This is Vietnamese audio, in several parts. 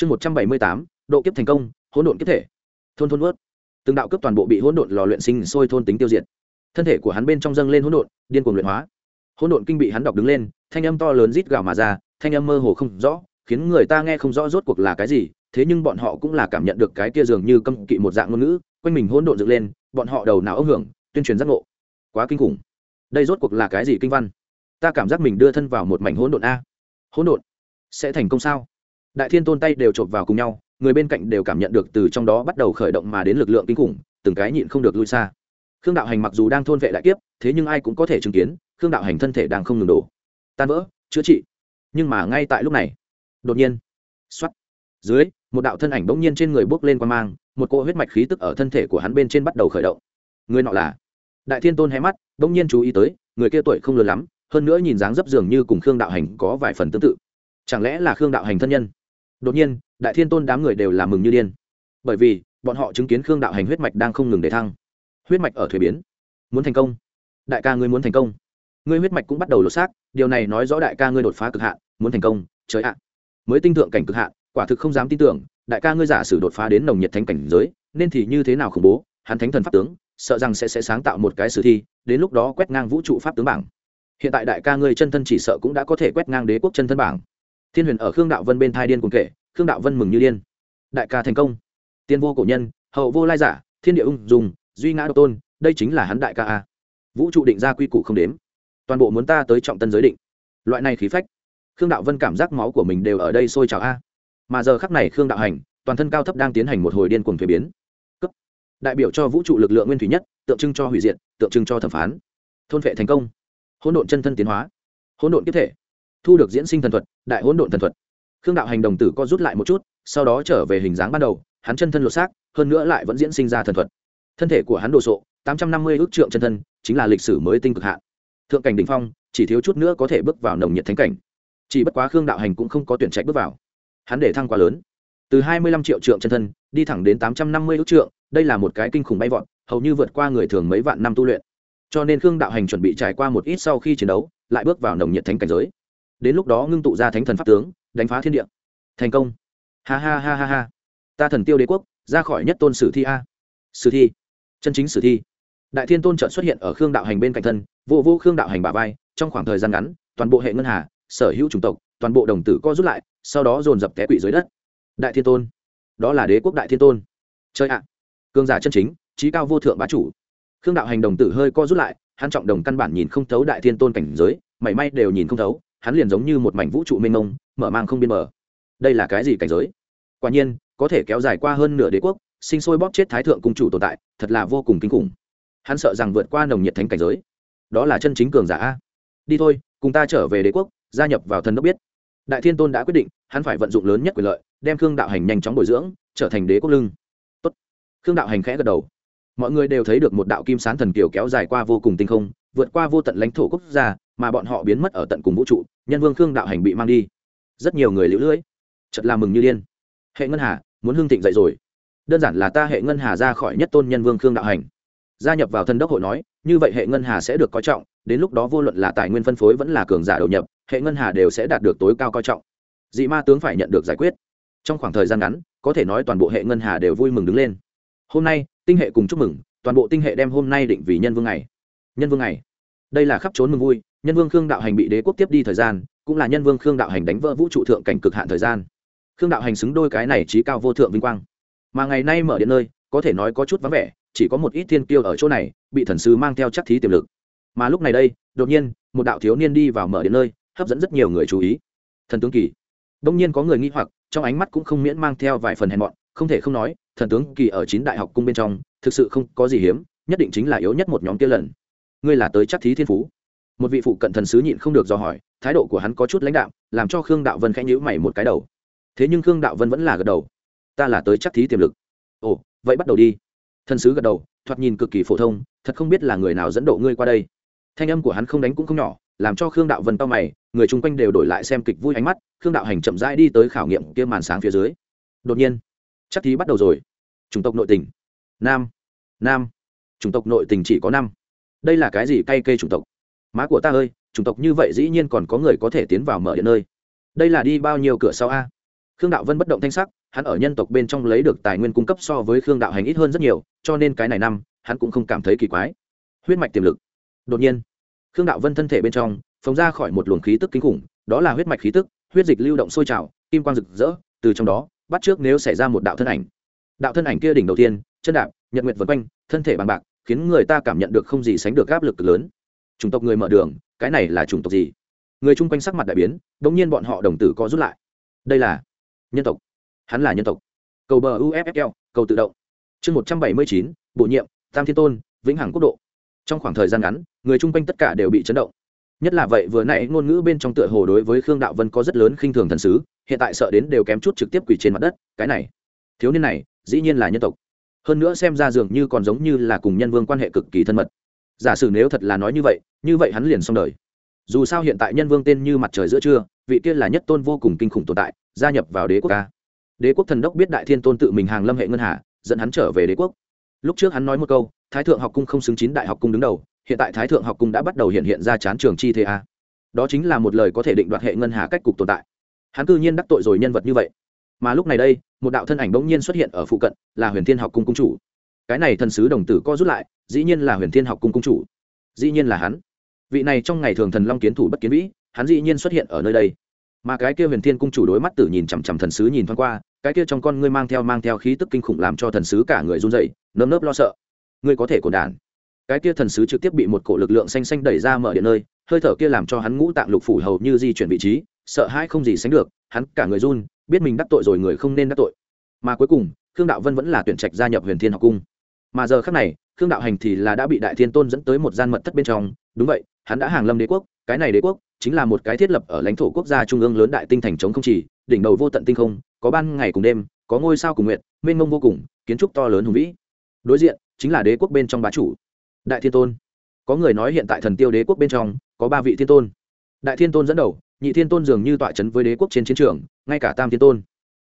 chương một trăm bảy mươi tám, độ kiếp thành công, hỗn độn kiếp thể. Thôn thôn vớt từng đạo cấp toàn bộ bị hỗn độn lò luyện sinh sôi thôn tính tiêu diệt. Thân thể của hắn bên trong dâng lên hỗn độn, điên cuồng luyện hóa. Hỗn độn kinh bị hắn đọc đứng lên, thanh âm to lớn rít gào mà ra, thanh âm mơ hồ không rõ, khiến người ta nghe không rõ rốt cuộc là cái gì, thế nhưng bọn họ cũng là cảm nhận được cái kia dường như câm kỵ một dạng ngôn ngữ, quanh mình hỗn độn dựng lên, bọn họ đầu não ốc hưởng, tuyên truyền giác ngộ. Quá kinh khủng. Đây rốt cuộc là cái gì kinh văn? Ta cảm giác mình đưa thân vào một mảnh hỗn độn a. Hỗn độn. Sẽ thành công sao? Đại thiên tôn tay đều chộp vào cùng nhau, người bên cạnh đều cảm nhận được từ trong đó bắt đầu khởi động mà đến lực lượng kinh khủng, từng cái nhịn không được lui xa. Khương đạo hành mặc dù đang thôn vệ đại kiếp, thế nhưng ai cũng có thể chứng kiến, khương đạo hành thân thể đang không ngừng đổ. Tan vỡ, chữa trị. Nhưng mà ngay tại lúc này, đột nhiên xoắt dưới, một đạo thân ảnh bỗng nhiên trên người bước lên qua mang, một cỗ huyết mạch khí tức ở thân thể của hắn bên trên bắt đầu khởi động. Người nọ là đại thiên tôn hé mắt, bỗng nhiên chú ý tới, người kia tuổi không lớn lắm, hơn nữa nhìn dáng dấp dường như cùng khương đạo hành có vài phần tương tự. Chẳng lẽ là khương đạo hành thân nhân? Đột nhiên, đại thiên tôn đám người đều làm mừng như điên. Bởi vì, bọn họ chứng kiến khương đạo hành huyết mạch đang không ngừng để thăng. Huyết mạch ở thuế biến. Muốn thành công. Đại ca ngươi muốn thành công. Ngươi huyết mạch cũng bắt đầu lột xác, điều này nói rõ đại ca ngươi đột phá cực hạn, muốn thành công, trời ạ. Mới tinh tượng cảnh cực hạn, quả thực không dám tin tưởng, đại ca ngươi giả sử đột phá đến nồng nhiệt thánh cảnh giới, nên thì như thế nào khủng bố, hắn thánh thần pháp tướng, sợ rằng sẽ sẽ sáng tạo một cái sử thi, đến lúc đó quét ngang vũ trụ pháp tướng bảng. Hiện tại đại ca ngươi chân thân chỉ sợ cũng đã có thể quét ngang đế quốc chân thân bảng. Thiên huyền ở khương đạo vân bên thai điên cùng kể khương đạo vân mừng như điên. Đại ca thành công. Tiên vô cổ nhân, hậu vô lai giả, thiên địa ung dùng duy ngã độc tôn, đây chính là hắn đại ca a. Vũ trụ định ra quy củ không đếm. Toàn bộ muốn ta tới trọng tân giới định. Loại này khí phách. Khương đạo vân cảm giác máu của mình đều ở đây sôi trào a. Mà giờ khắc này khương đạo hành, toàn thân cao thấp đang tiến hành một hồi điên cuồng thuế biến. Cấp. Đại biểu cho vũ trụ lực lượng nguyên thủy nhất, tượng trưng cho hủy diệt, tượng trưng cho thẩm phán. Thôn vệ thành công. Hỗn độn chân thân tiến hóa. Hỗn độn kiếp thể. Thu được diễn sinh thần thuật, đại hỗn độn thần thuật khương đạo hành đồng tử co rút lại một chút, sau đó trở về hình dáng ban đầu, hắn chân thân lột xác, hơn nữa lại vẫn diễn sinh ra thần thuật. Thân thể của hắn đồ sộ, tám trăm năm mươi ước trượng chân thân, chính là lịch sử mới tinh cực hạn. Thượng cảnh đỉnh phong, chỉ thiếu chút nữa có thể bước vào nồng nhiệt thánh cảnh. Chỉ bất quá khương đạo hành cũng không có tuyển trạch bước vào. Hắn để thăng quá lớn. Từ hai mươi lăm triệu trượng chân thân, đi thẳng đến tám trăm năm mươi ước trượng, đây là một cái kinh khủng bay vọt, hầu như vượt qua người thường mấy vạn năm tu luyện. Cho nên khương đạo hành chuẩn bị trải qua một ít sau khi chiến đấu, lại bước vào nồng nhiệt thánh cảnh giới. Đến lúc đó ngưng tụ ra thánh thần pháp tướng đánh phá thiên địa. Thành công. Ha ha ha ha ha. Ta thần tiêu đế quốc, ra khỏi nhất tôn sử thi a. Sử thi. Chân chính sử thi. Đại thiên tôn trợ xuất hiện ở khương đạo hành bên cạnh thân, vô vô khương đạo hành bà vai, trong khoảng thời gian ngắn, toàn bộ hệ ngân hà, sở hữu chủng tộc, toàn bộ đồng tử co rút lại, sau đó dồn dập té quỵ dưới đất. Đại thiên tôn. Đó là đế quốc đại thiên tôn. Chơi ạ. Cương giả chân chính, trí cao vô thượng bá chủ. Khương đạo hành đồng tử hơi co rút lại, hắn trọng đồng căn bản nhìn không thấu đại thiên tôn cảnh giới, mảy may đều nhìn không thấu hắn liền giống như một mảnh vũ trụ mênh mông, mở mang không biên mở đây là cái gì cảnh giới? Quả nhiên, có thể kéo dài qua hơn nửa đế quốc, sinh sôi bóp chết thái thượng cung chủ tồn tại, thật là vô cùng kinh khủng. Hắn sợ rằng vượt qua nồng nhiệt thánh cảnh giới. Đó là chân chính cường giả đi thôi, cùng ta trở về đế quốc, gia nhập vào thần đốc biết. Đại thiên tôn đã quyết định, hắn phải vận dụng lớn nhất quyền lợi, đem khương đạo hành nhanh chóng bồi dưỡng, trở thành đế quốc lưng. Tốt. khương đạo hành khẽ gật đầu. Mọi người đều thấy được một đạo kim sán thần kiều kéo dài qua vô cùng tinh không vượt qua vô tận lãnh thổ quốc gia, mà bọn họ biến mất ở tận cùng vũ trụ, nhân vương khương đạo hành bị mang đi. Rất nhiều người lũ lưỡi chật làm mừng như điên. Hệ ngân hà, muốn hương thịnh dậy rồi. Đơn giản là ta hệ ngân hà ra khỏi nhất tôn nhân vương khương đạo hành. Gia nhập vào thân đốc hội nói, như vậy hệ ngân hà sẽ được coi trọng, đến lúc đó vô luận là tài nguyên phân phối vẫn là cường giả đầu nhập, hệ ngân hà đều sẽ đạt được tối cao coi trọng. Dị ma tướng phải nhận được giải quyết. Trong khoảng thời gian ngắn, có thể nói toàn bộ hệ ngân hà đều vui mừng đứng lên. Hôm nay, tinh hệ cùng chúc mừng, toàn bộ tinh hệ đem hôm nay định vì nhân vương ngày nhân vương này, đây là khắp trốn mừng vui nhân vương khương đạo hành bị đế quốc tiếp đi thời gian cũng là nhân vương khương đạo hành đánh vỡ vũ trụ thượng cảnh cực hạn thời gian. Khương đạo hành xứng đôi cái này trí cao vô thượng vinh quang. Mà ngày nay mở điện nơi có thể nói có chút vắng vẻ chỉ có một ít thiên kiêu ở chỗ này bị thần sứ mang theo chắc thí tiềm lực. Mà lúc này đây đột nhiên một đạo thiếu niên đi vào mở điện nơi hấp dẫn rất nhiều người chú ý. Thần tướng kỳ. Đông nhiên có người nghi hoặc trong ánh mắt cũng không miễn mang theo vài phần hèn mọn không thể không nói thần tướng kỳ ở chín đại học cung bên trong thực sự không có gì hiếm nhất định chính là yếu nhất một nhóm kia lần ngươi là tới chắc thí thiên phú. Một vị phụ cận thần sứ nhịn không được do hỏi thái độ của hắn có chút lãnh đạo, làm cho khương đạo vân khẽ nhữ mày một cái đầu. Thế nhưng khương đạo vân vẫn là gật đầu. Ta là tới chắc thí tiềm lực. Ồ vậy bắt đầu đi. Thần sứ gật đầu thoạt nhìn cực kỳ phổ thông thật không biết là người nào dẫn độ ngươi qua đây. Thanh âm của hắn không đánh cũng không nhỏ làm cho khương đạo vân to mày người chung quanh đều đổi lại xem kịch vui ánh mắt khương đạo hành chậm rãi đi tới khảo nghiệm kia màn sáng phía dưới. Đột nhiên chắc thí bắt đầu rồi. Chủng tộc nội tình. Nam. Nam. Chủng tộc nội tình chỉ có năm đây là cái gì cay kê chủng tộc? Má của ta ơi, chủng tộc như vậy dĩ nhiên còn có người có thể tiến vào mở điện nơi. Đây là đi bao nhiêu cửa sau a? Khương đạo vân bất động thanh sắc, hắn ở nhân tộc bên trong lấy được tài nguyên cung cấp so với khương đạo hành ít hơn rất nhiều, cho nên cái này năm, hắn cũng không cảm thấy kỳ quái. Huyết mạch tiềm lực. Đột nhiên, khương đạo vân thân thể bên trong phóng ra khỏi một luồng khí tức kinh khủng, đó là huyết mạch khí tức, huyết dịch lưu động sôi trào, kim quang rực rỡ, từ trong đó, bắt trước nếu xảy ra một đạo thân ảnh. Đạo thân ảnh kia đỉnh đầu tiên, chân đạp, nhật nguyệt vân quanh, thân thể bằng bạc khiến người ta cảm nhận được không gì sánh được áp lực lớn. Chủng tộc người mở đường, cái này là chủng tộc gì? Người chung quanh sắc mặt đại biến đ ỗ n g nhiên bọn họ đồng tử có rút lại. Đây là nhân tộc. Hắn là nhân tộc. Cầu bờ uffl cầu tự động. Chương một trăm bảy mươi chín, bổ nhiệm, tam thiên tôn, vĩnh hằng quốc độ. Trong khoảng thời gian ngắn, người chung quanh tất cả đều bị chấn động. Nhất là vậy vừa nãy ngôn ngữ bên trong tựa hồ đối với khương đạo vân có rất lớn khinh thường thần sứ, hiện tại sợ đến đều kém chút trực tiếp quỳ trên mặt đất. Cái này, thiếu niên này, dĩ nhiên là nhân tộc hơn nữa xem ra dường như còn giống như là cùng nhân vương quan hệ cực kỳ thân mật. Giả sử nếu thật là nói như vậy như vậy hắn liền xong đời. Dù sao hiện tại nhân vương tên như mặt trời giữa trưa, vị kia là nhất tôn vô cùng kinh khủng tồn tại, gia nhập vào đế quốc ca đế quốc thần đốc biết đại thiên tôn tự mình hàng lâm hệ ngân hà, dẫn hắn trở về đế quốc. Lúc trước hắn nói một câu, thái thượng học cung không xứng chín đại học cung đứng đầu, hiện tại thái thượng học cung đã bắt đầu hiện hiện ra chán trường chi thế a. Đó chính là một lời có thể định đoạt hệ ngân hà cách cục tồn tại. Hắn cư nhiên đắc tội rồi nhân vật như vậy mà lúc này đây, một đạo thân ảnh bỗng nhiên xuất hiện ở phụ cận, là huyền thiên học cung cung chủ. Cái này thần sứ đồng tử co rút lại, dĩ nhiên là huyền thiên học cung cung chủ. Dĩ nhiên là hắn. Vị này trong ngày thường thần long kiến thủ bất kiến vĩ, hắn dĩ nhiên xuất hiện ở nơi đây. Mà cái kia huyền thiên cung chủ đối mắt tử nhìn chằm chằm thần sứ nhìn thoáng qua, cái kia trong con ngươi mang theo mang theo khí tức kinh khủng làm cho thần sứ cả người run dậy nơm nớp lo sợ. Ngươi có thể cổ đản cái kia thần sứ trực tiếp bị một cổ lực lượng xanh xanh đẩy ra mở điện nơi, hơi thở kia làm cho hắn ngũ tạng lục phủ hầu như di chuyển vị trí, sợ hãi không gì sánh được, hắn cả người run biết mình đắc tội rồi người không nên đắc tội. Mà cuối cùng, khương đạo vân vẫn là tuyển trạch gia nhập huyền thiên học cung. Mà giờ khác này, khương đạo hành thì là đã bị đại thiên tôn dẫn tới một gian mật thất bên trong. Đúng vậy, hắn đã hàng lâm đế quốc, cái này đế quốc chính là một cái thiết lập ở lãnh thổ quốc gia trung ương lớn đại tinh thành chống không chỉ, đỉnh đầu vô tận tinh không, có ban ngày cùng đêm, có ngôi sao cùng nguyện, mênh mông vô cùng, kiến trúc to lớn hùng vĩ. Đối diện chính là đế quốc bên trong bá chủ, đại thiên tôn. Có người nói hiện tại thần tiêu đế quốc bên trong có ba vị thiên tôn. Đại thiên tôn dẫn đầu nhị thiên tôn dường như tọa chấn với đế quốc trên chiến trường, ngay cả tam thiên tôn.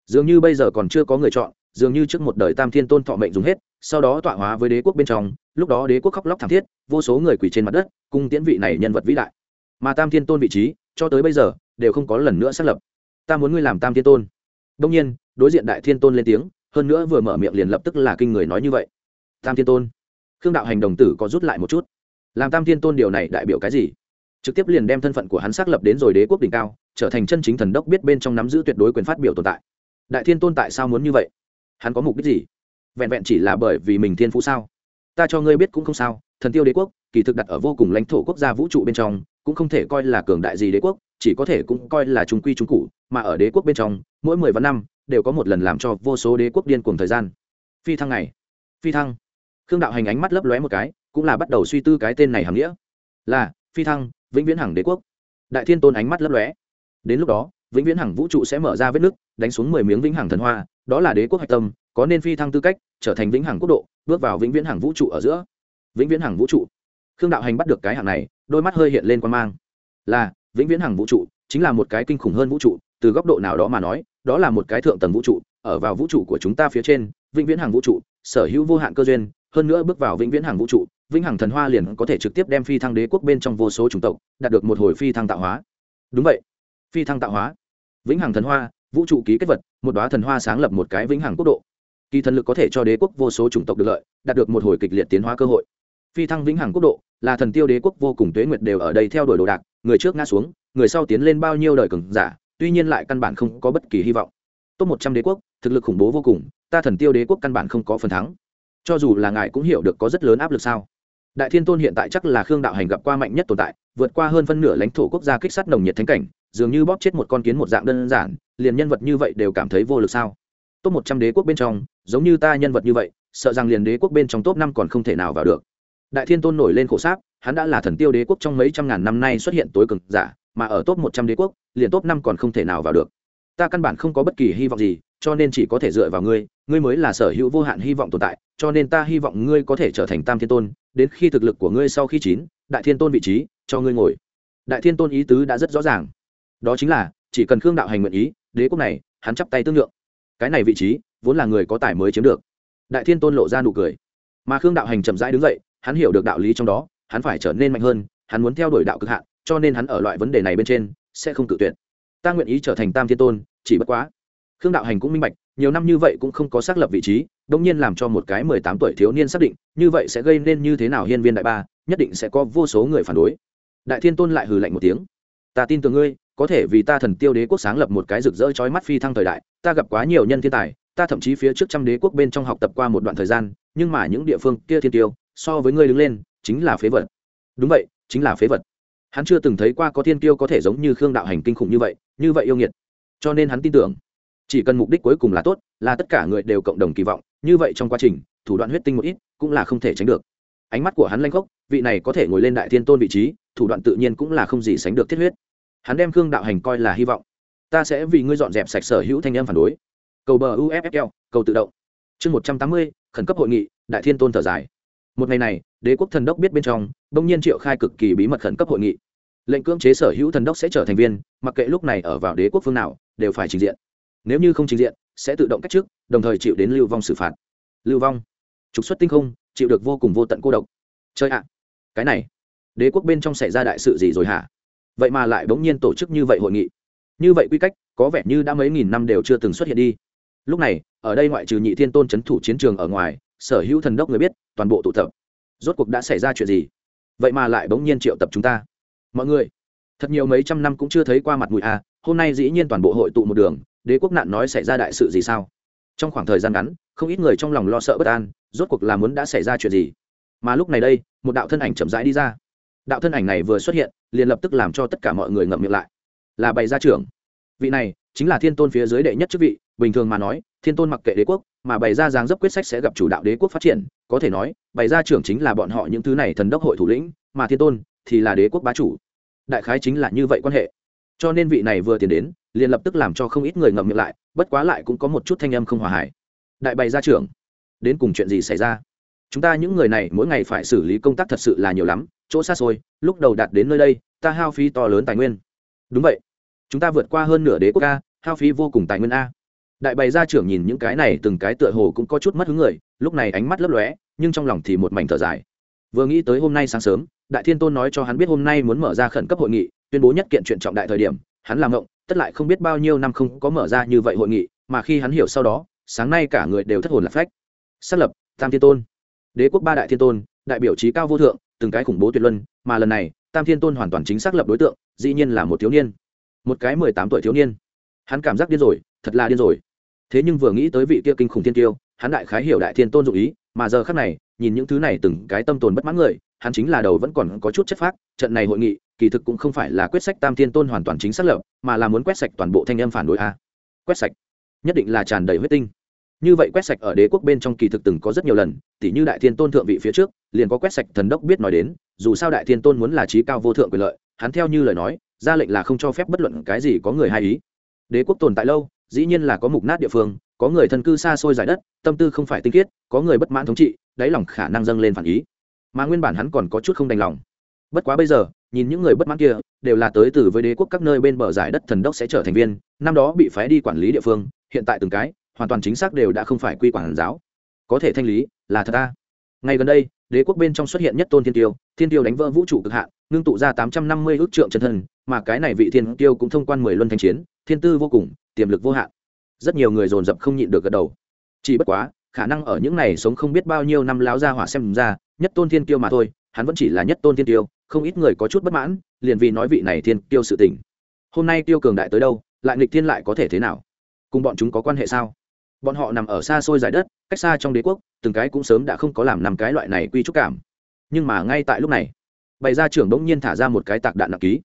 Dường như bây giờ còn chưa có người chọn, dường như trước một đời tam thiên tôn thọ mệnh dùng hết, sau đó tọa hóa với đế quốc bên trong, lúc đó đế quốc khóc lóc thảm thiết, vô số người quỳ trên mặt đất cung tiễn vị này nhân vật vĩ đại. Mà tam thiên tôn vị trí, cho tới bây giờ, đều không có lần nữa xác lập. Ta muốn ngươi làm tam thiên tôn. Đông nhiên, đối diện đại thiên tôn lên tiếng, hơn nữa vừa mở miệng liền lập tức là kinh người nói như vậy. Tam thiên tôn. Khương đạo hành đồng tử có rút lại một chút. Làm tam thiên tôn điều này đại biểu cái gì? Trực tiếp liền đem thân phận của hắn xác lập đến rồi đế quốc đỉnh cao, trở thành chân chính thần đốc biết bên trong nắm giữ tuyệt đối quyền phát biểu tồn tại. Đại thiên tôn tại sao muốn như vậy? Hắn có mục đích gì? Vẹn vẹn chỉ là bởi vì mình thiên phú sao? Ta cho ngươi biết cũng không sao, thần tiêu đế quốc, kỳ thực đặt ở vô cùng lãnh thổ quốc gia vũ trụ bên trong, cũng không thể coi là cường đại gì đế quốc, chỉ có thể cũng coi là trung quy trung cụ, mà ở đế quốc bên trong, mỗi mười vạn năm, đều có một lần làm cho vô số đế quốc điên cùng thời gian. Phi thăng này, phi thăng. Khương đạo hành ánh mắt lấp lóe một cái, cũng là bắt đầu suy tư cái tên này hàm nghĩa. Là, phi thăng vĩnh viễn hằng đế quốc. Đại thiên tôn ánh mắt lấp lóe. Đến lúc đó, vĩnh viễn hằng vũ trụ sẽ mở ra vết nứt, đánh xuống mười miếng vĩnh hằng thần hoa, đó là đế quốc hạch tâm, có nên phi thăng tư cách, trở thành vĩnh hằng quốc độ, bước vào vĩnh viễn hằng vũ trụ ở giữa. Vĩnh viễn hằng vũ trụ. Khương đạo hành bắt được cái hạng này, đôi mắt hơi hiện lên quan mang. Là, vĩnh viễn hằng vũ trụ chính là một cái kinh khủng hơn vũ trụ, từ góc độ nào đó mà nói, đó là một cái thượng tầng vũ trụ, ở vào vũ trụ của chúng ta phía trên, vĩnh viễn hằng vũ trụ, sở hữu vô hạn cơ duyên hơn nữa bước vào vĩnh viễn hàng vũ trụ, vĩnh hằng thần hoa liền có thể trực tiếp đem phi thăng đế quốc bên trong vô số chủng tộc, đạt được một hồi phi thăng tạo hóa. Đúng vậy. Phi thăng tạo hóa. Vĩnh hằng thần hoa, vũ trụ ký kết vật, một đoá thần hoa sáng lập một cái vĩnh hằng quốc độ. Kỳ thần lực có thể cho đế quốc vô số chủng tộc được lợi, đạt được một hồi kịch liệt tiến hóa cơ hội. Phi thăng vĩnh hằng quốc độ, là thần tiêu đế quốc vô cùng tuế nguyệt đều ở đây theo đuổi đồ đạc, người trước ngã xuống, người sau tiến lên bao nhiêu đời cường giả, tuy nhiên lại căn bản không có bất kỳ hy vọng. Top một trăm đế quốc, thực lực khủng bố vô cùng, ta thần tiêu đế quốc căn bản không có phần thắng cho dù là ngài cũng hiểu được có rất lớn áp lực sao? Đại thiên tôn hiện tại chắc là khương đạo hành gặp qua mạnh nhất tồn tại, vượt qua hơn phân nửa lãnh thổ quốc gia kích sát nồng nhiệt thánh cảnh, dường như bóp chết một con kiến một dạng đơn giản, liền nhân vật như vậy đều cảm thấy vô lực sao? Top một trăm đế quốc bên trong, giống như ta nhân vật như vậy, sợ rằng liền đế quốc bên trong top năm còn không thể nào vào được. Đại thiên tôn nổi lên khổ sáp, hắn đã là thần tiêu đế quốc trong mấy trăm ngàn năm nay xuất hiện tối cực giả, mà ở top một trăm đế quốc, liền top năm còn không thể nào vào được. Ta căn bản không có bất kỳ hy vọng gì, cho nên chỉ có thể dựa vào ngươi ngươi mới là sở hữu vô hạn hy vọng tồn tại cho nên ta hy vọng ngươi có thể trở thành tam thiên tôn, đến khi thực lực của ngươi sau khi chín, đại thiên tôn vị trí, cho ngươi ngồi. Đại thiên tôn ý tứ đã rất rõ ràng. Đó chính là, chỉ cần khương đạo hành nguyện ý, đế quốc này, hắn chắp tay tương lượng. Cái này vị trí, vốn là người có tài mới chiếm được. Đại thiên tôn lộ ra nụ cười. Mà khương đạo hành chậm rãi đứng dậy, hắn hiểu được đạo lý trong đó, hắn phải trở nên mạnh hơn, hắn muốn theo đuổi đạo cực hạn, cho nên hắn ở loại vấn đề này bên trên, sẽ không cự tuyệt. Ta nguyện ý trở thành tam thiên tôn, chỉ bất quá. Khương đạo hành cũng minh bạch nhiều năm như vậy cũng không có xác lập vị trí đông nhiên làm cho một cái mười tám tuổi thiếu niên xác định, như vậy sẽ gây nên như thế nào hiên viên đại ba, nhất định sẽ có vô số người phản đối. Đại thiên tôn lại hừ lạnh một tiếng. Ta tin tưởng ngươi, có thể vì ta thần tiêu đế quốc sáng lập một cái rực rỡ chói mắt phi thăng thời đại, ta gặp quá nhiều nhân thiên tài, ta thậm chí phía trước trăm đế quốc bên trong học tập qua một đoạn thời gian, nhưng mà những địa phương kia thiên tiêu, so với ngươi đứng lên, chính là phế vật. Đúng vậy, chính là phế vật. Hắn chưa từng thấy qua có thiên tiêu có thể giống như khương đạo hành kinh khủng như vậy như vậy yêu nghiệt. Cho nên hắn tin tưởng chỉ cần mục đích cuối cùng là tốt, là tất cả người đều cộng đồng kỳ vọng, như vậy trong quá trình, thủ đoạn huyết tinh một ít, cũng là không thể tránh được. Ánh mắt của hắn lanh khốc, vị này có thể ngồi lên đại thiên tôn vị trí, thủ đoạn tự nhiên cũng là không gì sánh được thiết huyết. Hắn đem khương đạo hành coi là hy vọng. Ta sẽ vì ngươi dọn dẹp sạch sở hữu thanh em phản đối. Cầu bờ uffl cầu tự động. Chương một trăm tám mươi, khẩn cấp hội nghị, đại thiên tôn thở dài. Một ngày này, đế quốc thần đốc biết bên trong bỗng nhiên triệu khai cực kỳ bí mật khẩn cấp hội nghị. Lệnh cưỡng chế sở hữu thần đốc sẽ trở thành viên, mặc kệ lúc này ở vào đế quốc phương nào, đều phải trình diện nếu như không trình diện sẽ tự động cách chức đồng thời chịu đến lưu vong xử phạt. Lưu vong trục xuất tinh không chịu được vô cùng vô tận cô độc. Chơi ạ cái này đế quốc bên trong xảy ra đại sự gì rồi hả? Vậy mà lại bỗng nhiên tổ chức như vậy hội nghị. Như vậy quy cách có vẻ như đã mấy nghìn năm đều chưa từng xuất hiện đi. Lúc này ở đây ngoại trừ nhị thiên tôn c h ấ n thủ chiến trường ở ngoài sở hữu thần đốc người biết toàn bộ tụ tập. Rốt cuộc đã xảy ra chuyện gì? Vậy mà lại bỗng nhiên triệu tập chúng ta. Mọi người thật nhiều mấy trăm năm cũng chưa thấy qua mặt mũi à, hôm nay dĩ nhiên toàn bộ hội tụ một đường đế quốc nạn nói xảy ra đại sự gì sao? Trong khoảng thời gian ngắn, không ít người trong lòng lo sợ bất an, rốt cuộc là muốn đã xảy ra chuyện gì? Mà lúc này đây, một đạo thân ảnh chậm rãi đi ra. Đạo thân ảnh này vừa xuất hiện, liền lập tức làm cho tất cả mọi người ngậm miệng lại. Là bày gia trưởng. Vị này, chính là thiên tôn phía dưới đệ nhất chức vị, bình thường mà nói, thiên tôn mặc kệ đế quốc, mà bày ra giáng dấp quyết sách sẽ gặp chủ đạo đế quốc phát triển, có thể nói, bày ra trưởng chính là bọn họ những thứ này thần đốc hội thủ lĩnh, mà thiên tôn thì là đế quốc bá chủ. Đại khái chính là như vậy quan hệ cho nên vị này vừa tiến đến, liền lập tức làm cho không ít người ngậm miệng lại, bất quá lại cũng có một chút thanh âm không hòa hải đại bày gia trưởng, đến cùng chuyện gì xảy ra? Chúng ta những người này mỗi ngày phải xử lý công tác thật sự là nhiều lắm, chỗ xa xôi, lúc đầu đạt đến nơi đây, ta hao phí to lớn tài nguyên. Đúng vậy. Chúng ta vượt qua hơn nửa đế quốc a, hao phí vô cùng tài nguyên a. Đại bày gia trưởng nhìn những cái này, từng cái tựa hồ cũng có chút mất hứng người, lúc này ánh mắt lấp lóe, nhưng trong lòng thì một mảnh thở dài. Vừa nghĩ tới hôm nay sáng sớm, đại thiên tôn nói cho hắn biết hôm nay muốn mở ra khẩn cấp hội nghị tuyên bố nhất kiện chuyện trọng đại thời điểm, hắn làm ngộng, tất lại không biết bao nhiêu năm không có mở ra như vậy hội nghị, mà khi hắn hiểu sau đó, sáng nay cả người đều thất hồn lạc phách. Xác lập, tam thiên tôn. Đế quốc ba đại thiên tôn, đại biểu trí cao vô thượng, từng cái khủng bố tuyệt luân, mà lần này, tam thiên tôn hoàn toàn chính xác lập đối tượng, dĩ nhiên là một thiếu niên. Một cái mười tám tuổi thiếu niên. Hắn cảm giác điên rồi, thật là điên rồi. Thế nhưng vừa nghĩ tới vị kia kinh khủng thiên tiêu, hắn đại khái hiểu đại thiên tôn dụ ý, mà giờ khác này, nhìn những thứ này từng cái tâm tồn bất mãn người hắn chính là đầu vẫn còn có chút chất phác, trận này hội nghị, kỳ thực cũng không phải là quyết sách tam thiên tôn hoàn toàn chính xác lập, mà là muốn quét sạch toàn bộ thanh âm phản đối a. Quét sạch. Nhất định là tràn đầy huyết tinh. Như vậy quét sạch ở đế quốc bên trong kỳ thực từng có rất nhiều lần, tỉ như đại thiên tôn thượng vị phía trước, liền có quét sạch thần đốc biết nói đến, dù sao đại thiên tôn muốn là trí cao vô thượng quyền lợi, hắn theo như lời nói, ra lệnh là không cho phép bất luận cái gì có người hay ý. Đế quốc tồn tại lâu, dĩ nhiên là có mục nát địa phương, có người thân cư xa xôi giải đất, tâm tư không phải tinh khiết, có người bất mãn thống trị, đáy lòng khả năng dâng lên phản ý mà nguyên bản hắn còn có chút không đành lòng. Bất quá bây giờ, nhìn những người bất mãn kia, đều là tới từ với đế quốc các nơi bên bờ giải đất thần đốc sẽ trở thành viên, năm đó bị phái đi quản lý địa phương, hiện tại từng cái, hoàn toàn chính xác đều đã không phải quy quản giáo. Có thể thanh lý, là thật ta. Ngay gần đây, đế quốc bên trong xuất hiện nhất tôn thiên tiêu thiên tiêu đánh vỡ vũ trụ cực hạn, ngưng tụ ra tám trăm năm mươi ước trượng chân thân, mà cái này vị thiên tiêu cũng thông quan mười luân thanh chiến, thiên tư vô cùng, tiềm lực vô hạn. Rất nhiều người dồn dập không nhịn được gật đầu. Chỉ bất quá, khả năng ở những này sống không biết bao nhiêu năm láo ra hỏa xem ra nhất tôn thiên tiêu mà thôi, hắn vẫn chỉ là nhất tôn thiên tiêu không ít người có chút bất mãn, liền vì nói vị này thiên tiêu sự tình. Hôm nay tiêu cường đại tới đâu, lại nghịch thiên lại có thể thế nào? Cùng bọn chúng có quan hệ sao? Bọn họ nằm ở xa xôi giải đất, cách xa trong đế quốc, từng cái cũng sớm đã không có làm nằm cái loại này quy trúc cảm. Nhưng mà ngay tại lúc này, bày ra trưởng bỗng nhiên thả ra một cái tạc đạn nặng ký.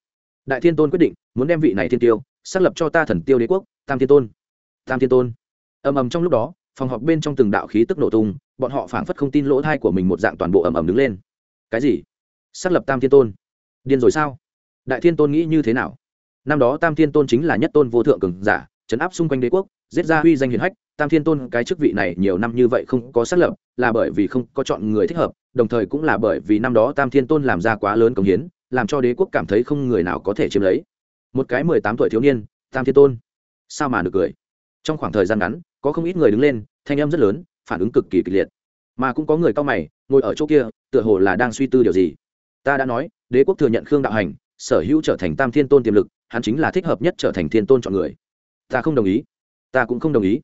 Đại thiên tôn quyết định, muốn đem vị này thiên tiêu xác lập cho ta thần tiêu đế quốc, tam thiên tôn. Tam thiên tôn. Ầm ầm trong lúc đó, phòng họp bên trong từng đạo khí tức nổ tung bọn họ phảng phất không tin lỗ thai của mình một dạng toàn bộ ầm ầm đứng lên. Cái gì? Xác lập tam thiên tôn. Điên rồi sao? Đại thiên tôn nghĩ như thế nào? Năm đó tam thiên tôn chính là nhất tôn vô thượng cường giả, chấn áp xung quanh đế quốc, giết ra uy danh hiền hách. Tam thiên tôn cái chức vị này nhiều năm như vậy không có xác lập, là bởi vì không có chọn người thích hợp, đồng thời cũng là bởi vì năm đó tam thiên tôn làm ra quá lớn công hiến, làm cho đế quốc cảm thấy không người nào có thể chiếm lấy. Một cái mười tám tuổi thiếu niên, tam thiên tôn. Sao mà được cười? Trong khoảng thời gian ngắn, có không ít người đứng lên, thanh âm rất lớn phản ứng cực kỳ kịch liệt. Mà cũng có người cao mày, ngồi ở chỗ kia, tựa hồ là đang suy tư điều gì. Ta đã nói, đế quốc thừa nhận khương đạo hành, sở hữu trở thành tam thiên tôn tiềm lực, hắn chính là thích hợp nhất trở thành thiên tôn chọn người. Ta không đồng ý. Ta cũng không đồng ý.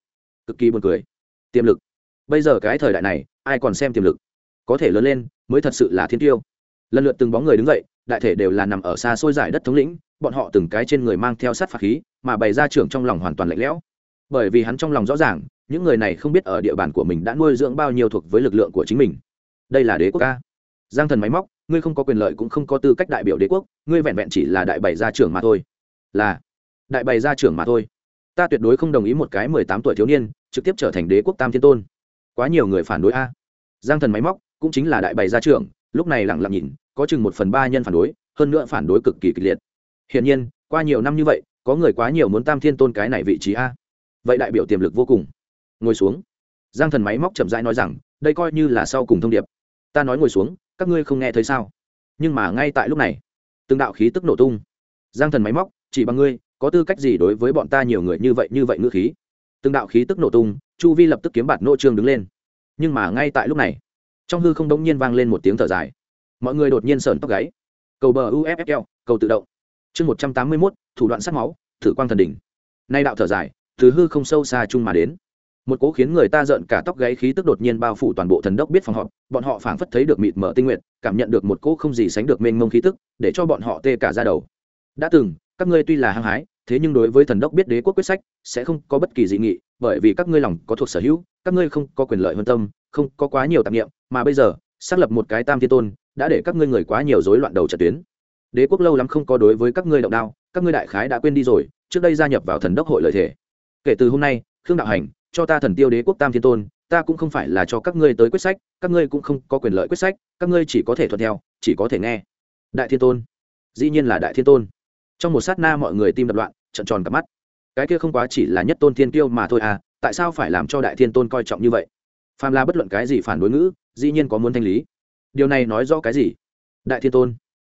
Cực kỳ buồn cười. Tiềm lực. Bây giờ cái thời đại này, ai còn xem tiềm lực? Có thể lớn lên, mới thật sự là thiên tiêu. Lần lượt từng bóng người đứng dậy, đại thể đều là nằm ở xa xôi giải đất thống lĩnh, bọn họ từng cái trên người mang theo sát phạt khí, mà bày ra trưởng trong lòng hoàn toàn lạnh lẽo. Bởi vì hắn trong lòng rõ ràng những người này không biết ở địa bàn của mình đã nuôi dưỡng bao nhiêu thuộc với lực lượng của chính mình. Đây là đế quốc ca. Giang thần máy móc, ngươi không có quyền lợi cũng không có tư cách đại biểu đế quốc, ngươi vẹn vẹn chỉ là đại bày gia trưởng mà thôi. Là, đại bày gia trưởng mà thôi. Ta tuyệt đối không đồng ý một cái mười tám tuổi thiếu niên, trực tiếp trở thành đế quốc tam thiên tôn. Quá nhiều người phản đối a. Giang thần máy móc, cũng chính là đại bày gia trưởng, lúc này lẳng lặng nhìn, có chừng một phần ba nhân phản đối, hơn nữa phản đối cực kỳ kịch liệt. Hiển nhiên, qua nhiều năm như vậy, có người quá nhiều muốn tam thiên tôn cái này vị trí a. Vậy đại biểu tiềm lực vô cùng ngồi xuống. Giang thần máy móc chậm rãi nói rằng, đây coi như là sau cùng thông điệp. Ta nói ngồi xuống, các ngươi không nghe thấy sao? Nhưng mà ngay tại lúc này, từng đạo khí tức nổ tung. Giang thần máy móc, chỉ bằng ngươi, có tư cách gì đối với bọn ta nhiều người như vậy như vậy ngữ khí? Từng đạo khí tức nổ tung, chu vi lập tức kiếm bạt nô trương đứng lên. Nhưng mà ngay tại lúc này, trong hư không đống nhiên vang lên một tiếng thở dài. Mọi người đột nhiên sờn tóc gáy. Cầu bờ uffl cầu tự động. Chương một trăm tám mươi mốt, thủ đoạn sát máu, thử quang thần đỉnh. Nay đạo thở dài, từ hư không sâu xa chung mà đến một cố khiến người ta giận cả tóc gáy khí tức đột nhiên bao phủ toàn bộ thần đốc biết phòng họp, bọn họ phảng phất thấy được mịt mở tinh nguyện cảm nhận được một cỗ không gì sánh được mênh mông khí tức, để cho bọn họ tê cả ra đầu. Đã từng, các ngươi tuy là hăng hái, thế nhưng đối với thần đốc biết đế quốc quyết sách, sẽ không có bất kỳ dị nghị, bởi vì các ngươi lòng có thuộc sở hữu, các ngươi không có quyền lợi hơn tâm, không có quá nhiều tạp nghiệm mà bây giờ, xác lập một cái tam thiên tôn, đã để các ngươi người quá nhiều rối loạn đầu trận tuyến. Đế quốc lâu lắm không có đối với các ngươi động đao, các ngươi đại khái đã quên đi rồi, trước đây gia nhập vào thần đốc hội lợi thể kể từ hôm nay, khương đạo hành cho ta thần tiêu đế quốc tam thiên tôn, ta cũng không phải là cho các ngươi tới quyết sách, các ngươi cũng không có quyền lợi quyết sách, các ngươi chỉ có thể thuận theo, chỉ có thể nghe. Đại thiên tôn. Dĩ nhiên là đại thiên tôn. Trong một sát na mọi người tim đập loạn trận tròn cả mắt. Cái kia không quá chỉ là nhất tôn thiên tiêu mà thôi à tại sao phải làm cho đại thiên tôn coi trọng như vậy? Phàm là bất luận cái gì phản đối ngữ, dĩ nhiên có muốn thanh lý. Điều này nói rõ cái gì? Đại thiên tôn.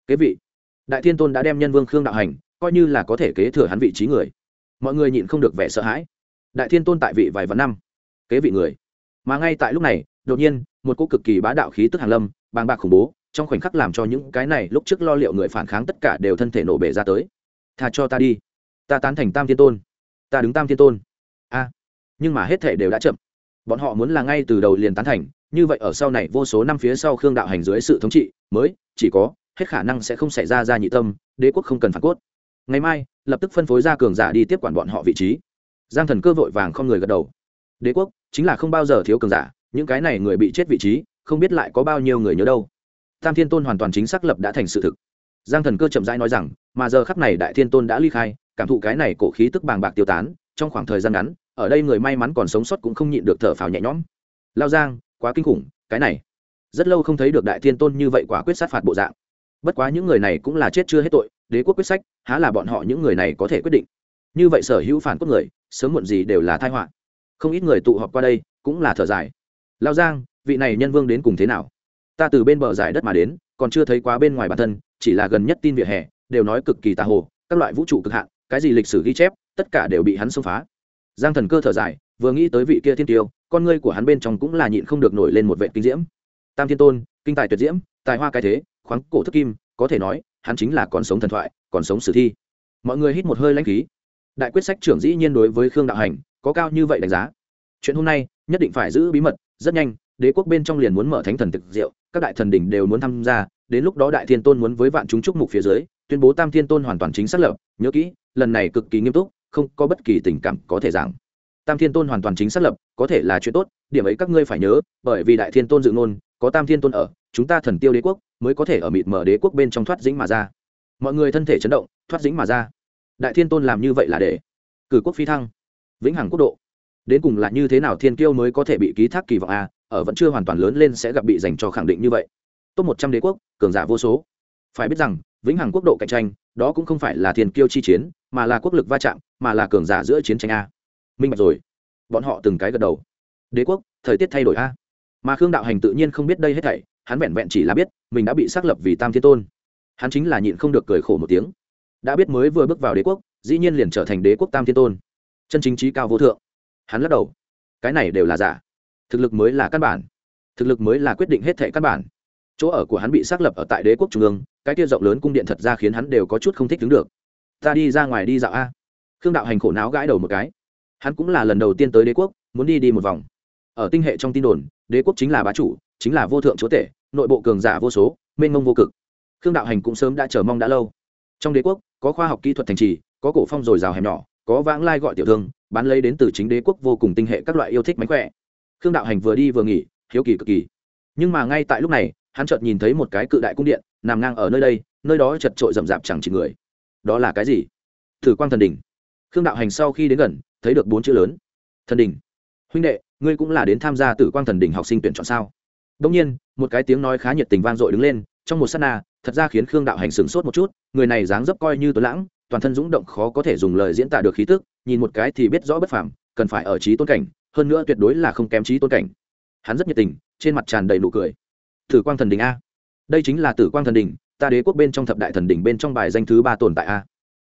Kế vị. Đại thiên tôn đã đem nhân vương khương đạo hành, coi như là có thể kế thừa hắn vị trí người. Mọi người nhịn không được vẻ sợ hãi đại thiên tôn tại vị vài vạn năm, kế vị người. Mà ngay tại lúc này, đột nhiên, một cô cực kỳ bá đạo khí tức hàng lâm, bàng bạc khủng bố, trong khoảnh khắc làm cho những cái này lúc trước lo liệu người phản kháng tất cả đều thân thể nổ bể ra tới. Tha cho ta đi, ta tán thành tam thiên tôn, ta đứng tam thiên tôn. A à, nhưng mà hết thể đều đã chậm. Bọn họ muốn là ngay từ đầu liền tán thành, như vậy ở sau này vô số năm phía sau khương đạo hành dưới sự thống trị, mới, chỉ có, hết khả năng sẽ không xảy ra ra nhị tâm, đế quốc không cần phản cốt. Ngày mai, lập tức phân phối ra cường giả đi tiếp quản bọn họ vị trí giang thần cơ vội vàng không người gật đầu. Đế quốc, chính là không bao giờ thiếu cường giả, những cái này người bị chết vị trí, không biết lại có bao nhiêu người nhớ đâu. Tam thiên tôn hoàn toàn chính xác lập đã thành sự thực. Giang thần cơ chậm rãi nói rằng, mà giờ khắp này đại thiên tôn đã ly khai, cảm thụ cái này cổ khí tức bàng bạc tiêu tán, trong khoảng thời gian ngắn, ở đây người may mắn còn sống sót cũng không nhịn được thở phào nhẹ nhõm. Lao giang, quá kinh khủng, cái này. Rất lâu không thấy được đại thiên tôn như vậy quả quyết sát phạt bộ dạng. Bất quá những người này cũng là chết chưa hết tội, đế quốc quyết sách, há là bọn họ những người này có thể quyết định như vậy sở hữu phản quốc người, sớm muộn gì đều là thai họa. Không ít người tụ họp qua đây, cũng là thở dài. Lao giang, vị này nhân vương đến cùng thế nào? Ta từ bên bờ giải đất mà đến, còn chưa thấy quá bên ngoài bản thân, chỉ là gần nhất tin vỉa hè, đều nói cực kỳ tà hồ, các loại vũ trụ cực hạn, cái gì lịch sử ghi chép, tất cả đều bị hắn xông phá. Giang thần cơ thở dài, vừa nghĩ tới vị kia thiên tiêu, con ngươi của hắn bên trong cũng là nhịn không được nổi lên một vệ kinh diễm. Tam thiên tôn, kinh tài tuyệt diễm, tài hoa cái thế, khoáng cổ thức kim, có thể nói, hắn chính là còn sống thần thoại, còn sống sử thi. Mọi người hít một hơi lãnh khí đại quyết sách trưởng dĩ nhiên đối với khương đạo hành, có cao như vậy đánh giá. Chuyện hôm nay, nhất định phải giữ bí mật, rất nhanh, đế quốc bên trong liền muốn mở thánh thần thực diệu, các đại thần đỉnh đều muốn tham gia, đến lúc đó đại thiên tôn muốn với vạn chúng trúc mục phía dưới, tuyên bố tam thiên tôn hoàn toàn chính xác lập, nhớ kỹ, lần này cực kỳ nghiêm túc, không có bất kỳ tình cảm có thể giảng. Tam thiên tôn hoàn toàn chính xác lập, có thể là chuyện tốt, điểm ấy các ngươi phải nhớ, bởi vì đại thiên tôn dự ngôn, có tam thiên tôn ở, chúng ta thần tiêu đế quốc, mới có thể ở mịt mở đế quốc bên trong thoát dĩnh mà ra. Mọi người thân thể chấn động, thoát dĩnh mà ra đại thiên tôn làm như vậy là để cử quốc phi thăng, vĩnh hằng quốc độ. Đến cùng là như thế nào thiên kiêu mới có thể bị ký thác kỳ vọng a ở vẫn chưa hoàn toàn lớn lên sẽ gặp bị dành cho khẳng định như vậy. Top một trăm đế quốc, cường giả vô số. Phải biết rằng, vĩnh hằng quốc độ cạnh tranh, đó cũng không phải là thiên kiêu chi chiến, mà là quốc lực va chạm, mà là cường giả giữa chiến tranh a. Minh bạch rồi. Bọn họ từng cái gật đầu. Đế quốc, thời tiết thay đổi a. Mà khương đạo hành tự nhiên không biết đây hết thảy, hắn vẹn vẹn chỉ là biết, mình đã bị xác lập vì tam thiên tôn. Hắn chính là nhịn không được cười khổ một tiếng đã biết mới vừa bước vào đế quốc, dĩ nhiên liền trở thành đế quốc tam thiên tôn. Chân chính trí cao vô thượng. Hắn lắc đầu. Cái này đều là giả. Thực lực mới là căn bản. Thực lực mới là quyết định hết thệ căn bản. Chỗ ở của hắn bị xác lập ở tại đế quốc trung ương, cái kia rộng lớn cung điện thật ra khiến hắn đều có chút không thích đứng được. Ta đi ra ngoài đi dạo a. Khương đạo hành khổ não gãi đầu một cái. Hắn cũng là lần đầu tiên tới đế quốc, muốn đi đi một vòng. Ở tinh hệ trong tin đồn, đế quốc chính là bá chủ, chính là vô thượng chúa tể, nội bộ cường giả vô số, mênh mông vô cực. Khương đạo hành cũng sớm đã chờ mong đã lâu. Trong đế quốc có khoa học kỹ thuật thành trì, có cổ phong dồi dào hẻm nhỏ, có vãng lai gọi tiểu thương, bán lấy đến từ chính đế quốc vô cùng tinh hệ các loại yêu thích mánh khỏe. Khương đạo hành vừa đi vừa nghỉ, hiếu kỳ cực kỳ. Nhưng mà ngay tại lúc này, hắn chợt nhìn thấy một cái cự đại cung điện, nằm ngang ở nơi đây, nơi đó chật trội rậm rạp chẳng chỉ người. Đó là cái gì? Thử quang thần đỉnh. Khương đạo hành sau khi đến gần, thấy được bốn chữ lớn. Thần đỉnh. Huynh đệ, ngươi cũng là đến tham gia tử quang thần đỉnh học sinh tuyển chọn sao? Đông nhiên, một cái tiếng nói khá nhiệt tình vang dội đứng lên, trong một s á t na thật ra khiến khương đạo hành sửng sốt một chút, người này dáng dấp coi như tuấn lãng, toàn thân dũng động khó có thể dùng lời diễn tả được khí tức, nhìn một cái thì biết rõ bất phàm, cần phải ở trí tôn cảnh, hơn nữa tuyệt đối là không kém trí tôn cảnh. Hắn rất nhiệt tình, trên mặt tràn đầy nụ cười. Tử quang thần đình a. Đây chính là tử quang thần đình, ta đế quốc bên trong thập đại thần đình bên trong bài danh thứ ba tồn tại a.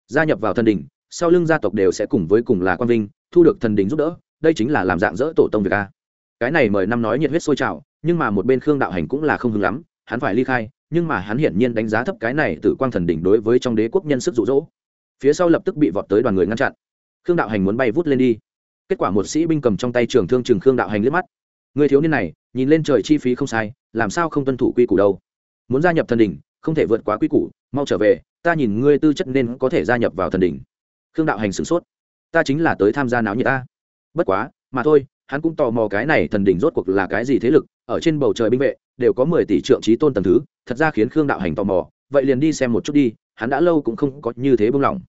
Gia nhập vào thần đình sau lưng gia tộc đều sẽ cùng với cùng là quang vinh, thu được thần đình giúp đỡ, đây chính là làm dạng dỡ tổ tông việc a. Cái này mời năm nói nhiệt huyết sôi trào, nhưng mà một bên khương đạo hành cũng là không hứng lắm, hắn phải ly khai nhưng mà hắn hiển nhiên đánh giá thấp cái này từ quang thần đỉnh đối với trong đế quốc nhân sức rụ rỗ phía sau lập tức bị vọt tới đoàn người ngăn chặn. Khương đạo hành muốn bay vút lên đi. Kết quả một sĩ binh cầm trong tay trường thương trường khương đạo hành liếc mắt. Người thiếu niên này, nhìn lên trời chi phí không sai, làm sao không tuân thủ quy củ đâu? Muốn gia nhập thần đỉnh, không thể vượt quá quy củ, mau trở về, ta nhìn ngươi tư chất nên có thể gia nhập vào thần đỉnh. Khương đạo hành sửng sốt. Ta chính là tới tham gia náo nhiệt ta. Bất quá, mà thôi, hắn cũng tò mò cái này thần đỉnh rốt cuộc là cái gì thế lực, ở trên bầu trời binh vệ đều có mười tỷ trượng trí tôn tầng thứ, thật ra khiến khương đạo hành tò mò, vậy liền đi xem một chút đi, hắn đã lâu cũng không có như thế buông lỏng.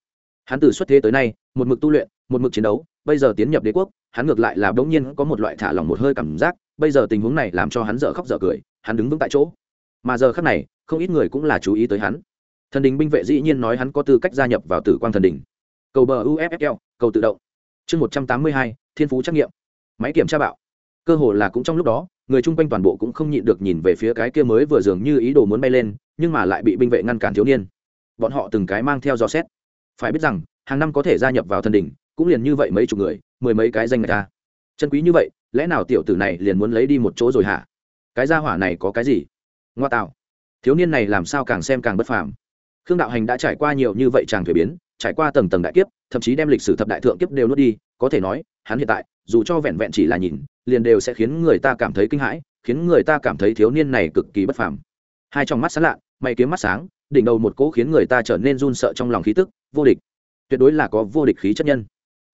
Hắn từ xuất thế tới nay, một mực tu luyện, một mực chiến đấu, bây giờ tiến nhập đế quốc, hắn ngược lại là bỗng nhiên có một loại thả lỏng một hơi cảm giác, bây giờ tình huống này làm cho hắn dở khóc dở cười, hắn đứng vững tại chỗ. Mà giờ khác này, không ít người cũng là chú ý tới hắn. Thần đình binh vệ dĩ nhiên nói hắn có tư cách gia nhập vào tử quang thần đình. Cầu bờ uffl cầu tự động. Chương một trăm tám mươi hai, thiên phú trắc nghiệm. Máy kiểm tra bạo. Cơ hồ là cũng trong lúc đó người chung quanh toàn bộ cũng không nhịn được nhìn về phía cái kia mới vừa dường như ý đồ muốn bay lên, nhưng mà lại bị binh vệ ngăn cản thiếu niên. Bọn họ từng cái mang theo dò xét. Phải biết rằng, hàng năm có thể gia nhập vào thần đỉnh, cũng liền như vậy mấy chục người, mười mấy cái danh người ta. Chân quý như vậy, lẽ nào tiểu tử này liền muốn lấy đi một chỗ rồi hả? Cái gia hỏa này có cái gì? Ngoa tạo. Thiếu niên này làm sao càng xem càng bất phàm. Khương đạo hành đã trải qua nhiều như vậy chàng thuế biến, trải qua tầng tầng đại kiếp, thậm chí đem lịch sử thập đại thượng kiếp đều nuốt đi, có thể nói, hắn hiện tại, dù cho vẹn vẹn chỉ là nhìn liền đều sẽ khiến người ta cảm thấy kinh hãi, khiến người ta cảm thấy thiếu niên này cực kỳ bất phàm. Hai trong mắt sáng lạ mày kiếm mắt sáng, đỉnh đầu một cỗ khiến người ta trở nên run sợ trong lòng khí tức, vô địch. Tuyệt đối là có vô địch khí chất nhân.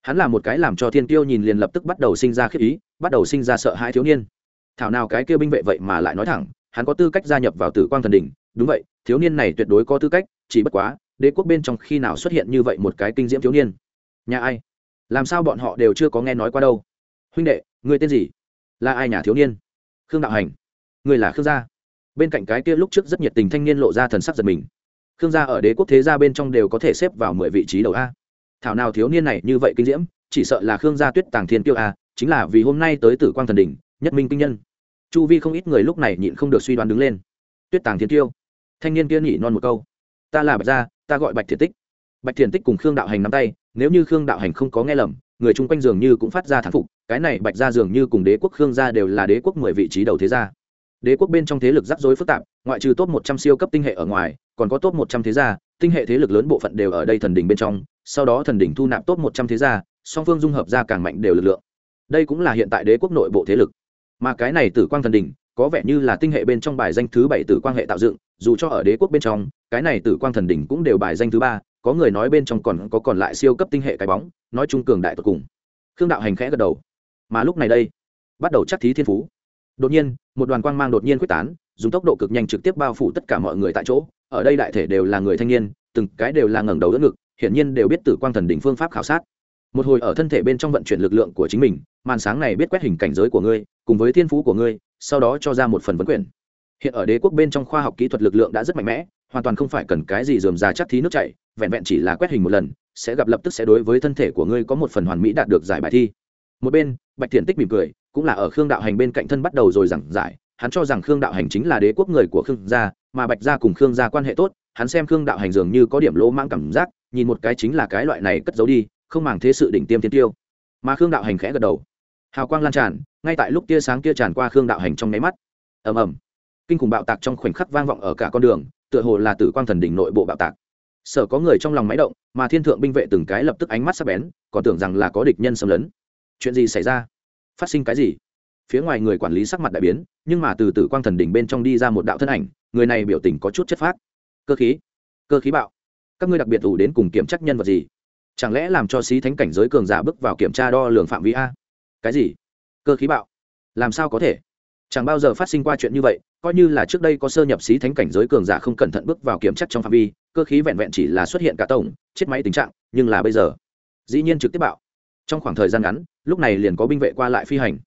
Hắn là một cái làm cho thiên tiêu nhìn liền lập tức bắt đầu sinh ra khiếp ý, bắt đầu sinh ra sợ hãi thiếu niên. Thảo nào cái kia binh vệ vậy mà lại nói thẳng, hắn có tư cách gia nhập vào tử quang thần đỉnh. Đúng vậy, thiếu niên này tuyệt đối có tư cách, chỉ bất quá, đế quốc bên trong khi nào xuất hiện như vậy một cái kinh diễm thiếu niên? Nhà ai? Làm sao bọn họ đều chưa có nghe nói qua đâu? Huynh đệ người tên gì? Là ai nhà thiếu niên? Khương đạo hành. Người là khương gia. Bên cạnh cái kia lúc trước rất nhiệt tình thanh niên lộ ra thần sắc giật mình. Khương gia ở đế quốc thế gia bên trong đều có thể xếp vào mười vị trí đầu a. Thảo nào thiếu niên này như vậy kinh diễm, chỉ sợ là khương gia tuyết tàng thiên tiêu a, chính là vì hôm nay tới tử quang thần đỉnh, nhất minh kinh nhân. Chu vi không ít người lúc này nhịn không được suy đoán đứng lên. Tuyết tàng thiên tiêu thanh niên kia nhỉ non một câu. Ta là bạch gia, ta gọi bạch thiện tích. Bạch thiện tích cùng khương đạo hành nắm tay, nếu như khương đạo hành không có nghe lầm người chung quanh dường như cũng phát ra thán phục, cái này bạch gia dường như cùng đế quốc khương gia đều là đế quốc mười vị trí đầu thế gia. Đế quốc bên trong thế lực rắc rối phức tạp, ngoại trừ top một trăm siêu cấp tinh hệ ở ngoài, còn có top một trăm thế gia, tinh hệ thế lực lớn bộ phận đều ở đây thần đỉnh bên trong, sau đó thần đỉnh thu nạp top một trăm thế gia, song phương dung hợp ra càng mạnh đều lực lượng. Đây cũng là hiện tại đế quốc nội bộ thế lực. Mà cái này tử quang thần đỉnh, có vẻ như là tinh hệ bên trong bài danh thứ bảy tử quang hệ tạo dựng, dù cho ở đế quốc bên trong, cái này tử quang thần đỉnh cũng đều bài danh thứ ba có người nói bên trong còn có còn lại siêu cấp tinh hệ cái bóng, nói chung cường đại tột cùng. Khương đạo hành khẽ gật đầu. Mà lúc này đây, bắt đầu chắc thí thiên phú. Đột nhiên, một đoàn quang mang đột nhiên quyết tán, dùng tốc độ cực nhanh trực tiếp bao phủ tất cả mọi người tại chỗ. Ở đây đại thể đều là người thanh niên, từng cái đều là ngẩng đầu đỡ ngực, hiển nhiên đều biết tử quang thần đỉnh phương pháp khảo sát. Một hồi ở thân thể bên trong vận chuyển lực lượng của chính mình, màn sáng này biết quét hình cảnh giới của ngươi, cùng với thiên phú của ngươi, sau đó cho ra một phần vấn quyền. Hiện ở đế quốc bên trong khoa học kỹ thuật lực lượng đã rất mạnh mẽ hoàn toàn không phải cần cái gì dườm già chắc thí nước chảy, vẹn vẹn chỉ là quét hình một lần, sẽ gặp lập tức sẽ đối với thân thể của ngươi có một phần hoàn mỹ đạt được giải bài thi. Một bên, bạch thiện tích mỉm cười, cũng là ở khương đạo hành bên cạnh thân bắt đầu rồi giảng giải, hắn cho rằng khương đạo hành chính là đế quốc người của khương gia, mà bạch gia cùng khương gia quan hệ tốt, hắn xem khương đạo hành dường như có điểm lỗ mãng cảm giác, nhìn một cái chính là cái loại này cất giấu đi, không màng thế sự đỉnh tiêm tiến tiêu. Mà khương đạo hành khẽ gật đầu. Hào quang lan tràn, ngay tại lúc tia sáng kia tràn qua khương đạo hành trong nháy mắt. Ầm ầm. Kinh khủng bạo tạc trong khoảnh khắc vang vọng ở cả con đường tựa hồ là tử quang thần đỉnh nội bộ bạo tạc. Sở có người trong lòng máy động, mà thiên thượng binh vệ từng cái lập tức ánh mắt sắp bén, còn tưởng rằng là có địch nhân xâm lấn. Chuyện gì xảy ra? Phát sinh cái gì? Phía ngoài người quản lý sắc mặt đại biến, nhưng mà từ tử quang thần đỉnh bên trong đi ra một đạo thân ảnh, người này biểu tình có chút chất phát cơ khí cơ khí bạo. Các ngươi đặc biệt ủ đến cùng kiểm tra nhân vật gì? Chẳng lẽ làm cho xí thánh cảnh giới cường giả bước vào kiểm tra đo lường phạm vi a? Cái gì? Cơ khí bạo. Làm sao có thể? Chẳng bao giờ phát sinh qua chuyện như vậy coi như là trước đây có sơ nhập sĩ thánh cảnh giới cường giả không cẩn thận bước vào kiểm chất trong phạm vi, cơ khí vẹn vẹn chỉ là xuất hiện cả tổng, chết máy tình trạng, nhưng là bây giờ, dĩ nhiên trực tiếp bạo. Trong khoảng thời gian ngắn, lúc này liền có binh vệ qua lại phi hành.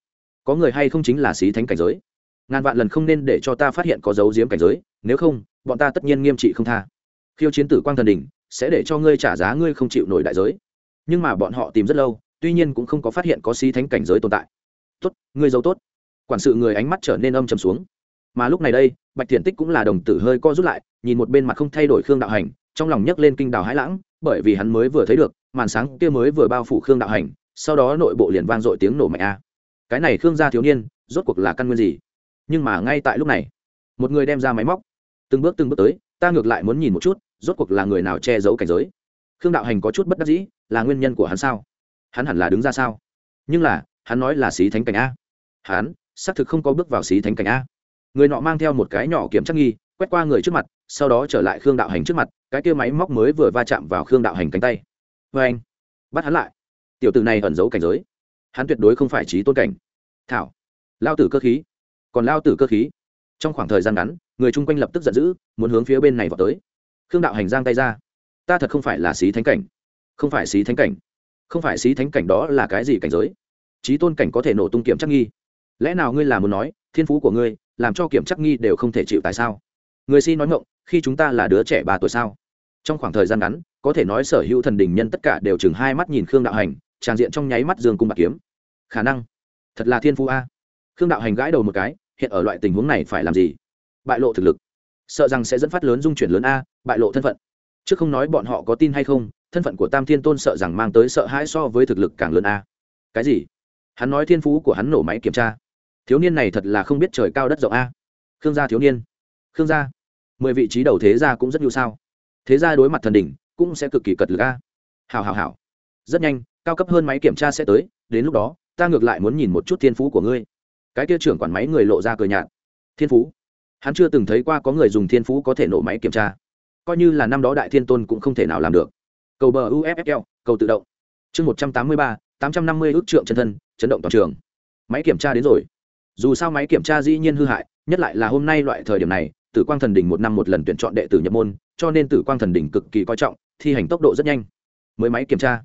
Có người hay không chính là sĩ thánh cảnh giới? Ngàn vạn lần không nên để cho ta phát hiện có dấu diếm cảnh giới, nếu không, bọn ta tất nhiên nghiêm trị không tha. Khiêu chiến tử quang thần đình sẽ để cho ngươi trả giá ngươi không chịu nổi đại giới. Nhưng mà bọn họ tìm rất lâu, tuy nhiên cũng không có phát hiện có sĩ thánh cảnh giới tồn tại. Tốt, ngươi giấu tốt. Quản sự người ánh mắt trở nên âm trầm xuống mà lúc này đây, bạch thiện tích cũng là đồng tử hơi co rút lại, nhìn một bên mặt không thay đổi khương đạo hành, trong lòng nhấc lên kinh đào hãi lãng, bởi vì hắn mới vừa thấy được, màn sáng kia mới vừa bao phủ khương đạo hành, sau đó nội bộ liền vang dội tiếng nổ mạnh a. Cái này khương gia thiếu niên, rốt cuộc là căn nguyên gì? Nhưng mà ngay tại lúc này, một người đem ra máy móc. Từng bước từng bước tới, ta ngược lại muốn nhìn một chút, rốt cuộc là người nào che giấu cảnh giới? Khương đạo hành có chút bất đắc dĩ, là nguyên nhân của hắn sao? Hắn hẳn là đứng ra sao? Nhưng là, hắn nói là xí thánh cảnh a. Hắn, xác thực không có bước vào xí thánh cảnh a người nọ mang theo một cái nhỏ kiểm chắc nghi, quét qua người trước mặt, sau đó trở lại khương đạo hành trước mặt, cái kia máy móc mới vừa va chạm vào khương đạo hành cánh tay. Vê anh, bắt hắn lại. Tiểu t ử này ẩn giấu cảnh giới. Hắn tuyệt đối không phải trí tôn cảnh. Thảo, lao tử cơ khí. Còn lao tử cơ khí. Trong khoảng thời gian ngắn, người chung quanh lập tức giận dữ, muốn hướng phía bên này vào tới. Khương đạo hành giang tay ra. Ta thật không phải là xí thánh cảnh. Không phải xí thánh cảnh. Không phải xí thánh cảnh đó là cái gì cảnh giới? Trí tôn cảnh có thể nổ tung kiểm chắc nghi. Lẽ nào ngươi là muốn nói thiên phú của ngươi, làm cho kiểm chắc nghi đều không thể chịu tại sao? Người si nói ngộng khi chúng ta là đứa trẻ ba tuổi sao? Trong khoảng thời gian ngắn, có thể nói sở hữu thần đình nhân tất cả đều chừng hai mắt nhìn khương đạo hành tràng diện trong nháy mắt dương cung bạc kiếm. Khả năng. Thật là thiên phú a. Khương đạo hành gãi đầu một cái, hiện ở loại tình huống này phải làm gì? Bại lộ thực lực. Sợ rằng sẽ dẫn phát lớn dung chuyển lớn a, bại lộ thân phận. Chứ không nói bọn họ có tin hay không, thân phận của tam thiên tôn sợ rằng mang tới sợ hãi so với thực lực càng lớn a. Cái gì? Hắn nói thiên phú của hắn nổ máy kiểm tra thiếu niên này thật là không biết trời cao đất rộng a. Khương gia thiếu niên. Khương gia. Mười vị trí đầu thế gia cũng rất nhiều sao. Thế gia đối mặt thần đỉnh cũng sẽ cực kỳ cật lực a. Hào hào hào rất nhanh, cao cấp hơn máy kiểm tra sẽ tới, đến lúc đó, ta ngược lại muốn nhìn một chút thiên phú của ngươi. Cái kia trưởng quản máy người lộ ra cờ nhạt. Thiên phú? Hắn chưa từng thấy qua có người dùng thiên phú có thể nổ máy kiểm tra. Coi như là năm đó đại thiên tôn cũng không thể nào làm được. Cầu bờ uffl cầu tự động. Chương một trăm tám mươi ba, tám trăm năm mươi ước trượng chân thân, chấn động toàn trường. Máy kiểm tra đến rồi dù sao máy kiểm tra dĩ nhiên hư hại, nhất lại là hôm nay loại thời điểm này, tử quang thần đỉnh một năm một lần tuyển chọn đệ tử nhập môn, cho nên tử quang thần đỉnh cực kỳ coi trọng, thi hành tốc độ rất nhanh. Mới máy kiểm tra.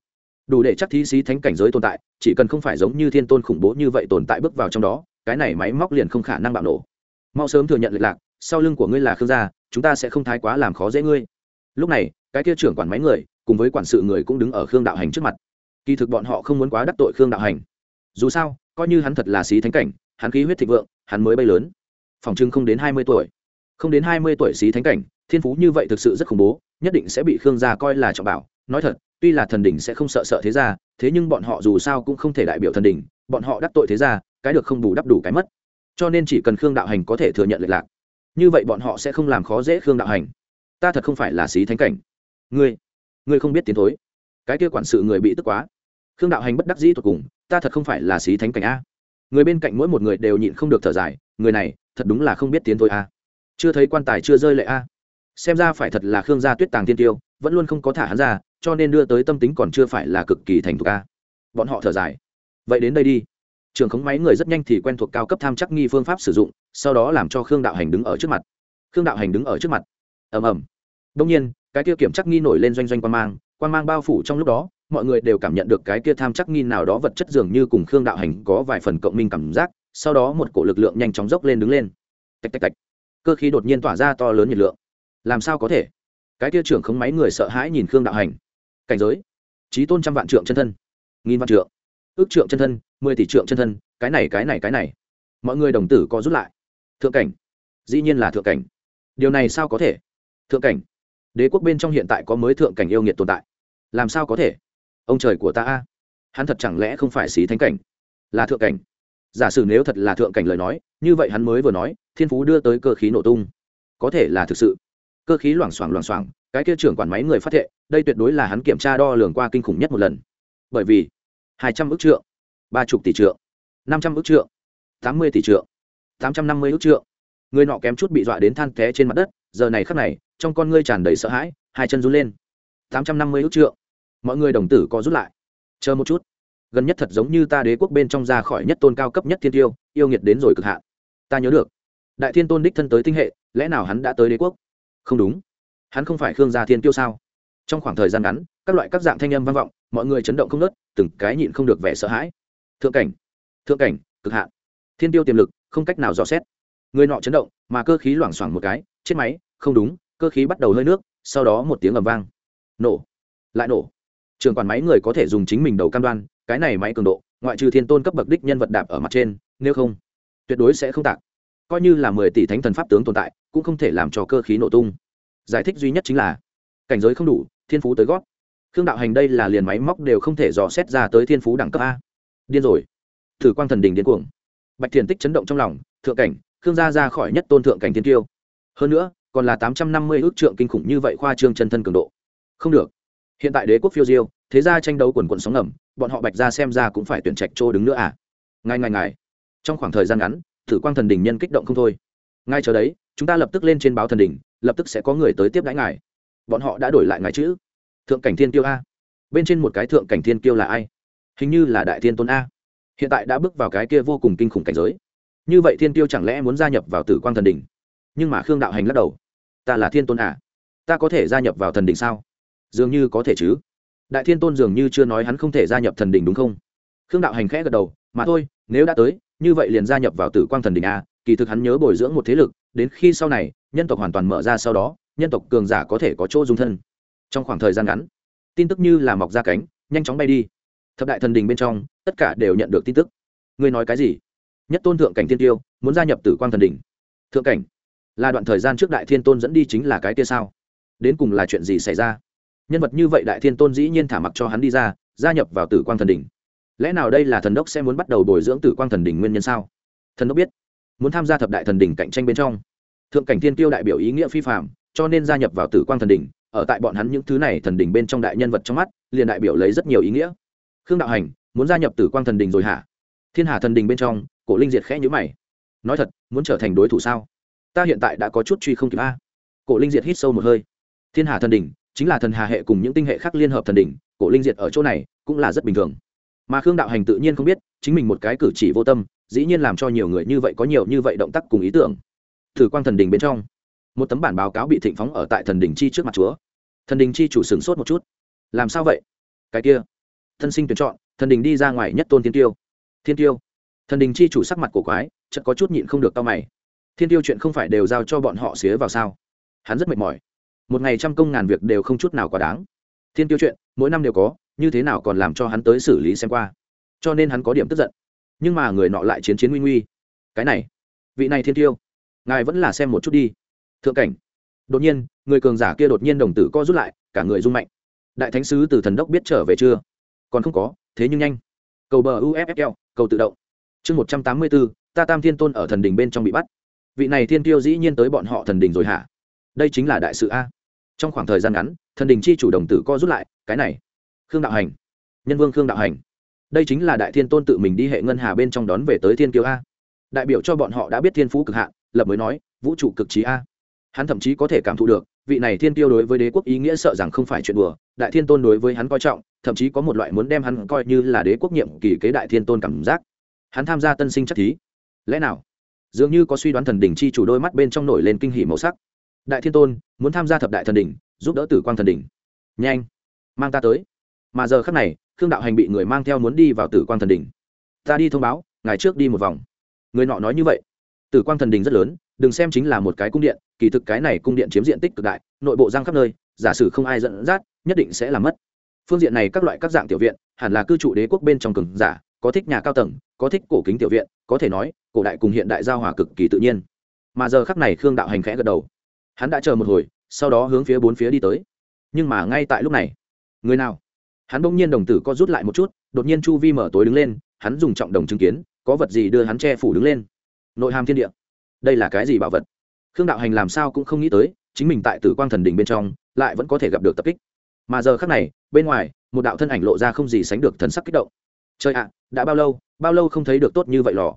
Đủ để chắc thí sĩ thánh cảnh giới tồn tại, chỉ cần không phải giống như thiên tôn khủng bố như vậy tồn tại bước vào trong đó, cái này máy móc liền không khả năng bạo nổ. Mau sớm thừa nhận lệch lạc, sau lưng của ngươi là khương gia, chúng ta sẽ không thái quá làm khó dễ ngươi. Lúc này, cái kia trưởng quản máy người, cùng với quản sự người cũng đứng ở khương đạo hành trước mặt. Kỳ thực bọn họ không muốn quá đắc tội khương đạo hành. Dù sao, coi như hắn thật là xí thánh cảnh hắn khí huyết thịnh vượng, hắn mới bay lớn. Phòng trưng không đến hai mươi tuổi. Không đến hai mươi tuổi xí thánh cảnh, thiên phú như vậy thực sự rất khủng bố, nhất định sẽ bị khương gia coi là trọng bảo. Nói thật, tuy là thần đỉnh sẽ không sợ sợ thế gia, thế nhưng bọn họ dù sao cũng không thể đại biểu thần đỉnh, bọn họ đắc tội thế gia, cái được không bù đắp đủ cái mất. Cho nên chỉ cần khương đạo hành có thể thừa nhận lệch lạc, như vậy bọn họ sẽ không làm khó dễ khương đạo hành. Ta thật không phải là xí thánh cảnh. Ngươi ngươi không biết tiến thối. Cái kia quản sự người bị tức quá. Khương đạo hành bất đắc dĩ tột cùng, ta thật không phải là xí thánh cảnh a người bên cạnh mỗi một người đều nhịn không được thở dài, người này, thật đúng là không biết tiến thôi a. Chưa thấy quan tài chưa rơi lệ a. Xem ra phải thật là khương gia tuyết tàng tiên tiêu, vẫn luôn không có thả hắn ra, cho nên đưa tới tâm tính còn chưa phải là cực kỳ thành thục a. Bọn họ thở dài. Vậy đến đây đi. Trường khống máy người rất nhanh thì quen thuộc cao cấp tham chắc nghi phương pháp sử dụng, sau đó làm cho khương đạo hành đứng ở trước mặt. Khương đạo hành đứng ở trước mặt. Ầm ầm. Đông nhiên, cái kia kiểm chắc nghi nổi lên doanh doanh quan mang quan mang bao phủ trong lúc đó mọi người đều cảm nhận được cái kia tham chắc nghi nào đó vật chất dường như cùng khương đạo hành có vài phần cộng minh cảm giác, sau đó một cổ lực lượng nhanh chóng dốc lên đứng lên. Tạch tạch tạch. Cơ khí đột nhiên tỏa ra to lớn nhiệt lượng. Làm sao có thể? Cái kia trưởng không máy người sợ hãi nhìn khương đạo hành. Cảnh giới? Trí tôn trăm vạn trượng chân thân. Nghìn vạn trượng. Ước trượng chân thân, mười tỷ trượng chân thân, cái này cái này cái này. Mọi người đồng tử có rút lại. Thượng cảnh. Dĩ nhiên là thượng cảnh. Điều này sao có thể? Thượng cảnh. Đế quốc bên trong hiện tại có mới thượng cảnh yêu nghiệt tồn tại. Làm sao có thể? Ông trời của ta a. Hắn thật chẳng lẽ không phải xí thánh cảnh? Là thượng cảnh. Giả sử nếu thật là thượng cảnh lời nói, như vậy hắn mới vừa nói, thiên phú đưa tới cơ khí nổ tung. Có thể là thực sự. Cơ khí loảng xoảng loảng xoảng, cái kia trưởng quản máy người phát thệ, đây tuyệt đối là hắn kiểm tra đo lường qua kinh khủng nhất một lần. Bởi vì, hai trăm ước trượng, ba chục tỷ trượng, năm trăm ước trượng, tám mươi tỷ trượng, tám trăm năm mươi ước trượng. Người nọ kém chút bị dọa đến than té trên mặt đất, giờ này khắc này, trong con ngươi tràn đầy sợ hãi, hai chân run lên. Tám trăm năm mươi ước trượng mọi người đồng tử có rút lại. Chờ một chút. Gần nhất thật giống như ta đế quốc bên trong ra khỏi nhất tôn cao cấp nhất thiên tiêu, yêu nghiệt đến rồi cực hạn. Ta nhớ được. Đại thiên tôn đích thân tới tinh hệ, lẽ nào hắn đã tới đế quốc? Không đúng. Hắn không phải khương gia thiên tiêu sao? Trong khoảng thời gian ngắn, các loại các dạng thanh âm vang vọng, mọi người chấn động không nớt từng cái nhịn không được vẻ sợ hãi. Thượng cảnh thượng cảnh, cực hạn. Thiên tiêu tiềm lực, không cách nào dò xét. Người nọ chấn động, mà cơ khí loảng xoảng một cái, chết máy, không đúng, cơ khí bắt đầu hơi nước, sau đó một tiếng ầm vang. Nổ. Lại nổ trường quản máy người có thể dùng chính mình đầu cam đoan, cái này máy cường độ, ngoại trừ thiên tôn cấp bậc đích nhân vật đạp ở mặt trên, nếu không, tuyệt đối sẽ không tạc. Coi như là mười tỷ thánh thần pháp tướng tồn tại, cũng không thể làm cho cơ khí nổ tung. Giải thích duy nhất chính là, cảnh giới không đủ, thiên phú tới gót. Khương đạo hành đây là liền máy móc đều không thể dò xét ra tới thiên phú đẳng cấp a. Điên rồi. Thử quang thần đình điên cuồng. Bạch thiền tích chấn động trong lòng, thượng cảnh, khương gia ra khỏi nhất tôn thượng cảnh thiên tiêu. Hơn nữa, còn là tám trăm năm mươi ước trượng kinh khủng như vậy khoa trương chân thân cường độ. Không được hiện tại đế quốc phiêu diêu, thế ra tranh đấu quần quần sóng ngầm, bọn họ bạch ra xem ra cũng phải tuyển trạch chỗ đứng nữa à? Ngài ngài ngài. Trong khoảng thời gian ngắn thử quang thần đình nhân kích động không thôi. Ngay chờ đấy, chúng ta lập tức lên trên báo thần đình, lập tức sẽ có người tới tiếp đãi ngài. Bọn họ đã đổi lại ngài chữ. Thượng cảnh thiên kiêu a. Bên trên một cái thượng cảnh thiên kiêu là ai? Hình như là đại thiên tôn a. Hiện tại đã bước vào cái kia vô cùng kinh khủng cảnh giới. Như vậy thiên tiêu chẳng lẽ muốn gia nhập vào tử quang thần đình? Nhưng mà khương đạo hành lắc đầu. Ta là thiên tôn à ta có thể gia nhập vào thần đình sao? Dường như có thể chứ? Đại thiên tôn dường như chưa nói hắn không thể gia nhập thần đình đúng không? Khương đạo hành khẽ gật đầu, mà thôi, nếu đã tới, như vậy liền gia nhập vào tử quang thần đình a, kỳ thực hắn nhớ bồi dưỡng một thế lực, đến khi sau này, nhân tộc hoàn toàn mở ra sau đó, nhân tộc cường giả có thể có chỗ dung thân. Trong khoảng thời gian ngắn, tin tức như là mọc ra cánh, nhanh chóng bay đi. Thập đại thần đình bên trong, tất cả đều nhận được tin tức. Ngươi nói cái gì? Nhất tôn thượng cảnh tiên tiêu, muốn gia nhập tử quang thần đình thượng cảnh, là đoạn thời gian trước đại thiên tôn dẫn đi chính là cái kia sao? Đến cùng là chuyện gì xảy ra? Nhân vật như vậy đại thiên tôn dĩ nhiên thả mặc cho hắn đi ra, gia nhập vào tử quang thần đình lẽ nào đây là thần đốc sẽ muốn bắt đầu bồi dưỡng tử quang thần đình nguyên nhân sao? Thần đốc biết, muốn tham gia thập đại thần đình cạnh tranh bên trong. Thượng cảnh thiên tiêu đại biểu ý nghĩa phi phạm cho nên gia nhập vào tử quang thần đình ở tại bọn hắn những thứ này thần đình bên trong đại nhân vật trong mắt, liền đại biểu lấy rất nhiều ý nghĩa. Khương đạo hành, muốn gia nhập tử quang thần đình rồi hả? Thiên hà thần đình bên trong, cổ linh diệt khẽ nhữ mày. Nói thật, muốn trở thành đối thủ sao? Ta hiện tại đã có chút truy không kịp a. Cổ linh diệt hít sâu một hơi. Thiên hà thần đình chính là thần hà hệ cùng những tinh hệ khác liên hợp thần đỉnh, cổ linh diệt ở chỗ này cũng là rất bình thường. Mà khương đạo hành tự nhiên không biết, chính mình một cái cử chỉ vô tâm, dĩ nhiên làm cho nhiều người như vậy có nhiều như vậy động tác cùng ý tưởng. Thử quang thần đình bên trong, một tấm bản báo cáo bị thịnh phóng ở tại thần đình chi trước mặt chúa. Thần đình chi chủ sửng sốt một chút. Làm sao vậy? Cái kia, thân sinh tuyển chọn, thần đình đi ra ngoài nhất tôn thiên tiêu. Thiên tiêu, thần đình chi chủ sắc mặt cổ quái, chợt có chút nhịn không được tao mày. Thiên tiêu chuyện không phải đều giao cho bọn họ xía vào sao? Hắn rất mệt mỏi một ngày trăm công ngàn việc đều không chút nào quá đáng. Thiên tiêu chuyện, mỗi năm đều có, như thế nào còn làm cho hắn tới xử lý xem qua. Cho nên hắn có điểm tức giận. Nhưng mà người nọ lại chiến chiến nguy nguy. Cái này, vị này thiên tiêu, ngài vẫn là xem một chút đi. Thượng cảnh, đột nhiên, người cường giả kia đột nhiên đồng tử co rút lại, cả người rung mạnh. Đại thánh sứ từ thần đốc biết trở về chưa? Còn không có, thế nhưng nhanh. Cầu bờ uffl cầu tự động. Chương một trăm tám mươi bốn ta tam thiên tôn ở thần đình bên trong bị bắt. Vị này thiên tiêu dĩ nhiên tới bọn họ thần đình rồi hả? Đây chính là đại sự a trong khoảng thời gian ngắn, thần đình chi chủ đồng tử co rút lại, cái này, khương đạo hành. Nhân vương khương đạo hành. Đây chính là đại thiên tôn tự mình đi hệ ngân hà bên trong đón về tới thiên kiêu a. Đại biểu cho bọn họ đã biết thiên phú cực hạn, lập mới nói, vũ trụ cực trí a. Hắn thậm chí có thể cảm thụ được, vị này thiên tiêu đối với đế quốc ý nghĩa sợ rằng không phải chuyện đùa, đại thiên tôn đối với hắn coi trọng, thậm chí có một loại muốn đem hắn coi như là đế quốc nhiệm kỳ kế đại thiên tôn cảm giác. Hắn tham gia tân sinh chắc thí. Lẽ nào? Dường như có suy đoán thần đình chi chủ đôi mắt bên trong nổi lên kinh hỉ màu sắc đại thiên tôn, muốn tham gia thập đại thần đỉnh, giúp đỡ tử quang thần đỉnh. Nhanh, mang ta tới. Mà giờ khắc này, khương đạo hành bị người mang theo muốn đi vào tử quang thần đỉnh. Ta đi thông báo ngày trước đi một vòng. Người nọ nói như vậy. Tử quang thần đình rất lớn, đừng xem chính là một cái cung điện, kỳ thực cái này cung điện chiếm diện tích cực đại, nội bộ giang khắp nơi, giả sử không ai dẫn dắt, nhất định sẽ làm mất. Phương diện này các loại các dạng tiểu viện, hẳn là cư trụ đế quốc bên trong cường giả, có thích nhà cao tầng, có thích cổ kính tiểu viện, có thể nói, cổ đại cùng hiện đại giao hòa cực kỳ tự nhiên. Mà giờ khắc này khương đạo hành khẽ gật đầu hắn đã chờ một hồi, sau đó hướng phía bốn phía đi tới. Nhưng mà ngay tại lúc này, người nào? Hắn bỗng nhiên đồng tử co rút lại một chút, đột nhiên chu vi mở tối đứng lên, hắn dùng trọng đồng chứng kiến, có vật gì đưa hắn che phủ đứng lên? Nội hàm thiên địa. Đây là cái gì bảo vật? Khương đạo hành làm sao cũng không nghĩ tới, chính mình tại tử quang thần đình bên trong, lại vẫn có thể gặp được tập kích. Mà giờ khác này, bên ngoài, một đạo thân ảnh lộ ra không gì sánh được thần sắc kích động. Trời ạ, đã bao lâu bao lâu không thấy được tốt như vậy lò?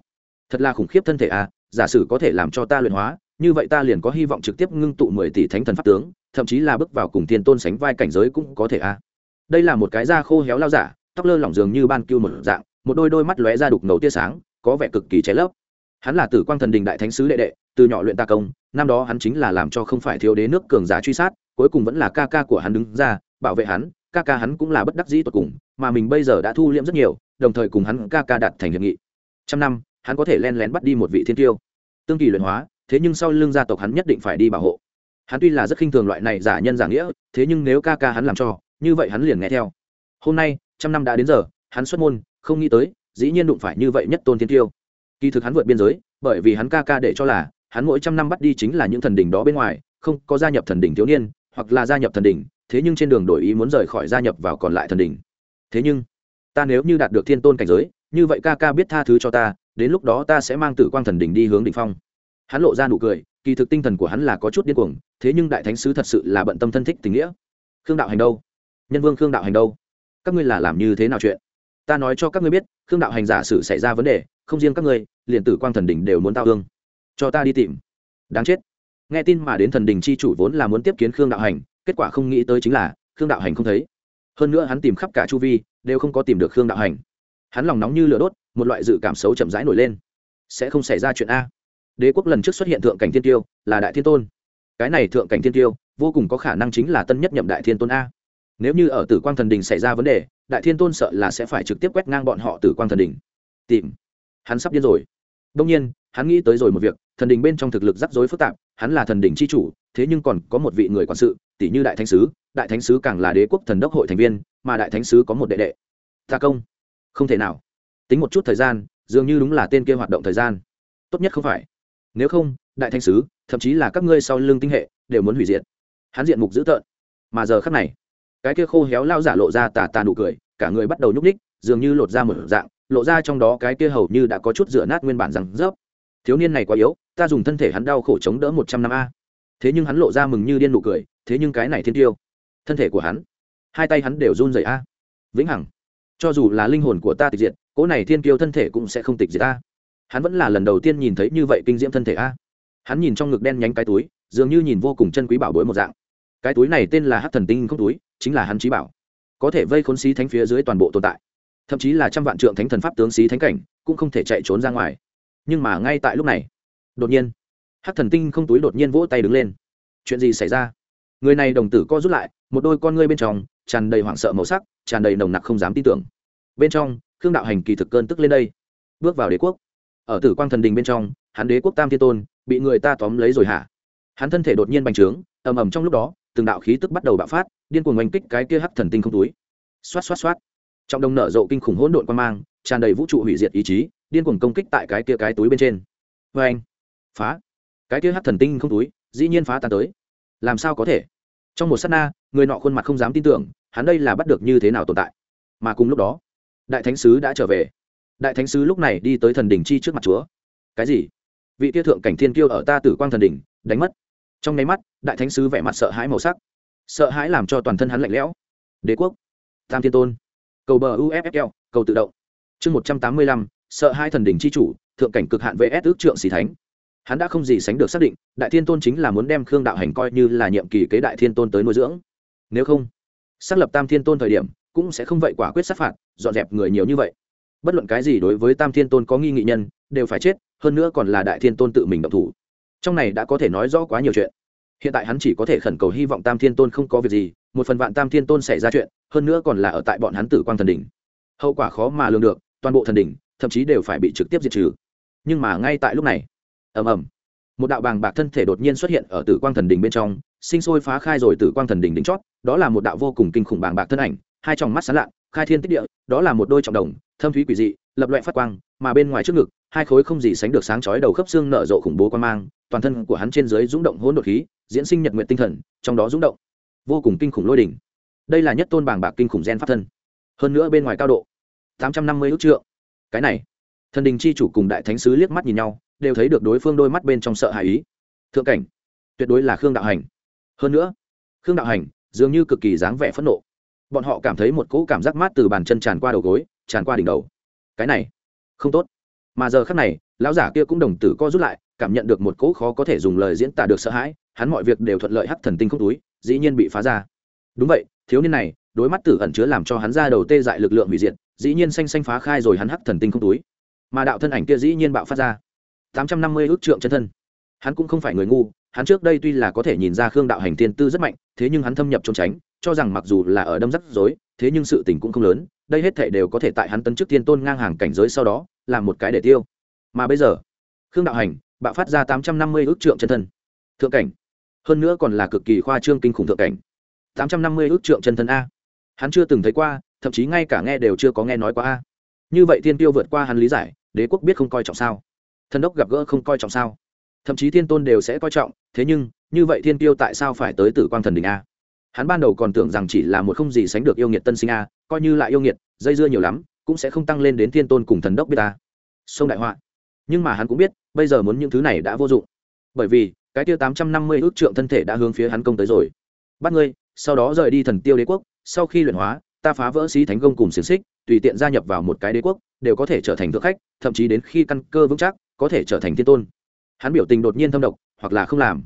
Thật là khủng khiếp thân thể à giả sử có thể làm cho ta luyện hóa như vậy ta liền có hy vọng trực tiếp ngưng tụ mười tỷ thánh thần pháp tướng, thậm chí là bước vào cùng thiên tôn sánh vai cảnh giới cũng có thể à đây là một cái da khô héo lao giả, tóc lơ lỏng dường như ban cưu một dạng, một đôi đôi mắt lóe ra đục ngầu tia sáng, có vẻ cực kỳ cháy lấp. Hắn là tử quang thần đình đại thánh sứ đệ đệ, từ nhỏ luyện ta công, năm đó hắn chính là làm cho không phải thiếu đế nước cường giả truy sát, cuối cùng vẫn là ca ca của hắn đứng ra, bảo vệ hắn, ca ca hắn cũng là bất đắc dĩ tột cùng, mà mình bây giờ đã thu liễm rất nhiều, đồng thời cùng hắn ca ca đạt thành hiệp nghị. Trăm năm, hắn có thể len lén bắt đi một vị thiên tiêu. Tương kỳ luyện hóa thế nhưng sau lưng gia tộc hắn nhất định phải đi bảo hộ. Hắn tuy là rất khinh thường loại này giả nhân giả nghĩa, thế nhưng nếu ca ca hắn làm cho, như vậy hắn liền nghe theo. Hôm nay, trăm năm đã đến giờ, hắn xuất môn, không nghĩ tới, dĩ nhiên đụng phải như vậy nhất tôn thiên tiêu. Kỳ thực hắn vượt biên giới, bởi vì hắn ca ca để cho là, hắn mỗi trăm năm bắt đi chính là những thần đỉnh đó bên ngoài, không có gia nhập thần đỉnh thiếu niên, hoặc là gia nhập thần đỉnh, thế nhưng trên đường đổi ý muốn rời khỏi gia nhập vào còn lại thần đỉnh. Thế nhưng, ta nếu như đạt được thiên tôn cảnh giới, như vậy ca ca biết tha thứ cho ta, đến lúc đó ta sẽ mang tử quang thần đỉnh đi hướng đỉnh phong hắn lộ ra nụ cười, kỳ thực tinh thần của hắn là có chút điên cuồng, thế nhưng đại thánh sứ thật sự là bận tâm thân thích tình nghĩa. Khương đạo hành đâu? Nhân vương khương đạo hành đâu? Các ngươi là làm như thế nào chuyện? Ta nói cho các ngươi biết, khương đạo hành giả sử xảy ra vấn đề, không riêng các ngươi, liền tử quang thần đỉnh đều muốn tao hương cho ta đi tìm. Đáng chết. Nghe tin mà đến thần đình chi chủ vốn là muốn tiếp kiến khương đạo hành, kết quả không nghĩ tới chính là, khương đạo hành không thấy. Hơn nữa hắn tìm khắp cả chu vi, đều không có tìm được khương đạo hành. Hắn lòng nóng như lửa đốt, một loại dự cảm xấu chậm rãi nổi lên. Sẽ không xảy ra chuyện a đế quốc lần trước xuất hiện thượng cảnh thiên tiêu là đại thiên tôn. Cái này thượng cảnh thiên tiêu vô cùng có khả năng chính là tân nhất nhậm đại thiên tôn a. Nếu như ở tử quang thần đình xảy ra vấn đề, đại thiên tôn sợ là sẽ phải trực tiếp quét ngang bọn họ tử quang thần đình. Tìm. Hắn sắp điên rồi. Đông nhiên, hắn nghĩ tới rồi một việc, thần đình bên trong thực lực rắc rối phức tạp, hắn là thần đình c h i chủ, thế nhưng còn có một vị người quản sự tỷ như đại thánh sứ, đại thánh sứ càng là đế quốc thần đốc hội thành viên, mà đại thánh sứ có một đệ đệ. Ta công. Không thể nào. Tính một chút thời gian, dường như đúng là tên kia hoạt động thời gian. Tốt nhất không phải nếu không, đại thanh sứ, thậm chí là các ngươi sau lưng tinh hệ, đều muốn hủy diệt. Hắn diện mục dữ tợn. Mà giờ khắc này, cái kia khô héo lao giả lộ ra tà tà nụ cười, cả người bắt đầu nhúc ních dường như lột ra một dạng, lộ ra trong đó cái kia hầu như đã có chút rửa nát nguyên bản rằng rớp. Thiếu niên này quá yếu, ta dùng thân thể hắn đau khổ chống đỡ một trăm năm a. Thế nhưng hắn lộ ra mừng như điên nụ cười, thế nhưng cái này thiên tiêu. Thân thể của hắn, hai tay hắn đều run rẩy a. Vĩnh hằng. Cho dù là linh hồn của ta tịch diệt, cỗ này thiên tiêu thân thể cũng sẽ không tịch diệt ta hắn vẫn là lần đầu tiên nhìn thấy như vậy kinh diễm thân thể a. Hắn nhìn trong ngực đen nhánh cái túi, dường như nhìn vô cùng chân quý bảo bối một dạng. Cái túi này tên là hát thần tinh không túi, chính là hắn trí bảo. Có thể vây khốn xí thánh phía dưới toàn bộ tồn tại. Thậm chí là trăm vạn trượng thánh thần pháp tướng xí thánh cảnh, cũng không thể chạy trốn ra ngoài. Nhưng mà ngay tại lúc này, đột nhiên hát thần tinh không túi đột nhiên vỗ tay đứng lên. Chuyện gì xảy ra? Người này đồng tử co rút lại, một đôi con ngươi bên trong tràn đầy hoảng sợ màu sắc, tràn đầy nồng nặc không dám tin tưởng. Bên trong, khương đạo hành kỳ thực cơn tức lên đây. Bước vào đế quốc ở tử quang thần đình bên trong, hắn đế quốc tam thiên tôn, bị người ta tóm lấy rồi hả? Hắn thân thể đột nhiên bành trướng, ầm ầm trong lúc đó, từng đạo khí tức bắt đầu bạo phát, điên cuồng oanh kích cái kia hắc thần tinh không túi. Xoát xoát xoát. Trong đông nở rộ kinh khủng hỗn độn quan mang, tràn đầy vũ trụ hủy diệt ý chí, điên cuồng công kích tại cái kia cái túi bên trên. Vê anh phá. Cái kia hắc thần tinh không túi, dĩ nhiên phá tan tới. Làm sao có thể? Trong một s á t na, người nọ khuôn mặt không dám tin tưởng, hắn đây là bắt được như thế nào tồn tại? Mà cùng lúc đó, đại thánh sứ đã trở về đại thánh sứ lúc này đi tới thần đình chi trước mặt chúa. Cái gì? Vị kia thượng cảnh thiên kiêu ở ta tử quang thần đình đánh mất. Trong nháy mắt, đại thánh sứ vẻ mặt sợ hãi màu sắc. Sợ hãi làm cho toàn thân hắn lạnh lẽo. Đế quốc, tam thiên tôn. Cầu bờ uffl cầu tự động. Chương một trăm tám mươi lăm, sợ hai thần đình c h i chủ, thượng cảnh cực hạn vs ước trượng xì thánh. Hắn đã không gì sánh được xác định, đại thiên tôn chính là muốn đem khương đạo hành coi như là nhiệm kỳ kế đại thiên tôn tới nuôi dưỡng. Nếu không, xác lập tam thiên tôn thời điểm, cũng sẽ không vậy quả quyết sát phạt, dọn dẹp người nhiều như vậy bất luận cái gì đối với tam thiên tôn có nghi nghị nhân, đều phải chết, hơn nữa còn là đại thiên tôn tự mình động thủ. Trong này đã có thể nói rõ quá nhiều chuyện. Hiện tại hắn chỉ có thể khẩn cầu hy vọng tam thiên tôn không có việc gì, một phần vạn tam thiên tôn xảy ra chuyện, hơn nữa còn là ở tại bọn hắn tử quang thần đỉnh. Hậu quả khó mà lường được, toàn bộ thần đỉnh, thậm chí đều phải bị trực tiếp diệt trừ. Nhưng mà ngay tại lúc này, ầm ầm, một đạo bàng bạc thân thể đột nhiên xuất hiện ở tử quang thần đỉnh bên trong, sinh sôi phá khai rồi tử quang thần đỉnh đỉnh chót, đó là một đạo vô cùng kinh khủng bàng bạc thân ảnh, hai tròng mắt sán lạn khai thiên tích địa, đó là một đôi trọng đồng, thâm thúy quỷ dị, lập loại phát quang, mà bên ngoài trước ngực, hai khối không gì sánh được sáng chói đầu khớp xương nở rộ khủng bố quan mang, toàn thân của hắn trên dưới rung động hỗn độn khí, diễn sinh nhật nguyện tinh thần, trong đó rung động. Vô cùng kinh khủng lôi đỉnh. Đây là nhất tôn bảng bạc kinh khủng gen pháp thân. Hơn nữa bên ngoài cao độ, tám trăm năm mươi ước trượng. Cái này, thần đình chi chủ cùng đại thánh sứ liếc mắt nhìn nhau, đều thấy được đối phương đôi mắt bên trong sợ hãi ý. Thượng cảnh, tuyệt đối là khương đạo hành. Hơn nữa, khương đạo hành dường như cực kỳ dáng vẻ phẫn nộ bọn họ cảm thấy một cỗ cảm giác mát từ bàn chân tràn qua đầu gối, tràn qua đỉnh đầu. Cái này, không tốt. Mà giờ khác này, lão giả kia cũng đồng tử co rút lại, cảm nhận được một cỗ khó có thể dùng lời diễn tả được sợ hãi, hắn mọi việc đều thuận lợi hắc thần tinh không túi, dĩ nhiên bị phá ra. Đúng vậy, thiếu niên này, đối mắt tử ẩn chứa làm cho hắn ra đầu tê dại lực lượng hủy diệt, dĩ nhiên xanh xanh phá khai rồi hắn hắc thần tinh không túi. Mà đạo thân ảnh kia dĩ nhiên bạo phát ra. Tám trăm năm mươi ước trượng chân thân. Hắn cũng không phải người ngu, hắn trước đây tuy là có thể nhìn ra khương đạo hành tiên tư rất mạnh, thế nhưng hắn thâm nhập trốn tránh cho rằng mặc dù là ở đâm rắc rối, thế nhưng sự tình cũng không lớn, đây hết thể đều có thể tại hắn tấn chức tiên tôn ngang hàng cảnh giới sau đó làm một cái để tiêu. Mà bây giờ, khương đạo hành, bạo phát ra tám trăm năm mươi ước trượng chân thân. Thượng cảnh. Hơn nữa còn là cực kỳ khoa trương kinh khủng thượng cảnh. tám trăm năm mươi ước trượng chân thân a. Hắn chưa từng thấy qua, thậm chí ngay cả nghe đều chưa có nghe nói qua a. Như vậy thiên tiêu vượt qua hắn lý giải, đế quốc biết không coi trọng sao. Thần đốc gặp gỡ không coi trọng sao. Thậm chí thiên tôn đều sẽ coi trọng, thế nhưng, như vậy thiên tiêu tại sao phải tới tử quang thần đình a? Hắn ban đầu còn tưởng rằng chỉ là một không gì sánh được yêu nghiệt tân sinh a, coi như lại yêu nghiệt, dây dưa nhiều lắm, cũng sẽ không tăng lên đến thiên tôn cùng thần đốc biết ta. Sông đại họa. Nhưng mà hắn cũng biết, bây giờ muốn những thứ này đã vô dụng. Bởi vì, cái tiêu tám trăm năm mươi ước trượng thân thể đã hướng phía hắn công tới rồi. Bắt ngươi, sau đó rời đi thần tiêu đế quốc, sau khi luyện hóa, ta phá vỡ xí thánh công cùng xiềng xích, tùy tiện gia nhập vào một cái đế quốc, đều có thể trở thành thượng khách, thậm chí đến khi căn cơ vững chắc, có thể trở thành thiên tôn. Hắn biểu tình đột nhiên thâm độc, hoặc là không làm.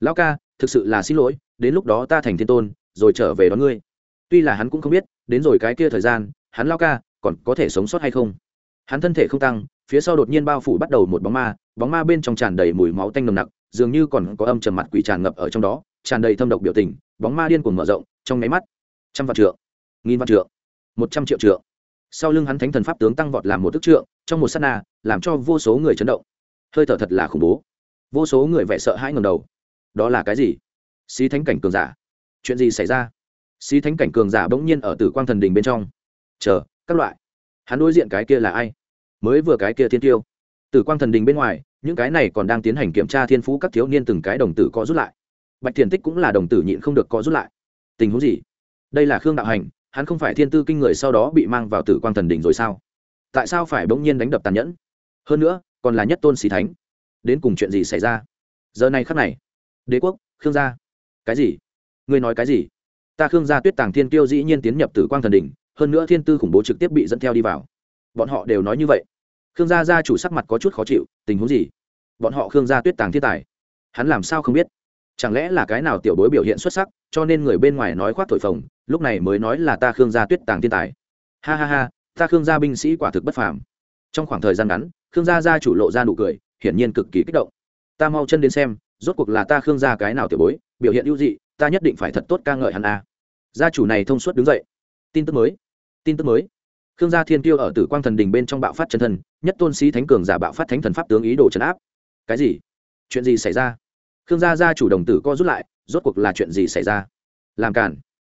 Lão ca, thực sự là xin lỗi đến lúc đó ta thành thiên tôn, rồi trở về đón ngươi. Tuy là hắn cũng không biết, đến rồi cái kia thời gian, hắn lao ca, còn có thể sống sót hay không? Hắn thân thể không tăng, phía sau đột nhiên bao phủ bắt đầu một bóng ma bóng ma bên trong tràn đầy mùi máu tanh nồng nặc, dường như còn có âm trầm mặt quỷ tràn ngập ở trong đó, tràn đầy thâm độc biểu tình, bóng ma điên cuồng mở rộng, trong nháy mắt, trăm vạn trượng, nghìn vạn trượng, một trăm triệu trượng. Sau lưng hắn thánh thần pháp tướng tăng vọt làm một tức trượng, trong một s á t na, làm cho vô số người chấn động. Hơi thở thật là khủng bố. Vô số người vẻ sợ hãi ngầm đầu. Đó là cái gì? Xí thánh cảnh cường giả. Chuyện gì xảy ra? Xí thánh cảnh cường giả bỗng nhiên ở tử quang thần đình bên trong. Chờ, các loại. Hắn đối diện cái kia là ai? Mới vừa cái kia thiên tiêu. Tử quang thần đình bên ngoài, những cái này còn đang tiến hành kiểm tra thiên phú các thiếu niên từng cái đồng tử có rút lại. Bạch thiền tích cũng là đồng tử nhịn không được có rút lại. Tình huống gì? Đây là khương đạo hành, hắn không phải thiên tư kinh người sau đó bị mang vào tử quang thần đình rồi sao? Tại sao phải bỗng nhiên đánh đập tàn nhẫn? Hơn nữa, còn là nhất tôn xí thánh. Đến cùng chuyện gì xảy ra? Giờ này khắc này, đế quốc, khương gia cái gì? Ngươi nói cái gì? Ta khương gia tuyết tàng thiên tiêu dĩ nhiên tiến nhập tử quang thần đình hơn nữa thiên tư khủng bố trực tiếp bị dẫn theo đi vào. Bọn họ đều nói như vậy. Khương gia gia chủ sắc mặt có chút khó chịu, tình huống gì? Bọn họ khương gia tuyết tàng thiên tài, hắn làm sao không biết? Chẳng lẽ là cái nào tiểu bối biểu hiện xuất sắc, cho nên người bên ngoài nói khoác thổi phồng, lúc này mới nói là ta khương gia tuyết tàng thiên tài. Ha ha ha, ta khương gia binh sĩ quả thực bất phàm. Trong khoảng thời gian ngắn, khương gia gia chủ lộ ra nụ cười, hiển nhiên cực kỳ kích động. Ta mau chân đến xem, rốt cuộc là ta khương gia cái nào tiểu bối? Biểu hiện ưu dị ta nhất định phải thật tốt ca ngợi hắn a. Gia chủ này thông suốt đứng dậy. Tin tức mới. Tin tức mới. Khương gia thiên tiêu ở tử quang thần đình bên trong bạo phát chân thần, nhất tôn sĩ thánh cường giả bạo phát thánh thần pháp tướng ý đồ trấn áp. Cái gì? Chuyện gì xảy ra? Khương gia gia chủ đồng tử co rút lại rốt cuộc là chuyện gì xảy ra? Làm cản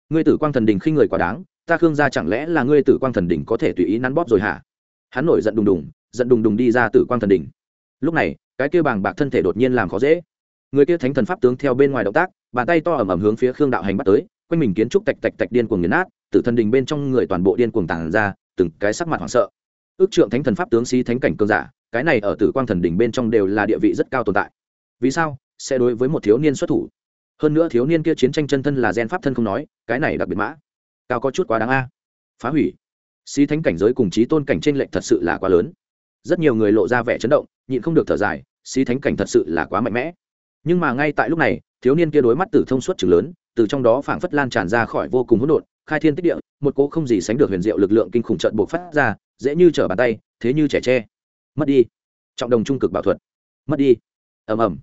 ngươi tử quang thần đình khi người quá đáng ta khương gia chẳng lẽ là ngươi tử quang thần đình có thể tùy ý nắn bóp rồi hả? Hắn nổi giận đùng đùng giận đùng đùng đi ra tử quang thần đình. Lúc này cái kia bàng bạc thân thể đột nhiên làm khó dễ người kia thánh thần pháp tướng theo bên ngoài động tác, bàn tay to ẩm ẩm hướng phía khương đạo hành bắt tới, quanh mình kiến trúc tạch tạch tạch điên cuồng nghiền nát tử thần đình bên trong người toàn bộ điên cuồng tàn ra, từng cái sắc mặt hoảng sợ. Ước trượng thánh thần pháp tướng sĩ thánh cảnh cơn giả, cái này ở tử quang thần đình bên trong đều là địa vị rất cao tồn tại. Vì sao? Sẽ đối với một thiếu niên xuất thủ. Hơn nữa thiếu niên kia chiến tranh chân thân là gen pháp thân không nói, cái này đặc biệt mã. Cao có chút quá đáng a. Phá hủy. Sĩ thánh cảnh giới cùng trí tôn cảnh trên lệnh thật sự là quá lớn. Rất nhiều người lộ ra vẻ chấn động, nhịn không được thở dài sĩ thánh cảnh thật sự là quá mạnh mẽ nhưng mà ngay tại lúc này, thiếu niên kia đối mắt tử thông suốt chừng lớn, từ trong đó phảng phất lan tràn ra khỏi vô cùng hỗn độn, khai thiên tích địa, một cỗ không gì sánh được huyền diệu lực lượng kinh khủng trận buộc phát ra, dễ như trở bàn tay, thế như trẻ tre. Mất đi. Trọng đồng trung cực bảo thuật. Mất đi. Ầm ầm.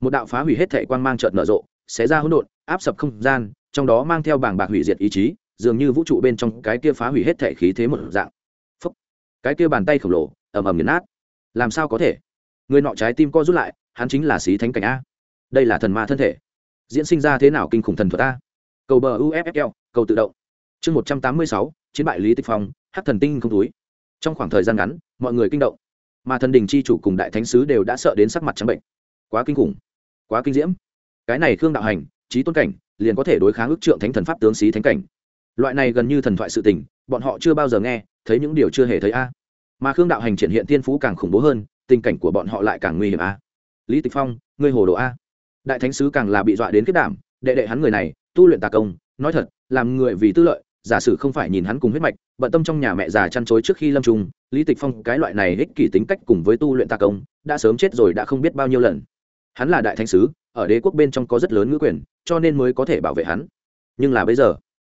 Một đạo phá hủy hết thệ quang mang trợn nở rộ, xé ra hỗn độn, áp sập không gian, trong đó mang theo bảng bạc hủy diệt ý chí, dường như vũ trụ bên trong cái kia phá hủy hết thể khí thế một dạng. Phúc. cái kia bàn tay khổng lồ, ầm ầm nghiền nát. Làm sao có thể? Người nọ trái tim co rút lại, hắn chính là xí thánh cảnh a đây là thần ma thân thể. Diễn sinh ra thế nào kinh khủng thần thuật ta? Cầu bờ uffl cầu tự động. Chương một trăm tám mươi sáu, chiến bại lý tịch phong hát thần tinh không túi. Trong khoảng thời gian ngắn, mọi người kinh động. Mà thần đình c h i chủ cùng đại thánh sứ đều đã sợ đến sắc mặt trắng bệnh. Quá kinh khủng, quá kinh diễm. Cái này khương đạo hành trí tôn cảnh, liền có thể đối kháng ước trượng thánh thần pháp tướng sĩ thánh cảnh. Loại này gần như thần thoại sự tình, bọn họ chưa bao giờ nghe, thấy những điều chưa hề thấy a. Mà khương đạo hành triển hiện tiên phú càng khủng bố hơn, tình cảnh của bọn họ lại càng nguy hiểm a. Lý tịch phong, ngươi hồ đồ a đại thánh sứ càng là bị dọa đến kết đảm, đệ đệ hắn người này, tu luyện tà công, nói thật, làm người vì tư lợi, giả sử không phải nhìn hắn cùng huyết mạch, bận tâm trong nhà mẹ già chăn chối trước khi lâm trung lý tịch phong cái loại này ích kỷ tính cách cùng với tu luyện tà công, đã sớm chết rồi đã không biết bao nhiêu lần. Hắn là đại thánh sứ, ở đế quốc bên trong có rất lớn ngữ quyền, cho nên mới có thể bảo vệ hắn. Nhưng là bây giờ,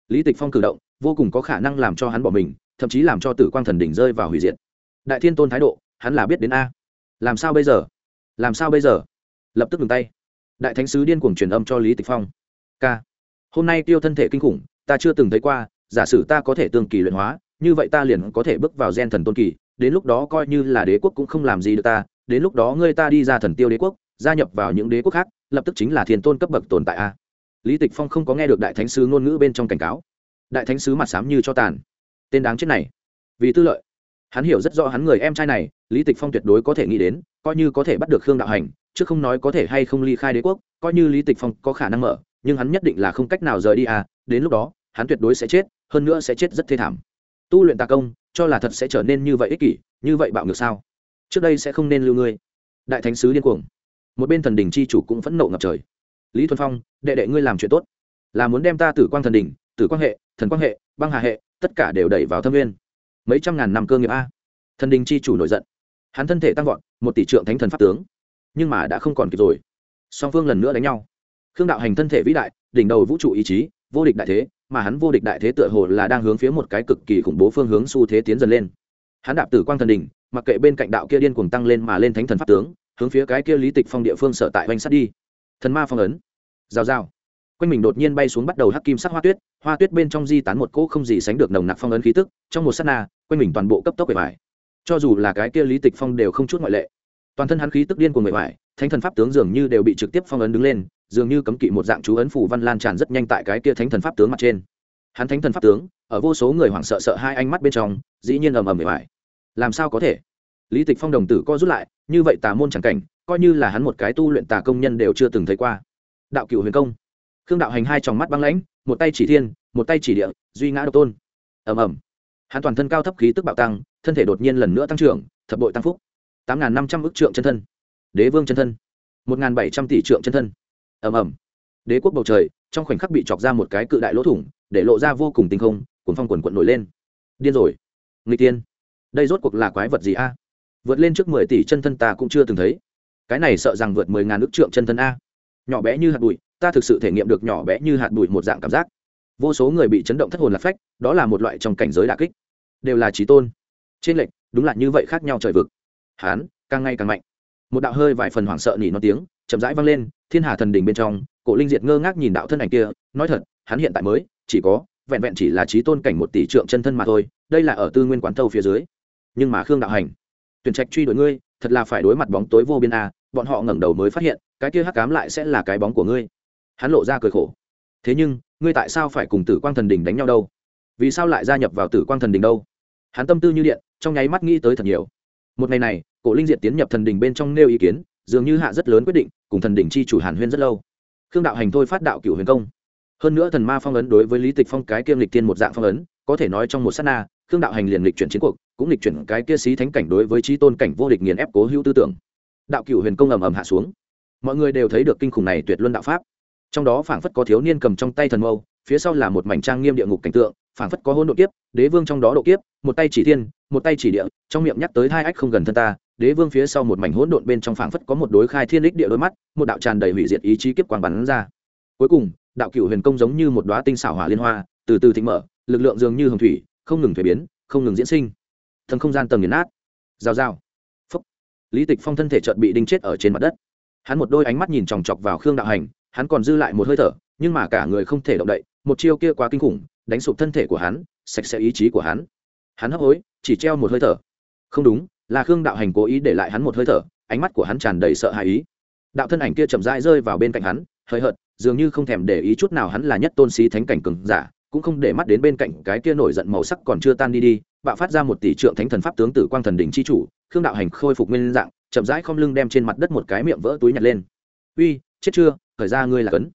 lý tịch phong cử động, vô cùng có khả năng làm cho hắn bỏ mình, thậm chí làm cho tử quang thần đỉnh rơi vào hủy diệt. Đại thiên tôn thái độ, hắn là biết đến a. Làm sao bây giờ? Làm sao bây giờ? Lập tức ngừng tay đại thánh sứ điên cuồng truyền âm cho lý tịch phong k. hôm nay tiêu thân thể kinh khủng ta chưa từng thấy qua giả sử ta có thể tương kỳ luyện hóa như vậy ta liền có thể bước vào gen thần tôn kỳ đến lúc đó coi như là đế quốc cũng không làm gì được ta đến lúc đó ngươi ta đi ra thần tiêu đế quốc gia nhập vào những đế quốc khác lập tức chính là thiên tôn cấp bậc tồn tại a lý tịch phong không có nghe được đại thánh sứ ngôn ngữ bên trong cảnh cáo đại thánh sứ mặt sám như cho tàn tên đáng chết này vì tư lợi hắn hiểu rất rõ hắn người em trai này lý tịch phong tuyệt đối có thể nghĩ đến coi như có thể bắt được khương đạo hành chứ không nói có thể hay không ly khai đế quốc, coi như lý tịch phong có khả năng mở, nhưng hắn nhất định là không cách nào rời đi à đến lúc đó, hắn tuyệt đối sẽ chết, hơn nữa sẽ chết rất thê thảm. Tu luyện tà công, cho là thật sẽ trở nên như vậy ích kỷ, như vậy bạo ngược sao? Trước đây sẽ không nên lưu ngươi. Đại thánh sứ điên cuồng. Một bên thần đình chi chủ cũng phẫn nộ ngập trời. Lý thuần phong, đệ đệ ngươi làm chuyện tốt. Là muốn đem ta tử quang thần đình, tử quang hệ, thần quang hệ, băng hà hệ, tất cả đều đẩy vào thâm viên mấy trăm ngàn năm cơ nghiệp a. Thần đình chi chủ nổi giận. Hắn thân thể tăng vọt, một tỷ trượng thánh thần pháp tướng nhưng mà đã không còn kịp rồi. Song phương lần nữa đánh nhau. Khương đạo hành thân thể vĩ đại, đỉnh đầu vũ trụ ý chí, vô địch đại thế, mà hắn vô địch đại thế tựa hồ là đang hướng phía một cái cực kỳ khủng bố phương hướng xu thế tiến dần lên. Hắn đạp tử quang thần đình mặc kệ bên cạnh đạo kia điên cuồng tăng lên mà lên thánh thần pháp tướng, hướng phía cái kia lý tịch phong địa phương sở tại oanh sắt đi. Thần ma phong ấn. Rào rào. Quanh mình đột nhiên bay xuống bắt đầu hắc kim sắc hoa tuyết hoa tuyết bên trong di tán một cỗ không gì sánh được nồng nặc phong ấn khí tức, trong một s á t na, quanh mình toàn bộ cấp tốc bề bài. Cho dù là cái kia lý tịch phong đều không chút ngoại lệ toàn thân hắn khí tức điên của người vải thánh thần pháp tướng dường như đều bị trực tiếp phong ấn đứng lên, dường như cấm kỵ một dạng chú ấn phủ văn lan tràn rất nhanh tại cái kia thánh thần pháp tướng mặt trên. Hắn thánh thần pháp tướng, ở vô số người hoảng sợ sợ hai ánh mắt bên trong, dĩ nhiên ầm ầm người vải làm sao có thể? Lý tịch phong đồng tử co rút lại, như vậy tà môn chẳng cảnh, coi như là hắn một cái tu luyện tà công nhân đều chưa từng thấy qua. Đạo cựu huyền công. Khương đạo hành hai tròng mắt băng lãnh, một tay chỉ thiên, một tay chỉ địa, duy ngã độc tôn. Ầm ầm. Hắn toàn thân cao thấp khí tức bạo tăng, thân thể đột nhiên lần nữa tăng trưởng, thập bội tăng phúc tám năm trăm ước trượng chân thân. Đế vương chân thân. một bảy trăm tỷ trượng chân thân. Ầm ầm. Đế quốc bầu trời, trong khoảnh khắc bị chọc ra một cái cự đại lỗ thủng, để lộ ra vô cùng tinh không, cuốn phong quần quận nổi lên. Điên rồi. Người tiên. Đây rốt cuộc là quái vật gì a? Vượt lên trước mười tỷ chân thân ta cũng chưa từng thấy. Cái này sợ rằng vượt mười ngàn ước trượng chân thân a. Nhỏ bé như hạt bụi, ta thực sự thể nghiệm được nhỏ bé như hạt bụi một dạng cảm giác. Vô số người bị chấn động thất hồn lạc phách, đó là một loại trong cảnh giới đà kích. Đều là trí tôn. Trên lệnh đúng là như vậy khác nhau trời vực hán, càng ngày càng mạnh. Một đạo hơi vài phần hoảng sợ nỉ non tiếng, chậm rãi vang lên, thiên hà thần đình bên trong, cổ linh diệt ngơ ngác nhìn đạo thân ảnh kia, nói thật, hắn hiện tại mới, chỉ có, vẹn vẹn chỉ là trí tôn cảnh một tỷ trượng chân thân mà thôi, đây là ở tư nguyên quán thâu phía dưới. Nhưng mà khương đạo hành, tuyển trạch truy đuổi ngươi, thật là phải đối mặt bóng tối vô biên a, bọn họ ngẩng đầu mới phát hiện, cái kia hắc cám lại sẽ là cái bóng của ngươi. Hắn lộ ra cười khổ. Thế nhưng, ngươi tại sao phải cùng tử quang thần đình đánh nhau đâu? Vì sao lại gia nhập vào tử quang thần đình đâu? Hắn tâm tư như điện, trong nháy mắt nghĩ tới thật nhiều một ngày này, cổ linh diệt tiến nhập thần đình bên trong nêu ý kiến, dường như hạ rất lớn quyết định, cùng thần đình chi chủ hàn huyên rất lâu. Khương đạo hành thôi phát đạo cựu huyền công. Hơn nữa thần ma phong ấn đối với lý tịch phong cái kiêm lịch tiên một dạng phong ấn, có thể nói trong một s á t na, khương đạo hành liền lịch chuyển chiến cuộc, cũng lịch chuyển cái kia xí thánh cảnh đối với trí tôn cảnh vô địch nghiền ép cố hữu tư tưởng. Đạo cựu huyền công ầm ầm hạ xuống. Mọi người đều thấy được kinh khủng này tuyệt luân đạo pháp. Trong đó phảng phất có thiếu niên cầm trong tay thần mâu, phía sau là một mảnh trang nghiêm địa ngục cảnh tượng phảng phất có hôn độ kiếp, đế vương trong đó độ kiếp, một tay chỉ thiên, một tay chỉ địa, trong miệng nhắc tới hai ách không gần thân ta, đế vương phía sau một mảnh hỗn độn bên trong phảng phất có một đối khai thiên đích địa đôi mắt, một đạo tràn đầy hủy diệt ý chí kiếp quang bắn ra. Cuối cùng, đạo cựu huyền công giống như một đóa tinh xảo hỏa liên hoa, từ từ thịnh mở, lực lượng dường như hồng thủy, không ngừng thuế biến, không ngừng diễn sinh. Thần không gian tầng nghiền nát. Rào rào. Phúc. Lý tịch phong thân thể chợt bị đinh chết ở trên mặt đất. Hắn một đôi ánh mắt nhìn chòng chọc vào khương đạo hành, hắn còn dư lại một hơi thở, nhưng mà cả người không thể động đậy, một chiêu kia quá kinh khủng đánh sụp thân thể của hắn, sạch sẽ ý chí của hắn. Hắn hấp hối, chỉ treo một hơi thở. Không đúng, là khương đạo hành cố ý để lại hắn một hơi thở, ánh mắt của hắn tràn đầy sợ hãi ý. Đạo thân ảnh kia chậm rãi rơi vào bên cạnh hắn hơi hợt, dường như không thèm để ý chút nào hắn là nhất tôn sĩ thánh cảnh cường giả, cũng không để mắt đến bên cạnh cái kia nổi giận màu sắc còn chưa tan đi đi, bạo phát ra một tỷ trượng thánh thần pháp tướng tử quang thần đỉnh chi chủ, khương đạo hành khôi phục nguyên dạng, chậm rãi không lưng đem trên mặt đất một cái miệng vỡ túi nhặt lên. Uy, chết chưa, thời ra ngươi là cấn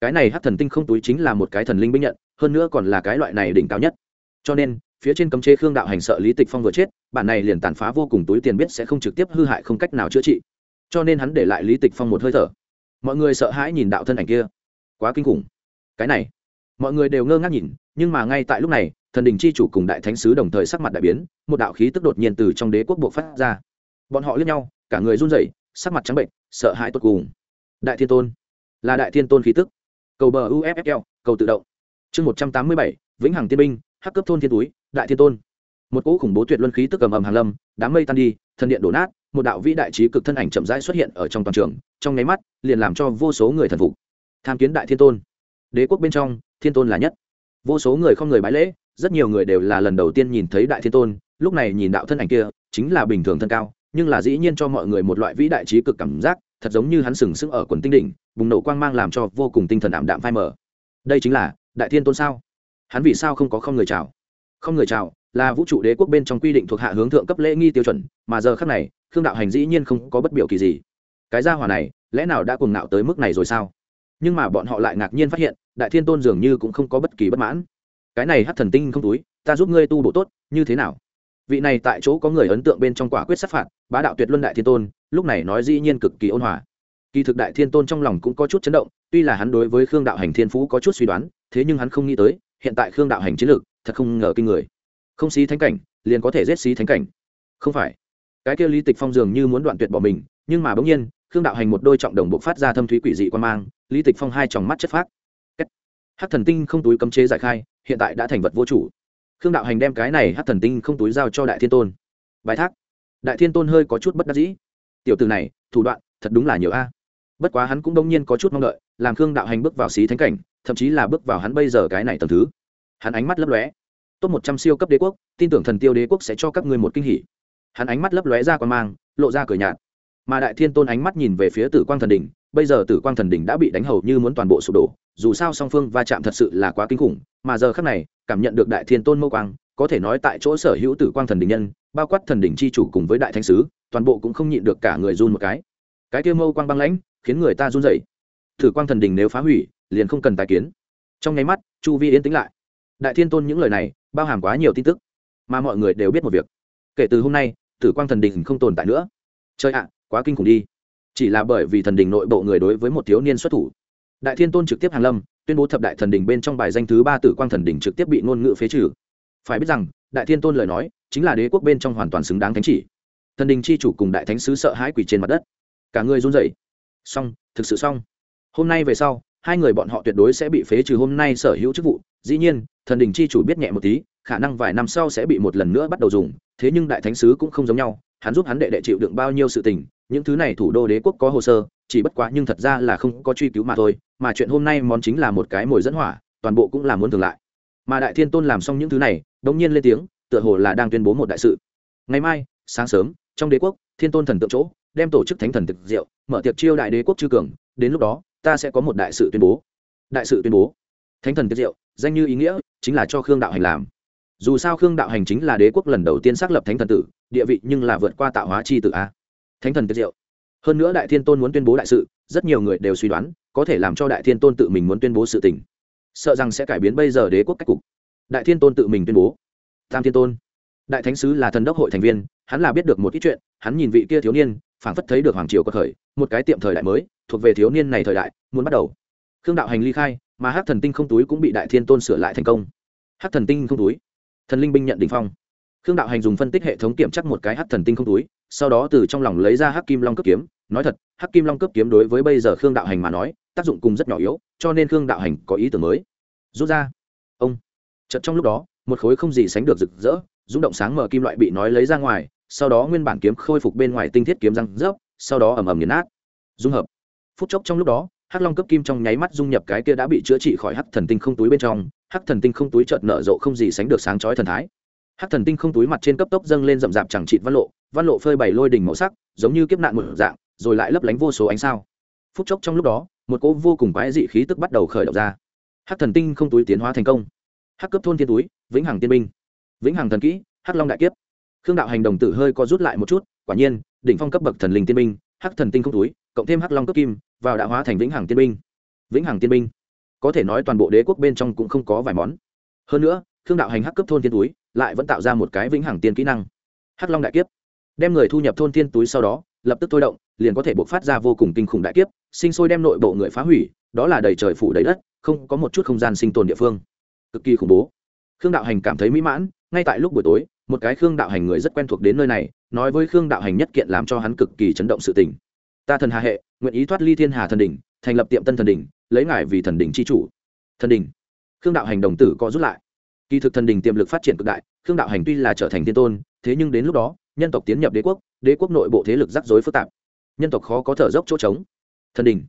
cái này hát thần tinh không túi chính là một cái thần linh binh nhận, hơn nữa còn là cái loại này đỉnh cao nhất. Cho nên, phía trên cấm chế khương đạo hành sợ lý tịch phong vừa chết, bản này liền tàn phá vô cùng túi tiền biết sẽ không trực tiếp hư hại không cách nào chữa trị. Cho nên hắn để lại lý tịch phong một hơi thở. Mọi người sợ hãi nhìn đạo thân ảnh kia. Quá kinh khủng. Cái này, mọi người đều ngơ ngác nhìn, nhưng mà ngay tại lúc này, thần đình chi chủ cùng đại thánh sứ đồng thời sắc mặt đại biến, một đạo khí tức đột nhiên từ trong đế quốc bộ phát ra. Bọn họ liếc nhau, cả người run rẩy, sắc mặt trắng bệnh, sợ hãi tột cùng. Đại thiên tôn. Là đại thiên tôn khí tức cầu bờ uffl cầu tự động. Chương một trăm tám mươi bảy, vĩnh hằng tiên binh, hắc cấp thôn thiên túi, đại thiên tôn. Một cỗ khủng bố tuyệt luân khí tức cầm ầm hàng lâm, đám mây tan đi, thần điện đổ nát, một đạo vĩ đại trí cực thân ảnh chậm rãi xuất hiện ở trong toàn trường, trong nháy mắt, liền làm cho vô số người thần phục. Tham kiến đại thiên tôn. Đế quốc bên trong, thiên tôn là nhất. Vô số người không người bái lễ, rất nhiều người đều là lần đầu tiên nhìn thấy đại thiên tôn, lúc này nhìn đạo thân ảnh kia, chính là bình thường thân cao, nhưng là dĩ nhiên cho mọi người một loại vĩ đại trí cực cảm giác thật giống như hắn sừng sững ở quần tinh đỉnh, bùng nổ quang mang làm cho vô cùng tinh thần ảm đạm phai mờ. Đây chính là đại thiên tôn sao? Hắn vì sao không có không người chào? Không người chào là vũ trụ đế quốc bên trong quy định thuộc hạ hướng thượng cấp lễ nghi tiêu chuẩn, mà giờ khác này, khương đạo hành dĩ nhiên không có bất biểu kỳ gì. Cái gia hỏa này, lẽ nào đã cuồng ngạo tới mức này rồi sao? Nhưng mà bọn họ lại ngạc nhiên phát hiện, đại thiên tôn dường như cũng không có bất kỳ bất mãn. Cái này hát thần tinh không túi, ta giúp ngươi tu bổ tốt, như thế nào? Vị này tại chỗ có người ấn tượng bên trong quả quyết sát phạt, bá đạo tuyệt luân đại thiên tôn, lúc này nói dĩ nhiên cực kỳ ôn hòa. Kỳ thực đại thiên tôn trong lòng cũng có chút chấn động, tuy là hắn đối với khương đạo hành thiên phú có chút suy đoán, thế nhưng hắn không nghĩ tới, hiện tại khương đạo hành chiến lược, thật không ngờ kinh người. Không xí thánh cảnh, liền có thể giết xí thánh cảnh. Không phải. Cái kia lý tịch phong dường như muốn đoạn tuyệt bỏ mình, nhưng mà bỗng nhiên, khương đạo hành một đôi trọng đồng bộ phát ra thâm thúy quỷ dị quan mang, lý tịch phong hai tròng mắt chất phát hát thần tinh không túi cấm chế giải khai, hiện tại đã thành vật vô chủ khương đạo hành đem cái này hát thần tinh không túi giao cho đại thiên tôn. Bài thác. Đại thiên tôn hơi có chút bất đắc dĩ. Tiểu từ này, thủ đoạn, thật đúng là nhiều a. Bất quá hắn cũng đông nhiên có chút mong đợi, làm khương đạo hành bước vào xí thánh cảnh, thậm chí là bước vào hắn bây giờ cái này tầm thứ. Hắn ánh mắt lấp lóe. Top một trăm siêu cấp đế quốc, tin tưởng thần tiêu đế quốc sẽ cho các ngươi một kinh hỉ. Hắn ánh mắt lấp lóe ra quan mang, lộ ra cười nhạt. Mà đại thiên tôn ánh mắt nhìn về phía tử quang thần đỉnh bây giờ tử quang thần đỉnh đã bị đánh hầu như muốn toàn bộ sụp đổ, dù sao song phương va chạm thật sự là quá kinh khủng, mà giờ khác này, cảm nhận được đại thiên tôn mâu quang, có thể nói tại chỗ sở hữu tử quang thần đỉnh nhân, bao quát thần đỉnh c h i chủ cùng với đại thanh sứ, toàn bộ cũng không nhịn được cả người run một cái. Cái kia mâu quang băng lãnh, khiến người ta run dậy tử quang thần đỉnh nếu phá hủy, liền không cần tài kiến. Trong nháy mắt, chu vi yên tĩnh lại. Đại thiên tôn những lời này, bao hàm quá nhiều tin tức, mà mọi người đều biết một việc. Kể từ hôm nay, tử quang thần đình không tồn tại nữa. Chơi ạ, quá kinh khủng đi chỉ là bởi vì thần đình nội bộ người đối với một thiếu niên xuất thủ. Đại thiên tôn trực tiếp hàng lâm, tuyên bố thập đại thần đình bên trong bài danh thứ ba tử quang thần đình trực tiếp bị ngôn ngữ phế trừ. Phải biết rằng, đại thiên tôn lời nói chính là đế quốc bên trong hoàn toàn xứng đáng thánh chỉ. Thần đình c h i chủ cùng đại thánh sứ sợ hãi quỷ trên mặt đất. Cả người run rẩy. Xong, thực sự xong. Hôm nay về sau, hai người bọn họ tuyệt đối sẽ bị phế trừ hôm nay sở hữu chức vụ. Dĩ nhiên, thần đình c h i chủ biết nhẹ một tí, khả năng vài năm sau sẽ bị một lần nữa bắt đầu dùng. Thế nhưng đại thánh sứ cũng không giống nhau, hắn giúp hắn đệ đệ chịu đựng bao nhiêu sự tình những thứ này thủ đô đế quốc có hồ sơ, chỉ bất quá nhưng thật ra là không có truy cứu mà thôi, mà chuyện hôm nay món chính là một cái mồi dẫn hỏa, toàn bộ cũng là muốn thường lại. Mà đại thiên tôn làm xong những thứ này, đống nhiên lên tiếng, tựa hồ là đang tuyên bố một đại sự. Ngày mai, sáng sớm, trong đế quốc, thiên tôn thần tượng chỗ, đem tổ chức thánh thần thực diệu, mở tiệc chiêu đại đế quốc chư cường, đến lúc đó, ta sẽ có một đại sự tuyên bố. Đại sự tuyên bố. Thánh thần tiệc diệu, danh như ý nghĩa, chính là cho khương đạo hành làm. Dù sao khương đạo hành chính là đế quốc lần đầu tiên xác lập thánh thần tử, địa vị nhưng là vượt qua tạo hóa c h i tự a thánh thần tiết diệu. Hơn nữa đại thiên tôn muốn tuyên bố đại sự rất nhiều người đều suy đoán có thể làm cho đại thiên tôn tự mình muốn tuyên bố sự tình. Sợ rằng sẽ cải biến bây giờ đế quốc cách cục. Đại thiên tôn tự mình tuyên bố. Tam thiên tôn. Đại thánh sứ là thần đốc hội thành viên hắn là biết được một ít chuyện hắn nhìn vị kia thiếu niên phảng phất thấy được hoàng triều có thời, một cái tiệm thời đại mới thuộc về thiếu niên này thời đại muốn bắt đầu. Khương đạo hành ly khai mà hát thần tinh không túi cũng bị đại thiên tôn sửa lại thành công. Hát thần tinh không túi. Thần linh binh nhận đình phong khương đạo hành dùng phân tích hệ thống kiểm chắc một cái hát thần tinh không túi, sau đó từ trong lòng lấy ra hắc kim long cấp kiếm. Nói thật, hắc kim long cấp kiếm đối với bây giờ khương đạo hành mà nói, tác dụng cùng rất nhỏ yếu, cho nên khương đạo hành có ý tưởng mới. Rút ra. Ông. Chợt trong lúc đó, một khối không gì sánh được rực rỡ, rung động sáng mở kim loại bị nói lấy ra ngoài, sau đó nguyên bản kiếm khôi phục bên ngoài tinh thiết kiếm răng rớp, sau đó ầm ầm nghiền nát. Dung hợp. Phút chốc trong lúc đó, hắc long cấp kim trong nháy mắt dung nhập cái kia đã bị chữa trị khỏi hắc thần tinh không túi bên trong. Hắc thần tinh không túi chợt nở rộ không gì sánh được sáng chói thần thái hắc thần tinh không túi mặt trên cấp tốc dâng lên rậm rạp chẳng trịn văn lộ văn lộ phơi bày lôi đỉnh màu sắc, giống như kiếp nạn một dạng, rồi lại lấp lánh vô số ánh sao. Phút chốc trong lúc đó, một cỗ vô cùng quái dị khí tức bắt đầu khởi động ra. Hắc thần tinh không túi tiến hóa thành công. Hắc cấp thôn thiên túi, vĩnh hằng tiên binh. Vĩnh hằng thần kỹ, hắc long đại kiếp. Khương đạo hành đồng tử hơi co rút lại một chút, quả nhiên, đỉnh phong cấp bậc thần linh tiên binh, hắc thần tinh không túi, cộng thêm hắc long cấp kim, vào đã hóa thành vĩnh hằng tiên binh. Vĩnh hằng tiên binh. Có thể nói toàn bộ đế quốc bên trong cũng không có vài món. Hơn nữa, khương đạo hành hắc cấp thôn thiên túi lại vẫn tạo ra một cái vĩnh hằng tiên kỹ năng. Hắc long đại kiếp. Đem người thu nhập thôn tiên túi sau đó, lập tức thôi động, liền có thể buộc phát ra vô cùng kinh khủng đại kiếp, sinh sôi đem nội bộ người phá hủy, đó là đầy trời phủ đầy đất, không có một chút không gian sinh tồn địa phương. Cực kỳ khủng bố. Khương đạo hành cảm thấy mỹ mãn, ngay tại lúc buổi tối, một cái khương đạo hành người rất quen thuộc đến nơi này, nói với khương đạo hành nhất kiện làm cho hắn cực kỳ chấn động sự tình. Ta thần hà hệ, nguyện ý thoát ly thiên hà thần đỉnh, thành lập tiệm tân thần đỉnh, lấy ngài vì thần đỉnh c h i chủ. Thần đỉnh? Khương đạo hành đồng tử có rút lại kỳ thực thần đình tiềm lực phát triển cực đại khương đạo hành tuy là trở thành thiên tôn thế nhưng đến lúc đó nhân tộc tiến nhập đế quốc đế quốc nội bộ thế lực rắc rối phức tạp. Nhân tộc khó có thở dốc chỗ trống. Thần đình,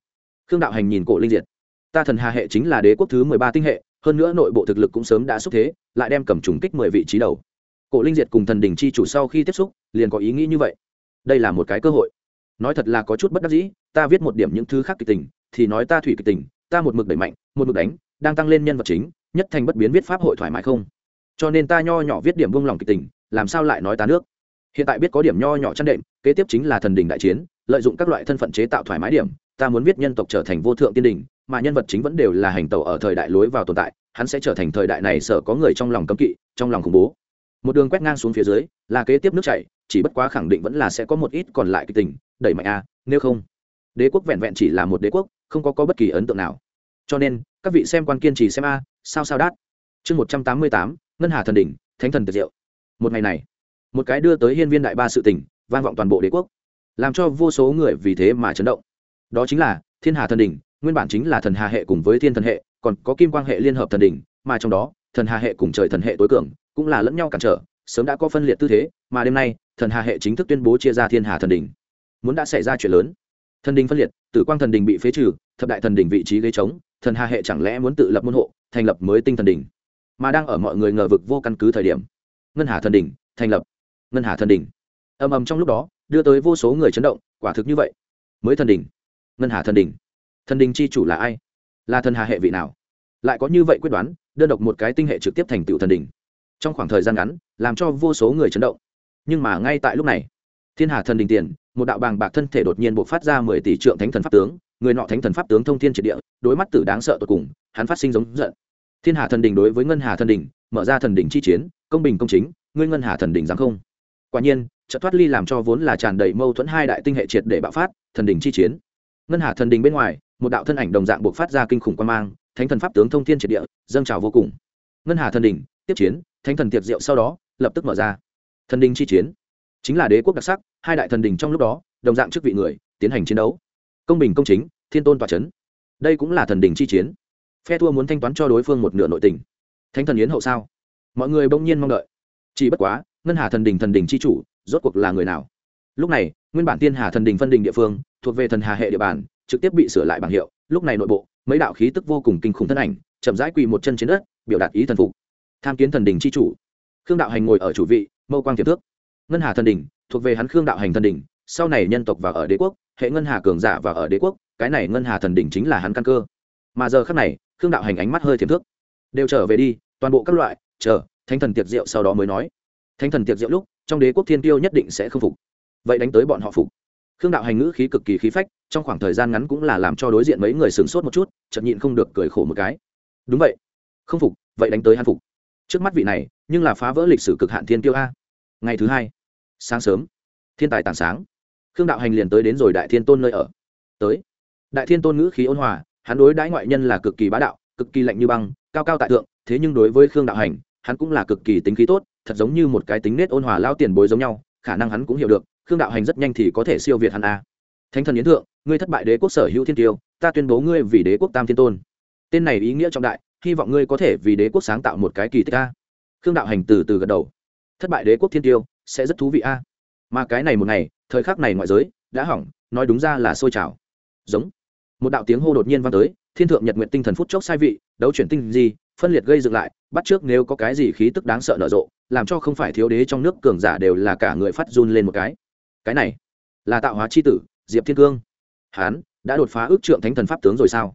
khương đạo hành nhìn cổ linh diệt. Ta thần hà hệ chính là đế quốc thứ mười ba tinh hệ hơn nữa nội bộ thực lực cũng sớm đã xúc thế lại đem cầm trùng kích mười vị trí đầu. Cổ linh diệt cùng thần đình chi chủ sau khi tiếp xúc liền có ý nghĩ như vậy. Đây là một cái cơ hội. Nói thật là có chút bất đắc dĩ ta viết một điểm những thứ khác kịch tình thì nói ta thủy kịch tình ta một mực đẩy mạnh một mực đánh đang tăng lên nhân vật chính nhất thành bất biến viết pháp hội thoải mái không? Cho nên ta nho nhỏ viết điểm buông lòng kịch tình, làm sao lại nói ta nước? Hiện tại biết có điểm nho nhỏ chăn đệm, kế tiếp chính là thần đình đại chiến, lợi dụng các loại thân phận chế tạo thoải mái điểm, ta muốn viết nhân tộc trở thành vô thượng tiên đình, mà nhân vật chính vẫn đều là hành tẩu ở thời đại lối vào tồn tại, hắn sẽ trở thành thời đại này sở có người trong lòng cấm kỵ, trong lòng khủng bố. Một đường quét ngang xuống phía dưới, là kế tiếp nước chảy, chỉ bất quá khẳng định vẫn là sẽ có một ít còn lại kịch tình, đẩy mạnh a, nếu không, đế quốc vẹn vẹn chỉ là một đế quốc, không có có bất kỳ ấn tượng nào cho nên, các vị xem quan kiên trì xem a, sao sao đát. Chương một trăm tám mươi tám, ngân hà thần đỉnh, thánh thần tiệt diệu. Một ngày này, một cái đưa tới hiên viên đại ba sự tỉnh vang vọng toàn bộ đế quốc, làm cho vô số người vì thế mà chấn động. Đó chính là, thiên hà thần đỉnh, nguyên bản chính là thần hà hệ cùng với thiên thần hệ, còn có kim quang hệ liên hợp thần đỉnh, mà trong đó, thần hà hệ cùng trời thần hệ tối cường, cũng là lẫn nhau cản trở, sớm đã có phân liệt tư thế, mà đêm nay, thần hà hệ chính thức tuyên bố chia ra thiên hà thần đỉnh. Muốn đã xảy ra chuyện lớn. Thần đình phân liệt, tử quang thần đình bị phế trừ, thập đại thần đình vị trí gây trống thần hà hệ chẳng lẽ muốn tự lập môn hộ thành lập mới tinh thần đỉnh, mà đang ở mọi người ngờ vực vô căn cứ thời điểm ngân hà thần đỉnh thành lập. Ngân hà thần đỉnh. ầm ầm trong lúc đó đưa tới vô số người chấn động quả thực như vậy. Mới thần đỉnh. Ngân hà thần đỉnh. Thần đỉnh chi chủ là ai? Là thần hà hệ vị nào? Lại có như vậy quyết đoán đơn độc một cái tinh hệ trực tiếp thành tựu thần đình trong khoảng thời gian ngắn làm cho vô số người chấn động. Nhưng mà ngay tại lúc này thiên hà thần đình tiền một đạo bàng bạc thân thể đột nhiên buộc phát ra mười tỷ trượng thánh thần pháp tướng người nọ thánh thần pháp tướng thông thiên triệt địa, đối mắt tử đáng sợ tột cùng, hắn phát sinh giống giận. Thiên hà thần đình đối với ngân hà thần đình, mở ra thần đình chi chiến, công bình công chính, ngươi ngân hà thần đình dám không? Quả nhiên, trận thoát ly làm cho vốn là tràn đầy mâu thuẫn hai đại tinh hệ triệt để bạo phát, thần đình chi chiến. Ngân hà thần đình bên ngoài, một đạo thân ảnh đồng dạng buộc phát ra kinh khủng quan mang, thánh thần pháp tướng thông thiên triệt địa, dâng trào vô cùng. Ngân hà thần đình, tiếp chiến, thánh thần tiệc diệu sau đó, lập tức mở ra. Thần đình chi chiến, chính là đế quốc đặc sắc, hai đại thần đình trong lúc đó, đồng dạng chức vị người, tiến hành chiến đấu công bình công chính, thiên tôn tòa c h ấ n đây cũng là thần đình chi chiến. Phe thua muốn thanh toán cho đối phương một nửa nội tình. Thánh thần yến hậu sao? Mọi người bỗng nhiên mong đợi. Chỉ bất quá, ngân hà thần đình thần đình chi chủ, rốt cuộc là người nào? Lúc này, nguyên bản tiên hà thần đình phân đình địa phương, thuộc về thần hà hệ địa bàn, trực tiếp bị sửa lại bảng hiệu. Lúc này nội bộ, mấy đạo khí tức vô cùng kinh khủng thân ảnh, chậm rãi quỳ một chân trên đất, biểu đạt ý thần phục. Tham kiến thần đình chi chủ. Khương đạo hành ngồi ở chủ vị, mâu quang thiệp thước. Ngân hà thần đình, thuộc về hắn khương đạo hành thần đình, sau này nhân tộc và ở đế quốc hệ ngân hà cường giả và ở đế quốc, cái này ngân hà thần đỉnh chính là hắn căn cơ. Mà giờ khác này, khương đạo hành ánh mắt hơi thiềm thước. Đều trở về đi, toàn bộ các loại, chờ, thánh thần tiệc rượu sau đó mới nói. Thánh thần tiệc rượu lúc, trong đế quốc thiên tiêu nhất định sẽ không phục. Vậy đánh tới bọn họ phục. Khương đạo hành ngữ khí cực kỳ khí phách, trong khoảng thời gian ngắn cũng là làm cho đối diện mấy người sửng sốt một chút chậm nhịn không được cười khổ một cái. Đúng vậy. Không phục, vậy đánh tới hắn phục. Trước mắt vị này, nhưng là phá vỡ lịch sử cực hạn thiên tiêu a. Ngày thứ hai, sáng sớm, thiên tài tảng sáng khương đạo hành liền tới đến rồi đại thiên tôn nơi ở. Tới. Đại thiên tôn ngữ khí ôn hòa, hắn đối đãi ngoại nhân là cực kỳ bá đạo, cực kỳ lạnh như băng, cao cao tại thượng, thế nhưng đối với khương đạo hành, hắn cũng là cực kỳ tính khí tốt, thật giống như một cái tính nết ôn hòa lao tiền bối giống nhau, khả năng hắn cũng hiểu được, khương đạo hành rất nhanh thì có thể siêu việt hắn a. Thánh thần yến thượng, ngươi thất bại đế quốc sở hữu thiên tiêu, ta tuyên bố ngươi vì đế quốc tam thiên tôn. Tên này ý nghĩa trọng đại, hy vọng ngươi có thể vì đế quốc sáng tạo một cái kỳ tích a. Khương đạo hành từ từ gật đầu. Thất bại đế quốc thiên tiêu, sẽ rất thú vị a. Mà cái này một ngày thời khắc này ngoại giới đã hỏng, nói đúng ra là sôi trào. Giống. Một đạo tiếng hô đột nhiên vang tới, thiên thượng nhật nguyện tinh thần phút chốc sai vị, đấu chuyển tinh gì phân liệt gây dựng lại, bắt trước nếu có cái gì khí tức đáng sợ nở rộ, làm cho không phải thiếu đế trong nước cường giả đều là cả người phát run lên một cái. Cái này là tạo hóa c h i tử, diệp thiên cương. Hán, đã đột phá ước trượng thánh thần pháp tướng rồi sao?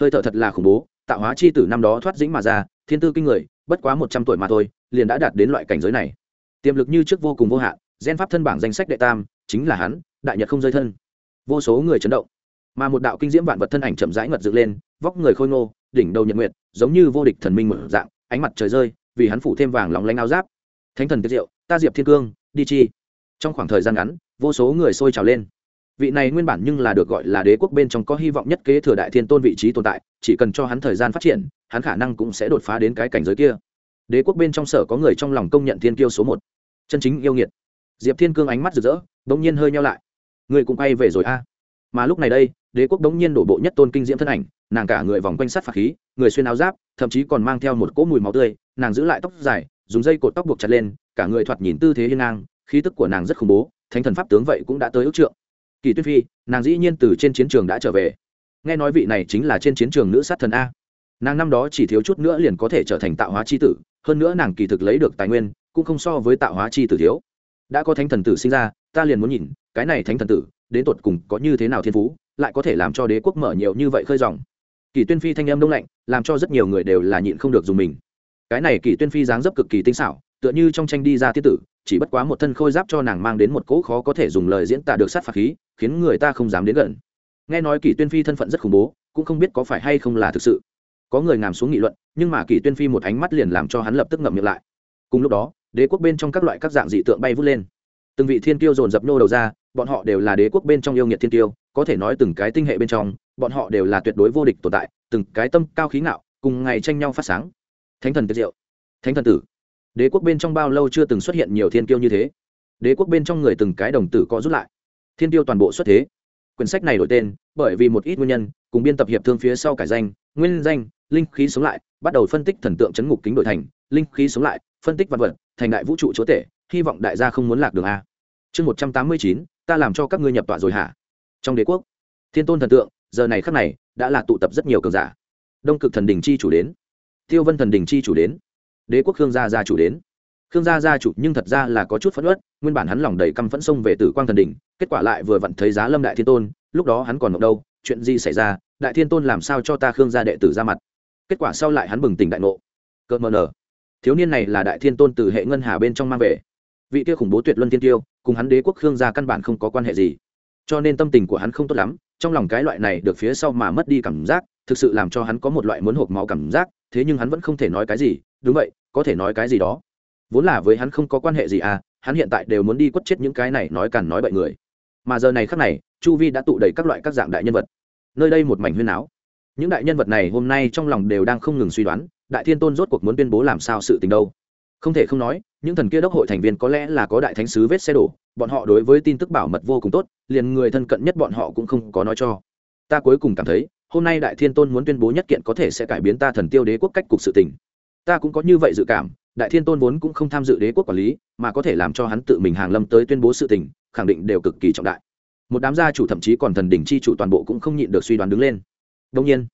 Hơi thở thật là khủng bố, tạo hóa c h i tử năm đó thoát dĩnh mà ra, thiên tư kinh người, bất quá một trăm tuổi mà thôi, liền đã đạt đến loại cảnh giới này. Tiềm lực như trước vô cùng vô hạn, gen pháp thân bảng danh sách đệ tam chính là hắn, đại nhật không rơi thân. Vô số người chấn động. Mà một đạo kinh diễm vạn vật thân ảnh chậm rãi ngật dựng lên, vóc người khôi ngô, đỉnh đầu nhật nguyệt, giống như vô địch thần minh mở dạng, ánh mặt trời rơi, vì hắn phủ thêm vàng lóng lánh áo giáp. Thánh thần tiết diệu, ta diệp thiên cương, đi chi. Trong khoảng thời gian ngắn, vô số người sôi trào lên. Vị này nguyên bản nhưng là được gọi là đế quốc bên trong có hy vọng nhất kế thừa đại thiên tôn vị trí tồn tại, chỉ cần cho hắn thời gian phát triển, hắn khả năng cũng sẽ đột phá đến cái cảnh giới kia. Đế quốc bên trong sở có người trong lòng công nhận thiên kiêu số một. Chân chính yêu nghiệt diệp thiên cương ánh mắt rực rỡ đ ỗ n g nhiên hơi nhau lại. Người cũng quay về rồi a. Mà lúc này đây, đế quốc đ ỗ n g nhiên đổ bộ nhất tôn kinh diễm thân ảnh, nàng cả người vòng quanh sát phạt khí, người xuyên áo giáp, thậm chí còn mang theo một cỗ mùi máu tươi, nàng giữ lại tóc dài, dùng dây cột tóc buộc chặt lên, cả người thoạt nhìn tư thế hiên ngang, khí tức của nàng rất khủng bố, thánh thần pháp tướng vậy cũng đã tới ước trượng. Kỳ tuyết phi, nàng dĩ nhiên từ trên chiến trường đã trở về. Nghe nói vị này chính là trên chiến trường nữ sát thần a. Nàng năm đó chỉ thiếu chút nữa liền có thể trở thành tạo hóa c h i tử, hơn nữa nàng kỳ thực lấy được tài nguyên, cũng không so với tạo hóa c h i tử thiếu đã có thánh thần tử sinh ra, ta liền muốn nhìn, cái này thánh thần tử, đến tột cùng có như thế nào thiên phú, lại có thể làm cho đế quốc mở nhiều như vậy khơi dòng. Kỳ tuyên phi thanh âm đông lạnh, làm cho rất nhiều người đều là nhịn không được dùng mình. Cái này kỳ tuyên phi dáng dấp cực kỳ tinh xảo, tựa như trong tranh đi ra tiết tử, chỉ bất quá một thân khôi giáp cho nàng mang đến một cỗ khó có thể dùng lời diễn tả được sát phạt khí, khiến người ta không dám đến gần. Nghe nói kỷ tuyên phi thân phận rất khủng bố, cũng không biết có phải hay không là thực sự. Có người ngàm xuống nghị luận, nhưng mà kỷ tuyên phi một ánh mắt liền làm cho hắn lập tức ngậm miệng lại. Cùng lúc đó đế quốc bên trong các loại các dạng dị tượng bay vút lên. Từng vị thiên tiêu dồn dập nô đầu ra, bọn họ đều là đế quốc bên trong yêu nghiệt thiên tiêu có thể nói từng cái tinh hệ bên trong, bọn họ đều là tuyệt đối vô địch tồn tại, từng cái tâm cao khí ngạo, cùng ngày tranh nhau phát sáng. Thánh thần tiệt diệu, thánh thần tử. Đế quốc bên trong bao lâu chưa từng xuất hiện nhiều thiên tiêu như thế. Đế quốc bên trong người từng cái đồng tử có rút lại. Thiên tiêu toàn bộ xuất thế. Quyển sách này đổi tên, bởi vì một ít nguyên nhân, cùng biên tập hiệp thương phía sau cải danh, nguyên danh, linh khí sống lại, bắt đầu phân tích thần tượng chấn ngục kính đổi thành, linh khí sống lại, phân tích văn vật thành đại vũ trụ chúa tể, hy vọng đại gia không muốn lạc đường a. Chương một trăm tám mươi chín, ta làm cho các ngươi nhập tọa rồi hả? Trong đế quốc, thiên tôn thần tượng, giờ này khắc này, đã là tụ tập rất nhiều cường giả. Đông cực thần đình chi chủ đến. Tiêu vân thần đình chi chủ đến. Đế quốc khương gia gia chủ đến. Khương gia gia chủ nhưng thật ra là có chút phẫn ớt nguyên bản hắn lòng đầy căm phẫn sông về tử quang thần đình, kết quả lại vừa vặn thấy giá lâm đại thiên tôn, lúc đó hắn còn ngọc đâu, chuyện gì xảy ra, đại thiên tôn làm sao cho ta khương gia đệ tử ra mặt? Kết quả sau lại hắn bừng tỉnh đại ngộ. Cợt mờ nở thiếu niên này là đại thiên tôn từ hệ ngân hà bên trong mang về. Vị kia khủng bố tuyệt luân tiên tiêu, cùng hắn đế quốc khương gia căn bản không có quan hệ gì. Cho nên tâm tình của hắn không tốt lắm, trong lòng cái loại này được phía sau mà mất đi cảm giác, thực sự làm cho hắn có một loại muốn hộp máu cảm giác, thế nhưng hắn vẫn không thể nói cái gì, đúng vậy, có thể nói cái gì đó. Vốn là với hắn không có quan hệ gì à hắn hiện tại đều muốn đi quất chết những cái này nói càn nói bậy người. Mà giờ này khác này, chu vi đã tụ đầy các loại các dạng đại nhân vật. Nơi đây một mảnh huyên áo những đại nhân vật này hôm nay trong lòng đều đang không ngừng suy đoán, đại thiên tôn rốt cuộc muốn tuyên bố làm sao sự tình đâu. Không thể không nói, những thần kia đốc hội thành viên có lẽ là có đại thánh sứ vết xe đổ, bọn họ đối với tin tức bảo mật vô cùng tốt, liền người thân cận nhất bọn họ cũng không có nói cho. Ta cuối cùng cảm thấy, hôm nay đại thiên tôn muốn tuyên bố nhất kiện có thể sẽ cải biến ta thần tiêu đế quốc cách cục sự tình. Ta cũng có như vậy dự cảm, đại thiên tôn vốn cũng không tham dự đế quốc quản lý, mà có thể làm cho hắn tự mình hàng lâm tới tuyên bố sự tình, khẳng định đều cực kỳ trọng đại. Một đám gia chủ thậm chí còn thần đỉnh chi chủ toàn bộ cũng không nhịn được suy đoán đứng lên đông nhiên,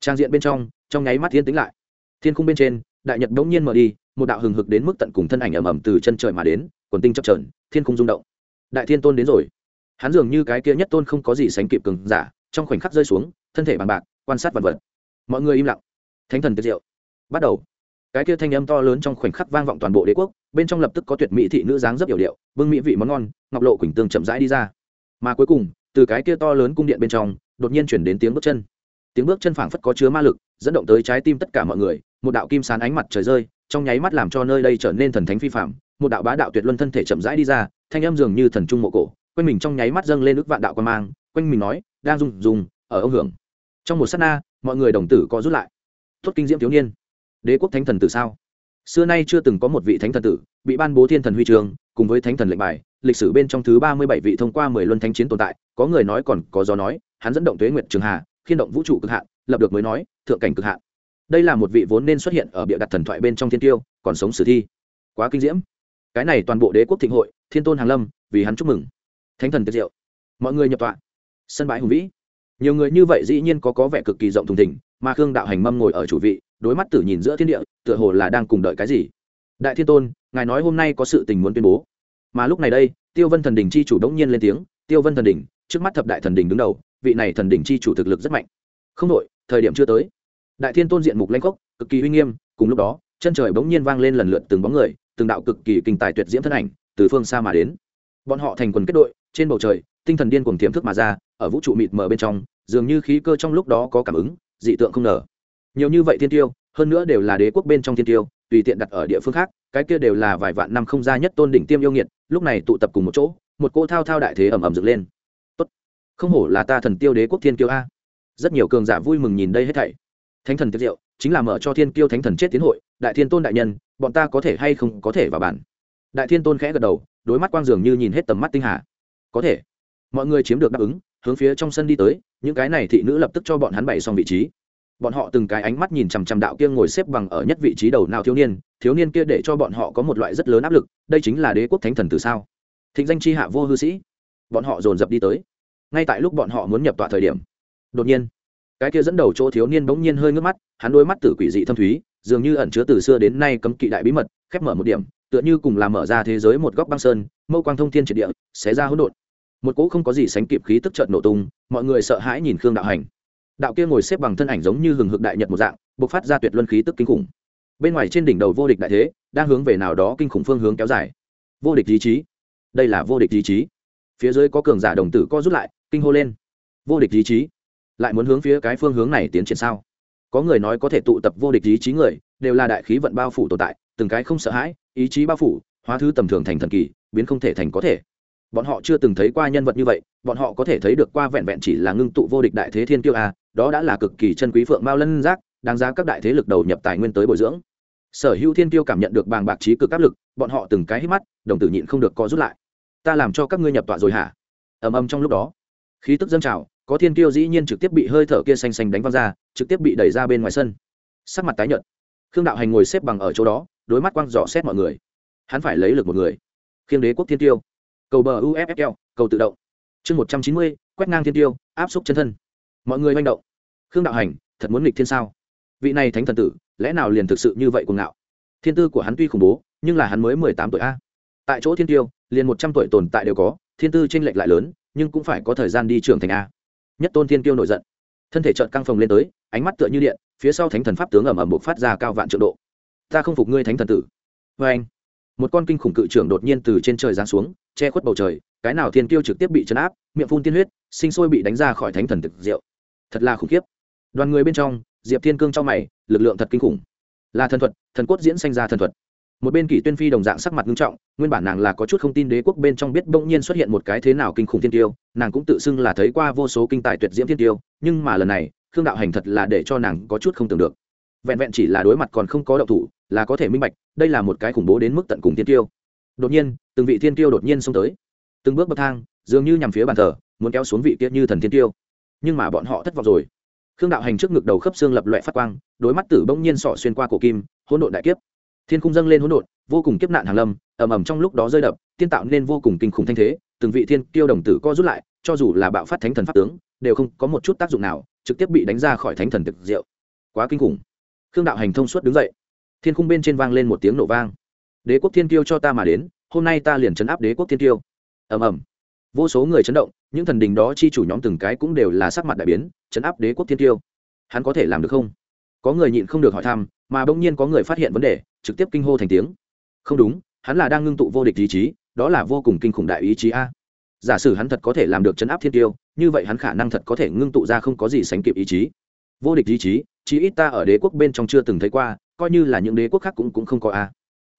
trang diện bên trong trong nháy mắt thiên tính lại. Thiên khung bên trên, đại nhật đông nhiên mở đi, một đạo hừng hực đến mức tận cùng thân ảnh ầm ầm từ chân trời mà đến, quần tinh chập trờn thiên khung rung động. Đại thiên tôn đến rồi. Hắn dường như cái kia nhất tôn không có gì sánh kịp cường giả, trong khoảnh khắc rơi xuống, thân thể bằng bạc, quan sát vật vật. Mọi người im lặng. Thánh thần tiết diệu. Bắt đầu. Cái kia thanh âm to lớn trong khoảnh khắc vang vọng toàn bộ đế quốc, bên trong lập tức có tuyệt mỹ thị nữ dáng rất hiểu điệu, bưng mỹ vị món ngon, ngọc lộ quỳnh tương chậm rãi đi ra. Mà cuối cùng, từ cái kia to lớn cung điện bên trong, đột nhiên chuyển đến tiếng bước chân tiếng bước chân phảng phất có chứa ma lực, dẫn động tới trái tim tất cả mọi người, một đạo kim sán ánh mặt trời rơi, trong nháy mắt làm cho nơi đây trở nên thần thánh phi phạm, một đạo bá đạo tuyệt luân thân thể chậm rãi đi ra, thanh âm dường như thần trung mộ cổ, quanh mình trong nháy mắt dâng lên ước vạn đạo quan mang, quanh mình nói, đang dùng dùng ở ông hưởng. Trong một s á t na, mọi người đồng tử có rút lại. Tốt kinh diễm thiếu niên. Đế quốc thánh thần tử sao? Xưa nay chưa từng có một vị thánh thần tử bị ban bố thiên thần huy trường, cùng với thánh thần lệnh bài, lịch sử bên trong thứ ba mươi bảy vị thông qua mười luân thánh chiến tồn tại, có người nói còn có gió nói, hắn dẫn động tuế nguyệt trường hà khiên động vũ trụ cực hạn, lập được mới nói, thượng cảnh cực hạn. Đây là một vị vốn nên xuất hiện ở bịa đặt thần thoại bên trong thiên tiêu, còn sống sử thi. Quá kinh diễm. Cái này toàn bộ đế quốc thịnh hội, thiên tôn hàng lâm, vì hắn chúc mừng. Thánh thần tiệt diệu. Mọi người nhập tọa. Sân bãi hùng vĩ. Nhiều người như vậy dĩ nhiên có có vẻ cực kỳ rộng thùng thỉnh mà khương đạo hành mâm ngồi ở chủ vị, đối mắt tử nhìn giữa thiên địa, tựa hồ là đang cùng đợi cái gì. Đại thiên tôn, ngài nói hôm nay có sự tình muốn tuyên bố. Mà lúc này đây, tiêu vân thần đình chi chủ đống nhiên lên tiếng, tiêu vân thần đình, trước mắt thập đại thần đình đứng đầu vị này thần đỉnh chi chủ thực lực rất mạnh. Không đội thời điểm chưa tới. Đại thiên tôn diện mục lanh cốc cực kỳ uy nghiêm, cùng lúc đó, chân trời bỗng nhiên vang lên lần lượt từng bóng người, từng đạo cực kỳ kinh tài tuyệt diễm thân ảnh, từ phương xa mà đến. Bọn họ thành quần kết đội, trên bầu trời, tinh thần điên cuồng tiềm thức mà ra, ở vũ trụ mịt mờ bên trong, dường như khí cơ trong lúc đó có cảm ứng, dị tượng không nở nhiều như vậy thiên tiêu, hơn nữa đều là đế quốc bên trong thiên tiêu, tùy tiện đặt ở địa phương khác, cái kia đều là vài vạn năm không ra nhất tôn đỉnh tiêm yêu nghiệt, lúc này tụ tập cùng một chỗ, một cỗ thao thao đại thế ầm ầm dựng lên không hổ là ta thần tiêu đế quốc thiên kiêu a. Rất nhiều cường giả vui mừng nhìn đây hết thảy. Thánh thần tiệc diệu, chính là mở cho thiên kiêu thánh thần chết tiến hội, đại thiên tôn đại nhân, bọn ta có thể hay không có thể vào bản. Đại thiên tôn khẽ gật đầu, đối mắt quang dường như nhìn hết tầm mắt tinh hà. Có thể. Mọi người chiếm được đáp ứng, hướng phía trong sân đi tới, những cái này thị nữ lập tức cho bọn hắn bày xong vị trí. Bọn họ từng cái ánh mắt nhìn chằm chằm đạo kia ngồi xếp bằng ở nhất vị trí đầu nào thiếu niên thiếu niên kia để cho bọn họ có một loại rất lớn áp lực, đây chính là đế quốc thánh thần từ sao? Thịnh danh c h i hạ vô hư sĩ. Bọn họ dồn dập đi tới ngay tại lúc bọn họ muốn nhập tọa thời điểm. Đột nhiên, cái kia dẫn đầu chỗ thiếu niên bỗng nhiên hơi ngước mắt, hắn đôi mắt tử quỷ dị thâm thúy, dường như ẩn chứa từ xưa đến nay cấm kỵ đại bí mật, khép mở một điểm, tựa như cùng làm mở ra thế giới một góc băng sơn, mâu quang thông thiên triệt địa, xé ra hỗn độn. Một cỗ không có gì sánh kịp khí tức trợn nổ tung, mọi người sợ hãi nhìn khương đạo hành. Đạo kia ngồi xếp bằng thân ảnh giống như hừng hực đại nhật một dạng, bộc phát ra tuyệt luân khí tức kinh khủng. Bên ngoài trên đỉnh đầu vô địch đại thế, đang hướng về nào đó kinh khủng phương hướng kéo dài. Vô địch ý chí. Đây là vô địch ý chí. Phía dưới có cường giả đồng tử co rút lại kinh hô lên. Vô địch ý chí. Lại muốn hướng phía cái phương hướng này tiến triển sao? Có người nói có thể tụ tập vô địch ý chí người, đều là đại khí vận bao phủ tồn tại, từng cái không sợ hãi, ý chí bao phủ, hóa thứ tầm thường thành thần kỳ, biến không thể thành có thể. Bọn họ chưa từng thấy qua nhân vật như vậy, bọn họ có thể thấy được qua vẹn vẹn chỉ là ngưng tụ vô địch đại thế thiên kiêu a đó đã là cực kỳ chân quý phượng mao lân giác, đáng giá các đại thế lực đầu nhập tài nguyên tới bồi dưỡng. Sở hữu thiên kiêu cảm nhận được bàng bạc trí cực áp lực, bọn họ từng cái hít mắt, đồng tử nhịn không được co rút lại. Ta làm cho các ngươi nhập tọa rồi hả? Ầm ầm trong lúc đó khí tức dâng trào, có thiên kiêu dĩ nhiên trực tiếp bị hơi thở kia xanh xanh đánh văng ra, trực tiếp bị đẩy ra bên ngoài sân. Sắc mặt tái nhợt. Khương đạo hành ngồi xếp bằng ở chỗ đó, đối mắt quăng dò xét mọi người. Hắn phải lấy lực một người. Khiêng đế quốc thiên tiêu cầu bờ uffl cầu tự động. Chương một trăm chín mươi, quét ngang thiên tiêu áp xúc chân thân. Mọi người manh động. Khương đạo hành, thật muốn nghịch thiên sao? Vị này thánh thần tử, lẽ nào liền thực sự như vậy cuồng ngạo? Thiên tư của hắn tuy khủng bố, nhưng là hắn mới mười tám tuổi a. Tại chỗ thiên tiêu liền một trăm tuổi tồn tại đều có, thiên tư tranh lệch lại lớn nhưng cũng phải có thời gian đi trưởng thành a. Nhất tôn thiên tiêu nổi giận. Thân thể trợn căng phồng lên tới, ánh mắt tựa như điện, phía sau thánh thần pháp tướng ẩm ẩm bộc phát ra cao vạn trượng độ. Ta không phục ngươi thánh thần tử. Vê anh, một con kinh khủng cự trưởng đột nhiên từ trên trời giáng xuống, che khuất bầu trời, cái nào thiên kiêu trực tiếp bị chấn áp, miệng phun tiên huyết, sinh sôi bị đánh ra khỏi thánh thần thực diệu. Thật là khủng khiếp. Đoàn người bên trong, diệp thiên cương trong mày, lực lượng thật kinh khủng. Là thần thuật, thần cốt diễn sanh ra thần thuật một bên kỷ tuyên phi đồng dạng sắc mặt nghiêm trọng, nguyên bản nàng là có chút không tin đế quốc bên trong biết bỗng nhiên xuất hiện một cái thế nào kinh khủng thiên tiêu, nàng cũng tự xưng là thấy qua vô số kinh tài tuyệt diễm thiên tiêu, nhưng mà lần này, khương đạo hành thật là để cho nàng có chút không tưởng được. Vẹn vẹn chỉ là đối mặt còn không có động thủ, là có thể minh bạch, đây là một cái khủng bố đến mức tận cùng thiên tiêu. Đột nhiên, từng vị thiên tiêu đột nhiên xông tới. Từng bước bậc thang, dường như nhằm phía bàn thờ, muốn kéo xuống vị kia như thần thiên tiêu. Nhưng mà bọn họ thất vọng rồi. Khương đạo hành trước ngực đầu khớp xương lập loại phát quang, đối mắt tử bỗng nhiên sọ xuyên qua cổ kim, hỗn độn đại kiếp thiên khung dâng lên hỗn độn, vô cùng kiếp nạn hàng lâm, ầm ầm trong lúc đó rơi đập, tiên tạo nên vô cùng kinh khủng thanh thế, từng vị thiên tiêu đồng tử co rút lại, cho dù là bạo phát thánh thần pháp tướng, đều không có một chút tác dụng nào, trực tiếp bị đánh ra khỏi thánh thần thực diệu. Quá kinh khủng. Khương đạo hành thông suốt đứng dậy. Thiên khung bên trên vang lên một tiếng nổ vang. Đế quốc thiên tiêu cho ta mà đến, hôm nay ta liền chấn áp đế quốc thiên tiêu ầm ầm. Vô số người chấn động, những thần đình đó chi chủ nhóm từng cái cũng đều là sắc mặt đại biến, chấn áp đế quốc thiên tiêu hắn có thể làm được không? Có người nhịn không được hỏi thăm, mà bỗng nhiên có người phát hiện vấn đề, trực tiếp kinh hô thành tiếng. Không đúng, hắn là đang ngưng tụ vô địch ý chí, đó là vô cùng kinh khủng đại ý chí a. Giả sử hắn thật có thể làm được chấn áp thiên tiêu, như vậy hắn khả năng thật có thể ngưng tụ ra không có gì sánh kịp ý chí. Vô địch ý chí chí ít ta ở đế quốc bên trong chưa từng thấy qua, coi như là những đế quốc khác cũng cũng không có a.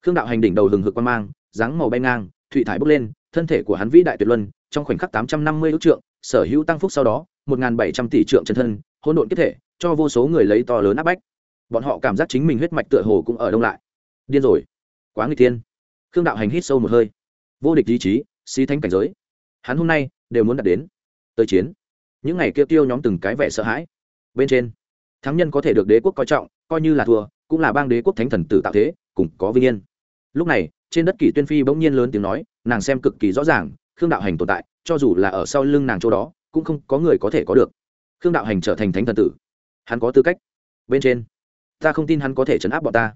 Khương đạo hành đỉnh đầu hừng hực quan mang, dáng màu bay ngang, thụy thải bốc lên, thân thể của hắn vĩ đại tuyệt luân, trong khoảnh khắc tám trăm năm mươi ước trượng, sở hữu tăng phúc sau đó, một bảy trăm tỷ trượng chân thân, hỗn độn kết thể cho vô số người lấy to lớn áp bách. Bọn họ cảm giác chính mình huyết mạch tựa hồ cũng ở đông lại. Điên rồi. Quá người thiên. Khương đạo hành hít sâu một hơi. Vô địch ý chí, xí thánh cảnh giới. Hắn hôm nay đều muốn đạt đến. Tới chiến. Những ngày kia tiêu nhóm từng cái vẻ sợ hãi. Bên trên, thắng nhân có thể được đế quốc coi trọng, coi như là thua, cũng là bang đế quốc thánh thần tử tạo thế, cùng có vinh yên. Lúc này, trên đất kỷ tuyên phi bỗng nhiên lớn tiếng nói, nàng xem cực kỳ rõ ràng, khương đạo hành tồn tại, cho dù là ở sau lưng nàng chỗ đó, cũng không có người có thể có được. Khương đạo hành trở thành thánh thần tử hắn có tư cách. Bên trên, ta không tin hắn có thể chấn áp bọn ta.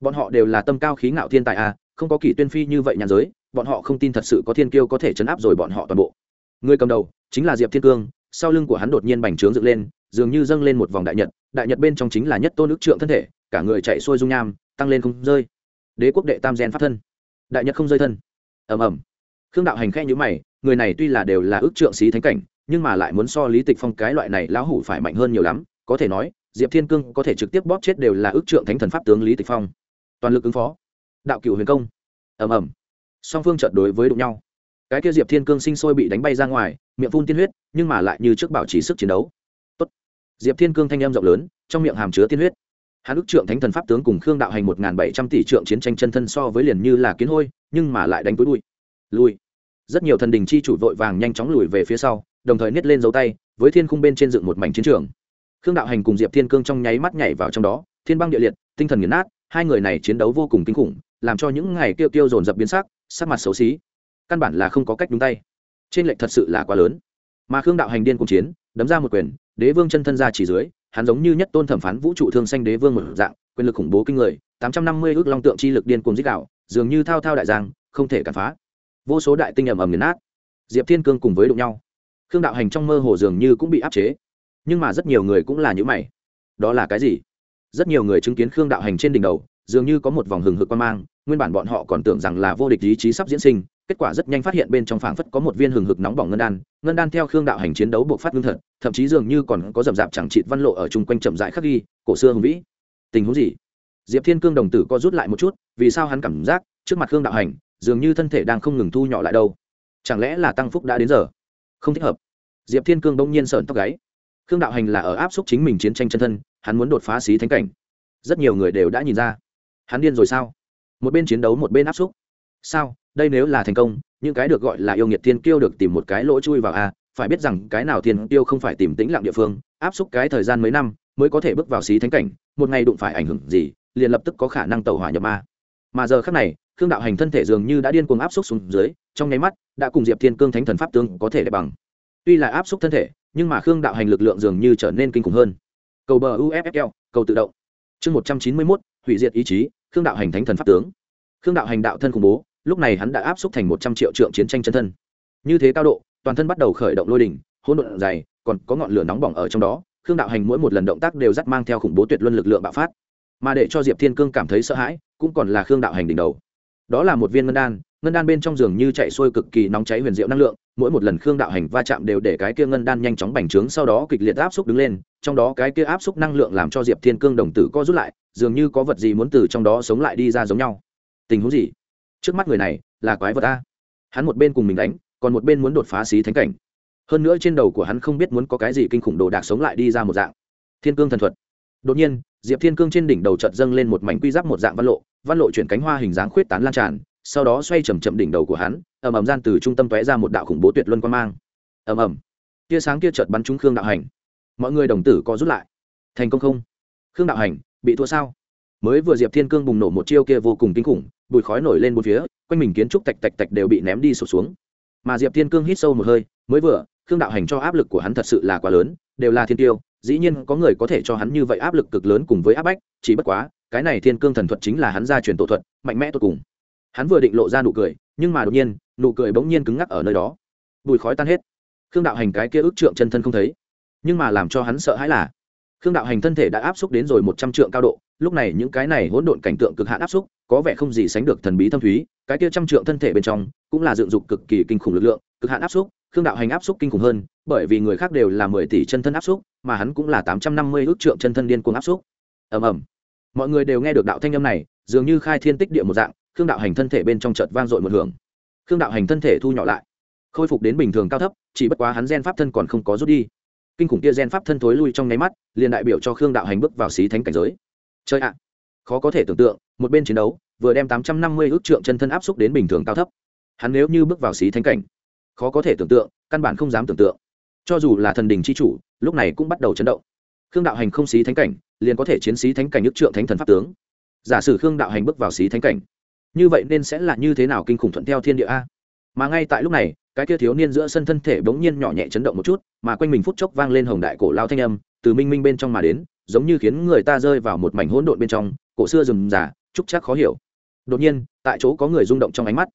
Bọn họ đều là tâm cao khí ngạo thiên tài à không có kỷ tuyên phi như vậy nhàn giới, bọn họ không tin thật sự có thiên kiêu có thể chấn áp rồi bọn họ toàn bộ. Người cầm đầu chính là diệp thiên cương, sau lưng của hắn đột nhiên bành trướng dựng lên, dường như dâng lên một vòng đại nhật đại nhật bên trong chính là nhất tôn ước trượng thân thể, cả người chạy xuôi dung nham, tăng lên không rơi. Đế quốc đệ tam gen pháp thân. Đại nhật không rơi thân. Ầm ầm. Khương đạo hành khe nhữ mày, người này tuy là đều là ước trượng xí thánh cảnh, nhưng mà lại muốn so lý tịch phong cái loại này lão hủ phải mạnh hơn nhiều lắm có thể nói, diệp thiên cương có thể trực tiếp bóp chết đều là ước trượng thánh thần pháp tướng lý tịch phong. Toàn lực ứng phó. Đạo cựu huyền công. Ầm ầm. Song phương trận đối với đụng nhau. Cái kia diệp thiên cương sinh sôi bị đánh bay ra ngoài, miệng phun tiên huyết, nhưng mà lại như trước bảo trì sức chiến đấu. Tốt. diệp thiên cương thanh em rộng lớn, trong miệng hàm chứa tiên huyết. Hắn ước trượng thánh thần pháp tướng cùng khương đạo hành một bảy trăm tỷ trượng chiến tranh chân thân so với liền như là kiến hôi, nhưng mà lại đánh túi đuôi lui rất nhiều thần đình chi chủ vội vàng nhanh chóng lùi về phía sau, đồng thời niết lên dấu tay, với thiên khung bên trên dựng một mảnh chiến trường khương đạo hành cùng diệp thiên cương trong nháy mắt nhảy vào trong đó, thiên băng địa liệt, tinh thần nghiền nát, hai người này chiến đấu vô cùng kinh khủng, làm cho những ngày kêu kêu dồn dập biến sắc sắc mặt xấu xí. Căn bản là không có cách đúng tay. Trên lệnh thật sự là quá lớn. Mà khương đạo hành điên cùng chiến, đấm ra một quyền, đế vương chân thân ra chỉ dưới, hắn giống như nhất tôn thẩm phán vũ trụ thương xanh đế vương một dạng, quyền lực khủng bố kinh người, tám trăm năm mươi ước long tượng chi lực điên cùng dích đạo dường như thao thao đại giang, không thể cản phá. Vô số đại tinh ầm ầm nghiền nát. Diệp thiên cương cùng với đụng nhau. Khương đạo hành trong mơ hồ dường như cũng bị áp chế nhưng mà rất nhiều người cũng là những mày. Đó là cái gì? Rất nhiều người chứng kiến khương đạo hành trên đỉnh đầu, dường như có một vòng hừng hực quan mang, nguyên bản bọn họ còn tưởng rằng là vô địch ý chí sắp diễn sinh, kết quả rất nhanh phát hiện bên trong phảng phất có một viên hừng hực nóng bỏng ngân đan ngân đan theo khương đạo hành chiến đấu buộc phát ngưng thật, thậm chí dường như còn có rậm rạp chẳng trịt văn lộ ở chung quanh chậm rãi khắc ghi, cổ xưa hùng vĩ. Tình huống gì? Diệp thiên cương đồng tử co rút lại một chút, vì sao hắn cảm giác trước mặt khương đạo hành dường như thân thể đang không ngừng thu nhỏ lại đâu? Chẳng lẽ là tăng phúc đã đến giờ? Không thích hợp. Diệp thiên cương bỗng nhiên sởn tóc gáy khương đạo hành là ở áp xúc chính mình chiến tranh chân thân, hắn muốn đột phá xí thánh cảnh. Rất nhiều người đều đã nhìn ra. Hắn điên rồi sao? Một bên chiến đấu một bên áp xúc. Sao? Đây nếu là thành công, những cái được gọi là yêu nghiệt thiên kiêu được tìm một cái lỗ chui vào a, phải biết rằng cái nào thiên kiêu không phải tìm tĩnh lặng địa phương, áp xúc cái thời gian mấy năm mới có thể bước vào xí thánh cảnh, một ngày đụng phải ảnh hưởng gì, liền lập tức có khả năng tàu hỏa nhập ma. Mà giờ khác này, khương đạo hành thân thể dường như đã điên cuồng áp xúc xuống dưới, trong nháy mắt, đã cùng diệp thiên cương thánh thần pháp tướng có thể đẹp bằng. Tuy là áp xúc thân thể nhưng mà khương đạo hành lực lượng dường như trở nên kinh khủng hơn. Cầu bờ uffl cầu tự động. Chương một trăm chín mươi mốt, hủy diệt ý chí, khương đạo hành thánh thần pháp tướng. Khương đạo hành đạo thân khủng bố, lúc này hắn đã áp xúc thành một trăm triệu trượng chiến tranh chân thân. Như thế cao độ, toàn thân bắt đầu khởi động lôi đỉnh, hỗn độn dày, còn có ngọn lửa nóng bỏng ở trong đó. Khương đạo hành mỗi một lần động tác đều dắt mang theo khủng bố tuyệt luân lực lượng bạo phát. Mà để cho diệp thiên cương cảm thấy sợ hãi, cũng còn là khương đạo hành đỉnh đầu. Đó là một viên ngân đan ngân đan bên trong giường như chạy xuôi cực kỳ nóng cháy huyền diệu năng lượng mỗi một lần khương đạo hành va chạm đều để cái kia ngân đan nhanh chóng bành trướng, sau đó kịch liệt áp xúc đứng lên, trong đó cái kia áp xúc năng lượng làm cho diệp thiên cương đồng tử co rút lại, dường như có vật gì muốn từ trong đó sống lại đi ra giống nhau. Tình huống gì? Trước mắt người này là quái vật a. Hắn một bên cùng mình đánh, còn một bên muốn đột phá xí thánh cảnh. Hơn nữa trên đầu của hắn không biết muốn có cái gì kinh khủng đồ đạc sống lại đi ra một dạng. Thiên cương thần thuật. Đột nhiên, diệp thiên cương trên đỉnh đầu chợt dâng lên một mảnh quy giáp một dạng văn lộ văn lộ chuyển cánh hoa hình dáng khuyết tán lan tràn sau đó xoay chầm chậm đỉnh đầu của hắn, ầm ầm gian từ trung tâm tóe ra một đạo khủng bố tuyệt luân quan mang. Ầm ầm. Tia sáng kia chợt bắn trúng khương đạo hành. Mọi người đồng tử có rút lại. Thành công không? Khương đạo hành, bị thua sao? Mới vừa diệp thiên cương bùng nổ một chiêu kia vô cùng kinh khủng, bụi khói nổi lên bốn phía, quanh mình kiến trúc tạch tạch tạch đều bị ném đi sụp xuống. Mà diệp thiên cương hít sâu một hơi, mới vừa, khương đạo hành cho áp lực của hắn thật sự là quá lớn, đều là thiên tiêu, dĩ nhiên có người có thể cho hắn như vậy áp lực cực lớn cùng với áp bách, chỉ bất quá, cái này thiên cương thần thuật chính là hắn gia truyền tổ thuật, mạnh mẽ tột cùng hắn vừa định lộ ra nụ cười, nhưng mà đột nhiên, nụ cười bỗng nhiên cứng ngắc ở nơi đó. Bùi khói tan hết. Khương đạo hành cái kia ức trượng chân thân không thấy. Nhưng mà làm cho hắn sợ hãi là, khương đạo hành thân thể đã áp xúc đến rồi một trăm trượng cao độ, lúc này những cái này hỗn độn cảnh tượng cực hạn áp xúc, có vẻ không gì sánh được thần bí thâm thúy, cái kia trăm trượng thân thể bên trong cũng là dựng dục cực kỳ kinh khủng lực lượng, cực hạn áp xúc, khương đạo hành áp xúc kinh khủng hơn, bởi vì người khác đều là mười tỷ chân thân áp xúc, mà hắn cũng là tám trăm năm mươi ước trượng chân thân điên cuồng áp xúc. Ầm ầm. Mọi người đều nghe được đạo thanh âm này, dường như khai thiên tích địa một dạng khương đạo hành thân thể bên trong chợt vang dội một hưởng. Khương đạo hành thân thể thu nhỏ lại, khôi phục đến bình thường cao thấp, chỉ bất quá hắn gen pháp thân còn không có rút đi. Kinh khủng kia gen pháp thân thối lui trong nháy mắt, liền đại biểu cho khương đạo hành bước vào xí thánh cảnh giới. Chơi ạ! Khó có thể tưởng tượng, một bên chiến đấu, vừa đem tám trăm năm mươi ước trượng chân thân áp xúc đến bình thường cao thấp. Hắn nếu như bước vào xí thánh cảnh, khó có thể tưởng tượng, căn bản không dám tưởng tượng. Cho dù là thần đình c h i chủ, lúc này cũng bắt đầu chấn động. Khương đạo hành không xí thánh cảnh, liền có thể chiến sĩ thánh cảnh ước trượng thánh thần pháp tướng. Giả sử khương đạo hành bước vào xí thánh cảnh như vậy nên sẽ là như thế nào kinh khủng thuận theo thiên địa a? Mà ngay tại lúc này, cái kia thiếu niên giữa sân thân thể bỗng nhiên nhỏ nhẹ chấn động một chút, mà quanh mình phút chốc vang lên hồng đại cổ lao thanh âm, từ minh minh bên trong mà đến, giống như khiến người ta rơi vào một mảnh hỗn độn bên trong, cổ xưa rừng giả trúc chắc khó hiểu. Đột nhiên, tại chỗ có người rung động trong ánh mắt.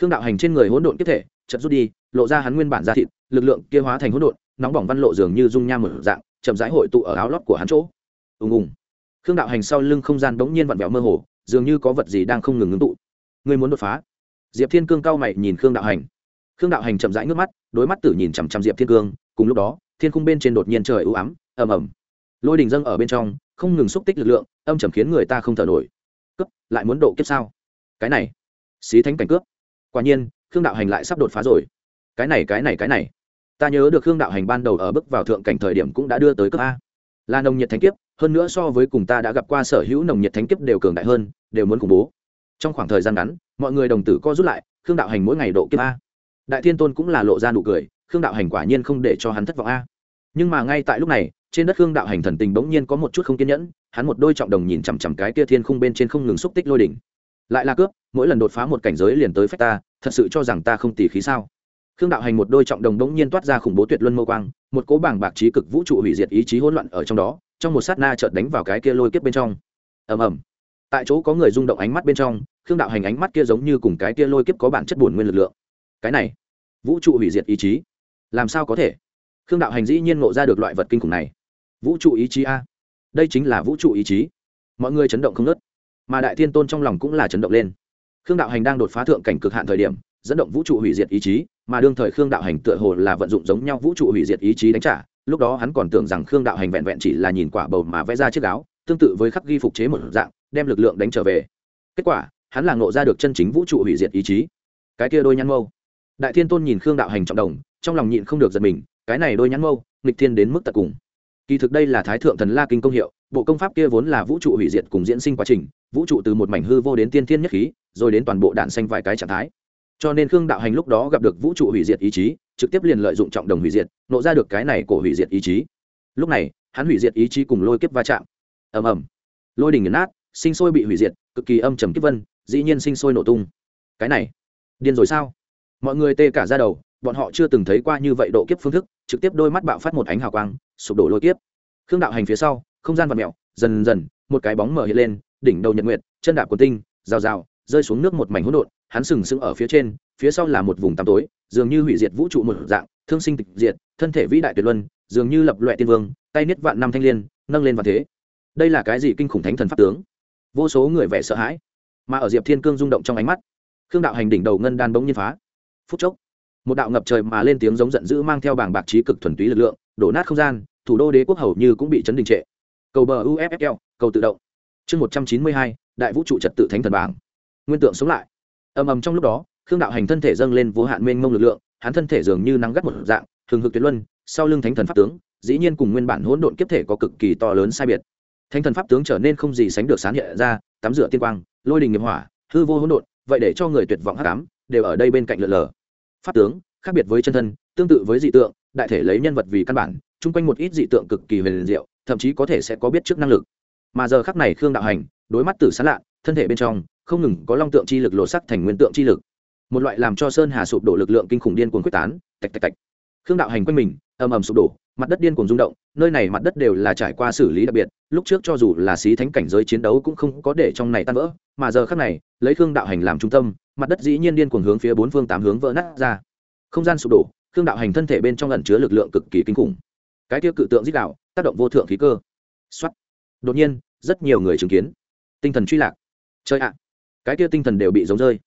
Khương đạo hành trên người hỗn độn kiếp thể chật rút đi, lộ ra hắn nguyên bản da thịt, lực lượng kia hóa thành hỗn độn, nóng bỏng văn lộ dường như dung nham mở dạng, chậm rãi hội tụ ở áo lót của hắn chỗ. Ùng ùng. Khương đạo hành sau lưng không gian bỗng nhiên vặn vẹo mơ hồ dường như có vật gì đang không ngừng ngưng tụ. Ngươi muốn đột phá? Diệp thiên cương cao mày nhìn khương đạo hành. Khương đạo hành chậm rãi nước mắt, đối mắt tử nhìn chằm chằm diệp thiên cương, cùng lúc đó, thiên khung bên trên đột nhiên trời ưu ám, ầm ầm. Lôi đình dâng ở bên trong, không ngừng xúc tích lực lượng, âm trầm khiến người ta không thở nổi. Cướp, lại muốn độ kiếp sao? Cái này, xí thánh cảnh cướp. Quả nhiên, khương đạo hành lại sắp đột phá rồi. Cái này cái này cái này. Ta nhớ được khương đạo hành ban đầu ở bước vào thượng cảnh thời điểm cũng đã đưa tới cấp a là nồng nhiệt thánh kiếp, hơn nữa so với cùng ta đã gặp qua sở hữu nồng nhiệt thánh kiếp đều cường đại hơn, đều muốn khủng bố. Trong khoảng thời gian ngắn, mọi người đồng tử co rút lại, khương đạo hành mỗi ngày độ kiếp a. Đại thiên tôn cũng là lộ ra nụ cười, khương đạo hành quả nhiên không để cho hắn thất vọng a. Nhưng mà ngay tại lúc này, trên đất khương đạo hành thần tình bỗng nhiên có một chút không kiên nhẫn, hắn một đôi trọng đồng nhìn chằm chằm cái kia thiên khung bên trên không ngừng xúc tích lôi đỉnh. Lại là cướp, mỗi lần đột phá một cảnh giới liền tới phép ta, thật sự cho rằng ta không tỉ khí sao? Khương đạo hành một đôi trọng đồng bỗng nhiên toát ra khủng bố tuyệt luân mâu quang một cố bảng bạc trí cực vũ trụ hủy diệt ý chí hỗn loạn ở trong đó, trong một sát na chợt đánh vào cái kia lôi kiếp bên trong. Ầm ầm. Tại chỗ có người rung động ánh mắt bên trong, khương đạo hành ánh mắt kia giống như cùng cái kia lôi kiếp có bản chất buồn nguyên lực lượng. Cái này, vũ trụ hủy diệt ý chí, làm sao có thể? Khương đạo hành dĩ nhiên ngộ ra được loại vật kinh khủng này. Vũ trụ ý chí a. Đây chính là vũ trụ ý chí. Mọi người chấn động không nớt mà đại thiên tôn trong lòng cũng là chấn động lên. Khương đạo hành đang đột phá thượng cảnh cực hạn thời điểm, dẫn động vũ trụ hủy diệt ý chí mà đương thời khương đạo hành tựa hồ là vận dụng giống nhau vũ trụ hủy diệt ý chí đánh trả, lúc đó hắn còn tưởng rằng khương đạo hành vẹn vẹn chỉ là nhìn quả bầu mà vẽ ra chiếc áo, tương tự với khắc ghi phục chế một dạng, đem lực lượng đánh trở về. Kết quả, hắn là ngộ ra được chân chính vũ trụ hủy diệt ý chí. Cái kia đôi nhăn mâu. Đại thiên tôn nhìn khương đạo hành trọng đồng, trong lòng nhịn không được giật mình, cái này đôi nhăn mâu, nghịch thiên đến mức tận cùng. Kỳ thực đây là thái thượng thần la kinh công hiệu, bộ công pháp kia vốn là vũ trụ hủy diệt cùng diễn sinh quá trình, vũ trụ từ một mảnh hư vô đến tiên thiên nhất khí, rồi đến toàn bộ đạn xanh vài cái trạng thái cho nên khương đạo hành lúc đó gặp được vũ trụ hủy diệt ý chí, trực tiếp liền lợi dụng trọng đồng hủy diệt, nộ ra được cái này của hủy diệt ý chí. Lúc này, hắn hủy diệt ý chí cùng lôi kiếp va chạm. Ầm ầm. Lôi đình nghiền nát, sinh sôi bị hủy diệt, cực kỳ âm trầm kiếp vân, dĩ nhiên sinh sôi nổ tung. Cái này, điên rồi sao? Mọi người tê cả ra đầu, bọn họ chưa từng thấy qua như vậy độ kiếp phương thức, trực tiếp đôi mắt bạo phát một ánh hào quang, sụp đổ lôi kiếp. Khương đạo hành phía sau, không gian vật mẹo dần dần, một cái bóng mở hiện lên, đỉnh đầu nhật nguyệt, chân đạp quần tinh, rào rào, rơi xuống nước một mảnh hỗn độn hắn sừng sững ở phía trên, phía sau là một vùng tăm tối, dường như hủy diệt vũ trụ một dạng, thương sinh tịch diệt, thân thể vĩ đại tuyệt luân, dường như lập loại tiên vương, tay niết vạn năm thanh liên, nâng lên và thế. Đây là cái gì kinh khủng thánh thần pháp tướng? Vô số người vẻ sợ hãi. Mà ở diệp thiên cương rung động trong ánh mắt, khương đạo hành đỉnh đầu ngân đan bỗng nhiên phá. Phút chốc, một đạo ngập trời mà lên tiếng giống giận dữ mang theo bảng bạc trí cực thuần túy lực lượng, đổ nát không gian, thủ đô đế quốc hầu như cũng bị chấn đình trệ. Cầu bờ uffl cầu tự động. Chương một trăm chín mươi hai, đại vũ trụ trật tự thánh thần bảng. Nguyên tượng sống lại ầm ầm trong lúc đó, khương đạo hành thân thể dâng lên vô hạn mênh mông lực lượng, hắn thân thể dường như nắng gắt một dạng thường hực tuyệt luân, sau lưng thánh thần pháp tướng, dĩ nhiên cùng nguyên bản hỗn độn kiếp thể có cực kỳ to lớn sai biệt. Thánh thần pháp tướng trở nên không gì sánh được sáng hiện ra, tắm rửa tiên quang, lôi đình nghiệp hỏa, hư vô hỗn độn, vậy để cho người tuyệt vọng hắc ám, đều ở đây bên cạnh lượn lờ. Pháp tướng, khác biệt với chân thân, tương tự với dị tượng, đại thể lấy nhân vật vì căn bản, chung quanh một ít dị tượng cực kỳ huyền diệu, thậm chí có thể sẽ có biết trước năng lực. Mà giờ khắc này khương đạo hành, đối mắt tử sán lạ, thân thể bên trong không ngừng có long tượng chi lực lộ sắc thành nguyên tượng chi lực. Một loại làm cho sơn hà sụp đổ lực lượng kinh khủng điên cuồng quyết tán, tạch tạch tạch. Khương đạo hành quanh mình, ầm ầm sụp đổ, mặt đất điên cuồng rung động, nơi này mặt đất đều là trải qua xử lý đặc biệt, lúc trước cho dù là xí thánh cảnh giới chiến đấu cũng không có để trong này tan vỡ, mà giờ khắc này, lấy khương đạo hành làm trung tâm, mặt đất dĩ nhiên điên cuồng hướng phía bốn phương tám hướng vỡ nát ra. Không gian sụp đổ, khương đạo hành thân thể bên trong ẩn chứa lực lượng cực kỳ kinh khủng. Cái tiêu cự tượng dích đạo, tác động vô thượng khí cơ. Xuất đột nhiên, rất nhiều người chứng kiến. Tinh thần truy lạc. Chơi ạ cái kia tinh thần đều bị giống rơi.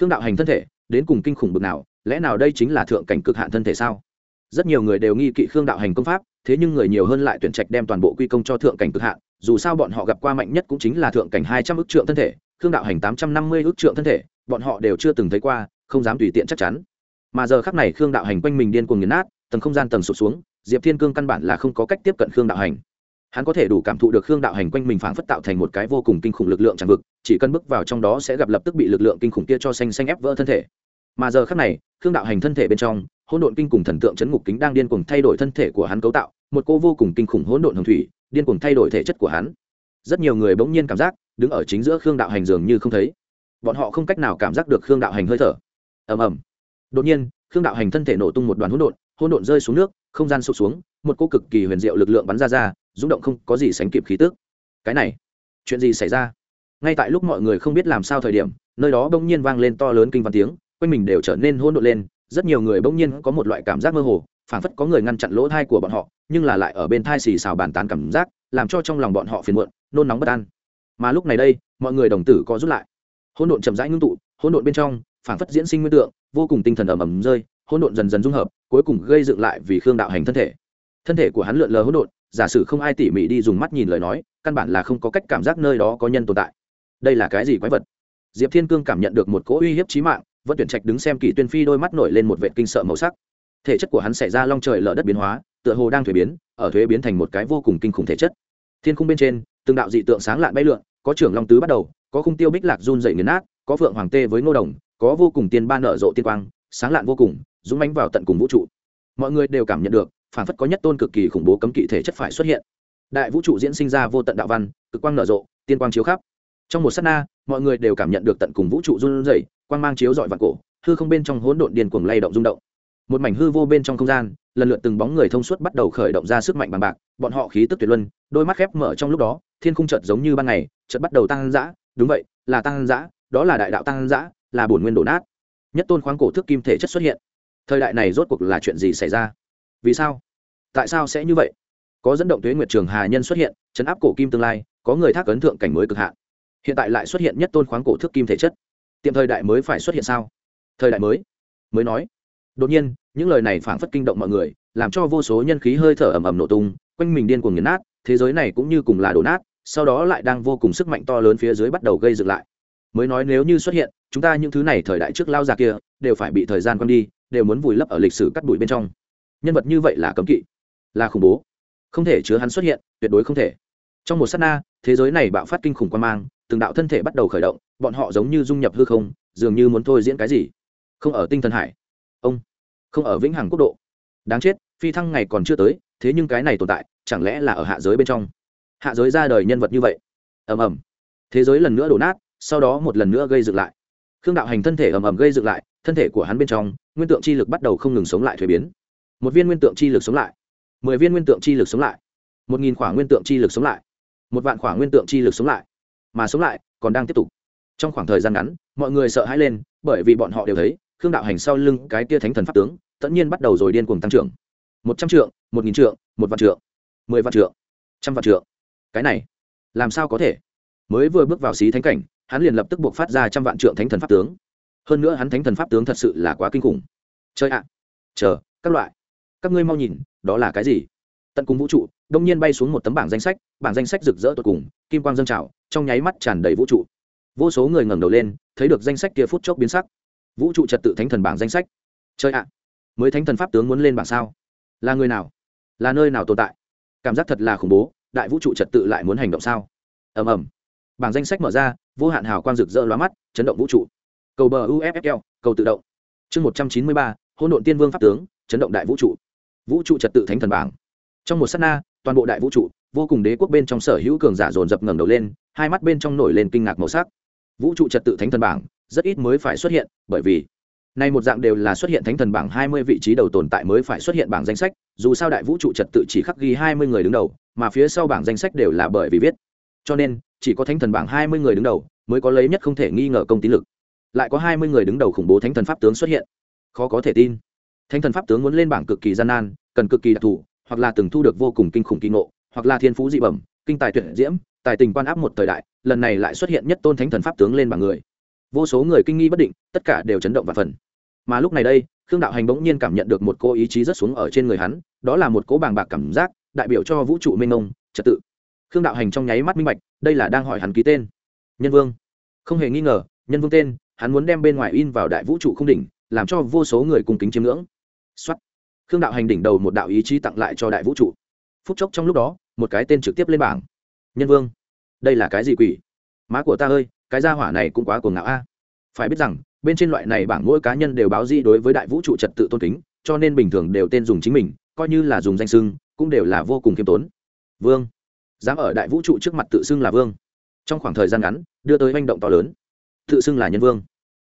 Khương đạo hành thân thể, đến cùng kinh khủng bực nào, lẽ nào đây chính là thượng cảnh cực hạn thân thể sao? Rất nhiều người đều nghi kỵ khương đạo hành công pháp, thế nhưng người nhiều hơn lại tuyển trạch đem toàn bộ quy công cho thượng cảnh cực hạn, dù sao bọn họ gặp qua mạnh nhất cũng chính là thượng cảnh hai trăm ước trượng thân thể, khương đạo hành tám trăm năm mươi ước trượng thân thể, bọn họ đều chưa từng thấy qua, không dám tùy tiện chắc chắn. Mà giờ khắc này khương đạo hành quanh mình điên cuồng nghiền nát, tầng không gian tầng sụt xuống, diệp thiên cương căn bản là không có cách tiếp cận khương đạo hành hắn có thể đủ cảm thụ được khương đạo hành quanh mình phảng phất tạo thành một cái vô cùng kinh khủng lực lượng tràn vực, chỉ cần bước vào trong đó sẽ gặp lập tức bị lực lượng kinh khủng kia cho xanh xanh ép vỡ thân thể. Mà giờ khắc này, khương đạo hành thân thể bên trong, hỗn độn kinh khủng thần tượng chấn ngục kính đang điên cuồng thay đổi thân thể của hắn cấu tạo, một cô vô cùng kinh khủng hỗn độn hồng thủy, điên cuồng thay đổi thể chất của hắn. Rất nhiều người bỗng nhiên cảm giác, đứng ở chính giữa khương đạo hành dường như không thấy. Bọn họ không cách nào cảm giác được khương đạo hành hơi thở. Ầm ầm. Đột nhiên, khương đạo hành thân thể nổ tung một đoàn hỗn độn hỗn độn rơi xuống nước, không gian sụp xuống, một cô cực kỳ huyền diệu lực lượng bắn ra ra rung động không có gì sánh kịp khí tức. Cái này, chuyện gì xảy ra? Ngay tại lúc mọi người không biết làm sao thời điểm, nơi đó bỗng nhiên vang lên to lớn kinh văn tiếng, quanh mình đều trở nên hỗn độn lên, rất nhiều người bỗng nhiên có một loại cảm giác mơ hồ, phảng phất có người ngăn chặn lỗ thai của bọn họ, nhưng là lại ở bên thai xì xào bàn tán cảm giác, làm cho trong lòng bọn họ phiền muộn, nôn nóng bất an. Mà lúc này đây, mọi người đồng tử có rút lại. Hỗn độn chậm rãi ngưng tụ, hỗn độn bên trong, phảng phất diễn sinh nguyên tượng, vô cùng tinh thần ầm ầm rơi, hỗn độn dần dần dung hợp, cuối cùng gây dựng lại vì khương đạo hành thân thể. Thân thể của hắn lượn lờ hỗn độn giả sử không ai tỉ mỉ đi dùng mắt nhìn lời nói, căn bản là không có cách cảm giác nơi đó có nhân tồn tại. Đây là cái gì quái vật? Diệp thiên cương cảm nhận được một cỗ uy hiếp trí mạng vẫn tuyển trạch đứng xem kỳ tuyên phi đôi mắt nổi lên một vệ kinh sợ màu sắc. Thể chất của hắn xảy ra long trời lở đất biến hóa, tựa hồ đang thuế biến, ở thuế biến thành một cái vô cùng kinh khủng thể chất. Thiên khung bên trên, từng đạo dị tượng sáng lạn bay lượn, có trưởng long tứ bắt đầu, có khung tiêu bích lạc run dậy nghiền nát, có phượng hoàng tê với ngô đồng, có vô cùng tiên ban nở rộ tiên quang, sáng lạn vô cùng, dũng mánh vào tận cùng vũ trụ. Mọi người đều cảm nhận được phản phất có nhất tôn cực kỳ khủng bố cấm kỵ thể chất phải xuất hiện. Đại vũ trụ diễn sinh ra vô tận đạo văn, cực quang nở rộ, tiên quang chiếu khắp. Trong một s á t na, mọi người đều cảm nhận được tận cùng vũ trụ run rẩy, quang mang chiếu dọi vạn cổ, hư không bên trong hỗn độn điền cuồng lay động rung động. Một mảnh hư vô bên trong không gian, lần lượt từng bóng người thông suốt bắt đầu khởi động ra sức mạnh bằng bạc, bọn họ khí tức tuyệt luân, đôi mắt khép mở trong lúc đó, thiên khung chợt giống như ban ngày, chợt bắt đầu tăng dã. Đúng vậy, là tăng dã, đó là đại đạo tăng dã, là bổn nguyên đổ nát. Nhất tôn khoáng cổ thước kim thể chất xuất hiện. Thời đại này rốt cuộc là chuyện gì xảy ra? Vì sao? Tại sao sẽ như vậy? Có dẫn động tuế nguyệt trường hà nhân xuất hiện, chấn áp cổ kim tương lai, có người thác ấn thượng cảnh mới cực hạn. Hiện tại lại xuất hiện nhất tôn khoáng cổ thước kim thể chất. Tiệm thời đại mới phải xuất hiện sao? Thời đại mới? Mới nói. Đột nhiên, những lời này phảng phất kinh động mọi người, làm cho vô số nhân khí hơi thở ầm ầm nổ tung, quanh mình điên cuồng nghiền nát, thế giới này cũng như cùng là đổ nát, sau đó lại đang vô cùng sức mạnh to lớn phía dưới bắt đầu gây dựng lại. Mới nói nếu như xuất hiện, chúng ta những thứ này thời đại trước lao già kia, đều phải bị thời gian quăng đi, đều muốn vùi lấp ở lịch sử cắt đùi bên trong nhân vật như vậy là cấm kỵ, là khủng bố. Không thể chứa hắn xuất hiện, tuyệt đối không thể. Trong một s á t na, thế giới này bạo phát kinh khủng quan mang, từng đạo thân thể bắt đầu khởi động, bọn họ giống như dung nhập hư không, dường như muốn thôi diễn cái gì. Không ở tinh thần hải. Ông. Không ở vĩnh hằng quốc độ. Đáng chết, phi thăng ngày còn chưa tới, thế nhưng cái này tồn tại, chẳng lẽ là ở hạ giới bên trong? Hạ giới ra đời nhân vật như vậy. Ầm ầm. Thế giới lần nữa đổ nát, sau đó một lần nữa gây dựng lại. Khương đạo hành thân thể ầm ầm gây dựng lại, thân thể của hắn bên trong, nguyên tượng chi lực bắt đầu không ngừng sống lại thuế biến một viên nguyên tượng chi lực sống lại. Mười viên nguyên tượng chi lực sống lại. Một nghìn khỏa nguyên tượng chi lực sống lại. Một vạn khỏa nguyên tượng chi lực sống lại. Mà sống lại còn đang tiếp tục. Trong khoảng thời gian ngắn, mọi người sợ hãi lên, bởi vì bọn họ đều thấy, khương đạo hành sau lưng cái tia thánh thần pháp tướng, tất nhiên bắt đầu rồi điên cuồng tăng trưởng. Một trăm trượng, một nghìn trượng, một vạn trượng, mười vạn trượng, trăm vạn trượng. Cái này, làm sao có thể? Mới vừa bước vào xí thánh cảnh, hắn liền lập tức buộc phát ra trăm vạn trượng thánh thần pháp tướng. Hơn nữa hắn thánh thần pháp tướng thật sự là quá kinh khủng. Chơi ạ. Chờ, các loại các ngươi mau nhìn, đó là cái gì? Tận cùng vũ trụ, đông nhiên bay xuống một tấm bảng danh sách, bảng danh sách rực rỡ tột cùng, kim quang dâng trào, trong nháy mắt tràn đầy vũ trụ. Vô số người ngẩng đầu lên, thấy được danh sách kia phút chốc biến sắc. Vũ trụ trật tự thánh thần bảng danh sách. Chơi ạ, mới thánh thần pháp tướng muốn lên bảng sao? Là người nào? Là nơi nào tồn tại? Cảm giác thật là khủng bố, đại vũ trụ trật tự lại muốn hành động sao? Ầm ầm. Bảng danh sách mở ra, vô hạn hào quang rực rỡ lóa mắt, chấn động vũ trụ. Cầu bờ uffl cầu tự động. Chương một trăm chín mươi ba hôn độn tiên vương pháp tướng, chấn động đại vũ trụ vũ trụ trật tự thánh thần bảng. Trong một s á t na, toàn bộ đại vũ trụ, vô cùng đế quốc bên trong sở hữu cường giả dồn dập ngẩng đầu lên, hai mắt bên trong nổi lên kinh ngạc màu sắc. Vũ trụ trật tự thánh thần bảng rất ít mới phải xuất hiện, bởi vì nay một dạng đều là xuất hiện thánh thần bảng hai mươi vị trí đầu tồn tại mới phải xuất hiện bảng danh sách, dù sao đại vũ trụ trật tự chỉ khắc ghi hai mươi người đứng đầu, mà phía sau bảng danh sách đều là bởi vì viết. Cho nên, chỉ có thánh thần bảng hai mươi người đứng đầu mới có lấy nhất không thể nghi ngờ công tín lực. Lại có hai mươi người đứng đầu khủng bố thánh thần pháp tướng xuất hiện. Khó có thể tin thánh thần pháp tướng muốn lên bảng cực kỳ gian nan, cần cực kỳ đặc thù, hoặc là từng thu được vô cùng kinh khủng kinh ngộ, hoặc là thiên phú dị bẩm, kinh tài tuyệt diễm, tài tình quan áp một thời đại, lần này lại xuất hiện nhất tôn thánh thần pháp tướng lên bảng người. Vô số người kinh nghi bất định, tất cả đều chấn động và phần. Mà lúc này đây, khương đạo hành bỗng nhiên cảm nhận được một cô ý chí rất xuống ở trên người hắn, đó là một cố bàng bạc cảm giác, đại biểu cho vũ trụ mênh mông, trật tự. Khương đạo hành trong nháy mắt minh bạch, đây là đang hỏi hắn ký tên. Nhân vương. Không hề nghi ngờ, nhân vương tên, hắn muốn đem bên ngoài in vào đại vũ trụ không đỉnh, làm cho vô số người cùng kính chiếm ngưỡng xuất khương đạo hành đỉnh đầu một đạo ý chí tặng lại cho đại vũ trụ. Phút chốc trong lúc đó, một cái tên trực tiếp lên bảng. Nhân vương, đây là cái gì quỷ? Má của ta ơi, cái gia hỏa này cũng quá cuồng ngạo a. Phải biết rằng, bên trên loại này bảng mỗi cá nhân đều báo di đối với đại vũ trụ trật tự tôn kính, cho nên bình thường đều tên dùng chính mình, coi như là dùng danh xưng, cũng đều là vô cùng khiêm tốn. Vương, dám ở đại vũ trụ trước mặt tự xưng là vương. Trong khoảng thời gian ngắn, đưa tới manh động to lớn. Tự xưng là nhân vương.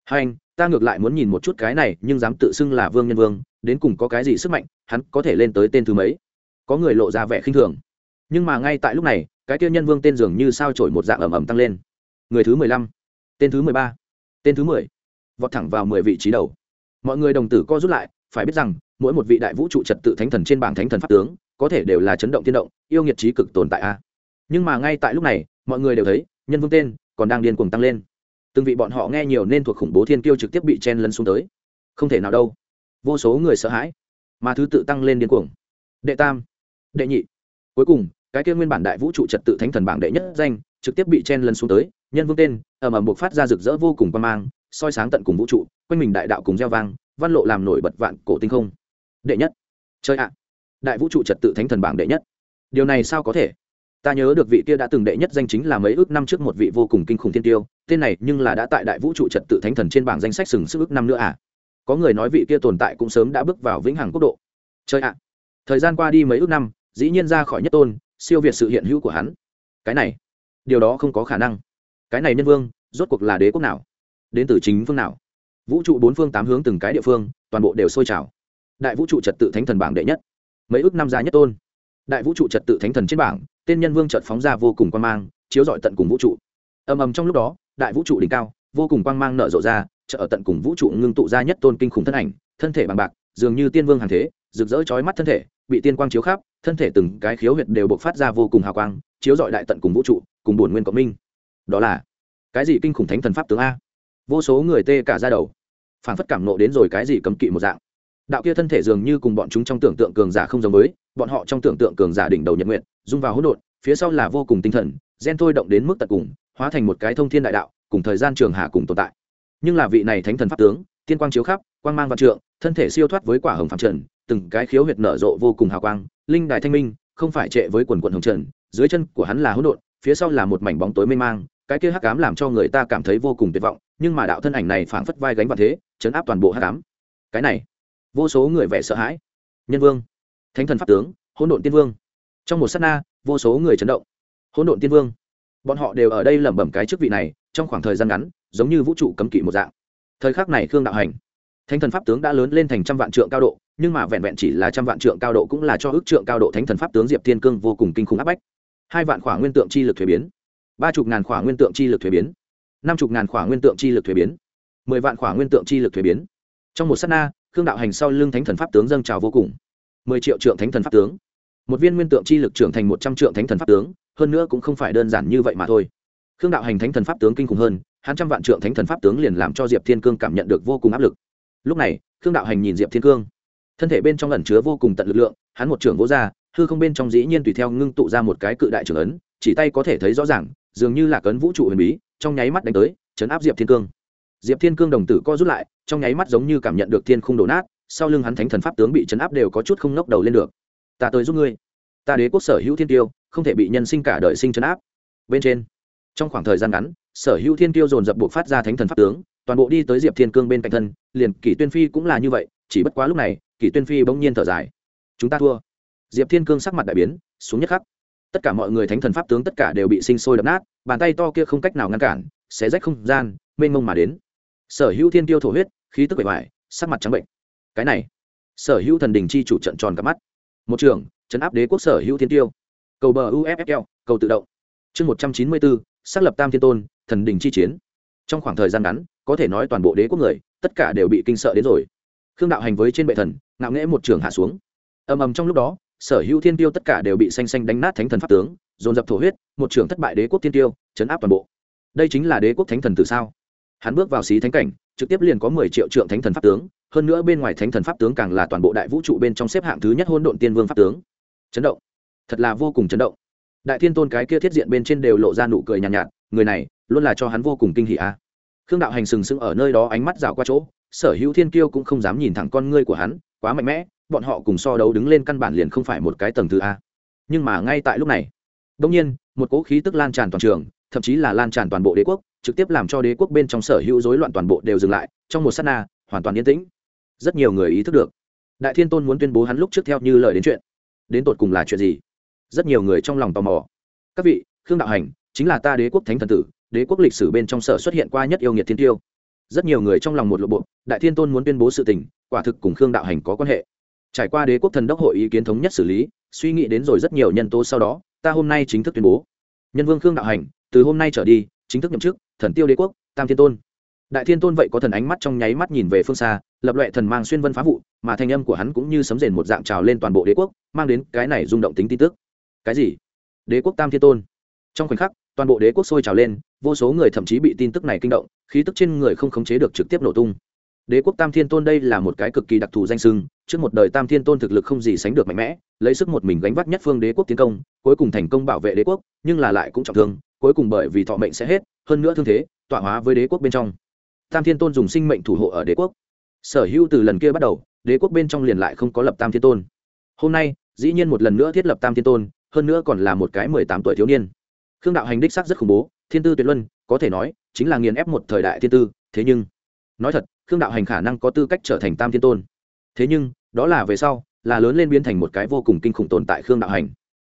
Hai anh ta ngược lại muốn nhìn một chút cái này, nhưng dám tự xưng là vương nhân vương, đến cùng có cái gì sức mạnh, hắn có thể lên tới tên thứ mấy? Có người lộ ra vẻ khinh thường. Nhưng mà ngay tại lúc này, cái kia nhân vương tên dường như sao trổi một dạng ẩm ẩm tăng lên. Người thứ mười lăm, tên thứ mười ba, tên thứ mười. Vọt thẳng vào mười vị trí đầu. Mọi người đồng tử co rút lại, phải biết rằng, mỗi một vị đại vũ trụ trật tự thánh thần trên bảng thánh thần pháp tướng, có thể đều là chấn động tiên động, yêu nghiệt trí cực tồn tại a. Nhưng mà ngay tại lúc này, mọi người đều thấy, nhân vương tên còn đang điên cuồng tăng lên từng vị bọn họ nghe nhiều nên thuộc khủng bố thiên kiêu trực tiếp bị chen lấn xuống tới. Không thể nào đâu. Vô số người sợ hãi. Mà thứ tự tăng lên điên cuồng. Đệ tam, đệ nhị. Cuối cùng, cái kia nguyên bản đại vũ trụ trật tự thánh thần bảng đệ nhất danh, trực tiếp bị chen lấn xuống tới. Nhân vương tên, ầm ầm buộc phát ra rực rỡ vô cùng quan mang, soi sáng tận cùng vũ trụ, quanh mình đại đạo cùng gieo vang, văn lộ làm nổi bật vạn cổ tinh không. Đệ nhất. Chơi ạ. Đại vũ trụ trật tự thánh thần bảng đệ nhất. Điều này sao có thể? Ta nhớ được vị kia đã từng đệ nhất danh chính là mấy ước năm trước một vị vô cùng kinh khủng thiên tiêu tên này nhưng là đã tại đại vũ trụ trật tự thánh thần trên bảng danh sách sừng sức ước năm nữa à? Có người nói vị kia tồn tại cũng sớm đã bước vào vĩnh hằng quốc độ. Chơi ạ! Thời gian qua đi mấy ước năm, dĩ nhiên ra khỏi nhất tôn, siêu việt sự hiện hữu của hắn. Cái này, điều đó không có khả năng. Cái này nhân vương, rốt cuộc là đế quốc nào? Đến từ chính phương nào? Vũ trụ bốn phương tám hướng từng cái địa phương, toàn bộ đều sôi trào. Đại vũ trụ trật tự thánh thần bảng đệ nhất. Mấy ước năm ra nhất tôn. Đại vũ trụ trật tự thánh thần trên bảng, tên nhân vương trợt phóng ra vô cùng quan mang, chiếu rọi tận cùng vũ trụ. Ầm ầm trong lúc đó đại vũ trụ đỉnh cao, vô cùng quang mang nở rộ ra, chợ ở tận cùng vũ trụ ngưng tụ ra nhất tôn kinh khủng thân ảnh, thân thể bằng bạc, dường như tiên vương hàng thế, rực rỡ chói mắt thân thể, bị tiên quang chiếu khắp, thân thể từng cái khiếu huyệt đều bộc phát ra vô cùng hào quang, chiếu rọi đại tận cùng vũ trụ, cùng bổn nguyên cộng minh. Đó là cái gì kinh khủng thánh thần pháp tướng a? Vô số người tê cả ra đầu phản phất cảm nộ đến rồi cái gì cấm kỵ một dạng. Đạo kia thân thể dường như cùng bọn chúng trong tưởng tượng cường giả không giống với, bọn họ trong tưởng tượng cường giả đỉnh đầu nhật nguyện dung vào hỗn độn, phía sau là vô cùng tinh thần, gen thôi động đến mức tận cùng hóa thành một cái thông thiên đại đạo, cùng thời gian trường hạ cùng tồn tại. Nhưng là vị này thánh thần pháp tướng, tiên quang chiếu khắp, quang mang văn trượng, thân thể siêu thoát với quả hồng phạm trần, từng cái khiếu huyệt nở rộ vô cùng hào quang, linh đài thanh minh, không phải trệ với quần quần hồng trần, dưới chân của hắn là hỗn độn, phía sau là một mảnh bóng tối mê mang, cái kia hắc ám làm cho người ta cảm thấy vô cùng tuyệt vọng, nhưng mà đạo thân ảnh này phảng phất vai gánh vào thế, chấn áp toàn bộ hắc ám. Cái này, vô số người vẻ sợ hãi. Nhân vương, thánh thần pháp tướng, hỗn độn tiên vương. Trong một sát na, vô số người chấn động. Hỗn độn tiên vương bọn họ đều ở đây lẩm bẩm cái chức vị này, trong khoảng thời gian ngắn, giống như vũ trụ cấm kỵ một dạng. Thời khắc này khương đạo hành, thánh thần pháp tướng đã lớn lên thành trăm vạn trượng cao độ, nhưng mà vẹn vẹn chỉ là trăm vạn trượng cao độ cũng là cho ước trượng cao độ thánh thần pháp tướng diệp thiên cương vô cùng kinh khủng áp bách. Hai vạn khỏa nguyên tượng chi lực thuế biến, ba chục ngàn khỏa nguyên tượng chi lực thuế biến, năm chục ngàn khỏa nguyên tượng chi lực thuế biến, mười vạn khỏa nguyên tượng chi lực thuế biến. Trong một s á t na, khương đạo hành sau lưng thánh thần pháp tướng dâng trào vô cùng. Mười triệu trượng thánh thần pháp tướng, một viên nguyên tượng chi lực trưởng thành một trăm trượng thánh thần pháp tướng hơn nữa cũng không phải đơn giản như vậy mà thôi. Khương đạo hành thánh thần pháp tướng kinh khủng hơn, hắn trăm vạn trượng thánh thần pháp tướng liền làm cho diệp thiên cương cảm nhận được vô cùng áp lực. Lúc này, khương đạo hành nhìn diệp thiên cương. Thân thể bên trong ẩn chứa vô cùng tận lực lượng, hắn một trưởng vỗ ra, hư không bên trong dĩ nhiên tùy theo ngưng tụ ra một cái cự đại trưởng ấn, chỉ tay có thể thấy rõ ràng, dường như là cấn vũ trụ huyền bí, trong nháy mắt đánh tới, chấn áp diệp thiên cương. Diệp thiên cương đồng tử co rút lại, trong nháy mắt giống như cảm nhận được thiên khung đổ nát, sau lưng hắn thánh thần pháp tướng bị chấn áp đều có chút không ngóc đầu lên được. Ta tới giúp ngươi. Ta đế quốc sở hữu thiên tiêu không thể bị nhân sinh cả đời sinh chấn áp. Bên trên, trong khoảng thời gian ngắn, sở hữu thiên tiêu dồn dập buộc phát ra thánh thần pháp tướng, toàn bộ đi tới diệp thiên cương bên cạnh thân, liền kỷ tuyên phi cũng là như vậy, chỉ bất quá lúc này, kỷ tuyên phi bỗng nhiên thở dài. Chúng ta thua. Diệp thiên cương sắc mặt đại biến, xuống nhất khắc. Tất cả mọi người thánh thần pháp tướng tất cả đều bị sinh sôi đập nát, bàn tay to kia không cách nào ngăn cản, xé rách không gian, mênh mông mà đến. Sở hữu thiên tiêu thổ huyết, khí tức bể ngoài sắc mặt trắng bệnh. Cái này, sở hữu thần đình chi chủ trận tròn cả mắt. Một trường, chấn áp đế quốc sở hữu thiên tiêu cầu bờ uffl cầu tự động. Chương một trăm chín mươi bốn, xác lập tam thiên tôn, thần đình chi chiến. Trong khoảng thời gian ngắn, có thể nói toàn bộ đế quốc người, tất cả đều bị kinh sợ đến rồi. Khương đạo hành với trên bệ thần, ngạo nghễ một trường hạ xuống. Ầm ầm trong lúc đó, sở hữu thiên tiêu tất cả đều bị xanh xanh đánh nát thánh thần pháp tướng, dồn dập thổ huyết, một trường thất bại đế quốc thiên tiêu, chấn áp toàn bộ. Đây chính là đế quốc thánh thần từ sao? Hắn bước vào xí thánh cảnh, trực tiếp liền có mười triệu trượng thánh thần pháp tướng, hơn nữa bên ngoài thánh thần pháp tướng càng là toàn bộ đại vũ trụ bên trong xếp hạng thứ nhất hôn độn tiên vương pháp tướng. Chấn động thật là vô cùng chấn động. Đại thiên tôn cái kia thiết diện bên trên đều lộ ra nụ cười nhàn nhạt, nhạt người này luôn là cho hắn vô cùng kinh hỉ a. À. khương đạo hành sừng sững ở nơi đó ánh mắt rào qua chỗ sở hữu thiên kiêu cũng không dám nhìn thẳng con ngươi của hắn quá mạnh mẽ bọn họ cùng so đấu đứng lên căn bản liền không phải một cái tầng thứ a. Nhưng mà ngay tại lúc này đông nhiên một cỗ khí tức lan tràn toàn trường thậm chí là lan tràn toàn bộ đế quốc trực tiếp làm cho đế quốc bên trong sở hữu rối loạn toàn bộ đều dừng lại trong một s á t na hoàn toàn yên tĩnh. Rất nhiều người ý thức được đại thiên tôn muốn tuyên bố hắn lúc trước theo như lời đến chuyện. Đến tột cùng là chuyện gì? Rất nhiều người trong lòng tò mò. Các vị, khương đạo hành, chính là ta đế quốc thánh thần tử, đế quốc lịch sử bên trong sở xuất hiện qua nhất yêu nghiệt thiên tiêu. Rất nhiều người trong lòng một lộ bộ, đại thiên tôn muốn tuyên bố sự tình, quả thực cùng khương đạo hành có quan hệ. Trải qua đế quốc thần đốc hội ý kiến thống nhất xử lý, suy nghĩ đến rồi rất nhiều nhân tố sau đó, ta hôm nay chính thức tuyên bố. Nhân vương khương đạo hành, từ hôm nay trở đi, chính thức nhậm chức, thần tiêu đế quốc, tam thiên tôn. Đại thiên tôn vậy có thần ánh mắt trong nháy mắt nhìn về phương xa, lập loệ thần mang xuyên vân phá vụ, mà thanh âm của hắn cũng như sấm rền một dạng trào lên toàn bộ đế quốc, mang đến cái này rung động tính tin tức cái gì? Đế quốc tam thiên tôn. Trong khoảnh khắc, toàn bộ đế quốc sôi trào lên, vô số người thậm chí bị tin tức này kinh động, khí tức trên người không khống chế được trực tiếp nổ tung. Đế quốc tam thiên tôn đây là một cái cực kỳ đặc thù danh sưng trước một đời tam thiên tôn thực lực không gì sánh được mạnh mẽ, lấy sức một mình gánh vác nhất phương đế quốc tiến công, cuối cùng thành công bảo vệ đế quốc, nhưng là lại cũng trọng thương, cuối cùng bởi vì thọ mệnh sẽ hết, hơn nữa thương thế, tọa hóa với đế quốc bên trong. Tam thiên tôn dùng sinh mệnh thủ hộ ở đế quốc. Sở hữu từ lần kia bắt đầu, đế quốc bên trong liền lại không có lập tam thiên tôn. Hôm nay, dĩ nhiên một lần nữa thiết lập tam thiên tôn hơn nữa còn là một cái mười tám tuổi thiếu niên. Khương đạo hành đích sắc rất khủng bố, thiên tư tuyệt luân, có thể nói, chính là nghiền ép một thời đại thiên tư, thế nhưng, nói thật, khương đạo hành khả năng có tư cách trở thành tam thiên tôn. Thế nhưng, đó là về sau, là lớn lên biến thành một cái vô cùng kinh khủng tồn tại khương đạo hành.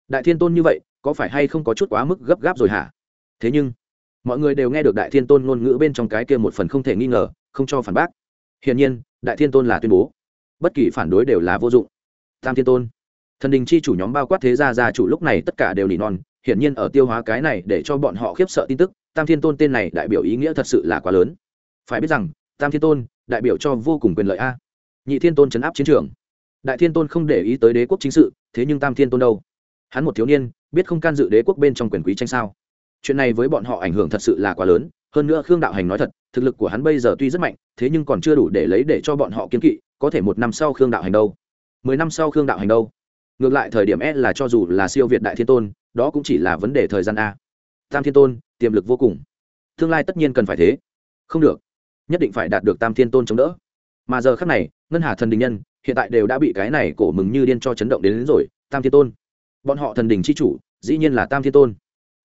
Đại thiên tôn như vậy, có phải hay không có chút quá mức gấp gáp rồi hả? Thế nhưng, mọi người đều nghe được đại thiên tôn ngôn ngữ bên trong cái kia một phần không thể nghi ngờ, không cho phản bác. Hiển nhiên, đại thiên tôn là tuyên bố, bất kỳ phản đối đều là vô dụng. Tam thiên tôn thần đình chi chủ nhóm bao quát thế gia gia chủ lúc này tất cả đều nỉ non, hiển nhiên ở tiêu hóa cái này để cho bọn họ khiếp sợ tin tức, tam thiên tôn tên này đại biểu ý nghĩa thật sự là quá lớn. Phải biết rằng, tam thiên tôn đại biểu cho vô cùng quyền lợi a. Nhị thiên tôn chấn áp chiến trường. Đại thiên tôn không để ý tới đế quốc chính sự, thế nhưng tam thiên tôn đâu? Hắn một thiếu niên, biết không can dự đế quốc bên trong quyền quý tranh sao? Chuyện này với bọn họ ảnh hưởng thật sự là quá lớn, hơn nữa khương đạo hành nói thật, thực lực của hắn bây giờ tuy rất mạnh, thế nhưng còn chưa đủ để lấy để cho bọn họ kiên kỵ, có thể một năm sau khương đạo hành đâu? Mười năm sau khương đạo hành đâu? Ngược lại thời điểm e là cho dù là siêu việt đại thiên tôn đó cũng chỉ là vấn đề thời gian a. Tam thiên tôn tiềm lực vô cùng. Tương lai tất nhiên cần phải thế. Không được. Nhất định phải đạt được tam thiên tôn chống đỡ. Mà giờ khác này ngân hà thần đình nhân hiện tại đều đã bị cái này cổ mừng như điên cho chấn động đến, đến rồi tam thiên tôn. Bọn họ thần đình c h i chủ dĩ nhiên là tam thiên tôn.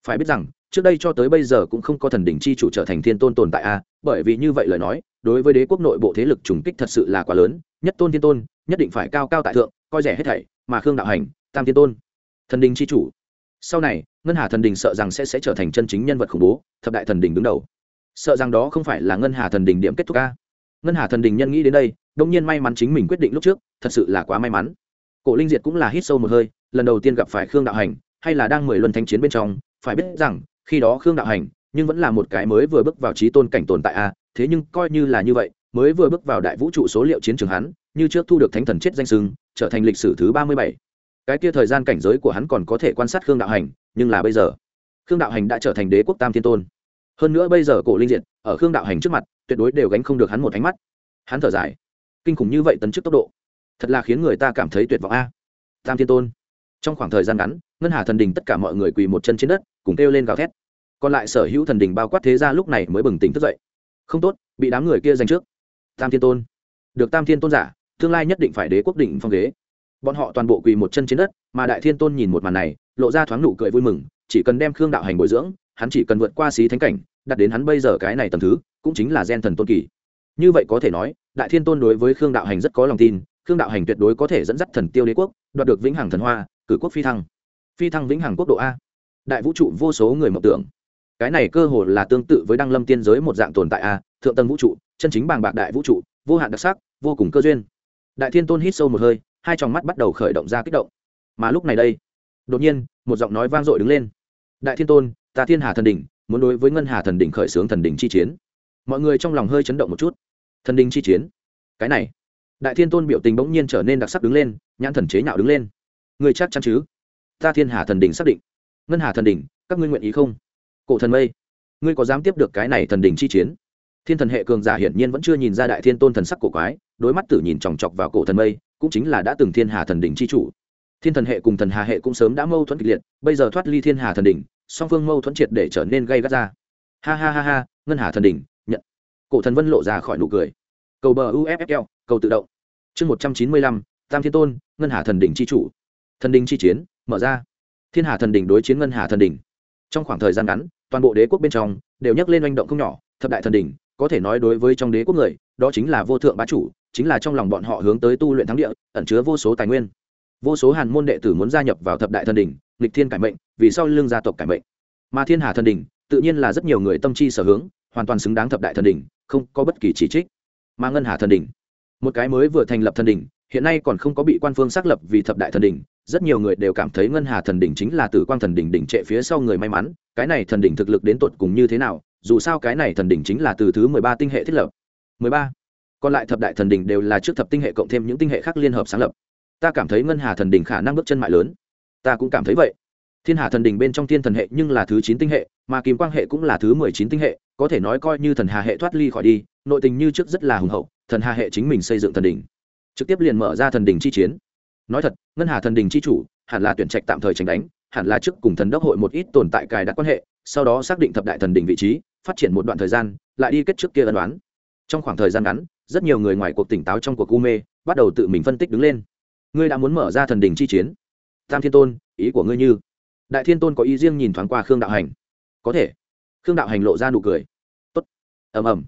Phải biết rằng trước đây cho tới bây giờ cũng không có thần đình c h i chủ trở thành thiên tôn tồn tại a bởi vì như vậy lời nói đối với đế quốc nội bộ thế lực trùng kích thật sự là quá lớn. Nhất tôn thiên tôn nhất định phải cao cao tại thượng coi rẻ hết thảy mà khương đạo hành, tam thiên tôn, thần đình c h i chủ. Sau này, ngân hà thần đình sợ rằng sẽ sẽ trở thành chân chính nhân vật khủng bố, thập đại thần đình đứng đầu. Sợ rằng đó không phải là ngân hà thần đình điểm kết thúc a. Ngân hà thần đình nhân nghĩ đến đây, đông nhiên may mắn chính mình quyết định lúc trước, thật sự là quá may mắn. Cổ linh diệt cũng là hít sâu một hơi, lần đầu tiên gặp phải khương đạo hành, hay là đang mười luân thanh chiến bên trong, phải biết rằng, khi đó khương đạo hành, nhưng vẫn là một cái mới vừa bước vào trí tôn cảnh tồn tại a, thế nhưng coi như là như vậy, mới vừa bước vào đại vũ trụ số liệu chiến trường hắn như trước thu được thánh thần chết danh sưng, trở thành lịch sử thứ ba mươi bảy. Cái kia thời gian cảnh giới của hắn còn có thể quan sát khương đạo hành, nhưng là bây giờ, khương đạo hành đã trở thành đế quốc tam thiên tôn. Hơn nữa bây giờ cổ linh diện ở khương đạo hành trước mặt, tuyệt đối đều gánh không được hắn một ánh mắt. Hắn thở dài. Kinh khủng như vậy tấn chức tốc độ, thật là khiến người ta cảm thấy tuyệt vọng a. Tam thiên tôn. Trong khoảng thời gian ngắn, ngân hà thần đình tất cả mọi người quỳ một chân trên đất, cùng kêu lên gào thét. Còn lại sở hữu thần đình bao quát thế ra lúc này mới bừng tỉnh thức dậy. Không tốt, bị đám người kia giành trước. Tam thiên tôn. Được tam thiên tôn giả tương lai nhất định phải đế quốc định phong ghế. Bọn họ toàn bộ quỳ một chân trên đất, mà đại thiên tôn nhìn một màn này, lộ ra thoáng nụ cười vui mừng, chỉ cần đem khương đạo hành bồi dưỡng, hắn chỉ cần vượt qua xí thánh cảnh đặt đến hắn bây giờ cái này tầm thứ, cũng chính là gen thần tôn kỳ. Như vậy có thể nói, đại thiên tôn đối với khương đạo hành rất có lòng tin, khương đạo hành tuyệt đối có thể dẫn dắt thần tiêu đế quốc, đoạt được vĩnh hằng thần hoa, cử quốc phi thăng. Phi thăng vĩnh hằng quốc độ a. Đại vũ trụ vô số người mộng tưởng. Cái này cơ hồ là tương tự với đăng lâm tiên giới một dạng tồn tại a, thượng tầng vũ trụ, chân chính bàng bạc đại vũ trụ, vô hạn đặc sắc, vô cùng cơ duyên đại thiên tôn hít sâu một hơi, hai tròng mắt bắt đầu khởi động ra kích động. Mà lúc này đây, đột nhiên, một giọng nói vang dội đứng lên. Đại thiên tôn, ta thiên hà thần đỉnh, muốn đối với ngân hà thần đỉnh khởi xướng thần đỉnh chi chiến. Mọi người trong lòng hơi chấn động một chút. Thần đỉnh chi chiến? Cái này. Đại thiên tôn biểu tình bỗng nhiên trở nên đặc sắc đứng lên, nhãn thần chế nhạo đứng lên. Người chắc chắn chứ? Ta thiên hà thần đỉnh xác định. Ngân hà thần đỉnh, các ngươi nguyện ý không? Cổ thần mây, ngươi có dám tiếp được cái này thần đỉnh chi chiến? Thiên thần hệ cường giả hiển nhiên vẫn chưa nhìn ra đại thiên tôn thần sắc cổ quái, đối mắt tử nhìn chòng chọc vào cổ thần mây, cũng chính là đã từng thiên hà thần đỉnh chi chủ. Thiên thần hệ cùng thần hà hệ cũng sớm đã mâu thuẫn kịch liệt, bây giờ thoát ly thiên hà thần đỉnh, song phương mâu thuẫn triệt để trở nên gây gắt ra. Ha ha ha ha, ngân hà thần đỉnh, nhận. Cổ thần vân lộ ra khỏi nụ cười. Cầu bờ uffl cầu tự động. Chương một trăm chín mươi lăm, tam thiên tôn, ngân hà thần đỉnh c h i chủ. Thần đình chi chiến, mở ra. Thiên hà thần đỉnh đối chiến ngân hà thần đỉnh. Trong khoảng thời gian ngắn, toàn bộ đế quốc bên trong, đều nhắc lên manh động không nhỏ, thập đại thần đỉnh có thể nói đối với trong đế quốc người, đó chính là vô thượng bá chủ, chính là trong lòng bọn họ hướng tới tu luyện thắng địa, ẩn chứa vô số tài nguyên. Vô số hàn môn đệ tử muốn gia nhập vào thập đại thần đỉnh lịch thiên cải mệnh, vì sau lương gia tộc cải mệnh. Mà thiên hà thần đỉnh, tự nhiên là rất nhiều người tâm chi sở hướng, hoàn toàn xứng đáng thập đại thần đỉnh, không có bất kỳ chỉ trích. Mà ngân hà thần đỉnh, một cái mới vừa thành lập thần đỉnh, hiện nay còn không có bị quan phương xác lập vì thập đại thần đỉnh, rất nhiều người đều cảm thấy ngân hà thần đỉnh chính là tử quang thần đỉnh đỉnh trệ phía sau người may mắn, cái này thần đỉnh thực lực đến tột cùng như thế nào dù sao cái này thần đỉnh chính là từ thứ mười ba tinh hệ thiết lập. Mười ba. Còn lại thập đại thần đỉnh đều là trước thập tinh hệ cộng thêm những tinh hệ khác liên hợp sáng lập. Ta cảm thấy ngân hà thần đỉnh khả năng bước chân mại lớn. Ta cũng cảm thấy vậy. Thiên hà thần đỉnh bên trong thiên thần hệ nhưng là thứ chín tinh hệ, mà kim quang hệ cũng là thứ mười chín tinh hệ, có thể nói coi như thần hà hệ thoát ly khỏi đi, nội tình như trước rất là hùng hậu, thần hà hệ chính mình xây dựng thần đỉnh. Trực tiếp liền mở ra thần đỉnh chi chiến. Nói thật, ngân hà thần đình chi chủ, hẳn là tuyển trạch tạm thời tránh đánh, hẳn là trước cùng thần đốc hội một ít tồn tại cài đặt quan hệ, sau đó xác định thập đại thần đình vị trí phát triển một đoạn thời gian, lại đi kết trước kia ân đoán trong khoảng thời gian ngắn, rất nhiều người ngoài cuộc tỉnh táo trong cuộc u mê, bắt đầu tự mình phân tích đứng lên. Ngươi đã muốn mở ra thần đình chi chiến. Tam thiên tôn, ý của ngươi như? Đại thiên tôn có ý riêng nhìn thoáng qua khương đạo hành. Có thể. Khương đạo hành lộ ra nụ cười. Tốt. Ầm ầm.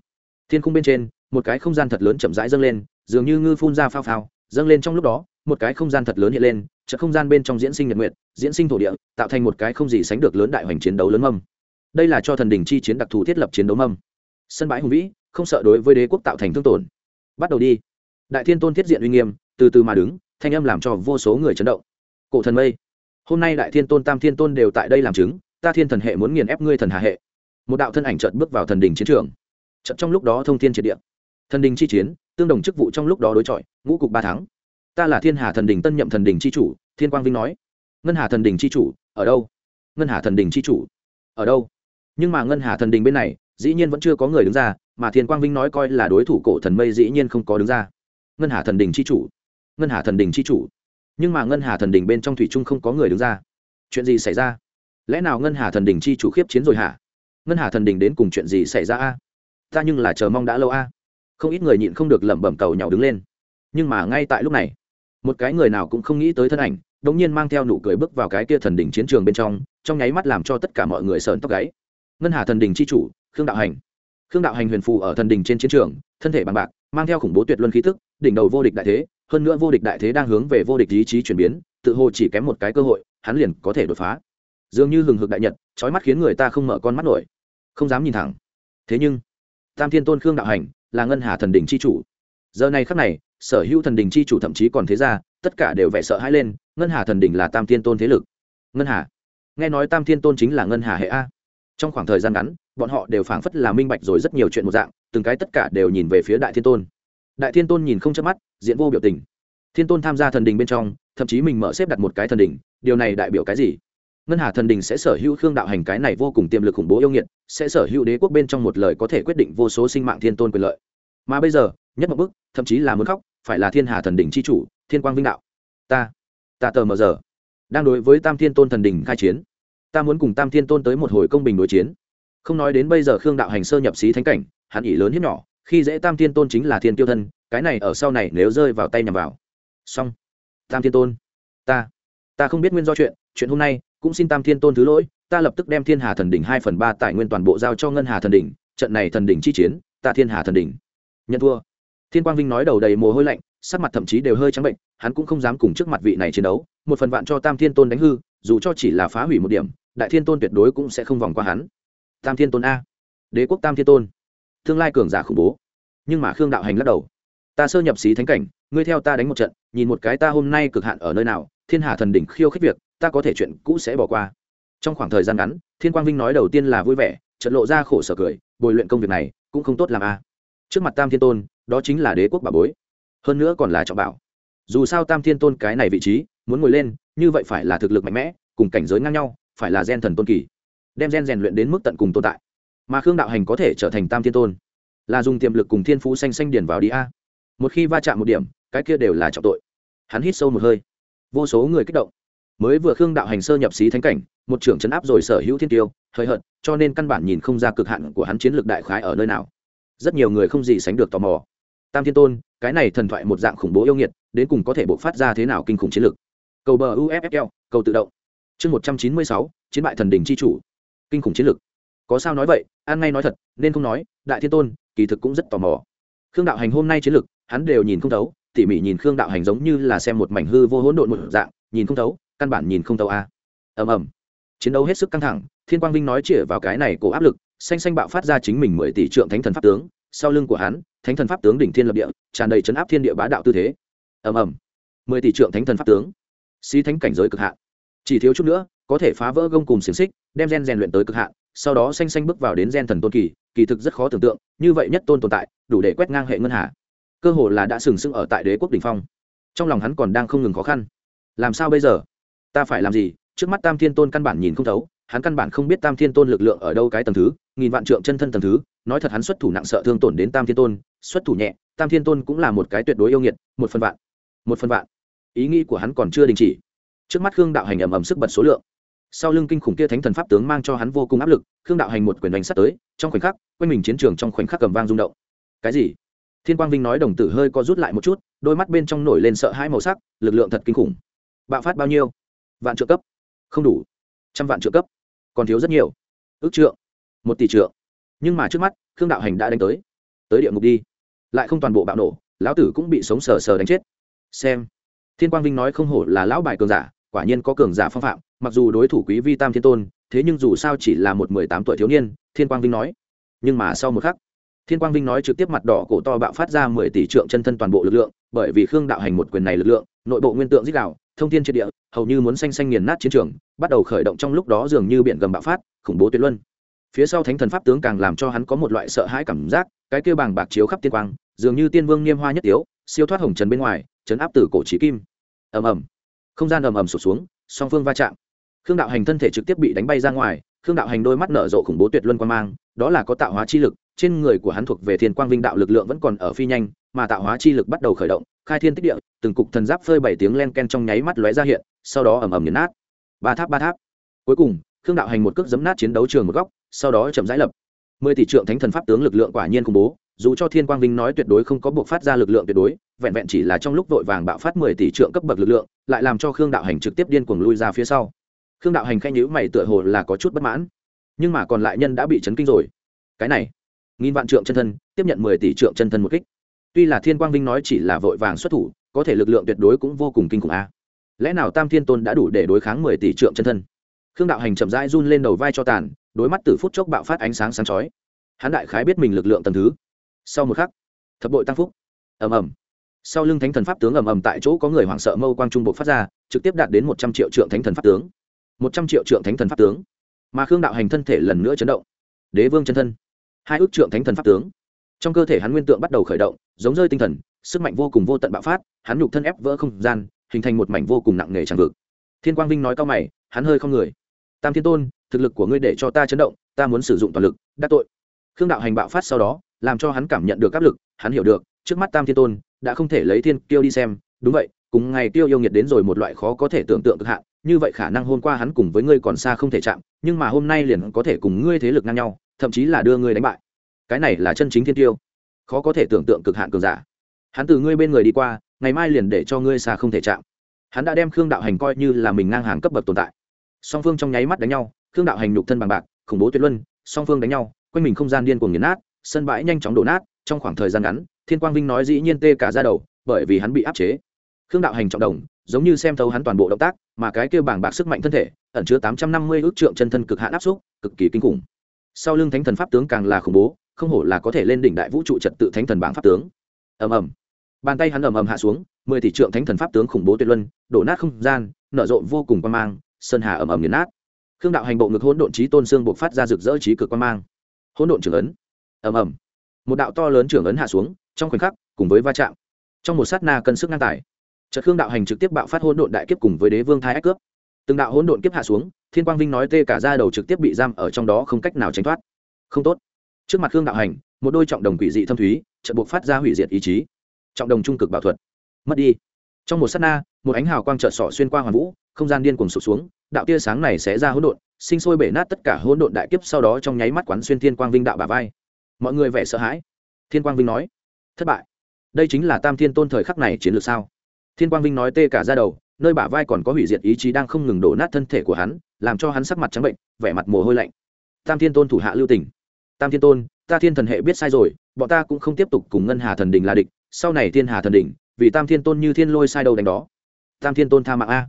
Thiên khung bên trên, một cái không gian thật lớn chậm rãi dâng lên, dường như ngư phun ra phao phao, dâng lên trong lúc đó, một cái không gian thật lớn hiện lên chợ không gian bên trong diễn sinh nhật nguyệt, diễn sinh thổ địa, tạo thành một cái không gì sánh được lớn đại hoành chiến đấu lớn mâm đây là cho thần đình chi chiến đặc thù thiết lập chiến đấu mâm. Sân bãi hùng vĩ, không sợ đối với đế quốc tạo thành thương tổn. Bắt đầu đi. Đại thiên tôn thiết diện uy nghiêm, từ từ mà đứng, thanh âm làm cho vô số người chấn động. Cổ thần mây. Hôm nay đại thiên tôn, tam thiên tôn đều tại đây làm chứng, ta thiên thần hệ muốn nghiền ép ngươi thần hà hệ. Một đạo thân ảnh chợt bước vào thần đình chiến trường. Trận trong lúc đó thông thiên triệt địa. Thần đình chi chiến, tương đồng chức vụ trong lúc đó đối chọi, ngũ cục ba tháng ta là thiên hà thần đình tân nhậm thần đình chi chủ, thiên quang vinh nói. Ngân hà thần đình chi chủ, ở đâu? Ngân hà thần đình chi chủ, ở đâu? Nhưng mà ngân hà thần đình bên này, dĩ nhiên vẫn chưa có người đứng ra, mà thiên quang vinh nói coi là đối thủ cổ thần mây dĩ nhiên không có đứng ra. Ngân hà thần đình chi chủ. Ngân hà thần đình chi chủ. Nhưng mà ngân hà thần đình bên trong thủy trung không có người đứng ra. Chuyện gì xảy ra? Lẽ nào ngân hà thần đình chi chủ khiếp chiến rồi hả? Ngân hà thần đình đến cùng chuyện gì xảy ra a? Ta nhưng là chờ mong đã lâu a. Không ít người nhịn không được lẩm bẩm cầu nhau đứng lên. Nhưng mà ngay tại lúc này, một cái người nào cũng không nghĩ tới thân ảnh đống nhiên mang theo nụ cười bước vào cái kia thần đỉnh chiến trường bên trong trong nháy mắt làm cho tất cả mọi người sờn tóc gáy ngân hà thần đỉnh chi chủ, khương đạo hành. Khương đạo hành huyền phù ở thần Đình trên chiến trường, thân thể bằng bạc, mang theo khủng bố tuyệt luân khí tức, đỉnh đầu vô địch đại thế, hơn nữa vô địch đại thế đang hướng về vô địch ý chí chuyển biến, tự hồ chỉ kém một cái cơ hội, hắn liền có thể đột phá. Dường như hừng hực đại nhật trói mắt khiến người ta không mở con mắt nổi. Không dám nhìn thẳng. Thế nhưng, tam thiên tôn khương đạo hành là ngân hà thần đình c h i chủ. Giờ này khắc này, sở hữu thần đình c h i chủ thậm chí còn thế ra tất cả đều vẻ sợ hãi lên, ngân hà thần đình là tam thiên tôn thế lực. Ngân hà. Nghe nói tam thiên tôn chính là ngân hà hệ a trong khoảng thời gian ngắn, bọn họ đều phảng phất là minh bạch rồi rất nhiều chuyện một dạng, từng cái tất cả đều nhìn về phía đại thiên tôn. Đại thiên tôn nhìn không chớp mắt diễn vô biểu tình. Thiên tôn tham gia thần đình bên trong, thậm chí mình mở xếp đặt một cái thần đình, điều này đại biểu cái gì? Ngân hà thần đình sẽ sở hữu khương đạo hành cái này vô cùng tiềm lực khủng bố yêu nghiệt, sẽ sở hữu đế quốc bên trong một lời có thể quyết định vô số sinh mạng thiên tôn quyền lợi. Mà bây giờ, nhất một bức thậm chí là muốn khóc, phải là thiên hà thần đình c h i chủ, thiên quang vinh đạo. Ta ta tờ mờ giờ. Đang đối với tam thiên tôn thần đình khai chiến ta muốn cùng tam thiên tôn tới một hồi công bình đối chiến. Không nói đến bây giờ khương đạo hành sơ nhập xí thánh cảnh, hắn ỉ lớn hiếp nhỏ, khi dễ tam thiên tôn chính là thiên tiêu thân, cái này ở sau này nếu rơi vào tay nhằm vào. Xong. Tam thiên tôn. Ta. Ta không biết nguyên do chuyện chuyện hôm nay, cũng xin tam thiên tôn thứ lỗi, ta lập tức đem thiên hà thần đỉnh hai phần ba tài nguyên toàn bộ giao cho ngân hà thần đỉnh, trận này thần đỉnh chi chiến, ta thiên hà thần đỉnh. Nhận thua thiên quang vinh nói đầu đầy mồ hôi lạnh, sắc mặt thậm chí đều hơi trắng bệnh, hắn cũng không dám cùng trước mặt vị này chiến đấu, một phần vạn cho tam thiên tôn đánh hư, dù cho chỉ là phá hủy một điểm, đại thiên tôn tuyệt đối cũng sẽ không vòng qua hắn. Tam thiên tôn a. Đế quốc tam thiên tôn. Tương lai cường giả khủng bố. Nhưng mà khương đạo hành lắc đầu. Ta sơ nhập xí thánh cảnh, ngươi theo ta đánh một trận, nhìn một cái ta hôm nay cực hạn ở nơi nào, thiên hà thần đỉnh khiêu khích việc, ta có thể chuyện cũ sẽ bỏ qua. Trong khoảng thời gian ngắn, thiên quang vinh nói đầu tiên là vui vẻ trận lộ ra khổ sở cười, bồi luyện công việc này cũng không tốt làm a. Trước mặt tam thiên tôn đó chính là đế quốc bà bối. Hơn nữa còn là trọng bảo. Dù sao tam thiên tôn cái này vị trí, muốn ngồi lên, như vậy phải là thực lực mạnh mẽ, cùng cảnh giới ngang nhau, phải là gen thần tôn kỳ. Đem gen rèn luyện đến mức tận cùng tồn tại. Mà khương đạo hành có thể trở thành tam thiên tôn. Là dùng tiềm lực cùng thiên phú xanh xanh điền vào đi a. Một khi va chạm một điểm, cái kia đều là trọng tội. Hắn hít sâu một hơi. Vô số người kích động. Mới vừa khương đạo hành sơ nhập xí thánh cảnh, một trưởng chấn áp rồi sở hữu thiên tiêu, hơi hợt, cho nên căn bản nhìn không ra cực hạn của hắn chiến lược đại khái ở nơi nào. Rất nhiều người không gì sánh được tò mò tam thiên tôn, cái này thần thoại một dạng khủng bố yêu nghiệt, đến cùng có thể bộc phát ra thế nào kinh khủng chiến lược cầu bờ uffl cầu tự động. Chương một trăm chín mươi sáu, chiến bại thần đình c h i chủ. Kinh khủng chiến lược có sao nói vậy an ngay nói thật, nên không nói, đại thiên tôn, kỳ thực cũng rất tò mò. Khương đạo hành hôm nay chiến lược hắn đều nhìn không thấu, tỉ mỉ nhìn khương đạo hành giống như là xem một mảnh hư vô hỗn độn một dạng, nhìn không thấu, căn bản nhìn không thấu a. Ầm ầm. Chiến đấu hết sức căng thẳng, thiên quang vinh nói chĩa vào cái này cổ áp lực, xanh xanh bạo phát ra chính mình mười tỷ trượng thánh thần pháp tướng, sau lưng của hắn thánh thần pháp tướng đỉnh thiên lập địa, tràn đầy chấn áp thiên địa bá đạo tư thế. Ầm ầm. Mười tỷ trượng thánh thần pháp tướng. Xí thánh cảnh giới cực hạn. Chỉ thiếu chút nữa, có thể phá vỡ gông cùng xiềng xích, đem gen rèn luyện tới cực hạn, sau đó xanh xanh bước vào đến gen thần tôn kỳ kỳ thực rất khó tưởng tượng, như vậy nhất tôn tồn tại, đủ để quét ngang hệ ngân hà. Cơ hồ là đã sừng sững ở tại đế quốc đỉnh phong. Trong lòng hắn còn đang không ngừng khó khăn. Làm sao bây giờ? Ta phải làm gì? Trước mắt tam thiên tôn căn bản nhìn không thấu, hắn căn bản không biết tam thiên tôn lực lượng ở đâu cái tầng thứ nghìn vạn trượng chân thân tầng thứ, nói thật hắn xuất thủ nặng sợ thương tổn đến tam thiên tôn, xuất thủ nhẹ, tam thiên tôn cũng là một cái tuyệt đối yêu nghiệt, một phần vạn, một phần vạn. Ý nghĩ của hắn còn chưa đình chỉ. Trước mắt khương đạo hành ầm ầm sức bật số lượng. Sau lưng kinh khủng kia thánh thần pháp tướng mang cho hắn vô cùng áp lực, khương đạo hành một quyền đánh sắt tới, trong khoảnh khắc, quanh mình chiến trường trong khoảnh khắc cầm vang rung động. Cái gì? Thiên quang vinh nói đồng tử hơi co rút lại một chút, đôi mắt bên trong nổi lên sợ hãi màu sắc, lực lượng thật kinh khủng. Bạo phát bao nhiêu? Vạn trượng cấp. Không đủ. Trăm vạn trượng cấp. Còn thiếu rất nhiều. Ước trượng một tỷ trượng. Nhưng mà trước mắt, khương đạo hành đã đánh tới. Tới địa ngục đi. Lại không toàn bộ bạo nổ, lão tử cũng bị sống sờ sờ đánh chết. Xem. Thiên quang vinh nói không hổ là lão bài cường giả, quả nhiên có cường giả phong phạm, mặc dù đối thủ quý vi tam thiên tôn, thế nhưng dù sao chỉ là một mười tám tuổi thiếu niên, thiên quang vinh nói. Nhưng mà sau một khắc, thiên quang vinh nói trực tiếp mặt đỏ cổ to bạo phát ra mười tỷ trượng chân thân toàn bộ lực lượng, bởi vì khương đạo hành một quyền này lực lượng, nội bộ nguyên tượng dích đạo thông thiên triệt địa, hầu như muốn xanh xanh nghiền nát chiến trường, bắt đầu khởi động trong lúc đó dường như biển gầm bạo phát, khủng bố tuyệt luân phía sau thánh thần pháp tướng càng làm cho hắn có một loại sợ hãi cảm giác, cái kêu bàng bạc chiếu khắp tiên quang, dường như tiên vương niêm hoa nhất yếu siêu thoát hồng trần bên ngoài chấn áp từ cổ trí kim. Ầm ầm. Không gian ầm ầm sụt xuống, song phương va chạm. Khương đạo hành thân thể trực tiếp bị đánh bay ra ngoài, khương đạo hành đôi mắt nở rộ khủng bố tuyệt luân quan mang, đó là có tạo hóa chi lực, trên người của hắn thuộc về thiên quang vinh đạo lực lượng vẫn còn ở phi nhanh, mà tạo hóa chi lực bắt đầu khởi động, khai thiên tích địa, từng cục thần giáp phơi bảy tiếng len ken trong nháy mắt lóe ra hiện, sau đó ầm ầm nhấn nát. Ba tháp ba tháp. Cuối cùng, khương đạo hành một cước giấm nát chiến đấu trường một góc sau đó chậm rãi lập. Mười tỷ trượng thánh thần pháp tướng lực lượng quả nhiên khủng bố, dù cho thiên quang vinh nói tuyệt đối không có buộc phát ra lực lượng tuyệt đối, vẹn vẹn chỉ là trong lúc vội vàng bạo phát mười tỷ trượng cấp bậc lực lượng, lại làm cho khương đạo hành trực tiếp điên cuồng lui ra phía sau. Khương đạo hành khẽ nhữ mày tựa hồ là có chút bất mãn. Nhưng mà còn lại nhân đã bị chấn kinh rồi. Cái này, nghìn vạn trượng chân thân, tiếp nhận mười tỷ trượng chân thân một kích. Tuy là thiên quang vinh nói chỉ là vội vàng xuất thủ, có thể lực lượng tuyệt đối cũng vô cùng kinh khủng a. Lẽ nào tam thiên tôn đã đủ để đối kháng mười tỷ trượng chân thân? Khương đạo hành chậm rãi run lên đầu vai cho tàn đối mắt từ phút chốc bạo phát ánh sáng sáng chói. Hắn đại khái biết mình lực lượng tầm thứ. Sau một khắc, thập bội tăng phúc. Ầm ầm. Sau lưng thánh thần pháp tướng ầm ầm tại chỗ có người hoảng sợ mâu quang trung bộ phát ra, trực tiếp đạt đến một trăm triệu trượng thánh thần pháp tướng. Một trăm triệu trượng thánh thần pháp tướng. Mà khương đạo hành thân thể lần nữa chấn động. Đế vương chân thân. Hai ước trượng thánh thần pháp tướng. Trong cơ thể hắn nguyên tượng bắt đầu khởi động, giống rơi tinh thần, sức mạnh vô cùng vô tận bạo phát, hắn nhục thân ép vỡ không gian, hình thành một mảnh vô cùng nặng nề tràn vực. Thiên quang vinh nói cao mày, hắn hơi không người. Tam thiên tôn thực lực của ngươi để cho ta chấn động, ta muốn sử dụng toàn lực, đắc tội. Khương đạo hành bạo phát sau đó, làm cho hắn cảm nhận được áp lực, hắn hiểu được, trước mắt tam thiên tôn, đã không thể lấy thiên kiêu đi xem, đúng vậy, cùng ngày tiêu yêu nghiệt đến rồi một loại khó có thể tưởng tượng cực hạn, như vậy khả năng hôm qua hắn cùng với ngươi còn xa không thể chạm, nhưng mà hôm nay liền có thể cùng ngươi thế lực ngang nhau, thậm chí là đưa ngươi đánh bại. Cái này là chân chính thiên tiêu khó có thể tưởng tượng cực hạn cường giả. Hắn từ ngươi bên người đi qua, ngày mai liền để cho ngươi xa không thể chạm. Hắn đã đem khương đạo hành coi như là mình ngang hàng cấp bậc tồn tại. Song phương trong nháy mắt đánh nhau thương đạo hành nhục thân bằng bạc, khủng bố tuyệt luân, song phương đánh nhau, quanh mình không gian điên cuồng nghiền nát, sân bãi nhanh chóng đổ nát, trong khoảng thời gian ngắn, thiên quang vinh nói dĩ nhiên tê cả ra đầu, bởi vì hắn bị áp chế. Khương đạo hành trọng đồng, giống như xem thấu hắn toàn bộ động tác, mà cái kêu bảng bạc sức mạnh thân thể, ẩn chứa tám trăm năm mươi ước trượng chân thân cực hạn áp xúc, cực kỳ kinh khủng. Sau lưng thánh thần pháp tướng càng là khủng bố, không hổ là có thể lên đỉnh đại vũ trụ trật tự thánh thần bảng pháp tướng. Ầm ầm. Bàn tay hắn ầm ầm hạ xuống, mười tỷ trượng thánh thần pháp tướng khủng bố tuyệt luân, đổ nát không gian, nở rộ vô cùng quan mang, sơn hà ầm ầm nghiền nát khương đạo hành bộ ngực hỗn độn trí tôn xương buộc phát ra rực rỡ trí cực quan mang hỗn độn trưởng ấn ầm ầm một đạo to lớn trưởng ấn hạ xuống trong khoảnh khắc cùng với va chạm trong một sát na cân sức ngang tải Trật Khương đạo hành trực tiếp bạo phát hỗn độn đại kiếp cùng với đế vương thái ách cướp. Từng đạo hỗn độn kiếp hạ xuống, Thiên Quang Vinh nói tê cả da đầu trực tiếp bị giam ở trong đó không cách nào tránh thoát. Không tốt. Trước mặt Khương đạo hành, một đôi trọng đồng quỷ dị thâm thúy, trợ buộc phát ra hủy diệt ý chí. Trọng đồng trung cực bảo thuật. Mất đi. Trong một sát na, một ánh hào quang trợ sỏ xuyên qua hoàn vũ, không gian điên cuồng sụp xuống, đạo tia sáng này sẽ ra hỗn độn, sinh sôi bể nát tất cả hỗn độn đại kiếp sau đó trong nháy mắt quán xuyên Thiên Quang Vinh đạo bả vai. Mọi người vẻ sợ hãi. Thiên Quang Vinh nói: "Thất bại." Đây chính là Tam Thiên Tôn thời khắc này chiến lược sao? thiên quang vinh nói tê cả ra đầu nơi bả vai còn có hủy diệt ý chí đang không ngừng đổ nát thân thể của hắn làm cho hắn sắc mặt trắng bệnh vẻ mặt mồ hôi lạnh tam thiên tôn thủ hạ lưu tỉnh tam thiên tôn ta thiên thần hệ biết sai rồi bọn ta cũng không tiếp tục cùng ngân hà thần đình là địch sau này thiên hà thần đình vì tam thiên tôn như thiên lôi sai đầu đánh đó tam thiên tôn tha mạng a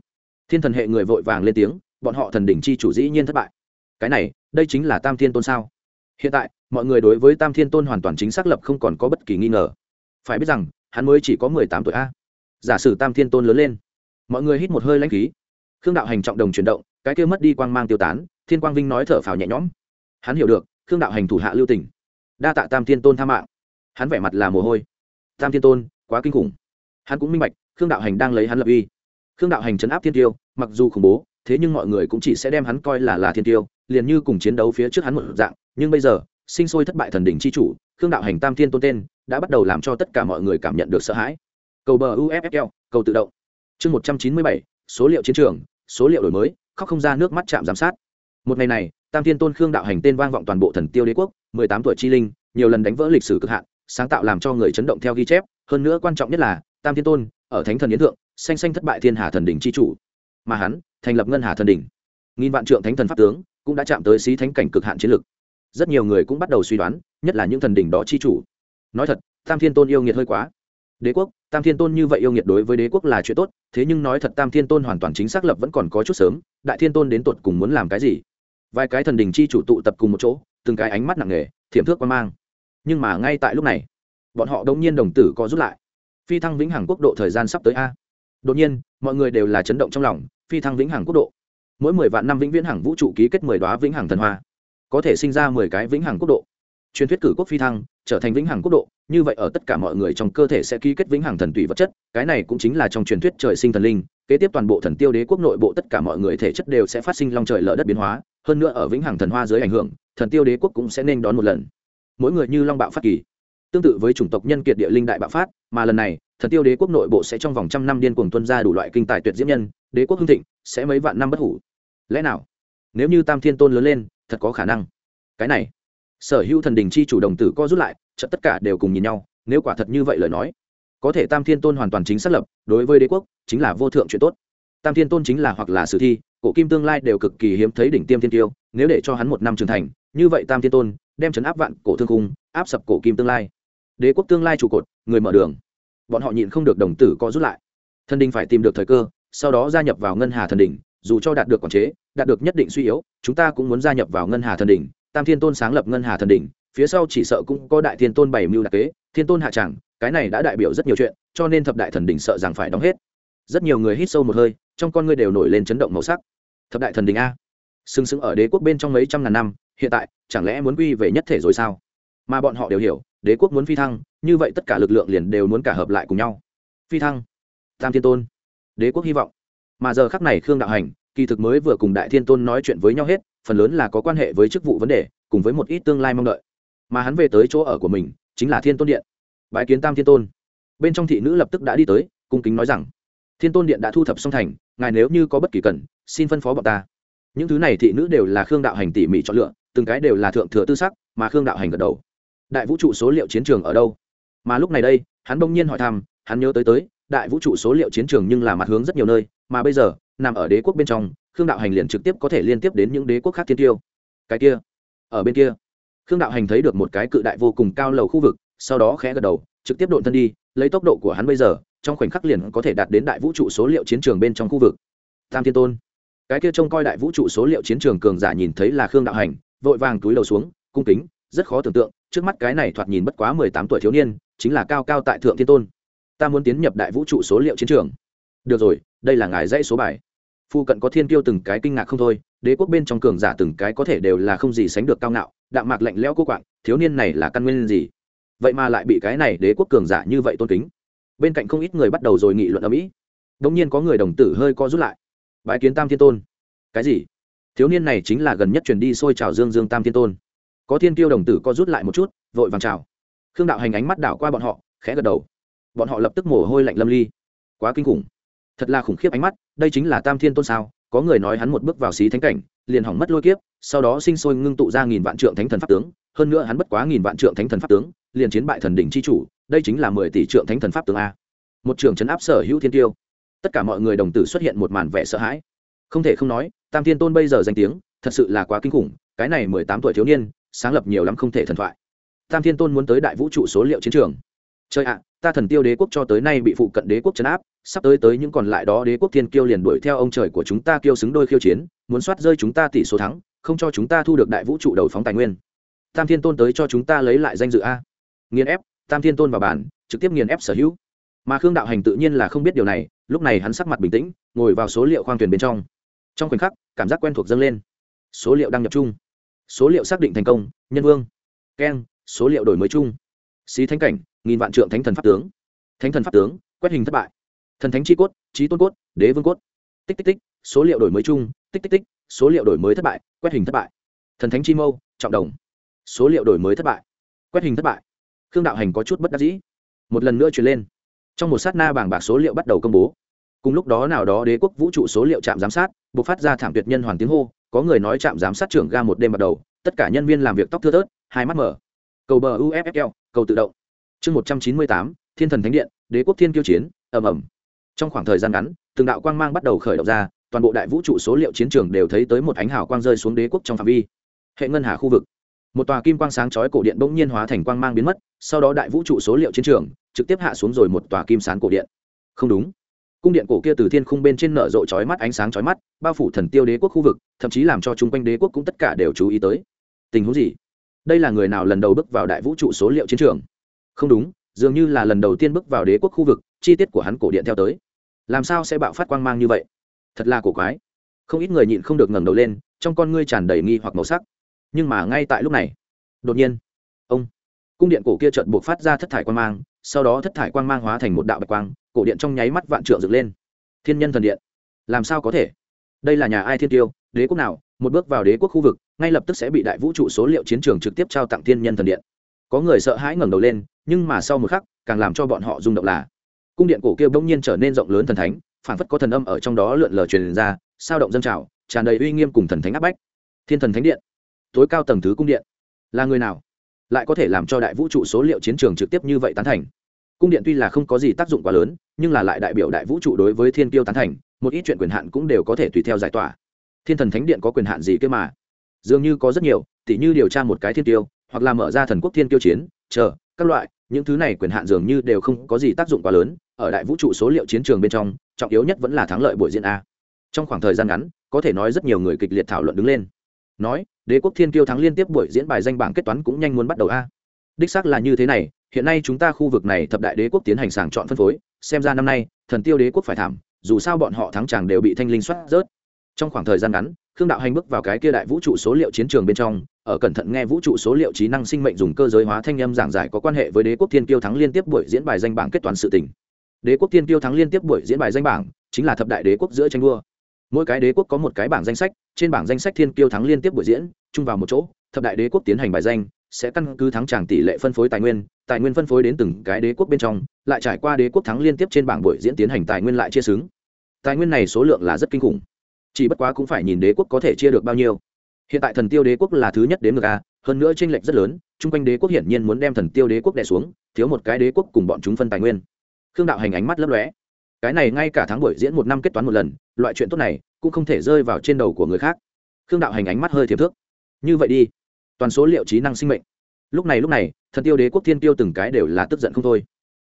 thiên thần hệ người vội vàng lên tiếng, bọn họ thần đỉnh chi chủ dĩ nhiên thất bại. Cái này, đây chính là tam thiên tôn sao? Hiện tại, mọi người đối với tam thiên tôn hoàn toàn chính xác lập không còn có bất kỳ nghi ngờ. Phải biết rằng, hắn mới chỉ có mười tám tuổi a. Giả sử tam thiên tôn lớn lên, mọi người hít một hơi lãnh khí. Khương đạo hành trọng đồng chuyển động, cái kia mất đi quang mang tiêu tán, thiên quang vinh nói thở phào nhẹ nhõm. Hắn hiểu được, khương đạo hành thủ hạ lưu tỉnh đa tạ tam thiên tôn tha mạng. Hắn vẻ mặt là mồ hôi. Tam thiên tôn, quá kinh khủng. Hắn cũng minh bạch, khương đạo hành đang lấy hắn lập uy khương đạo hành chấn áp thiên tiêu, mặc dù khủng bố, thế nhưng mọi người cũng chỉ sẽ đem hắn coi là là thiên tiêu, liền như cùng chiến đấu phía trước hắn một dạng. Nhưng bây giờ, sinh sôi thất bại thần đỉnh c h i chủ, khương đạo hành tam thiên tôn tên, đã bắt đầu làm cho tất cả mọi người cảm nhận được sợ hãi. Cầu bờ uffl cầu tự động. Chương một trăm chín mươi bảy, số liệu chiến trường, số liệu đổi mới, khóc không ra nước mắt chạm giám sát. Một ngày này, tam thiên tôn khương đạo hành tên vang vọng toàn bộ thần tiêu đế quốc, mười tám tuổi chi linh, nhiều lần đánh vỡ lịch sử cực hạn, sáng tạo làm cho người chấn động theo ghi chép. Hơn nữa quan trọng nhất là, tam thiên tôn, ở thánh thần yến thượng xanh xanh thất bại thiên hà thần đỉnh chi chủ. Mà hắn, thành lập ngân hà thần đỉnh. Nghìn vạn trượng thánh thần pháp tướng cũng đã chạm tới xí thánh cảnh cực hạn chiến lực rất nhiều người cũng bắt đầu suy đoán, nhất là những thần đỉnh đó chi chủ. Nói thật, tam thiên tôn yêu nghiệt hơi quá. Đế quốc, tam thiên tôn như vậy yêu nghiệt đối với đế quốc là chuyện tốt, thế nhưng nói thật tam thiên tôn hoàn toàn chính xác lập vẫn còn có chút sớm, đại thiên tôn đến tột cùng muốn làm cái gì? Vài cái thần đình chi chủ tụ tập cùng một chỗ, từng cái ánh mắt nặng nề, thiểm thước quan mang. Nhưng mà ngay tại lúc này, bọn họ đông nhiên đồng tử có rút lại. Phi thăng vĩnh hằng quốc độ thời gian sắp tới a đột nhiên, mọi người đều là chấn động trong lòng, phi thăng vĩnh hằng quốc độ. Mỗi mười vạn năm vĩnh viễn hằng vũ trụ ký kết mười đoá vĩnh hằng thần hoa. Có thể sinh ra mười cái vĩnh hằng quốc độ. Truyền thuyết cử quốc phi thăng, trở thành vĩnh hằng quốc độ, như vậy ở tất cả mọi người trong cơ thể sẽ ký kết vĩnh hằng thần tùy vật chất, cái này cũng chính là trong truyền thuyết trời sinh thần linh, kế tiếp toàn bộ thần tiêu đế quốc nội bộ tất cả mọi người thể chất đều sẽ phát sinh long trời lở đất biến hóa, hơn nữa ở vĩnh hằng thần hoa dưới ảnh hưởng, thần tiêu đế quốc cũng sẽ nên đón một lần. Mỗi người như long bạo phát kỳ. Tương tự với chủng tộc nhân kiệt địa linh đại bạo phát, mà lần này thần tiêu đế quốc nội bộ sẽ trong vòng trăm năm điên cuồng tuân ra đủ loại kinh tài tuyệt diễm nhân, đế quốc hưng thịnh, sẽ mấy vạn năm bất hủ. Lẽ nào? Nếu như tam thiên tôn lớn lên, thật có khả năng. Cái này, sở hữu thần đình chi chủ đồng tử co rút lại, chợt tất cả đều cùng nhìn nhau, nếu quả thật như vậy lời nói, có thể tam thiên tôn hoàn toàn chính xác lập, đối với đế quốc, chính là vô thượng chuyện tốt. Tam thiên tôn chính là hoặc là sử thi, cổ kim tương lai đều cực kỳ hiếm thấy đỉnh tiêm thiên tiêu, nếu để cho hắn một năm trưởng thành, như vậy tam thiên tôn đem chấn áp vạn cổ thương cung áp sập cổ kim tương lai. Đế quốc tương lai trụ cột, người mở đường bọn họ nhịn không được đồng tử co rút lại. Thần đình phải tìm được thời cơ, sau đó gia nhập vào ngân hà thần đình, dù cho đạt được quản chế, đạt được nhất định suy yếu, chúng ta cũng muốn gia nhập vào ngân hà thần đình. Tam thiên tôn sáng lập ngân hà thần đình, phía sau chỉ sợ cũng có đại thiên tôn bảy mưu đặc kế, thiên tôn hạ tràng cái này đã đại biểu rất nhiều chuyện, cho nên thập đại thần đình sợ rằng phải đóng hết. Rất nhiều người hít sâu một hơi, trong con ngươi đều nổi lên chấn động màu sắc. Thập đại thần đình a. Sừng sững ở đế quốc bên trong mấy trăm ngàn năm, hiện tại, chẳng lẽ muốn quy về nhất thể rồi sao? Mà bọn họ đều hiểu đế quốc muốn phi thăng, như vậy tất cả lực lượng liền đều muốn cả hợp lại cùng nhau. Phi thăng. Tam thiên tôn. Đế quốc hy vọng. Mà giờ khắc này khương đạo hành, kỳ thực mới vừa cùng đại thiên tôn nói chuyện với nhau hết, phần lớn là có quan hệ với chức vụ vấn đề, cùng với một ít tương lai mong đợi. Mà hắn về tới chỗ ở của mình, chính là thiên tôn điện. Bãi kiến tam thiên tôn. Bên trong thị nữ lập tức đã đi tới, cung kính nói rằng, thiên tôn điện đã thu thập xong thành, ngài nếu như có bất kỳ cần, xin phân phó bọn ta. Những thứ này thị nữ đều là khương đạo hành tỉ mỉ chọn lựa, từng cái đều là thượng thừa tư sắc, mà khương đạo hành gật đầu đại vũ trụ số liệu chiến trường ở đâu? Mà lúc này đây, hắn bỗng nhiên hỏi thăm, hắn nhớ tới tới, đại vũ trụ số liệu chiến trường nhưng là mặt hướng rất nhiều nơi, mà bây giờ, nằm ở đế quốc bên trong, khương đạo hành liền trực tiếp có thể liên tiếp đến những đế quốc khác thiên tiêu. Cái kia, ở bên kia, khương đạo hành thấy được một cái cự đại vô cùng cao lầu khu vực, sau đó khẽ gật đầu, trực tiếp độn thân đi, lấy tốc độ của hắn bây giờ, trong khoảnh khắc liền có thể đạt đến đại vũ trụ số liệu chiến trường bên trong khu vực. Tam thiên tôn. Cái kia trông coi đại vũ trụ số liệu chiến trường cường giả nhìn thấy là khương đạo hành, vội vàng túi lầu xuống, cung kính, rất khó tưởng tượng trước mắt cái này thoạt nhìn bất quá mười tám tuổi thiếu niên, chính là cao cao tại thượng thiên tôn. Ta muốn tiến nhập đại vũ trụ số liệu chiến trường. Được rồi, đây là ngài dãy số bài. Phu cận có thiên tiêu từng cái kinh ngạc không thôi, đế quốc bên trong cường giả từng cái có thể đều là không gì sánh được cao ngạo, đạm mạc lạnh lẽo cô quạng, thiếu niên này là căn nguyên gì? Vậy mà lại bị cái này đế quốc cường giả như vậy tôn kính. Bên cạnh không ít người bắt đầu rồi nghị luận ở mỹ. Đông nhiên có người đồng tử hơi co rút lại. Bãi kiến tam thiên tôn. Cái gì? Thiếu niên này chính là gần nhất truyền đi xôi trào dương dương tam thiên tôn có thiên tiêu đồng tử co rút lại một chút, vội vàng chào. Khương đạo hành ánh mắt đảo qua bọn họ, khẽ gật đầu. Bọn họ lập tức mồ hôi lạnh lâm ly. Quá kinh khủng. Thật là khủng khiếp ánh mắt, đây chính là tam thiên tôn sao? Có người nói hắn một bước vào xí thánh cảnh, liền hỏng mất lôi kiếp, sau đó sinh sôi ngưng tụ ra nghìn vạn trượng thánh thần pháp tướng, hơn nữa hắn bất quá nghìn vạn trượng thánh thần pháp tướng, liền chiến bại thần đỉnh c h i chủ, đây chính là mười tỷ trượng thánh thần pháp tướng a. Một trường chấn áp sở hữu thiên tiêu tất cả mọi người đồng tử xuất hiện một màn vẻ sợ hãi. Không thể không nói, tam thiên tôn bây giờ danh tiếng, thật sự là quá kinh khủng, cái này mười tám tuổi thiếu niên sáng lập nhiều lắm không thể thần thoại. Tam thiên tôn muốn tới đại vũ trụ số liệu chiến trường. Trời ạ, ta thần tiêu đế quốc cho tới nay bị phụ cận đế quốc chấn áp, sắp tới tới những còn lại đó đế quốc thiên kiêu liền đuổi theo ông trời của chúng ta kiêu xứng đôi khiêu chiến, muốn soát rơi chúng ta tỷ số thắng, không cho chúng ta thu được đại vũ trụ đầu phóng tài nguyên. Tam thiên tôn tới cho chúng ta lấy lại danh dự a. Nghiền ép, tam thiên tôn vào bản, trực tiếp nghiền ép sở hữu. Mà khương đạo hành tự nhiên là không biết điều này, lúc này hắn sắc mặt bình tĩnh, ngồi vào số liệu khoang thuyền bên trong. Trong khoảnh khắc, cảm giác quen thuộc dâng lên. Số liệu đang nhập chung số liệu xác định thành công, nhân vương. Keng số liệu đổi mới chung. Xí thánh cảnh, nghìn vạn trượng thánh thần pháp tướng. Thánh thần pháp tướng, quét hình thất bại. Thần thánh chi cốt trí tôn cốt, đế vương cốt. Tích tích tích, số liệu đổi mới chung. Tích tích tích, số liệu đổi mới thất bại, quét hình thất bại. Thần thánh chi mâu, trọng đồng. Số liệu đổi mới thất bại, quét hình thất bại. Khương đạo hành có chút bất đắc dĩ. Một lần nữa truyền lên. Trong một sát na bảng bạc số liệu bắt đầu công bố. Cùng lúc đó nào đó đế quốc vũ trụ số liệu trạm giám sát buộc phát ra thảm tuyệt nhân hoàn tiếng hô có người nói trạm giám sát trưởng ga một đêm bắt đầu, tất cả nhân viên làm việc tóc thưa thớt, hai mắt mở. Cầu bờ uffl cầu tự động. Chương một trăm chín mươi tám, thiên thần thánh điện, đế quốc thiên kiêu chiến, ầm ầm. Trong khoảng thời gian ngắn, từng đạo quang mang bắt đầu khởi động ra, toàn bộ đại vũ trụ số liệu chiến trường đều thấy tới một ánh hào quang rơi xuống đế quốc trong phạm vi. Hệ ngân hà khu vực. Một tòa kim quang sáng chói cổ điện bỗng nhiên hóa thành quang mang biến mất, sau đó đại vũ trụ số liệu chiến trường trực tiếp hạ xuống rồi một tòa kim sán cổ điện. Không đúng cung điện cổ kia từ thiên khung bên trên nở rộ chói mắt ánh sáng chói mắt, bao phủ thần tiêu đế quốc khu vực, thậm chí làm cho chung quanh đế quốc cũng tất cả đều chú ý tới. Tình huống gì? Đây là người nào lần đầu bước vào đại vũ trụ số liệu chiến trường? Không đúng, dường như là lần đầu tiên bước vào đế quốc khu vực, chi tiết của hắn cổ điện theo tới. Làm sao sẽ bạo phát quang mang như vậy? Thật là cổ quái. Không ít người nhịn không được ngẩng đầu lên, trong con ngươi tràn đầy nghi hoặc màu sắc. Nhưng mà ngay tại lúc này, đột nhiên, ông, cung điện cổ kia chợt buộc phát ra thất thải quang mang, sau đó thất thải quang mang hóa thành một đạo bạch quang cổ điện trong nháy mắt vạn trượng dựng lên. Thiên nhân thần điện. Làm sao có thể? Đây là nhà ai thiên tiêu? Đế quốc nào? Một bước vào đế quốc khu vực, ngay lập tức sẽ bị đại vũ trụ số liệu chiến trường trực tiếp trao tặng thiên nhân thần điện. Có người sợ hãi ngẩng đầu lên, nhưng mà sau một khắc, càng làm cho bọn họ rung động là, cung điện cổ kia bỗng nhiên trở nên rộng lớn thần thánh phản phất có thần âm ở trong đó lượn lờ truyền ra, sao động dân trào, tràn đầy uy nghiêm cùng thần thánh áp bách. Thiên thần thánh điện. Tối cao tầng thứ cung điện. Là người nào? Lại có thể làm cho đại vũ trụ số liệu chiến trường trực tiếp như vậy tán thành? Cung điện tuy là không có gì tác dụng quá lớn, nhưng là lại đại biểu đại vũ trụ đối với thiên tiêu tán thành, một ít chuyện quyền hạn cũng đều có thể tùy theo giải tỏa. Thiên thần thánh điện có quyền hạn gì cơ mà? Dường như có rất nhiều, tỉ như điều tra một cái thiên tiêu hoặc là mở ra thần quốc thiên tiêu chiến, chờ, các loại, những thứ này quyền hạn dường như đều không có gì tác dụng quá lớn, ở đại vũ trụ số liệu chiến trường bên trong, trọng yếu nhất vẫn là thắng lợi buổi diễn a. Trong khoảng thời gian ngắn, có thể nói rất nhiều người kịch liệt thảo luận đứng lên. Nói, đế quốc thiên tiêu thắng liên tiếp buổi diễn bài danh bảng kết toán cũng nhanh muốn bắt đầu a. Đích xác là như thế này hiện nay chúng ta khu vực này thập đại đế quốc tiến hành sàng chọn phân phối, xem ra năm nay, thần tiêu đế quốc phải thảm, dù sao bọn họ thắng chàng đều bị thanh linh soát rớt. Trong khoảng thời gian ngắn, khương đạo hành bước vào cái kia đại vũ trụ số liệu chiến trường bên trong, ở cẩn thận nghe vũ trụ số liệu trí năng sinh mệnh dùng cơ giới hóa thanh âm giảng giải có quan hệ với đế quốc thiên tiêu thắng liên tiếp buổi diễn bài danh bảng kết toán sự tỉnh đế quốc thiên tiêu thắng liên tiếp buổi diễn bài danh bảng, chính là thập đại đế quốc giữa tranh đua. Mỗi cái đế quốc có một cái bảng danh sách, trên bảng danh sách thiên tiêu thắng liên tiếp buổi diễn, chung vào một chỗ, thập đại đế quốc tiến hành bài danh, sẽ căn cứ thắng tràng tỷ lệ phân phối tài nguyên tài nguyên phân phối đến từng cái đế quốc bên trong, lại trải qua đế quốc thắng liên tiếp trên bảng buổi diễn tiến hành tài nguyên lại chia xứng. Tài nguyên này số lượng là rất kinh khủng. Chỉ bất quá cũng phải nhìn đế quốc có thể chia được bao nhiêu. Hiện tại thần tiêu đế quốc là thứ nhất đến ngược a, hơn nữa tranh lệch rất lớn, chung quanh đế quốc hiển nhiên muốn đem thần tiêu đế quốc đè xuống, thiếu một cái đế quốc cùng bọn chúng phân tài nguyên. Khương đạo hành ánh mắt lấp lóe. Cái này ngay cả tháng buổi diễn một năm kết toán một lần, loại chuyện tốt này cũng không thể rơi vào trên đầu của người khác. Khương đạo hành ánh mắt hơi thiệp thước. Như vậy đi. Toàn số liệu trí năng sinh mệnh lúc này lúc này, thần tiêu đế quốc thiên tiêu từng cái đều là tức giận không thôi.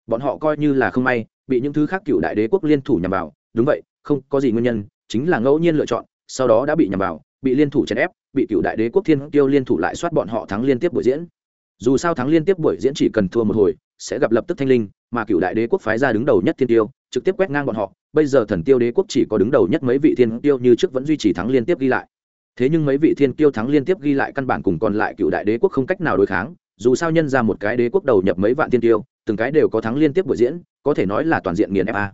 Bọn họ coi như là không may, bị những thứ khác cựu đại đế quốc liên thủ nhằm vào. Đúng vậy, không có gì nguyên nhân, chính là ngẫu nhiên lựa chọn, sau đó đã bị nhằm vào, bị liên thủ chèn ép, bị cựu đại đế quốc thiên tiêu liên thủ lại soát bọn họ thắng liên tiếp buổi diễn. Dù sao thắng liên tiếp buổi diễn chỉ cần thua một hồi, sẽ gặp lập tức thanh linh, mà cựu đại đế quốc phái ra đứng đầu nhất thiên tiêu, trực tiếp quét ngang bọn họ. Bây giờ thần tiêu đế quốc chỉ có đứng đầu nhất mấy vị thiên tiêu như trước vẫn duy trì thắng liên tiếp ghi lại thế nhưng mấy vị thiên tiêu thắng liên tiếp ghi lại căn bản cùng còn lại cựu đại đế quốc không cách nào đối kháng, dù sao nhân ra một cái đế quốc đầu nhập mấy vạn thiên tiêu từng cái đều có thắng liên tiếp buổi diễn, có thể nói là toàn diện nghiền fa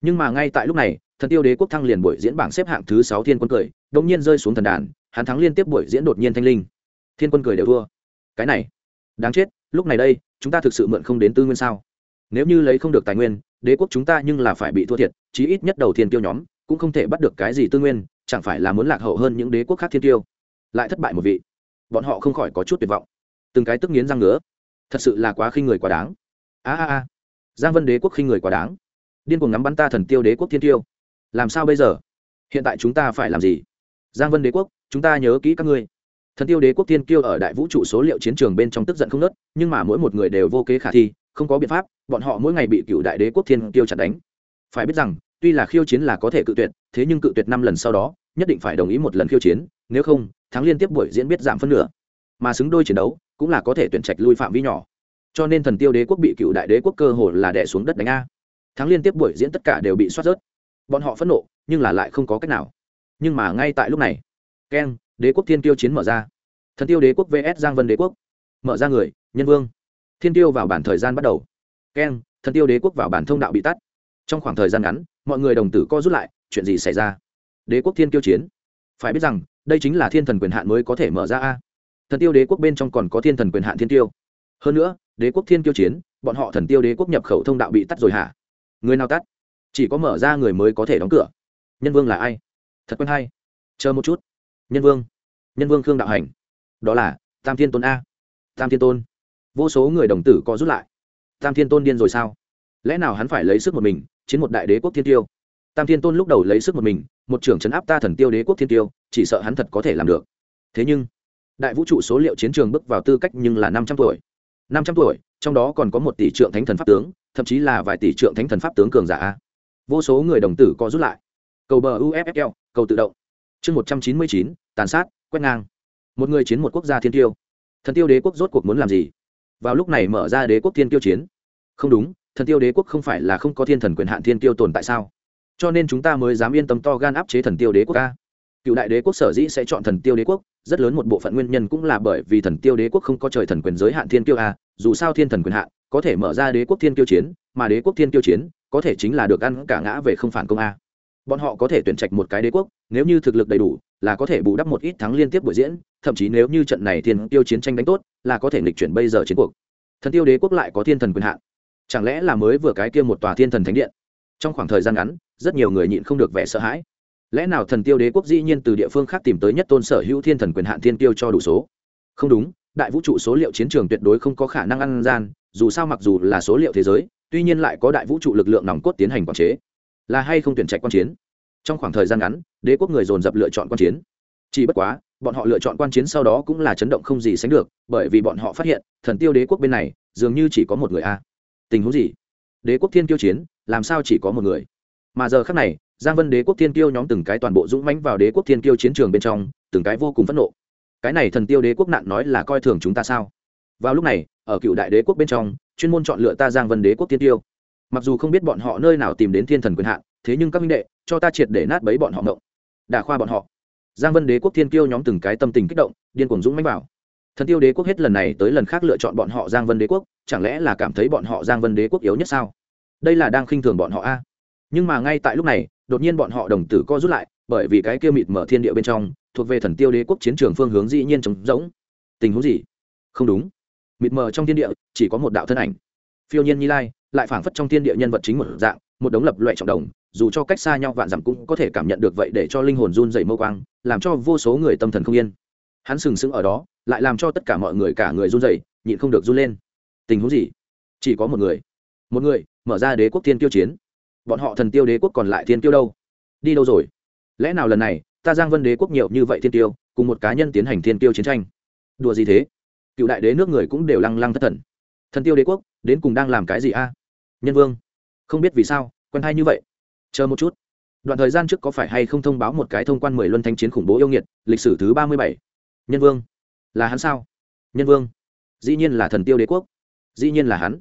nhưng mà ngay tại lúc này, thần tiêu đế quốc thăng liền buổi diễn bảng xếp hạng thứ sáu thiên quân cười, đột nhiên rơi xuống thần đàn, hắn thắng liên tiếp buổi diễn đột nhiên thanh linh. Thiên quân cười đều thua. Cái này, đáng chết, lúc này đây, chúng ta thực sự mượn không đến tư nguyên sao? Nếu như lấy không được tài nguyên, đế quốc chúng ta nhưng là phải bị thua thiệt, chí ít nhất đầu thiên tiêu nhóm cũng không thể bắt được cái gì tư nguyên chẳng phải là muốn lạc hậu hơn những đế quốc khác thiên tiêu. Lại thất bại một vị. Bọn họ không khỏi có chút tuyệt vọng. Từng cái tức nghiến răng ngứa. Thật sự là quá khinh người quá đáng. A a a. Giang vân đế quốc khinh người quá đáng. Điên cuồng ngắm bắn ta thần tiêu đế quốc thiên tiêu. Làm sao bây giờ? Hiện tại chúng ta phải làm gì? Giang vân đế quốc, chúng ta nhớ kỹ các ngươi. Thần tiêu đế quốc thiên kiêu ở đại vũ trụ số liệu chiến trường bên trong tức giận không nớt nhưng mà mỗi một người đều vô kế khả thi, không có biện pháp, bọn họ mỗi ngày bị cựu đại đế quốc thiên kiêu chặt đánh. Phải biết rằng tuy là khiêu chiến là có thể cự tuyệt, thế nhưng cự tuyệt năm lần sau đó, nhất định phải đồng ý một lần khiêu chiến, nếu không, thắng liên tiếp buổi diễn biết giảm phân nửa. Mà xứng đôi chiến đấu, cũng là có thể tuyển trạch lui phạm vi nhỏ. Cho nên thần tiêu đế quốc bị cựu đại đế quốc cơ hồ là đẻ xuống đất đánh a. Thắng liên tiếp buổi diễn tất cả đều bị soát rớt. Bọn họ phẫn nộ, nhưng là lại không có cách nào. Nhưng mà ngay tại lúc này keng đế quốc thiên tiêu chiến mở ra. Thần tiêu đế quốc vs giang vân đế quốc. Mở ra người, nhân vương. Thiên tiêu vào bản thời gian bắt đầu. Keng thần tiêu đế quốc vào bản thông đạo bị tắt trong khoảng thời gian ngắn, mọi người đồng tử co rút lại, chuyện gì xảy ra? Đế quốc thiên tiêu chiến. Phải biết rằng, đây chính là thiên thần quyền hạn mới có thể mở ra a. Thần tiêu đế quốc bên trong còn có thiên thần quyền hạn thiên tiêu. Hơn nữa, đế quốc thiên tiêu chiến, bọn họ thần tiêu đế quốc nhập khẩu thông đạo bị tắt rồi hả? Người nào tắt? Chỉ có mở ra người mới có thể đóng cửa. Nhân vương là ai? Thật quen hay. Chờ một chút. Nhân vương. Nhân vương khương đạo hành. Đó là tam thiên tôn a. Tam thiên tôn. Vô số người đồng tử có rút lại. Tam thiên tôn điên rồi sao? Lẽ nào hắn phải lấy sức một mình chiến một đại đế quốc thiên tiêu. Tam thiên tôn lúc đầu lấy sức một mình, một trưởng chấn áp ta thần tiêu đế quốc thiên tiêu, chỉ sợ hắn thật có thể làm được. Thế nhưng, đại vũ trụ số liệu chiến trường bước vào tư cách nhưng là năm trăm tuổi. Năm trăm tuổi, trong đó còn có một tỷ trượng thánh thần pháp tướng, thậm chí là vài tỷ trượng thánh thần pháp tướng cường giả vô số người đồng tử có rút lại. Cầu bờ uffl cầu tự động. Chương một trăm chín mươi chín, tàn sát, quét ngang. Một người chiến một quốc gia thiên tiêu. Thần tiêu đế quốc rốt cuộc muốn làm gì? Vào lúc này mở ra đế quốc thiên tiêu chiến. Không đúng thần tiêu đế quốc không phải là không có thiên thần quyền hạn thiên tiêu tồn tại sao? Cho nên chúng ta mới dám yên tâm to gan áp chế thần tiêu đế quốc ca cựu đại đế quốc sở dĩ sẽ chọn thần tiêu đế quốc, rất lớn một bộ phận nguyên nhân cũng là bởi vì thần tiêu đế quốc không có trời thần quyền giới hạn thiên tiêu a, dù sao thiên thần quyền hạn có thể mở ra đế quốc thiên tiêu chiến, mà đế quốc thiên tiêu chiến có thể chính là được ăn cả ngã về không phản công a. Bọn họ có thể tuyển trạch một cái đế quốc, nếu như thực lực đầy đủ, là có thể bù đắp một ít thắng liên tiếp buổi diễn, thậm chí nếu như trận này thiên tiêu chiến tranh đánh tốt, là có thể nghịch chuyển bây giờ chiến cuộc. Thần tiêu đế quốc lại có thiên thần quyền hạn chẳng lẽ là mới vừa cái kia một tòa thiên thần thánh điện? Trong khoảng thời gian ngắn, rất nhiều người nhịn không được vẻ sợ hãi. Lẽ nào thần tiêu đế quốc dĩ nhiên từ địa phương khác tìm tới nhất tôn sở hữu thiên thần quyền hạn thiên tiêu cho đủ số? Không đúng, đại vũ trụ số liệu chiến trường tuyệt đối không có khả năng ăn gian, dù sao mặc dù là số liệu thế giới, tuy nhiên lại có đại vũ trụ lực lượng nòng cốt tiến hành quản chế. Là hay không tuyển trạch quan chiến? Trong khoảng thời gian ngắn, đế quốc người dồn dập lựa chọn quan chiến. Chỉ bất quá, bọn họ lựa chọn quan chiến sau đó cũng là chấn động không gì sánh được, bởi vì bọn họ phát hiện, thần tiêu đế quốc bên này, dường như chỉ có một người a tình huống gì? Đế quốc thiên tiêu chiến, làm sao chỉ có một người? Mà giờ khác này, giang vân đế quốc thiên tiêu nhóm từng cái toàn bộ dũng mãnh vào đế quốc thiên tiêu chiến trường bên trong, từng cái vô cùng phẫn nộ. Cái này thần tiêu đế quốc nạn nói là coi thường chúng ta sao? Vào lúc này, ở cựu đại đế quốc bên trong, chuyên môn chọn lựa ta giang vân đế quốc thiên tiêu mặc dù không biết bọn họ nơi nào tìm đến thiên thần quyền hạn, thế nhưng các minh đệ, cho ta triệt để nát bấy bọn họ ngộng. Đả khoa bọn họ. Giang vân đế quốc thiên tiêu nhóm từng cái tâm tình kích động, điên cuồng dũng mãnh vào thần tiêu đế quốc hết lần này tới lần khác lựa chọn bọn họ giang vân đế quốc, chẳng lẽ là cảm thấy bọn họ giang vân đế quốc yếu nhất sao? Đây là đang khinh thường bọn họ a. Nhưng mà ngay tại lúc này, đột nhiên bọn họ đồng tử co rút lại, bởi vì cái kia mịt mở thiên địa bên trong, thuộc về thần tiêu đế quốc chiến trường phương hướng dĩ nhiên trống rỗng. Tình huống gì? Không đúng. Mịt mờ trong thiên địa, chỉ có một đạo thân ảnh. Phiêu nhiên nhi lai, lại phảng phất trong thiên địa nhân vật chính một dạng, một đống lập loại trọng đồng, dù cho cách xa nhau vạn dặm cũng có thể cảm nhận được vậy để cho linh hồn run dày mâu quang làm cho vô số người tâm thần không yên. Hắn sừng sững ở đó lại làm cho tất cả mọi người cả người run rẩy, nhịn không được run lên. Tình huống gì? Chỉ có một người. Một người mở ra đế quốc thiên tiêu chiến. Bọn họ thần tiêu đế quốc còn lại thiên tiêu đâu? Đi đâu rồi? Lẽ nào lần này ta giang vân đế quốc nhiều như vậy thiên tiêu cùng một cá nhân tiến hành thiên tiêu chiến tranh? Đùa gì thế? Cựu đại đế nước người cũng đều lăng lăng thất thần. Thần tiêu đế quốc đến cùng đang làm cái gì a? Nhân vương. Không biết vì sao quen hay như vậy. Chờ một chút. Đoạn thời gian trước có phải hay không thông báo một cái thông quan mười luân thanh chiến khủng bố yêu nghiệt lịch sử thứ ba mươi bảy. Nhân vương là hắn sao? Nhân vương. Dĩ nhiên là thần tiêu đế quốc. Dĩ nhiên là hắn.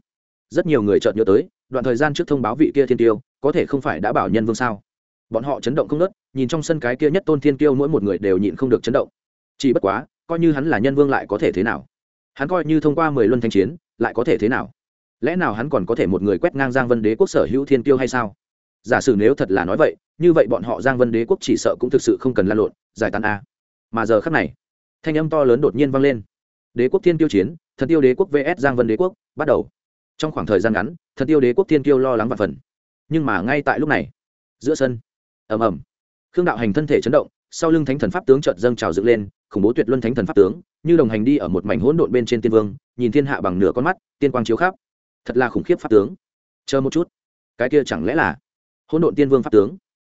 Rất nhiều người chợt nhớ tới, đoạn thời gian trước thông báo vị kia thiên tiêu, có thể không phải đã bảo nhân vương sao? Bọn họ chấn động không nớt nhìn trong sân cái kia nhất tôn thiên tiêu mỗi một người đều nhịn không được chấn động. Chỉ bất quá, coi như hắn là nhân vương lại có thể thế nào? Hắn coi như thông qua mười luân thanh chiến, lại có thể thế nào? Lẽ nào hắn còn có thể một người quét ngang giang vân đế quốc sở hữu thiên tiêu hay sao? Giả sử nếu thật là nói vậy, như vậy bọn họ giang vân đế quốc chỉ sợ cũng thực sự không cần lan lộn, giải tán a. Mà giờ khắc này thanh âm to lớn đột nhiên vang lên. Đế quốc thiên tiêu chiến, thần tiêu đế quốc vs giang vân đế quốc, bắt đầu. Trong khoảng thời gian ngắn, thần tiêu đế quốc thiên tiêu lo lắng và phần. Nhưng mà ngay tại lúc này, giữa sân, ầm ầm. Khương đạo hành thân thể chấn động, sau lưng thánh thần pháp tướng trợt dâng trào dựng lên, khủng bố tuyệt luân thánh thần pháp tướng, như đồng hành đi ở một mảnh hỗn độn bên trên tiên vương, nhìn thiên hạ bằng nửa con mắt, tiên quang chiếu khắp. Thật là khủng khiếp pháp tướng. Chờ một chút. Cái kia chẳng lẽ là hỗn độn tiên vương pháp tướng?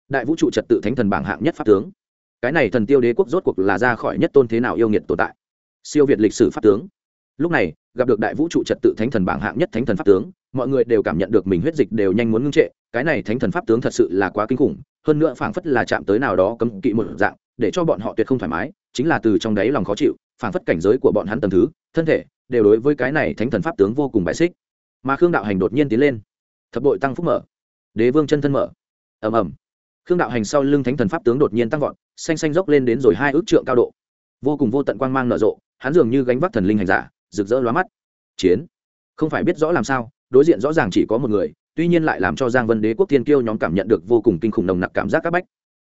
Đại vũ trụ trật tự thánh thần bảng hạng nhất pháp tướng cái này thần tiêu đế quốc rốt cuộc là ra khỏi nhất tôn thế nào yêu nghiệt tồn tại. Siêu việt lịch sử pháp tướng. Lúc này, gặp được đại vũ trụ trật tự thánh thần bảng hạng nhất thánh thần pháp tướng, mọi người đều cảm nhận được mình huyết dịch đều nhanh muốn ngưng trệ, cái này thánh thần pháp tướng thật sự là quá kinh khủng, hơn nữa phảng phất là chạm tới nào đó cấm kỵ một dạng, để cho bọn họ tuyệt không thoải mái, chính là từ trong đáy lòng khó chịu, phảng phất cảnh giới của bọn hắn tầm thứ, thân thể đều đối với cái này thánh thần pháp tướng vô cùng bại xích. Mà khương đạo hành đột nhiên tiến lên. Thập bội tăng phúc mở. Đế vương chân thân mở. Ầm ầm khương đạo hành sau lưng thánh thần pháp tướng đột nhiên tăng vọt, xanh xanh dốc lên đến rồi hai ước trượng cao độ. Vô cùng vô tận quang mang nở rộ, hắn dường như gánh vác thần linh hành giả, rực rỡ lóa mắt. Chiến. Không phải biết rõ làm sao, đối diện rõ ràng chỉ có một người, tuy nhiên lại làm cho giang vân đế quốc tiên kiêu nhóm cảm nhận được vô cùng kinh khủng nồng nặc cảm giác các bách.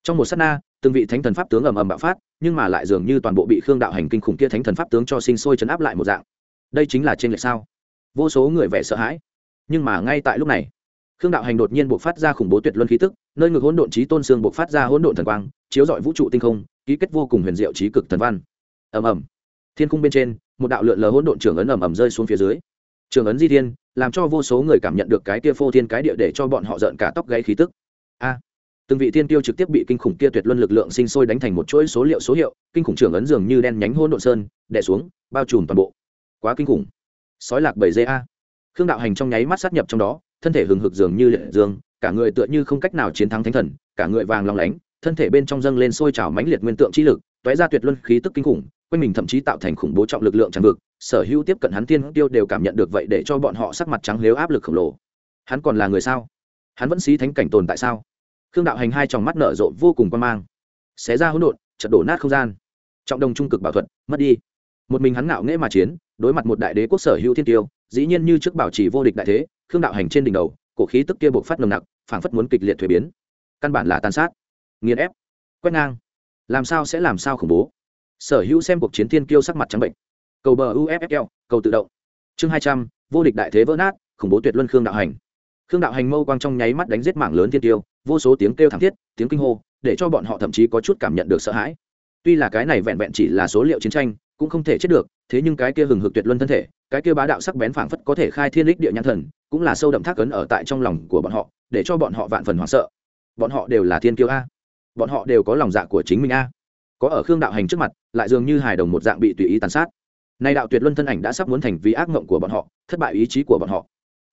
Trong một s á t na, từng vị thánh thần pháp tướng ầm ầm bạo phát, nhưng mà lại dường như toàn bộ bị khương đạo hành kinh khủng kia thánh thần pháp tướng cho sinh sôi chấn áp lại một dạng. Đây chính là trên lệch sao? Vô số người vẻ sợ hãi, nhưng mà ngay tại lúc này khương đạo hành đột nhiên buộc phát ra khủng bố tuyệt luân khí tức, nơi ngực hỗn độn trí tôn xương buộc phát ra hỗn độn thần quang, chiếu dọi vũ trụ tinh không, ký kết vô cùng huyền diệu trí cực thần văn. Ầm ầm. Thiên cung bên trên, một đạo lượn lờ hỗn độn trưởng ấn ầm ầm rơi xuống phía dưới. Trường ấn di thiên, làm cho vô số người cảm nhận được cái tia phô thiên cái địa để cho bọn họ giận cả tóc gáy khí tức. A. Từng vị thiên tiêu trực tiếp bị kinh khủng kia tuyệt luân lực lượng sinh sôi đánh thành một chuỗi số liệu số hiệu, kinh khủng trưởng ấn dường như đen nhánh hỗn độn sơn, đè xuống, bao trùm toàn bộ. Quá kinh khủng. Sói lạc bảy a. Khương đạo hành trong nháy mắt sát nhập trong đó thân thể hừng hực dường như liệt dương, cả người tựa như không cách nào chiến thắng thánh thần, cả người vàng lòng lánh, thân thể bên trong dâng lên sôi trào mãnh liệt nguyên tượng trí lực toé ra tuyệt luân khí tức kinh khủng, quanh mình thậm chí tạo thành khủng bố trọng lực lượng tràn vực sở hữu tiếp cận hắn tiên tiêu đều cảm nhận được vậy để cho bọn họ sắc mặt trắng lếu áp lực khổng lồ. Hắn còn là người sao? Hắn vẫn xí thánh cảnh tồn tại sao? Khương đạo hành hai tròng mắt nở rộ vô cùng quan mang. Xé ra hỗn độn chật đổ nát không gian. Trọng đồng trung cực bảo thuật, mất đi. Một mình hắn ngạo nghễ mà chiến, đối mặt một đại đế quốc sở hữu thiên tiêu, dĩ nhiên như trước bảo trì vô địch đại thế khương đạo hành trên đỉnh đầu, cổ khí tức kia buộc phát nồng nặc, phảng phất muốn kịch liệt thuế biến. Căn bản là tàn sát, nghiền ép, quét ngang. Làm sao sẽ làm sao khủng bố? Sở hữu xem cuộc chiến thiên kiêu sắc mặt trắng bệnh. Cầu bờ uffl cầu tự động. Chương hai trăm, vô địch đại thế vỡ nát, khủng bố tuyệt luân khương đạo hành. Khương đạo hành mâu quang trong nháy mắt đánh giết mảng lớn thiên tiêu vô số tiếng kêu thảm thiết, tiếng kinh hô, để cho bọn họ thậm chí có chút cảm nhận được sợ hãi. Tuy là cái này vẹn vẹn chỉ là số liệu chiến tranh, cũng không thể chết được, thế nhưng cái kia hừng hực tuyệt luân thân thể, cái kia bá đạo sắc bén phảng phất có thể khai thiên lích địa nhãn thần cũng là sâu đậm thác ấn ở tại trong lòng của bọn họ, để cho bọn họ vạn phần hoảng sợ. Bọn họ đều là thiên kiêu a. Bọn họ đều có lòng dạ của chính mình a. Có ở khương đạo hành trước mặt, lại dường như hài đồng một dạng bị tùy ý tàn sát. Nay đạo tuyệt luân thân ảnh đã sắp muốn thành vì ác mộng của bọn họ, thất bại ý chí của bọn họ.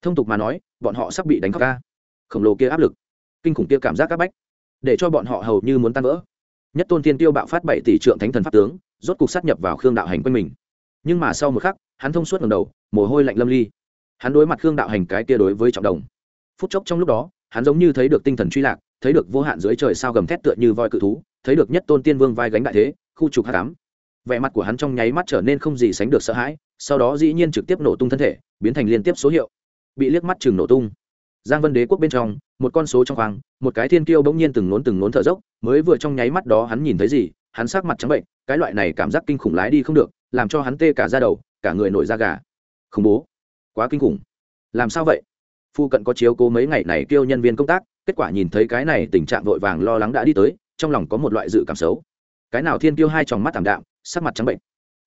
Thông tục mà nói, bọn họ sắp bị đánh khóc ca khổng lồ kia áp lực, kinh khủng kia cảm giác áp bách, để cho bọn họ hầu như muốn tan vỡ. Nhất tôn tiên tiêu bạo phát bảy tỷ trượng thánh thần pháp tướng, rốt cục sát nhập vào khương đạo hành quanh mình. Nhưng mà sau một khắc, hắn thông suốt ngầm đầu, mồ hôi lạnh lâm ly hắn đối mặt khương đạo hành cái kia đối với trọng đồng. Phút chốc trong lúc đó, hắn giống như thấy được tinh thần truy lạc, thấy được vô hạn dưới trời sao gầm thét tựa như voi cự thú, thấy được nhất tôn tiên vương vai gánh đại thế, khu trục hạ cám vẻ mặt của hắn trong nháy mắt trở nên không gì sánh được sợ hãi, sau đó dĩ nhiên trực tiếp nổ tung thân thể, biến thành liên tiếp số hiệu. Bị liếc mắt chừng nổ tung. Giang vân đế quốc bên trong, một con số trong khoang, một cái thiên kiêu bỗng nhiên từng nốn từng nốn thở dốc, mới vừa trong nháy mắt đó hắn nhìn thấy gì, hắn sắc mặt trắng bệnh, cái loại này cảm giác kinh khủng lái đi không được, làm cho hắn tê cả da đầu, cả người nổi da gà. Khủng bố quá kinh khủng. Làm sao vậy? Phu cận có chiếu cố mấy ngày này kêu nhân viên công tác, kết quả nhìn thấy cái này tình trạng vội vàng lo lắng đã đi tới, trong lòng có một loại dự cảm xấu. Cái nào thiên kiêu hai tròng mắt thảm đạm, sắc mặt trắng bệnh.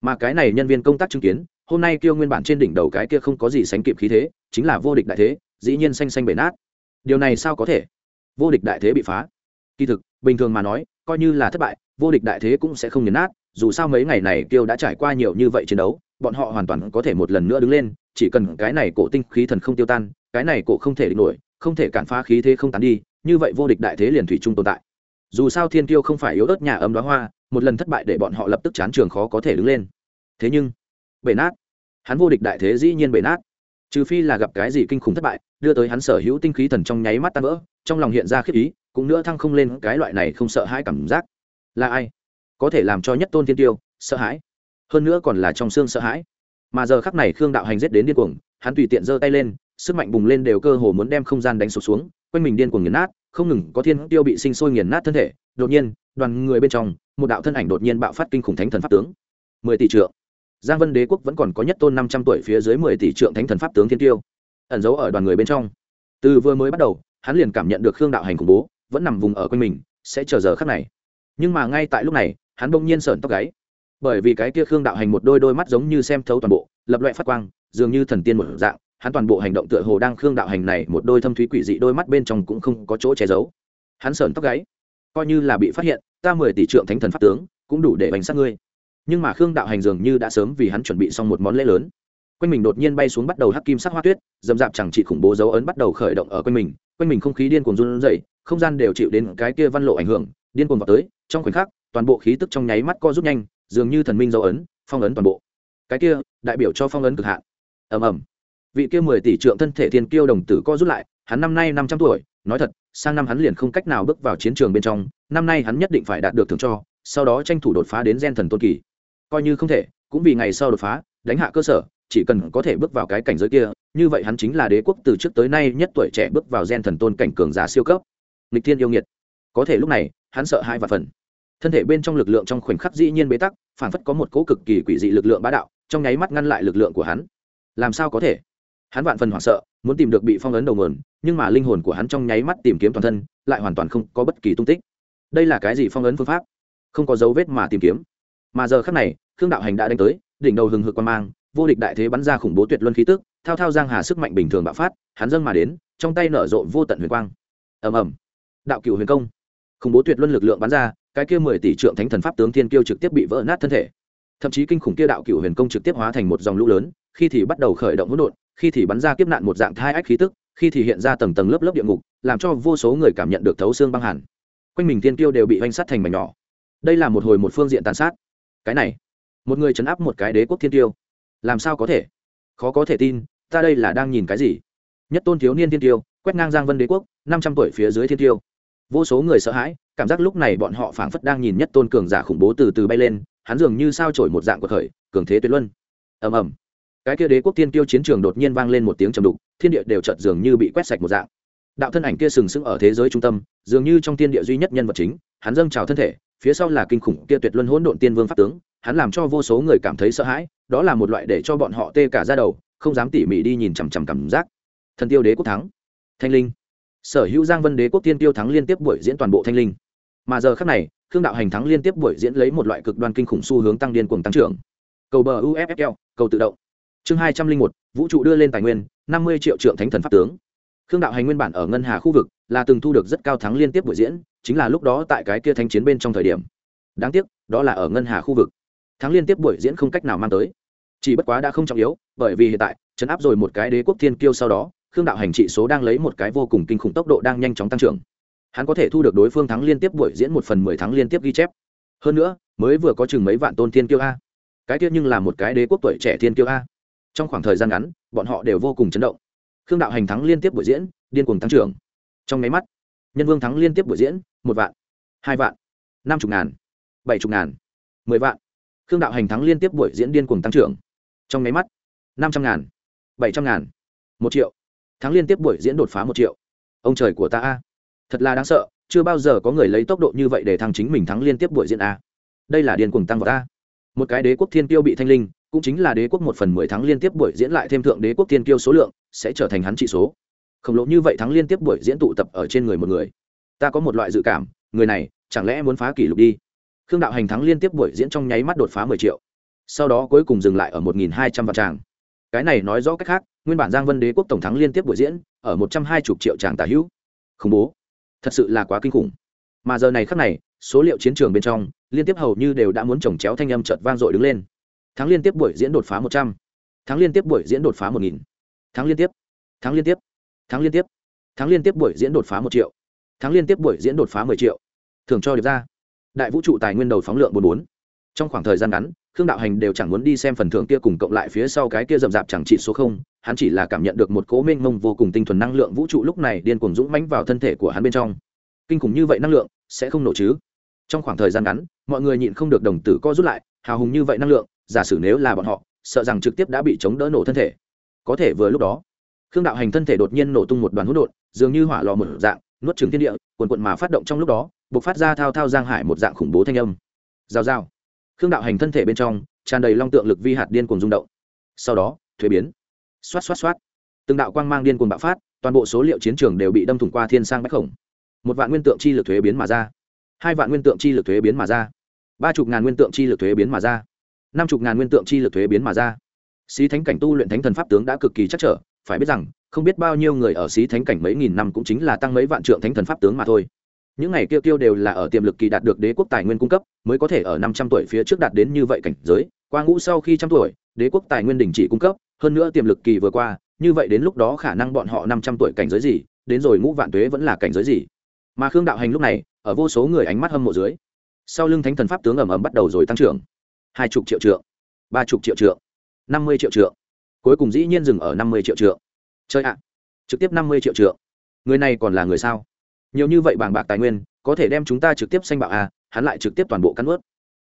Mà cái này nhân viên công tác chứng kiến, hôm nay kêu nguyên bản trên đỉnh đầu cái kia không có gì sánh kịp khí thế, chính là vô địch đại thế, dĩ nhiên xanh xanh bể nát. Điều này sao có thể? Vô địch đại thế bị phá. Kỳ thực, bình thường mà nói, coi như là thất bại, vô địch đại thế cũng sẽ không nhấn nát, dù sao mấy ngày này kiêu đã trải qua nhiều như vậy chiến đấu, bọn họ hoàn toàn có thể một lần nữa đứng lên chỉ cần cái này cổ tinh khí thần không tiêu tan, cái này cổ không thể địch nổi, không thể cản phá khí thế không tán đi, như vậy vô địch đại thế liền thủy chung tồn tại. Dù sao thiên tiêu không phải yếu ớt nhà ấm đóa hoa, một lần thất bại để bọn họ lập tức chán trường khó có thể đứng lên. Thế nhưng, bể nát, hắn vô địch đại thế dĩ nhiên bể nát. Trừ phi là gặp cái gì kinh khủng thất bại, đưa tới hắn sở hữu tinh khí thần trong nháy mắt tan vỡ, trong lòng hiện ra khiếp ý, cũng nữa thăng không lên cái loại này không sợ hãi cảm giác. Là ai? Có thể làm cho nhất tôn thiên tiêu sợ hãi, hơn nữa còn là trong xương sợ hãi mà giờ khắc này khương đạo hành giết đến điên cuồng, hắn tùy tiện giơ tay lên, sức mạnh bùng lên đều cơ hồ muốn đem không gian đánh sụp xuống, quanh mình điên cuồng nghiền nát, không ngừng có thiên tiêu bị sinh sôi nghiền nát thân thể. Đột nhiên, đoàn người bên trong, một đạo thân ảnh đột nhiên bạo phát kinh khủng thánh thần pháp tướng. Mười tỷ trượng. Giang vân đế quốc vẫn còn có nhất tôn năm trăm tuổi phía dưới mười tỷ trượng thánh thần pháp tướng thiên tiêu ẩn giấu ở đoàn người bên trong. Từ vừa mới bắt đầu, hắn liền cảm nhận được khương đạo hành khủng bố, vẫn nằm vùng ở quanh mình, sẽ chờ giờ khắc này. Nhưng mà ngay tại lúc này, hắn bỗng nhiên sởn tóc gáy bởi vì cái kia khương đạo hành một đôi đôi mắt giống như xem thấu toàn bộ, lập loại phát quang, dường như thần tiên một dạng, hắn toàn bộ hành động tựa hồ đang khương đạo hành này một đôi thâm thúy quỷ dị đôi mắt bên trong cũng không có chỗ che giấu. Hắn sởn tóc gáy, coi như là bị phát hiện, ta mười tỷ trượng thánh thần pháp tướng, cũng đủ để bánh sát ngươi. Nhưng mà khương đạo hành dường như đã sớm vì hắn chuẩn bị xong một món lễ lớn. Quanh mình đột nhiên bay xuống bắt đầu hắc kim sắc hoa tuyết, dầm dạp chẳng trị khủng bố dấu ấn bắt đầu khởi động ở quanh mình quanh mình không khí điên cuồng run rẩy, không gian đều chịu đến cái kia văn lộ ảnh hưởng, điên cuồng vào tới, trong khoảnh khắc, toàn bộ khí tức trong nháy mắt co rút nhanh dường như thần minh dấu ấn, phong ấn toàn bộ. Cái kia, đại biểu cho phong ấn cực hạn. Ầm ầm. Vị kia mười tỷ trượng thân thể thiên kiêu đồng tử co rút lại, hắn năm nay năm trăm tuổi, nói thật, sang năm hắn liền không cách nào bước vào chiến trường bên trong, năm nay hắn nhất định phải đạt được thưởng cho, sau đó tranh thủ đột phá đến gen thần tôn kỳ. Coi như không thể, cũng vì ngày sau đột phá, đánh hạ cơ sở, chỉ cần có thể bước vào cái cảnh giới kia, như vậy hắn chính là đế quốc từ trước tới nay nhất tuổi trẻ bước vào gen thần tôn cảnh cường giả siêu cấp. Nghịch thiên yêu nghiệt. Có thể lúc này, hắn sợ hai và phần thân thể bên trong lực lượng trong khoảnh khắc dĩ nhiên bế tắc, phản phất có một cỗ cực kỳ quỷ dị lực lượng bá đạo, trong nháy mắt ngăn lại lực lượng của hắn. Làm sao có thể? Hắn vạn phần hoảng sợ, muốn tìm được bị phong ấn đầu nguồn, nhưng mà linh hồn của hắn trong nháy mắt tìm kiếm toàn thân, lại hoàn toàn không có bất kỳ tung tích. Đây là cái gì phong ấn phương pháp? Không có dấu vết mà tìm kiếm. Mà giờ khắc này, khương đạo hành đã đánh tới, đỉnh đầu hừng hực quan mang, vô địch đại thế bắn ra khủng bố tuyệt luân khí tức, thao thao giang hà sức mạnh bình thường bạo phát, hắn dâng mà đến, trong tay nở rộ vô tận huyền quang. Ầm ầm. Đạo cựu huyền công khủng bố tuyệt luân lực lượng bắn ra, cái kia mười tỷ trượng thánh thần pháp tướng thiên kiêu trực tiếp bị vỡ nát thân thể. Thậm chí kinh khủng kia đạo cựu huyền công trực tiếp hóa thành một dòng lũ lớn, khi thì bắt đầu khởi động hỗn độn, khi thì bắn ra kiếp nạn một dạng thai ách khí tức, khi thì hiện ra tầng tầng lớp lớp địa ngục, làm cho vô số người cảm nhận được thấu xương băng hẳn quanh mình tiên tiêu đều bị oanh sát thành mảnh nhỏ. Đây là một hồi một phương diện tàn sát. Cái này, một người chấn áp một cái đế quốc thiên tiêu làm sao có thể? Khó có thể tin, ta đây là đang nhìn cái gì? Nhất tôn thiếu niên thiên tiêu quét ngang giang vân đế quốc, năm trăm tuổi phía dưới thiên tiêu vô số người sợ hãi, cảm giác lúc này bọn họ phảng phất đang nhìn nhất tôn cường giả khủng bố từ từ bay lên, hắn dường như sao trổi một dạng của khởi, cường thế tuyệt luân. Ầm ầm. Cái kia đế quốc tiên tiêu chiến trường đột nhiên vang lên một tiếng trầm đục, thiên địa đều chợt dường như bị quét sạch một dạng. Đạo thân ảnh kia sừng sững ở thế giới trung tâm, dường như trong thiên địa duy nhất nhân vật chính, hắn dâng trào thân thể, phía sau là kinh khủng kia tuyệt luân hỗn độn tiên vương pháp tướng, hắn làm cho vô số người cảm thấy sợ hãi, đó là một loại để cho bọn họ tê cả ra đầu, không dám tỉ mỉ đi nhìn chằm chằm cảm giác. Thần tiêu đế quốc thắng. Thanh linh sở hữu giang vân đế quốc tiên tiêu thắng liên tiếp buổi diễn toàn bộ thanh linh. Mà giờ khác này, khương đạo hành thắng liên tiếp buổi diễn lấy một loại cực đoan kinh khủng xu hướng tăng điên cuồng tăng trưởng. Cầu bờ uffl cầu tự động. Chương hai trăm linh một, vũ trụ đưa lên tài nguyên, năm mươi triệu trượng thánh thần pháp tướng. Khương đạo hành nguyên bản ở ngân hà khu vực, là từng thu được rất cao thắng liên tiếp buổi diễn, chính là lúc đó tại cái kia thanh chiến bên trong thời điểm. Đáng tiếc, đó là ở ngân hà khu vực. Thắng liên tiếp buổi diễn không cách nào mang tới. Chỉ bất quá đã không trọng yếu, bởi vì hiện tại, chấn áp rồi một cái đế quốc thiên kiêu sau đó khương đạo hành trị số đang lấy một cái vô cùng kinh khủng tốc độ đang nhanh chóng tăng trưởng. Hắn có thể thu được đối phương thắng liên tiếp buổi diễn một phần mười thắng liên tiếp ghi chép. Hơn nữa, mới vừa có chừng mấy vạn tôn thiên kiêu a. Cái tiết nhưng là một cái đế quốc tuổi trẻ thiên kiêu a. Trong khoảng thời gian ngắn, bọn họ đều vô cùng chấn động. Khương đạo hành thắng liên tiếp buổi diễn, điên cuồng tăng trưởng. Trong máy mắt, nhân vương thắng liên tiếp buổi diễn, một vạn, hai vạn, năm chục ngàn, bảy chục ngàn, mười vạn. Khương đạo hành thắng liên tiếp buổi diễn điên cuồng tăng trưởng. Trong máy mắt, năm trăm ngàn, bảy trăm ngàn, một triệu thắng liên tiếp buổi diễn đột phá một triệu. Ông trời của ta a. Thật là đáng sợ, chưa bao giờ có người lấy tốc độ như vậy để thăng chính mình thắng liên tiếp buổi diễn a. Đây là điên cuồng tăng vào ta một cái đế quốc thiên tiêu bị thanh linh, cũng chính là đế quốc một phần mười thắng liên tiếp buổi diễn lại thêm thượng đế quốc thiên kiêu số lượng, sẽ trở thành hắn trị số. Khổng lồ như vậy thắng liên tiếp buổi diễn tụ tập ở trên người một người. Ta có một loại dự cảm, người này chẳng lẽ muốn phá kỷ lục đi? Khương đạo hành thắng liên tiếp buổi diễn trong nháy mắt đột phá mười triệu. Sau đó cuối cùng dừng lại ở một nghìn hai trăm vạn tràng cái này nói rõ cách khác, nguyên bản giang vân đế quốc tổng thắng liên tiếp buổi diễn, ở một trăm hai mươi triệu tràng tả hữu. Khủng bố. Thật sự là quá kinh khủng. Mà giờ này khác này, số liệu chiến trường bên trong, liên tiếp hầu như đều đã muốn trồng chéo thanh âm chợt vang dội đứng lên. Thắng liên tiếp buổi diễn đột phá một trăm. Thắng liên tiếp buổi diễn đột phá một nghìn. Thắng liên tiếp. Thắng liên tiếp. Thắng liên tiếp. Thắng liên tiếp buổi diễn đột phá một triệu. Thắng liên tiếp buổi diễn đột phá mười triệu. Thường cho điệp ra. Đại vũ trụ tài nguyên đầu phóng lượng bốn bốn trong khoảng thời gian ngắn, khương đạo hành đều chẳng muốn đi xem phần thưởng kia cùng cộng lại phía sau cái kia rậm rạp chẳng trị số không, hắn chỉ là cảm nhận được một cố mênh mông vô cùng tinh thuần năng lượng vũ trụ lúc này điên cuồng dũng mãnh vào thân thể của hắn bên trong. Kinh khủng như vậy năng lượng, sẽ không nổ chứ? Trong khoảng thời gian ngắn, mọi người nhịn không được đồng tử co rút lại, hào hùng như vậy năng lượng, giả sử nếu là bọn họ, sợ rằng trực tiếp đã bị chống đỡ nổ thân thể. Có thể vừa lúc đó, khương đạo hành thân thể đột nhiên nổ tung một đoàn hỗn độn, dường như hỏa lò một dạng, nuốt trừng thiên địa quần quận mà phát động trong lúc đó buộc phát ra thao thao giang hải một dạng khủng bố thanh âm. Giao giao khương đạo hành thân thể bên trong, tràn đầy long tượng lực vi hạt điên cuồng rung động. Sau đó, thuế biến. Xoát xoát xoát. Từng đạo quang mang điên cuồng bạo phát, toàn bộ số liệu chiến trường đều bị đâm thủng qua thiên sang bách khổng. Một vạn nguyên tượng chi lực thuế biến mà ra. Hai vạn nguyên tượng chi lực thuế biến mà ra. Ba chục ngàn nguyên tượng chi lực thuế biến mà ra. Năm chục ngàn nguyên tượng chi lực thuế biến mà ra. Xí thánh cảnh tu luyện thánh thần pháp tướng đã cực kỳ chắc trở, phải biết rằng, không biết bao nhiêu người ở xí thánh cảnh mấy nghìn năm cũng chính là tăng mấy vạn trượng thánh thần pháp tướng mà thôi những ngày kia tiêu đều là ở tiềm lực kỳ đạt được đế quốc tài nguyên cung cấp, mới có thể ở năm trăm tuổi phía trước đạt đến như vậy cảnh giới. Qua ngũ sau khi trăm tuổi, đế quốc tài nguyên đình chỉ cung cấp, hơn nữa tiềm lực kỳ vừa qua, như vậy đến lúc đó khả năng bọn họ năm trăm tuổi cảnh giới gì, đến rồi ngũ vạn tuế vẫn là cảnh giới gì? Mà khương đạo hành lúc này, ở vô số người ánh mắt hâm mộ dưới, sau lưng thánh thần pháp tướng ầm ầm bắt đầu rồi tăng trưởng. Hai chục triệu trượng, ba chục triệu trượng, năm mươi triệu trượng. Cuối cùng dĩ nhiên dừng ở năm mươi triệu trượng. Chơi ạ, trực tiếp năm mươi triệu trượng. Người này còn là người sao? Nhiều như vậy bảng bạc tài nguyên, có thể đem chúng ta trực tiếp sanh bạo à hắn lại trực tiếp toàn bộ cắn ướt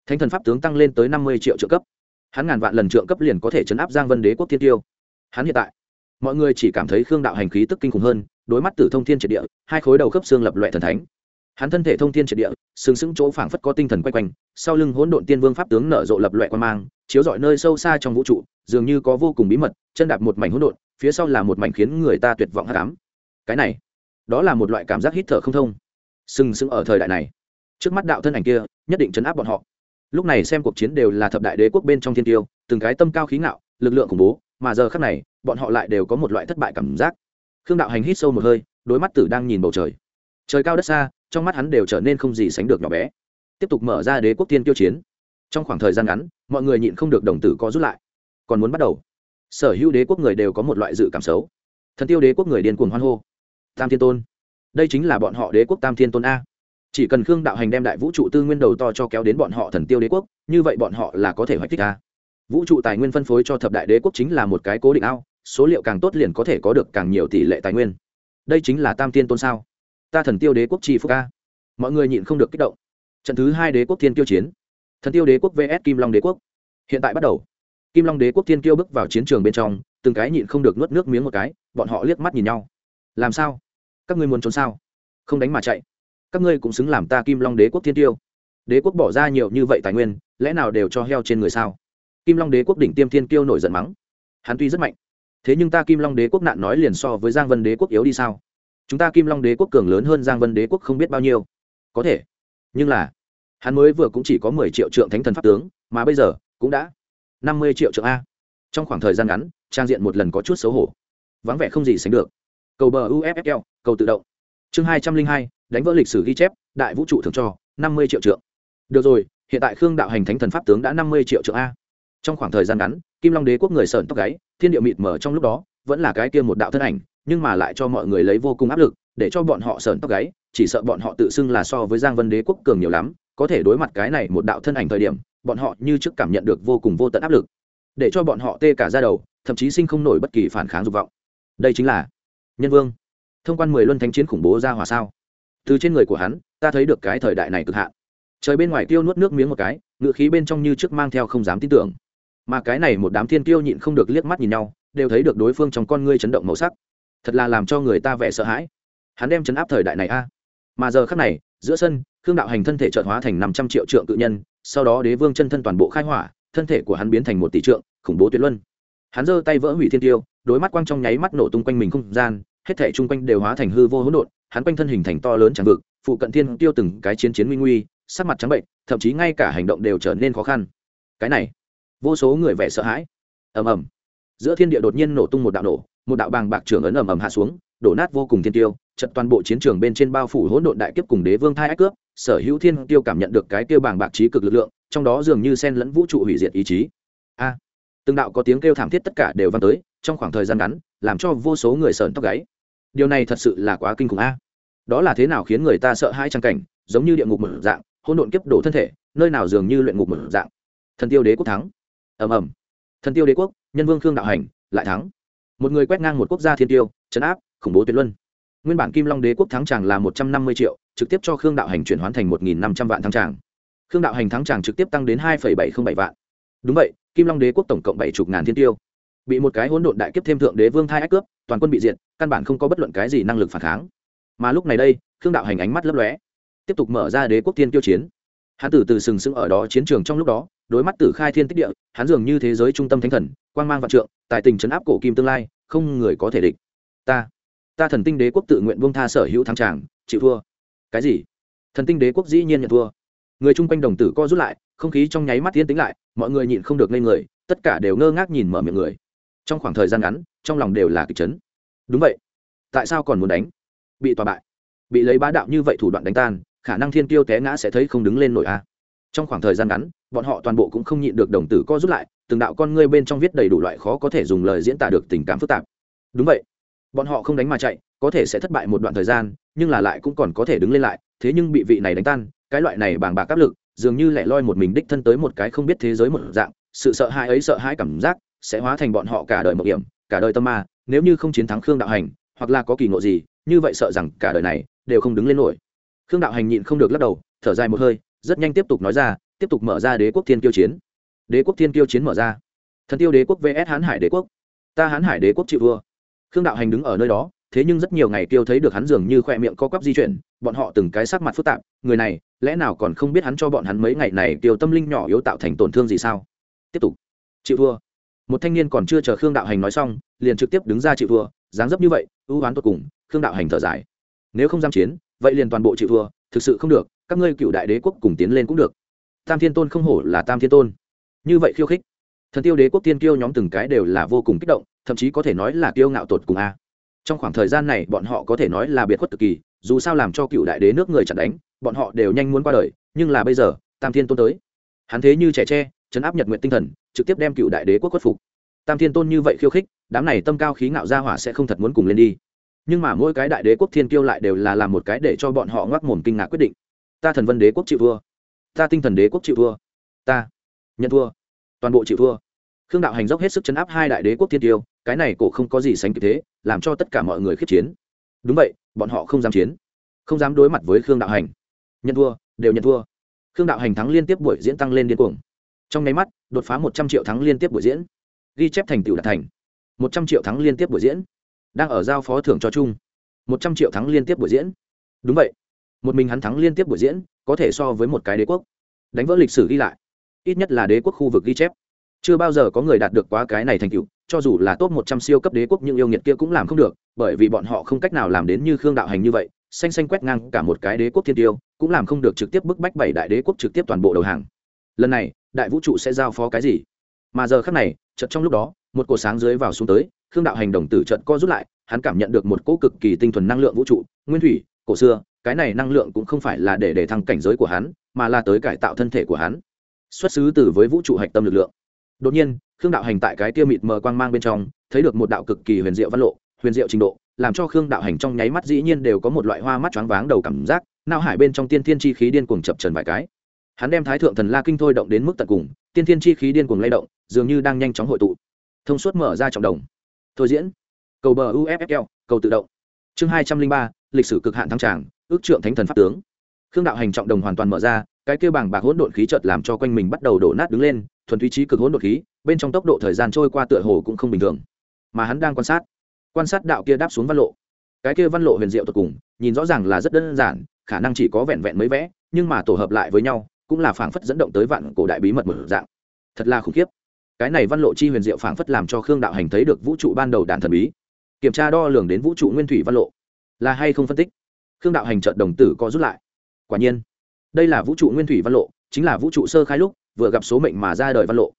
thánh thần pháp tướng tăng lên tới năm mươi triệu trợ cấp. Hắn ngàn vạn lần trượng cấp liền có thể chấn áp giang vân đế quốc thiên tiêu. Hắn hiện tại, mọi người chỉ cảm thấy khương đạo hành khí tức kinh khủng hơn, đối mắt tử thông thiên triệt địa, hai khối đầu khớp xương lập loại thần thánh. Hắn thân thể thông thiên triệt địa, sừng sững chỗ phảng phất có tinh thần quay quanh, sau lưng hỗn độn tiên vương pháp tướng nở rộ lập loại quan mang, chiếu rọi nơi sâu xa trong vũ trụ, dường như có vô cùng bí mật, chân đạp một mảnh hỗn độn, phía sau là một mảnh khiến người ta tuyệt vọng hát cám cái này đó là một loại cảm giác hít thở không thông. Sừng sững ở thời đại này. Trước mắt đạo thân ảnh kia, nhất định chấn áp bọn họ. Lúc này xem cuộc chiến đều là thập đại đế quốc bên trong thiên tiêu, từng cái tâm cao khí ngạo, lực lượng khủng bố, mà giờ khác này, bọn họ lại đều có một loại thất bại cảm giác. Khương đạo hành hít sâu một hơi, đôi mắt tử đang nhìn bầu trời. Trời cao đất xa, trong mắt hắn đều trở nên không gì sánh được nhỏ bé. Tiếp tục mở ra đế quốc tiên tiêu chiến. Trong khoảng thời gian ngắn, mọi người nhịn không được đồng tử có rút lại. Còn muốn bắt đầu. Sở hữu đế quốc người đều có một loại dự cảm xấu. Thần tiêu đế quốc người điên cuồng hoan hô tam thiên tôn. Đây chính là bọn họ đế quốc tam thiên tôn a. Chỉ cần khương đạo hành đem đại vũ trụ tư nguyên đầu to cho kéo đến bọn họ thần tiêu đế quốc, như vậy bọn họ là có thể hoạch tích a. Vũ trụ tài nguyên phân phối cho thập đại đế quốc chính là một cái cố định ao, số liệu càng tốt liền có thể có được càng nhiều tỷ lệ tài nguyên. Đây chính là tam thiên tôn sao? Ta thần tiêu đế quốc tri phúc a. Mọi người nhịn không được kích động. Trận thứ hai đế quốc thiên tiêu chiến. Thần tiêu đế quốc vs kim long đế quốc. Hiện tại bắt đầu. Kim long đế quốc thiên tiêu bước vào chiến trường bên trong, từng cái nhịn không được nuốt nước miếng một cái, bọn họ liếc mắt nhìn nhau. Làm sao? Các ngươi muốn trốn sao? Không đánh mà chạy. Các ngươi cũng xứng làm ta kim long đế quốc thiên tiêu. Đế quốc bỏ ra nhiều như vậy tài nguyên, lẽ nào đều cho heo trên người sao? Kim long đế quốc đỉnh tiêm thiên tiêu nổi giận mắng. Hắn tuy rất mạnh, thế nhưng ta kim long đế quốc nạn nói liền so với giang vân đế quốc yếu đi sao? Chúng ta kim long đế quốc cường lớn hơn giang vân đế quốc không biết bao nhiêu. Có thể. Nhưng là, hắn mới vừa cũng chỉ có mười triệu trượng thánh thần pháp tướng, mà bây giờ cũng đã năm mươi triệu trượng a. Trong khoảng thời gian ngắn, trang diện một lần có chút xấu hổ. Vắng vẻ không gì sánh được cầu bờ uffl cầu tự động. Chương hai trăm linh hai, đánh vỡ lịch sử ghi chép, đại vũ trụ thường cho, năm mươi triệu trượng. Được rồi, hiện tại khương đạo hành thánh thần pháp tướng đã năm mươi triệu trượng a. Trong khoảng thời gian ngắn, kim long đế quốc người sợn tóc gáy, thiên địa mịt mở trong lúc đó, vẫn là cái kia một đạo thân ảnh, nhưng mà lại cho mọi người lấy vô cùng áp lực, để cho bọn họ sợn tóc gáy, chỉ sợ bọn họ tự xưng là so với giang vân đế quốc cường nhiều lắm, có thể đối mặt cái này một đạo thân ảnh thời điểm, bọn họ như trước cảm nhận được vô cùng vô tận áp lực. Để cho bọn họ tê cả ra đầu, thậm chí sinh không nổi bất kỳ phản kháng dục vọng. Đây chính là nhân vương, thông quan mười luân thánh chiến khủng bố ra hòa sao? Từ trên người của hắn, ta thấy được cái thời đại này cực hạn. Trời bên ngoài tiêu nuốt nước miếng một cái, ngựa khí bên trong như trước mang theo không dám tin tưởng. Mà cái này một đám thiên tiêu nhịn không được liếc mắt nhìn nhau, đều thấy được đối phương trong con ngươi chấn động màu sắc. Thật là làm cho người ta vẻ sợ hãi. Hắn đem chấn áp thời đại này a. Mà giờ khắc này, giữa sân, khương đạo hành thân thể trợt hóa thành năm trăm triệu trượng cự nhân, sau đó đế vương chân thân toàn bộ khai hỏa, thân thể của hắn biến thành một tỷ trượng, khủng bố tuyệt luân. Hắn giơ tay vỡ hủy thiên tiêu đối mắt quang trong nháy mắt nổ tung quanh mình không gian, hết thể chung quanh đều hóa thành hư vô hỗn độn, hắn quanh thân hình thành to lớn chẳng vực, phụ cận thiên tiêu từng cái chiến chiến nguy nguy, sắc mặt trắng bệnh, thậm chí ngay cả hành động đều trở nên khó khăn. Cái này, vô số người vẻ sợ hãi. Ầm ầm. Giữa thiên địa đột nhiên nổ tung một đạo nổ, một đạo bàng bạc trưởng ấn ầm ầm hạ xuống, đổ nát vô cùng thiên tiêu trận toàn bộ chiến trường bên trên bao phủ hỗn độn đại kiếp cùng đế vương thai ách cướp, sở hữu thiên tiêu cảm nhận được cái tiêu bàng bạc trí cực lực lượng, trong đó dường như sen lẫn vũ trụ hủy diệt ý chí. A từng đạo có tiếng kêu thảm thiết tất cả đều vang tới, trong khoảng thời gian ngắn, làm cho vô số người sờn tóc gáy. Điều này thật sự là quá kinh khủng a. Đó là thế nào khiến người ta sợ hai trang cảnh, giống như địa ngục mở dạng hôn độn kiếp đổ thân thể, nơi nào dường như luyện ngục mở dạng. Thần tiêu đế quốc thắng. Ầm ầm. Thần tiêu đế quốc, nhân vương khương đạo hành, lại thắng. Một người quét ngang một quốc gia thiên tiêu, chấn áp, khủng bố tuyệt luân. Nguyên bản kim long đế quốc thắng tràng là một trăm năm mươi triệu, trực tiếp cho khương đạo hành chuyển hoán thành một nghìn năm trăm vạn thắng tràng khương đạo hành thắng tràng trực tiếp tăng đến hai bảy trăm bảy vạn. Đúng vậy kim long đế quốc tổng cộng bảy chục ngàn thiên tiêu. Bị một cái hỗn độn đại kiếp thêm thượng đế vương thai ách cướp, toàn quân bị diệt, căn bản không có bất luận cái gì năng lực phản kháng. Mà lúc này đây, khương đạo hành ánh mắt lấp lóe, tiếp tục mở ra đế quốc thiên tiêu chiến. Hắn từ từ sừng sững ở đó chiến trường trong lúc đó, đối mắt tử khai thiên tích địa, hắn dường như thế giới trung tâm thánh thần, quang mang vạn trượng, tài tình trấn áp cổ kim tương lai, không người có thể địch. Ta ta thần tinh đế quốc tự nguyện buông tha sở hữu thắng tràng, chịu thua. Cái gì? Thần tinh đế quốc dĩ nhiên nhận thua. Người chung quanh đồng tử co rút lại không khí trong nháy mắt tiến tĩnh lại, mọi người nhịn không được ngây người, tất cả đều ngơ ngác nhìn mở miệng người. Trong khoảng thời gian ngắn, trong lòng đều là kịch chấn. Đúng vậy. Tại sao còn muốn đánh? Bị tòa bại. Bị lấy bá đạo như vậy thủ đoạn đánh tan, khả năng thiên tiêu té ngã sẽ thấy không đứng lên nổi a. Trong khoảng thời gian ngắn, bọn họ toàn bộ cũng không nhịn được đồng tử co rút lại, từng đạo con ngươi bên trong viết đầy đủ loại khó có thể dùng lời diễn tả được tình cảm phức tạp. Đúng vậy. Bọn họ không đánh mà chạy, có thể sẽ thất bại một đoạn thời gian, nhưng là lại cũng còn có thể đứng lên lại, thế nhưng bị vị này đánh tan, cái loại này bàng bạc áp lực dường như lẻ loi một mình đích thân tới một cái không biết thế giới một dạng, sự sợ hãi ấy sợ hãi cảm giác sẽ hóa thành bọn họ cả đời mộng hiểm, cả đời tâm ma, nếu như không chiến thắng khương đạo hành, hoặc là có kỳ ngộ gì, như vậy sợ rằng cả đời này đều không đứng lên nổi. Khương đạo hành nhịn không được lắc đầu, thở dài một hơi, rất nhanh tiếp tục nói ra, tiếp tục mở ra đế quốc thiên kiêu chiến. Đế quốc thiên kiêu chiến mở ra. Thần tiêu đế quốc vs hán hải đế quốc. Ta hán hải đế quốc chịu vua. Khương đạo hành đứng ở nơi đó, thế nhưng rất nhiều ngày tiêu thấy được hắn dường như khoe miệng co quắp di chuyển bọn họ từng cái sắc mặt phức tạp, người này, lẽ nào còn không biết hắn cho bọn hắn mấy ngày này tiêu tâm linh nhỏ yếu tạo thành tổn thương gì sao? Tiếp tục. Chịu vua một thanh niên còn chưa chờ khương đạo hành nói xong, liền trực tiếp đứng ra chịu vua dáng dấp như vậy, ưu oán tột cùng, khương đạo hành thở dài. Nếu không giam chiến, vậy liền toàn bộ chịu vua thực sự không được, các ngươi cựu đại đế quốc cùng tiến lên cũng được. Tam thiên tôn không hổ là tam thiên tôn. Như vậy khiêu khích, thần tiêu đế quốc tiên kiêu nhóm từng cái đều là vô cùng kích động, thậm chí có thể nói là kiêu ngạo tột cùng a. Trong khoảng thời gian này, bọn họ có thể nói là biệt khuất cực kỳ dù sao làm cho cựu đại đế nước người chặn đánh, bọn họ đều nhanh muốn qua đời, nhưng là bây giờ, tam thiên tôn tới. Hắn thế như trẻ tre, chấn áp nhật nguyện tinh thần, trực tiếp đem cựu đại đế quốc khuất phục. Tam thiên tôn như vậy khiêu khích, đám này tâm cao khí ngạo ra hỏa sẽ không thật muốn cùng lên đi. Nhưng mà mỗi cái đại đế quốc thiên kiêu lại đều là làm một cái để cho bọn họ ngoác mồm kinh ngạc quyết định. Ta thần vân đế quốc chịu thua. Ta tinh thần đế quốc chịu thua. Ta nhận thua. Toàn bộ chịu thua. Khương đạo hành dốc hết sức chấn áp hai đại đế quốc thiên tiêu cái này cổ không có gì sánh kịp thế, làm cho tất cả mọi người khiếp chiến. Đúng vậy bọn họ không dám chiến, không dám đối mặt với khương đạo hành. Nhận thua, đều nhận thua. Khương đạo hành thắng liên tiếp buổi diễn tăng lên điên cuồng. Trong nháy mắt, đột phá một trăm triệu thắng liên tiếp buổi diễn. Ghi chép thành tựu đạt thành. Một trăm triệu thắng liên tiếp buổi diễn. Đang ở giao phó thưởng cho chung. Một trăm triệu thắng liên tiếp buổi diễn. Đúng vậy. Một mình hắn thắng liên tiếp buổi diễn, có thể so với một cái đế quốc. Đánh vỡ lịch sử ghi lại. Ít nhất là đế quốc khu vực ghi chép. Chưa bao giờ có người đạt được quá cái này thành tựu cho dù là top một trăm siêu cấp đế quốc nhưng yêu nghiệt kia cũng làm không được, bởi vì bọn họ không cách nào làm đến như khương đạo hành như vậy, xanh xanh quét ngang cả một cái đế quốc thiên tiêu, cũng làm không được trực tiếp bức bách bảy đại đế quốc trực tiếp toàn bộ đầu hàng. Lần này, đại vũ trụ sẽ giao phó cái gì? Mà giờ khắc này, chợt trong lúc đó, một cổ sáng dưới vào xuống tới, khương đạo hành đồng tử chợt co rút lại, hắn cảm nhận được một cỗ cực kỳ tinh thuần năng lượng vũ trụ, nguyên thủy, cổ xưa, cái này năng lượng cũng không phải là để để thăng cảnh giới của hắn, mà là tới cải tạo thân thể của hắn. Xuất xứ từ với vũ trụ hạch tâm lực lượng. Đột nhiên khương đạo hành tại cái tiêu mịt mờ quang mang bên trong, thấy được một đạo cực kỳ huyền diệu văn lộ, huyền diệu trình độ, làm cho khương đạo hành trong nháy mắt dĩ nhiên đều có một loại hoa mắt choáng váng đầu cảm giác nao hải bên trong tiên thiên chi khí điên cuồng chập trần vài cái. Hắn đem thái thượng thần la kinh thôi động đến mức tận cùng, tiên thiên chi khí điên cuồng lay động, dường như đang nhanh chóng hội tụ. Thông suốt mở ra trọng đồng. Thôi diễn. Cầu bờ uffl cầu tự động. Chương hai trăm linh ba, lịch sử cực hạn thăng tràng, ước trượng thánh thần pháp tướng. Khương đạo hành trọng đồng hoàn toàn mở ra, cái kêu bảng bạc hỗn độn khí chợt làm cho quanh mình bắt đầu đổ nát đứng lên thuần túy trí cực hỗn độn khí, bên trong tốc độ thời gian trôi qua tựa hồ cũng không bình thường. Mà hắn đang quan sát quan sát đạo kia đáp xuống văn lộ. Cái kia văn lộ huyền diệu tột cùng, nhìn rõ ràng là rất đơn giản, khả năng chỉ có vẹn vẹn mấy vẽ, nhưng mà tổ hợp lại với nhau, cũng là phảng phất dẫn động tới vạn cổ đại bí mật mở dạng. Thật là khủng khiếp. Cái này văn lộ chi huyền diệu phảng phất làm cho khương đạo hành thấy được vũ trụ ban đầu đạn thần bí. Kiểm tra đo lường đến vũ trụ nguyên thủy văn lộ. Là hay không phân tích? Khương đạo hành chợt đồng tử co rút lại. Quả nhiên, đây là vũ trụ nguyên thủy văn lộ, chính là vũ trụ sơ khai lúc vừa gặp số mệnh mà ra đời văn lộ.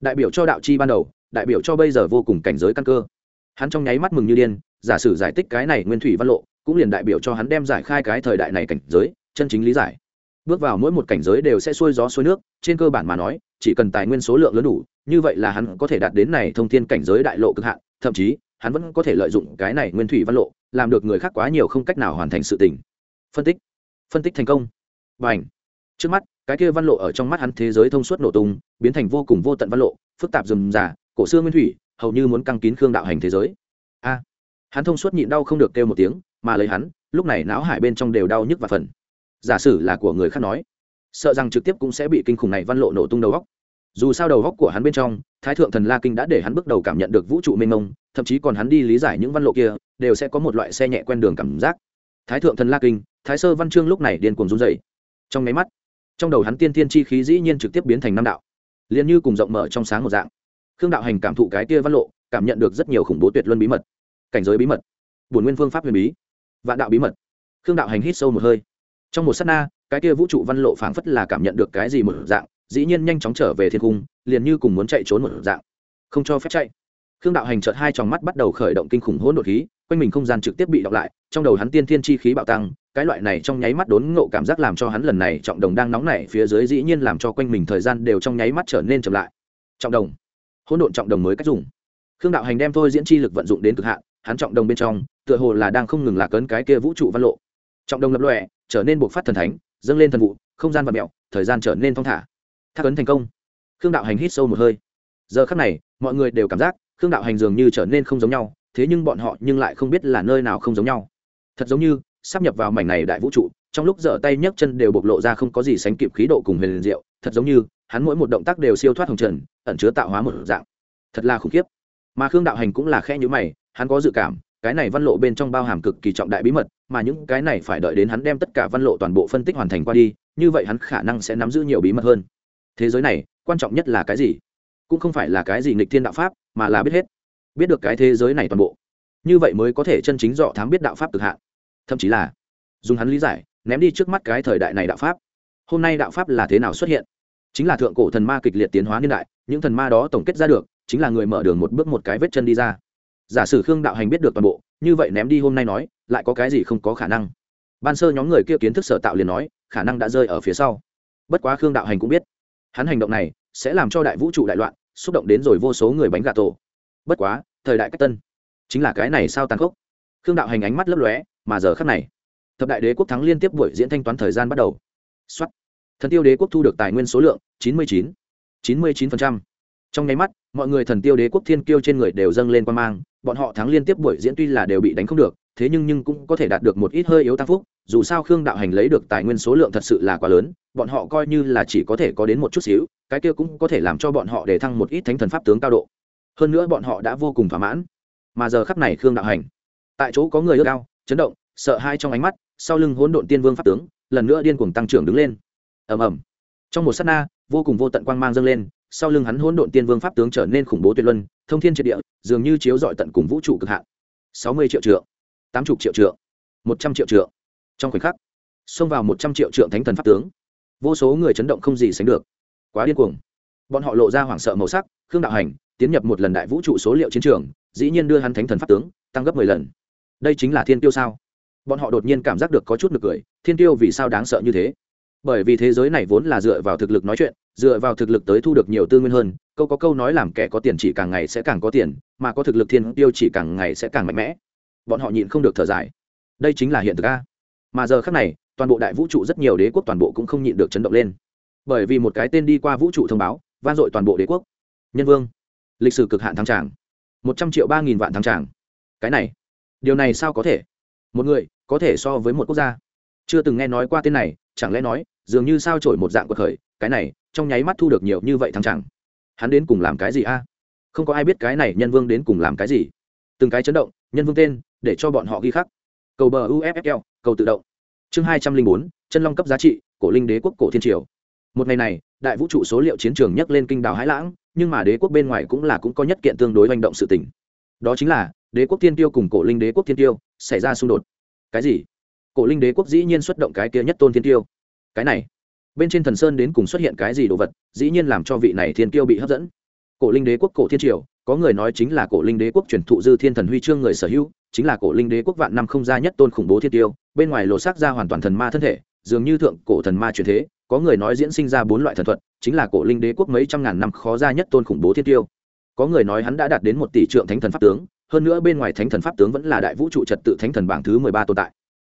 Đại biểu cho đạo chi ban đầu, đại biểu cho bây giờ vô cùng cảnh giới căn cơ. Hắn trong nháy mắt mừng như điên, giả sử giải tích cái này nguyên thủy văn lộ, cũng liền đại biểu cho hắn đem giải khai cái thời đại này cảnh giới, chân chính lý giải. Bước vào mỗi một cảnh giới đều sẽ xuôi gió xuôi nước, trên cơ bản mà nói, chỉ cần tài nguyên số lượng lớn đủ, như vậy là hắn có thể đạt đến này thông thiên cảnh giới đại lộ cực hạn, thậm chí, hắn vẫn có thể lợi dụng cái này nguyên thủy văn lộ, làm được người khác quá nhiều không cách nào hoàn thành sự tình. Phân tích. Phân tích thành công. Và ảnh trước mắt cái kia văn lộ ở trong mắt hắn thế giới thông suốt nổ tung, biến thành vô cùng vô tận văn lộ, phức tạp rườm rà, cổ xưa nguyên thủy, hầu như muốn căng kín khương đạo hành thế giới. A, hắn thông suốt nhịn đau không được kêu một tiếng, mà lấy hắn, lúc này não hải bên trong đều đau nhức và phần. Giả sử là của người khác nói, sợ rằng trực tiếp cũng sẽ bị kinh khủng này văn lộ nổ tung đầu góc dù sao đầu góc của hắn bên trong, thái thượng thần la kinh đã để hắn bước đầu cảm nhận được vũ trụ mênh mông, thậm chí còn hắn đi lý giải những văn lộ kia, đều sẽ có một loại xe nhẹ quen đường cảm giác. Thái thượng thần la kinh, thái sơ văn chương lúc này điên cuồng run dày trong máy mắt trong đầu hắn tiên tiên chi khí dĩ nhiên trực tiếp biến thành năm đạo, liền như cùng rộng mở trong sáng một dạng. Khương đạo hành cảm thụ cái kia văn lộ, cảm nhận được rất nhiều khủng bố tuyệt luân bí mật, cảnh giới bí mật, bổn nguyên phương pháp huyền bí, vạn đạo bí mật. Khương đạo hành hít sâu một hơi. Trong một s á t na, cái kia vũ trụ văn lộ phảng phất là cảm nhận được cái gì một dạng, dĩ nhiên nhanh chóng trở về thiên cung, liền như cùng muốn chạy trốn một dạng. Không cho phép chạy. Khương đạo hành chợt hai tròng mắt bắt đầu khởi động kinh khủng hỗn độn khí quanh mình không gian trực tiếp bị đọc lại, trong đầu hắn tiên thiên chi khí bạo tăng, cái loại này trong nháy mắt đốn ngộ cảm giác làm cho hắn lần này trọng đồng đang nóng nảy phía dưới dĩ nhiên làm cho quanh mình thời gian đều trong nháy mắt trở nên chậm lại. Trọng đồng. Hỗn độn trọng đồng mới cách dùng. Khương đạo hành đem thôi diễn chi lực vận dụng đến cực hạn, hắn trọng đồng bên trong, tựa hồ là đang không ngừng lạc ấn cái kia vũ trụ văn lộ. Trọng đồng lập lòe, trở nên buộc phát thần thánh, dâng lên thần vụ, không gian và mẹo, thời gian trở nên thong thả. Thác ấn thành công. Khương đạo hành hít sâu một hơi. Giờ khắc này, mọi người đều cảm giác khương đạo hành dường như trở nên không giống nhau thế nhưng bọn họ nhưng lại không biết là nơi nào không giống nhau. Thật giống như, sắp nhập vào mảnh này đại vũ trụ, trong lúc dở tay nhấc chân đều bộc lộ ra không có gì sánh kịp khí độ cùng huyền diệu. Thật giống như, hắn mỗi một động tác đều siêu thoát hồng trần, ẩn chứa tạo hóa một dạng. Thật là khủng khiếp. Mà khương đạo hành cũng là khe nhữ mày, hắn có dự cảm, cái này văn lộ bên trong bao hàm cực kỳ trọng đại bí mật, mà những cái này phải đợi đến hắn đem tất cả văn lộ toàn bộ phân tích hoàn thành qua đi, như vậy hắn khả năng sẽ nắm giữ nhiều bí mật hơn. Thế giới này, quan trọng nhất là cái gì? Cũng không phải là cái gì nghịch thiên đạo pháp, mà là biết hết biết được cái thế giới này toàn bộ. Như vậy mới có thể chân chính dọ thám biết đạo pháp cực hạn. Thậm chí là, dùng hắn lý giải, ném đi trước mắt cái thời đại này đạo pháp. Hôm nay đạo pháp là thế nào xuất hiện? Chính là thượng cổ thần ma kịch liệt tiến hóa niên đại, những thần ma đó tổng kết ra được, chính là người mở đường một bước một cái vết chân đi ra. Giả sử khương đạo hành biết được toàn bộ, như vậy ném đi hôm nay nói, lại có cái gì không có khả năng? Ban sơ nhóm người kia kiến thức sở tạo liền nói, khả năng đã rơi ở phía sau. Bất quá khương đạo hành cũng biết, hắn hành động này sẽ làm cho đại vũ trụ đại loạn, xúc động đến rồi vô số người bánh gà tổ bất quá, thời đại cách tân. Chính là cái này sao tàn khốc. Khương đạo hành ánh mắt lấp lóe, mà giờ khắc này, thập đại đế quốc thắng liên tiếp buổi diễn thanh toán thời gian bắt đầu. Xuất thần tiêu đế quốc thu được tài nguyên số lượng chín mươi chín. chín mươi chín trong nháy mắt, mọi người thần tiêu đế quốc thiên kiêu trên người đều dâng lên quan mang, bọn họ thắng liên tiếp buổi diễn tuy là đều bị đánh không được, thế nhưng nhưng cũng có thể đạt được một ít hơi yếu tăng phúc, dù sao khương đạo hành lấy được tài nguyên số lượng thật sự là quá lớn, bọn họ coi như là chỉ có thể có đến một chút xíu, cái kia cũng có thể làm cho bọn họ để thăng một ít thánh thần pháp tướng cao độ hơn nữa bọn họ đã vô cùng thỏa mãn. Mà giờ khắp này khương đạo hành, tại chỗ có người ước ao, chấn động, sợ hai trong ánh mắt, sau lưng hỗn độn tiên vương pháp tướng, lần nữa điên cuồng tăng trưởng đứng lên. Ầm ầm. Trong một sát na, vô cùng vô tận quang mang dâng lên, sau lưng hắn hỗn độn tiên vương pháp tướng trở nên khủng bố tuyệt luân, thông thiên triệt địa, dường như chiếu dọi tận cùng vũ trụ cực hạn. Sáu mươi triệu trượng, tám chục triệu trượng, một trăm triệu trượng. Trong khoảnh khắc, xông vào một trăm triệu trượng thánh thần pháp tướng, vô số người chấn động không gì sánh được. Quá điên cuồng. Bọn họ lộ ra hoảng sợ màu sắc, khương đạo hành tiến nhập một lần đại vũ trụ số liệu chiến trường, dĩ nhiên đưa hắn thánh thần pháp tướng, tăng gấp mười lần. Đây chính là thiên tiêu sao? Bọn họ đột nhiên cảm giác được có chút nực cười, thiên tiêu vì sao đáng sợ như thế? Bởi vì thế giới này vốn là dựa vào thực lực nói chuyện, dựa vào thực lực tới thu được nhiều tư nguyên hơn, câu có câu nói làm kẻ có tiền chỉ càng ngày sẽ càng có tiền, mà có thực lực thiên tiêu chỉ càng ngày sẽ càng mạnh mẽ. Bọn họ nhịn không được thở dài. Đây chính là hiện thực a. Mà giờ khác này, toàn bộ đại vũ trụ rất nhiều đế quốc toàn bộ cũng không nhịn được chấn động lên. Bởi vì một cái tên đi qua vũ trụ thông báo van dội toàn bộ đế quốc. Nhân vương lịch sử cực hạn thắng tràng. Một trăm triệu ba nghìn vạn thắng tràng. Cái này, điều này sao có thể? Một người, có thể so với một quốc gia. Chưa từng nghe nói qua tên này, chẳng lẽ nói, dường như sao trổi một dạng cuộc khởi, cái này, trong nháy mắt thu được nhiều như vậy thắng tràng. Hắn đến cùng làm cái gì a? Không có ai biết cái này nhân vương đến cùng làm cái gì. Từng cái chấn động, nhân vương tên, để cho bọn họ ghi khắc. Cầu bờ uffl cầu tự động. Chương hai trăm linh bốn, chân long cấp giá trị, cổ linh đế quốc, cổ thiên triều một ngày này, đại vũ trụ số liệu chiến trường nhắc lên kinh đảo hải lãng, nhưng mà đế quốc bên ngoài cũng là cũng có nhất kiện tương đối manh động sự tình. Đó chính là, đế quốc thiên tiêu cùng cổ linh đế quốc thiên tiêu xảy ra xung đột. Cái gì? Cổ linh đế quốc dĩ nhiên xuất động cái kia nhất tôn thiên tiêu. Cái này, bên trên thần sơn đến cùng xuất hiện cái gì đồ vật, dĩ nhiên làm cho vị này thiên tiêu bị hấp dẫn. Cổ linh đế quốc cổ thiên triều, có người nói chính là cổ linh đế quốc truyền thụ dư thiên thần huy chương người sở hữu, chính là cổ linh đế quốc vạn năm không ra nhất tôn khủng bố thiên tiêu, bên ngoài lộ xác ra hoàn toàn thần ma thân thể dường như thượng cổ thần ma truyền thế, có người nói diễn sinh ra bốn loại thần thuật, chính là cổ linh đế quốc mấy trăm ngàn năm khó ra nhất tôn khủng bố thiên tiêu. Có người nói hắn đã đạt đến một tỷ trượng thánh thần pháp tướng, hơn nữa bên ngoài thánh thần pháp tướng vẫn là đại vũ trụ trật tự thánh thần bảng thứ mười ba tồn tại.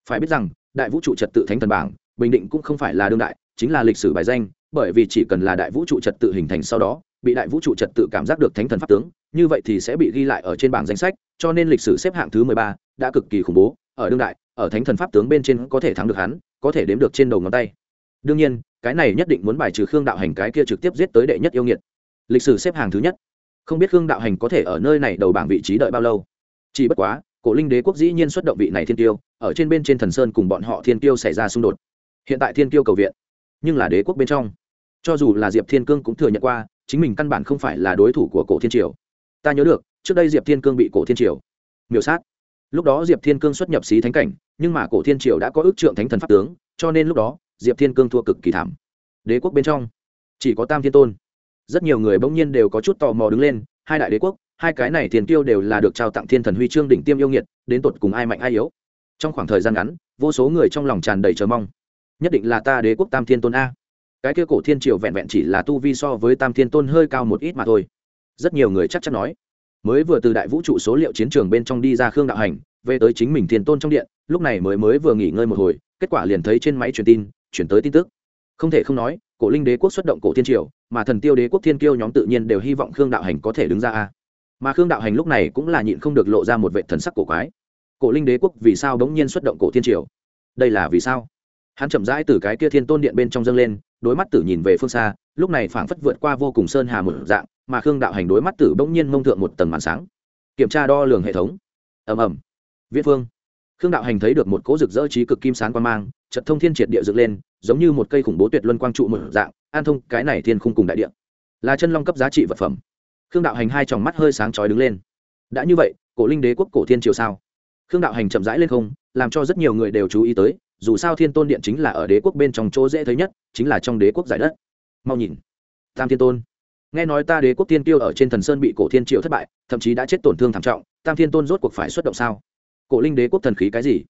Phải biết rằng, đại vũ trụ trật tự thánh thần bảng, bình định cũng không phải là đương đại, chính là lịch sử bài danh, bởi vì chỉ cần là đại vũ trụ trật tự hình thành sau đó, bị đại vũ trụ trật tự cảm giác được thánh thần pháp tướng, như vậy thì sẽ bị ghi lại ở trên bảng danh sách, cho nên lịch sử xếp hạng thứ mười ba đã cực kỳ khủng bố, ở đương đại ở thánh thần pháp tướng bên trên có thể thắng được hắn, có thể đếm được trên đầu ngón tay. Đương nhiên, cái này nhất định muốn bài trừ khương đạo hành cái kia trực tiếp giết tới đệ nhất yêu nghiệt. Lịch sử xếp hàng thứ nhất. Không biết khương đạo hành có thể ở nơi này đầu bảng vị trí đợi bao lâu. Chỉ bất quá, cổ linh đế quốc dĩ nhiên xuất động vị này thiên tiêu, ở trên bên trên thần sơn cùng bọn họ thiên tiêu xảy ra xung đột. Hiện tại thiên tiêu cầu viện, nhưng là đế quốc bên trong. Cho dù là diệp thiên cương cũng thừa nhận qua, chính mình căn bản không phải là đối thủ của cổ thiên triều. Ta nhớ được, trước đây diệp thiên cương bị cổ thiên triều miểu sát lúc đó diệp thiên cương xuất nhập xí thánh cảnh, nhưng mà cổ thiên triều đã có ước trượng thánh thần pháp tướng, cho nên lúc đó, diệp thiên cương thua cực kỳ thảm. Đế quốc bên trong, chỉ có tam thiên tôn. Rất nhiều người bỗng nhiên đều có chút tò mò đứng lên, hai đại đế quốc, hai cái này tiền tiêu đều là được trao tặng thiên thần huy chương đỉnh tiêm yêu nghiệt, đến tột cùng ai mạnh ai yếu. Trong khoảng thời gian ngắn, vô số người trong lòng tràn đầy chờ mong. Nhất định là ta đế quốc tam thiên tôn a. Cái kia cổ thiên triều vẹn vẹn chỉ là tu vi so với tam thiên tôn hơi cao một ít mà thôi. Rất nhiều người chắc chắn nói mới vừa từ đại vũ trụ số liệu chiến trường bên trong đi ra khương đạo hành, về tới chính mình thiên tôn trong điện, lúc này mới mới vừa nghỉ ngơi một hồi, kết quả liền thấy trên máy truyền tin, chuyển tới tin tức. Không thể không nói, cổ linh đế quốc xuất động cổ thiên triều, mà thần tiêu đế quốc thiên kiêu nhóm tự nhiên đều hy vọng khương đạo hành có thể đứng ra a. Mà khương đạo hành lúc này cũng là nhịn không được lộ ra một vệ thần sắc cổ quái. Cổ linh đế quốc vì sao bỗng nhiên xuất động cổ thiên triều? Đây là vì sao? Hắn chậm rãi từ cái kia thiên tôn điện bên trong dâng lên, đối mắt tử nhìn về phương xa, lúc này phảng phất vượt qua vô cùng sơn hà một dạng mà khương đạo hành đối mắt tử bỗng nhiên mông thượng một tầng màn sáng. Kiểm tra đo lường hệ thống. Ầm ầm. Viễn phương. Khương đạo hành thấy được một cỗ rực rỡ trí cực kim sáng quan mang trận thông thiên triệt địa dựng lên, giống như một cây khủng bố tuyệt luân quang trụ một dạng, an thông cái này thiên khung cùng đại địa. Là chân long cấp giá trị vật phẩm. Khương đạo hành hai tròng mắt hơi sáng chói đứng lên. Đã như vậy, cổ linh đế quốc cổ thiên triều sao? Khương đạo hành chậm rãi lên không, làm cho rất nhiều người đều chú ý tới, dù sao thiên tôn điện chính là ở đế quốc bên trong chỗ dễ thấy nhất, chính là trong đế quốc giải đất. Mau nhìn. Tam thiên tôn nghe nói ta đế quốc tiên tiêu ở trên thần sơn bị cổ thiên triệu thất bại, thậm chí đã chết tổn thương thảm trọng, tam thiên tôn rốt cuộc phải xuất động sao? Cổ linh đế quốc thần khí cái gì?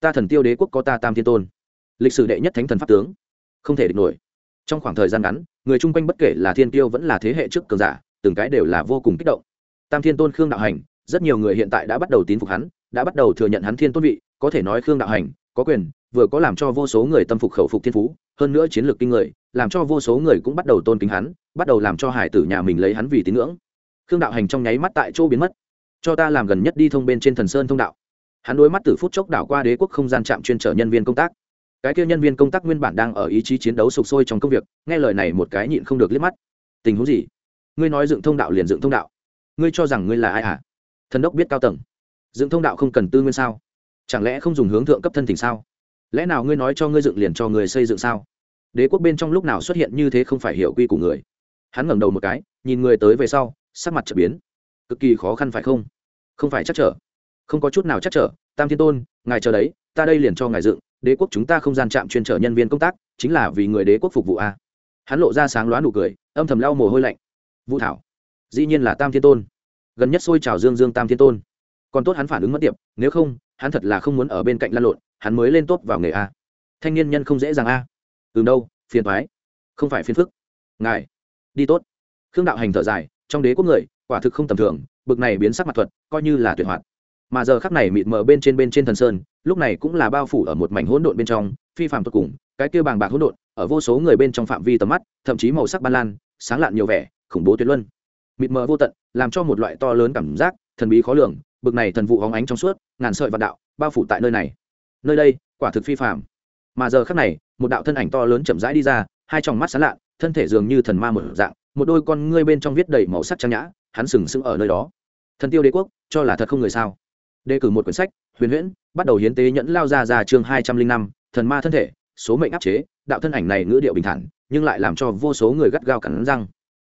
Ta thần tiêu đế quốc có ta tam thiên tôn. Lịch sử đệ nhất thánh thần pháp tướng. Không thể địch nổi. Trong khoảng thời gian ngắn, người chung quanh bất kể là thiên tiêu vẫn là thế hệ trước cường giả, từng cái đều là vô cùng kích động. Tam thiên tôn khương đạo hành, rất nhiều người hiện tại đã bắt đầu tín phục hắn, đã bắt đầu thừa nhận hắn thiên tôn vị, có thể nói khương đạo hành, có quyền, vừa có làm cho vô số người tâm phục khẩu phục thiên phú hơn nữa chiến lược kinh người, làm cho vô số người cũng bắt đầu tôn kính hắn, bắt đầu làm cho hải tử nhà mình lấy hắn vì tín ngưỡng. Khương đạo hành trong nháy mắt tại chỗ biến mất. Cho ta làm gần nhất đi thông bên trên thần sơn thông đạo. Hắn đối mắt từ phút chốc đảo qua đế quốc không gian trạm chuyên trở nhân viên công tác. Cái kia nhân viên công tác nguyên bản đang ở ý chí chiến đấu sục sôi trong công việc, nghe lời này một cái nhịn không được liếc mắt. Tình huống gì? Ngươi nói dựng thông đạo liền dựng thông đạo. Ngươi cho rằng ngươi là ai à thần đốc biết cao tầng. Dựng thông đạo không cần tư nguyên sao? Chẳng lẽ không dùng hướng thượng cấp thân tình sao? Lẽ nào ngươi nói cho ngươi dựng liền cho người xây dựng sao? Đế quốc bên trong lúc nào xuất hiện như thế không phải hiểu quy của người? Hắn ngẩng đầu một cái, nhìn người tới về sau, sắc mặt trở biến. Cực kỳ khó khăn phải không? Không phải chắc trở. Không có chút nào chắc trở. Tam thiên tôn, ngài chờ đấy, ta đây liền cho ngài dựng. Đế quốc chúng ta không gian chạm chuyên trở nhân viên công tác, chính là vì người đế quốc phục vụ a. Hắn lộ ra sáng loá nụ cười, âm thầm lau mồ hôi lạnh. Vũ thảo, dĩ nhiên là tam thiên tôn. Gần nhất xôi trào dương dương tam thiên tôn. Còn tốt hắn phản ứng mất tiệp, nếu không, hắn thật là không muốn ở bên cạnh lan lộn hắn mới lên tốt vào nghề a. Thanh niên nhân không dễ dàng a. Từ đâu, phiền thoái không phải phiền phức. Ngài, đi tốt. Khương đạo hành thở dài, trong đế quốc người, quả thực không tầm thường, bực này biến sắc mặt thuật, coi như là tuyệt hoạt. Mà giờ khắc này mịt mờ bên trên bên trên thần sơn, lúc này cũng là bao phủ ở một mảnh hỗn độn bên trong, phi phạm tột cùng, cái kia bàng bạc hỗn độn, ở vô số người bên trong phạm vi tầm mắt, thậm chí màu sắc ban lan, sáng lạn nhiều vẻ, khủng bố tuyệt luân. Mịt mờ vô tận, làm cho một loại to lớn cảm giác, thần bí khó lường, bực này thần vụ hóng ánh trong suốt, ngàn sợi vạn đạo, bao phủ tại nơi này nơi đây, quả thực phi phạm mà giờ khắc này, một đạo thân ảnh to lớn chậm rãi đi ra, hai tròng mắt sáng lạ thân thể dường như thần ma một dạng, một đôi con ngươi bên trong viết đầy màu sắc trang nhã, hắn sừng sững ở nơi đó. Thần tiêu đế quốc, cho là thật không người sao? Đề cử một quyển sách, huyền huyễn, bắt đầu hiến tế nhẫn lao ra ra chương hai trăm linh năm, thần ma thân thể, số mệnh áp chế, đạo thân ảnh này ngữ điệu bình thản, nhưng lại làm cho vô số người gắt gao cắn răng.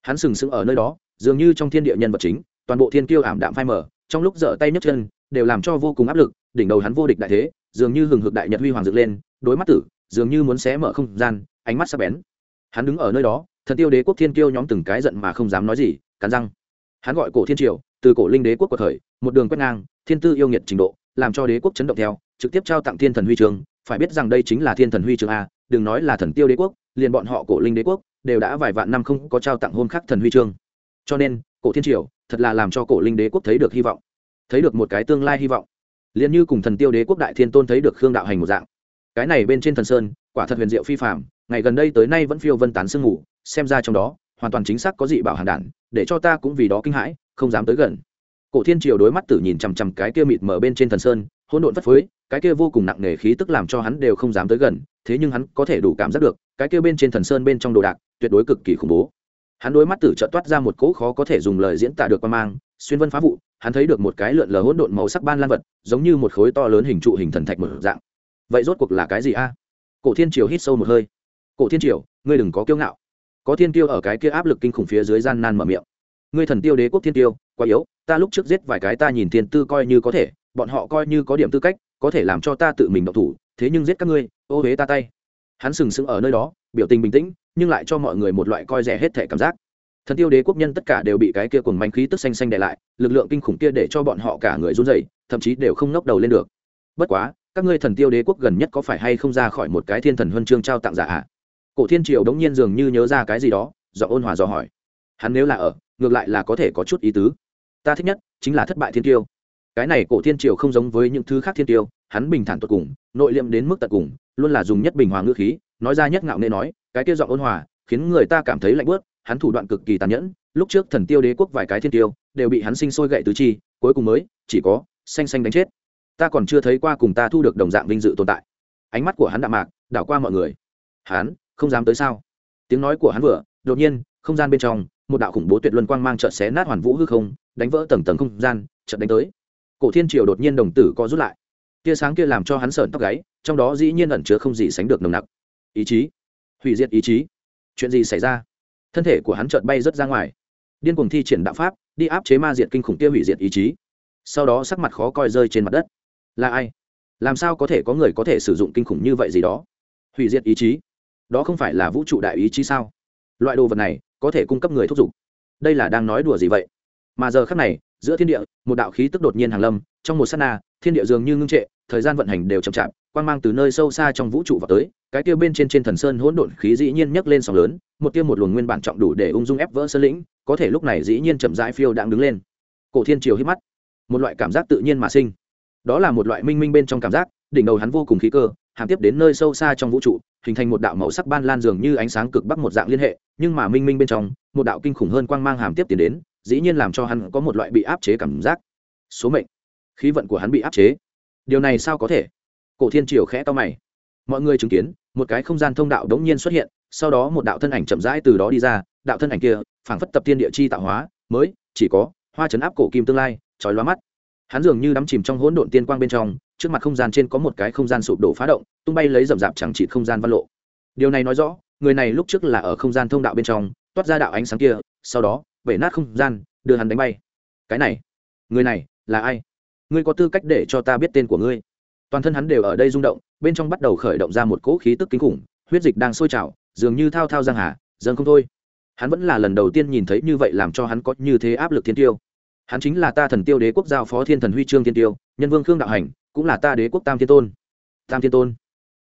Hắn sừng sững ở nơi đó, dường như trong thiên địa nhân vật chính, toàn bộ thiên kiêu ảm đạm phai mở trong lúc dở tay nhấc chân, đều làm cho vô cùng áp lực, đỉnh đầu hắn vô địch đại thế dường như hừng hực đại nhật huy hoàng dựng lên, đối mắt tử, dường như muốn xé mở không gian, ánh mắt sắc bén. Hắn đứng ở nơi đó, thần tiêu đế quốc thiên kiêu nhóm từng cái giận mà không dám nói gì, cắn răng. Hắn gọi cổ thiên triều, từ cổ linh đế quốc của thời một đường quét ngang, thiên tư yêu nghiệt trình độ, làm cho đế quốc chấn động theo, trực tiếp trao tặng thiên thần huy trường, phải biết rằng đây chính là thiên thần huy trường a, đừng nói là thần tiêu đế quốc, liền bọn họ cổ linh đế quốc, đều đã vài vạn năm không có trao tặng hôn khắc thần huy chương cho nên, cổ thiên triều, thật là làm cho cổ linh đế quốc thấy được hy vọng, thấy được một cái tương lai hy vọng liền như cùng thần tiêu đế quốc đại thiên tôn thấy được khương đạo hành một dạng. Cái này bên trên thần sơn, quả thật huyền diệu phi phạm ngày gần đây tới nay vẫn phiêu vân tán sương ngủ xem ra trong đó, hoàn toàn chính xác có dị bảo hàn đản, để cho ta cũng vì đó kinh hãi, không dám tới gần. Cổ thiên triều đối mắt tử nhìn chằm chằm cái kia mịt mờ bên trên thần sơn, hỗn độn phất phới, cái kia vô cùng nặng nề khí tức làm cho hắn đều không dám tới gần, thế nhưng hắn có thể đủ cảm giác được, cái kia bên trên thần sơn bên trong đồ đạc, tuyệt đối cực kỳ khủng bố hắn đối mắt tử trợ toát ra một cỗ khó có thể dùng lời diễn tả được qua mang, xuyên vân phá vụ, hắn thấy được một cái lượn lờ hỗn độn màu sắc ban lan vật, giống như một khối to lớn hình trụ hình thần thạch một dạng. Vậy rốt cuộc là cái gì a? Cổ thiên triều hít sâu một hơi. Cổ thiên triều, ngươi đừng có kiêu ngạo. Có thiên tiêu ở cái kia áp lực kinh khủng phía dưới gian nan mở miệng. Ngươi thần tiêu đế quốc thiên tiêu, quá yếu, ta lúc trước giết vài cái ta nhìn thiên tư coi như có thể, bọn họ coi như có điểm tư cách, có thể làm cho ta tự mình động thủ, thế nhưng giết các ngươi, ô huế ta tay. Hắn sừng sững ở nơi đó, biểu tình bình tĩnh nhưng lại cho mọi người một loại coi rẻ hết thể cảm giác. Thần tiêu đế quốc nhân tất cả đều bị cái kia cùng manh khí tức xanh xanh để lại, lực lượng kinh khủng kia để cho bọn họ cả người run rẩy, thậm chí đều không ngóc đầu lên được. Bất quá, các ngươi thần tiêu đế quốc gần nhất có phải hay không ra khỏi một cái thiên thần huân chương trao tặng giả ạ? Cổ thiên triều đống nhiên dường như nhớ ra cái gì đó do ôn hòa dò hỏi. Hắn nếu là ở, ngược lại là có thể có chút ý tứ. Ta thích nhất chính là thất bại thiên tiêu. Cái này cổ thiên triều không giống với những thứ khác thiên tiêu, hắn bình thản tột cùng, nội liệm đến mức tận cùng, luôn là dùng nhất bình hòa ngữ khí, nói ra nhất ngạo nghệ nói cái kia giọng ôn hòa, khiến người ta cảm thấy lạnh bớt hắn thủ đoạn cực kỳ tàn nhẫn, lúc trước thần tiêu đế quốc vài cái thiên tiêu, đều bị hắn sinh sôi gậy tứ chi, cuối cùng mới, chỉ có, xanh xanh đánh chết. Ta còn chưa thấy qua cùng ta thu được đồng dạng vinh dự tồn tại. Ánh mắt của hắn đạm mạc, đảo qua mọi người. Hắn, không dám tới sao? Tiếng nói của hắn vừa, đột nhiên, không gian bên trong, một đạo khủng bố tuyệt luân quang mang chợt xé nát hoàn vũ hư không, đánh vỡ tầng tầng không gian, chợt đánh tới. Cổ thiên triều đột nhiên đồng tử co rút lại. Tia sáng kia làm cho hắn sợn tóc gáy, trong đó dĩ nhiên ẩn chứa không gì sánh được nồng nặc. Ý chí hủy diệt ý chí. Chuyện gì xảy ra? Thân thể của hắn chợt bay rất ra ngoài. Điên cuồng thi triển đạo pháp, đi áp chế ma diệt kinh khủng kia hủy diệt ý chí. Sau đó sắc mặt khó coi rơi trên mặt đất. Là ai? Làm sao có thể có người có thể sử dụng kinh khủng như vậy gì đó? Hủy diệt ý chí? Đó không phải là vũ trụ đại ý chí sao? Loại đồ vật này có thể cung cấp người thúc giục. Đây là đang nói đùa gì vậy? Mà giờ khác này, giữa thiên địa, một đạo khí tức đột nhiên hàng lâm, trong một s á t na, thiên địa dường như ngưng trệ, thời gian vận hành đều chậm chạp quang mang từ nơi sâu xa trong vũ trụ vào tới, cái kia bên trên trên thần sơn hỗn độn khí dĩ nhiên nhấc lên sóng lớn, một tia một luồng nguyên bản trọng đủ để ung dung ép vỡ sơn lĩnh, có thể lúc này dĩ nhiên chậm rãi phiêu đang đứng lên. Cổ thiên triều hít mắt. Một loại cảm giác tự nhiên mà sinh. Đó là một loại minh minh bên trong cảm giác, đỉnh đầu hắn vô cùng khí cơ, hàm tiếp đến nơi sâu xa trong vũ trụ, hình thành một đạo màu sắc ban lan dường như ánh sáng cực bắc một dạng liên hệ, nhưng mà minh minh bên trong, một đạo kinh khủng hơn quang mang hàm tiếp tiến đến, dĩ nhiên làm cho hắn có một loại bị áp chế cảm giác. Số mệnh. Khí vận của hắn bị áp chế. Điều này sao có thể? Cổ thiên triều khẽ to mày. Mọi người chứng kiến, một cái không gian thông đạo đống nhiên xuất hiện, sau đó một đạo thân ảnh chậm rãi từ đó đi ra, đạo thân ảnh kia, phảng phất tập tiên địa chi tạo hóa, mới, chỉ có, hoa chấn áp cổ kim tương lai trói loa mắt. Hắn dường như đắm chìm trong hỗn độn tiên quang bên trong, trước mặt không gian trên có một cái không gian sụp đổ phá động, tung bay lấy rậm rạp chẳng trị không gian văn lộ. Điều này nói rõ, người này lúc trước là ở không gian thông đạo bên trong, toát ra đạo ánh sáng kia, sau đó, bể nát không gian, đưa hắn đánh bay. Cái này, người này, là ai? Ngươi có tư cách để cho ta biết tên của ngươi? Toàn thân hắn đều ở đây rung động, bên trong bắt đầu khởi động ra một cỗ khí tức kinh khủng, huyết dịch đang sôi trào, dường như thao thao giang hà, dâng không thôi. Hắn vẫn là lần đầu tiên nhìn thấy như vậy làm cho hắn có như thế áp lực thiên tiêu. Hắn chính là ta thần tiêu đế quốc giao phó thiên thần huy chương thiên tiêu, nhân vương khương đạo hành, cũng là ta đế quốc tam thiên tôn. Tam thiên tôn.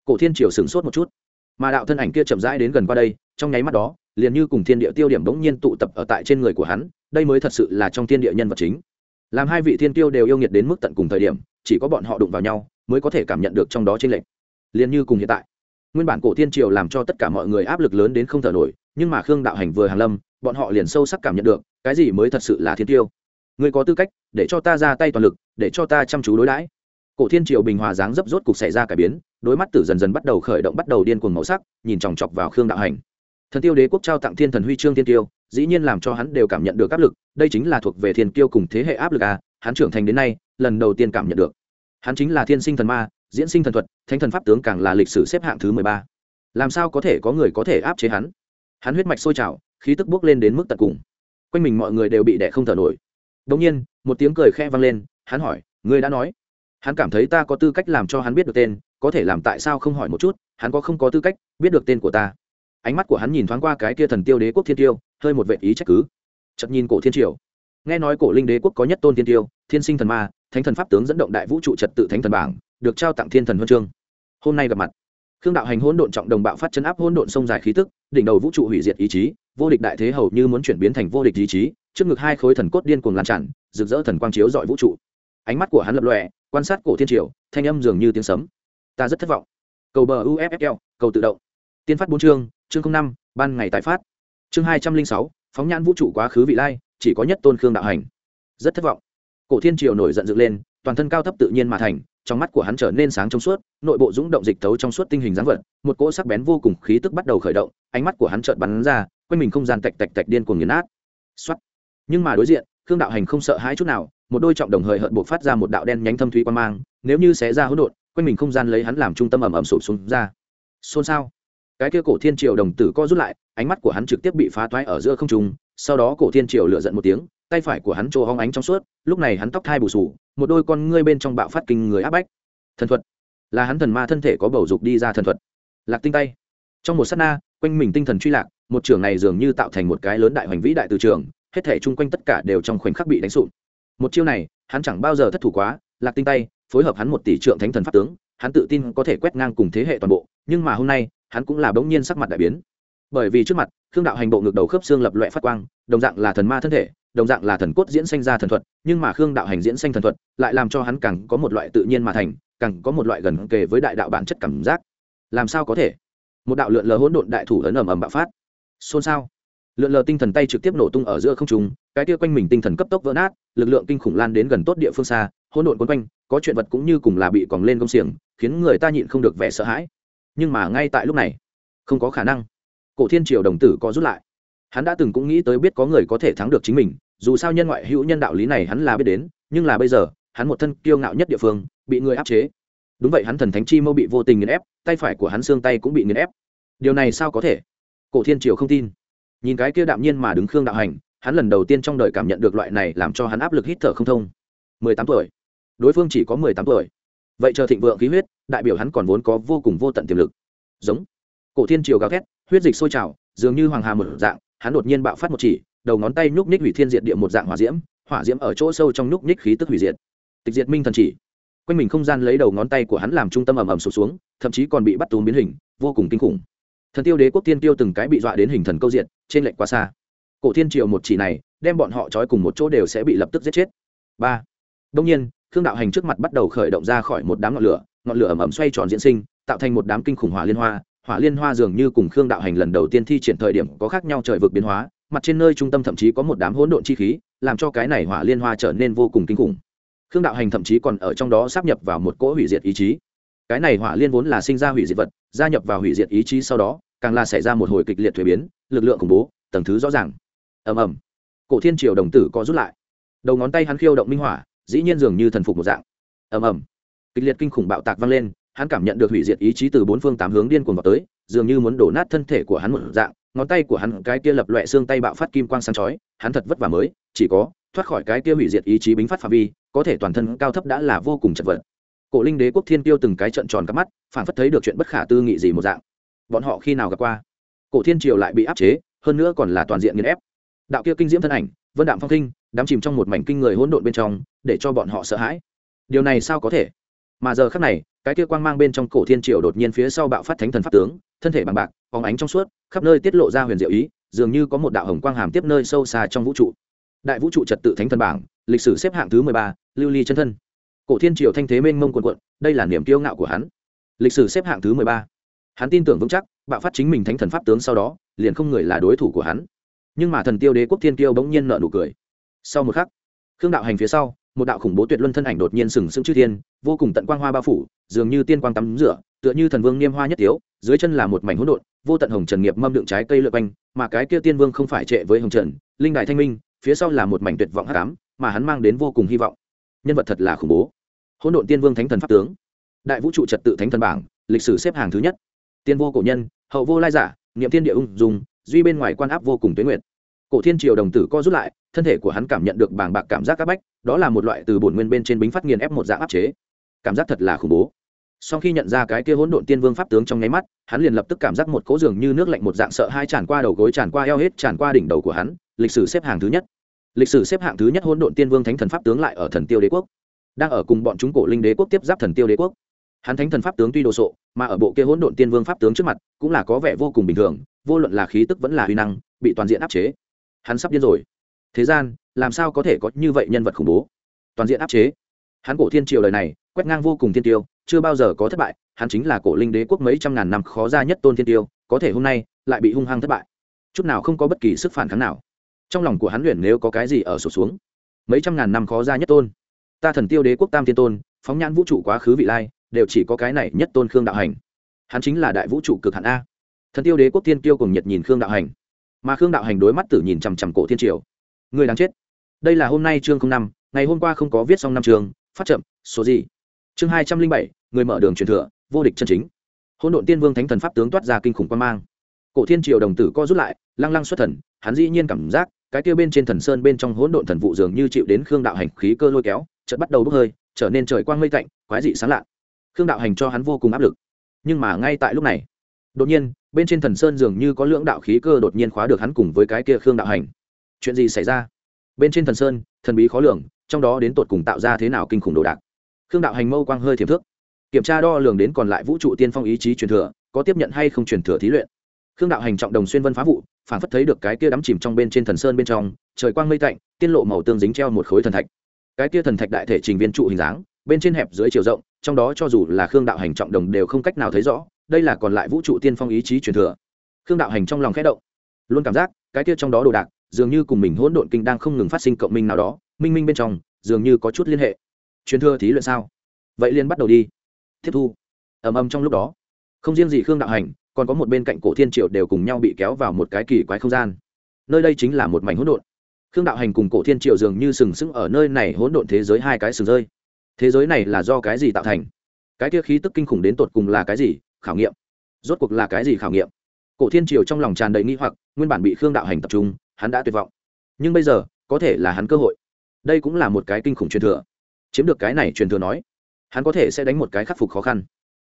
Cổ thiên triều sửng sốt một chút. Mà đạo thân ảnh kia chậm rãi đến gần qua đây, trong nháy mắt đó, liền như cùng thiên địa tiêu điểm bỗng nhiên tụ tập ở tại trên người của hắn, đây mới thật sự là trong thiên địa nhân vật chính. Làm hai vị thiên tiêu đều yêu nghiệt đến mức tận cùng thời điểm, chỉ có bọn họ đụng vào nhau mới có thể cảm nhận được trong đó chênh lệnh Liên như cùng hiện tại. Nguyên bản cổ thiên triều làm cho tất cả mọi người áp lực lớn đến không thở nổi, nhưng mà khương đạo hành vừa hàng lâm, bọn họ liền sâu sắc cảm nhận được, cái gì mới thật sự là thiên tiêu. Ngươi có tư cách, để cho ta ra tay toàn lực, để cho ta chăm chú đối đãi. Cổ thiên triều bình hòa dáng dấp rốt cục xảy ra cải biến, đôi mắt tử dần dần bắt đầu khởi động, bắt đầu điên cuồng màu sắc, nhìn chòng chọc vào khương đạo hành. Thần tiêu đế quốc trao tặng thiên thần huy chương thiên tiêu, dĩ nhiên làm cho hắn đều cảm nhận được áp lực, đây chính là thuộc về thiên tiêu cùng thế hệ áp lực à hắn trưởng thành đến nay, lần đầu tiên cảm nhận được hắn chính là thiên sinh thần ma, diễn sinh thần thuật, thánh thần pháp tướng càng là lịch sử xếp hạng thứ mười ba. Làm sao có thể có người có thể áp chế hắn? Hắn huyết mạch sôi trào, khí tức bước lên đến mức tận cùng. Quanh mình mọi người đều bị đẻ không thở nổi. Đông nhiên, một tiếng cười khẽ vang lên, hắn hỏi, ngươi đã nói? Hắn cảm thấy ta có tư cách làm cho hắn biết được tên, có thể làm tại sao không hỏi một chút, hắn có không có tư cách biết được tên của ta. Ánh mắt của hắn nhìn thoáng qua cái kia thần tiêu đế quốc thiên tiêu, hơi một vệ ý trách cứ. Chật nhìn cổ thiên triều nghe nói cổ linh đế quốc có nhất tôn thiên tiêu, thiên sinh thần ma, thánh thần pháp tướng dẫn động đại vũ trụ trật tự thánh thần bảng, được trao tặng thiên thần huân chương. Hôm nay gặp mặt, khương đạo hành hỗn độn trọng đồng bạo phát chấn áp hỗn độn sông dài khí tức, đỉnh đầu vũ trụ hủy diệt ý chí, vô địch đại thế hầu như muốn chuyển biến thành vô địch ý chí, trước ngực hai khối thần cốt điên cuồng lan tràn, rực rỡ thần quang chiếu dọi vũ trụ. Ánh mắt của hắn lập lòe, quan sát cổ thiên triều, thanh âm dường như tiếng sấm. Ta rất thất vọng. Cầu bờ uffl cầu tự động. Tiên phát bốn chương chương năm, ban ngày tái phát. Chương hai trăm linh sáu, phóng nhãn vũ trụ quá khứ vị lai chỉ có nhất tôn khương đạo hành. Rất thất vọng. Cổ thiên triều nổi giận dựng lên, toàn thân cao thấp tự nhiên mà thành, trong mắt của hắn trở nên sáng trong suốt, nội bộ dũng động dịch tấu trong suốt tinh hình dáng vật, một cỗ sắc bén vô cùng khí tức bắt đầu khởi động, ánh mắt của hắn trợn bắn ra, quanh mình không gian tạch tạch tạch điên cuồng nghiền nát. Xuất nhưng mà đối diện, khương đạo hành không sợ hãi chút nào, một đôi trọng đồng hời hợt buộc phát ra một đạo đen nhánh thâm thúy quan mang, nếu như xé ra hỗn độn, quanh mình không gian lấy hắn làm trung tâm ẩm ẩm sụp xuống ra. Xôn xao. Cái kia cổ thiên triều đồng tử co rút lại, ánh mắt của hắn trực tiếp bị phá toái ở giữa không trung sau đó cổ thiên triều lựa giận một tiếng, tay phải của hắn trồ hóng ánh trong suốt, lúc này hắn tóc thai bù sù một đôi con ngươi bên trong bạo phát kinh người áp bách. Thần thuật. Là hắn thần ma thân thể có bầu dục đi ra thần thuật. Lạc tinh tay. Trong một s á t na, quanh mình tinh thần truy lạc, một trường này dường như tạo thành một cái lớn đại hoành vĩ đại từ trường, hết thể chung quanh tất cả đều trong khoảnh khắc bị đánh sụn. Một chiêu này, hắn chẳng bao giờ thất thủ quá, lạc tinh tay, phối hợp hắn một tỷ trượng thánh thần pháp tướng, hắn tự tin có thể quét ngang cùng thế hệ toàn bộ, nhưng mà hôm nay, hắn cũng là bỗng nhiên sắc mặt đại biến bởi vì trước mặt, khương đạo hành bộ ngược đầu khớp xương lập loại phát quang, đồng dạng là thần ma thân thể, đồng dạng là thần cốt diễn sanh ra thần thuật, nhưng mà khương đạo hành diễn sanh thần thuật lại làm cho hắn càng có một loại tự nhiên mà thành, càng có một loại gần kề với đại đạo bản chất cảm giác. Làm sao có thể? Một đạo lượn lờ hỗn độn đại thủ ấn ầm ầm bạo phát. Xôn xao. Lượn lờ tinh thần tay trực tiếp nổ tung ở giữa không trung, cái kia quanh mình tinh thần cấp tốc vỡ nát, lực lượng kinh khủng lan đến gần tốt địa phương xa, hỗn độn quấn quanh, có chuyện vật cũng như cùng là bị còng lên công xiềng, khiến người ta nhịn không được vẻ sợ hãi. Nhưng mà ngay tại lúc này, không có khả năng cổ thiên triều đồng tử có rút lại. Hắn đã từng cũng nghĩ tới biết có người có thể thắng được chính mình, dù sao nhân ngoại hữu nhân đạo lý này hắn là biết đến, nhưng là bây giờ, hắn một thân kiêu ngạo nhất địa phương, bị người áp chế. Đúng vậy, hắn thần thánh chi mâu bị vô tình nghiền ép, tay phải của hắn xương tay cũng bị nghiền ép. Điều này sao có thể? Cổ thiên triều không tin. Nhìn cái kia đạm nhiên mà đứng khương đạo hành, hắn lần đầu tiên trong đời cảm nhận được loại này làm cho hắn áp lực hít thở không thông. Mười tám tuổi. Đối phương chỉ có mười tám tuổi. Vậy chờ thịnh vượng khí huyết, đại biểu hắn còn vốn có vô cùng vô tận tiềm lực. Giống. Cổ thiên triều gào thét huyết dịch sôi trào, dường như hoàng hà một dạng, hắn đột nhiên bạo phát một chỉ, đầu ngón tay nhúc nhích hủy thiên diệt địa một dạng hỏa diễm hỏa diễm ở chỗ sâu trong nhúc nhích khí tức hủy diệt. Tịch diệt minh thần chỉ, quanh mình không gian lấy đầu ngón tay của hắn làm trung tâm ầm ầm sụp xuống, thậm chí còn bị bắt tù biến hình, vô cùng kinh khủng. Thần tiêu đế quốc tiên tiêu từng cái bị dọa đến hình thần câu diện trên lệnh quá xa. Cổ thiên triều một chỉ này, đem bọn họ trói cùng một chỗ đều sẽ bị lập tức giết chết. Ba. Đông nhiên thương đạo hành trước mặt bắt đầu khởi động ra khỏi một đám ngọn lửa ngọn lửa ầm ầm xoay tròn diễn sinh, tạo thành một đám kinh khủng hỏa liên hoa hỏa liên hoa dường như cùng khương đạo hành lần đầu tiên thi triển thời điểm có khác nhau trời vực biến hóa, mặt trên nơi trung tâm thậm chí có một đám hỗn độn chi khí, làm cho cái này hỏa liên hoa trở nên vô cùng kinh khủng. Khương đạo hành thậm chí còn ở trong đó sắp nhập vào một cỗ hủy diệt ý chí. Cái này hỏa liên vốn là sinh ra hủy diệt vật, gia nhập vào hủy diệt ý chí sau đó, càng là xảy ra một hồi kịch liệt thuế biến, lực lượng khủng bố, tầng thứ rõ ràng. Ầm ầm. Cổ thiên triều đồng tử có rút lại. Đầu ngón tay hắn khiêu động minh hỏa, dĩ nhiên dường như thần phục một dạng. Ầm ầm. Kịch liệt kinh khủng bạo tạc vang lên hắn cảm nhận được hủy diệt ý chí từ bốn phương tám hướng điên cuồng vào tới, dường như muốn đổ nát thân thể của hắn một dạng, ngón tay của hắn cái kia lập loẹ xương tay bạo phát kim quang sáng chói, hắn thật vất vả mới, chỉ có thoát khỏi cái kia hủy diệt ý chí bính phát phạm vi, có thể toàn thân cao thấp đã là vô cùng chật vật. Cổ linh đế quốc thiên tiêu từng cái trận tròn các mắt phản phất thấy được chuyện bất khả tư nghị gì một dạng. Bọn họ khi nào gặp qua? Cổ thiên triều lại bị áp chế, hơn nữa còn là toàn diện nghiền ép. Đạo kia kinh diễm thân ảnh, vân đạm phong kinh, đắm chìm trong một mảnh kinh người hỗn độn bên trong, để cho bọn họ sợ hãi. Điều này sao có thể? Mà giờ khắc này cái kia quang mang bên trong cổ thiên triều đột nhiên phía sau bạo phát thánh thần pháp tướng, thân thể bằng bạc phóng ánh trong suốt, khắp nơi tiết lộ ra huyền diệu ý, dường như có một đạo hồng quang hàm tiếp nơi sâu xa trong vũ trụ. Đại vũ trụ trật tự thánh thần bảng, lịch sử xếp hạng thứ mười ba, lưu ly chân thân. Cổ thiên triều thanh thế mênh mông quần quận đây là niềm kiêu ngạo của hắn. Lịch sử xếp hạng thứ mười ba. Hắn tin tưởng vững chắc, bạo phát chính mình thánh thần pháp tướng sau đó, liền không người là đối thủ của hắn. Nhưng mà thần tiêu đế quốc thiên tiêu bỗng nhiên nợ nụ cười. Sau một khắc, khương đạo hành phía sau một đạo khủng bố tuyệt luân thân ảnh đột nhiên sừng sững chư thiên, vô cùng tận quang hoa bao phủ, dường như tiên quang tắm rửa, tựa như thần vương niêm hoa nhất tiếu, dưới chân là một mảnh hỗn độn, vô tận hồng trần nghiệp mâm đựng trái cây lượt quanh, mà cái kia tiên vương không phải trệ với hồng trần, linh đại thanh minh, phía sau là một mảnh tuyệt vọng hắc ám, mà hắn mang đến vô cùng hy vọng. Nhân vật thật là khủng bố. Hỗn độn tiên vương thánh thần pháp tướng, đại vũ trụ trật tự thánh thần bảng, lịch sử xếp hàng thứ nhất. Tiên vô cổ nhân, hậu vô lai giả, niệm thiên địa ung dùng duy bên ngoài quan áp vô cùng tuyến nguyệt cổ thiên triều đồng tử co rút lại, thân thể của hắn cảm nhận được bàng bạc cảm giác áp bách, đó là một loại từ bổn nguyên bên trên bính phát nghiền ép một dạng áp chế. Cảm giác thật là khủng bố. Sau khi nhận ra cái kia hỗn độn tiên vương pháp tướng trong nháy mắt, hắn liền lập tức cảm giác một cỗ giường như nước lạnh một dạng sợ hai tràn qua đầu gối, tràn qua eo hết, tràn qua đỉnh đầu của hắn. Lịch sử xếp hàng thứ nhất. Lịch sử xếp hạng thứ nhất hỗn độn tiên vương thánh thần pháp tướng lại ở thần tiêu đế quốc. Đang ở cùng bọn chúng cổ linh đế quốc tiếp giáp thần tiêu đế quốc. Hắn thánh thần pháp tướng tuy đồ sộ, mà ở bộ kia hỗn độn tiên vương pháp tướng trước mặt cũng là có vẻ vô cùng bình thường, vô luận là khí tức vẫn là huy năng, bị toàn diện áp chế hắn sắp điên rồi. Thế gian, làm sao có thể có như vậy nhân vật khủng bố? Toàn diện áp chế. Hắn cổ thiên triều lời này, quét ngang vô cùng thiên tiêu, chưa bao giờ có thất bại, hắn chính là cổ linh đế quốc mấy trăm ngàn năm khó ra nhất tôn thiên tiêu, có thể hôm nay, lại bị hung hăng thất bại. Chút nào không có bất kỳ sức phản kháng nào. Trong lòng của hắn luyện nếu có cái gì ở sổ xuống. Mấy trăm ngàn năm khó ra nhất tôn. Ta thần tiêu đế quốc tam thiên tôn, phóng nhãn vũ trụ quá khứ vị lai, đều chỉ có cái này nhất tôn khương đạo hành. Hắn chính là đại vũ trụ cực hạn a. Thần tiêu đế quốc tiên tiêu cùng nhật nhìn khương đạo hành mà khương đạo hành đối mắt tử nhìn chằm chằm cổ thiên triều. Người đáng chết. Đây là hôm nay chương năm, ngày hôm qua không có viết xong năm chương, phát chậm, số gì? Chương hai trăm linh bảy, người mở đường truyền thừa, vô địch chân chính. Hỗn độn tiên vương thánh thần pháp tướng toát ra kinh khủng quan mang. Cổ thiên triều đồng tử co rút lại, lăng lăng xuất thần, hắn dĩ nhiên cảm giác, cái kia bên trên thần sơn bên trong hỗn độn thần vụ dường như chịu đến khương đạo hành khí cơ lôi kéo, chợt bắt đầu bốc hơi, trở nên trời quang mây tạnh, quái dị sáng lạ. Khương đạo hành cho hắn vô cùng áp lực. Nhưng mà ngay tại lúc này đột nhiên, bên trên thần sơn dường như có lưỡng đạo khí cơ đột nhiên khóa được hắn cùng với cái kia khương đạo hành. Chuyện gì xảy ra? Bên trên thần sơn, thần bí khó lường, trong đó đến tột cùng tạo ra thế nào kinh khủng đồ đạc? Khương đạo hành mâu quang hơi thiềm thước. Kiểm tra đo lường đến còn lại vũ trụ tiên phong ý chí truyền thừa, có tiếp nhận hay không truyền thừa thí luyện? Khương đạo hành trọng đồng xuyên vân phá vụ, phản phất thấy được cái kia đắm chìm trong bên trên thần sơn bên trong, trời quang mây tạnh, tiên lộ màu tương dính treo một khối thần thạch. Cái kia thần thạch đại thể trình viên trụ hình dáng, bên trên hẹp dưới chiều rộng, trong đó cho dù là khương đạo hành trọng đồng đều không cách nào thấy rõ đây là còn lại vũ trụ tiên phong ý chí truyền thừa. Khương đạo hành trong lòng khẽ động, luôn cảm giác cái kia trong đó đồ đạc dường như cùng mình hỗn độn kinh đang không ngừng phát sinh cộng minh nào đó, minh minh bên trong dường như có chút liên hệ. Truyền thừa thí luyện sao? Vậy liên bắt đầu đi. Tiếp thu. Ầm ầm trong lúc đó, không riêng gì khương đạo hành, còn có một bên cạnh cổ thiên triệu đều cùng nhau bị kéo vào một cái kỳ quái không gian. Nơi đây chính là một mảnh hỗn độn. Khương đạo hành cùng cổ thiên triệu dường như sừng sững ở nơi này hỗn độn thế giới hai cái sừng rơi. Thế giới này là do cái gì tạo thành? Cái kia khí tức kinh khủng đến tột cùng là cái gì? Khảo nghiệm. Rốt cuộc là cái gì khảo nghiệm? Cổ thiên triều trong lòng tràn đầy nghi hoặc, nguyên bản bị khương đạo hành tập trung, hắn đã tuyệt vọng. Nhưng bây giờ, có thể là hắn cơ hội. Đây cũng là một cái kinh khủng truyền thừa. Chiếm được cái này truyền thừa nói, hắn có thể sẽ đánh một cái khắc phục khó khăn.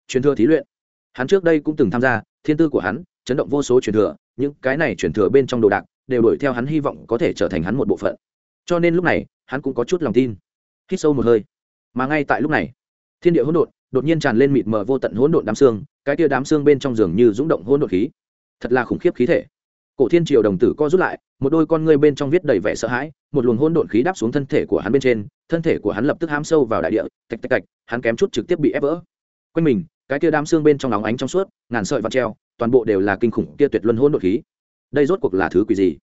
Truyền thừa thí luyện. Hắn trước đây cũng từng tham gia, thiên tư của hắn, chấn động vô số truyền thừa, những cái này truyền thừa bên trong đồ đạc, đều đuổi theo hắn hy vọng có thể trở thành hắn một bộ phận. Cho nên lúc này, hắn cũng có chút lòng tin. Hít sâu một hơi. Mà ngay tại lúc này, thiên địa hỗn độn đột nhiên tràn lên mịt mờ vô tận hỗn độn đám xương, cái tia đám xương bên trong giường như rúng động hỗn độn khí. Thật là khủng khiếp khí thể. Cổ thiên triều đồng tử co rút lại, một đôi con ngươi bên trong viết đầy vẻ sợ hãi, một luồng hỗn độn khí đáp xuống thân thể của hắn bên trên, thân thể của hắn lập tức hám sâu vào đại địa, tạch tạch tạch, hắn kém chút trực tiếp bị ép vỡ. Quanh mình, cái tia đám xương bên trong nóng ánh trong suốt, ngàn sợi vặt treo, toàn bộ đều là kinh khủng kia tuyệt luân hỗn độn khí. Đây rốt cuộc là thứ quỷ gì?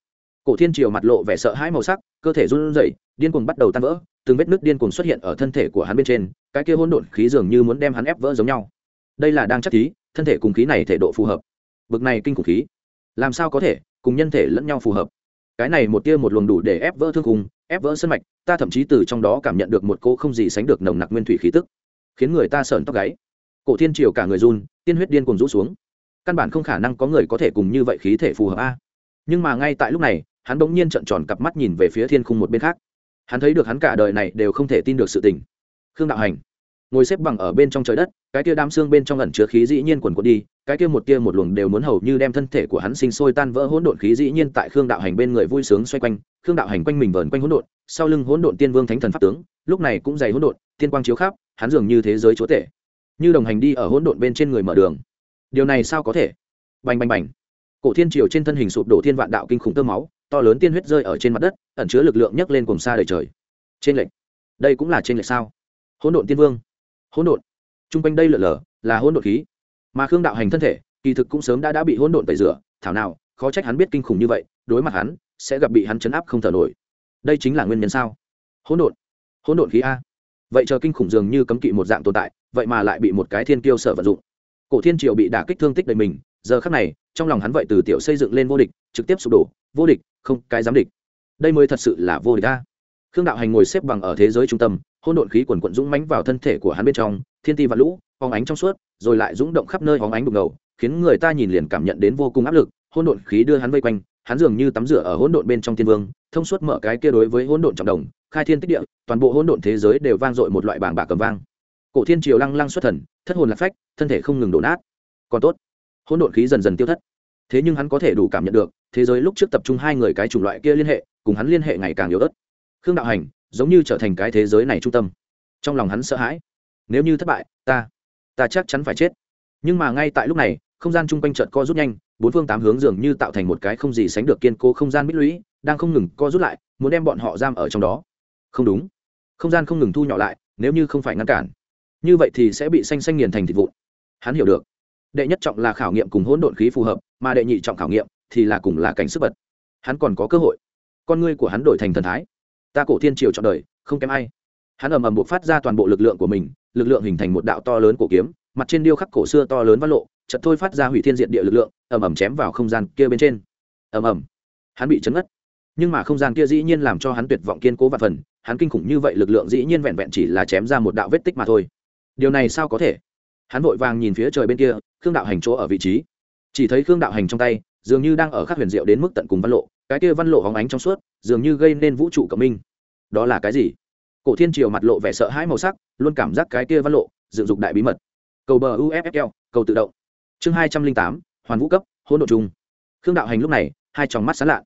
Cổ thiên triều mặt lộ vẻ sợ hãi màu sắc, cơ thể run rẩy, điên cuồng bắt đầu tan vỡ từng vết nứt điên cuồng xuất hiện ở thân thể của hắn bên trên, cái kia hỗn độn khí dường như muốn đem hắn ép vỡ giống nhau. Đây là đang chắc thí, thân thể cùng khí này thể độ phù hợp. Bực này kinh khủng khí. Làm sao có thể, cùng nhân thể lẫn nhau phù hợp? Cái này một tia một luồng đủ để ép vỡ thương cùng ép vỡ sân mạch, ta thậm chí từ trong đó cảm nhận được một cô không gì sánh được nồng nặc nguyên thủy khí tức. Khiến người ta sởn tóc gáy. Cổ thiên triều cả người run, tiên huyết điên cuồng rũ xuống. Căn bản không khả năng có người có thể cùng như vậy khí thể phù hợp a. Nhưng mà ngay tại lúc này, hắn bỗng nhiên trợn tròn cặp mắt nhìn về phía thiên khung một bên khác hắn thấy được hắn cả đời này đều không thể tin được sự tình. Khương đạo hành, ngồi xếp bằng ở bên trong trời đất, cái kia đám xương bên trong ẩn chứa khí dĩ nhiên quần quần đi, cái kia một tia một luồng đều muốn hầu như đem thân thể của hắn sinh sôi tan vỡ hỗn độn khí dĩ nhiên tại khương đạo hành bên người vui sướng xoay quanh. Khương đạo hành quanh mình vờn quanh hỗn độn, sau lưng hỗn độn tiên vương thánh thần pháp tướng, lúc này cũng dày hỗn độn, tiên quang chiếu khắp, hắn dường như thế giới chúa tể. Như đồng hành đi ở hỗn độn bên trên người mở đường. Điều này sao có thể? Bành bành bành. Cổ thiên triều trên thân hình sụp đổ thiên vạn đạo kinh khủng tơ máu to lớn tiên huyết rơi ở trên mặt đất, ẩn chứa lực lượng nhấc lên cùng xa đời trời. Trên lệnh đây cũng là trên lệnh sao? Hỗn độn tiên vương. Hỗn độn. Chung quanh đây lở lở, là hỗn độn khí. Mà khương đạo hành thân thể, kỳ thực cũng sớm đã đã bị hỗn độn tẩy rửa. Thảo nào, khó trách hắn biết kinh khủng như vậy, đối mặt hắn, sẽ gặp bị hắn chấn áp không thở nổi. Đây chính là nguyên nhân sao? Hỗn độn. Hỗn độn khí a. Vậy chờ kinh khủng dường như cấm kỵ một dạng tồn tại, vậy mà lại bị một cái thiên kiêu sợ vận dụng. Cổ thiên triều bị đả kích thương tích đầy mình, giờ khắc này, trong lòng hắn vậy từ tiểu xây dựng lên vô địch, trực tiếp sụp đổ, vô địch không cái giám địch. Đây mới thật sự là vô địch ta khương đạo hành ngồi xếp bằng ở thế giới trung tâm hôn độn khí quần quận dũng mánh vào thân thể của hắn bên trong, thiên ti và lũ phóng ánh trong suốt, rồi lại dũng động khắp nơi phóng ánh đục ngầu, khiến người ta nhìn liền cảm nhận đến vô cùng áp lực hôn độn khí đưa hắn vây quanh, hắn dường như tắm rửa ở hỗn độn bên trong thiên vương, thông suốt mở cái kia đối với hỗn độn trọng đồng, khai thiên tích địa, toàn bộ hỗn độn thế giới đều vang dội một loại bảng bạc cầm vang. Cổ thiên triều lăng lăng xuất thần, thất hồn lạc phách, thân thể không ngừng đổ nát. Còn tốt, hỗn độn khí dần dần tiêu thất. Thế nhưng hắn có thể đủ cảm nhận được thế giới lúc trước tập trung hai người cái chủng loại kia liên hệ, cùng hắn liên hệ ngày càng yếu ớt. Khương đạo hành, giống như trở thành cái thế giới này trung tâm. Trong lòng hắn sợ hãi. Nếu như thất bại, ta ta chắc chắn phải chết. Nhưng mà ngay tại lúc này, không gian chung quanh trận co rút nhanh, bốn phương tám hướng dường như tạo thành một cái không gì sánh được kiên cố không gian mít lũy, đang không ngừng co rút lại, muốn đem bọn họ giam ở trong đó. Không đúng. Không gian không ngừng thu nhỏ lại, nếu như không phải ngăn cản, như vậy thì sẽ bị xanh xanh nghiền thành thịt vụn. Hắn hiểu được. Đệ nhất trọng là khảo nghiệm cùng hỗn độn khí phù hợp, mà đệ nhị trọng khảo nghiệm thì là cùng là cảnh sức bật. Hắn còn có cơ hội. Con ngươi của hắn đổi thành thần thái. Ta cổ thiên triều chọn đời, không kém ai. Hắn ầm ầm buộc phát ra toàn bộ lực lượng của mình, lực lượng hình thành một đạo to lớn cổ kiếm, mặt trên điêu khắc cổ xưa to lớn văn lộ chật thôi phát ra hủy thiên diện địa lực lượng, ầm ầm chém vào không gian kia bên trên. Ầm ầm. Hắn bị chấn ngất. Nhưng mà không gian kia dĩ nhiên làm cho hắn tuyệt vọng kiên cố và phần, hắn kinh khủng như vậy lực lượng dĩ nhiên vẹn vẹn chỉ là chém ra một đạo vết tích mà thôi. Điều này sao có thể? Hắn vội vàng nhìn phía trời bên kia, khương đạo hành chỗ ở vị trí. Chỉ thấy khương đạo hành trong tay dường như đang ở khắc huyền diệu đến mức tận cùng văn lộ, cái kia văn lộ hóng ánh trong suốt, dường như gây nên vũ trụ cộng minh. Đó là cái gì? Cổ thiên triều mặt lộ vẻ sợ hãi màu sắc, luôn cảm giác cái kia văn lộ, dựng dục đại bí mật. Cầu bờ uffl cầu tự động. Chương hai trăm linh tám, hoàn vũ cấp, hỗn độ chung khương đạo hành lúc này, hai tròng mắt sán lạ.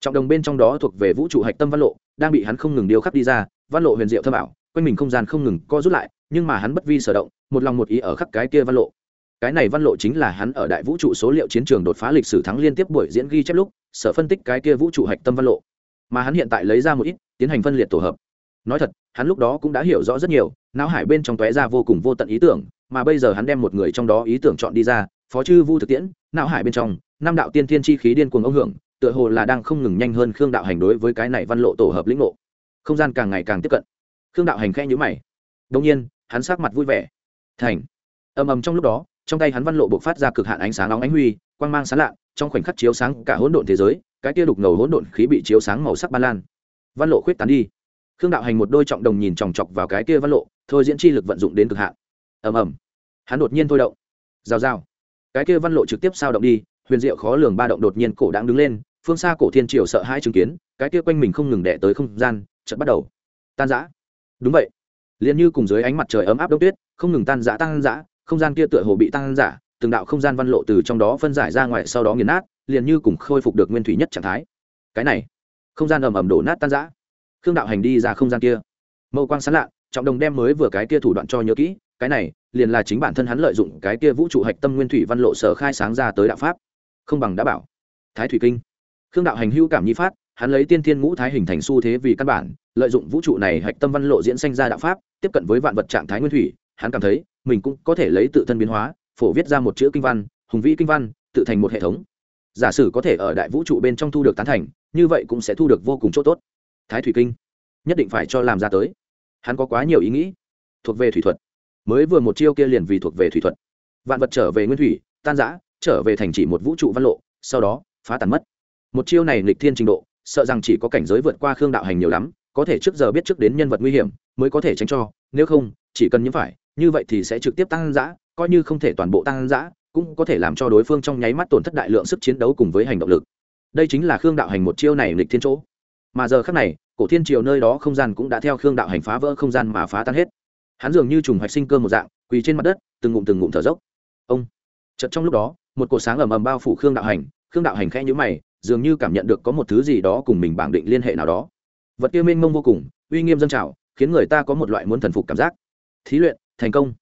Trọng đồng bên trong đó thuộc về vũ trụ hạch tâm văn lộ, đang bị hắn không ngừng điêu khắc đi ra, văn lộ huyền diệu thơm bảo quanh mình không gian không ngừng co rút lại, nhưng mà hắn bất vi sở động, một lòng một ý ở khắc cái kia văn lộ cái này văn lộ chính là hắn ở đại vũ trụ số liệu chiến trường đột phá lịch sử thắng liên tiếp buổi diễn ghi chép lúc, sở phân tích cái kia vũ trụ hạch tâm văn lộ. Mà hắn hiện tại lấy ra một ít, tiến hành phân liệt tổ hợp. Nói thật, hắn lúc đó cũng đã hiểu rõ rất nhiều, não hải bên trong tóe ra vô cùng vô tận ý tưởng, mà bây giờ hắn đem một người trong đó ý tưởng chọn đi ra, phó chư vu thực tiễn, não hải bên trong, năm đạo tiên thiên chi khí điên cuồng ông hưởng, tựa hồ là đang không ngừng nhanh hơn khương đạo hành đối với cái này văn lộ tổ hợp lĩnh ngộ. Không gian càng ngày càng tiếp cận. Khương đạo hành khẽ nhữ mày. Đông nhiên, hắn sắc mặt vui vẻ. Thành. Ầm ầm trong lúc đó trong tay hắn văn lộ bộc phát ra cực hạn ánh sáng nóng ánh huy, quang mang sáng lạ, trong khoảnh khắc chiếu sáng cả hỗn độn thế giới, cái tia đục ngầu hỗn độn khí bị chiếu sáng màu sắc ban lan. Văn lộ khuyết tán đi. Khương đạo hành một đôi trọng đồng nhìn chòng chọc vào cái kia văn lộ, thôi diễn chi lực vận dụng đến cực hạn. Ầm ầm. Hắn đột nhiên thôi động. Rào rào. Cái kia văn lộ trực tiếp sao động đi, huyền diệu khó lường ba động đột nhiên cổ đang đứng lên, phương xa cổ thiên triều sợ hai chứng kiến, cái kia quanh mình không ngừng đẻ tới không gian, chợt bắt đầu. Tan rã. Đúng vậy. Liền như cùng dưới ánh mặt trời ấm áp đông tuyết, không ngừng tan rã tan rã không gian kia tựa hồ bị tan giả, từng đạo không gian văn lộ từ trong đó phân giải ra ngoài sau đó nghiền nát liền như cùng khôi phục được nguyên thủy nhất trạng thái. Cái này không gian ầm ầm đổ nát tan rã. Khương đạo hành đi ra không gian kia. Mâu quang sán lạ trọng đồng đem mới vừa cái kia thủ đoạn cho nhớ kỹ cái này liền là chính bản thân hắn lợi dụng cái kia vũ trụ hạch tâm nguyên thủy văn lộ sở khai sáng ra tới đạo pháp. Không bằng đã bảo. Thái thủy kinh. Khương đạo hành hưu cảm nhi phát hắn lấy tiên thiên ngũ thái hình thành xu thế vì căn bản lợi dụng vũ trụ này hạch tâm văn lộ diễn sanh ra đạo pháp tiếp cận với vạn vật trạng thái nguyên thủy hắn cảm thấy mình cũng có thể lấy tự thân biến hóa, phổ viết ra một chữ kinh văn, hùng vĩ kinh văn, tự thành một hệ thống. Giả sử có thể ở đại vũ trụ bên trong thu được tán thành, như vậy cũng sẽ thu được vô cùng chỗ tốt. Thái thủy kinh, nhất định phải cho làm ra tới. Hắn có quá nhiều ý nghĩ. Thuộc về thủy thuật. Mới vừa một chiêu kia liền vì thuộc về thủy thuật. Vạn vật trở về nguyên thủy, tan giã trở về thành chỉ một vũ trụ văn lộ, sau đó, phá tàn mất. Một chiêu này lịch thiên trình độ, sợ rằng chỉ có cảnh giới vượt qua khương đạo hành nhiều lắm, có thể trước giờ biết trước đến nhân vật nguy hiểm, mới có thể tránh cho, nếu không, chỉ cần nhiễm phải như vậy thì sẽ trực tiếp tăng giã, coi như không thể toàn bộ tăng giã, cũng có thể làm cho đối phương trong nháy mắt tổn thất đại lượng sức chiến đấu cùng với hành động lực. Đây chính là khương đạo hành một chiêu này lịch thiên chỗ. Mà giờ khác này, cổ thiên triều nơi đó không gian cũng đã theo khương đạo hành phá vỡ không gian mà phá tan hết. Hắn dường như trùng hoạch sinh cơ một dạng, quỳ trên mặt đất, từng ngụm từng ngụm thở dốc. Ông! Chợt trong lúc đó, một cột sáng ầm ầm bao phủ khương đạo hành, khương đạo hành khẽ nhữ mày, dường như cảm nhận được có một thứ gì đó cùng mình bảng định liên hệ nào đó. Vật kia mênh mông vô cùng, uy nghiêm dân trào, khiến người ta có một loại muốn thần phục cảm giác. Thí luyện thành công.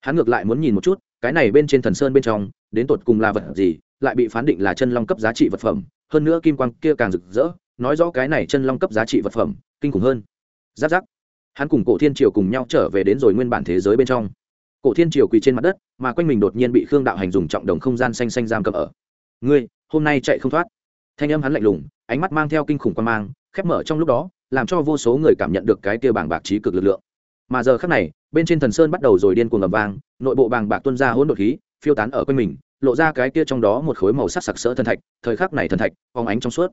Hắn ngược lại muốn nhìn một chút, cái này bên trên thần sơn bên trong, đến tột cùng là vật gì, lại bị phán định là chân long cấp giá trị vật phẩm, hơn nữa kim quang kia càng rực rỡ, nói rõ cái này chân long cấp giá trị vật phẩm, kinh khủng hơn. Giáp giáp. Hắn cùng cổ thiên triều cùng nhau trở về đến rồi nguyên bản thế giới bên trong. Cổ thiên triều quỳ trên mặt đất, mà quanh mình đột nhiên bị khương đạo hành dùng trọng đồng không gian xanh xanh giam cầm ở. Ngươi, hôm nay chạy không thoát. Thanh âm hắn lạnh lùng, ánh mắt mang theo kinh khủng quan mang, khép mở trong lúc đó, làm cho vô số người cảm nhận được cái kia bảng bạc trí cực lực lượng mà giờ khắc này, bên trên thần sơn bắt đầu rồi điên cuồng ầm vang, nội bộ bàng bạc tuôn ra hỗn độn khí, phiêu tán ở quanh mình, lộ ra cái kia trong đó một khối màu sắc sặc sỡ thần thạch, thời khắc này thần thạch, phóng ánh trong suốt.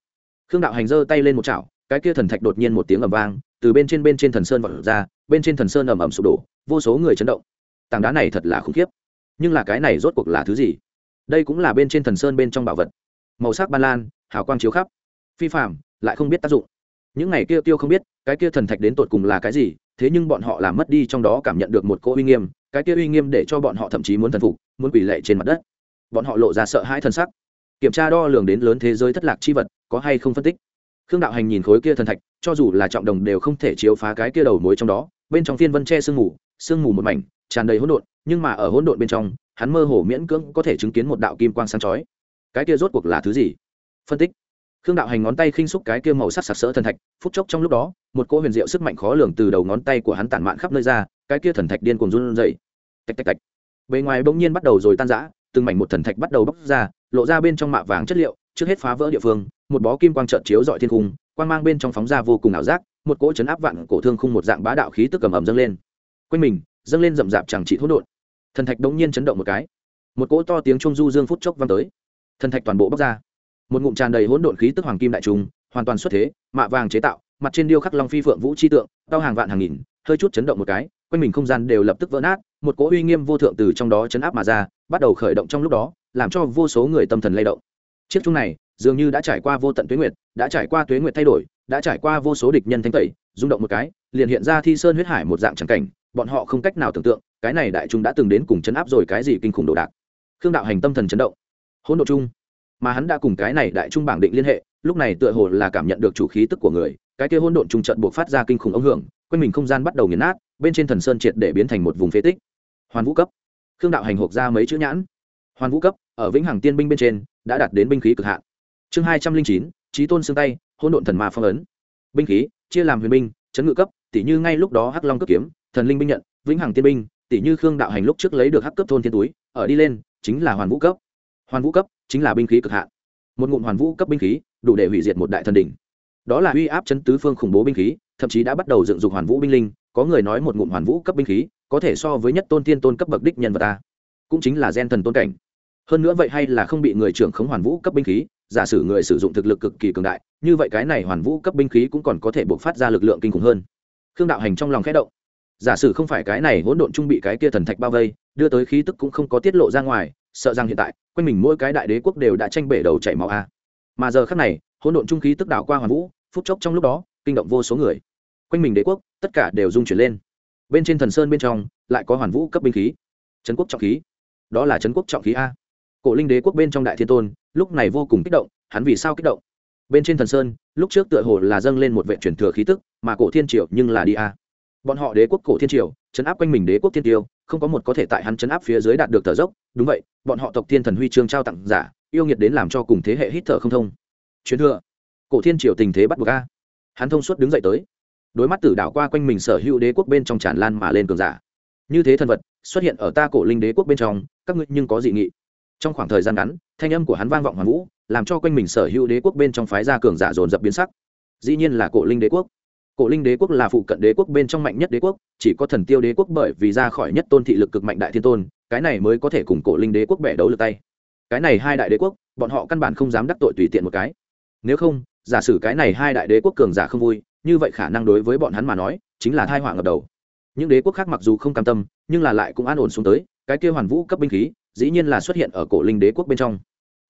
Khương đạo hành giơ tay lên một chảo, cái kia thần thạch đột nhiên một tiếng ầm vang, từ bên trên bên trên thần sơn vọt ra, bên trên thần sơn ầm ầm sụp đổ, vô số người chấn động. Tảng đá này thật là khủng khiếp. Nhưng là cái này rốt cuộc là thứ gì? Đây cũng là bên trên thần sơn bên trong bảo vật. Màu sắc ban lan, hào quang chiếu khắp. Phi phạm lại không biết tác dụng những ngày kia tiêu không biết, cái kia thần thạch đến tột cùng là cái gì, thế nhưng bọn họ làm mất đi trong đó cảm nhận được một cỗ uy nghiêm, cái kia uy nghiêm để cho bọn họ thậm chí muốn thần phục, muốn quỳ lệ trên mặt đất. Bọn họ lộ ra sợ hãi thần sắc. Kiểm tra đo lường đến lớn thế giới thất lạc chi vật, có hay không phân tích? Khương đạo hành nhìn khối kia thần thạch, cho dù là trọng đồng đều không thể chiếu phá cái kia đầu mối trong đó. Bên trong phiên vân che sương mù sương mù một mảnh, tràn đầy hỗn độn, nhưng mà ở hỗn độn bên trong, hắn mơ hồ miễn cưỡng có thể chứng kiến một đạo kim quang sáng chói. Cái kia rốt cuộc là thứ gì? Phân tích khương đạo hành ngón tay khinh xúc cái kia màu sắc sặc sỡ thần thạch, phút chốc trong lúc đó, một cỗ huyền diệu sức mạnh khó lường từ đầu ngón tay của hắn tản mạn khắp nơi ra, cái kia thần thạch điên cuồng run rẩy. Tạch tạch tạch. Bề ngoài bỗng nhiên bắt đầu rồi tan rã, từng mảnh một thần thạch bắt đầu bóc ra, lộ ra bên trong mạ vàng chất liệu, trước hết phá vỡ địa phương, một bó kim quang trợn chiếu dọi thiên cung quang mang bên trong phóng ra vô cùng ảo giác, một cỗ chấn áp vạn cổ thương khung một dạng bá đạo khí tức cầm ẩm dâng lên. Quanh mình, dâng lên rậm rạp chẳng chỉ thốt đột thần thạch đống nhiên chấn động một cái. Một cỗ to tiếng trung du dương phút chốc vang tới. Thần thạch toàn bộ bóc ra một ngụm tràn đầy hỗn độn khí tức hoàng kim đại trung hoàn toàn xuất thế, mạ vàng chế tạo, mặt trên điêu khắc long phi phượng vũ chi tượng cao hàng vạn hàng nghìn, hơi chút chấn động một cái, quanh mình không gian đều lập tức vỡ nát, một cỗ uy nghiêm vô thượng từ trong đó chấn áp mà ra, bắt đầu khởi động trong lúc đó, làm cho vô số người tâm thần lay động. Chiếc chung này, dường như đã trải qua vô tận tuế nguyệt, đã trải qua tuế nguyệt thay đổi, đã trải qua vô số địch nhân thanh tẩy, rung động một cái, liền hiện ra thi sơn huyết hải một dạng trắng cảnh, bọn họ không cách nào tưởng tượng, cái này đại trung đã từng đến cùng chấn áp rồi cái gì kinh khủng đồ đạc. Khương đạo hành tâm thần chấn động. Hỗn độ chung mà hắn đã cùng cái này đại trung bảng định liên hệ, lúc này tựa hồ là cảm nhận được chủ khí tức của người, cái kia hỗn độn trung trận buộc phát ra kinh khủng ống hưởng, quanh mình không gian bắt đầu nghiền nát, bên trên thần sơn triệt để biến thành một vùng phế tích. Hoàn vũ cấp. Khương đạo hành hộp ra mấy chữ nhãn. Hoàn vũ cấp, ở vĩnh hằng tiên binh bên trên, đã đạt đến binh khí cực hạn. Chương hai trăm linh chín trí tôn xương tay, hỗn độn thần ma phong ấn. Binh khí, chia làm huyền binh, chấn ngự cấp tỷ như ngay lúc đó hắc long cấp kiếm, thần linh binh nhận, vĩnh hằng tiên binh tỷ như khương đạo hành lúc trước lấy được hắc cấp thôn thiên túi, ở đi lên, chính là hoàn vũ cấp. Hoàn vũ cấp chính là binh khí cực hạn. Một ngụm hoàn vũ cấp binh khí, đủ để hủy diệt một đại thần đỉnh. Đó là uy áp chấn tứ phương khủng bố binh khí, thậm chí đã bắt đầu dựng dục hoàn vũ binh linh, có người nói một ngụm hoàn vũ cấp binh khí, có thể so với nhất tôn tiên tôn cấp bậc đích nhân vật ta. Cũng chính là gen thần tôn cảnh. Hơn nữa vậy hay là không bị người trưởng khống hoàn vũ cấp binh khí, giả sử người sử dụng thực lực cực kỳ cường đại, như vậy cái này hoàn vũ cấp binh khí cũng còn có thể buộc phát ra lực lượng kinh khủng hơn. Khương đạo hành trong lòng khẽ động. Giả sử không phải cái này hỗn độn trung bị cái kia thần thạch bao vây, đưa tới khí tức cũng không có tiết lộ ra ngoài sợ rằng hiện tại, quanh mình mỗi cái đại đế quốc đều đã tranh bể đầu chảy máu a. Mà giờ khác này, hỗn độn trung khí tức đảo qua hoàn vũ, phút chốc trong lúc đó, kinh động vô số người. Quanh mình đế quốc, tất cả đều rung chuyển lên. Bên trên thần sơn bên trong, lại có hoàn vũ cấp binh khí. Trấn quốc trọng khí. Đó là trấn quốc trọng khí a. Cổ linh đế quốc bên trong đại thiên tôn, lúc này vô cùng kích động, hắn vì sao kích động? Bên trên thần sơn, lúc trước tựa hồ là dâng lên một vệ truyền thừa khí tức, mà cổ thiên triều nhưng là đi a. Bọn họ đế quốc cổ thiên triều, chấn áp quanh mình đế quốc thiên tiêu không có một có thể tại hắn chấn áp phía dưới đạt được thở dốc. Đúng vậy, bọn họ tộc thiên thần huy chương trao tặng giả, yêu nghiệt đến làm cho cùng thế hệ hít thở không thông. Chuyến thừa. Cổ thiên triều tình thế bắt buộc a. Hắn thông suốt đứng dậy tới. Đối mắt tử đảo qua quanh mình sở hữu đế quốc bên trong tràn lan mà lên cường giả. Như thế thần vật, xuất hiện ở ta cổ linh đế quốc bên trong, các ngươi nhưng có dị nghị. Trong khoảng thời gian ngắn, thanh âm của hắn vang vọng hoàn vũ, làm cho quanh mình sở hữu đế quốc bên trong phái gia cường giả dồn dập biến sắc. Dĩ nhiên là cổ linh đế quốc cổ linh đế quốc là phụ cận đế quốc bên trong mạnh nhất đế quốc, chỉ có thần tiêu đế quốc bởi vì ra khỏi nhất tôn thị lực cực mạnh đại thiên tôn, cái này mới có thể cùng cổ linh đế quốc bẻ đấu lượt tay. Cái này hai đại đế quốc, bọn họ căn bản không dám đắc tội tùy tiện một cái. Nếu không, giả sử cái này hai đại đế quốc cường giả không vui, như vậy khả năng đối với bọn hắn mà nói, chính là thai họa ngập đầu. Những đế quốc khác mặc dù không cam tâm, nhưng là lại cũng an ổn xuống tới, cái kia hoàn vũ cấp binh khí, dĩ nhiên là xuất hiện ở cổ linh đế quốc bên trong.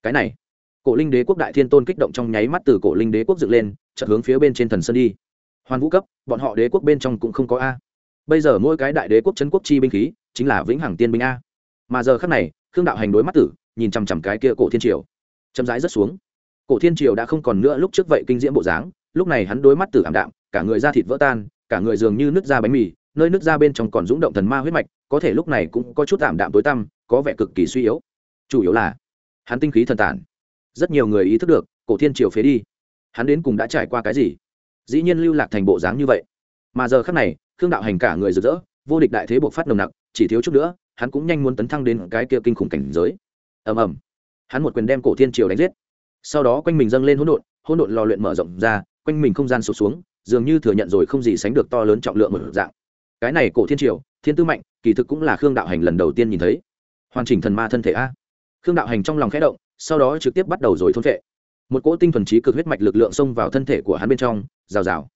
Cái này, cổ linh đế quốc đại thiên tôn kích động trong nháy mắt từ cổ linh đế quốc dựng lên, chợt hướng phía bên trên thần sơn đi hoàn vũ cấp, bọn họ đế quốc bên trong cũng không có a. Bây giờ mỗi cái đại đế quốc trấn quốc chi binh khí, chính là vĩnh hằng tiên binh a. Mà giờ khắc này, khương đạo hành đối mắt tử, nhìn chằm chằm cái kia cổ thiên triều. Chậm rãi rất xuống. Cổ thiên triều đã không còn nữa lúc trước vậy kinh diễm bộ dáng, lúc này hắn đối mắt tử ảm đạm, cả người da thịt vỡ tan, cả người dường như nước ra bánh mì, nơi nước ra bên trong còn rúng động thần ma huyết mạch, có thể lúc này cũng có chút ảm đạm tối tăm, có vẻ cực kỳ suy yếu. Chủ yếu là, hắn tinh khí thần tản. Rất nhiều người ý thức được, cổ thiên triều phế đi. Hắn đến cùng đã trải qua cái gì? Dĩ nhiên lưu lạc thành bộ dáng như vậy. Mà giờ khắc này, khương đạo hành cả người rực rỡ, vô địch đại thế buộc phát nồng nặc, chỉ thiếu chút nữa, hắn cũng nhanh muốn tấn thăng đến cái kia kinh khủng cảnh giới. Ầm ầm. Hắn một quyền đem cổ thiên triều đánh giết. Sau đó quanh mình dâng lên hỗn độn hỗn độn lò luyện mở rộng ra, quanh mình không gian sụt xuống, dường như thừa nhận rồi không gì sánh được to lớn trọng lượng một dạng. Cái này cổ thiên triều, thiên tư mạnh, kỳ thực cũng là khương đạo hành lần đầu tiên nhìn thấy. Hoàn chỉnh thần ma thân thể a. Khương đạo hành trong lòng khẽ động, sau đó trực tiếp bắt đầu rồi thôn vệ một cỗ tinh thuần trí cực huyết mạch lực lượng xông vào thân thể của hắn bên trong, rào rào.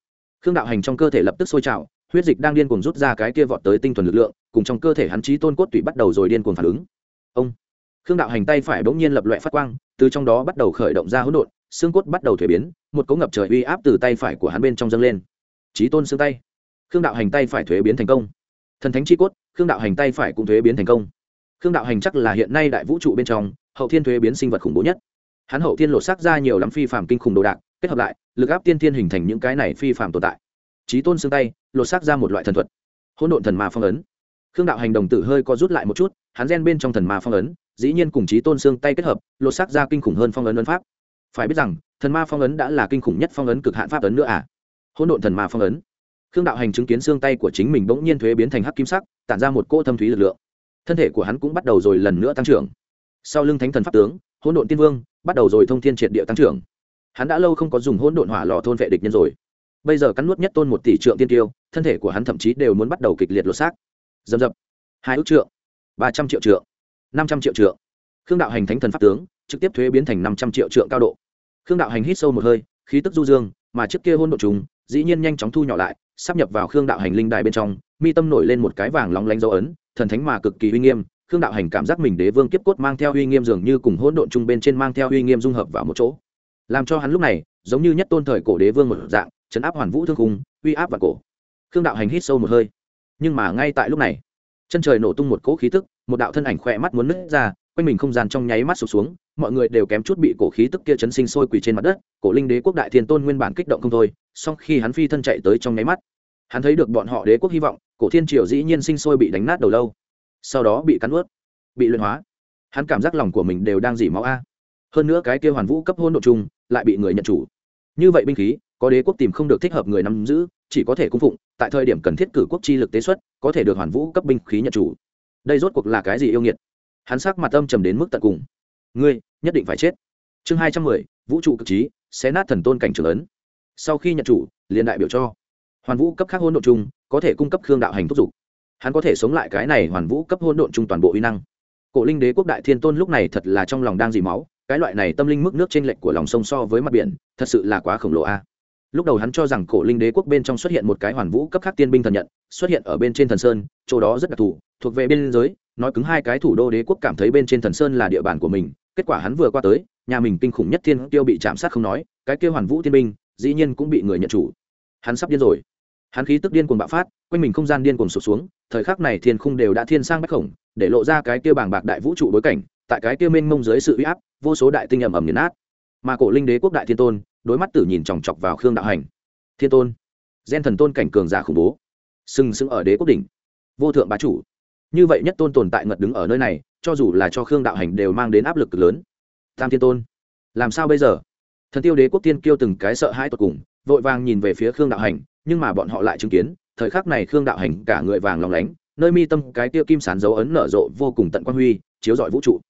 Khương đạo hành trong cơ thể lập tức sôi trào, huyết dịch đang điên cuồng rút ra cái kia vọt tới tinh thuần lực lượng, cùng trong cơ thể hắn trí tôn cốt tủy bắt đầu rồi điên cuồng phản ứng. Ông. Khương đạo hành tay phải bỗng nhiên lập loại phát quang, từ trong đó bắt đầu khởi động ra hỗn độn, xương cốt bắt đầu thuế biến, một cỗ ngập trời uy áp từ tay phải của hắn bên trong dâng lên. Trí tôn xương tay. Khương đạo hành tay phải thuế biến thành công. Thần thánh chi cốt, khương đạo hành tay phải cũng thuế biến thành công. Khương đạo hành chắc là hiện nay đại vũ trụ bên trong, hậu thiên thuế biến sinh vật khủng bố nhất hắn hậu thiên lột xác ra nhiều lắm phi phạm kinh khủng đồ đạc, kết hợp lại, lực áp tiên thiên hình thành những cái này phi phạm tồn tại. Trí tôn xương tay, lột xác ra một loại thần thuật. Hỗn độn thần ma phong ấn. Khương đạo hành đồng tử hơi co rút lại một chút, hắn gen bên trong thần ma phong ấn, dĩ nhiên cùng trí tôn xương tay kết hợp, lột xác ra kinh khủng hơn phong ấn ấn pháp. Phải biết rằng, thần ma phong ấn đã là kinh khủng nhất phong ấn cực hạn pháp ấn nữa à? Hỗn độn thần ma phong ấn. Khương đạo hành chứng kiến xương tay của chính mình bỗng nhiên thuế biến thành hắc kim sắc, tản ra một cỗ thâm thúy lực lượng. Thân thể của hắn cũng bắt đầu rồi lần nữa tăng trưởng. Sau lưng thánh thần pháp tướng, hỗn độn tiên vương bắt đầu rồi thông thiên triệt địa tăng trưởng. Hắn đã lâu không có dùng hỗn độn hỏa lò thôn vệ địch nhân rồi. Bây giờ cắn nuốt nhất tôn một tỷ trượng tiên tiêu, thân thể của hắn thậm chí đều muốn bắt đầu kịch liệt lột xác. Dầm dập. Hai ước trượng. Ba trăm triệu trượng. Năm trăm triệu trượng. Khương đạo hành thánh thần pháp tướng, trực tiếp thuế biến thành năm trăm triệu trượng cao độ. Khương đạo hành hít sâu một hơi, khí tức du dương, mà trước kia hôn độn chúng dĩ nhiên nhanh chóng thu nhỏ lại, sắp nhập vào khương đạo hành linh đài bên trong, mi tâm nổi lên một cái vàng lóng lánh dấu ấn, thần thánh mà cực kỳ uy nghiêm khương đạo hành cảm giác mình đế vương kiếp cốt mang theo uy nghiêm dường như cùng hỗn độn chung bên trên mang theo uy nghiêm dung hợp vào một chỗ. Làm cho hắn lúc này, giống như nhất tôn thời cổ đế vương một dạng, chấn áp hoàn vũ thương khung, uy áp và cổ. Khương đạo hành hít sâu một hơi. Nhưng mà ngay tại lúc này, chân trời nổ tung một cỗ khí tức, một đạo thân ảnh khỏe mắt muốn nứt ra, quanh mình không gian trong nháy mắt sụp xuống, mọi người đều kém chút bị cổ khí tức kia chấn sinh sôi quỳ trên mặt đất, cổ linh đế quốc đại thiên tôn nguyên bản kích động không thôi, song khi hắn phi thân chạy tới trong nháy mắt, hắn thấy được bọn họ đế quốc hy vọng, cổ thiên triều dĩ nhiên sinh sôi bị đánh nát đầu lâu sau đó bị cắn ướt bị luyện hóa. Hắn cảm giác lòng của mình đều đang dỉ máu a. Hơn nữa cái kia hoàn vũ cấp hôn độ chung lại bị người nhận chủ. Như vậy binh khí, có đế quốc tìm không được thích hợp người nắm giữ, chỉ có thể cung phụng, tại thời điểm cần thiết cử quốc chi lực tế xuất, có thể được hoàn vũ cấp binh khí nhận chủ. Đây rốt cuộc là cái gì yêu nghiệt? Hắn sắc mặt âm trầm đến mức tận cùng. Ngươi, nhất định phải chết. Chương hai trăm mười, vũ trụ cực trí, xé nát thần tôn cảnh trưởng ấn. Sau khi nhận chủ, liền đại biểu cho. Hoàn vũ cấp khác hôn độn chung có thể cung cấp khương đạo hành thúc giục hắn có thể sống lại cái này hoàn vũ cấp hôn độn chung toàn bộ uy năng. Cổ linh đế quốc đại thiên tôn lúc này thật là trong lòng đang dì máu, cái loại này tâm linh mức nước trên lệch của lòng sông so với mặt biển, thật sự là quá khổng lồ a. Lúc đầu hắn cho rằng cổ linh đế quốc bên trong xuất hiện một cái hoàn vũ cấp khác tiên binh thần nhận, xuất hiện ở bên trên thần sơn, chỗ đó rất đặc thù, thuộc về biên giới, nói cứng hai cái thủ đô đế quốc cảm thấy bên trên thần sơn là địa bàn của mình, kết quả hắn vừa qua tới, nhà mình kinh khủng nhất thiên tiêu bị chạm sát không nói, cái kêu hoàn vũ tiên binh, dĩ nhiên cũng bị người nhận chủ. Hắn sắp điên rồi hắn khí tức điên cuồng bạo phát, quanh mình không gian điên cuồng sụp xuống, thời khắc này thiên khung đều đã thiên sang bách khổng, để lộ ra cái kia bàng bạc đại vũ trụ bối cảnh, tại cái kia mênh mông dưới sự uy áp, vô số đại tinh ầm ầm nghiền nát. Mà cổ linh đế quốc đại thiên tôn, đối mắt tử nhìn chòng chọc vào khương đạo hành. Thiên tôn, gen thần tôn cảnh cường giả khủng bố, sừng sững ở đế quốc đỉnh, vô thượng bá chủ. Như vậy nhất tôn tồn tại ngật đứng ở nơi này, cho dù là cho khương đạo hành đều mang đến áp lực cực lớn. Tam thiên tôn, làm sao bây giờ? Thần tiêu đế quốc tiên kêu từng cái sợ hãi tột cùng vội vàng nhìn về phía khương đạo hành, nhưng mà bọn họ lại chứng kiến, thời khắc này khương đạo hành cả người vàng lòng lánh, nơi mi tâm cái tiêu kim sán dấu ấn nở rộ vô cùng tận quan huy, chiếu rọi vũ trụ.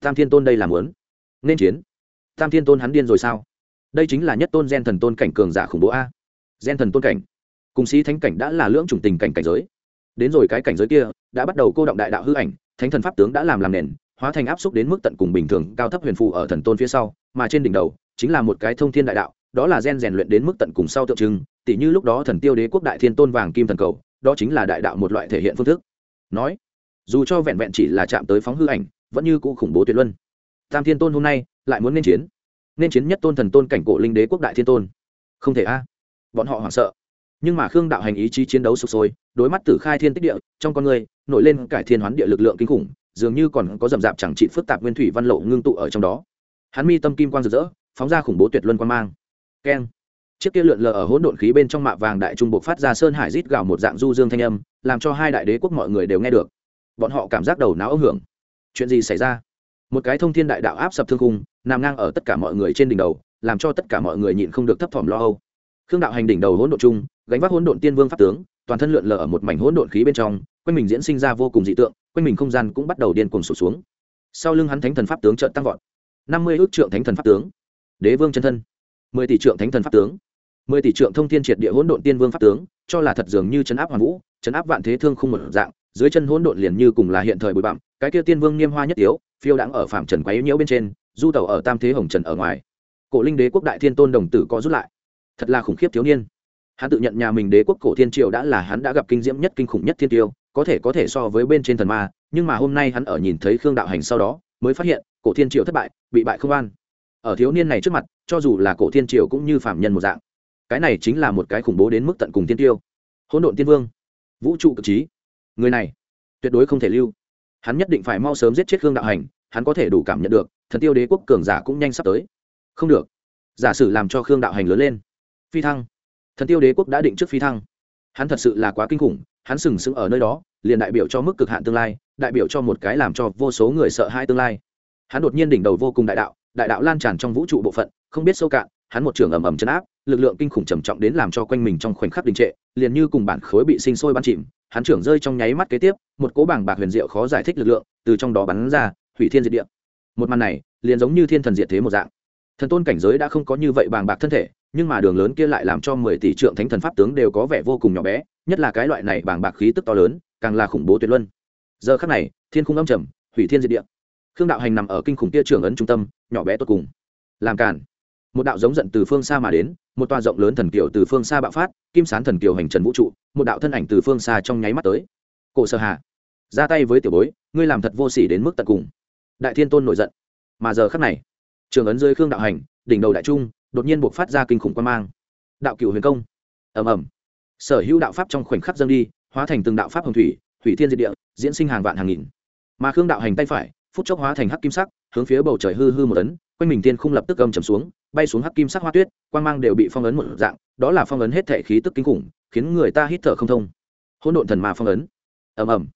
Tam thiên tôn đây làm lớn nên chiến. Tam thiên tôn hắn điên rồi sao? Đây chính là nhất tôn gen thần tôn cảnh cường giả khủng bố a. Gen thần tôn cảnh. Cùng sĩ thánh cảnh đã là lưỡng chủng tình cảnh cảnh giới. Đến rồi cái cảnh giới kia, đã bắt đầu cô động đại đạo hư ảnh, thánh thần pháp tướng đã làm làm nền, hóa thành áp xúc đến mức tận cùng bình thường, cao thấp huyền phù ở thần tôn phía sau, mà trên đỉnh đầu, chính là một cái thông thiên đại đạo đó là gen rèn luyện đến mức tận cùng sau tượng trưng tỷ như lúc đó thần tiêu đế quốc đại thiên tôn vàng kim thần cầu, đó chính là đại đạo một loại thể hiện phương thức. Nói, dù cho vẹn vẹn chỉ là chạm tới phóng hư ảnh, vẫn như cũ khủng bố tuyệt luân. Tam thiên tôn hôm nay lại muốn nên chiến. Nên chiến nhất tôn thần tôn cảnh cổ linh đế quốc đại thiên tôn. Không thể a. Bọn họ hoảng sợ. Nhưng mà khương đạo hành ý chí chiến đấu sụp sôi, đối mắt tử khai thiên tích địa, trong con người, nổi lên cải thiên hoán địa lực lượng kinh khủng, dường như còn có rầm rạp chẳng trị phức tạp nguyên thủy văn lộ ngưng tụ ở trong đó. Hắn mi tâm kim quang rực rỡ, phóng ra khủng bố tuyệt luân quang mang keng. Chiếc kia lượn lờ ở hỗn độn khí bên trong mạ vàng đại trung bộc phát ra sơn hải rít gào một dạng du dương thanh âm, làm cho hai đại đế quốc mọi người đều nghe được. Bọn họ cảm giác đầu não ống hưởng. Chuyện gì xảy ra? Một cái thông thiên đại đạo áp sập thương khung, nằm ngang ở tất cả mọi người trên đỉnh đầu, làm cho tất cả mọi người nhịn không được thấp thỏm lo âu. Khương đạo hành đỉnh đầu hỗn độn chung gánh vác hỗn độn tiên vương pháp tướng, toàn thân lượn lờ ở một mảnh hỗn độn khí bên trong, quanh mình diễn sinh ra vô cùng dị tượng, quanh mình không gian cũng bắt đầu điên cuồng sụt xuống. Sau lưng hắn thánh thần pháp tướng trợn tăng vọt. Năm mươi ước trượng thánh thần pháp tướng. Đế vương chân thân mười tỷ trượng thánh thần pháp tướng. mười tỷ trượng thông thiên triệt địa hỗn độn tiên vương pháp tướng, cho là thật dường như chấn áp hoàn vũ, chấn áp vạn thế thương không một dạng, dưới chân hỗn độn liền như cùng là hiện thời bụi bặm, cái kia tiên vương niêm hoa nhất yếu, phiêu đãng ở phạm trần quấy nhiễu bên trên, du tàu ở tam thế hồng trần ở ngoài. Cổ linh đế quốc đại thiên tôn đồng tử có rút lại. Thật là khủng khiếp thiếu niên. Hắn tự nhận nhà mình đế quốc cổ thiên triều đã là hắn đã gặp kinh diễm nhất kinh khủng nhất thiên tiêu, có thể có thể so với bên trên thần ma, nhưng mà hôm nay hắn ở nhìn thấy khương đạo hành sau đó, mới phát hiện, cổ thiên triều thất bại, bị bại không an ở thiếu niên này trước mặt, cho dù là cổ thiên triều cũng như phạm nhân một dạng. Cái này chính là một cái khủng bố đến mức tận cùng tiên tiêu. Hỗn độn tiên vương, vũ trụ cực trí. Người này, tuyệt đối không thể lưu. Hắn nhất định phải mau sớm giết chết khương đạo hành, hắn có thể đủ cảm nhận được, thần tiêu đế quốc cường giả cũng nhanh sắp tới. Không được. Giả sử làm cho khương đạo hành lớn lên. Phi thăng. Thần tiêu đế quốc đã định trước phi thăng. Hắn thật sự là quá kinh khủng, hắn sừng sững ở nơi đó, liền đại biểu cho mức cực hạn tương lai, đại biểu cho một cái làm cho vô số người sợ hai tương lai. Hắn đột nhiên đỉnh đầu vô cùng đại đạo đại đạo lan tràn trong vũ trụ bộ phận, không biết sâu cạn, hắn một trường ầm ầm chấn áp, lực lượng kinh khủng trầm trọng đến làm cho quanh mình trong khoảnh khắc đình trệ, liền như cùng bản khối bị sinh sôi bắn chìm, hắn trưởng rơi trong nháy mắt kế tiếp, một cỗ bảng bạc huyền diệu khó giải thích lực lượng, từ trong đó bắn ra, hủy thiên diệt địa. Một màn này, liền giống như thiên thần diệt thế một dạng. Thần tôn cảnh giới đã không có như vậy bàng bạc thân thể, nhưng mà đường lớn kia lại làm cho mười tỷ trượng thánh thần pháp tướng đều có vẻ vô cùng nhỏ bé, nhất là cái loại này bàng bạc khí tức to lớn, càng là khủng bố tuyệt luân. Giờ khắc này, thiên khung âm trầm, hủy thiên diệt địa khương đạo hành nằm ở kinh khủng kia trường ấn trung tâm, nhỏ bé tốt cùng. Làm cản một đạo giống giận từ phương xa mà đến, một tòa rộng lớn thần kiều từ phương xa bạo phát, kim sán thần kiều hành trần vũ trụ, một đạo thân ảnh từ phương xa trong nháy mắt tới. Cổ sơ hà, ra tay với tiểu bối, ngươi làm thật vô sỉ đến mức tận cùng. Đại thiên tôn nổi giận. Mà giờ khắc này, trường ấn rơi khương đạo hành, đỉnh đầu đại trung, đột nhiên buộc phát ra kinh khủng quan mang. Đạo cựu huyền công. Ầm ầm. Sở hữu đạo pháp trong khoảnh khắc dâng đi, hóa thành từng đạo pháp hồng thủy thủy thiên diệt địa, diễn sinh hàng vạn hàng nghìn. Mà khương đạo hành tay phải phút chốc hóa thành hắc kim sắc, hướng phía bầu trời hư hư một tấn, quanh mình tiên không lập tức âm trầm xuống, bay xuống hắc kim sắc hoa tuyết, quang mang đều bị phong ấn một dạng, đó là phong ấn hết thể khí tức kinh khủng, khiến người ta hít thở không thông. Hỗn độn thần ma phong ấn. Ầm ầm.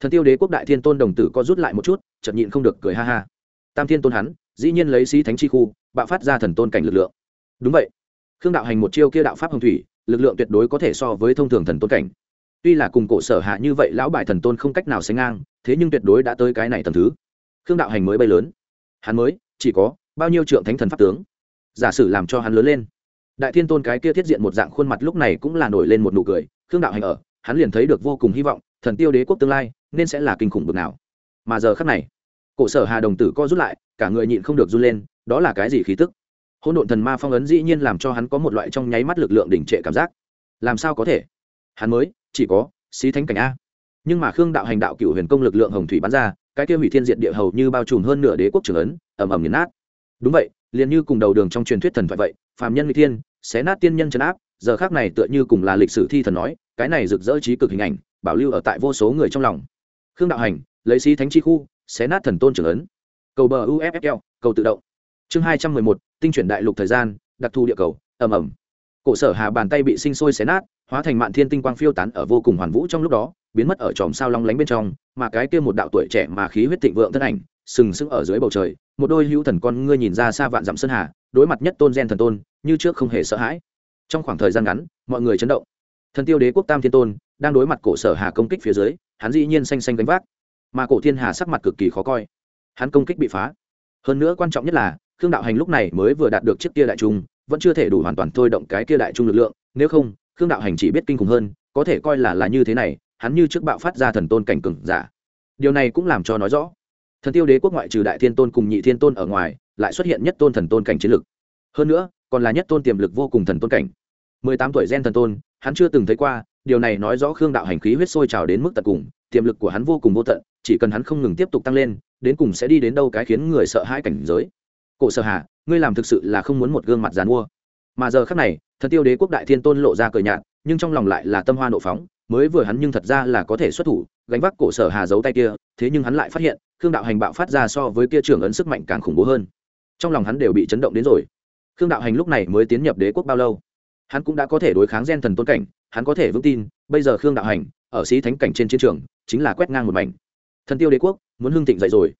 Thần tiêu đế quốc đại thiên tôn đồng tử co rút lại một chút, chợt nhịn không được cười ha ha. Tam thiên tôn hắn, dĩ nhiên lấy sĩ thánh chi khu, bạo phát ra thần tôn cảnh lực lượng. Đúng vậy. Khương đạo hành một chiêu kia đạo pháp hồng thủy, lực lượng tuyệt đối có thể so với thông thường thần tôn cảnh. Tuy là cùng cổ sở hạ như vậy, lão bại thần tôn không cách nào sánh ngang, thế nhưng tuyệt đối đã tới cái này tầm thứ khương đạo hành mới bay lớn. Hắn mới, chỉ có bao nhiêu trượng thánh thần pháp tướng. Giả sử làm cho hắn lớn lên. Đại thiên tôn cái kia thiết diện một dạng khuôn mặt lúc này cũng là nổi lên một nụ cười. Khương đạo hành ở, hắn liền thấy được vô cùng hy vọng, thần tiêu đế quốc tương lai, nên sẽ là kinh khủng bực nào. Mà giờ khắc này, cổ sở hà đồng tử co rút lại, cả người nhịn không được run lên, đó là cái gì khí tức? Hỗn độn thần ma phong ấn dĩ nhiên làm cho hắn có một loại trong nháy mắt lực lượng đỉnh trệ cảm giác. Làm sao có thể? Hắn mới, chỉ có xí thánh cảnh a nhưng mà khương đạo hành đạo cựu huyền công lực lượng hồng thủy bắn ra, cái kia hủy thiên diện địa hầu như bao trùm hơn nửa đế quốc trưởng ấn, ầm ầm nghiền nát. Đúng vậy, liền như cùng đầu đường trong truyền thuyết thần thoại vậy, phàm nhân mỹ thiên, xé nát tiên nhân chấn áp, giờ khác này tựa như cùng là lịch sử thi thần nói, cái này rực rỡ trí cực hình ảnh, bảo lưu ở tại vô số người trong lòng. Khương đạo hành, lấy xí thánh chi khu, xé nát thần tôn trưởng ấn. Cầu bờ uffl cầu tự động. Chương hai trăm mười một, tinh chuyển đại lục thời gian, đặc thù địa cầu, ầm ầm. Cổ sở hà bàn tay bị sinh sôi xé nát, hóa thành mạn thiên tinh quang phiêu tán ở vô cùng hoàn vũ trong lúc đó biến mất ở tròm sao long lánh bên trong, mà cái kia một đạo tuổi trẻ mà khí huyết thịnh vượng thân ảnh, sừng sững ở dưới bầu trời, một đôi hữu thần con ngươi nhìn ra xa vạn dặm sơn hà, đối mặt nhất tôn gen thần tôn, như trước không hề sợ hãi. Trong khoảng thời gian ngắn, mọi người chấn động. Thần tiêu đế quốc tam thiên tôn, đang đối mặt cổ sở hà công kích phía dưới, hắn dĩ nhiên xanh xanh gánh vác. Mà cổ thiên hà sắc mặt cực kỳ khó coi. Hắn công kích bị phá. Hơn nữa quan trọng nhất là, khương đạo hành lúc này mới vừa đạt được chiếc kia đại trung, vẫn chưa thể đủ hoàn toàn thôi động cái kia đại trung lực lượng, nếu không, khương đạo hành chỉ biết kinh khủng hơn, có thể coi là là như thế này hắn như trước bạo phát ra thần tôn cảnh cừng giả. Điều này cũng làm cho nói rõ, thần tiêu đế quốc ngoại trừ đại thiên tôn cùng nhị thiên tôn ở ngoài, lại xuất hiện nhất tôn thần tôn cảnh chiến lực hơn nữa, còn là nhất tôn tiềm lực vô cùng thần tôn cảnh. Mười tám tuổi gen thần tôn, hắn chưa từng thấy qua, điều này nói rõ khương đạo hành khí huyết sôi trào đến mức tận cùng, tiềm lực của hắn vô cùng vô tận, chỉ cần hắn không ngừng tiếp tục tăng lên, đến cùng sẽ đi đến đâu cái khiến người sợ hãi cảnh giới. Cổ sở hà, ngươi làm thực sự là không muốn một gương mặt dàn mua mà giờ khác này, thần tiêu đế quốc đại thiên tôn lộ ra cờ nhạt, nhưng trong lòng lại là tâm hoa nộ phóng mới vừa hắn nhưng thật ra là có thể xuất thủ, gánh vác cổ sở hà giấu tay kia, thế nhưng hắn lại phát hiện, khương đạo hành bạo phát ra so với kia trưởng ấn sức mạnh càng khủng bố hơn. Trong lòng hắn đều bị chấn động đến rồi. Khương đạo hành lúc này mới tiến nhập đế quốc bao lâu? Hắn cũng đã có thể đối kháng gen thần tôn cảnh, hắn có thể vững tin, bây giờ khương đạo hành, ở sĩ thánh cảnh trên chiến trường, chính là quét ngang một mảnh. Thần tiêu đế quốc, muốn hưng thịnh dậy rồi.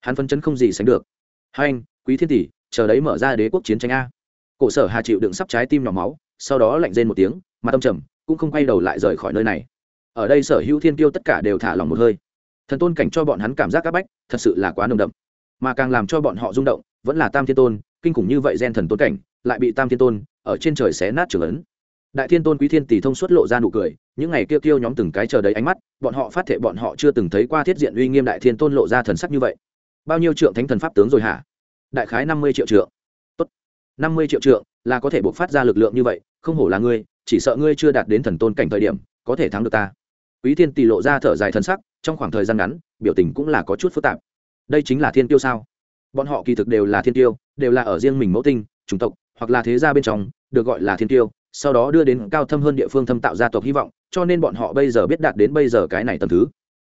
Hắn phân chấn không gì sánh được. Hai anh, quý thiên tỷ, chờ đấy mở ra đế quốc chiến tranh a. Cổ sở hà chịu đựng sắp trái tim nhỏ máu, sau đó lạnh rên một tiếng mà tâm trầm cũng không quay đầu lại rời khỏi nơi này. Ở đây sở hữu thiên tiêu tất cả đều thả lòng một hơi. Thần tôn cảnh cho bọn hắn cảm giác áp bách, thật sự là quá nồng đậm. Mà càng làm cho bọn họ rung động, vẫn là tam thiên tôn, kinh khủng như vậy gen thần tôn cảnh, lại bị tam thiên tôn ở trên trời xé nát trường ấn. Đại thiên tôn quý thiên tỷ thông suốt lộ ra nụ cười, những ngày kêu kêu nhóm từng cái chờ đấy ánh mắt, bọn họ phát thệ bọn họ chưa từng thấy qua thiết diện uy nghiêm đại thiên tôn lộ ra thần sắc như vậy. Bao nhiêu trượng thánh thần pháp tướng rồi hả? Đại khái năm mươi triệu trượng. Tốt, năm mươi triệu trượng là có thể buộc phát ra lực lượng như vậy, không hổ là ngươi, chỉ sợ ngươi chưa đạt đến thần tôn cảnh thời điểm, có thể thắng được ta. Quý thiên tỷ lộ ra thở dài thần sắc, trong khoảng thời gian ngắn, biểu tình cũng là có chút phức tạp. Đây chính là thiên tiêu sao? Bọn họ kỳ thực đều là thiên tiêu, đều là ở riêng mình mẫu tinh, chủng tộc, hoặc là thế gia bên trong, được gọi là thiên tiêu, sau đó đưa đến cao thâm hơn địa phương thâm tạo gia tộc hy vọng, cho nên bọn họ bây giờ biết đạt đến bây giờ cái này tầm thứ.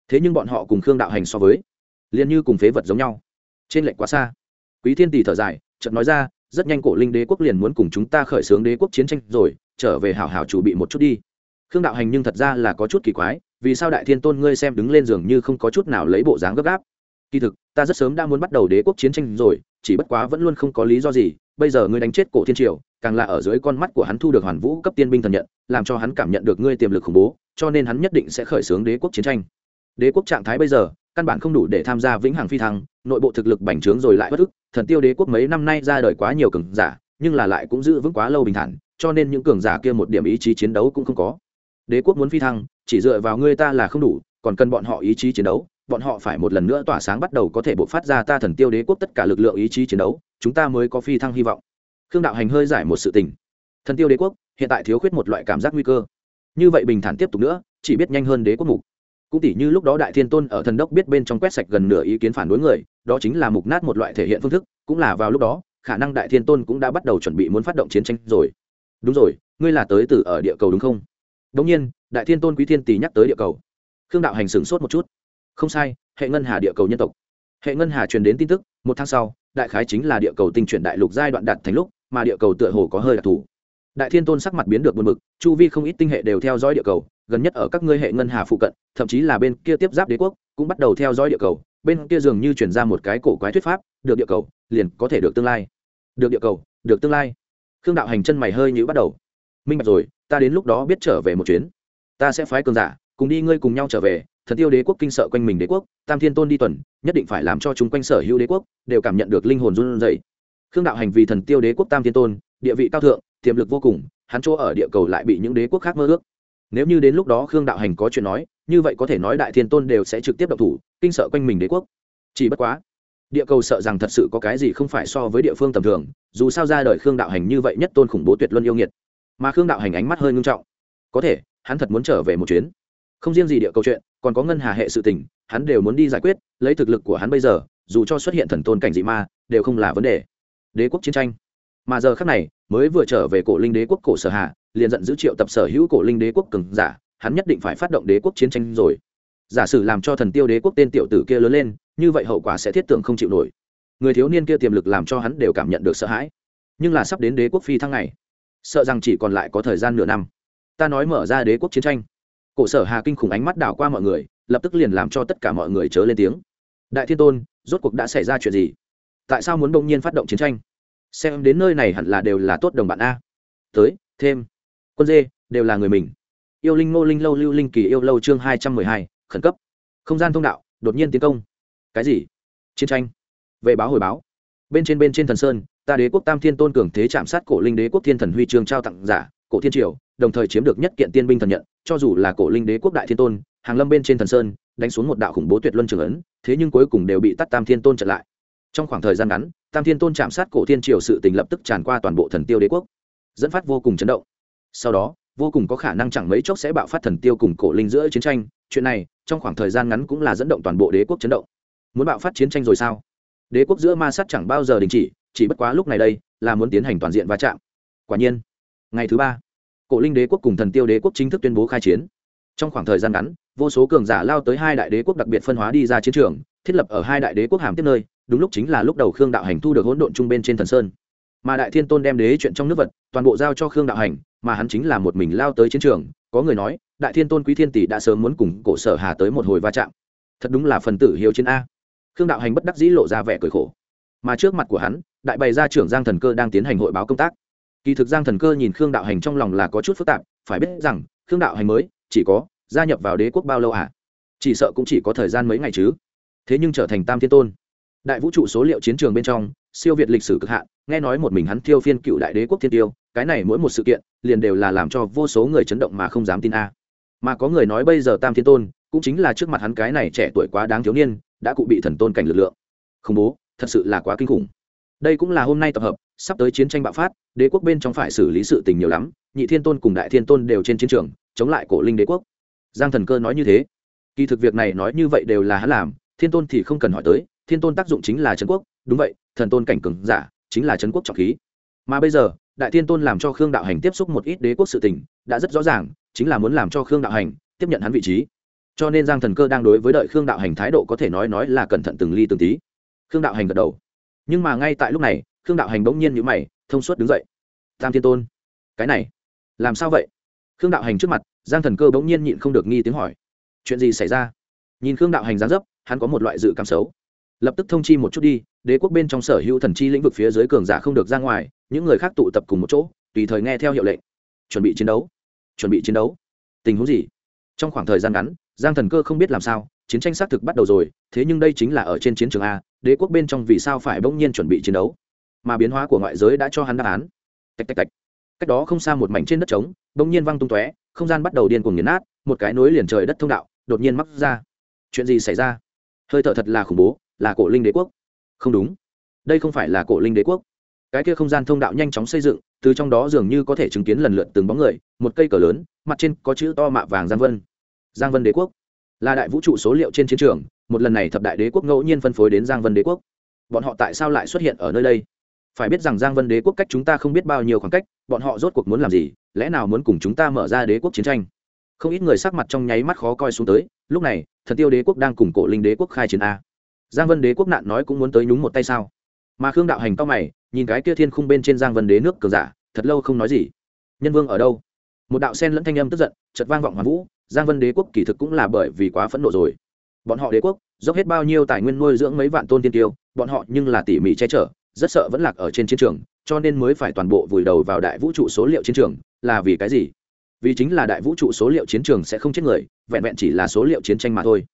Thế nhưng bọn họ cùng khương đạo hành so với, liền như cùng phế vật giống nhau. Trên lệnh quá xa. Quý thiên tỷ thở dài, chợt nói ra rất nhanh cổ linh đế quốc liền muốn cùng chúng ta khởi xướng đế quốc chiến tranh rồi, trở về hảo hảo chủ bị một chút đi. Khương đạo hành nhưng thật ra là có chút kỳ quái, vì sao đại thiên tôn ngươi xem đứng lên giường như không có chút nào lấy bộ dáng gấp gáp? Kỳ thực, ta rất sớm đã muốn bắt đầu đế quốc chiến tranh rồi, chỉ bất quá vẫn luôn không có lý do gì, bây giờ ngươi đánh chết cổ thiên triều, càng là ở dưới con mắt của hắn thu được hoàn vũ cấp tiên binh thần nhận, làm cho hắn cảm nhận được ngươi tiềm lực khủng bố, cho nên hắn nhất định sẽ khởi xướng đế quốc chiến tranh. Đế quốc trạng thái bây giờ căn bản không đủ để tham gia vĩnh hằng phi thăng, nội bộ thực lực bành trướng rồi lại bất ức, thần tiêu đế quốc mấy năm nay ra đời quá nhiều cường giả, nhưng là lại cũng giữ vững quá lâu bình thản, cho nên những cường giả kia một điểm ý chí chiến đấu cũng không có. Đế quốc muốn phi thăng, chỉ dựa vào ngươi ta là không đủ, còn cần bọn họ ý chí chiến đấu, bọn họ phải một lần nữa tỏa sáng bắt đầu có thể bộc phát ra ta thần tiêu đế quốc tất cả lực lượng ý chí chiến đấu, chúng ta mới có phi thăng hy vọng. Khương đạo hành hơi giải một sự tình. Thần tiêu đế quốc, hiện tại thiếu khuyết một loại cảm giác nguy cơ. Như vậy bình thản tiếp tục nữa, chỉ biết nhanh hơn đế quốc mục cũng tỷ như lúc đó đại thiên tôn ở thần đốc biết bên trong quét sạch gần nửa ý kiến phản đối người đó chính là mục nát một loại thể hiện phương thức cũng là vào lúc đó khả năng đại thiên tôn cũng đã bắt đầu chuẩn bị muốn phát động chiến tranh rồi đúng rồi ngươi là tới từ ở địa cầu đúng không Đống nhiên, Đại Thiên Tôn Quý Thiên Tỷ nhắc tới địa cầu. Khương đạo hành sửng sốt một chút. Không sai, hệ ngân hà địa cầu nhân tộc. Hệ ngân hà truyền đến tin tức, một tháng sau, đại khái chính là địa cầu tinh chuyển đại lục giai đoạn đạt thành lúc, mà địa cầu tựa hồ có hơi đặc thù. Đại Thiên Tôn sắc mặt biến được buồn bực, chu vi không ít tinh hệ đều theo dõi địa cầu, gần nhất ở các ngươi hệ ngân hà phụ cận, thậm chí là bên kia tiếp giáp đế quốc, cũng bắt đầu theo dõi địa cầu, bên kia dường như truyền ra một cái cổ quái thuyết pháp, được địa cầu, liền có thể được tương lai. Được địa cầu, được tương lai. Khương đạo hành chân mày hơi nhíu bắt đầu. Minh bạch rồi, ta đến lúc đó biết trở về một chuyến ta sẽ phái cường giả cùng đi ngươi cùng nhau trở về thần tiêu đế quốc kinh sợ quanh mình đế quốc tam thiên tôn đi tuần nhất định phải làm cho chúng quanh sở hữu đế quốc đều cảm nhận được linh hồn run rẩy khương đạo hành vì thần tiêu đế quốc tam thiên tôn địa vị cao thượng tiềm lực vô cùng, hắn chỗ ở địa cầu lại bị những đế quốc khác mơ ước. Nếu như đến lúc đó khương đạo hành có chuyện nói, như vậy có thể nói đại thiên tôn đều sẽ trực tiếp độc thủ, kinh sợ quanh mình đế quốc. Chỉ bất quá, địa cầu sợ rằng thật sự có cái gì không phải so với địa phương tầm thường, dù sao ra đời khương đạo hành như vậy nhất tôn khủng bố tuyệt luân yêu nghiệt. Mà khương đạo hành ánh mắt hơi ngưng trọng. Có thể, hắn thật muốn trở về một chuyến. Không riêng gì địa cầu chuyện, còn có ngân hà hệ sự tình, hắn đều muốn đi giải quyết, lấy thực lực của hắn bây giờ, dù cho xuất hiện thần tôn cảnh dị ma, đều không là vấn đề. Đế quốc chiến tranh. Mà giờ khác này mới vừa trở về cổ linh đế quốc cổ sở hạ liền giận giữ triệu tập sở hữu cổ linh đế quốc cường giả, hắn nhất định phải phát động đế quốc chiến tranh rồi. Giả sử làm cho thần tiêu đế quốc tên tiểu tử kia lớn lên, như vậy hậu quả sẽ thiết tưởng không chịu nổi. Người thiếu niên kia tiềm lực làm cho hắn đều cảm nhận được sợ hãi. Nhưng là sắp đến đế quốc phi thăng này sợ rằng chỉ còn lại có thời gian nửa năm. Ta nói mở ra đế quốc chiến tranh. Cổ sở hà kinh khủng ánh mắt đảo qua mọi người, lập tức liền làm cho tất cả mọi người chớ lên tiếng. Đại thiên tôn, rốt cuộc đã xảy ra chuyện gì? Tại sao muốn đông nhiên phát động chiến tranh? Xem đến nơi này hẳn là đều là tốt đồng bạn a. Tới, thêm. Quân dê, đều là người mình. Yêu linh ngô linh lâu lưu linh kỳ yêu lâu chương hai trăm mười hai, khẩn cấp. Không gian thông đạo, đột nhiên tiến công. Cái gì? Chiến tranh. Vệ báo hồi báo. Bên trên bên trên thần sơn, ta đế quốc tam thiên tôn cường thế chạm sát cổ linh đế quốc thiên thần huy chương trao tặng giả, cổ thiên triều, đồng thời chiếm được nhất kiện tiên binh thần nhận, cho dù là cổ linh đế quốc đại thiên tôn, hàng lâm bên trên thần sơn, đánh xuống một đạo khủng bố tuyệt luân trường ấn, thế nhưng cuối cùng đều bị tắt tam thiên tôn chặn lại trong khoảng thời gian ngắn, tam thiên tôn chạm sát cổ thiên triều sự tình lập tức tràn qua toàn bộ thần tiêu đế quốc, dẫn phát vô cùng chấn động. Sau đó, vô cùng có khả năng chẳng mấy chốc sẽ bạo phát thần tiêu cùng cổ linh giữa chiến tranh. Chuyện này, trong khoảng thời gian ngắn cũng là dẫn động toàn bộ đế quốc chấn động. Muốn bạo phát chiến tranh rồi sao? Đế quốc giữa ma sát chẳng bao giờ đình chỉ chỉ bất quá lúc này đây, là muốn tiến hành toàn diện va chạm. Quả nhiên, ngày thứ ba, cổ linh đế quốc cùng thần tiêu đế quốc chính thức tuyên bố khai chiến. Trong khoảng thời gian ngắn, vô số cường giả lao tới hai đại đế quốc đặc biệt phân hóa đi ra chiến trường, thiết lập ở hai đại đế quốc hàm tiếp nơi đúng lúc chính là lúc đầu khương đạo hành thu được hỗn độn trung bên trên thần sơn. Mà đại thiên tôn đem đế chuyện trong nước vật, toàn bộ giao cho khương đạo hành, mà hắn chính là một mình lao tới chiến trường. Có người nói, đại thiên tôn quý thiên tỷ đã sớm muốn cùng cổ sở hà tới một hồi va chạm. Thật đúng là phần tử hiếu chiến a. Khương đạo hành bất đắc dĩ lộ ra vẻ cười khổ. Mà trước mặt của hắn, đại bày gia trưởng giang thần cơ đang tiến hành hội báo công tác. Kỳ thực giang thần cơ nhìn khương đạo hành trong lòng là có chút phức tạp, phải biết rằng, khương đạo hành mới chỉ có gia nhập vào đế quốc bao lâu à? Chỉ sợ cũng chỉ có thời gian mấy ngày chứ. Thế nhưng trở thành tam thiên tôn đại vũ trụ số liệu chiến trường bên trong, siêu việt lịch sử cực hạn, nghe nói một mình hắn tiêu phiên cựu đại đế quốc thiên tiêu, cái này mỗi một sự kiện, liền đều là làm cho vô số người chấn động mà không dám tin a. Mà có người nói bây giờ tam thiên tôn, cũng chính là trước mặt hắn cái này trẻ tuổi quá đáng thiếu niên, đã cụ bị thần tôn cảnh lực lượng. Khủng bố, thật sự là quá kinh khủng. Đây cũng là hôm nay tập hợp, sắp tới chiến tranh bạo phát, đế quốc bên trong phải xử lý sự tình nhiều lắm, nhị thiên tôn cùng đại thiên tôn đều trên chiến trường, chống lại cổ linh đế quốc. Giang thần cơ nói như thế. Kỳ thực việc này nói như vậy đều là hắn làm, thiên tôn thì không cần hỏi tới thiên tôn tác dụng chính là trấn quốc, đúng vậy, thần tôn cảnh cường giả chính là trấn quốc trọng khí. Mà bây giờ, đại thiên tôn làm cho khương đạo hành tiếp xúc một ít đế quốc sự tình, đã rất rõ ràng, chính là muốn làm cho khương đạo hành tiếp nhận hắn vị trí. Cho nên giang thần cơ đang đối với đợi khương đạo hành thái độ có thể nói nói là cẩn thận từng ly từng tí. Khương đạo hành gật đầu. Nhưng mà ngay tại lúc này, khương đạo hành bỗng nhiên nhữ mày, thông suốt đứng dậy. Tam thiên tôn, cái này, làm sao vậy? Khương đạo hành trước mặt, giang thần cơ bỗng nhiên nhịn không được nghi tiếng hỏi. Chuyện gì xảy ra? Nhìn khương đạo hành gián dấp, hắn có một loại dự cảm xấu lập tức thông chi một chút đi, đế quốc bên trong sở hữu thần chi lĩnh vực phía dưới cường giả không được ra ngoài, những người khác tụ tập cùng một chỗ, tùy thời nghe theo hiệu lệnh. Chuẩn bị chiến đấu. Chuẩn bị chiến đấu. Tình huống gì? Trong khoảng thời gian ngắn, giang thần cơ không biết làm sao, chiến tranh xác thực bắt đầu rồi, thế nhưng đây chính là ở trên chiến trường a, đế quốc bên trong vì sao phải bỗng nhiên chuẩn bị chiến đấu? Mà biến hóa của ngoại giới đã cho hắn đáp án. Tạch tạch tạch. Cách đó không xa một mảnh trên đất trống, bỗng nhiên văng tung tóe, không gian bắt đầu điên cuồng nghiền nát, một cái nối liền trời đất thông đạo, đột nhiên mắc ra. Chuyện gì xảy ra? Hơi thở thật là khủng bố là cổ linh đế quốc. Không đúng. Đây không phải là cổ linh đế quốc. Cái kia không gian thông đạo nhanh chóng xây dựng, từ trong đó dường như có thể chứng kiến lần lượt từng bóng người, một cây cờ lớn, mặt trên có chữ to mạ vàng giang vân. Giang vân đế quốc. Là đại vũ trụ số liệu trên chiến trường, một lần này thập đại đế quốc ngẫu nhiên phân phối đến giang vân đế quốc. Bọn họ tại sao lại xuất hiện ở nơi đây? Phải biết rằng giang vân đế quốc cách chúng ta không biết bao nhiêu khoảng cách, bọn họ rốt cuộc muốn làm gì, lẽ nào muốn cùng chúng ta mở ra đế quốc chiến tranh? Không ít người sắc mặt trong nháy mắt khó coi xuống tới, lúc này, thần tiêu đế quốc đang cùng cổ linh đế quốc khai chiến a giang vân đế quốc nạn nói cũng muốn tới nhúng một tay sao? Mà khương đạo hành to mày, nhìn cái kia thiên khung bên trên giang vân đế nước cờ giả, thật lâu không nói gì. Nhân vương ở đâu? Một đạo sen lẫn thanh âm tức giận chật vang vọng hoàn vũ, giang vân đế quốc kỳ thực cũng là bởi vì quá phẫn nộ rồi. Bọn họ đế quốc, dốc hết bao nhiêu tài nguyên nuôi dưỡng mấy vạn tôn tiên tiêu, bọn họ nhưng là tỉ mỉ che chở, rất sợ vẫn lạc ở trên chiến trường, cho nên mới phải toàn bộ vùi đầu vào đại vũ trụ số liệu chiến trường, là vì cái gì? Vì chính là đại vũ trụ số liệu chiến trường sẽ không chết người, vẹn vẹn chỉ là số liệu chiến tranh mà thôi.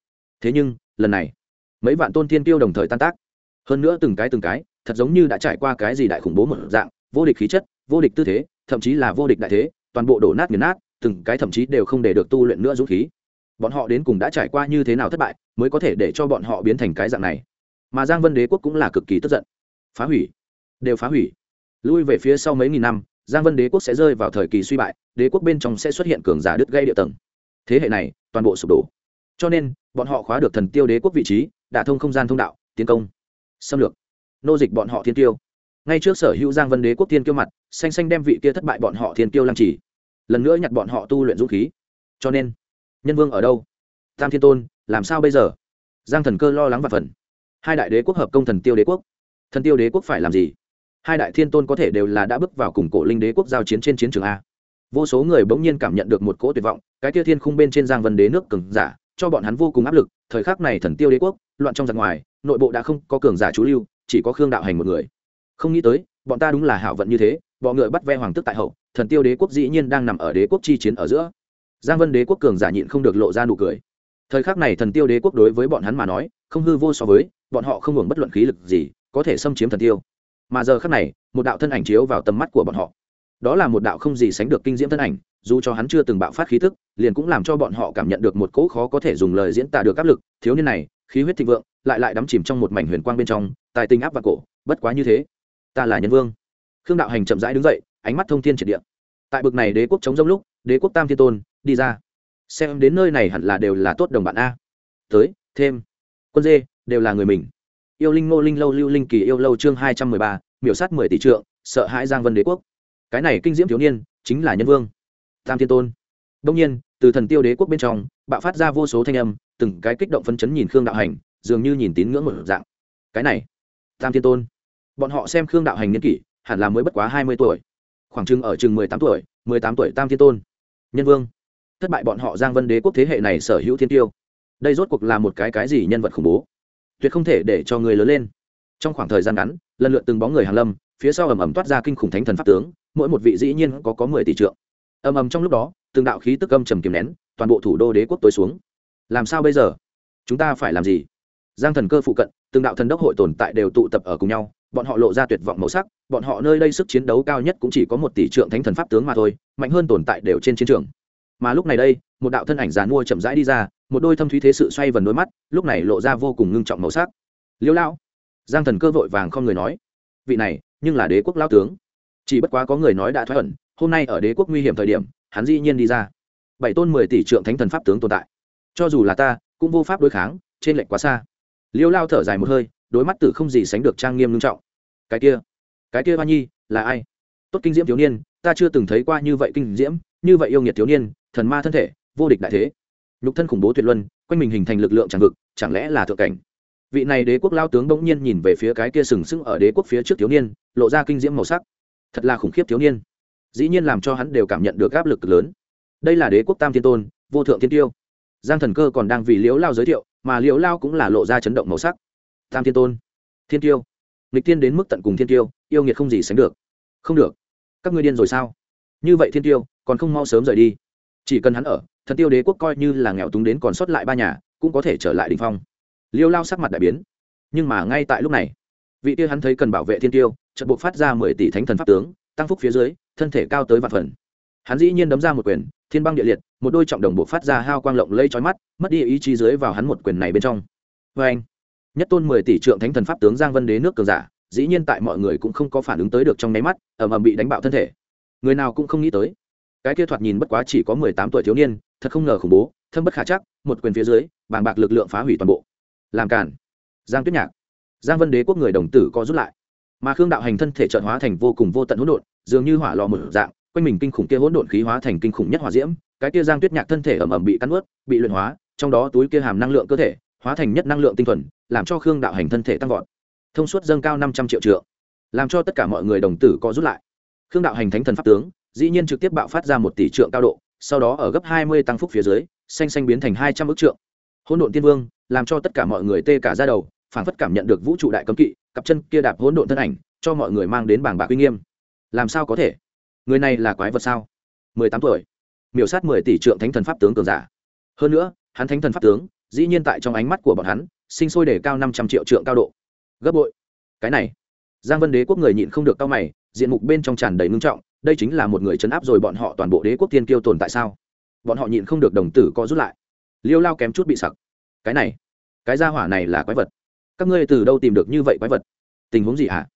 Thế nhưng, lần này mấy vạn tôn tiên tiêu đồng thời tan tác. Hơn nữa từng cái từng cái, thật giống như đã trải qua cái gì đại khủng bố một dạng, vô địch khí chất, vô địch tư thế, thậm chí là vô địch đại thế, toàn bộ đổ nát nghiền nát, từng cái thậm chí đều không để được tu luyện nữa dũng khí. Bọn họ đến cùng đã trải qua như thế nào thất bại, mới có thể để cho bọn họ biến thành cái dạng này? Mà giang vân đế quốc cũng là cực kỳ tức giận. Phá hủy. Đều phá hủy. Lui về phía sau mấy nghìn năm, giang vân đế quốc sẽ rơi vào thời kỳ suy bại, đế quốc bên trong sẽ xuất hiện cường giả đứt gây địa tầng. Thế hệ này, toàn bộ sụp đổ. Cho nên, bọn họ khóa được thần tiêu đế quốc vị trí đả thông không gian thông đạo, tiến công. Xâm lược. Nô dịch bọn họ thiên tiêu ngay trước sở hữu giang vân đế quốc thiên kiêu mặt, xanh xanh đem vị kia thất bại bọn họ thiên kiêu lăng trì. Lần nữa nhặt bọn họ tu luyện dũng khí. Cho nên, nhân vương ở đâu? Tam thiên tôn, làm sao bây giờ? Giang thần cơ lo lắng và phần. Hai đại đế quốc hợp công thần tiêu đế quốc. Thần tiêu đế quốc phải làm gì? Hai đại thiên tôn có thể đều là đã bước vào cùng cổ linh đế quốc giao chiến trên chiến trường a. Vô số người bỗng nhiên cảm nhận được một cỗ tuyệt vọng, cái kia thiên khung bên trên giang vân đế nước cường giả, cho bọn hắn vô cùng áp lực, thời khắc này thần tiêu đế quốc loạn trong giặc ngoài, nội bộ đã không có cường giả chú lưu, chỉ có khương đạo hành một người. Không nghĩ tới, bọn ta đúng là hảo vận như thế bọn ngựa bắt ve hoàng tức tại hậu, thần tiêu đế quốc dĩ nhiên đang nằm ở đế quốc chi chiến ở giữa. Giang vân đế quốc cường giả nhịn không được lộ ra nụ cười. Thời khắc này thần tiêu đế quốc đối với bọn hắn mà nói, không hư vô so với, bọn họ không hưởng bất luận khí lực gì, có thể xâm chiếm thần tiêu. Mà giờ khắc này, một đạo thân ảnh chiếu vào tầm mắt của bọn họ. Đó là một đạo không gì sánh được kinh diễm thân ảnh, dù cho hắn chưa từng bạo phát khí tức, liền cũng làm cho bọn họ cảm nhận được một cỗ khó có thể dùng lời diễn tả được áp lực, thiếu niên này khí huyết thịnh vượng, lại lại đắm chìm trong một mảnh huyền quang bên trong, tài tình áp và cổ, bất quá như thế, ta là nhân vương. Khương đạo hành chậm rãi đứng dậy, ánh mắt thông thiên triệt địa. Tại bực này đế quốc chống rông lúc, đế quốc tam thiên tôn, đi ra. Xem đến nơi này hẳn là đều là tốt đồng bạn a. Tới, thêm. Quân dê, đều là người mình. Yêu linh ngô linh lâu lưu linh kỳ yêu lâu chương hai trăm mười ba, miểu sát mười tỷ trượng, sợ hãi giang vân đế quốc. Cái này kinh diễm thiếu niên, chính là nhân vương. Tam thiên tôn. Đông nhiên, từ thần tiêu đế quốc bên trong, bạo phát ra vô số thanh âm từng cái kích động phân chấn nhìn khương đạo hành, dường như nhìn tín ngưỡng một dạng. Cái này, tam thiên tôn. Bọn họ xem khương đạo hành niên kỷ, hẳn là mới bất quá hai mươi tuổi. Khoảng chừng ở chừng mười tám tuổi, mười tám tuổi tam thiên tôn. Nhân vương. Thất bại bọn họ giang vân đế quốc thế hệ này sở hữu thiên tiêu. Đây rốt cuộc là một cái cái gì nhân vật khủng bố? Tuyệt không thể để cho người lớn lên. Trong khoảng thời gian ngắn, lần lượt từng bóng người hàng lâm, phía sau ầm ầm toát ra kinh khủng thánh thần pháp tướng, mỗi một vị dĩ nhiên có có mười tỷ trượng. Ầm ầm trong lúc đó, từng đạo khí tức âm trầm kiềm nén, toàn bộ thủ đô đế quốc tối xuống làm sao bây giờ? Chúng ta phải làm gì? Giang thần cơ phụ cận, từng đạo thần đốc hội tồn tại đều tụ tập ở cùng nhau, bọn họ lộ ra tuyệt vọng màu sắc, bọn họ nơi đây sức chiến đấu cao nhất cũng chỉ có một tỷ trượng thánh thần pháp tướng mà thôi, mạnh hơn tồn tại đều trên chiến trường. Mà lúc này đây, một đạo thân ảnh giàn mua chậm rãi đi ra, một đôi thâm thúy thế sự xoay vần đôi mắt, lúc này lộ ra vô cùng ngưng trọng màu sắc. Liêu lao giang thần cơ vội vàng không người nói. Vị này, nhưng là đế quốc lao tướng. Chỉ bất quá có người nói đã thoát ẩn, hôm nay ở đế quốc nguy hiểm thời điểm, hắn dĩ nhiên đi ra. Bảy tôn mười tỷ trượng thánh thần pháp tướng tồn tại cho dù là ta, cũng vô pháp đối kháng, trên lệnh quá xa. Liêu lao thở dài một hơi, đối mắt tử không gì sánh được trang nghiêm nghiêm trọng. Cái kia cái kia hoa nhi, là ai? Tốt kinh diễm thiếu niên, ta chưa từng thấy qua như vậy kinh diễm, như vậy yêu nghiệt thiếu niên, thần ma thân thể, vô địch đại thế. Nhục thân khủng bố tuyệt luân, quanh mình hình thành lực lượng tràn vực, chẳng lẽ là thượng cảnh? Vị này đế quốc lao tướng bỗng nhiên nhìn về phía cái kia sừng sững ở đế quốc phía trước thiếu niên, lộ ra kinh diễm màu sắc. Thật là khủng khiếp thiếu niên. Dĩ nhiên làm cho hắn đều cảm nhận được áp lực lớn. Đây là đế quốc tam thiên tôn, vô thượng thiên tiêu giang thần cơ còn đang vì liễu lao giới thiệu, mà liễu lao cũng là lộ ra chấn động màu sắc. Tam thiên tôn, thiên tiêu. Nghịch tiên đến mức tận cùng thiên tiêu, yêu nghiệt không gì sánh được. Không được. Các ngươi điên rồi sao? Như vậy thiên tiêu, còn không mau sớm rời đi. Chỉ cần hắn ở, thần tiêu đế quốc coi như là nghèo túng đến còn sót lại ba nhà, cũng có thể trở lại đ ỉ n h phong. Liêu lao sắc mặt đại biến. Nhưng mà ngay tại lúc này, vị tiêu hắn thấy cần bảo vệ thiên tiêu trận buộc phát ra mười tỷ thánh thần pháp tướng, tăng phúc phía dưới, thân thể cao tới vạn phần hắn dĩ nhiên đấm ra một quyền, thiên băng địa liệt, một đôi trọng đồng bộ phát ra hao quang lộng lây trói mắt, mất đi ý chí dưới vào hắn một quyền này bên trong. Vê anh, nhất tôn mười tỷ trượng thánh thần pháp tướng giang vân đế nước cường giả, dĩ nhiên tại mọi người cũng không có phản ứng tới được trong nháy mắt, ầm ầm bị đánh bạo thân thể. Người nào cũng không nghĩ tới, cái kia thoạt nhìn bất quá chỉ có mười tám tuổi thiếu niên, thật không ngờ khủng bố, thâm bất khả chắc, một quyền phía dưới, bàng bạc lực lượng phá hủy toàn bộ. Làm cản giang tuyết nhạc. Giang vân đế quốc người đồng tử có rút lại. Mà khương đạo hành thân thể trợn hóa thành vô cùng vô tận hỗn độn, dường như hỏa lò một dạng quanh mình kinh khủng kia hỗn độn khí hóa thành kinh khủng nhất hỏa diễm cái kia giang tuyết nhạc thân thể ẩm ẩm bị cắn nuốt, bị luyện hóa trong đó túi kia hàm năng lượng cơ thể hóa thành nhất năng lượng tinh thuần làm cho khương đạo hành thân thể tăng vọt. Thông suốt dâng cao năm trăm triệu trượng làm cho tất cả mọi người đồng tử có rút lại. Khương đạo hành thánh thần pháp tướng dĩ nhiên trực tiếp bạo phát ra một tỷ trượng cao độ sau đó ở gấp hai mươi tăng phúc phía dưới xanh xanh biến thành hai trăm ước trượng. Hỗn độn tiên vương làm cho tất cả mọi người tê cả da đầu phảng phất cảm nhận được vũ trụ đại cấm kỵ cặp chân kia đạp hỗn độn thân ảnh cho mọi người mang đến bảng bạc uy nghiêm. Làm sao có thể? Người này là quái vật sao? Mười tám tuổi. Miểu sát mười tỷ trượng thánh thần pháp tướng cường giả. Hơn nữa, hắn thánh thần pháp tướng, dĩ nhiên tại trong ánh mắt của bọn hắn, sinh sôi để cao năm trăm triệu trượng cao độ. Gấp bội. Cái này. Giang vân đế quốc người nhịn không được cao mày, diện mục bên trong tràn đầy ngưng trọng, đây chính là một người chấn áp rồi bọn họ toàn bộ đế quốc tiên kiêu tồn tại sao? Bọn họ nhịn không được đồng tử có rút lại. Liêu lao kém chút bị sặc. Cái này, cái gia hỏa này là quái vật. Các ngươi từ đâu tìm được như vậy quái vật? Tình huống gì hả?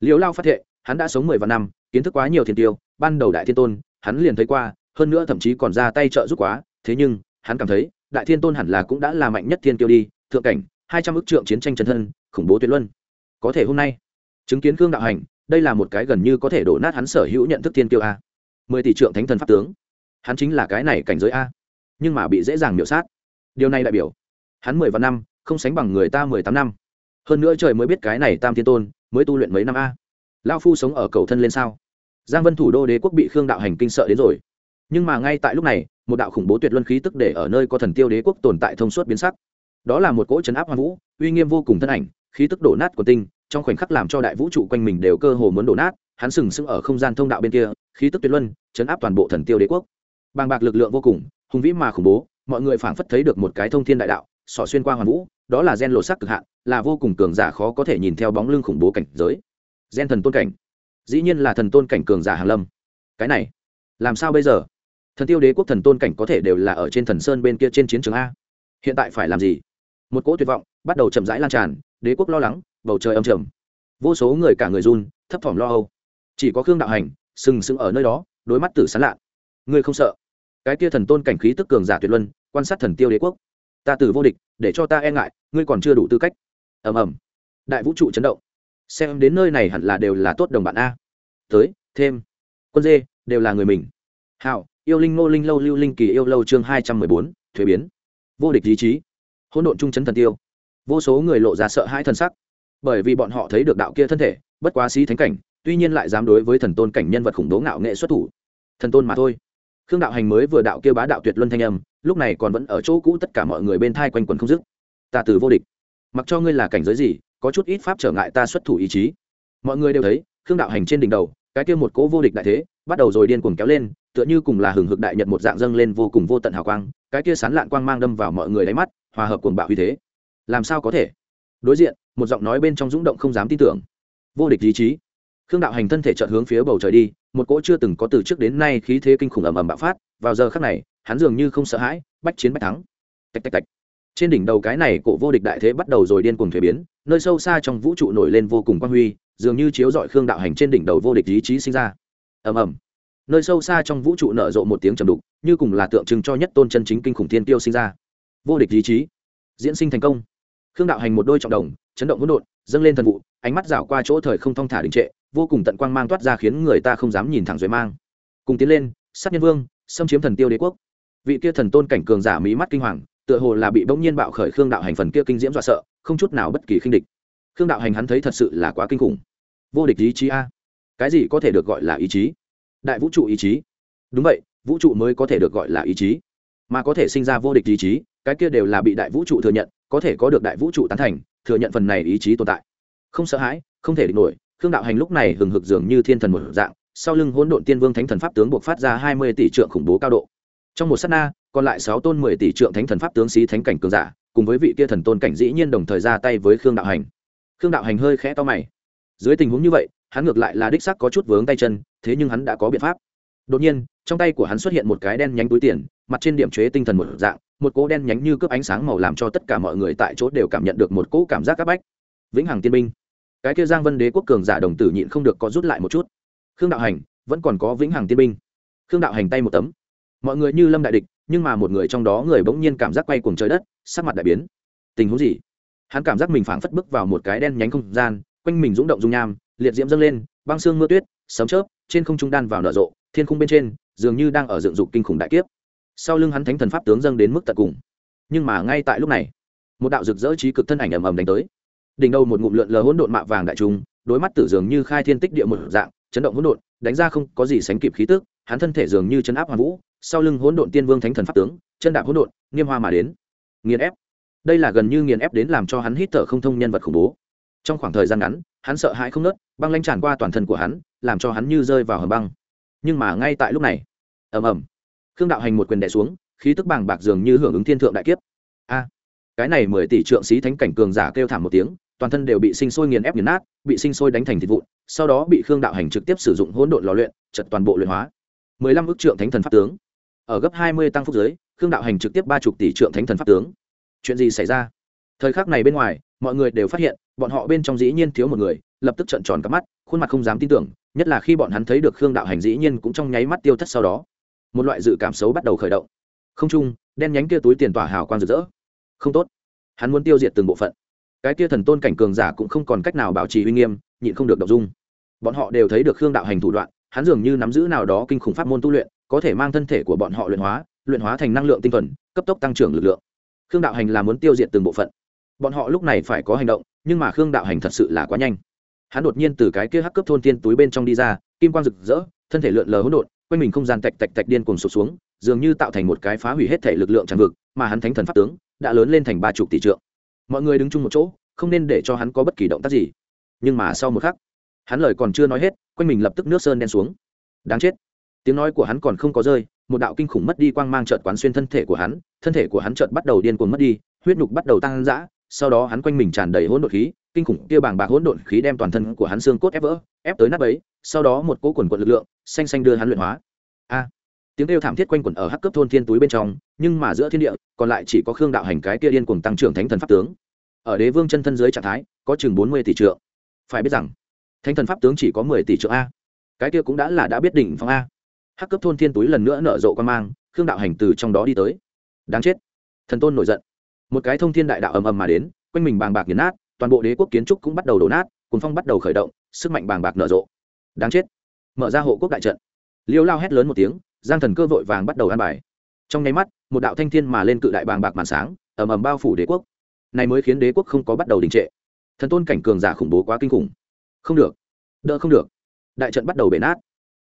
Liêu lao phát hiện, hắn đã sống mười vạn năm, kiến thức quá nhiều thiên tiêu ban đầu đại thiên tôn, hắn liền thấy qua, hơn nữa thậm chí còn ra tay trợ giúp quá, thế nhưng, hắn cảm thấy, đại thiên tôn hẳn là cũng đã là mạnh nhất thiên tiêu đi, thượng cảnh, hai trăm ước trượng chiến tranh chân thân, khủng bố tuyệt luân. Có thể hôm nay, chứng kiến cương đạo hành, đây là một cái gần như có thể đổ nát hắn sở hữu nhận thức thiên kiêu a. Mười tỷ trượng thánh thần pháp tướng. Hắn chính là cái này cảnh giới a. Nhưng mà bị dễ dàng miểu sát. Điều này đại biểu, hắn mười vạn năm, không sánh bằng người ta mười tám năm. Hơn nữa trời mới biết cái này tam thiên tôn, mới tu luyện mấy năm a. Lao phu sống ở cầu thân lên sao? Giang vân thủ đô đế quốc bị khương đạo hành kinh sợ đến rồi. Nhưng mà ngay tại lúc này, một đạo khủng bố tuyệt luân khí tức để ở nơi có thần tiêu đế quốc tồn tại thông suốt biến sắc. Đó là một cỗ chấn áp hoa vũ, uy nghiêm vô cùng thân ảnh, khí tức đổ nát của tinh, trong khoảnh khắc làm cho đại vũ trụ quanh mình đều cơ hồ muốn đổ nát, hắn sừng sững ở không gian thông đạo bên kia, khí tức tuyệt luân, chấn áp toàn bộ thần tiêu đế quốc. Bàng bạc lực lượng vô cùng, hùng vĩ mà khủng bố, mọi người phảng phất thấy được một cái thông thiên đại đạo sỏ xuyên qua hoàn vũ, đó là gen lộ sắc cực hạn, là vô cùng cường giả khó có thể nhìn theo bóng lưng khủng bố cảnh giới. Gen thần tôn cảnh dĩ nhiên là thần tôn cảnh cường giả hàn lâm. Cái này, làm sao bây giờ? Thần tiêu đế quốc thần tôn cảnh có thể đều là ở trên thần sơn bên kia trên chiến trường a. Hiện tại phải làm gì? Một cỗ tuyệt vọng bắt đầu chậm rãi lan tràn, đế quốc lo lắng, bầu trời âm trầm. Vô số người cả người run, thấp thỏm lo âu. Chỉ có khương đạo hành, sừng sững ở nơi đó đối mắt tử sán lạ. Ngươi không sợ? Cái kia thần tôn cảnh khí tức cường giả tuyệt luân, quan sát thần tiêu đế quốc. Ta tử vô địch, để cho ta e ngại, ngươi còn chưa đủ tư cách. Ầm ầm. Đại vũ trụ chấn động xem đến nơi này hẳn là đều là tốt đồng bạn a. Tới, thêm. Quân dê, đều là người mình. Hào yêu linh ngô linh lâu lưu linh kỳ yêu lâu chương hai trăm mười bốn, thuế biến. Vô địch ý chí. Hỗn độn trung chấn thần tiêu. Vô số người lộ ra sợ hãi thân sắc. Bởi vì bọn họ thấy được đạo kia thân thể, bất quá sĩ thánh cảnh, tuy nhiên lại dám đối với thần tôn cảnh nhân vật khủng bố ngạo nghệ xuất thủ. Thần tôn mà thôi. Khương đạo hành mới vừa đạo kia bá đạo tuyệt luân thanh âm, lúc này còn vẫn ở chỗ cũ tất cả mọi người bên thai quanh quần không dứt. Ta từ vô địch. Mặc cho ngươi là cảnh giới gì có chút ít pháp trở ngại ta xuất thủ ý chí. Mọi người đều thấy, khương đạo hành trên đỉnh đầu, cái kia một cỗ vô địch đại thế, bắt đầu rồi điên cuồng kéo lên, tựa như cùng là hừng hực đại nhật một dạng dâng lên vô cùng vô tận hào quang, cái kia sán lạn quang mang đâm vào mọi người đáy mắt, hòa hợp cuồng bạo uy thế. Làm sao có thể? Đối diện, một giọng nói bên trong dũng động không dám tin tưởng. Vô địch ý chí. Khương đạo hành thân thể chợt hướng phía bầu trời đi, một cỗ chưa từng có từ trước đến nay khí thế kinh khủng ầm ầm bạo phát, vào giờ khắc này, hắn dường như không sợ hãi, bách chiến bách thắng. Tạch tạch tạch trên đỉnh đầu cái này cổ vô địch đại thế bắt đầu rồi điên cuồng thuế biến, nơi sâu xa trong vũ trụ nổi lên vô cùng quang huy, dường như chiếu dọi khương đạo hành trên đỉnh đầu vô địch ý chí sinh ra. Ầm ầm. Nơi sâu xa trong vũ trụ nở rộ một tiếng trầm đục, như cùng là tượng trưng cho nhất tôn chân chính kinh khủng thiên tiêu sinh ra. Vô địch ý chí. Diễn sinh thành công. Khương đạo hành một đôi trọng đồng, chấn động hỗn độn, dâng lên thần vụ, ánh mắt rảo qua chỗ thời không thong thả đình trệ, vô cùng tận quang mang toát ra khiến người ta không dám nhìn thẳng dưới mang. Cùng tiến lên, sát nhân vương, xâm chiếm thần tiêu đế quốc. Vị kia thần tôn cảnh cường giả mỹ mắt kinh hoàng tựa hồ là bị bỗng nhiên bạo khởi khương đạo hành phần kia kinh diễm dọa sợ, không chút nào bất kỳ khinh địch. Khương đạo hành hắn thấy thật sự là quá kinh khủng. Vô địch ý chí a. Cái gì có thể được gọi là ý chí? Đại vũ trụ ý chí. Đúng vậy, vũ trụ mới có thể được gọi là ý chí. Mà có thể sinh ra vô địch ý chí, cái kia đều là bị đại vũ trụ thừa nhận, có thể có được đại vũ trụ tán thành, thừa nhận phần này ý chí tồn tại. Không sợ hãi, không thể địch nổi, khương đạo hành lúc này hừng hực dường như thiên thần một dạng, sau lưng hỗn độn tiên vương thánh thần pháp tướng buộc phát ra hai mươi tỷ trượng khủng bố cao độ. Trong một s á t na còn lại sáu tôn mười tỷ trượng thánh thần pháp tướng sĩ thánh cảnh cường giả, cùng với vị kia thần tôn cảnh dĩ nhiên đồng thời ra tay với khương đạo hành. Khương đạo hành hơi khẽ to mày. Dưới tình huống như vậy, hắn ngược lại là đích sắc có chút vướng tay chân, thế nhưng hắn đã có biện pháp. Đột nhiên, trong tay của hắn xuất hiện một cái đen nhánh túi tiền, mặt trên điểm chế tinh thần một dạng, một cỗ đen nhánh như cướp ánh sáng màu làm cho tất cả mọi người tại chỗ đều cảm nhận được một cỗ cảm giác áp bách. Vĩnh hằng tiên binh cái kia giang vân đế quốc cường giả đồng tử nhịn không được có rút lại một chút. Khương đạo hành, vẫn còn có vĩnh hằng tiên binh khương đạo hành tay một tấm. Mọi người như lâm đại địch nhưng mà một người trong đó người bỗng nhiên cảm giác quay cuồng trời đất, sắc mặt đại biến. Tình huống gì? Hắn cảm giác mình phảng phất bước vào một cái đen nhánh không gian, quanh mình rúng động dung nham, liệt diễm dâng lên, băng xương mưa tuyết, sấm chớp, trên không trung đan vào nở rộ, thiên khung bên trên, dường như đang ở dựng dục kinh khủng đại kiếp. Sau lưng hắn thánh thần pháp tướng dâng đến mức tận cùng. Nhưng mà ngay tại lúc này, một đạo rực rỡ trí cực thân ảnh ầm ầm đánh tới. Đỉnh đầu một ngụm lượn lờ hỗn độn mạ vàng đại trung đối mắt tử dường như khai thiên tích địa một dạng, chấn động hỗn độn, đánh ra không có gì sánh kịp khí tức, hắn thân thể dường như chấn áp hoàn vũ sau lưng hỗn độn tiên vương thánh thần pháp tướng, chân đạp hỗn độn nghiêm hoa mà đến. Nghiền ép. Đây là gần như nghiền ép đến làm cho hắn hít thở không thông nhân vật khủng bố. Trong khoảng thời gian ngắn, hắn sợ hãi không nớt băng lanh tràn qua toàn thân của hắn, làm cho hắn như rơi vào hầm băng. Nhưng mà ngay tại lúc này, ầm ầm, khương đạo hành một quyền đẻ xuống, khí tức bàng bạc dường như hưởng ứng thiên thượng đại kiếp. A! Cái này mười tỷ trượng sĩ thánh cảnh cường giả kêu thảm một tiếng, toàn thân đều bị sinh sôi nghiền ép nghiền nát, bị sinh sôi đánh thành thịt vụn, sau đó bị khương đạo hành trực tiếp sử dụng hỗn độn lò luyện, chật toàn bộ luyện hóa. Mười lăm ước trượng thánh thần pháp tướng ở gấp hai mươi tăng phúc giới, khương đạo hành trực tiếp ba chục tỷ trượng thánh thần pháp tướng. Chuyện gì xảy ra? Thời khắc này bên ngoài, mọi người đều phát hiện, bọn họ bên trong dĩ nhiên thiếu một người, lập tức trợn tròn cả mắt, khuôn mặt không dám tin tưởng, nhất là khi bọn hắn thấy được khương đạo hành dĩ nhiên cũng trong nháy mắt tiêu thất sau đó. Một loại dự cảm xấu bắt đầu khởi động. Không chung đen nhánh kia túi tiền tỏa hào quang rực rỡ. Không tốt. Hắn muốn tiêu diệt từng bộ phận. Cái kia thần tôn cảnh cường giả cũng không còn cách nào bảo trì uy nghiêm, nhịn không được đọc dung. Bọn họ đều thấy được khương đạo hành thủ đoạn, hắn dường như nắm giữ nào đó kinh khủng pháp môn tu luyện có thể mang thân thể của bọn họ luyện hóa luyện hóa thành năng lượng tinh thuần, cấp tốc tăng trưởng lực lượng. Khương đạo hành là muốn tiêu diệt từng bộ phận. Bọn họ lúc này phải có hành động, nhưng mà khương đạo hành thật sự là quá nhanh. Hắn đột nhiên từ cái kia hắc cấp thôn tiên túi bên trong đi ra, kim quang rực rỡ, thân thể lượn lờ hỗn độn, quanh mình không gian tạch tạch tạch điên cuồng sụp xuống, dường như tạo thành một cái phá hủy hết thể lực lượng tràn vực, mà hắn thánh thần pháp tướng đã lớn lên thành ba chục tỷ trượng. Mọi người đứng chung một chỗ, không nên để cho hắn có bất kỳ động tác gì. Nhưng mà sau một khắc, hắn lời còn chưa nói hết, quanh mình lập tức nước sơn đen xuống. Đáng chết tiếng nói của hắn còn không có rơi, một đạo kinh khủng mất đi quang mang trợt quán xuyên thân thể của hắn, thân thể của hắn trợt bắt đầu điên cuồng mất đi, huyết nhục bắt đầu tăng dã, sau đó hắn quanh mình tràn đầy hỗn độn khí, kinh khủng kia bàng bạc hỗn độn khí đem toàn thân của hắn xương cốt ép vỡ, ép tới nắp ấy sau đó một cỗ quần quận lực lượng, xanh xanh đưa hắn luyện hóa. A! Tiếng kêu thảm thiết quanh quẩn ở hắc cấp thôn thiên túi bên trong, nhưng mà giữa thiên địa, còn lại chỉ có khương đạo hành cái kia điên cuồng tăng trưởng thánh thần pháp tướng. Ở đế vương chân thân dưới trạng thái, có chừng bốn mươi tỷ trượng. Phải biết rằng, thánh thần pháp tướng chỉ có mười tỷ trượng a. Cái kia cũng đã là đã biết đỉnh phong a hắc cấp thôn thiên túi lần nữa nở rộ quan mang, khương đạo hành từ trong đó đi tới. Đáng chết. Thần tôn nổi giận. Một cái thông thiên đại đạo ầm ầm mà đến, quanh mình bàng bạc nghiền nát, toàn bộ đế quốc kiến trúc cũng bắt đầu đổ nát cuốn phong bắt đầu khởi động, sức mạnh bàng bạc nở rộ. Đáng chết. Mở ra hộ quốc đại trận. Liêu lao hét lớn một tiếng, giang thần cơ vội vàng bắt đầu ăn bài. Trong nháy mắt, một đạo thanh thiên mà lên cự đại bàng bạc màn sáng, ầm ầm bao phủ đế quốc. Này mới khiến đế quốc không có bắt đầu đình trệ. Thần tôn cảnh cường giả khủng bố quá kinh khủng. Không được. Đỡ không được. Đại trận bắt đầu bể nát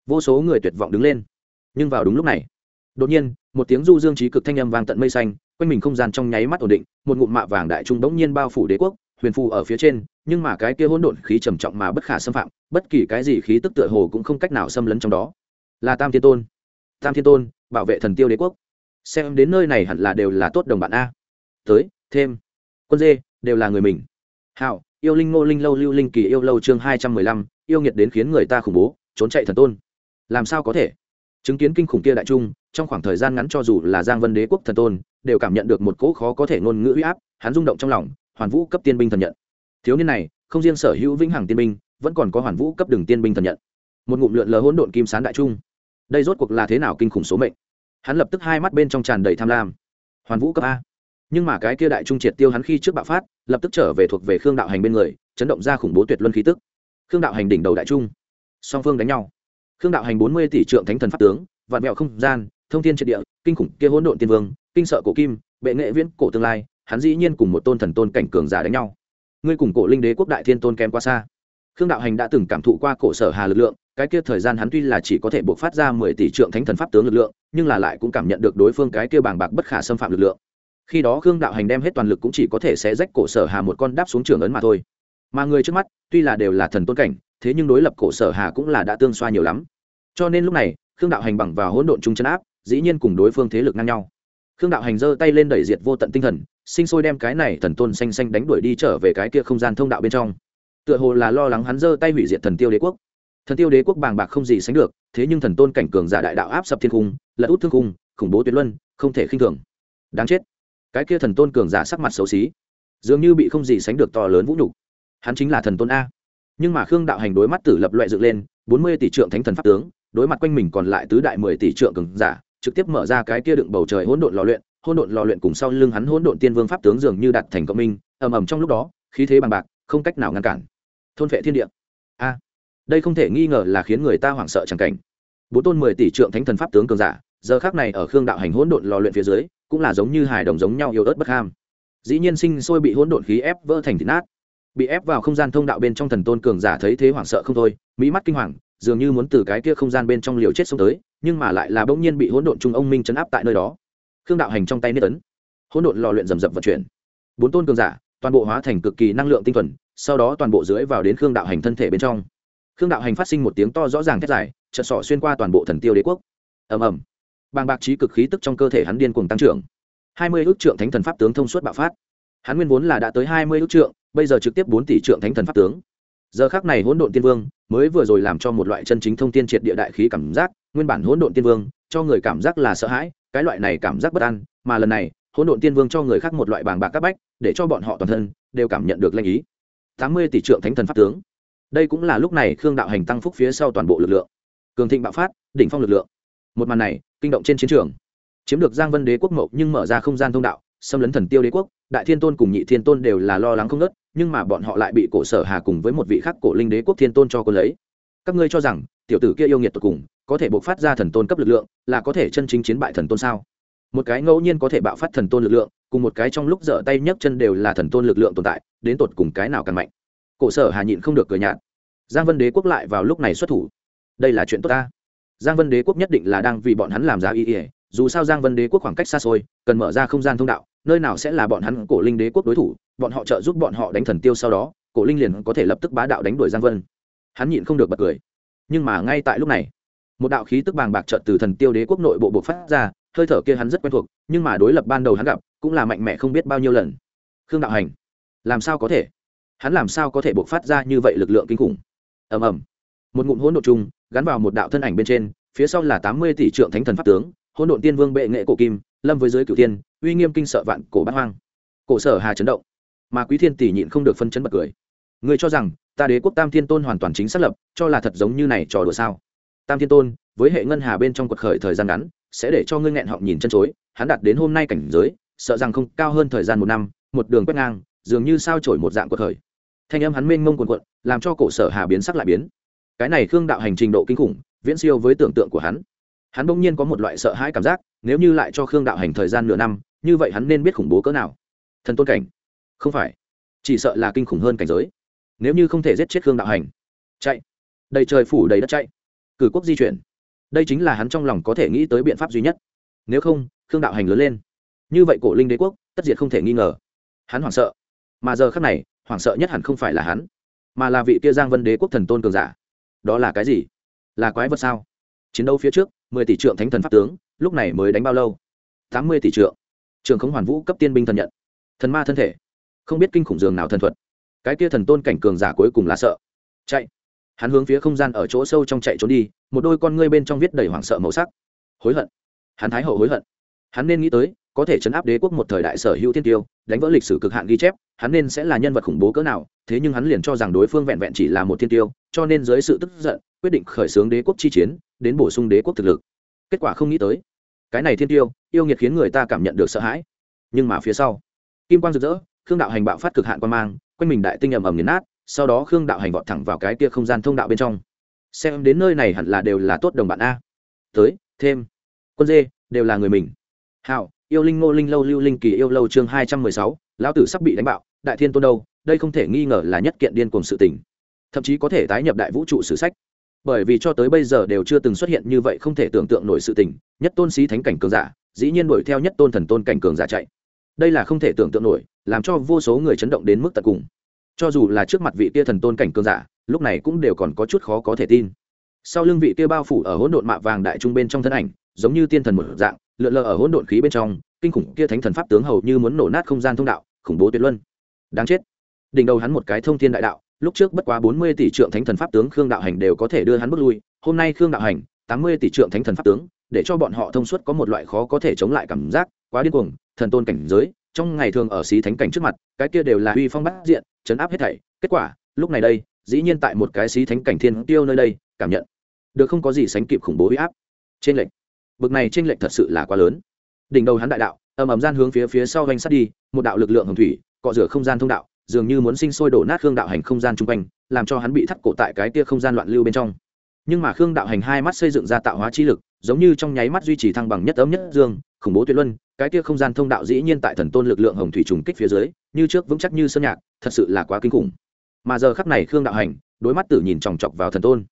vô số người tuyệt vọng đứng lên. Nhưng vào đúng lúc này, đột nhiên, một tiếng du dương trí cực thanh âm vang tận mây xanh, quanh mình không gian trong nháy mắt ổn định, một ngụm mạ vàng đại trung bỗng nhiên bao phủ đế quốc, huyền phù ở phía trên, nhưng mà cái kia hỗn độn khí trầm trọng mà bất khả xâm phạm, bất kỳ cái gì khí tức tựa hồ cũng không cách nào xâm lấn trong đó. Là tam thiên tôn. Tam thiên tôn, bảo vệ thần tiêu đế quốc. Xem đến nơi này hẳn là đều là tốt đồng bạn a. Tới, thêm. Quân dê, đều là người mình. Hạo, yêu linh ngô linh lâu lưu linh kỳ yêu lâu chương hai trăm mười lăm, yêu nghiệt đến khiến người ta khủng bố, trốn chạy thần tôn làm sao có thể? Chứng kiến kinh khủng kia đại trung, trong khoảng thời gian ngắn cho dù là giang vân đế quốc thần tôn, đều cảm nhận được một cỗ khó có thể ngôn ngữ huy áp, hắn rung động trong lòng, hoàn vũ cấp tiên binh thần nhận. Thiếu niên này, không riêng sở hữu vĩnh hằng tiên binh, vẫn còn có hoàn vũ cấp đường tiên binh thần nhận. Một ngụm lượn lờ hỗn độn kim sán đại trung. Đây rốt cuộc là thế nào kinh khủng số mệnh? Hắn lập tức hai mắt bên trong tràn đầy tham lam. Hoàn vũ cấp a. Nhưng mà cái kia đại trung triệt tiêu hắn khi trước bạo phát, lập tức trở về thuộc về khương đạo hành bên người, chấn động ra khủng bố tuyệt luân khí tức. Khương đạo hành đỉnh đầu đại trung. Song phương đánh nhau khương đạo hành bốn mươi tỷ trượng thánh thần pháp tướng, vạn mẹo không gian, thông thiên triệt địa, kinh khủng kia hỗn độn tiên vương, kinh sợ cổ kim, bệ nghệ viễn, cổ tương lai, hắn dĩ nhiên cùng một tôn thần tôn cảnh cường giả đánh nhau. Ngươi cùng cổ linh đế quốc đại thiên tôn kém quá xa. Khương đạo hành đã từng cảm thụ qua cổ sở hà lực lượng, cái kia thời gian hắn tuy là chỉ có thể buộc phát ra mười tỷ trượng thánh thần pháp tướng lực lượng, nhưng là lại cũng cảm nhận được đối phương cái kia bàng bạc bất khả xâm phạm lực lượng. Khi đó khương đạo hành đem hết toàn lực cũng chỉ có thể sẽ rách cổ sở hà một con đáp xuống trường ấn mà thôi. Mà người trước mắt, tuy là đều là thần tôn cảnh thế nhưng đối lập cổ sở hà cũng là đã tương xoa nhiều lắm. Cho nên lúc này, khương đạo hành bằng và hỗn độn trung chân áp, dĩ nhiên cùng đối phương thế lực ngang nhau. Khương đạo hành giơ tay lên đẩy diệt vô tận tinh thần, sinh sôi đem cái này thần tôn xanh xanh đánh đuổi đi trở về cái kia không gian thông đạo bên trong. Tựa hồ là lo lắng hắn giơ tay hủy diệt thần tiêu đế quốc. Thần tiêu đế quốc bàng bạc không gì sánh được, thế nhưng thần tôn cảnh cường giả đại đạo áp sập thiên cung, lật út thương cung, khủng bố tuyệt luân, không thể khinh thường. Đáng chết. Cái kia thần tôn cường giả sắc mặt xấu xí, dường như bị không gì sánh được to lớn vũ nhục. Hắn chính là thần tôn a nhưng mà khương đạo hành đối mắt tử lập loại dựng lên, bốn mươi tỷ trượng thánh thần pháp tướng, đối mặt quanh mình còn lại tứ đại mười tỷ trượng cường giả, trực tiếp mở ra cái kia đựng bầu trời hỗn độn lò luyện, hỗn độn lò luyện cùng sau lưng hắn hỗn độn tiên vương pháp tướng dường như đặt thành cộng minh, ầm ầm trong lúc đó, khí thế bằng bạc, không cách nào ngăn cản. Thôn vệ thiên địa. A, đây không thể nghi ngờ là khiến người ta hoảng sợ chẳng cảnh. Bốn tôn mười tỷ trượng thánh thần pháp tướng cường giả, giờ khác này ở khương đạo hành hỗn độn lò luyện phía dưới, cũng là giống như hài đồng giống nhau yếu ớt bất ham. Dĩ nhiên sinh sôi bị hỗn độn khí ép vỡ thành thịt nát bị ép vào không gian thông đạo bên trong thần tôn cường giả thấy thế hoảng sợ không thôi, mỹ mắt kinh hoàng, dường như muốn từ cái kia không gian bên trong liều chết xông tới, nhưng mà lại là bỗng nhiên bị hỗn độn trung ông minh chấn áp tại nơi đó. Khương đạo hành trong tay nết ấn. Hỗn độn lò luyện rầm rập vận chuyển. Bốn tôn cường giả, toàn bộ hóa thành cực kỳ năng lượng tinh thuần, sau đó toàn bộ dưới vào đến khương đạo hành thân thể bên trong. Khương đạo hành phát sinh một tiếng to rõ ràng thét dài, chợt sọ xuyên qua toàn bộ thần tiêu đế quốc. Ầm ầm. Bàng bạc trí cực khí tức trong cơ thể hắn điên cuồng tăng trưởng. Hai mươi ước trượng thánh thần pháp tướng thông suốt bạo phát. Hắn nguyên vốn là đã tới hai mươi ước trượng bây giờ trực tiếp bốn tỷ trượng thánh thần pháp tướng. Giờ khác này hỗn độn tiên vương mới vừa rồi làm cho một loại chân chính thông tiên triệt địa đại khí cảm giác, nguyên bản hỗn độn tiên vương cho người cảm giác là sợ hãi, cái loại này cảm giác bất an, mà lần này, hỗn độn tiên vương cho người khác một loại bàng bạc các bách, để cho bọn họ toàn thân đều cảm nhận được lanh ý. Tám mươi tỷ trượng thánh thần pháp tướng. Đây cũng là lúc này khương đạo hành tăng phúc phía sau toàn bộ lực lượng. Cường thịnh bạo phát, đỉnh phong lực lượng. Một màn này, kinh động trên chiến trường. Chiếm được giang vân đế quốc mậu nhưng mở ra không gian thông đạo, xâm lấn thần tiêu đế quốc, đại thiên tôn cùng nhị thiên tôn đều là lo lắng không nớt nhưng mà bọn họ lại bị cổ sở hà cùng với một vị khác cổ linh đế quốc thiên tôn cho cô lấy. Các ngươi cho rằng, tiểu tử kia yêu nghiệt tột cùng, có thể bộc phát ra thần tôn cấp lực lượng, là có thể chân chính chiến bại thần tôn sao? Một cái ngẫu nhiên có thể bạo phát thần tôn lực lượng, cùng một cái trong lúc dở tay nhấc chân đều là thần tôn lực lượng tồn tại, đến tột cùng cái nào càng mạnh? Cổ sở hà nhịn không được cười nhạt. Giang vân đế quốc lại vào lúc này xuất thủ. Đây là chuyện tốt ta. Giang vân đế quốc nhất định là đang vì bọn hắn làm giá y ỉa dù sao giang vân đế quốc khoảng cách xa xôi, cần mở ra không gian thông đạo, nơi nào sẽ là bọn hắn cổ linh đế quốc đối thủ? Bọn họ trợ giúp bọn họ đánh thần tiêu sau đó, cổ linh liền có thể lập tức bá đạo đánh đuổi giang vân. Hắn nhịn không được bật cười. Nhưng mà ngay tại lúc này, một đạo khí tức bàng bạc trợn từ thần tiêu đế quốc nội bộ bộc phát ra, hơi thở kia hắn rất quen thuộc, nhưng mà đối lập ban đầu hắn gặp, cũng là mạnh mẽ không biết bao nhiêu lần. Khương đạo hành, làm sao có thể? Hắn làm sao có thể bộc phát ra như vậy lực lượng kinh khủng? Ầm ầm. Một ngụm hỗn độn chung gắn vào một đạo thân ảnh bên trên, phía sau là tám mươi tỷ trượng thánh thần pháp tướng, hỗn độn tiên vương bệ nghệ cổ kim, lâm với giới cửu tiên uy nghiêm kinh sợ vạn cổ bát hoang. Cổ sở hà chấn động mà quý thiên tỷ nhịn không được phân chấn bật cười. Người cho rằng, ta đế quốc tam thiên tôn hoàn toàn chính xác lập, cho là thật giống như này trò đùa sao? Tam thiên tôn, với hệ ngân hà bên trong quật khởi thời gian ngắn, sẽ để cho ngươi nghẹn họng nhìn chân chối, hắn đạt đến hôm nay cảnh giới, sợ rằng không cao hơn thời gian một năm, một đường quét ngang, dường như sao trổi một dạng cuộc khởi. Thanh âm hắn mênh mông quần quận làm cho cổ sở hà biến sắc lại biến. Cái này khương đạo hành trình độ kinh khủng, viễn siêu với tưởng tượng của hắn. Hắn bỗng nhiên có một loại sợ hãi cảm giác, nếu như lại cho khương đạo hành thời gian nửa năm, như vậy hắn nên biết khủng bố cỡ nào. Thần tôn cảnh không phải. Chỉ sợ là kinh khủng hơn cảnh giới. Nếu như không thể giết chết khương đạo hành. Chạy. Đầy trời phủ đầy đất chạy. Cử quốc di chuyển. Đây chính là hắn trong lòng có thể nghĩ tới biện pháp duy nhất. Nếu không, khương đạo hành lớn lên. Như vậy cổ linh đế quốc, tất diệt không thể nghi ngờ. Hắn hoảng sợ. Mà giờ khác này, hoảng sợ nhất hẳn không phải là hắn, mà là vị kia giang vân đế quốc thần tôn cường giả. Đó là cái gì? Là quái vật sao? Chiến đấu phía trước, mười tỷ trượng thánh thần pháp tướng, lúc này mới đánh bao lâu? Tám mươi tỷ trượng. Trường không hoàn vũ cấp tiên binh thần nhận. Thần ma thân thể không biết kinh khủng dường nào thần thuật. Cái kia thần tôn cảnh cường giả cuối cùng là sợ. Chạy. Hắn hướng phía không gian ở chỗ sâu trong chạy trốn đi, một đôi con ngươi bên trong viết đầy hoảng sợ màu sắc. Hối hận. Hắn thái hậu hối hận. Hắn nên nghĩ tới, có thể chấn áp đế quốc một thời đại sở hữu thiên tiêu, đánh vỡ lịch sử cực hạn ghi chép, hắn nên sẽ là nhân vật khủng bố cỡ nào, thế nhưng hắn liền cho rằng đối phương vẹn vẹn chỉ là một thiên tiêu, cho nên dưới sự tức giận, quyết định khởi xướng đế quốc chi chiến, đến bổ sung đế quốc thực lực. Kết quả không nghĩ tới, cái này thiên tiêu, yêu nghiệt khiến người ta cảm nhận được sợ hãi. Nhưng mà phía sau, kim quang rực rỡ khương đạo hành bạo phát cực hạn quan mang, quanh mình đại tinh ầm ầm nghiền nát, sau đó khương đạo hành vọt thẳng vào cái kia không gian thông đạo bên trong. Xem đến nơi này hẳn là đều là tốt đồng bạn a. Tới, thêm. Quân dê, đều là người mình. Hạo yêu linh ngô linh lâu lưu linh kỳ yêu lâu chương hai trăm mười sáu, lão tử sắp bị đánh bạo, đại thiên tôn đâu, đây không thể nghi ngờ là nhất kiện điên cùng sự tình. Thậm chí có thể tái nhập đại vũ trụ sử sách. Bởi vì cho tới bây giờ đều chưa từng xuất hiện như vậy không thể tưởng tượng nổi sự tình, nhất tôn sĩ thánh cảnh cường giả, dĩ nhiên đuổi theo nhất tôn thần tôn cảnh cường giả chạy đây là không thể tưởng tượng nổi, làm cho vô số người chấn động đến mức tận cùng. Cho dù là trước mặt vị kia thần tôn cảnh cường giả, lúc này cũng đều còn có chút khó có thể tin. Sau lưng vị kia bao phủ ở hỗn độn mạ vàng đại trung bên trong thân ảnh, giống như tiên thần một dạng, lượn lờ ở hỗn độn khí bên trong, kinh khủng kia thánh thần pháp tướng hầu như muốn nổ nát không gian thông đạo, khủng bố tuyệt luân. Đáng chết. Đỉnh đầu hắn một cái thông thiên đại đạo, lúc trước bất quá bốn mươi tỷ trượng thánh thần pháp tướng khương đạo hành đều có thể đưa hắn bước lui, hôm nay khương đạo hành, tám mươi tỷ trượng thánh thần pháp tướng, để cho bọn họ thông suốt có một loại khó có thể chống lại cảm giác, quá điên cuồng thần tôn cảnh giới, trong ngày thường ở xí thánh cảnh trước mặt, cái kia đều là uy phong bát diện, chấn áp hết thảy. Kết quả, lúc này đây, dĩ nhiên tại một cái xí thánh cảnh thiên tiêu nơi đây, cảm nhận được không có gì sánh kịp khủng bố uy áp. Trên lệnh bực này trên lệnh thật sự là quá lớn. Đỉnh đầu hắn đại đạo, ầm ầm gian hướng phía phía sau vanh sát đi, một đạo lực lượng hồng thủy, cọ rửa không gian thông đạo, dường như muốn sinh sôi đổ nát khương đạo hành không gian chung quanh, làm cho hắn bị thắt cổ tại cái tia không gian loạn lưu bên trong. Nhưng mà khương đạo hành hai mắt xây dựng ra tạo hóa chi lực, giống như trong nháy mắt duy trì thăng bằng nhất ấm nhất dương khủng bố tuyệt luân, cái tia không gian thông đạo dĩ nhiên tại thần tôn lực lượng hồng thủy trùng kích phía dưới, như trước vững chắc như sơn nhạc, thật sự là quá kinh khủng. Mà giờ khắp này khương đạo hành, đối mắt tử nhìn chòng chọc vào thần tôn.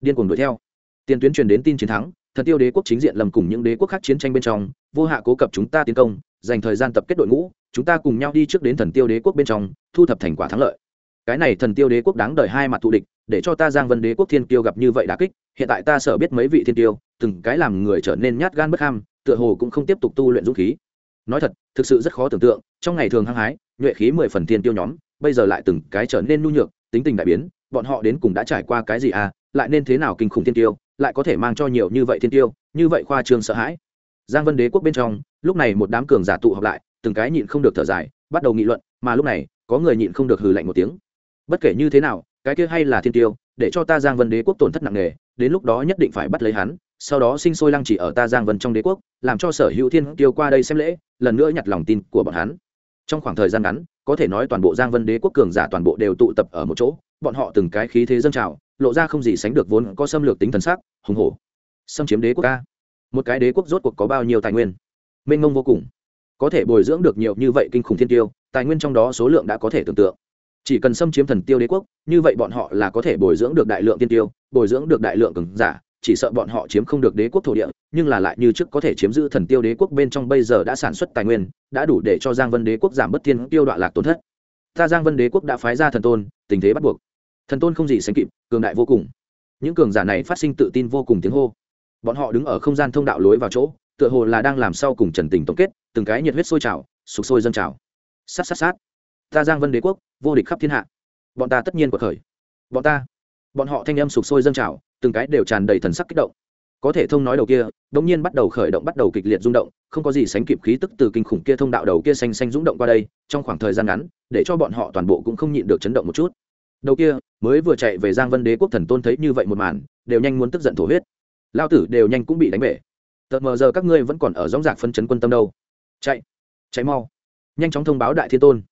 Điên cuồng đuổi theo. Tiền tuyến truyền đến tin chiến thắng, thần tiêu đế quốc chính diện lầm cùng những đế quốc khác chiến tranh bên trong, vô hạ cố cập chúng ta tiến công, dành thời gian tập kết đội ngũ, chúng ta cùng nhau đi trước đến thần tiêu đế quốc bên trong, thu thập thành quả thắng lợi. Cái này thần tiêu đế quốc đáng đời hai mặt thù địch, để cho ta giang vân đế quốc thiên tiêu gặp như vậy đà kích, hiện tại ta sợ biết mấy vị thiên tiêu từng cái làm người trở nên nhát gan bất ham tựa hồ cũng không tiếp tục tu luyện dũng khí. Nói thật, thực sự rất khó tưởng tượng, trong ngày thường hăng hái, nhuệ khí mười phần thiên tiêu nhóm, bây giờ lại từng cái trở nên nhu nhược, tính tình đại biến, bọn họ đến cùng đã trải qua cái gì à lại nên thế nào kinh khủng thiên tiêu, lại có thể mang cho nhiều như vậy thiên tiêu, như vậy khoa trương sợ hãi. Giang vân đế quốc bên trong, lúc này một đám cường giả tụ họp lại, từng cái nhịn không được thở dài, bắt đầu nghị luận, mà lúc này, có người nhịn không được hừ lạnh một tiếng. Bất kể như thế nào, cái kia hay là thiên tiêu, để cho ta giang vân đế quốc tổn thất nặng nề, đến lúc đó nhất định phải bắt lấy hắn sau đó sinh sôi lăng chỉ ở ta giang vân trong đế quốc, làm cho sở hữu thiên tiêu qua đây xem lễ, lần nữa nhặt lòng tin của bọn hắn. Trong khoảng thời gian ngắn, có thể nói toàn bộ giang vân đế quốc cường giả toàn bộ đều tụ tập ở một chỗ, bọn họ từng cái khí thế dâng trào, lộ ra không gì sánh được vốn có xâm lược tính thần sắc, hùng hổ. Xâm chiếm đế quốc ta một cái đế quốc rốt cuộc có bao nhiêu tài nguyên? Mênh mông vô cùng. Có thể bồi dưỡng được nhiều như vậy kinh khủng thiên tiêu, tài nguyên trong đó số lượng đã có thể tưởng tượng. Chỉ cần xâm chiếm thần tiêu đế quốc, như vậy bọn họ là có thể bồi dưỡng được đại lượng tiên tiêu, bồi dưỡng được đại lượng cường giả chỉ sợ bọn họ chiếm không được đế quốc thổ địa, nhưng là lại như trước có thể chiếm giữ thần tiêu đế quốc bên trong bây giờ đã sản xuất tài nguyên, đã đủ để cho giang vân đế quốc giảm bất thiên tiêu đoạn lạc tổn thất. Ta giang vân đế quốc đã phái ra thần tôn, tình thế bắt buộc. Thần tôn không gì sánh kịp, cường đại vô cùng. Những cường giả này phát sinh tự tin vô cùng tiếng hô. Bọn họ đứng ở không gian thông đạo lối vào chỗ, tựa hồ là đang làm sau cùng trần tình tổng kết, từng cái nhiệt huyết sôi trào, sục sôi dâng trào. Sát sát sát. Ta giang vân đế quốc, vô địch khắp thiên hạ. Bọn ta tất nhiên cuộc khởi. Bọn ta. Bọn họ thanh âm sục sôi dâng trào từng cái đều tràn đầy thần sắc kích động. Có thể thông nói đầu kia đ ỗ n g nhiên bắt đầu khởi động, bắt đầu kịch liệt rung động, không có gì sánh kịp khí tức từ kinh khủng kia thông đạo đầu kia xanh xanh rung động qua đây, trong khoảng thời gian ngắn, để cho bọn họ toàn bộ cũng không nhịn được chấn động một chút. Đầu kia, mới vừa chạy về giang vân đế quốc thần tôn thấy như vậy một màn, đều nhanh muốn tức giận thổ huyết. Lao tử đều nhanh cũng bị đánh bể. Tợt mờ giờ các ngươi vẫn còn ở dóng dạc phân chấn quân tâm đâu. Chạy chạy mau. Nhanh chóng thông báo đại thiên tôn.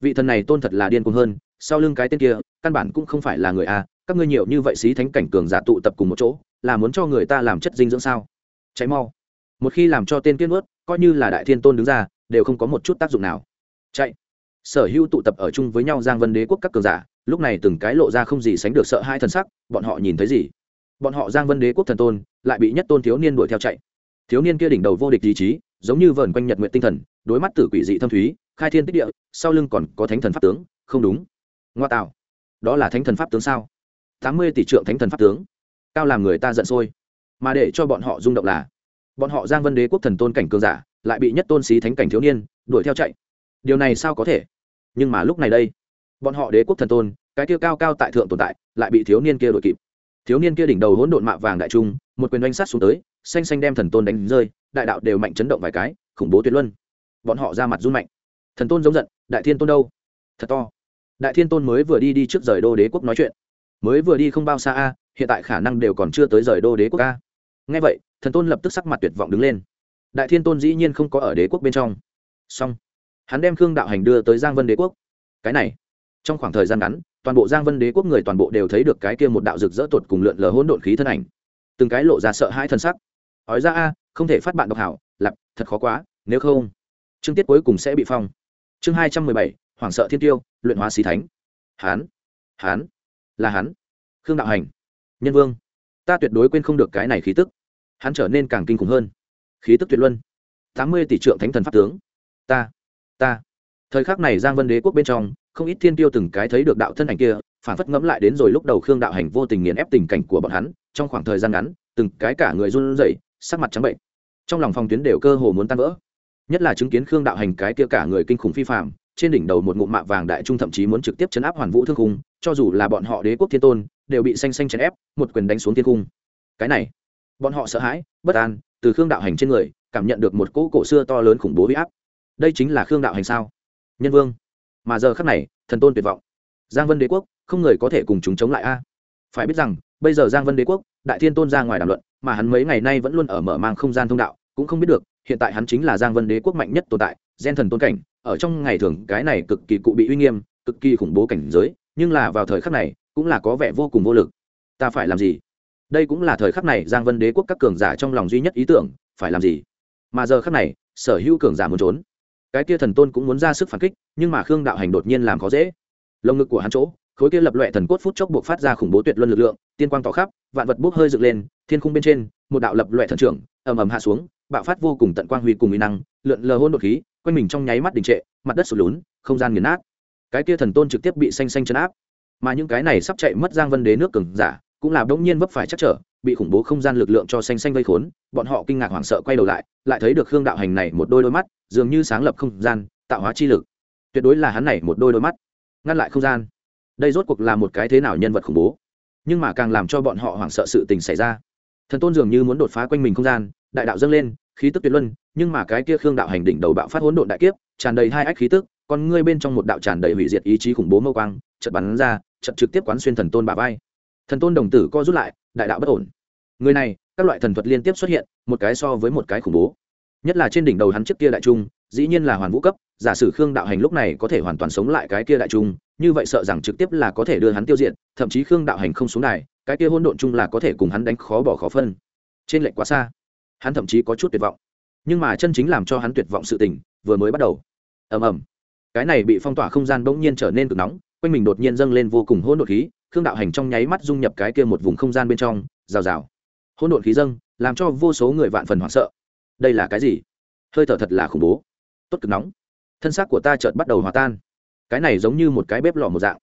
Vị thần này tôn thật là điên cuồng hơn, sau lưng cái tên kia, căn bản cũng không phải là người a các ngươi nhiều như vậy xí thánh cảnh cường giả tụ tập cùng một chỗ, là muốn cho người ta làm chất dinh dưỡng sao? Cháy mau. Một khi làm cho tên kiên ướt coi như là đại thiên tôn đứng ra, đều không có một chút tác dụng nào. Chạy. Sở hữu tụ tập ở chung với nhau giang vân đế quốc các cường giả, lúc này từng cái lộ ra không gì sánh được sợ hai thần sắc, bọn họ nhìn thấy gì? Bọn họ giang vân đế quốc thần tôn, lại bị nhất tôn thiếu niên đuổi theo chạy. Thiếu niên kia đỉnh đầu vô địch ý chí, giống như vờn quanh nhật nguyện tinh thần, đối mắt tử quỷ dị thâm thúy, khai thiên tích địa, sau lưng còn có thánh thần pháp tướng, không đúng. Ngoa tạo. Đó là thánh thần pháp tướng sao? Tám mươi tỷ trượng thánh thần pháp tướng. Cao làm người ta giận sôi. Mà để cho bọn họ rung động là, bọn họ giang vân đế quốc thần tôn cảnh cường giả, lại bị nhất tôn xí thánh cảnh thiếu niên đuổi theo chạy. Điều này sao có thể? Nhưng mà lúc này đây, bọn họ đế quốc thần tôn, cái kia cao cao tại thượng tồn tại, lại bị thiếu niên kia đuổi kịp. Thiếu niên kia đỉnh đầu hỗn độn mạ vàng đại trung, một quyền oanh sát xuống tới, xanh xanh đem thần tôn đánh rơi, đại đạo đều mạnh chấn động vài cái, khủng bố tuyệt luân. Bọn họ ra mặt run mạnh. Thần tôn giống giận, đại thiên tôn đâu? Thật to. Đại thiên tôn mới vừa đi đi trước rời đô đế quốc nói chuyện mới vừa đi không bao xa a, hiện tại khả năng đều còn chưa tới rời đô đế quốc a. Ngay vậy, thần tôn lập tức sắc mặt tuyệt vọng đứng lên. Đại thiên tôn dĩ nhiên không có ở đế quốc bên trong. Song hắn đem khương đạo hành đưa tới giang vân đế quốc. Cái này, trong khoảng thời gian ngắn, toàn bộ giang vân đế quốc người toàn bộ đều thấy được cái kia một đạo rực rỡ tột cùng lượn lờ hỗn độn khí thân ảnh. Từng cái lộ ra sợ hãi thân sắc. Ói ra a, không thể phát bạn độc hảo lặp thật khó quá, nếu không, chương tiết cuối cùng sẽ bị phong. Chương hai trăm mười bảy, hoảng sợ thiên tiêu, luyện hóa xí thánh. Hán hán là hắn. Khương đạo hành. Nhân vương. Ta tuyệt đối quên không được cái này khí tức. Hắn trở nên càng kinh khủng hơn. Khí tức tuyệt luân. Tám mươi tỷ trượng thánh thần pháp tướng. Ta ta. Thời khắc này giang vân đế quốc bên trong, không ít thiên tiêu từng cái thấy được đạo thân ảnh kia, phản phất ngẫm lại đến rồi lúc đầu khương đạo hành vô tình nghiền ép tình cảnh của bọn hắn, trong khoảng thời gian ngắn, từng cái cả người run rẩy, sắc mặt trắng bệnh. Trong lòng phòng tuyến đều cơ hồ muốn tan vỡ. Nhất là chứng kiến khương đạo hành cái kia cả người kinh khủng phi phạm trên đỉnh đầu một ngụm mạ vàng đại trung thậm chí muốn trực tiếp chấn áp hoàn vũ thương khung, cho dù là bọn họ đế quốc thiên tôn, đều bị xanh xanh chấn ép, một quyền đánh xuống thiên cung cái này, bọn họ sợ hãi, bất an, từ khương đạo hành trên người, cảm nhận được một cỗ cổ xưa to lớn khủng bố huy áp. Đây chính là khương đạo hành sao? Nhân vương. Mà giờ khắc này, thần tôn tuyệt vọng. Giang vân đế quốc, không người có thể cùng chúng chống lại a. Phải biết rằng, bây giờ giang vân đế quốc, đại thiên tôn ra ngoài đàm luận, mà hắn mấy ngày nay vẫn luôn ở mở mang không gian thông đạo, cũng không biết được, hiện tại hắn chính là giang vân đế quốc mạnh nhất tồn tại gen thần tôn cảnh, ở trong ngày thường, cái này cực kỳ cụ bị uy nghiêm, cực kỳ khủng bố cảnh giới, nhưng là vào thời khắc này, cũng là có vẻ vô cùng vô lực. Ta phải làm gì? Đây cũng là thời khắc này giang vân đế quốc các cường giả trong lòng duy nhất ý tưởng, phải làm gì? Mà giờ khắc này, sở hữu cường giả muốn trốn. Cái kia thần tôn cũng muốn ra sức phản kích, nhưng mà khương đạo hành đột nhiên làm khó dễ. Lồng ngực của hắn chỗ, khối kia lập loẹ thần cốt phút chốc buộc phát ra khủng bố tuyệt luân lực lượng, tiên quang tỏ khắp, vạn vật bốc hơi dựng lên, thiên khung bên trên, một đạo lập loẹ thần trưởng, ầm ầm hạ xuống, bạo phát vô cùng tận quang huy cùng uy năng, lượn lờ hôn đột khí quanh mình trong nháy mắt đình trệ, mặt đất sụt lún, không gian nghiền nát. Cái kia thần tôn trực tiếp bị xanh xanh chấn áp. Mà những cái này sắp chạy mất giang vân đế nước cường giả, cũng là bỗng nhiên vấp phải chắc trở, bị khủng bố không gian lực lượng cho xanh xanh vây khốn, bọn họ kinh ngạc hoảng sợ quay đầu lại lại thấy được khương đạo hành này một đôi đôi mắt, dường như sáng lập không gian, tạo hóa chi lực. Tuyệt đối là hắn này một đôi đôi mắt, ngăn lại không gian. Đây rốt cuộc là một cái thế nào nhân vật khủng bố? Nhưng mà càng làm cho bọn họ hoảng sợ sự tình xảy ra. Thần tôn dường như muốn đột phá quanh mình không gian, đại đạo dâng lên khí tức tuyệt luân, nhưng mà cái kia khương đạo hành đỉnh đầu bạo phát hỗn độn đại kiếp, tràn đầy hai ách khí tức còn ngươi bên trong một đạo tràn đầy hủy diệt ý chí khủng bố mâu quang, chợt bắn ra, chợt trực tiếp quán xuyên thần tôn bà vai. Thần tôn đồng tử co rút lại, đại đạo bất ổn. Người này, các loại thần thuật liên tiếp xuất hiện, một cái so với một cái khủng bố. Nhất là trên đỉnh đầu hắn trước kia đại trung, dĩ nhiên là hoàn vũ cấp, giả sử khương đạo hành lúc này có thể hoàn toàn sống lại cái kia đại trung, như vậy sợ rằng trực tiếp là có thể đưa hắn tiêu diệt, thậm chí khương đạo hành không xuống này cái kia hỗn độn chung là có thể cùng hắn đánh khó bỏ khó phân. Trên lệnh quá xa hắn thậm chí có chút tuyệt vọng. Nhưng mà chân chính làm cho hắn tuyệt vọng sự tình vừa mới bắt đầu. Ầm ầm. Cái này bị phong tỏa không gian bỗng nhiên trở nên cực nóng, quanh mình đột nhiên dâng lên vô cùng hỗn độn khí, khương đạo hành trong nháy mắt dung nhập cái kia một vùng không gian bên trong, rào rào. Hỗn độn khí dâng, làm cho vô số người vạn phần hoảng sợ. Đây là cái gì? Hơi thở thật là khủng bố. Tốt cực nóng. Thân xác của ta chợt bắt đầu hòa tan. Cái này giống như một cái bếp lò một dạng.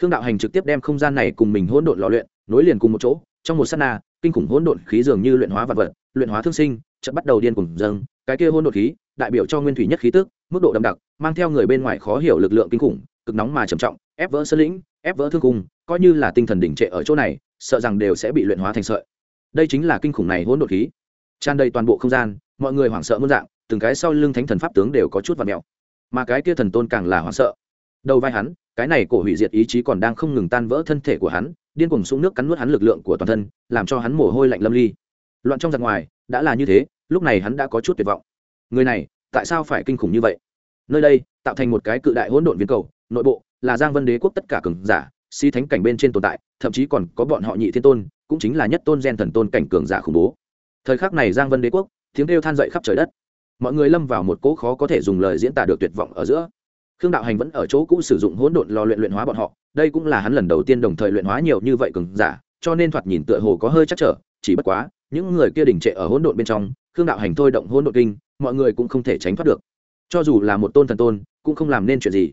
Khương đạo hành trực tiếp đem không gian này cùng mình hỗn độn lò luyện, nối liền cùng một chỗ, trong một s á t na, kinh khủng hỗn độn khí dường như luyện hóa vật vật luyện hóa thương sinh, chợt bắt đầu điên cùng dâng, cái kia hôn đột khí, đại biểu cho nguyên thủy nhất khí tức, mức độ đậm đặc, mang theo người bên ngoài khó hiểu lực lượng kinh khủng, cực nóng mà trầm trọng, ép vỡ sơn lĩnh, ép vỡ thương cung, coi như là tinh thần đỉnh trệ ở chỗ này, sợ rằng đều sẽ bị luyện hóa thành sợi. Đây chính là kinh khủng này hỗn độn khí. Tràn đầy toàn bộ không gian, mọi người hoảng sợ muôn dạng, từng cái sau lưng thánh thần pháp tướng đều có chút và mèo. Mà cái kia thần tôn càng là hoảng sợ. Đầu vai hắn, cái này cổ hủy diệt ý chí còn đang không ngừng tan vỡ thân thể của hắn, điên cuồng sũng nước cắn nuốt hắn lực lượng của toàn thân, làm cho hắn mồ hôi lạnh lâm ly loạn trong giặc ngoài, đã là như thế, lúc này hắn đã có chút tuyệt vọng. Người này, tại sao phải kinh khủng như vậy? Nơi đây, tạo thành một cái cự đại hỗn độn viên cầu, nội bộ là giang vân đế quốc tất cả cường giả, si thánh cảnh bên trên tồn tại, thậm chí còn có bọn họ nhị thiên tôn, cũng chính là nhất tôn gen thần tôn cảnh cường giả khủng bố. Thời khắc này giang vân đế quốc, tiếng kêu than dậy khắp trời đất. Mọi người lâm vào một cỗ khó có thể dùng lời diễn tả được tuyệt vọng ở giữa. Khương đạo hành vẫn ở chỗ cũ sử dụng hỗn độn lò luyện luyện hóa bọn họ, đây cũng là hắn lần đầu tiên đồng thời luyện hóa nhiều như vậy cường giả, cho nên thoạt nhìn tựa hồ có hơi chắc trở, chỉ bất quá những người kia đình trệ ở hỗn độn bên trong, khương đạo hành thôi động hỗn độn kinh, mọi người cũng không thể tránh thoát được. Cho dù là một tôn thần tôn, cũng không làm nên chuyện gì.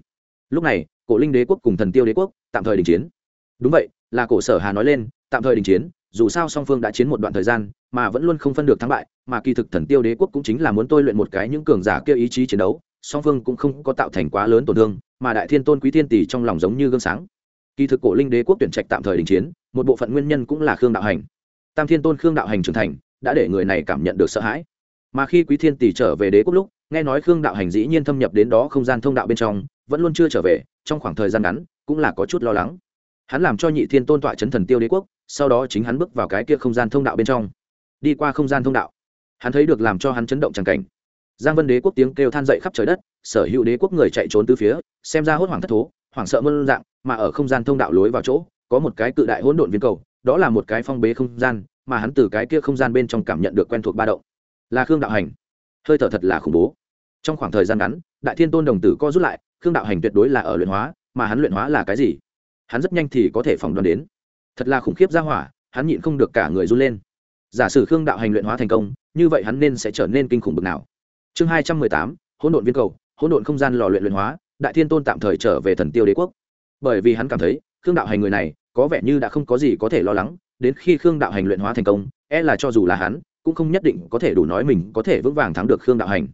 Lúc này, cổ linh đế quốc cùng thần tiêu đế quốc tạm thời đình chiến. Đúng vậy, là cổ sở hà nói lên, tạm thời đình chiến, dù sao song phương đã chiến một đoạn thời gian, mà vẫn luôn không phân được thắng bại, mà kỳ thực thần tiêu đế quốc cũng chính là muốn tôi luyện một cái những cường giả kia ý chí chiến đấu, song phương cũng không có tạo thành quá lớn tổn thương, mà đại thiên tôn quý thiên tỷ trong lòng giống như gương sáng. Kỳ thực cổ linh đế quốc tuyển trạch tạm thời đình chiến, một bộ phận nguyên nhân cũng là khương đạo hành tam thiên tôn khương đạo hành trưởng thành, đã để người này cảm nhận được sợ hãi. Mà khi quý thiên tỷ trở về đế quốc lúc, nghe nói khương đạo hành dĩ nhiên thâm nhập đến đó không gian thông đạo bên trong, vẫn luôn chưa trở về, trong khoảng thời gian ngắn, cũng là có chút lo lắng. Hắn làm cho nhị thiên tôn tọa chấn thần tiêu đế quốc, sau đó chính hắn bước vào cái kia không gian thông đạo bên trong. Đi qua không gian thông đạo, hắn thấy được làm cho hắn chấn động tràng cảnh. Giang vân đế quốc tiếng kêu than dậy khắp trời đất, sở hữu đế quốc người chạy trốn từ phía, xem ra hốt hoảng thất thố, hoảng sợ mơn dạng, mà ở không gian thông đạo lối vào chỗ, có một cái cự đại hỗn độn viên cầu đó là một cái phong bế không gian, mà hắn từ cái kia không gian bên trong cảm nhận được quen thuộc ba động. Là khương đạo hành. Hơi thở thật là khủng bố. Trong khoảng thời gian ngắn, đại thiên tôn đồng tử co rút lại, khương đạo hành tuyệt đối là ở luyện hóa, mà hắn luyện hóa là cái gì? Hắn rất nhanh thì có thể phỏng đoán đến. Thật là khủng khiếp ra hỏa, hắn nhịn không được cả người run lên. Giả sử khương đạo hành luyện hóa thành công, như vậy hắn nên sẽ trở nên kinh khủng bực nào? Chương hai trăm mười tám, hỗn độn viên cầu, hỗn độn không gian lò luyện luyện hóa, đại thiên tôn tạm thời trở về thần tiêu đế quốc. Bởi vì hắn cảm thấy, khương đạo hành người này có vẻ như đã không có gì có thể lo lắng, đến khi khương đạo hành luyện hóa thành công e là cho dù là hắn, cũng không nhất định có thể đủ nói mình có thể vững vàng thắng được khương đạo hành.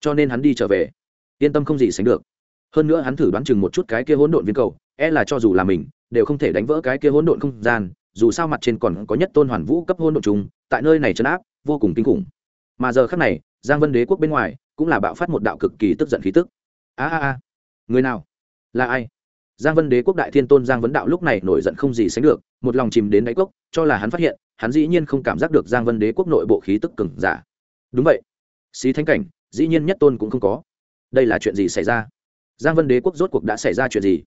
Cho nên hắn đi trở về. Yên tâm không gì sánh được. Hơn nữa hắn thử đoán chừng một chút cái kia hỗn độn viên cầu e là cho dù là mình, đều không thể đánh vỡ cái kia hỗn độn không gian, dù sao mặt trên còn có nhất tôn hoàn vũ cấp hỗn độn trùng, tại nơi này chấn áp, vô cùng kinh khủng. Mà giờ khắc này, giang vân đế quốc bên ngoài, cũng là bạo phát một đạo cực kỳ tức giận khí tức. A a a. Người nào? Là ai? Giang vân đế quốc đại thiên tôn giang vấn đạo lúc này nổi giận không gì sánh được, một lòng chìm đến đáy cốc, cho là hắn phát hiện, hắn dĩ nhiên không cảm giác được giang vân đế quốc nội bộ khí tức cường giả. Đúng vậy. Xí thánh cảnh, dĩ nhiên nhất tôn cũng không có. Đây là chuyện gì xảy ra? Giang vân đế quốc rốt cuộc đã xảy ra chuyện gì?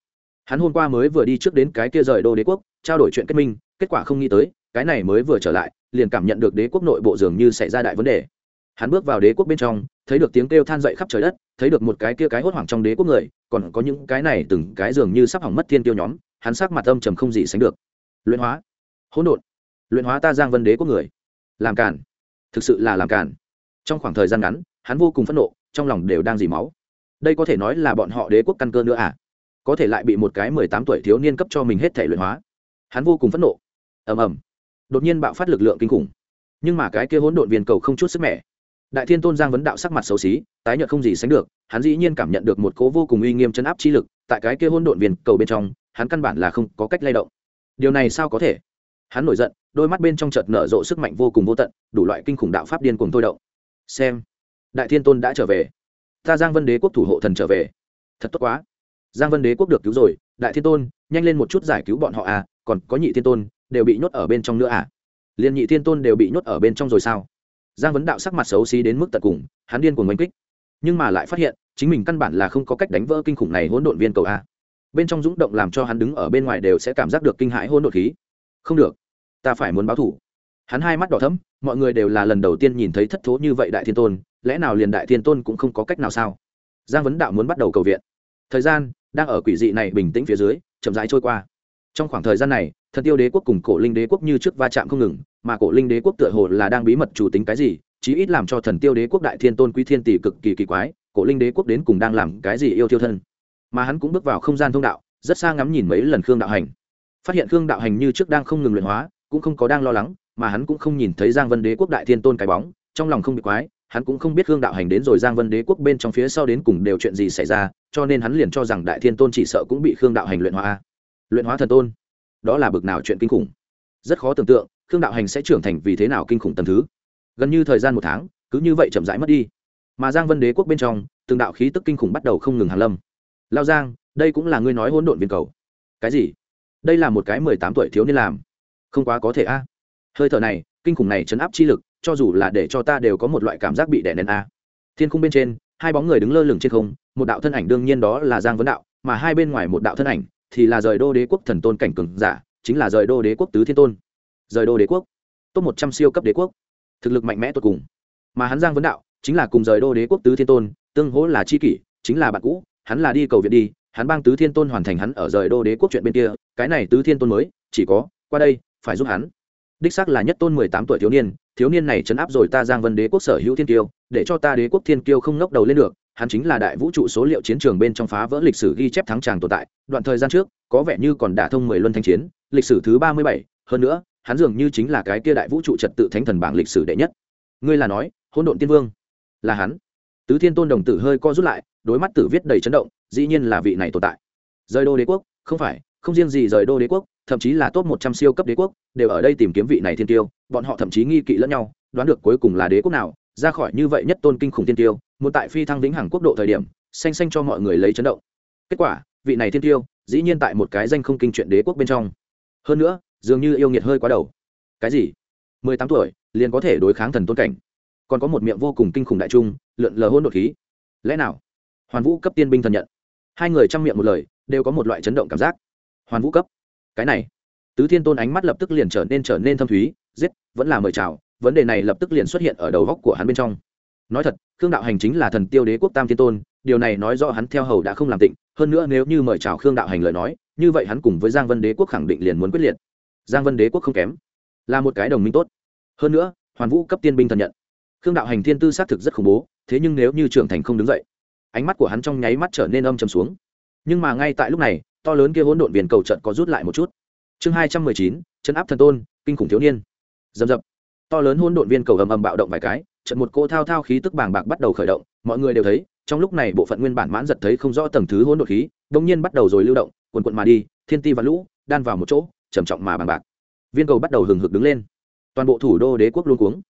Hắn hôm qua mới vừa đi trước đến cái kia rời đô đế quốc, trao đổi chuyện kết minh, kết quả không nghĩ tới, cái này mới vừa trở lại, liền cảm nhận được đế quốc nội bộ dường như xảy ra đại vấn đề. Hắn bước vào đế quốc bên trong thấy được tiếng kêu than dậy khắp trời đất, thấy được một cái kia cái hốt hoảng trong đế quốc người, còn có những cái này từng cái dường như sắp hỏng mất thiên tiêu nhóm, hắn sắc mặt âm trầm không gì sánh được. Luyện hóa. Hỗn độn. Luyện hóa ta giang vân đế quốc người. Làm cản thực sự là làm cản trong khoảng thời gian ngắn, hắn vô cùng phẫn nộ, trong lòng đều đang dì máu. Đây có thể nói là bọn họ đế quốc căn cơ nữa à? Có thể lại bị một cái mười tám tuổi thiếu niên cấp cho mình hết thể luyện hóa. Hắn vô cùng phẫn nộ. Ầm ầm. Đột nhiên bạo phát lực lượng kinh khủng. Nhưng mà cái kia hỗn độn viên cầu không chút sức mẻ đại thiên tôn giang vấn đạo sắc mặt xấu xí, tái nhợt không gì sánh được, hắn dĩ nhiên cảm nhận được một cố vô cùng uy nghiêm chấn áp chi lực, tại cái kia hỗn độn viền cầu bên trong, hắn căn bản là không có cách lay động. Điều này sao có thể? Hắn nổi giận, đôi mắt bên trong chợt nở rộ sức mạnh vô cùng vô tận, đủ loại kinh khủng đạo pháp điên cùng thôi động. Xem, đại thiên tôn đã trở về. Ta giang vân đế quốc thủ hộ thần trở về. Thật tốt quá. Giang vân đế quốc được cứu rồi, đại thiên tôn, nhanh lên một chút giải cứu bọn họ à còn có nhị thiên tôn, đều bị nhốt ở bên trong nữa à? Liền nhị thiên tôn đều bị nhốt ở bên trong rồi sao? Giang vấn đạo sắc mặt xấu xí đến mức tận cùng, hắn điên cuồng oanh kích. Nhưng mà lại phát hiện, chính mình căn bản là không có cách đánh vỡ kinh khủng này hỗn độn viên cầu a. Bên trong dũng động làm cho hắn đứng ở bên ngoài đều sẽ cảm giác được kinh hãi hỗn độn khí. Không được, ta phải muốn báo thủ. Hắn hai mắt đỏ thấm mọi người đều là lần đầu tiên nhìn thấy thất thố như vậy đại thiên tôn, lẽ nào liền đại thiên tôn cũng không có cách nào sao? Giang vấn đạo muốn bắt đầu cầu viện. Thời gian đang ở quỷ dị này bình tĩnh phía dưới, chậm rãi trôi qua. Trong khoảng thời gian này thần tiêu đế quốc cùng cổ linh đế quốc như trước va chạm không ngừng, mà cổ linh đế quốc tựa hồ là đang bí mật chủ tính cái gì, chí ít làm cho thần tiêu đế quốc đại thiên tôn quý thiên tỷ cực kỳ kỳ quái, cổ linh đế quốc đến cùng đang làm cái gì yêu tiêu thân. Mà hắn cũng bước vào không gian thông đạo, rất xa ngắm nhìn mấy lần khương đạo hành. Phát hiện khương đạo hành như trước đang không ngừng luyện hóa, cũng không có đang lo lắng, mà hắn cũng không nhìn thấy giang vân đế quốc đại thiên tôn cái bóng, trong lòng không bị quái, hắn cũng không biết khương đạo hành đến rồi giang vân đế quốc bên trong phía sau đến cùng đều chuyện gì xảy ra, cho nên hắn liền cho rằng đại thiên tôn chỉ sợ cũng bị khương đạo hành luyện hóa. Luyện hóa thần tôn đó là bực nào chuyện kinh khủng. Rất khó tưởng tượng, khương đạo hành sẽ trưởng thành vì thế nào kinh khủng tầm thứ. Gần như thời gian một tháng, cứ như vậy chậm rãi mất đi. Mà giang vân đế quốc bên trong, từng đạo khí tức kinh khủng bắt đầu không ngừng hàn lâm. Lao giang, đây cũng là ngươi nói hỗn độn viên cầu. Cái gì? Đây là một cái mười tám tuổi thiếu niên làm. Không quá có thể a. Hơi thở này, kinh khủng này chấn áp chi lực, cho dù là để cho ta đều có một loại cảm giác bị đè nén a. Thiên khung bên trên, hai bóng người đứng lơ lửng trên không, một đạo thân ảnh đương nhiên đó là giang vấn đạo, mà hai bên ngoài một đạo thân ảnh thì là rời đô đế quốc thần tôn cảnh cường giả, chính là rời đô đế quốc tứ thiên tôn. Rời đô đế quốc, top một trăm siêu cấp đế quốc. Thực lực mạnh mẽ tột cùng. Mà hắn giang vấn đạo, chính là cùng rời đô đế quốc tứ thiên tôn, tương hỗ là c h i kỷ, chính là bạn cũ, hắn là đi cầu viện đi, hắn bang tứ thiên tôn hoàn thành hắn ở rời đô đế quốc chuyện bên kia, cái này tứ thiên tôn mới, chỉ có, qua đây, phải giúp hắn. Đích xác là nhất tôn mười tám tuổi thiếu niên thiếu niên này chấn áp rồi ta giang vân đế quốc sở hữu thiên kiêu, để cho ta đế quốc thiên kiêu không ngóc đầu lên được hắn chính là đại vũ trụ số liệu chiến trường bên trong phá vỡ lịch sử ghi chép thắng tràng tồn tại, đoạn thời gian trước, có vẻ như còn đả thông mười luân thanh chiến, lịch sử thứ ba mươi bảy, hơn nữa, hắn dường như chính là cái kia đại vũ trụ trật tự thánh thần bảng lịch sử đệ nhất. Ngươi là nói, hỗn độn tiên vương? Là hắn. Tứ thiên tôn đồng tử hơi co rút lại, đối mắt tử viết đầy chấn động, dĩ nhiên là vị này tồn tại. Rời đô đế quốc? Không phải, không riêng gì rời đô đế quốc, thậm chí là top một trăm siêu cấp đế quốc, đều ở đây tìm kiếm vị này thiên tiêu, bọn họ thậm chí nghi kỵ lẫn nhau, đoán được cuối cùng là đế quốc nào ra khỏi như vậy nhất tôn kinh khủng thiên tiêu, muốn tại phi thăng vĩnh hằng quốc độ thời điểm, xanh xanh cho mọi người lấy chấn động. Kết quả, vị này thiên tiêu, dĩ nhiên tại một cái danh không kinh chuyện đế quốc bên trong. Hơn nữa, dường như yêu nghiệt hơi quá đầu. Cái gì? Mười tám tuổi, liền có thể đối kháng thần tôn cảnh. Còn có một miệng vô cùng kinh khủng đại trung, lượn lờ hôn đột khí. Lẽ nào? Hoàn vũ cấp tiên binh thần nhận. Hai người chăm miệng một lời, đều có một loại chấn động cảm giác. Hoàn vũ cấp. Cái này. Tứ thiên tôn ánh mắt lập tức liền trở nên trở nên thâm thúy, giết, vẫn là mời chào vấn đề này lập tức liền xuất hiện ở đầu góc của hắn bên trong. Nói thật, khương đạo hành chính là thần tiêu đế quốc tam thiên tôn, điều này nói rõ hắn theo hầu đã không làm tịnh, hơn nữa nếu như mời chào khương đạo hành lời nói, như vậy hắn cùng với giang vân đế quốc khẳng định liền muốn quyết liệt. Giang vân đế quốc không kém, là một cái đồng minh tốt. Hơn nữa, hoàn vũ cấp tiên binh thần nhận. Khương đạo hành thiên tư xác thực rất khủng bố, thế nhưng nếu như trưởng thành không đứng dậy, ánh mắt của hắn trong nháy mắt trở nên âm trầm xuống. Nhưng mà ngay tại lúc này, to lớn kia hỗn độn viền cầu trận có rút lại một chút. Chương hai trăm mười chín, chấn áp thần tôn, kinh khủng thiếu niên. Dầm dập to lớn hôn độn viên cầu ầm ầm bạo động vài cái trận một cô thao thao khí tức bàng bạc bắt đầu khởi động, mọi người đều thấy, trong lúc này bộ phận nguyên bản mãn giật thấy không rõ tầng thứ hôn đột khí đông nhiên bắt đầu rồi lưu động quần quận mà đi, thiên ti và lũ, đan vào một chỗ, trầm trọng mà bàng bạc. Viên cầu bắt đầu hừng hực đứng lên. Toàn bộ thủ đô đế quốc luôn cuống.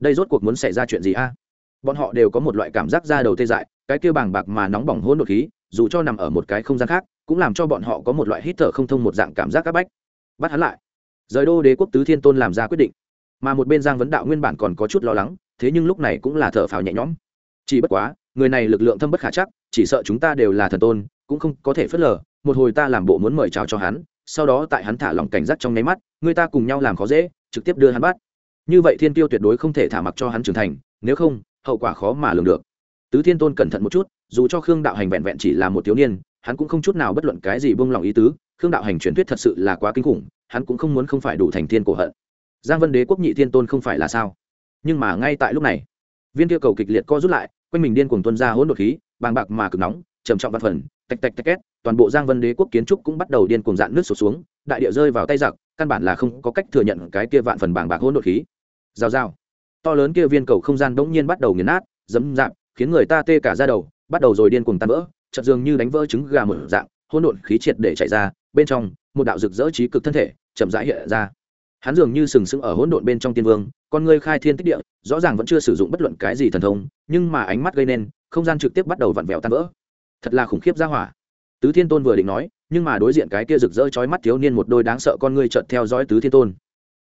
Đây rốt cuộc muốn xảy ra chuyện gì a? Bọn họ đều có một loại cảm giác ra đầu tê dại, cái kia bàng bạc mà nóng bỏng hôn đột khí, dù cho nằm ở một cái không gian khác, cũng làm cho bọn họ có một loại hít thở không thông một dạng cảm giác áp bách. Bắt hắn lại. Rời đô đế quốc tứ thiên tôn làm ra quyết định mà một bên giang vấn đạo nguyên bản còn có chút lo lắng, thế nhưng lúc này cũng là thở phào nhẹ nhõm. Chỉ bất quá, người này lực lượng thâm bất khả chắc, chỉ sợ chúng ta đều là thần tôn, cũng không có thể phớt lờ, một hồi ta làm bộ muốn mời chào cho hắn, sau đó tại hắn thả lỏng cảnh giác trong nháy mắt, người ta cùng nhau làm khó dễ, trực tiếp đưa hắn bắt. Như vậy thiên tiêu tuyệt đối không thể thả mặc cho hắn trưởng thành, nếu không, hậu quả khó mà lường được. Tứ thiên tôn cẩn thận một chút, dù cho khương đạo hành vẹn vẹn chỉ là một thiếu niên, hắn cũng không chút nào bất luận cái gì buông lòng ý tứ, khương đạo hành truyền thuyết thật sự là quá kinh khủng, hắn cũng không muốn không phải đủ thành thiên cổ hận giang vân đế quốc nhị thiên tôn không phải là sao? Nhưng mà ngay tại lúc này, viên tiêu cầu kịch liệt co rút lại, quanh mình điên cuồng tuân ra hỗn độn khí, bàng bạc mà cực nóng, trầm trọng văn phần, tạch tạch tạch két, toàn bộ giang vân đế quốc kiến trúc cũng bắt đầu điên cuồng dạn nước sụt xuống, đại địa rơi vào tay giặc, căn bản là không có cách thừa nhận cái kia vạn phần bàng bạc hỗn độn khí. Rào rào. To lớn kia viên cầu không gian bỗng nhiên bắt đầu nghiền nát dấm dạp, khiến người ta tê cả ra đầu, bắt đầu rồi điên cuồng tan vỡ, chợt dường như đánh vỡ trứng gà một dạng, hỗn độn khí triệt để chạy ra, bên trong, một đạo rực rỡ trí cực thân thể chậm rãi hiện ra hắn dường như sừng sững ở hỗn độn bên trong tiên vương, con ngươi khai thiên tích địa, rõ ràng vẫn chưa sử dụng bất luận cái gì thần thông, nhưng mà ánh mắt gây nên, không gian trực tiếp bắt đầu vặn vẹo tan vỡ. Thật là khủng khiếp ra hỏa. Tứ thiên tôn vừa định nói, nhưng mà đối diện cái kia rực rỡ chói mắt thiếu niên một đôi đáng sợ con ngươi chợt theo dõi tứ thiên tôn.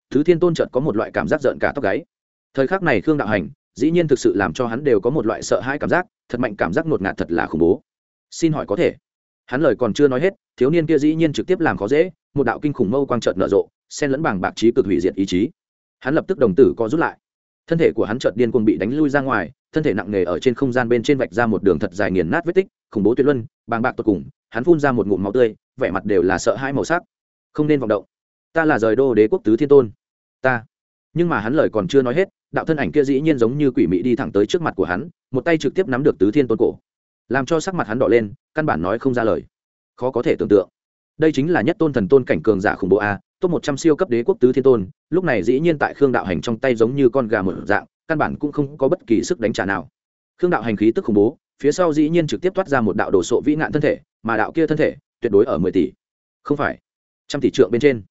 Tứ thiên tôn chợt có một loại cảm giác giận cả tóc gáy. Thời khắc này khương đạo hành, dĩ nhiên thực sự làm cho hắn đều có một loại sợ hãi cảm giác, thật mạnh cảm giác ngột ngạt thật là khủng bố. Xin hỏi có thể. Hắn lời còn chưa nói hết, thiếu niên kia dĩ nhiên trực tiếp làm khó dễ, một đạo kinh khủng mâu quang trợn nở rộ xen lẫn bảng bạc trí cực hủy diệt ý chí. Hắn lập tức đồng tử co rút lại. Thân thể của hắn chợt điên cuồng bị đánh lui ra ngoài, thân thể nặng nề ở trên không gian bên trên vạch ra một đường thật dài nghiền nát vết tích, khủng bố tuyệt luân, bàng bạc tột cùng, hắn phun ra một ngụm máu tươi, vẻ mặt đều là sợ hãi màu sắc. Không nên vọng động. Ta là rời đô đế quốc tứ thiên tôn. Ta. Nhưng mà hắn lời còn chưa nói hết, đạo thân ảnh kia dĩ nhiên giống như quỷ mị đi thẳng tới trước mặt của hắn, một tay trực tiếp nắm được tứ thiên tôn cổ. Làm cho sắc mặt hắn đỏ lên, căn bản nói không ra lời. Khó có thể tưởng tượng đây chính là nhất tôn thần tôn cảnh cường giả khủng bố a, top một trăm siêu cấp đế quốc tứ thiên tôn, lúc này dĩ nhiên tại khương đạo hành trong tay giống như con gà mở dạng, căn bản cũng không có bất kỳ sức đánh trả nào. Khương đạo hành khí tức khủng bố, phía sau dĩ nhiên trực tiếp toát ra một đạo đồ sộ vĩ nạn thân thể, mà đạo kia thân thể, tuyệt đối ở mười tỷ. Không phải, trăm tỷ trượng bên trên.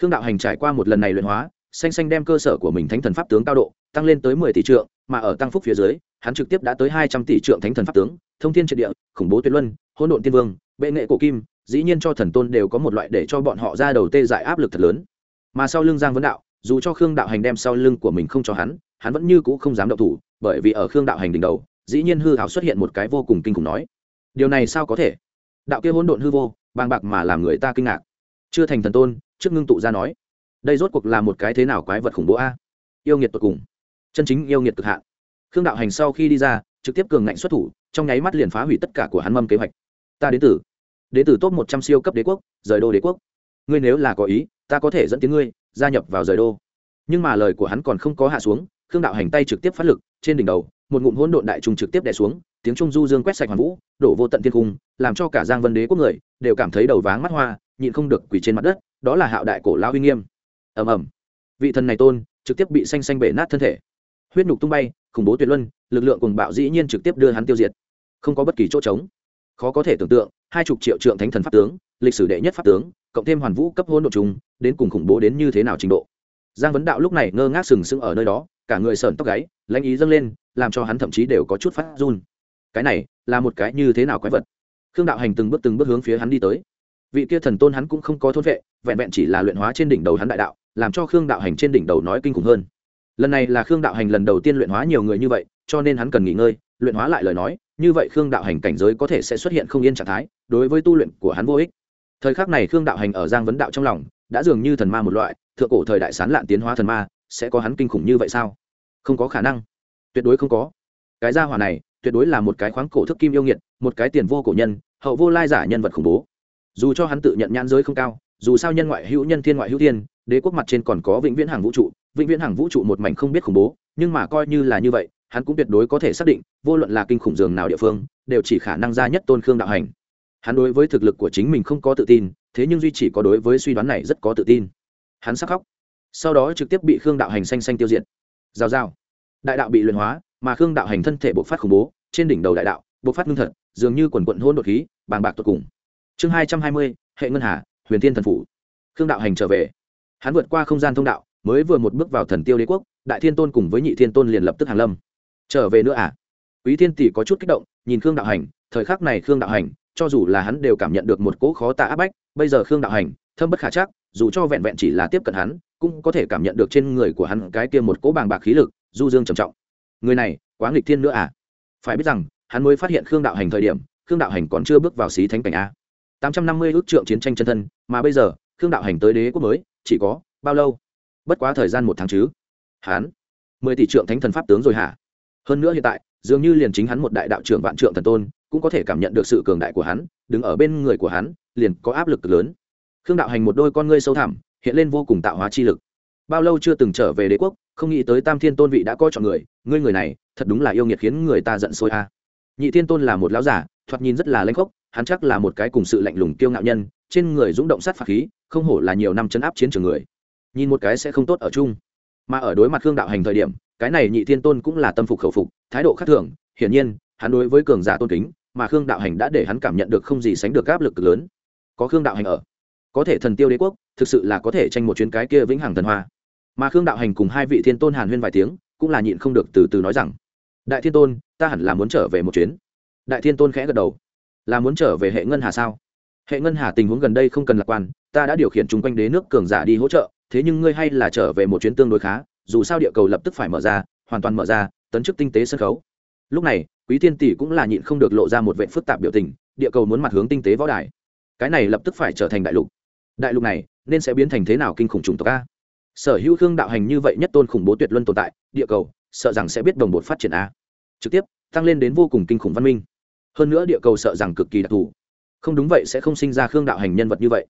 Khương đạo hành trải qua một lần này luyện hóa, xanh xanh đem cơ sở của mình thánh thần pháp tướng cao độ, tăng lên tới mười tỷ trượng, mà ở tăng phúc phía dưới, hắn trực tiếp đã tới hai trăm tỷ trượng thánh thần pháp tướng, thông thiên triệt địa, khủng bố tuyệt luân, hỗn độn tiên vương, bệ nghệ cổ kim dĩ nhiên cho thần tôn đều có một loại để cho bọn họ ra đầu tê dại áp lực thật lớn. Mà sau lưng giang vấn đạo, dù cho khương đạo hành đem sau lưng của mình không cho hắn hắn vẫn như cũ không dám động thủ, bởi vì ở khương đạo hành đỉnh đầu, dĩ nhiên hư hảo xuất hiện một cái vô cùng kinh khủng nói. Điều này sao có thể? Đạo kia hỗn độn hư vô, bàng bạc mà làm người ta kinh ngạc. Chưa thành thần tôn, trước ngưng tụ ra nói. Đây rốt cuộc là một cái thế nào quái vật khủng bố a? Yêu nghiệt tột cùng. Chân chính yêu nghiệt cực hạn. Khương đạo hành sau khi đi ra, trực tiếp cường ngạnh xuất thủ, trong nháy mắt liền phá hủy tất cả của hắn mâm kế hoạch. Ta đến từ đến từ top một trăm siêu cấp đế quốc, rời đô đế quốc. Ngươi nếu là có ý, ta có thể dẫn tiếng ngươi, gia nhập vào rời đô. Nhưng mà lời của hắn còn không có hạ xuống, khương đạo hành tay trực tiếp phát lực, trên đỉnh đầu, một ngụm hỗn độn đại trùng trực tiếp đè xuống, tiếng trung du dương quét sạch hoàn vũ, đổ vô tận thiên cung, làm cho cả giang vân đế quốc người đều cảm thấy đầu váng mắt hoa, nhịn không được quỳ trên mặt đất, đó là hạo đại cổ lao uy nghiêm. Ầm ầm. Vị thần này tôn, trực tiếp bị xanh xanh bể nát thân thể. Huyết nhục tung bay, khủng bố tuyệt luân, lực lượng cùng bạo dĩ nhiên trực tiếp đưa hắn tiêu diệt. Không có bất kỳ chỗ trống khó có thể tưởng tượng, hai chục triệu trượng thánh thần pháp tướng, lịch sử đệ nhất pháp tướng, cộng thêm hoàn vũ cấp hôn đ ộ chúng đến cùng khủng bố đến như thế nào trình độ. Giang vấn đạo lúc này ngơ ngác sừng sững ở nơi đó, cả người sờn tóc gáy, lãnh ý dâng lên, làm cho hắn thậm chí đều có chút phát run. Cái này là một cái như thế nào quái vật? Khương đạo hành từng bước từng bước hướng phía hắn đi tới. Vị kia thần tôn hắn cũng không có thôn vệ, vẹn vẹn chỉ là luyện hóa trên đỉnh đầu hắn đại đạo, làm cho khương đạo hành trên đỉnh đầu nói kinh khủng hơn. Lần này là khương đạo hành lần đầu tiên luyện hóa nhiều người như vậy, cho nên hắn cần nghỉ ngơi, luyện hóa lại lời nói như vậy khương đạo hành cảnh giới có thể sẽ xuất hiện không yên trạng thái, đối với tu luyện của hắn vô ích. Thời khắc này khương đạo hành ở giang vấn đạo trong lòng, đã dường như thần ma một loại, thượng cổ thời đại sán lạn tiến hóa thần ma, sẽ có hắn kinh khủng như vậy sao? Không có khả năng. Tuyệt đối không có. Cái gia hỏa này, tuyệt đối là một cái khoáng cổ thức kim yêu nghiệt, một cái tiền vô cổ nhân, hậu vô lai giả nhân vật khủng bố. Dù cho hắn tự nhận nhãn giới không cao, dù sao nhân ngoại hữu nhân thiên ngoại hữu thiên, đế quốc mặt trên còn có vĩnh viễn hàng vũ trụ, vĩnh viễn hàng vũ trụ một mảnh không biết khủng bố, nhưng mà coi như là như vậy hắn cũng tuyệt đối có thể xác định, vô luận là kinh khủng dường nào địa phương, đều chỉ khả năng ra nhất tôn khương đạo hành. Hắn đối với thực lực của chính mình không có tự tin, thế nhưng duy chỉ có đối với suy đoán này rất có tự tin. Hắn sắc khóc. Sau đó trực tiếp bị khương đạo hành xanh xanh tiêu diệt. Rào rào. Đại đạo bị luyện hóa, mà khương đạo hành thân thể bộc phát khủng bố, trên đỉnh đầu đại đạo, bộc phát ngưng thật, dường như quần quận hôn đột khí, bàng bạc tột cùng. Chương hai trăm hai mươi, hệ ngân hà, huyền thiên thần phủ. Khương đạo hành trở về. Hắn vượt qua không gian thông đạo, mới vừa một bước vào thần tiêu đế quốc, đại thiên tôn cùng với nhị thiên tôn liền lập tức hàng lâm trở về nữa à? Quý thiên tỷ có chút kích động, nhìn khương đạo hành, thời khắc này khương đạo hành, cho dù là hắn đều cảm nhận được một cỗ khó tạ áp bách, bây giờ khương đạo hành, thâm bất khả chắc, dù cho vẹn vẹn chỉ là tiếp cận hắn, cũng có thể cảm nhận được trên người của hắn cái kia một cỗ bàng bạc khí lực, du dương trầm trọng. Người này, quá nghịch thiên nữa à? Phải biết rằng, hắn mới phát hiện khương đạo hành thời điểm, khương đạo hành còn chưa bước vào xí thánh cảnh a. Tám trăm năm mươi ước trượng chiến tranh chân thân, mà bây giờ, khương đạo hành tới đế quốc mới, chỉ có bao lâu? Bất quá thời gian một tháng chứ. Hắn, mười tỷ trượng thánh thần pháp tướng rồi hả? Hơn nữa hiện tại, dường như liền chính hắn một đại đạo trưởng vạn trượng thần tôn, cũng có thể cảm nhận được sự cường đại của hắn, đứng ở bên người của hắn, liền có áp lực lớn. Khương đạo hành một đôi con ngươi sâu thẳm, hiện lên vô cùng tạo hóa chi lực. Bao lâu chưa từng trở về đế quốc, không nghĩ tới tam thiên tôn vị đã coi chọn người, ngươi người này, thật đúng là yêu nghiệt khiến người ta giận sôi a. Nhị thiên tôn là một lão giả, thoạt nhìn rất là lanh khốc, hắn chắc là một cái cùng sự lạnh lùng kiêu ngạo nhân, trên người rung động sát phạt khí, không hổ là nhiều năm chấn áp chiến trường người. Nhìn một cái sẽ không tốt ở chung. Mà ở đối mặt khương đạo hành thời điểm cái này nhị thiên tôn cũng là tâm phục khẩu phục, thái độ khác thường, hiển nhiên, hắn đối với cường giả tôn kính mà khương đạo hành đã để hắn cảm nhận được không gì sánh được áp lực lớn. Có khương đạo hành ở, có thể thần tiêu đế quốc, thực sự là có thể tranh một chuyến cái kia vĩnh hằng thần hoa. Mà khương đạo hành cùng hai vị thiên tôn hàn huyên vài tiếng, cũng là nhịn không được từ từ nói rằng, đại thiên tôn, ta hẳn là muốn trở về một chuyến. Đại thiên tôn khẽ gật đầu, là muốn trở về hệ ngân hà sao? Hệ ngân hà tình huống gần đây không cần lạc quan, ta đã điều khiển chung quanh đế nước cường giả đi hỗ trợ, thế nhưng ngươi hay là trở về một chuyến tương đối khá dù sao địa cầu lập tức phải mở ra, hoàn toàn mở ra, tấn chức tinh tế sân khấu. Lúc này, quý tiên tỷ cũng là nhịn không được lộ ra một vệ phức tạp biểu tình, địa cầu muốn mặt hướng tinh tế võ đài. Cái này lập tức phải trở thành đại lục. Đại lục này, nên sẽ biến thành thế nào kinh khủng chủng tộc a? Sở hữu thương đạo hành như vậy nhất tôn khủng bố tuyệt luân tồn tại, địa cầu, sợ rằng sẽ biết đồng bột phát triển a. Trực tiếp, tăng lên đến vô cùng kinh khủng văn minh. Hơn nữa địa cầu sợ rằng cực kỳ đặc thù. Không đúng vậy sẽ không sinh ra khương đạo hành nhân vật như vậy.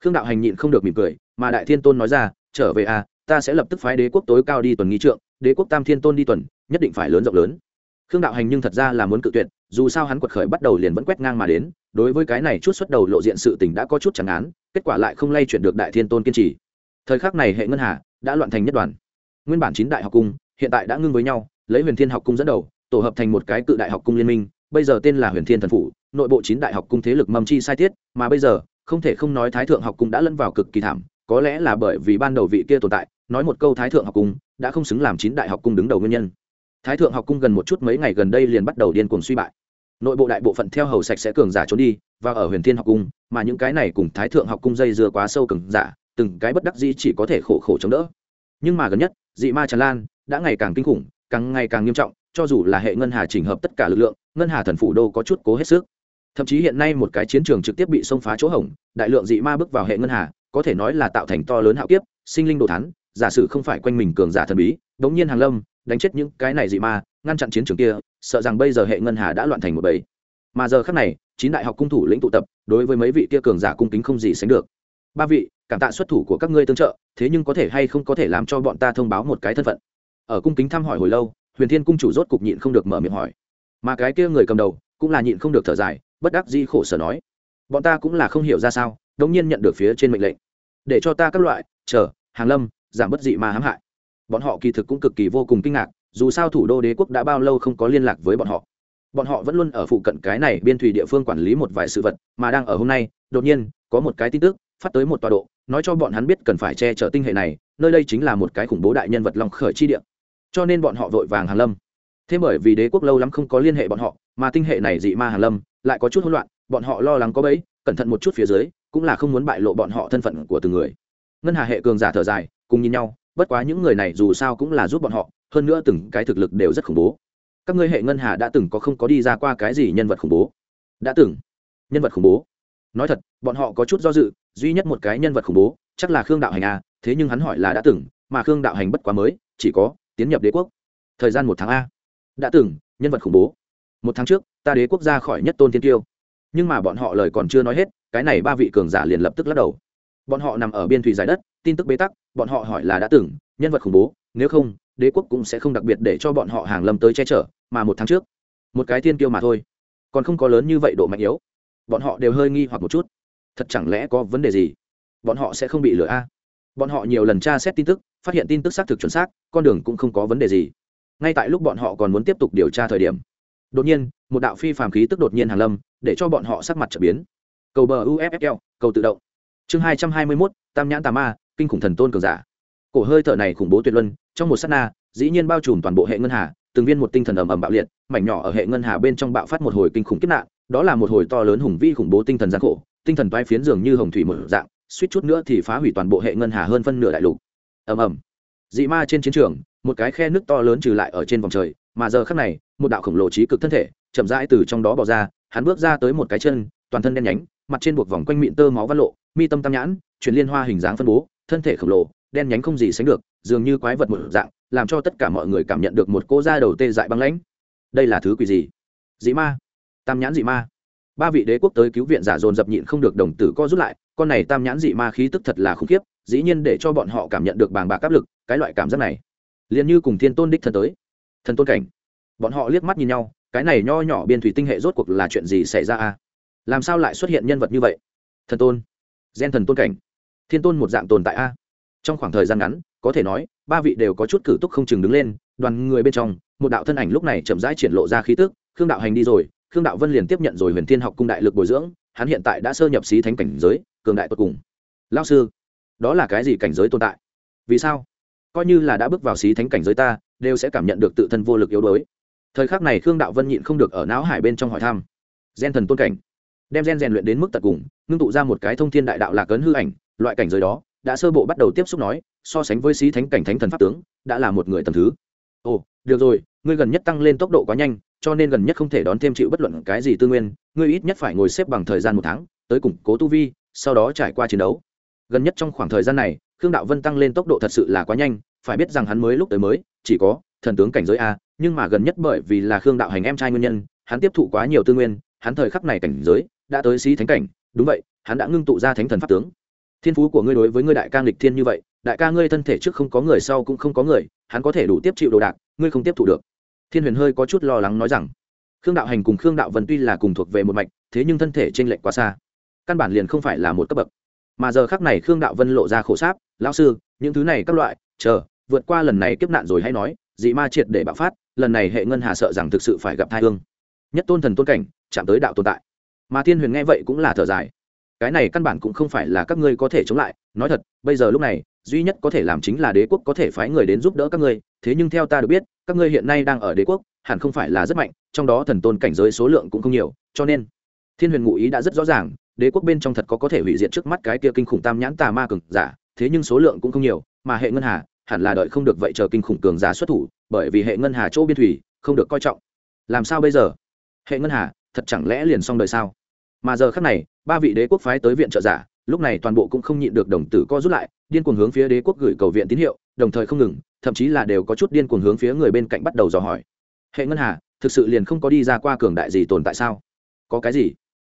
Khương đạo hành nhịn không được mỉm cười, mà đại thiên tôn nói ra, trở về à ta sẽ lập tức phái đế quốc tối cao đi tuần nghi trượng, đế quốc tam thiên tôn đi tuần, nhất định phải lớn rộng lớn. Khương đạo hành nhưng thật ra là muốn cự tuyệt, dù sao hắn quật khởi bắt đầu liền vẫn quét ngang mà đến, đối với cái này chút xuất đầu lộ diện sự tình đã có chút chẳng án, kết quả lại không lay chuyển được đại thiên tôn kiên trì. Thời khắc này hệ ngân hà đã loạn thành nhất đoàn. Nguyên bản chín đại học cung, hiện tại đã ngưng với nhau, lấy huyền thiên học cung dẫn đầu, tổ hợp thành một cái cự đại học cung liên minh, bây giờ tên là huyền thiên thần phủ, nội bộ chín đại học cung thế lực mầm chi sai tiết, mà bây giờ, không thể không nói thái thượng học cung đã lẫn vào cực kỳ thảm, có lẽ là bởi vì ban đầu vị kia tồn tại nói một câu thái thượng học cung, đã không xứng làm chín đại học cung đứng đầu nguyên nhân. Thái thượng học cung gần một chút mấy ngày gần đây liền bắt đầu điên cuồng suy bại. Nội bộ đại bộ phận theo hầu sạch sẽ cường giả trốn đi, và ở huyền thiên học cung, mà những cái này cùng thái thượng học cung dây dưa quá sâu cường giả, từng cái bất đắc dĩ chỉ có thể khổ khổ chống đỡ. Nhưng mà gần nhất, dị ma tràn lan, đã ngày càng kinh khủng, càng ngày càng nghiêm trọng, cho dù là hệ ngân hà chỉnh hợp tất cả lực lượng, ngân hà thần phủ đô có chút cố hết sức. Thậm chí hiện nay một cái chiến trường trực tiếp bị xông phá chỗ hỏng đại lượng dị ma bước vào hệ ngân hà, có thể nói là tạo thành to lớn hạo kiếp, sinh linh đồ thắn giả sử không phải quanh mình cường giả thần bí, đống nhiên hàng lâm, đánh chết những cái này dị ma, ngăn chặn chiến trường kia, sợ rằng bây giờ hệ ngân hà đã loạn thành một bầy. Mà giờ khác này, chín đại học cung thủ lĩnh tụ tập, đối với mấy vị kia cường giả cung kính không gì sánh được. Ba vị, cảm tạ xuất thủ của các ngươi tương trợ, thế nhưng có thể hay không có thể làm cho bọn ta thông báo một cái thân phận. Ở cung kính thăm hỏi hồi lâu, huyền thiên cung chủ rốt cục nhịn không được mở miệng hỏi. Mà cái kia người cầm đầu, cũng là nhịn không được thở dài, bất đắc di khổ sở nói. Bọn ta cũng là không hiểu ra sao, đống nhiên nhận được phía trên mệnh lệnh. Để cho ta các loại, chờ, hàng lâm giảm bất dị mà hãm hại. Bọn họ kỳ thực cũng cực kỳ vô cùng kinh ngạc, dù sao thủ đô đế quốc đã bao lâu không có liên lạc với bọn họ. Bọn họ vẫn luôn ở phụ cận cái này biên thủy địa phương quản lý một vài sự vật, mà đang ở hôm nay, đột nhiên, có một cái tin tức phát tới một tọa độ, nói cho bọn hắn biết cần phải che chở tinh hệ này, nơi đây chính là một cái khủng bố đại nhân vật long khởi chi địa. Cho nên bọn họ vội vàng hàn lâm. Thế bởi vì đế quốc lâu lắm không có liên hệ bọn họ, mà tinh hệ này dị ma hàn lâm, lại có chút hỗn loạn, bọn họ lo lắng có bẫy, cẩn thận một chút phía dưới, cũng là không muốn bại lộ bọn họ thân phận của từng người. Ngân hà hệ cường giả thở dài cùng nhìn nhau, bất quá những người này dù sao cũng là giúp bọn họ, hơn nữa từng cái thực lực đều rất khủng bố. Các ngươi hệ ngân hà đã từng có không có đi ra qua cái gì nhân vật khủng bố? Đã từng. Nhân vật khủng bố. Nói thật, bọn họ có chút do dự, duy nhất một cái nhân vật khủng bố, chắc là khương đạo hành a thế nhưng hắn hỏi là đã từng, mà khương đạo hành bất quá mới, chỉ có tiến nhập đế quốc. Thời gian một tháng a. Đã từng, nhân vật khủng bố. Một tháng trước, ta đế quốc ra khỏi nhất tôn thiên tiêu. Nhưng mà bọn họ lời còn chưa nói hết, cái này ba vị cường giả liền lập tức lắc đầu bọn họ nằm ở biên thủy giải đất, tin tức bế tắc, bọn họ hỏi là đã từng, nhân vật khủng bố, nếu không, đế quốc cũng sẽ không đặc biệt để cho bọn họ hàng lâm tới che chở, mà một tháng trước, một cái thiên kiêu mà thôi. Còn không có lớn như vậy độ mạnh yếu. Bọn họ đều hơi nghi hoặc một chút. Thật chẳng lẽ có vấn đề gì? Bọn họ sẽ không bị lừa a? Bọn họ nhiều lần tra xét tin tức, phát hiện tin tức xác thực chuẩn xác, con đường cũng không có vấn đề gì. Ngay tại lúc bọn họ còn muốn tiếp tục điều tra thời điểm, đột nhiên, một đạo phi phàm khí tức đột nhiên hàng lâm, để cho bọn họ sắc mặt trở biến. Cầu bờ uffl cầu tự động chương hai trăm hai mươi mốt, tam nhãn tà ma, kinh khủng thần tôn cường giả. Cổ hơi thở này khủng bố tuyệt luân, trong một s á t na, dĩ nhiên bao trùm toàn bộ hệ ngân hà, từng viên một tinh thần ầm ầm bạo liệt, mảnh nhỏ ở hệ ngân hà bên trong bạo phát một hồi kinh khủng kiếp nạn, đó là một hồi to lớn hùng vi khủng bố tinh thần gian khổ, tinh thần toái phiến dường như hồng thủy mở dạng, suýt chút nữa thì phá hủy toàn bộ hệ ngân hà hơn phân nửa đại lục. Ầm ầm. Dị ma trên chiến trường, một cái khe nước to lớn trừ lại ở trên vòng trời, mà giờ khắc này, một đạo khổng lồ trí cực thân thể, chậm rãi từ trong đó bỏ ra, hắn bước ra tới một cái chân, toàn thân đen nhánh, mặt trên buộc vòng quanh mịn tơ máu văn lộ mi tâm tam nhãn, chuyển liên hoa hình dáng phân bố, thân thể khổng lồ, đen nhánh không gì sánh được, dường như quái vật một dạng, làm cho tất cả mọi người cảm nhận được một cô da đầu tê dại băng lãnh. Đây là thứ quỷ gì? Dị ma. Tam nhãn dị ma. Ba vị đế quốc tới cứu viện giả dồn dập nhịn không được đồng tử co rút lại, con này tam nhãn dị ma khí tức thật là khủng khiếp, dĩ nhiên để cho bọn họ cảm nhận được bàng bạc áp lực, cái loại cảm giác này, liền như cùng thiên tôn đích thần tới. Thần tôn cảnh. Bọn họ liếc mắt nhìn nhau, cái này nho nhỏ biên thủy tinh hệ rốt cuộc là chuyện gì xảy ra à? làm sao lại xuất hiện nhân vật như vậy? Thần tôn gen thần tôn cảnh. Thiên tôn một dạng tồn tại a. Trong khoảng thời gian ngắn, có thể nói, ba vị đều có chút cử túc không chừng đứng lên, đoàn người bên trong, một đạo thân ảnh lúc này chậm rãi triển lộ ra khí tức, khương đạo hành đi rồi, khương đạo vân liền tiếp nhận rồi huyền thiên học cung đại lực bồi dưỡng, hắn hiện tại đã sơ nhập xí thánh cảnh giới, cường đại tột cùng. Lao sư, đó là cái gì cảnh giới tồn tại? Vì sao? Coi như là đã bước vào xí thánh cảnh giới ta, đều sẽ cảm nhận được tự thân vô lực yếu đuối. Thời khắc này khương đạo vân nhịn không được ở não hải bên trong hỏi thăm. Gen thần tôn cảnh đem gen rèn luyện đến mức tận cùng, ngưng tụ ra một cái thông thiên đại đạo lạc ấn hư ảnh, loại cảnh giới đó, đã sơ bộ bắt đầu tiếp xúc nói, so sánh với xí thánh cảnh thánh thần pháp tướng, đã là một người tầm thứ. Ồ, được rồi, ngươi gần nhất tăng lên tốc độ quá nhanh, cho nên gần nhất không thể đón thêm chịu bất luận cái gì tư nguyên, ngươi ít nhất phải ngồi xếp bằng thời gian một tháng, tới củng cố tu vi, sau đó trải qua chiến đấu. Gần nhất trong khoảng thời gian này, khương đạo vân tăng lên tốc độ thật sự là quá nhanh, phải biết rằng hắn mới lúc tới mới, chỉ có thần tướng cảnh giới a, nhưng mà gần nhất bởi vì là khương đạo hành em trai nguyên nhân, hắn tiếp thụ quá nhiều tư nguyên, hắn thời khắc này cảnh giới đã tới xí thánh cảnh, đúng vậy, hắn đã ngưng tụ ra thánh thần pháp tướng. Thiên phú của ngươi đối với ngươi đại ca nghịch thiên như vậy, đại ca ngươi thân thể trước không có người sau cũng không có người, hắn có thể đủ tiếp chịu đồ đạc, ngươi không tiếp thụ được. Thiên huyền hơi có chút lo lắng nói rằng, khương đạo hành cùng khương đạo vân tuy là cùng thuộc về một mạch, thế nhưng thân thể t r ê n lệch quá xa. Căn bản liền không phải là một cấp bậc. Mà giờ khác này khương đạo vân lộ ra khổ sáp, lão sư, những thứ này các loại, chờ, vượt qua lần này kiếp nạn rồi hay nói, dị ma triệt để bạo phát, lần này hệ ngân hà sợ rằng thực sự phải gặp thai hương. Nhất tôn thần tôn cảnh, chạm tới đạo tồn tại mà thiên huyền nghe vậy cũng là thở dài. Cái này căn bản cũng không phải là các ngươi có thể chống lại. Nói thật, bây giờ lúc này, duy nhất có thể làm chính là đế quốc có thể phái người đến giúp đỡ các ngươi. Thế nhưng theo ta được biết, các ngươi hiện nay đang ở đế quốc, hẳn không phải là rất mạnh, trong đó thần tôn cảnh giới số lượng cũng không nhiều, cho nên thiên huyền ngụ ý đã rất rõ ràng, đế quốc bên trong thật có có thể hủy diệt trước mắt cái kia kinh khủng tam nhãn tà ma cường giả, thế nhưng số lượng cũng không nhiều, mà hệ ngân hà, hẳn là đợi không được vậy chờ kinh khủng cường giả xuất thủ, bởi vì hệ ngân hà chỗ biên thủy, không được coi trọng. Làm sao bây giờ? Hệ ngân hà thật chẳng lẽ liền xong đời sao? Mà giờ khác này, ba vị đế quốc phái tới viện trợ giả, lúc này toàn bộ cũng không nhịn được đồng tử co rút lại, điên cuồng hướng phía đế quốc gửi cầu viện tín hiệu, đồng thời không ngừng, thậm chí là đều có chút điên cuồng hướng phía người bên cạnh bắt đầu dò hỏi. Hệ ngân hà, thực sự liền không có đi ra qua cường đại gì tồn tại sao? Có cái gì?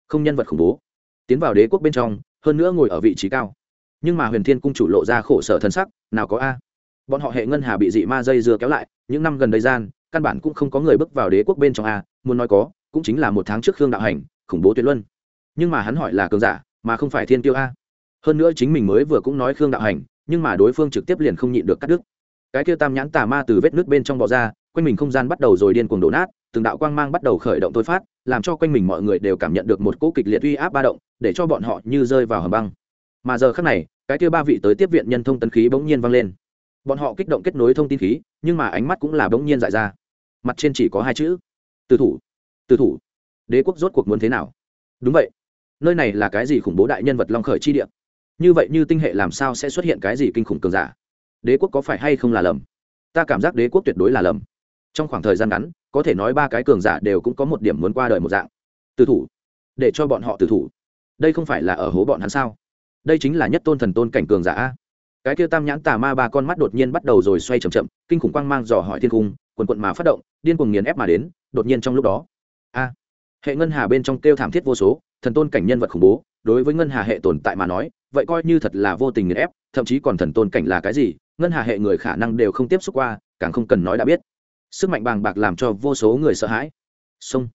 Không nhân vật khủng bố. Tiến vào đế quốc bên trong, hơn nữa ngồi ở vị trí cao. Nhưng mà huyền thiên cung chủ lộ ra khổ sở thân sắc, nào có a. Bọn họ hệ ngân hà bị dị ma dây dưa kéo lại, những năm gần đây gian, căn bản cũng không có người bước vào đế quốc bên trong a, muốn nói có cũng chính là một tháng trước khương đạo hành, khủng bố tuyệt luân. Nhưng mà hắn hỏi là cường giả, mà không phải thiên tiêu a. Hơn nữa chính mình mới vừa cũng nói khương đạo hành, nhưng mà đối phương trực tiếp liền không nhịn được cắt đứt. Cái kia tam nhãn tà ma từ vết nước bên trong bò ra, quanh mình không gian bắt đầu rồi điên cuồng đổ nát, từng đạo quang mang bắt đầu khởi động thôi phát, làm cho quanh mình mọi người đều cảm nhận được một cỗ kịch liệt uy áp ba động, để cho bọn họ như rơi vào hầm băng. Mà giờ khác này, cái kia ba vị tới tiếp viện nhân thông tấn khí bỗng nhiên vang lên. Bọn họ kích động kết nối thông tin khí, nhưng mà ánh mắt cũng là bỗng nhiên dại ra. Mặt trên chỉ có hai chữ từ thủ từ thủ. Đế quốc rốt cuộc muốn thế nào? Đúng vậy. Nơi này là cái gì khủng bố đại nhân vật long khởi chi địa? Như vậy như tinh hệ làm sao sẽ xuất hiện cái gì kinh khủng cường giả? Đế quốc có phải hay không là lầm? Ta cảm giác đế quốc tuyệt đối là lầm. Trong khoảng thời gian ngắn, có thể nói ba cái cường giả đều cũng có một điểm muốn qua đời một dạng. Từ thủ. Để cho bọn họ từ thủ. Đây không phải là ở hố bọn hắn sao? Đây chính là nhất tôn thần tôn cảnh cường giả a. Cái kia tam nhãn tà ma ba con mắt đột nhiên bắt đầu rồi xoay c h ậ m chậm, kinh khủng quang mang dò hỏi thiên cung, quần quận mà phát động, điên cuồng nghiền ép mà đến, đột nhiên trong lúc đó a. Hệ ngân hà bên trong kêu thảm thiết vô số, thần tôn cảnh nhân vật khủng bố, đối với ngân hà hệ tồn tại mà nói, vậy coi như thật là vô tình nghiền ép, thậm chí còn thần tôn cảnh là cái gì, ngân hà hệ người khả năng đều không tiếp xúc qua, càng không cần nói đã biết. Sức mạnh bàng bạc làm cho vô số người sợ hãi. Sông.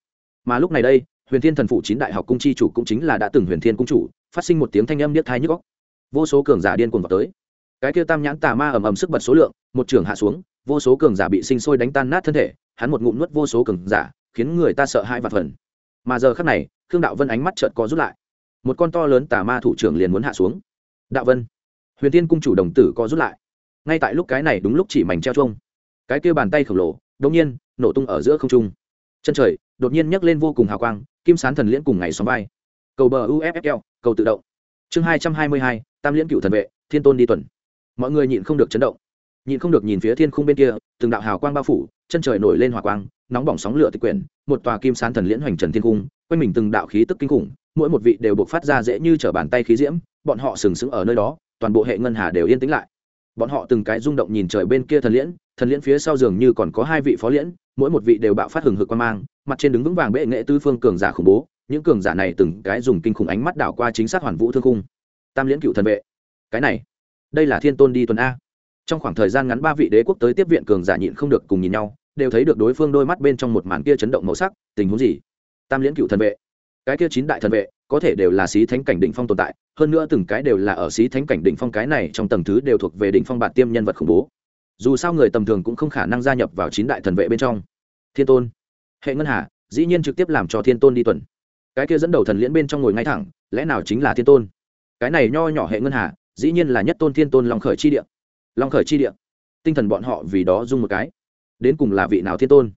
Mà lúc này đây, huyền thiên thần phụ chín đại học cung chi chủ cũng chính là đã từng huyền thiên cung chủ, phát sinh một tiếng thanh âm niết thai nhức góc vô số cường giả điên cuồng vào tới. Cái kia tam nhãn tà ma ầm ầm sức bật số lượng, một trường hạ xuống, vô số cường giả bị sinh sôi đánh tan nát thân thể, hắn một ngụm nuốt vô số cường giả khiến người ta sợ hãi và phần. Mà giờ khắc này, khương đạo vân ánh mắt chợt có rút lại. Một con to lớn tà ma thủ trưởng liền muốn hạ xuống. Đạo vân, huyền tiên cung chủ đồng tử có rút lại. Ngay tại lúc cái này đúng lúc chỉ mảnh treo chuông. Cái kia bàn tay khổng lồ, đột nhiên, nổ tung ở giữa không trung. Chân trời, đột nhiên nhấc lên vô cùng hào quang, kim sán thần liễn cùng ngày xóm vai. Cầu bờ uffl cầu tự động. Chương hai trăm hai mươi hai, tam liễn cựu thần vệ, thiên tôn đi tuần. Mọi người nhịn không được chấn động. Nhịn không được nhìn phía thiên khung bên kia, từng đạo hào quang bao phủ, chân trời nổi lên hỏa quang nóng bỏng sóng lửa tịch quyển, một tòa kim sán thần liễn hoành trần thiên cung, quanh mình từng đạo khí tức kinh khủng, mỗi một vị đều buộc phát ra dễ như t r ở bàn tay khí diễm, bọn họ sừng sững ở nơi đó, toàn bộ hệ ngân hà đều yên tĩnh lại. Bọn họ từng cái rung động nhìn trời bên kia thần liễn thần liễn phía sau giường như còn có hai vị phó liễn, mỗi một vị đều bạo phát hừng hực quan mang, mặt trên đứng vững vàng bệ nghệ tư phương cường giả khủng bố, những cường giả này từng cái dùng kinh khủng ánh mắt đảo qua chính xác hoàn vũ thương cung. Tam liễn cựu thần vệ. Cái này, đây là thiên tôn đi tuần a. Trong khoảng thời gian ngắn ba vị đế quốc tới tiếp viện cường giả nhịn không được cùng nhìn nhau đều thấy được đối phương đôi mắt bên trong một màn kia chấn động màu sắc, tình huống gì? Tam liễn cựu thần vệ. Cái kia chín đại thần vệ, có thể đều là xí thánh cảnh đỉnh phong tồn tại, hơn nữa từng cái đều là ở xí thánh cảnh đỉnh phong cái này trong tầng thứ đều thuộc về đỉnh phong bản tiêm nhân vật khủng bố. Dù sao người tầm thường cũng không khả năng gia nhập vào chín đại thần vệ bên trong. Thiên tôn. Hệ ngân hà, dĩ nhiên trực tiếp làm cho thiên tôn đi tuần. Cái kia dẫn đầu thần liễn bên trong ngồi ngay thẳng, lẽ nào chính là thiên tôn? Cái này nho nhỏ hệ ngân hà, dĩ nhiên là nhất tôn thiên tôn long khởi chi địa. Long khởi chi địa. Tinh thần bọn họ vì đó dung một cái đến cùng là vị nào thiên tôn.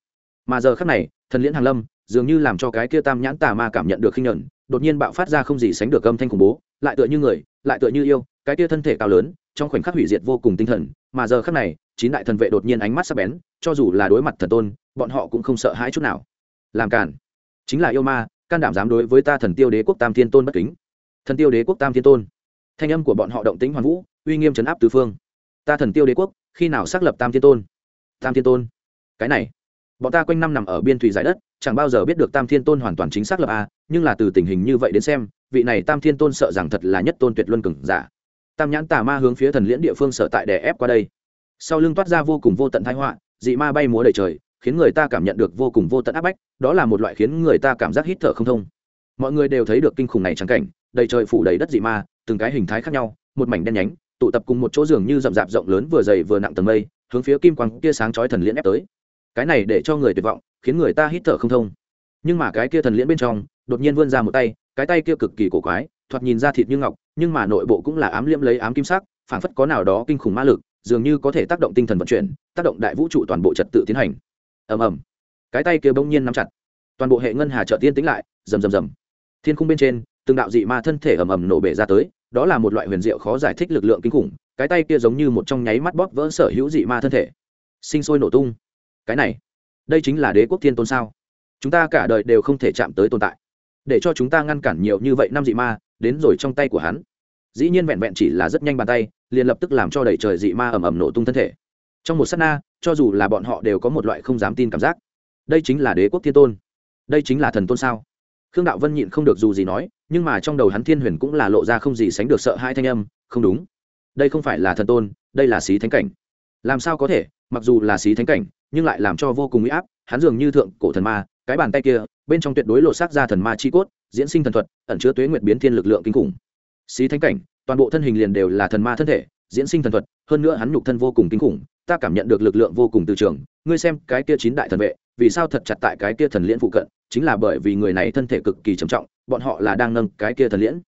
Mà giờ khác này, thần liễn hàng lâm, dường như làm cho cái kia tam nhãn tà ma cảm nhận được khinh nhẫn, đột nhiên bạo phát ra không gì sánh được âm thanh khủng bố, lại tựa như người, lại tựa như yêu, cái kia thân thể cao lớn, trong khoảnh khắc hủy diệt vô cùng tinh thần, mà giờ khắc này, chín đại thần vệ đột nhiên ánh mắt sắc bén, cho dù là đối mặt thần tôn, bọn họ cũng không sợ hãi chút nào. Làm cản chính là yêu ma, can đảm dám đối với ta thần tiêu đế quốc tam thiên tôn bất kính. Thần tiêu đế quốc tam thiên tôn. Thanh âm của bọn họ động tĩnh hoàn vũ, uy nghiêm chấn áp tứ phương. Ta thần tiêu đế quốc, khi nào xác lập tam thiên tôn? Tam thiên tôn. Cái này, bọn ta quanh năm nằm ở biên thủy giải đất, chẳng bao giờ biết được tam thiên tôn hoàn toàn chính xác lập a, nhưng là từ tình hình như vậy đến xem, vị này tam thiên tôn sợ rằng thật là nhất tôn tuyệt luân cường giả. Tam nhãn tà ma hướng phía thần liễn địa phương sở tại đè ép qua đây. Sau lưng toát ra vô cùng vô tận thái họa, dị ma bay múa đầy trời, khiến người ta cảm nhận được vô cùng vô tận áp bách, đó là một loại khiến người ta cảm giác hít thở không thông. Mọi người đều thấy được kinh khủng này trắng cảnh, đầy trời phủ đầy đất dị ma, từng cái hình thái khác nhau, một mảnh đen nhánh, tụ tập cùng một chỗ giường như rậm rạp rộng lớn vừa dày vừa nặng tầng mây hướng phía kim quang kia sáng chói thần liễn ép tới. Cái này để cho người tuyệt vọng, khiến người ta hít thở không thông. Nhưng mà cái kia thần liễn bên trong, đột nhiên vươn ra một tay, cái tay kia cực kỳ cổ quái, thoạt nhìn ra thịt như ngọc, nhưng mà nội bộ cũng là ám liễm lấy ám kim sắc, phảng phất có nào đó kinh khủng ma lực, dường như có thể tác động tinh thần vận chuyển, tác động đại vũ trụ toàn bộ trật tự tiến hành. Ầm ầm. Cái tay kia bỗng nhiên nắm chặt. Toàn bộ hệ ngân hà trợ tiên tính lại, rầm rầm rầm. Thiên khung bên trên, từng đạo dị ma thân thể ầm ầm nổ bể ra tới đó là một loại huyền diệu khó giải thích lực lượng kinh khủng, cái tay kia giống như một trong nháy mắt bóp vỡ sở hữu dị ma thân thể. Sinh sôi nổ tung. Cái này, đây chính là đế quốc thiên tôn sao? Chúng ta cả đời đều không thể chạm tới tồn tại. Để cho chúng ta ngăn cản nhiều như vậy năm dị ma, đến rồi trong tay của hắn. Dĩ nhiên vẹn vẹn chỉ là rất nhanh bàn tay, liền lập tức làm cho đầy trời dị ma ầm ầm nổ tung thân thể. Trong một s á t na, cho dù là bọn họ đều có một loại không dám tin cảm giác. Đây chính là đế quốc thiên tôn. Đây chính là thần tôn sao? Khương đạo vân nhịn không được dù gì nói nhưng mà trong đầu hắn thiên huyền cũng là lộ ra không gì sánh được sợ hai thanh âm, không đúng. Đây không phải là thần tôn, đây là xí thánh cảnh. Làm sao có thể, mặc dù là xí thánh cảnh, nhưng lại làm cho vô cùng uy áp, hắn dường như thượng cổ thần ma, cái bàn tay kia, bên trong tuyệt đối lộ xác ra thần ma chi cốt, diễn sinh thần thuật, ẩn chứa tuế nguyệt biến thiên lực lượng kinh khủng. Xí thánh cảnh, toàn bộ thân hình liền đều là thần ma thân thể, diễn sinh thần thuật, hơn nữa hắn nhục thân vô cùng kinh khủng, ta cảm nhận được lực lượng vô cùng từ trường, ngươi xem cái kia chín đại thần vệ, vì sao thật chặt tại cái kia thần liễn phụ cận, chính là bởi vì người này thân thể cực kỳ trầm trọng bọn họ là đang nâng cái kia thần liễn.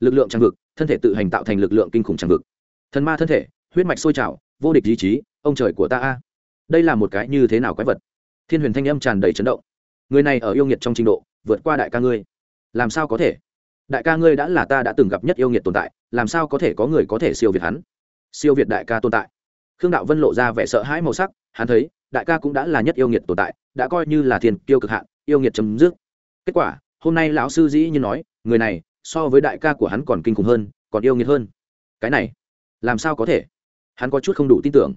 Lực lượng trang vực, thân thể tự hành tạo thành lực lượng kinh khủng trang vực. Thần ma thân thể, huyết mạch sôi trào, vô địch ý chí, ông trời của ta a. Đây là một cái như thế nào quái vật? Thiên huyền thanh âm tràn đầy chấn động. Người này ở yêu nghiệt trong trình độ, vượt qua đại ca ngươi. Làm sao có thể? Đại ca ngươi đã là ta đã từng gặp nhất yêu nghiệt tồn tại, làm sao có thể có người có thể siêu việt hắn? Siêu việt đại ca tồn tại. Khương đạo vân lộ ra vẻ sợ hãi màu sắc, hắn thấy, đại ca cũng đã là nhất yêu nghiệt tồn tại, đã coi như là thiên kiêu cực hạn, yêu nghiệt chấm dứt. Kết quả hôm nay lão sư dĩ như nói, người này, so với đại ca của hắn còn kinh khủng hơn, còn yêu nghiệt hơn. Cái này, làm sao có thể? Hắn có chút không đủ tin tưởng.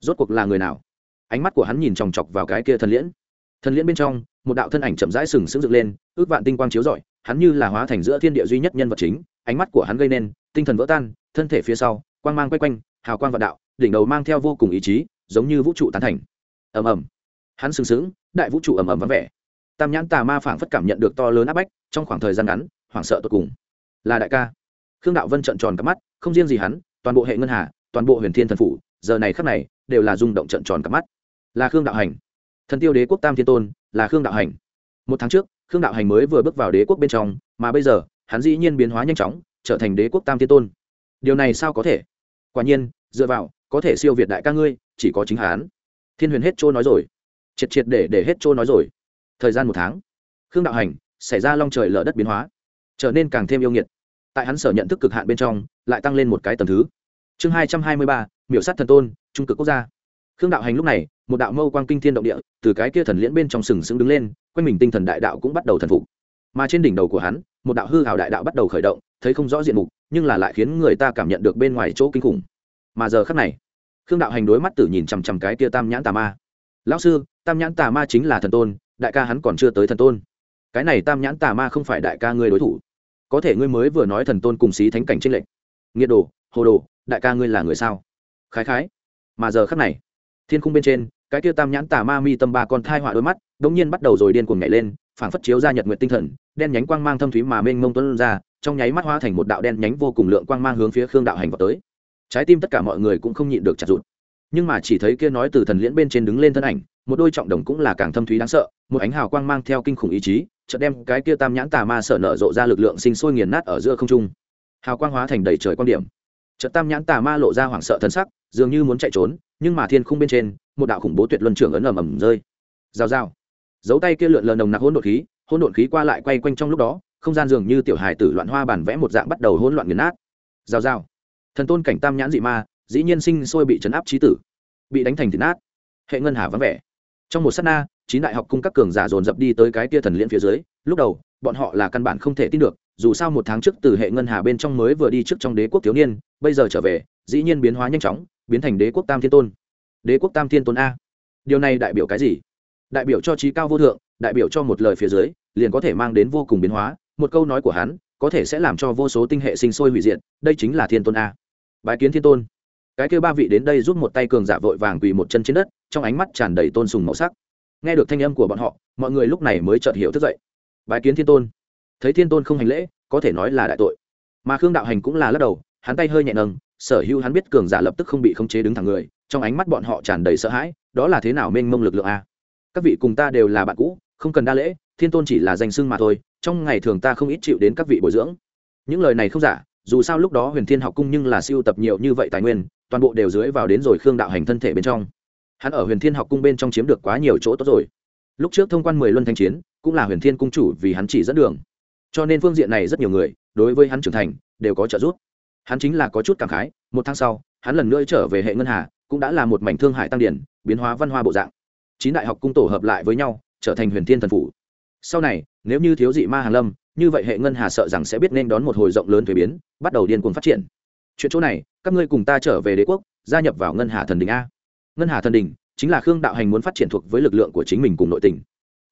Rốt cuộc là người nào? Ánh mắt của hắn nhìn chòng chọc vào cái kia thần liễn. Thần liễn bên trong, một đạo thân ảnh chậm rãi sừng sững dựng lên, ước vạn tinh quang chiếu rọi, hắn như là hóa thành giữa thiên địa duy nhất nhân vật chính, ánh mắt của hắn gây nên, tinh thần vỡ tan, thân thể phía sau, quang mang quay quanh, hào quang vạn đạo, đỉnh đầu mang theo vô cùng ý chí, giống như vũ trụ tán thành. Ầm ầm. Hắn sừng sững, đại vũ trụ ầm ầm vắng vẻ tam nhãn tà ma phảng phất cảm nhận được to lớn áp bách, trong khoảng thời gian ngắn, hoảng sợ tột cùng. Là đại ca. Khương đạo vân trợn tròn cặp mắt, không riêng gì hắn, toàn bộ hệ ngân hà, toàn bộ huyền thiên thần phủ, giờ này khắc này, đều là rung động trợn tròn cặp mắt. Là khương đạo hành. Thần tiêu đế quốc tam thiên tôn, là khương đạo hành. Một tháng trước, khương đạo hành mới vừa bước vào đế quốc bên trong, mà bây giờ, hắn dĩ nhiên biến hóa nhanh chóng, trở thành đế quốc tam thiên tôn. Điều này sao có thể? Quả nhiên, dựa vào, có thể siêu việt đại ca ngươi, chỉ có chính hắn. Thiên huyền hết trôi nói rồi. Triệt triệt để để hết trôi nói rồi thời gian một tháng, khương đạo hành xảy ra long trời lở đất biến hóa, trở nên càng thêm yêu nghiệt. Tại hắn sở nhận thức cực hạn bên trong, lại tăng lên một cái tầm thứ. Chương hai trăm hai mươi ba, miểu sát thần tôn, trung cực quốc gia. Khương đạo hành lúc này, một đạo mâu quang kinh thiên động địa, từ cái kia thần liễn bên trong sừng sững đứng lên, quanh mình tinh thần đại đạo cũng bắt đầu thần phục. Mà trên đỉnh đầu của hắn, một đạo hư hào đại đạo bắt đầu khởi động, thấy không rõ diện mục, nhưng là lại khiến người ta cảm nhận được bên ngoài chỗ kinh khủng. Mà giờ khắc này, khương đạo hành đối mắt tử nhìn chằm chằm cái kia tam nhãn tà ma. Lão sư, tam nhãn tà ma chính là thần tôn đại ca hắn còn chưa tới thần tôn. Cái này tam nhãn tà ma không phải đại ca ngươi đối thủ. Có thể ngươi mới vừa nói thần tôn cùng xí thánh cảnh trên lệnh nghiệt đồ, hồ đồ, đại ca ngươi là người sao? Khái khái. Mà giờ khắc này, thiên khung bên trên, cái kia tam nhãn tà ma mi tâm ba con thai họa đôi mắt, đống nhiên bắt đầu rồi điên cuồng nhảy lên, phảng phất chiếu ra nhật nguyện tinh thần, đen nhánh quang mang thâm thúy mà mênh mông tuấn ra, trong nháy mắt hóa thành một đạo đen nhánh vô cùng lượng quang mang hướng phía khương đạo hành vào tới. Trái tim tất cả mọi người cũng không nhịn được chặt rụt. Nhưng mà chỉ thấy kia nói từ thần liễn bên trên đứng lên thân ảnh một đôi trọng đồng cũng là càng thâm thúy đáng sợ, một ánh hào quang mang theo kinh khủng ý chí, chợt đem cái kia tam nhãn tà ma sợ nở rộ ra lực lượng sinh sôi nghiền nát ở giữa không trung. Hào quang hóa thành đầy trời quan điểm. Chợt tam nhãn tà ma lộ ra hoảng sợ thân sắc, dường như muốn chạy trốn, nhưng mà thiên khung bên trên, một đạo khủng bố tuyệt luân trưởng ấn ầm ầm rơi. Rào rào. Dấu tay kia lượn lờ nồng nặc hỗn độn khí, hỗn độn khí qua lại quay quanh trong lúc đó, không gian dường như tiểu hài tử loạn hoa bản vẽ một dạng bắt đầu hỗn loạn nghiền nát. Rào rào. Thần tôn cảnh tam nhãn dị ma, dĩ nhiên sinh sôi bị chấn áp trí tử, bị đánh thành thịt nát. Hệ ngân hà vắng vẻ trong một s á t na, chín đại học cung các cường giả dồn dập đi tới cái tia thần liễn phía dưới, lúc đầu, bọn họ là căn bản không thể tin được, dù sao một tháng trước từ hệ ngân hà bên trong mới vừa đi trước trong đế quốc thiếu niên, bây giờ trở về, dĩ nhiên biến hóa nhanh chóng, biến thành đế quốc tam thiên tôn. Đế quốc tam thiên tôn a. Điều này đại biểu cái gì? Đại biểu cho trí cao vô thượng, đại biểu cho một lời phía dưới, liền có thể mang đến vô cùng biến hóa. Một câu nói của hắn, có thể sẽ làm cho vô số tinh hệ sinh sôi hủy diệt, đây chính là thiên tôn a. Bái kiến thiên tôn cái kêu ba vị đến đây giúp một tay cường giả vội vàng quỳ một chân trên đất, trong ánh mắt tràn đầy tôn sùng màu sắc. Nghe được thanh âm của bọn họ, mọi người lúc này mới chợt hiểu thức dậy. Bái kiến thiên tôn. Thấy thiên tôn không hành lễ, có thể nói là đại tội. Mà khương đạo hành cũng là lắc đầu, hắn tay hơi nhẹ nâng, sở hữu hắn biết cường giả lập tức không bị khống chế đứng thẳng người, trong ánh mắt bọn họ tràn đầy sợ hãi, đó là thế nào mênh mông lực lượng a? Các vị cùng ta đều là bạn cũ, không cần đa lễ, thiên tôn chỉ là danh xưng mà thôi, trong ngày thường ta không ít chịu đến các vị bồi dưỡng. Những lời này không giả dù sao lúc đó huyền thiên học cung nhưng là siêu tập nhiều như vậy tài nguyên, toàn bộ đều dưới vào đến rồi khương đạo hành thân thể bên trong. Hắn ở huyền thiên học cung bên trong chiếm được quá nhiều chỗ tốt rồi. Lúc trước thông quan mười luân thanh chiến, cũng là huyền thiên cung chủ vì hắn chỉ dẫn đường. Cho nên phương diện này rất nhiều người, đối với hắn trưởng thành, đều có trợ giúp. Hắn chính là có chút cảm khái, một tháng sau, hắn lần nữa trở về hệ ngân hà, cũng đã là một mảnh thương hải tăng điển, biến hóa văn hoa bộ dạng. Chín đại học cung tổ hợp lại với nhau, trở thành huyền thiên thần phủ. Sau này, nếu như thiếu dị ma hàn lâm như vậy hệ ngân hà sợ rằng sẽ biết nên đón một hồi rộng lớn thuế biến, bắt đầu điên cuồng phát triển. Chuyện chỗ này, các ngươi cùng ta trở về đế quốc, gia nhập vào ngân hà thần đình a. Ngân hà thần đình chính là khương đạo hành muốn phát triển thuộc với lực lượng của chính mình cùng nội tình.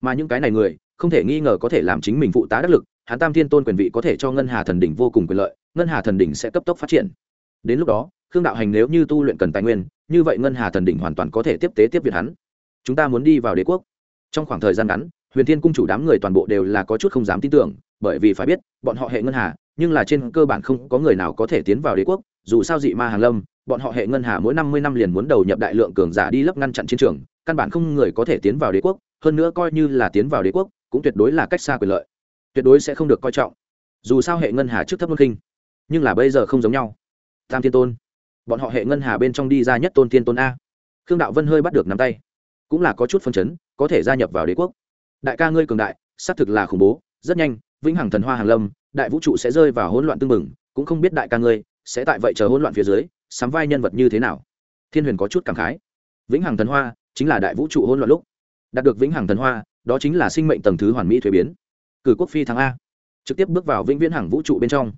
Mà những cái này người, không thể nghi ngờ có thể làm chính mình phụ tá đắc lực, hắn tam thiên tôn quyền vị có thể cho ngân hà thần đỉnh vô cùng quyền lợi, ngân hà thần đỉnh sẽ cấp tốc phát triển. Đến lúc đó, khương đạo hành nếu như tu luyện cần tài nguyên, như vậy ngân hà thần đỉnh hoàn toàn có thể tiếp tế tiếp viện hắn. Chúng ta muốn đi vào đế quốc. Trong khoảng thời gian ngắn, huyền thiên cung chủ đám người toàn bộ đều là có chút không dám tin tưởng bởi vì phải biết, bọn họ hệ ngân hà, nhưng là trên cơ bản không có người nào có thể tiến vào đế quốc, dù sao dị ma hàng lâm, bọn họ hệ ngân hà mỗi năm mươi năm liền muốn đầu nhập đại lượng cường giả đi lấp ngăn chặn chiến trường, căn bản không người có thể tiến vào đế quốc, hơn nữa coi như là tiến vào đế quốc, cũng tuyệt đối là cách xa quyền lợi, tuyệt đối sẽ không được coi trọng. Dù sao hệ ngân hà trước thấp hơn khinh, nhưng là bây giờ không giống nhau. Tam thiên tôn, bọn họ hệ ngân hà bên trong đi ra nhất tôn tiên tôn a. Khương đạo vân hơi bắt được nắm tay, cũng là có chút phân chấn, có thể gia nhập vào đế quốc. Đại ca ngươi cường đại, xác thực là khủng bố, rất nhanh vĩnh hằng thần hoa hàng lâm, đại vũ trụ sẽ rơi vào hỗn loạn tương mừng cũng không biết đại ca ngươi sẽ tại vậy chờ hỗn loạn phía dưới, sắm vai nhân vật như thế nào. Thiên huyền có chút cảm khái. Vĩnh hằng thần hoa chính là đại vũ trụ hỗn loạn lúc. Đạt được vĩnh hằng thần hoa, đó chính là sinh mệnh tầng thứ hoàn mỹ thuế biến. Cử quốc phi thắng a. Trực tiếp bước vào vĩnh viễn hằng vũ trụ bên trong.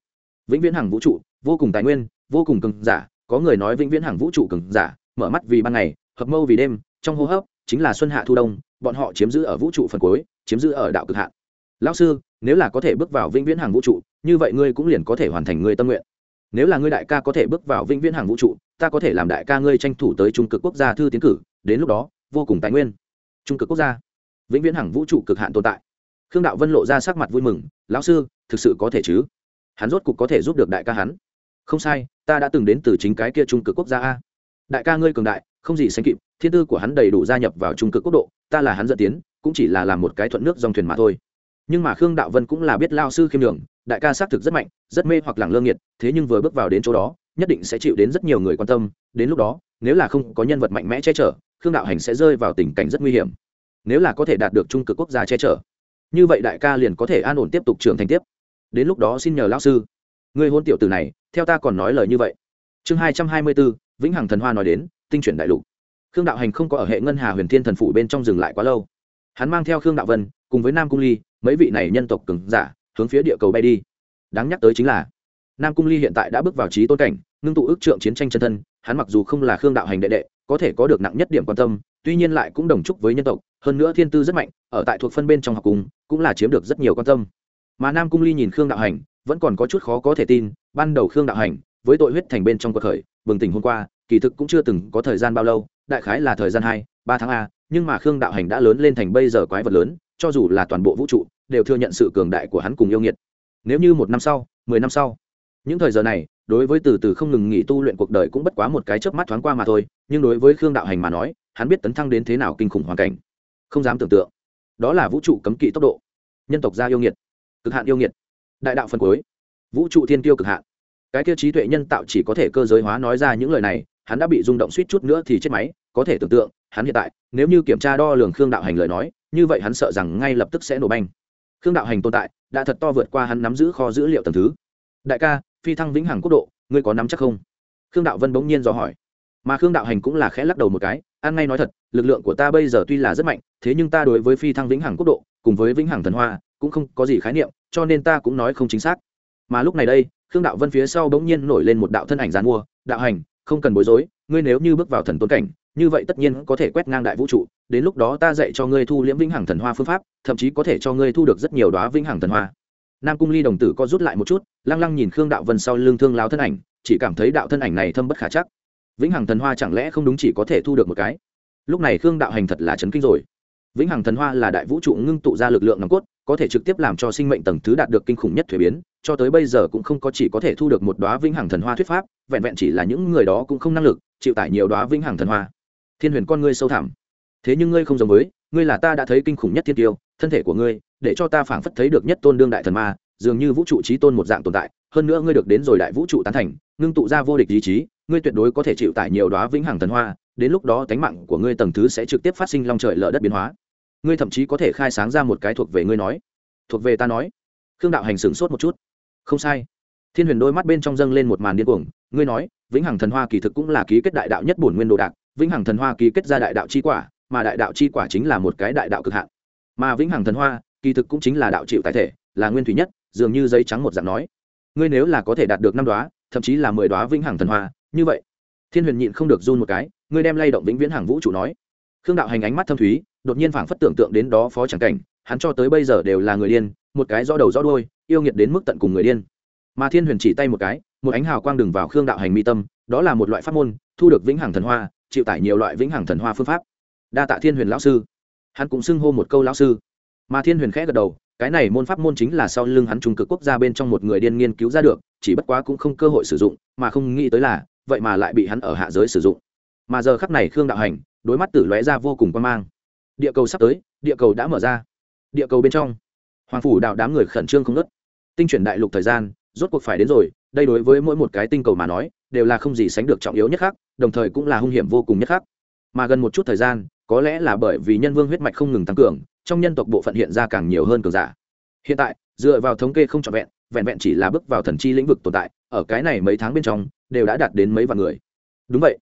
Vĩnh viễn hằng vũ trụ, vô cùng tài nguyên, vô cùng cường giả, có người nói vĩnh viễn hằng vũ trụ cường giả, mở mắt vì ban ngày, hợp mâu vì đêm, trong hô hấp chính là xuân hạ thu đông, bọn họ chiếm giữ ở vũ trụ phần cuối, chiếm giữ ở đạo cực hạn. Lão sư nếu là có thể bước vào vĩnh viễn hàng vũ trụ, như vậy ngươi cũng liền có thể hoàn thành ngươi tâm nguyện. Nếu là ngươi đại ca có thể bước vào vĩnh viễn hàng vũ trụ, ta có thể làm đại ca ngươi tranh thủ tới trung cực quốc gia thư tiến cử, đến lúc đó, vô cùng tài nguyên. Trung cực quốc gia, vĩnh viễn hàng vũ trụ cực hạn tồn tại. Khương đạo vân lộ ra sắc mặt vui mừng, lão sư, thực sự có thể chứ? Hắn rốt cục có thể giúp được đại ca hắn. Không sai, ta đã từng đến từ chính cái kia trung cực quốc gia a. Đại ca ngươi cường đại, không gì sánh kịp, thiên tư của hắn đầy đủ gia nhập vào trung cực quốc độ, ta là hắn dẫn tiến, cũng chỉ là làm một cái thuận nước dòng thuyền mà thôi nhưng mà khương đạo vân cũng là biết lao sư khiêm đường đại ca xác thực rất mạnh, rất mê hoặc lẳng lương nhiệt thế nhưng vừa bước vào đến chỗ đó, nhất định sẽ chịu đến rất nhiều người quan tâm, đến lúc đó, nếu là không có nhân vật mạnh mẽ che chở, khương đạo hành sẽ rơi vào tình cảnh rất nguy hiểm. Nếu là có thể đạt được trung cực quốc gia che chở, như vậy đại ca liền có thể an ổn tiếp tục trưởng thành tiếp. Đến lúc đó xin nhờ lao sư. Người hôn tiểu từ này, theo ta còn nói lời như vậy. Chương hai trăm hai mươi bốn vĩnh hằng thần hoa nói đến, tinh chuyển đại lục. Khương đạo hành không có ở hệ ngân hà huyền thiên thần phủ bên trong dừng lại quá lâu. Hắn mang theo khương đạo vân, cùng với nam cung ly mấy vị này nhân tộc cứng giả hướng phía địa cầu bay đi. Đáng nhắc tới chính là, nam cung ly hiện tại đã bước vào trí tôn cảnh, ngưng tụ ước trượng chiến tranh chân thân, hắn mặc dù không là khương đạo hành đệ đệ, có thể có được nặng nhất điểm quan tâm, tuy nhiên lại cũng đồng chúc với nhân tộc, hơn nữa thiên tư rất mạnh, ở tại thuộc phân bên trong học cùng, cũng là chiếm được rất nhiều quan tâm. Mà nam cung ly nhìn khương đạo hành, vẫn còn có chút khó có thể tin, ban đầu khương đạo hành, với tội huyết thành bên trong cuộc khởi, bừng tỉnh hôm qua, kỳ thực cũng chưa từng có thời gian bao lâu, đại khái là thời gian hai, ba tháng a, nhưng mà khương đạo hành đã lớn lên thành bây giờ quái vật lớn cho dù là toàn bộ vũ trụ, đều thừa nhận sự cường đại của hắn cùng yêu nghiệt. Nếu như một năm sau, mười năm sau, những thời giờ này, đối với từ từ không ngừng nghỉ tu luyện cuộc đời cũng bất quá một cái chớp mắt thoáng qua mà thôi, nhưng đối với khương đạo hành mà nói, hắn biết tấn thăng đến thế nào kinh khủng hoàn cảnh. Không dám tưởng tượng. Đó là vũ trụ cấm kỵ tốc độ. Nhân tộc gia yêu nghiệt. Cực hạn yêu nghiệt. Đại đạo phân cuối. Vũ trụ thiên tiêu cực hạn. Cái tiêu trí tuệ nhân tạo chỉ có thể cơ giới hóa nói ra những lời này, hắn đã bị rung động suýt chút nữa thì chết máy. Có thể tưởng tượng, hắn hiện tại, nếu như kiểm tra đo lường khương đạo hành lời nói như vậy hắn sợ rằng ngay lập tức sẽ nổ banh. Khương đạo hành tồn tại, đã thật to vượt qua hắn nắm giữ kho dữ liệu tầng thứ. Đại ca, phi thăng vĩnh hằng quốc độ, ngươi có nắm chắc không? Khương đạo vân bỗng nhiên dò hỏi. Mà khương đạo hành cũng là khẽ lắc đầu một cái, ăn ngay nói thật, lực lượng của ta bây giờ tuy là rất mạnh, thế nhưng ta đối với phi thăng vĩnh hằng quốc độ, cùng với vĩnh hằng thần hoa, cũng không có gì khái niệm, cho nên ta cũng nói không chính xác. Mà lúc này đây, khương đạo vân phía sau bỗng nhiên nổi lên một đạo thân ảnh giàn mua. Đạo hành, không cần bối rối, ngươi nếu như bước vào thần tôn cảnh như vậy tất nhiên có thể quét ngang đại vũ trụ, đến lúc đó ta dạy cho ngươi thu liễm vĩnh hằng thần hoa phương pháp, thậm chí có thể cho ngươi thu được rất nhiều đoá vĩnh hằng thần hoa. Nam cung ly đồng tử co rút lại một chút, lăng lăng nhìn khương đạo vân sau lưng thương láo thân ảnh, chỉ cảm thấy đạo thân ảnh này thâm bất khả chắc. Vĩnh hằng thần hoa chẳng lẽ không đúng chỉ có thể thu được một cái? Lúc này khương đạo hành thật là chấn kinh rồi. Vĩnh hằng thần hoa là đại vũ trụ ngưng tụ ra lực lượng nòng cốt, có thể trực tiếp làm cho sinh mệnh tầng thứ đạt được kinh khủng nhất thuế biến, cho tới bây giờ cũng không có chỉ có thể thu được một đoá vĩnh hằng thần hoa thuyết pháp, vẹn vẹn chỉ là những người đó cũng không năng lực chịu tải nhiều đoá vĩnh hằng thần hoa thiên huyền con ngươi sâu thẳm. Thế nhưng ngươi không giống với, ngươi là ta đã thấy kinh khủng nhất thiên tiêu, thân thể của ngươi, để cho ta phảng phất thấy được nhất tôn đương đại thần ma, dường như vũ trụ trí tôn một dạng tồn tại, hơn nữa ngươi được đến rồi đại vũ trụ tán thành, ngưng tụ ra vô địch ý chí, ngươi tuyệt đối có thể chịu tải nhiều đoá vĩnh hằng thần hoa, đến lúc đó tánh mạng của ngươi tầng thứ sẽ trực tiếp phát sinh long trời lở đất biến hóa. Ngươi thậm chí có thể khai sáng ra một cái thuộc về ngươi nói. Thuộc về ta nói. Khương đạo hành sửng sốt một chút. Không sai. Thiên huyền đôi mắt bên trong dâng lên một màn điên cuồng, ngươi nói, vĩnh hằng thần hoa kỳ thực cũng là ký kết đại đạo nhất bổn nguyên đồ đạc vĩnh hằng thần hoa ký kết ra đại đạo chi quả, mà đại đạo chi quả chính là một cái đại đạo cực hạn. Mà vĩnh hằng thần hoa, kỳ thực cũng chính là đạo chịu tài thể, là nguyên thủy nhất, dường như giấy trắng một dạng nói. Ngươi nếu là có thể đạt được năm đoá thậm chí là mười đoá vĩnh hằng thần hoa, như vậy, thiên huyền nhịn không được run một cái, ngươi đem lay động vĩnh viễn hàng vũ trụ nói. Khương đạo hành ánh mắt thâm thúy, đột nhiên phảng phất tưởng tượng đến đó phó chẳng cảnh, hắn cho tới bây giờ đều là người điên, một cái rõ đầu rõ đôi yêu nghiệt đến mức tận cùng người điên. Mà thiên huyền chỉ tay một cái, một ánh hào quang đừng vào khương đạo hành mi tâm, đó là một loại pháp môn, thu được vĩnh hằng thần hoa chịu tải nhiều loại vĩnh hằng thần hoa phương pháp. Đa tạ thiên huyền lão sư. Hắn cũng xưng hô một câu lão sư. Mà thiên huyền khẽ gật đầu, cái này môn pháp môn chính là sau lưng hắn trung cực quốc gia bên trong một người điên nghiên cứu ra được, chỉ bất quá cũng không cơ hội sử dụng, mà không nghĩ tới là, vậy mà lại bị hắn ở hạ giới sử dụng. Mà giờ khắc này khương đạo hành, đối mắt tử lóe ra vô cùng quan mang. Địa cầu sắp tới, địa cầu đã mở ra. Địa cầu bên trong, hoàng phủ đạo đám người khẩn trương không nớt tinh chuyển đại lục thời gian, rốt cuộc phải đến rồi, đây đối với mỗi một cái tinh cầu mà nói đều là không gì sánh được trọng yếu nhất khác, đồng thời cũng là hung hiểm vô cùng nhất khác. Mà gần một chút thời gian, có lẽ là bởi vì nhân vương huyết mạch không ngừng tăng cường, trong nhân tộc bộ phận hiện ra càng nhiều hơn cường giả. Hiện tại, dựa vào thống kê không trọn vẹn vẹn vẹn chỉ là bước vào thần chi lĩnh vực tồn tại, ở cái này mấy tháng bên trong, đều đã đạt đến mấy vạn người. Đúng vậy.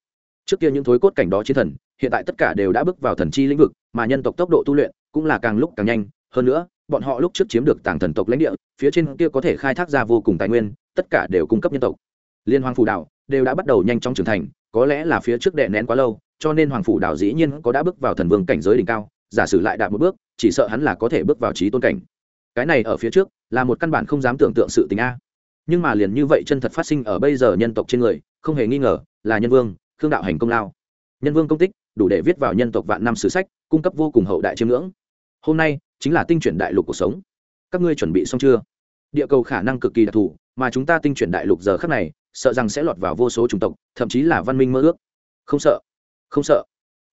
Trước kia những thối cốt cảnh đó chiến thần, hiện tại tất cả đều đã bước vào thần chi lĩnh vực, mà nhân tộc tốc độ tu luyện cũng là càng lúc càng nhanh. Hơn nữa, bọn họ lúc trước chiếm được tàng thần tộc lãnh địa, phía trên kia có thể khai thác ra vô cùng tài nguyên, tất cả đều cung cấp nhân tộc. Liên hoàng phù đảo đều đã bắt đầu nhanh chóng trưởng thành, có lẽ là phía trước đệ nén quá lâu, cho nên hoàng phủ đảo dĩ nhiên có đã bước vào thần vương cảnh giới đỉnh cao, giả sử lại đạt một bước, chỉ sợ hắn là có thể bước vào trí tôn cảnh. Cái này ở phía trước, là một căn bản không dám tưởng tượng sự tình a. Nhưng mà liền như vậy chân thật phát sinh ở bây giờ nhân tộc trên người, không hề nghi ngờ, là nhân vương, khương đạo hành công lao. Nhân vương công tích, đủ để viết vào nhân tộc vạn năm sử sách, cung cấp vô cùng hậu đại chiêm ngưỡng. Hôm nay, chính là tinh chuyển đại lục cuộc sống. Các ngươi chuẩn bị xong chưa? Địa cầu khả năng cực kỳ đặc thù, mà chúng ta tinh chuyển đại lục giờ khắc này sợ rằng sẽ lọt vào vô số chủng tộc, thậm chí là văn minh mơ ước. Không sợ không sợ.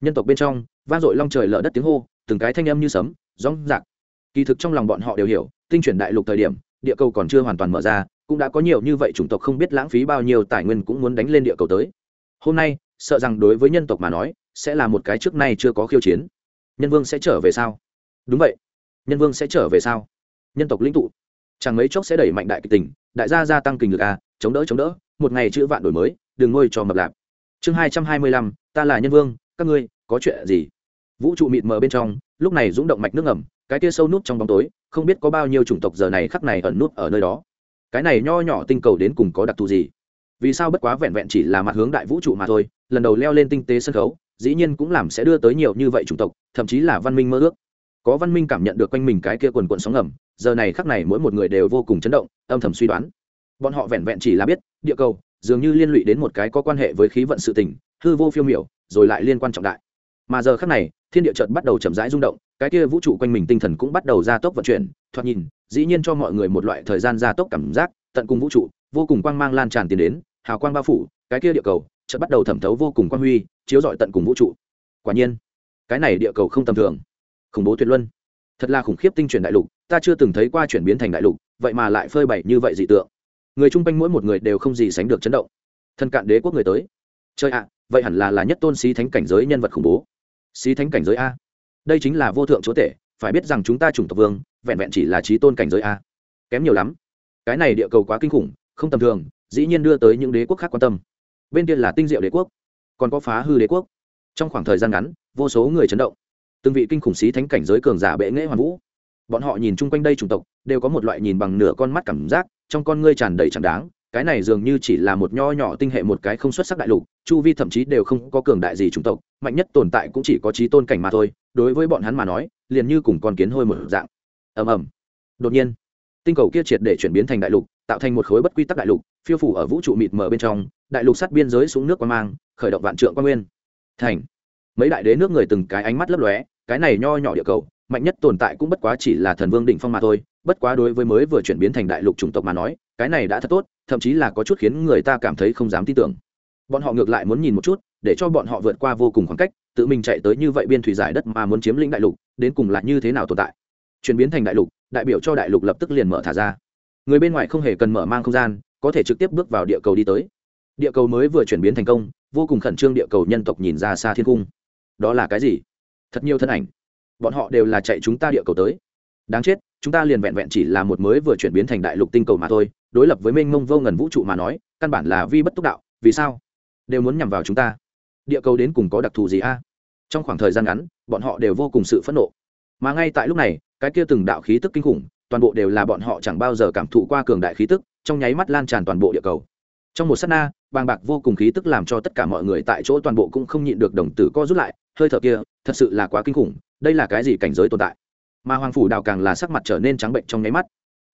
Nhân tộc bên trong, vang dội long trời lở đất tiếng hô, từng cái thanh âm như sấm rong rạc. Kỳ thực trong lòng bọn họ đều hiểu, tinh chuyển đại lục thời điểm, địa cầu còn chưa hoàn toàn mở ra, cũng đã có nhiều như vậy chủng tộc không biết lãng phí bao nhiêu tài nguyên cũng muốn đánh lên địa cầu tới. Hôm nay, sợ rằng đối với nhân tộc mà nói, sẽ là một cái trước nay chưa có khiêu chiến. Nhân vương sẽ trở về sao? Đúng vậy. Nhân vương sẽ trở về sao? Nhân tộc lĩnh tụ. Chẳng mấy chốc sẽ đẩy mạnh đại kịch tình, đại gia gia tăng kinh lực a chống đỡ chống đỡ. Một ngày chữ vạn đổi mới, đừng ngôi cho mập lạp. Chương hai trăm hai mươi lăm, ta là nhân vương, các ngươi, có chuyện gì? Vũ trụ mịt mờ bên trong, lúc này rúng động mạch nước ngầm, cái kia sâu nút trong bóng tối, không biết có bao nhiêu chủng tộc giờ này khắc này ẩn nút ở nơi đó. Cái này nho nhỏ tinh cầu đến cùng có đặc thù gì? Vì sao bất quá vẹn vẹn chỉ là mặt hướng đại vũ trụ mà thôi, lần đầu leo lên tinh tế sân khấu, dĩ nhiên cũng làm sẽ đưa tới nhiều như vậy chủng tộc, thậm chí là văn minh mơ ước. Có văn minh cảm nhận được quanh mình cái kia quần quận sóng ngầm, giờ này khắc này mỗi một người đều vô cùng chấn động, âm thầm suy đoán bọn họ vẹn vẹn chỉ là biết, địa cầu dường như liên lụy đến một cái có quan hệ với khí vận sự tình, hư vô phiêu miểu, rồi lại liên quan trọng đại. Mà giờ khắc này, thiên địa chợt bắt đầu chậm rãi rung động, cái kia vũ trụ quanh mình tinh thần cũng bắt đầu gia tốc vận chuyển, thoạt nhìn, dĩ nhiên cho mọi người một loại thời gian gia tốc cảm giác, tận cùng vũ trụ, vô cùng quang mang lan tràn tiến đến, hào quang bao phủ, cái kia địa cầu chợt bắt đầu thẩm thấu vô cùng quang huy, chiếu rọi tận cùng vũ trụ. Quả nhiên, cái này địa cầu không tầm thường. Khủng bố tuyệt luân. Thật là khủng khiếp tinh chuyển đại lục, ta chưa từng thấy qua chuyển biến thành đại lục, vậy mà lại phơi bày như vậy dị tượng người chung quanh mỗi một người đều không gì sánh được chấn động. Thân cạn đế quốc người tới. Chơi ạ, vậy hẳn là là nhất tôn sĩ thánh cảnh giới nhân vật khủng bố. Sĩ thánh cảnh giới a. Đây chính là vô thượng chúa tể, phải biết rằng chúng ta chủng tộc vương, vẹn vẹn chỉ là trí tôn cảnh giới a. Kém nhiều lắm. Cái này địa cầu quá kinh khủng, không tầm thường, dĩ nhiên đưa tới những đế quốc khác quan tâm. Bên kia là tinh diệu đế quốc, còn có phá hư đế quốc. Trong khoảng thời gian ngắn, vô số người chấn động. Từng vị kinh khủng sĩ thánh cảnh giới cường giả bệ nghệ hoàn vũ. Bọn họ nhìn chung quanh đây chủng tộc, đều có một loại nhìn bằng nửa con mắt cảm giác trong con ngươi tràn đầy chẳng đáng, cái này dường như chỉ là một nho nhỏ tinh hệ một cái không xuất sắc đại lục, chu vi thậm chí đều không có cường đại gì chủng tộc, mạnh nhất tồn tại cũng chỉ có trí tôn cảnh mà thôi, đối với bọn hắn mà nói, liền như cùng con kiến hôi một dạng. Ầm ầm. Đột nhiên, tinh cầu kia triệt để chuyển biến thành đại lục, tạo thành một khối bất quy tắc đại lục, phiêu phủ ở vũ trụ mịt mờ bên trong, đại lục sát biên giới xuống nước qua mang, khởi động vạn trượng quan nguyên. Thành. Mấy đại đế nước người từng cái ánh mắt lấp lóe, cái này nho nhỏ địa cầu mạnh nhất tồn tại cũng bất quá chỉ là thần vương đỉnh phong mà thôi, bất quá đối với mới vừa chuyển biến thành đại lục chủng tộc mà nói, cái này đã thật tốt, thậm chí là có chút khiến người ta cảm thấy không dám tin tưởng. Bọn họ ngược lại muốn nhìn một chút, để cho bọn họ vượt qua vô cùng khoảng cách, tự mình chạy tới như vậy biên thủy giải đất mà muốn chiếm lĩnh đại lục, đến cùng là như thế nào tồn tại? Chuyển biến thành đại lục, đại biểu cho đại lục lập tức liền mở thả ra. Người bên ngoài không hề cần mở mang không gian, có thể trực tiếp bước vào địa cầu đi tới. Địa cầu mới vừa chuyển biến thành công, vô cùng khẩn trương địa cầu nhân tộc nhìn ra xa thiên cung. Đó là cái gì? Thật nhiều thân ảnh bọn họ đều là chạy chúng ta địa cầu tới. Đáng chết, chúng ta liền vẹn vẹn chỉ là một mới vừa chuyển biến thành đại lục tinh cầu mà thôi, đối lập với mênh mông vô ngần vũ trụ mà nói, căn bản là vi bất túc đạo, vì sao? Đều muốn nhằm vào chúng ta. Địa cầu đến cùng có đặc thù gì a? Trong khoảng thời gian ngắn, bọn họ đều vô cùng sự phẫn nộ. Mà ngay tại lúc này, cái kia từng đạo khí tức kinh khủng, toàn bộ đều là bọn họ chẳng bao giờ cảm thụ qua cường đại khí tức, trong nháy mắt lan tràn toàn bộ địa cầu. Trong một s á t na, bàng bạc vô cùng khí tức làm cho tất cả mọi người tại chỗ toàn bộ cũng không nhịn được đồng tử co rút lại, hơi thở kia, thật sự là quá kinh khủng đây là cái gì cảnh giới tồn tại? Mà hoàng phủ đào càng là sắc mặt trở nên trắng bệnh trong nháy mắt.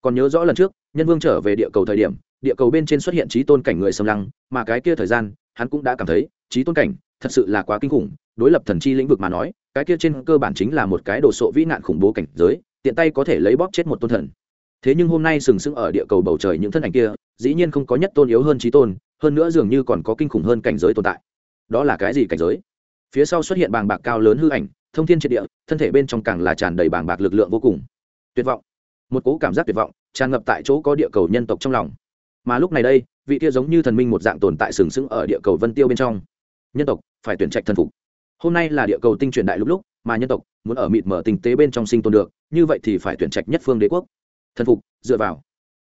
Còn nhớ rõ lần trước, nhân vương trở về địa cầu thời điểm, địa cầu bên trên xuất hiện trí tôn cảnh người xâm lăng, mà cái kia thời gian, hắn cũng đã cảm thấy, trí tôn cảnh thật sự là quá kinh khủng, đối lập thần chi lĩnh vực mà nói, cái kia trên cơ bản chính là một cái đồ sộ vĩ nạn khủng bố cảnh giới, tiện tay có thể lấy bóp chết một tôn thần. Thế nhưng hôm nay sừng sững ở địa cầu bầu trời những thân ảnh kia, dĩ nhiên không có nhất tôn yếu hơn trí tôn, hơn nữa dường như còn có kinh khủng hơn cảnh giới tồn tại. Đó là cái gì cảnh giới? Phía sau xuất hiện bàng bạc cao lớn hư ảnh thông thiên triệt địa, thân thể bên trong càng là tràn đầy bảng bạc lực lượng vô cùng. Tuyệt vọng. Một cố cảm giác tuyệt vọng, tràn ngập tại chỗ có địa cầu nhân tộc trong lòng. Mà lúc này đây, vị kia giống như thần minh một dạng tồn tại sừng sững ở địa cầu vân tiêu bên trong. Nhân tộc, phải tuyển trạch thần phục. Hôm nay là địa cầu tinh truyền đại lúc lúc, mà nhân tộc muốn ở mịt mở tinh tế bên trong sinh tồn được, như vậy thì phải tuyển trạch nhất phương đế quốc. Thần phục, dựa vào.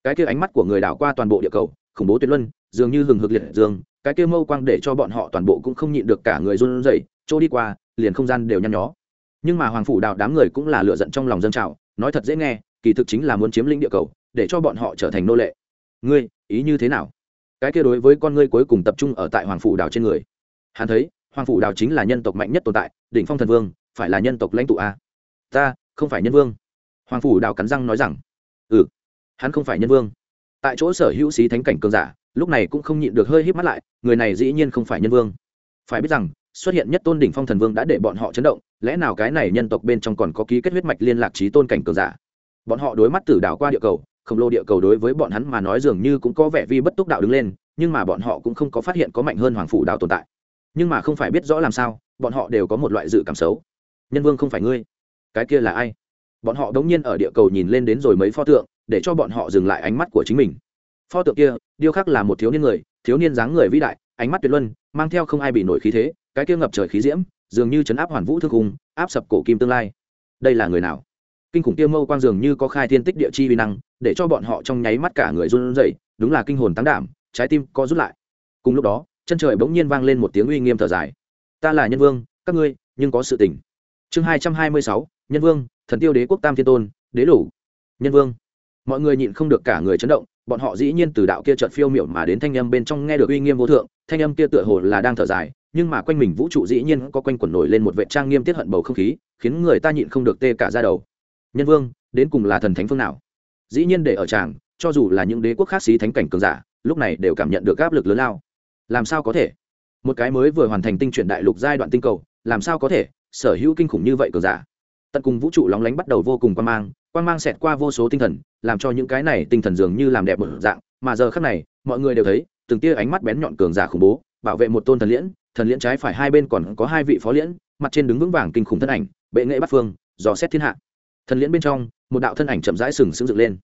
Cái kia ánh mắt của người đảo qua toàn bộ địa cầu, khủng bố tuyệt luân, dường như hừng hực liệt dương, cái kia mâu quang để cho bọn họ toàn bộ cũng không nhịn được cả người run rẩy, chỗ đi qua, liền không gian đều nhăn nhó nhưng mà hoàng phủ đào đám người cũng là lựa giận trong lòng dân trào, nói thật dễ nghe, kỳ thực chính là muốn chiếm lĩnh địa cầu, để cho bọn họ trở thành nô lệ. Ngươi, ý như thế nào? Cái kia đối với con ngươi cuối cùng tập trung ở tại hoàng phủ đào trên người. Hắn thấy, hoàng phủ đào chính là nhân tộc mạnh nhất tồn tại, đỉnh phong thần vương, phải là nhân tộc lãnh tụ a. Ta, không phải nhân vương. Hoàng phủ đào cắn răng nói rằng. Ừ hắn không phải nhân vương. Tại chỗ sở hữu sĩ thánh cảnh cường giả, lúc này cũng không nhịn được hơi híp mắt lại, người này dĩ nhiên không phải nhân vương. Phải biết rằng xuất hiện nhất tôn đỉnh phong thần vương đã để bọn họ chấn động, lẽ nào cái này nhân tộc bên trong còn có ký kết huyết mạch liên lạc trí tôn cảnh cường giả? Bọn họ đối mắt tử đảo qua địa cầu, khổng lồ địa cầu đối với bọn hắn mà nói dường như cũng có vẻ vi bất túc đạo đứng lên, nhưng mà bọn họ cũng không có phát hiện có mạnh hơn hoàng phủ đạo tồn tại. Nhưng mà không phải biết rõ làm sao, bọn họ đều có một loại dự cảm xấu. Nhân vương không phải ngươi. Cái kia là ai? Bọn họ đống nhiên ở địa cầu nhìn lên đến rồi mấy pho tượng, để cho bọn họ dừng lại ánh mắt của chính mình. Pho tượng kia, điêu khắc là một thiếu niên người, thiếu niên dáng người vĩ đại, ánh mắt tuyệt luân, mang theo không ai bị nổi khí thế cái kia ngập trời khí diễm, dường như chấn áp hoàn vũ thương hùng áp sập cổ kim tương lai. Đây là người nào? Kinh khủng kia mâu quang dường như có khai thiên tích địa chi vi năng, để cho bọn họ trong nháy mắt cả người run rẩy, đúng là kinh hồn tăng đảm, trái tim co rút lại. Cùng lúc đó, chân trời bỗng nhiên vang lên một tiếng uy nghiêm thở dài. Ta là nhân vương, các ngươi, nhưng có sự tình. Chương hai trăm hai mươi sáu, nhân vương, thần tiêu đế quốc tam thiên tôn, đế lủ nhân vương. Mọi người nhịn không được cả người chấn động, bọn họ dĩ nhiên từ đạo kia chợt phiêu miểu mà đến thanh âm bên trong nghe được uy nghiêm vô thượng, thanh âm kia tựa hồ là đang thở dài nhưng mà quanh mình vũ trụ dĩ nhiên có quanh quẩn nổi lên một vệ trang nghiêm tiết hận bầu không khí, khiến người ta nhịn không được tê cả ra đầu. Nhân vương, đến cùng là thần thánh phương nào? Dĩ nhiên để ở tràng, cho dù là những đế quốc khác xí thánh cảnh cường giả, lúc này đều cảm nhận được áp lực lớn lao. Làm sao có thể? Một cái mới vừa hoàn thành tinh chuyển đại lục giai đoạn tinh cầu, làm sao có thể? Sở hữu kinh khủng như vậy cường giả. Tận cùng vũ trụ lóng lánh bắt đầu vô cùng quan mang quan mang xẹt qua vô số tinh thần, làm cho những cái này tinh thần dường như làm đẹp một dạng, mà giờ khác này, mọi người đều thấy, từng tia ánh mắt bén nhọn cường giả khủng bố, bảo vệ một tôn thần liễn thần liễn trái phải hai bên còn có hai vị phó liễn, mặt trên đứng vững vàng kinh khủng thân ảnh, bệ nghệ bắt phương, dò xét thiên hạ. Thần liễn bên trong, một đạo thân ảnh chậm rãi sừng sững dựng lên.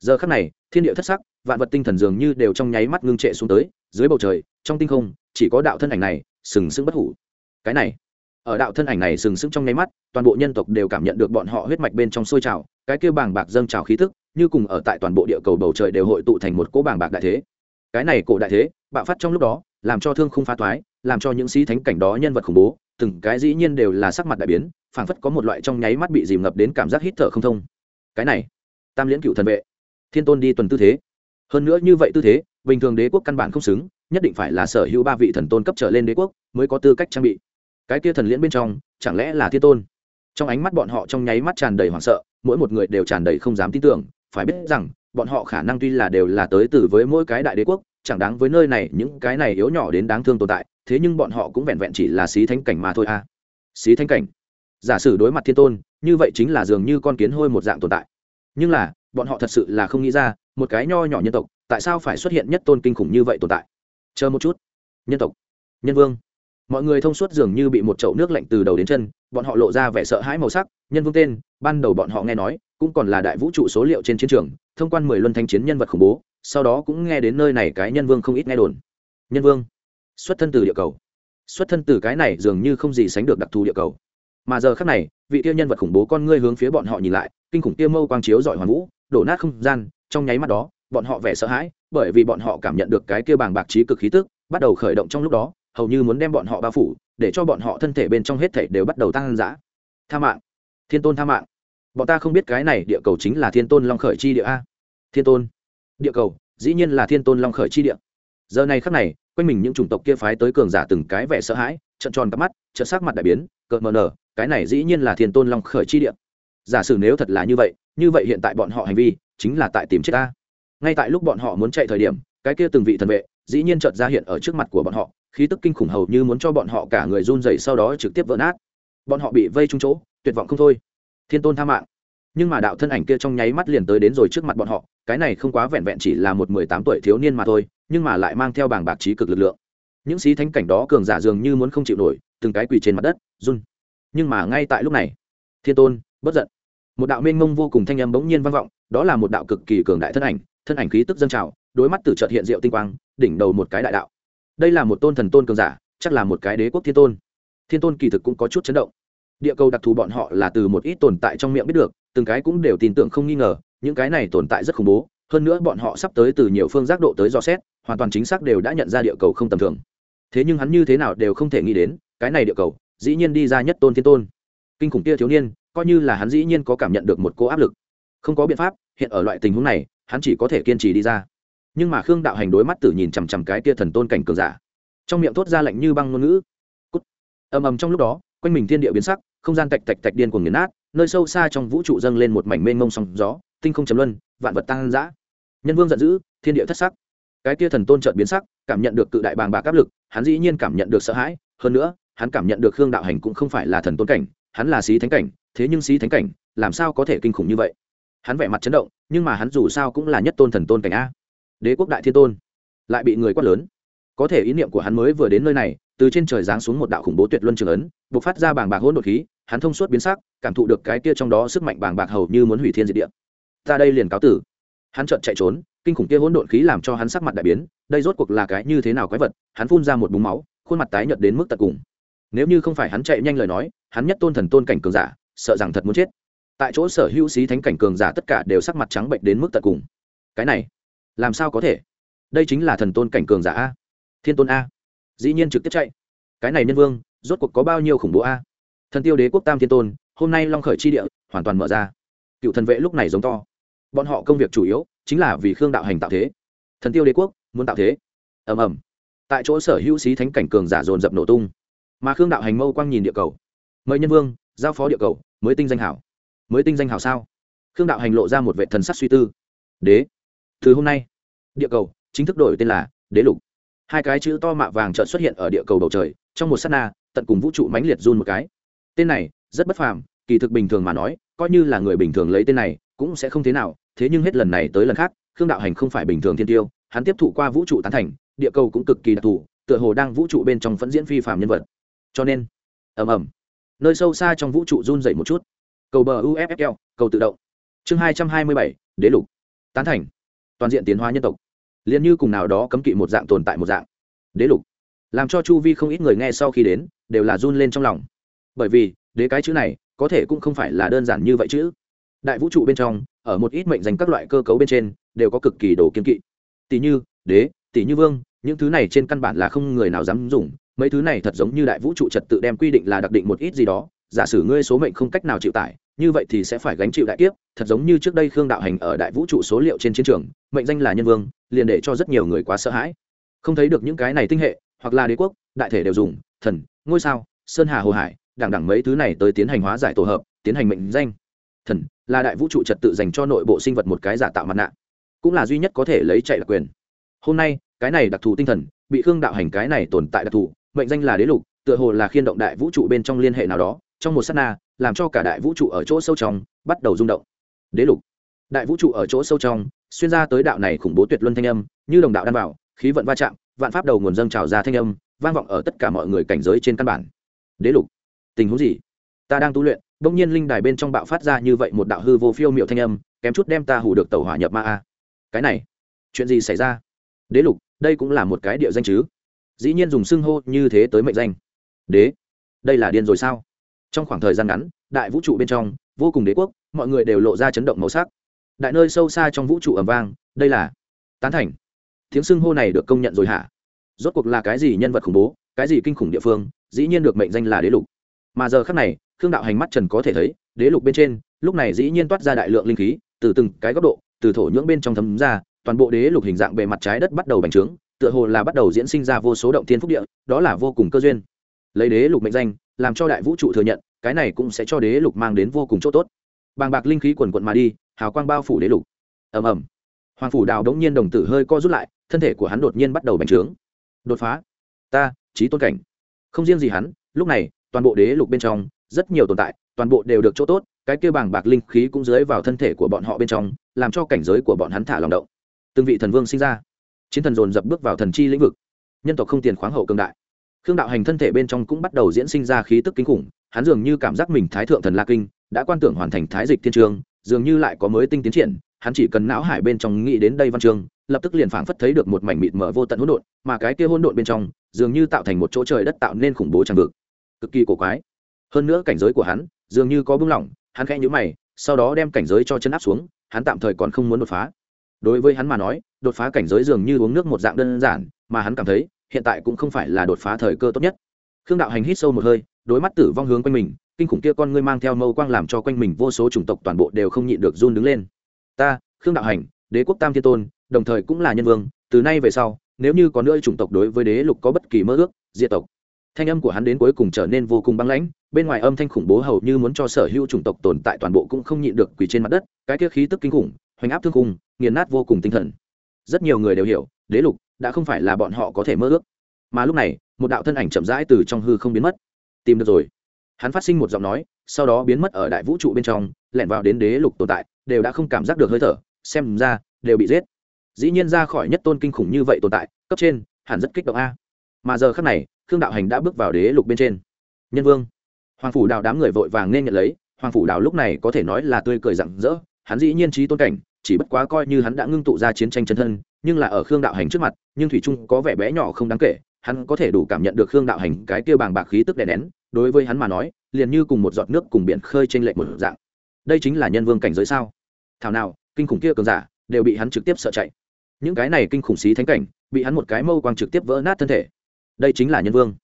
Giờ khắc này, thiên địa thất sắc, vạn vật tinh thần dường như đều trong nháy mắt ngưng trệ xuống tới, dưới bầu trời, trong tinh không, chỉ có đạo thân ảnh này sừng sững bất hủ. Cái này, ở đạo thân ảnh này sừng sững trong nháy mắt, toàn bộ nhân tộc đều cảm nhận được bọn họ huyết mạch bên trong sôi trào, cái kia bàng bạc dâng trào khí thức như cùng ở tại toàn bộ địa cầu bầu trời đều hội tụ thành một cỗ bàng bạc đại thế. Cái này cổ đại thế, bạo phát trong lúc đó làm cho thương không phá toái, làm cho những sĩ thánh cảnh đó nhân vật khủng bố, từng cái dĩ nhiên đều là sắc mặt đại biến, phảng phất có một loại trong nháy mắt bị dìm ngập đến cảm giác hít thở không thông. Cái này, tam liễn cựu thần vệ, thiên tôn đi tuần tư thế. Hơn nữa như vậy tư thế, bình thường đế quốc căn bản không xứng, nhất định phải là sở hữu ba vị thần tôn cấp trở lên đế quốc mới có tư cách trang bị. Cái kia thần liễn bên trong, chẳng lẽ là thiên tôn? Trong ánh mắt bọn họ trong nháy mắt tràn đầy hoảng sợ, mỗi một người đều tràn đầy không dám tin tưởng, phải biết rằng, bọn họ khả năng tuy là đều là tới từ với mỗi cái đại đế quốc chẳng đáng với nơi này những cái này yếu nhỏ đến đáng thương tồn tại, thế nhưng bọn họ cũng vẹn vẹn chỉ là xí thánh cảnh mà thôi a à. xí thánh cảnh? Giả sử đối mặt thiên tôn, như vậy chính là dường như con kiến hôi một dạng tồn tại. Nhưng là, bọn họ thật sự là không nghĩ ra, một cái nho nhỏ nhân tộc, tại sao phải xuất hiện nhất tôn kinh khủng như vậy tồn tại? Chờ một chút. Nhân tộc. Nhân vương. Mọi người thông suốt dường như bị một chậu nước lạnh từ đầu đến chân, bọn họ lộ ra vẻ sợ hãi màu sắc, nhân vương tên, ban đầu bọn họ nghe nói cũng còn là đại vũ trụ số liệu trên chiến trường, thông quan mười luân thanh chiến nhân vật khủng bố, sau đó cũng nghe đến nơi này cái nhân vương không ít nghe đồn. Nhân vương, xuất thân từ địa cầu. Xuất thân từ cái này dường như không gì sánh được đặc thù địa cầu. Mà giờ khác này, vị tiêu nhân vật khủng bố con ngươi hướng phía bọn họ nhìn lại, kinh khủng tiêu mâu quang chiếu giỏi hoàn vũ, đổ nát không gian, trong nháy mắt đó, bọn họ vẻ sợ hãi, bởi vì bọn họ cảm nhận được cái kia bàng bạc trí cực khí tức, bắt đầu khởi động trong lúc đó, hầu như muốn đem bọn họ bao phủ, để cho bọn họ thân thể bên trong hết thể đều bắt đầu tăng dã. Tha mạng. Thiên tôn tha mạng bọn ta không biết cái này địa cầu chính là thiên tôn long khởi chi địa a. Thiên tôn. Địa cầu, dĩ nhiên là thiên tôn long khởi chi địa. Giờ này khắc này, quanh mình những chủng tộc kia phái tới cường giả từng cái vẻ sợ hãi trận tròn cắp mắt trận sắc mặt đại biến, cợt mờ nở, cái này dĩ nhiên là thiên tôn long khởi chi địa. Giả sử nếu thật là như vậy như vậy hiện tại bọn họ hành vi, chính là tại tìm chết ta. Ngay tại lúc bọn họ muốn chạy thời điểm, cái kia từng vị thần vệ, dĩ nhiên chợt ra hiện ở trước mặt của bọn họ, khí tức kinh khủng hầu như muốn cho bọn họ cả người run rẩy sau đó trực tiếp vỡ nát. Bọn họ bị vây trúng chỗ, tuyệt vọng không thôi thiên tôn tha mạng. Nhưng mà đạo thân ảnh kia trong nháy mắt liền tới đến rồi trước mặt bọn họ, cái này không quá vẹn vẹn chỉ là một mười tám tuổi thiếu niên mà thôi, nhưng mà lại mang theo bảng bạc trí cực lực lượng. Những sĩ thánh cảnh đó cường giả dường như muốn không chịu nổi, từng cái quỳ trên mặt đất, run. Nhưng mà ngay tại lúc này, thiên tôn, bất giận. Một đạo mênh mông vô cùng thanh âm bỗng nhiên vang vọng, đó là một đạo cực kỳ cường đại thân ảnh thân ảnh khí tức dâng trào, đối mắt từ trợt hiện diệu tinh quang, đỉnh đầu một cái đại đạo. Đây là một tôn thần tôn cường giả, chắc là một cái đế quốc thiên tôn. Thiên tôn kỳ thực cũng có chút chấn động địa cầu đặc thù bọn họ là từ một ít tồn tại trong miệng biết được, từng cái cũng đều tin tưởng không nghi ngờ, những cái này tồn tại rất khủng bố, hơn nữa bọn họ sắp tới từ nhiều phương giác độ tới dò xét, hoàn toàn chính xác đều đã nhận ra địa cầu không tầm thường. Thế nhưng hắn như thế nào đều không thể nghĩ đến, cái này địa cầu, dĩ nhiên đi ra nhất tôn thiên tôn. Kinh khủng kia thiếu niên, coi như là hắn dĩ nhiên có cảm nhận được một cô áp lực. Không có biện pháp, hiện ở loại tình huống này, hắn chỉ có thể kiên trì đi ra. Nhưng mà khương đạo hành đối mắt tử nhìn chằm chằm cái kia thần tôn cảnh cường giả. Trong miệng thốt ra lạnh như băng ngôn ngữ. Cút. Ầm ầm trong lúc đó, quanh mình thiên địa biến sắc không gian tạch tạch tạch điên cuồng nghiền nát, nơi sâu xa trong vũ trụ dâng lên một mảnh mênh mông sóng gió, tinh không chấm luân, vạn vật tăng dã. Nhân vương giận dữ, thiên địa thất sắc. Cái kia thần tôn chợt biến sắc, cảm nhận được cự đại bàng bạc áp lực, hắn dĩ nhiên cảm nhận được sợ hãi, hơn nữa, hắn cảm nhận được khương đạo hành cũng không phải là thần tôn cảnh, hắn là sĩ thánh cảnh, thế nhưng sĩ thánh cảnh, làm sao có thể kinh khủng như vậy? Hắn vẻ mặt chấn động, nhưng mà hắn dù sao cũng là nhất tôn thần tôn cảnh a. Đế quốc đại thiên tôn, lại bị người quát lớn. Có thể ý niệm của hắn mới vừa đến nơi này, từ trên trời giáng xuống một đạo khủng bố tuyệt luân trường ấn, bộc phát ra bàng bạc hỗn độn khí hắn thông suốt biến sắc, cảm thụ được cái kia trong đó sức mạnh bàng bạc hầu như muốn hủy thiên diệt địa. Ta đây liền cáo tử. Hắn chợt chạy trốn, kinh khủng kia hỗn độn khí làm cho hắn sắc mặt đại biến, đây rốt cuộc là cái như thế nào quái vật, hắn phun ra một búng máu, khuôn mặt tái nhợt đến mức tận cùng. Nếu như không phải hắn chạy nhanh lời nói, hắn nhất tôn thần tôn cảnh cường giả, sợ rằng thật muốn chết. Tại chỗ sở hữu sĩ thánh cảnh cường giả tất cả đều sắc mặt trắng bệnh đến mức tận cùng. Cái này, làm sao có thể? Đây chính là thần tôn cảnh cường giả a. Thiên tôn a. Dĩ nhiên trực tiếp chạy. Cái này nhân vương, rốt cuộc có bao nhiêu khủng bố a? Thần tiêu đế quốc tam thiên tôn, hôm nay long khởi chi địa hoàn toàn mở ra. Cựu thần vệ lúc này giống to. Bọn họ công việc chủ yếu chính là vì khương đạo hành tạo thế. Thần tiêu đế quốc muốn tạo thế. Ầm ầm. Tại chỗ sở hữu sĩ thánh cảnh cường giả dồn dập nổ tung. Mà khương đạo hành mâu quang nhìn địa cầu. Mời nhân vương, giao phó địa cầu, mới tinh danh hảo. Mới tinh danh hảo sao? Khương đạo hành lộ ra một vệ thần sắc suy tư. Đế. Từ hôm nay, địa cầu chính thức đổi tên là đế lục. Hai cái chữ to mạ vàng trợn xuất hiện ở địa cầu bầu trời, trong một s á t na, tận cùng vũ trụ mãnh liệt run một cái tên này, rất bất phàm, kỳ thực bình thường mà nói, coi như là người bình thường lấy tên này, cũng sẽ không thế nào, thế nhưng hết lần này tới lần khác, khương đạo hành không phải bình thường thiên tiêu, hắn tiếp thụ qua vũ trụ tán thành, địa cầu cũng cực kỳ đặc thù, tựa hồ đang vũ trụ bên trong phẫn diễn phi phạm nhân vật. Cho nên, ầm ầm, nơi sâu xa trong vũ trụ run dậy một chút. Cầu bờ uffl cầu tự động. Chương hai trăm hai mươi bảy, đế lục. Tán thành. Toàn diện tiến hóa nhân tộc. Liền như cùng nào đó cấm kỵ một dạng tồn tại một dạng. Đế lục. Làm cho chu vi không ít người nghe sau khi đến, đều là run lên trong lòng bởi vì, đế cái chữ này có thể cũng không phải là đơn giản như vậy chứ. Đại vũ trụ bên trong, ở một ít mệnh danh các loại cơ cấu bên trên, đều có cực kỳ đồ kiên kỵ. Tỷ như, đế, tỷ như vương, những thứ này trên căn bản là không người nào dám dùng. Mấy thứ này thật giống như đại vũ trụ trật tự đem quy định là đặc định một ít gì đó. Giả sử ngươi số mệnh không cách nào chịu tải, như vậy thì sẽ phải gánh chịu đại kiếp. Thật giống như trước đây khương đạo hành ở đại vũ trụ số liệu trên chiến trường, mệnh danh là nhân vương, liền để cho rất nhiều người quá sợ hãi. Không thấy được những cái này tinh hệ, hoặc là đế quốc, đại thể đều dùng, thần, ngôi sao, sơn hà hồ hải đẳng đẳng mấy thứ này tới tiến hành hóa giải tổ hợp, tiến hành mệnh danh. Thần là đại vũ trụ trật tự dành cho nội bộ sinh vật một cái giả tạo mặt nạ, cũng là duy nhất có thể lấy chạy đặc quyền. Hôm nay, cái này đặc thù tinh thần, bị khương đạo hành cái này tồn tại đặc thù, mệnh danh là đế lục, tựa hồ là khiên động đại vũ trụ bên trong liên hệ nào đó, trong một s á t na, làm cho cả đại vũ trụ ở chỗ sâu trong bắt đầu rung động. Đế lục. Đại vũ trụ ở chỗ sâu trong, xuyên ra tới đạo này khủng bố tuyệt luân thanh âm, như đồng đạo đan bảo khí vận va chạm, vạn pháp đầu nguồn dâng trào ra thanh âm, vang vọng ở tất cả mọi người cảnh giới trên căn bản. Đế lục tình huống gì? Ta đang tu luyện, bỗng nhiên linh đài bên trong bạo phát ra như vậy một đạo hư vô phiêu miệu thanh âm, kém chút đem ta hủ được tàu hỏa nhập ma a. Cái này, chuyện gì xảy ra? Đế lục, đây cũng là một cái địa danh chứ? Dĩ nhiên dùng xưng hô như thế tới mệnh danh. Đế, đây là điên rồi sao? Trong khoảng thời gian ngắn, đại vũ trụ bên trong, vô cùng đế quốc, mọi người đều lộ ra chấn động màu sắc. Đại nơi sâu xa trong vũ trụ ẩm vang, đây là tán thành. Tiếng xưng hô này được công nhận rồi hả? Rốt cuộc là cái gì nhân vật khủng bố, cái gì kinh khủng địa phương, dĩ nhiên được mệnh danh là đế lục mà giờ khác này, khương đạo hành mắt trần có thể thấy, đế lục bên trên, lúc này dĩ nhiên toát ra đại lượng linh khí, từ từng cái góc độ, từ thổ nhưỡng bên trong thấm ra, toàn bộ đế lục hình dạng bề mặt trái đất bắt đầu bành trướng, tựa hồ là bắt đầu diễn sinh ra vô số động thiên phúc địa, đó là vô cùng cơ duyên. Lấy đế lục mệnh danh, làm cho đại vũ trụ thừa nhận, cái này cũng sẽ cho đế lục mang đến vô cùng chỗ tốt. Bàng bạc linh khí quần quận mà đi, hào quang bao phủ đế lục. Ầm ầm. Hoàng phủ đào đống nhiên đồng tử hơi co rút lại, thân thể của hắn đột nhiên bắt đầu bành trướng. Đột phá. Ta trí tôn cảnh. Không riêng gì hắn, lúc này toàn bộ đế lục bên trong, rất nhiều tồn tại, toàn bộ đều được chỗ tốt, cái kêu bàng bạc linh khí cũng dưới vào thân thể của bọn họ bên trong, làm cho cảnh giới của bọn hắn thả lòng động. Từng vị thần vương sinh ra. Chiến thần dồn dập bước vào thần chi lĩnh vực. Nhân tộc không tiền khoáng hậu cường đại. Khương đạo hành thân thể bên trong cũng bắt đầu diễn sinh ra khí tức kinh khủng, hắn dường như cảm giác mình thái thượng thần la kinh, đã quan tưởng hoàn thành thái dịch thiên trường, dường như lại có mới tinh tiến triển, hắn chỉ cần não hải bên trong nghĩ đến đây văn chương, lập tức liền phảng phất thấy được một mảnh mịt mở vô tận hỗn độn, mà cái kia hỗn độn bên trong dường như tạo thành một chỗ trời đất tạo nên khủng bố trang vực cực kỳ cổ quái. Hơn nữa cảnh giới của hắn dường như có bưng lỏng, hắn khẽ nhíu mày, sau đó đem cảnh giới cho chân áp xuống, hắn tạm thời còn không muốn đột phá. Đối với hắn mà nói, đột phá cảnh giới dường như uống nước một dạng đơn giản, mà hắn cảm thấy, hiện tại cũng không phải là đột phá thời cơ tốt nhất. Khương đạo hành hít sâu một hơi, đối mắt tử vong hướng quanh mình, kinh khủng kia con ngươi mang theo mâu quang làm cho quanh mình vô số chủng tộc toàn bộ đều không nhịn được run đứng lên. Ta, khương đạo hành, đế quốc tam thiên tôn, đồng thời cũng là nhân vương, từ nay về sau, nếu như có nữa chủng tộc đối với đế lục có bất kỳ mơ ước, diệt tộc thanh âm của hắn đến cuối cùng trở nên vô cùng băng lãnh, bên ngoài âm thanh khủng bố hầu như muốn cho sở hữu chủng tộc tồn tại toàn bộ cũng không nhịn được quỳ trên mặt đất, cái kia khí tức kinh khủng, hoành áp thương khủng nghiền nát vô cùng tinh thần. Rất nhiều người đều hiểu, đế lục đã không phải là bọn họ có thể mơ ước. Mà lúc này, một đạo thân ảnh chậm rãi từ trong hư không biến mất. Tìm được rồi. Hắn phát sinh một giọng nói, sau đó biến mất ở đại vũ trụ bên trong, lẻn vào đến đế lục tồn tại, đều đã không cảm giác được hơi thở, xem ra, đều bị giết. Dĩ nhiên ra khỏi nhất tôn kinh khủng như vậy tồn tại, cấp trên, hẳn rất kích động a. Mà giờ khác này khương đạo hành đã bước vào đế lục bên trên. Nhân vương. Hoàng phủ đào đám người vội vàng nên nhận lấy, hoàng phủ đào lúc này có thể nói là tươi cười rặng rỡ, hắn dĩ nhiên trí tôn cảnh, chỉ bất quá coi như hắn đã ngưng tụ ra chiến tranh chân thân, nhưng là ở khương đạo hành trước mặt, nhưng thủy trung có vẻ bé nhỏ không đáng kể, hắn có thể đủ cảm nhận được khương đạo hành cái kia bàng bạc khí tức đè nén, đối với hắn mà nói, liền như cùng một giọt nước cùng biển khơi trên lệch một dạng. Đây chính là nhân vương cảnh giới sao? Thảo nào, kinh khủng kia cường giả, đều bị hắn trực tiếp sợ chạy. Những cái này kinh khủng xí thánh cảnh, bị hắn một cái mâu quang trực tiếp vỡ nát thân thể đây chính là nhân vương.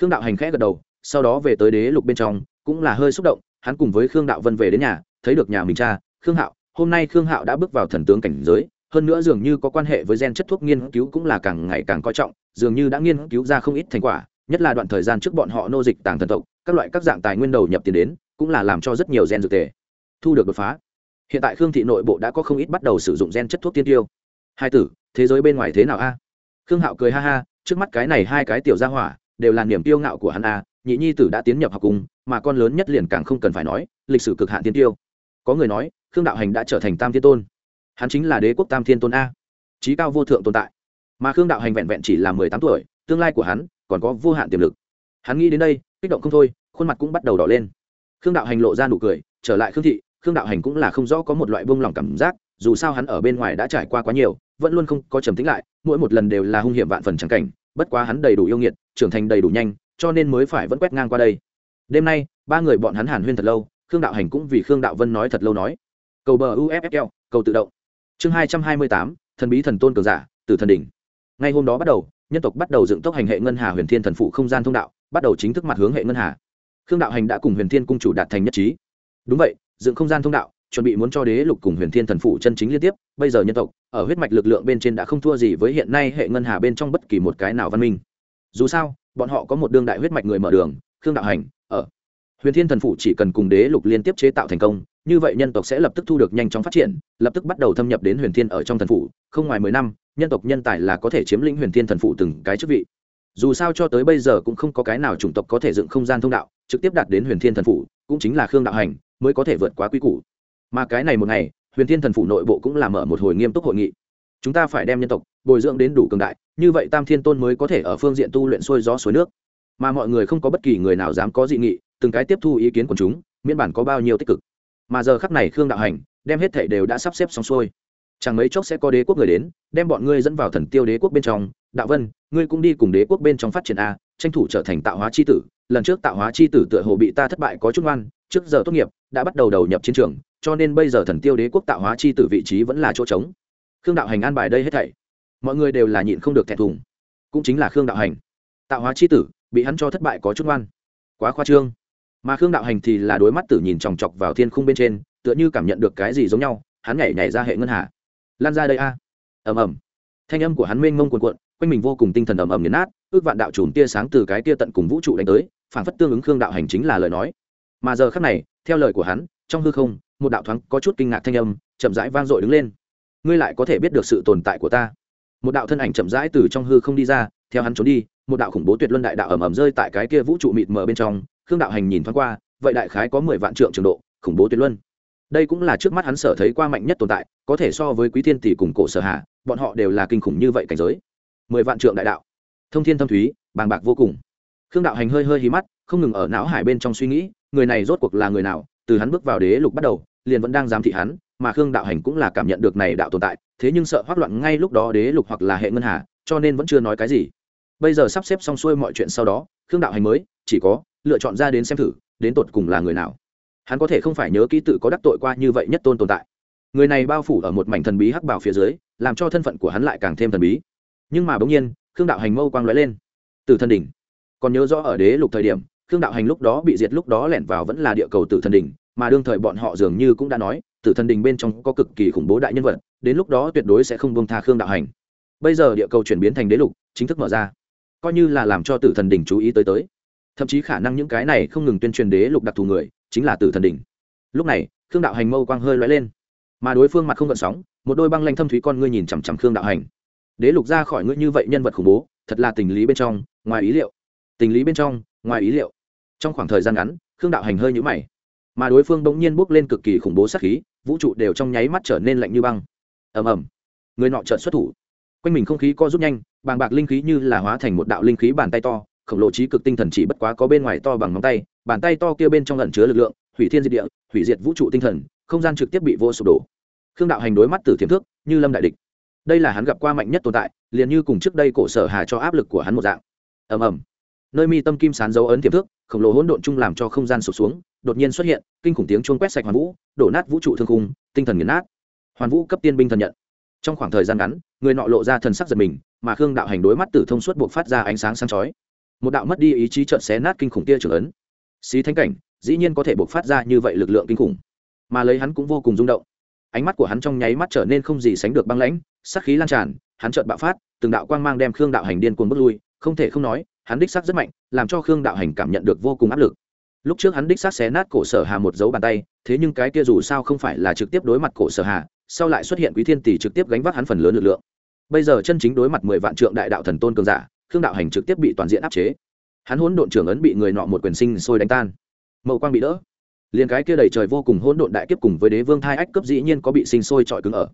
Khương đạo hành khẽ gật đầu, sau đó về tới đế lục bên trong, cũng là hơi xúc động, hắn cùng với khương đạo vân về đến nhà, thấy được nhà mình cha, khương hạo. Hôm nay khương hạo đã bước vào thần tướng cảnh giới, hơn nữa dường như có quan hệ với gen chất thuốc nghiên cứu cũng là càng ngày càng coi trọng, dường như đã nghiên cứu ra không ít thành quả, nhất là đoạn thời gian trước bọn họ nô dịch tàng thần tộc, các loại các dạng tài nguyên đầu nhập tiền đến, cũng là làm cho rất nhiều gen dược tề thu được đột phá. Hiện tại khương thị nội bộ đã có không ít bắt đầu sử dụng gen chất thuốc tiên tiêu. Hai tử, thế giới bên ngoài thế nào a? Khương hạo cười ha ha trước mắt cái này hai cái tiểu gia hỏa, đều là niềm tiêu ngạo của hắn a, nhị nhi tử đã tiến nhập học cùng, mà con lớn nhất liền càng không cần phải nói, lịch sử cực hạn tiên tiêu. Có người nói, khương đạo hành đã trở thành tam thiên tôn. Hắn chính là đế quốc tam thiên tôn a. Trí cao vô thượng tồn tại. Mà khương đạo hành vẹn vẹn chỉ là mười tám tuổi, tương lai của hắn còn có vô hạn tiềm lực. Hắn nghĩ đến đây, kích động không thôi, khuôn mặt cũng bắt đầu đỏ lên. Khương đạo hành lộ ra nụ cười, trở lại khương thị, khương đạo hành cũng là không rõ có một loại buông lòng cảm giác, dù sao hắn ở bên ngoài đã trải qua quá nhiều vẫn luôn không có trầm tính lại, mỗi một lần đều là hung hiểm vạn phần trắng cảnh, bất quá hắn đầy đủ yêu nghiệt, trưởng thành đầy đủ nhanh, cho nên mới phải vẫn quét ngang qua đây. Đêm nay, ba người bọn hắn hàn huyên thật lâu, khương đạo hành cũng vì khương đạo vân nói thật lâu nói. Cầu bờ uffl cầu tự động. Chương hai trăm hai mươi tám, thần bí thần tôn cường giả từ thần đỉnh. Ngay hôm đó bắt đầu, nhân tộc bắt đầu dựng tốc hành hệ ngân hà huyền thiên thần phụ không gian thông đạo, bắt đầu chính thức mặt hướng hệ ngân hà. Khương đạo hành đã cùng huyền thiên cung chủ đạt thành nhất trí. Đúng vậy, dựng không gian thông đạo chuẩn bị muốn cho đế lục cùng huyền thiên thần phụ chân chính liên tiếp, bây giờ nhân tộc, ở huyết mạch lực lượng bên trên đã không thua gì với hiện nay hệ ngân hà bên trong bất kỳ một cái nào văn minh. Dù sao, bọn họ có một đương đại huyết mạch người mở đường, khương đạo hành, ở huyền thiên thần phụ chỉ cần cùng đế lục liên tiếp chế tạo thành công, như vậy nhân tộc sẽ lập tức thu được nhanh chóng phát triển, lập tức bắt đầu thâm nhập đến huyền thiên ở trong thần phủ, không ngoài mười năm, nhân tộc nhân tài là có thể chiếm lĩnh huyền thiên thần phủ từng cái chức vị. Dù sao cho tới bây giờ cũng không có cái nào chủng tộc có thể dựng không gian thông đạo, trực tiếp đạt đến huyền thiên thần phủ, cũng chính là khương đạo hành mới có thể vượt quá quy củ mà cái này một ngày, huyền thiên thần phủ nội bộ cũng làm mở một hồi nghiêm túc hội nghị. Chúng ta phải đem nhân tộc, bồi dưỡng đến đủ cường đại, như vậy tam thiên tôn mới có thể ở phương diện tu luyện xuôi gió suối nước. Mà mọi người không có bất kỳ người nào dám có dị nghị, từng cái tiếp thu ý kiến của chúng, miễn bản có bao nhiêu tích cực. Mà giờ khắc này khương đạo hành đem hết thảy đều đã sắp xếp xong xuôi. Chẳng mấy chốc sẽ có đế quốc người đến, đem bọn ngươi dẫn vào thần tiêu đế quốc bên trong. Đạo vân, ngươi cũng đi cùng đế quốc bên trong phát triển a, tranh thủ trở thành tạo hóa c h i tử. Lần trước tạo hóa c h i tử tựa hồ bị ta thất bại có chút ngoan, trước giờ tốt nghiệp, đã bắt đầu đầu nhập chiến trường cho nên bây giờ thần tiêu đế quốc tạo hóa chi từ tử vị trí vẫn là chỗ trống. Khương đạo hành an bài đây hết thảy. Mọi người đều là nhịn không được thẹn thùng. Cũng chính là khương đạo hành. Tạo hóa chi tử, bị hắn cho thất bại có chút ngoan. Quá khoa trương. Mà khương đạo hành thì là đối mắt tử nhìn chòng chọc vào thiên khung bên trên, tựa như cảm nhận được cái gì giống nhau, hắn nhảy nhảy ra hệ ngân hà. Lan ra đây a. Ầm ầm. Thanh âm của hắn mênh mông cuồn cuộn, quanh mình vô cùng tinh thần ầm ầm nhấn nát, ước vạn đạo chùm tia sáng từ cái tia tận cùng vũ trụ đánh tới, phản phất tương ứng khương đạo hành chính là lời nói. Mà giờ khắc này, theo lời của hắn trong hư không, một đạo thoáng có chút kinh ngạc thanh âm chậm rãi vang dội đứng lên. Ngươi lại có thể biết được sự tồn tại của ta. Một đạo thân ảnh chậm rãi từ trong hư không đi ra, theo hắn trốn đi, một đạo khủng bố tuyệt luân đại đạo ầm ầm rơi tại cái kia vũ trụ mịt mờ bên trong, khương đạo hành nhìn thoáng qua, vậy đại khái có mười vạn trượng trường độ, khủng bố tuyệt luân. Đây cũng là trước mắt hắn sở thấy qua mạnh nhất tồn tại, có thể so với quý thiên tỷ cùng cổ sở hạ bọn họ đều là kinh khủng như vậy cảnh giới. Mười vạn trượng đại đạo. Thông thiên thâm thúy, bàng bạc vô cùng. Khương đạo hành hơi hơi hí mắt, không ngừng ở não hải bên trong suy nghĩ, người này rốt cuộc là người nào từ hắn bước vào đế lục bắt đầu, liền vẫn đang giám thị hắn, mà khương đạo hành cũng là cảm nhận được này đạo tồn tại, thế nhưng sợ hoắc loạn ngay lúc đó đế lục hoặc là hệ ngân hà, cho nên vẫn chưa nói cái gì. Bây giờ sắp xếp xong xuôi mọi chuyện sau đó, khương đạo hành mới, chỉ có, lựa chọn ra đến xem thử, đến tột cùng là người nào. Hắn có thể không phải nhớ ký tự có đắc tội qua như vậy nhất tôn tồn tại. Người này bao phủ ở một mảnh thần bí hắc bảo phía dưới, làm cho thân phận của hắn lại càng thêm thần bí. Nhưng mà bỗng nhiên, khương đạo hành mâu quang lóe lên. Từ thân đỉnh. Còn nhớ rõ ở đế lục thời điểm, khương đạo hành lúc đó bị diệt lúc đó lẻn vào vẫn là địa cầu tử thần đỉnh mà đương thời bọn họ dường như cũng đã nói, tử thần đình bên trong có cực kỳ khủng bố đại nhân vật, đến lúc đó tuyệt đối sẽ không bông tha khương đạo hành. Bây giờ địa cầu chuyển biến thành đế lục, chính thức mở ra. Coi như là làm cho tử thần đình chú ý tới tới. Thậm chí khả năng những cái này không ngừng tuyên truyền đế lục đặc thù người, chính là tử thần đình. Lúc này, khương đạo hành mâu quang hơi loay lên. Mà đối phương mặt không gợn sóng, một đôi băng lanh thâm thúy con ngươi nhìn chằm chằm khương đạo hành. Đế lục ra khỏi ngươi như vậy nhân vật khủng bố, thật là tình lý bên trong, ngoài ý liệu. Tình lý bên trong, ngoài ý liệu. Trong khoảng thời gian ngắn, khương đạo hành hơi nhũ mày mà đối phương bỗng nhiên bốc lên cực kỳ khủng bố sát khí, vũ trụ đều trong nháy mắt trở nên lạnh như băng. Ầm ầm. Người nọ trợn xuất thủ. Quanh mình không khí co rút nhanh, bàng bạc linh khí như là hóa thành một đạo linh khí bàn tay to, khổng lồ trí cực tinh thần chỉ bất quá có bên ngoài to bằng ngón tay, bàn tay to kia bên trong ẩn chứa lực lượng, hủy thiên diệt địa, hủy diệt vũ trụ tinh thần, không gian trực tiếp bị vô sụp đổ. Khương đạo hành đối mắt từ thiềm thước, như lâm đại địch. Đây là hắn gặp qua mạnh nhất tồn tại, liền như cùng trước đây cổ sở hà cho áp lực của hắn một dạng. Ầm ầm. Nơi mi tâm kim sán dấu ấn thiềm thước khổng lồ hỗn độn chung làm cho không gian sụp xuống, đột nhiên xuất hiện, kinh khủng tiếng chuông quét sạch hoàn vũ, đổ nát vũ trụ thương khung, tinh thần nghiền nát. Hoàn vũ cấp tiên binh thần nhận. Trong khoảng thời gian ngắn, người nọ lộ ra thần sắc giật mình, mà khương đạo hành đối mắt tử thông suốt buộc phát ra ánh sáng sáng chói. Một đạo mất đi ý chí trợn xé nát kinh khủng tia trưởng ấn. Xí thánh cảnh, dĩ nhiên có thể buộc phát ra như vậy lực lượng kinh khủng. Mà lấy hắn cũng vô cùng rung động. Ánh mắt của hắn trong nháy mắt trở nên không gì sánh được băng lãnh sắc khí lan tràn, hắn trợn bạo phát, từng đạo quang mang đem khương đạo hành điên cuồng bước lui, không thể không nói hắn đích xác rất mạnh, làm cho khương đạo hành cảm nhận được vô cùng áp lực. Lúc trước hắn đích xác xé nát cổ sở hà một dấu bàn tay, thế nhưng cái kia dù sao không phải là trực tiếp đối mặt cổ sở hà, sau lại xuất hiện quý thiên tỷ trực tiếp gánh vác hắn phần lớn lực lượng. Bây giờ chân chính đối mặt mười vạn trượng đại đạo thần tôn cường giả, khương đạo hành trực tiếp bị toàn diện áp chế. Hắn hỗn độn trưởng ấn bị người nọ một quyền sinh sôi đánh tan. Mậu quang bị đỡ. Liền cái kia đầy trời vô cùng hỗn độn đại kiếp cùng với đế vương thai ách cấp dĩ nhiên có bị sinh sôi trọi cứng ở.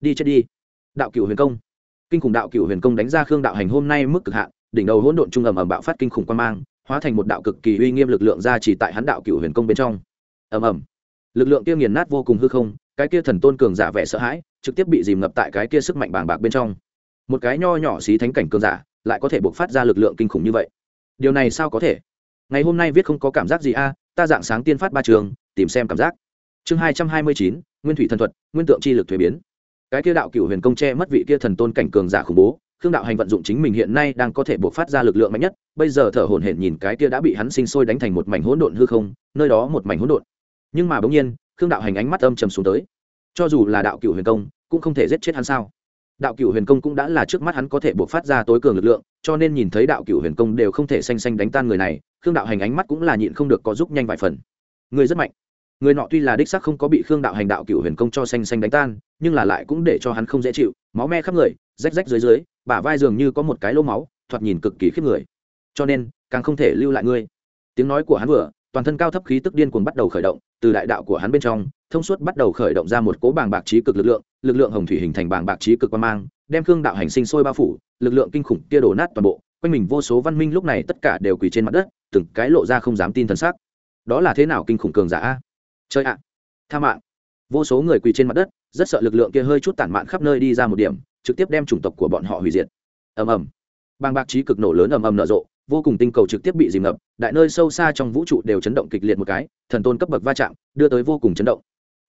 Đi chết đi. Đạo cựu huyền công. Kinh khủng đạo cựu huyền công đánh ra khương đạo hành hôm nay mức cực hạn đỉnh đầu hỗn độn trung ầm ầm bạo phát kinh khủng quan mang, hóa thành một đạo cực kỳ uy nghiêm lực lượng ra chỉ tại hắn đạo cửu huyền công bên trong. Ầm ầm. Lực lượng kia nghiền nát vô cùng hư không, cái kia thần tôn cường giả vẻ sợ hãi, trực tiếp bị dìm ngập tại cái kia sức mạnh bàng bạc bên trong. Một cái nho nhỏ xí thánh cảnh cường giả, lại có thể buộc phát ra lực lượng kinh khủng như vậy. Điều này sao có thể? Ngày hôm nay viết không có cảm giác gì a, ta dạng sáng tiên phát ba trường, tìm xem cảm giác. Chương hai trăm hai mươi chín, nguyên thủy thần thuật, nguyên tượng chi lực thuế biến. Cái kia đạo cửu huyền công che mất vị kia thần tôn cảnh cường giả khủng bố khương đạo hành vận dụng chính mình hiện nay đang có thể buộc phát ra lực lượng mạnh nhất, bây giờ thở hổn hển nhìn cái kia đã bị hắn sinh sôi đánh thành một mảnh hỗn độn hư không, nơi đó một mảnh hỗn độn. Nhưng mà bỗng nhiên, khương đạo hành ánh mắt âm trầm xuống tới. Cho dù là đạo cựu huyền công, cũng không thể giết chết hắn sao? Đạo cựu huyền công cũng đã là trước mắt hắn có thể buộc phát ra tối cường lực lượng, cho nên nhìn thấy đạo cựu huyền công đều không thể xanh xanh đánh tan người này, khương đạo hành ánh mắt cũng là nhịn không được có giúp nhanh vài phần. Người rất mạnh. Người nọ tuy là đích sắc không có bị khương đạo hành đạo cựu huyền công cho xanh xanh đánh tan, nhưng là lại cũng để cho hắn không dễ chịu, máu me khắp người, rách rách dưới dưới bả vai dường như có một cái lỗ máu, thoạt nhìn cực kỳ khiếp người. Cho nên, càng không thể lưu lại ngươi. Tiếng nói của hắn vừa, toàn thân cao thấp khí tức điên cuồng bắt đầu khởi động, từ đại đạo của hắn bên trong, thông suốt bắt đầu khởi động ra một cố bàng bạc trí cực lực lượng lực lượng hồng thủy hình thành bàng bạc trí cực quan mang, đem khương đạo hành sinh sôi bao phủ, lực lượng kinh khủng kia đổ nát toàn bộ, quanh mình vô số văn minh lúc này tất cả đều quỳ trên mặt đất, từng cái lộ ra không dám tin thần sắc. Đó là thế nào kinh khủng cường giả a? Chơi ạ, tha mạng. Vô số người quỳ trên mặt đất, rất sợ lực lượng kia hơi chút tản mạn khắp nơi đi ra một điểm trực tiếp đem chủng tộc của bọn họ hủy diệt. Ầm ầm. Bàng bạc trí cực nổ lớn ầm ầm nở rộ, vô cùng tinh cầu trực tiếp bị dìm ngập, đại nơi sâu xa trong vũ trụ đều chấn động kịch liệt một cái, thần tôn cấp bậc va chạm đưa tới vô cùng chấn động.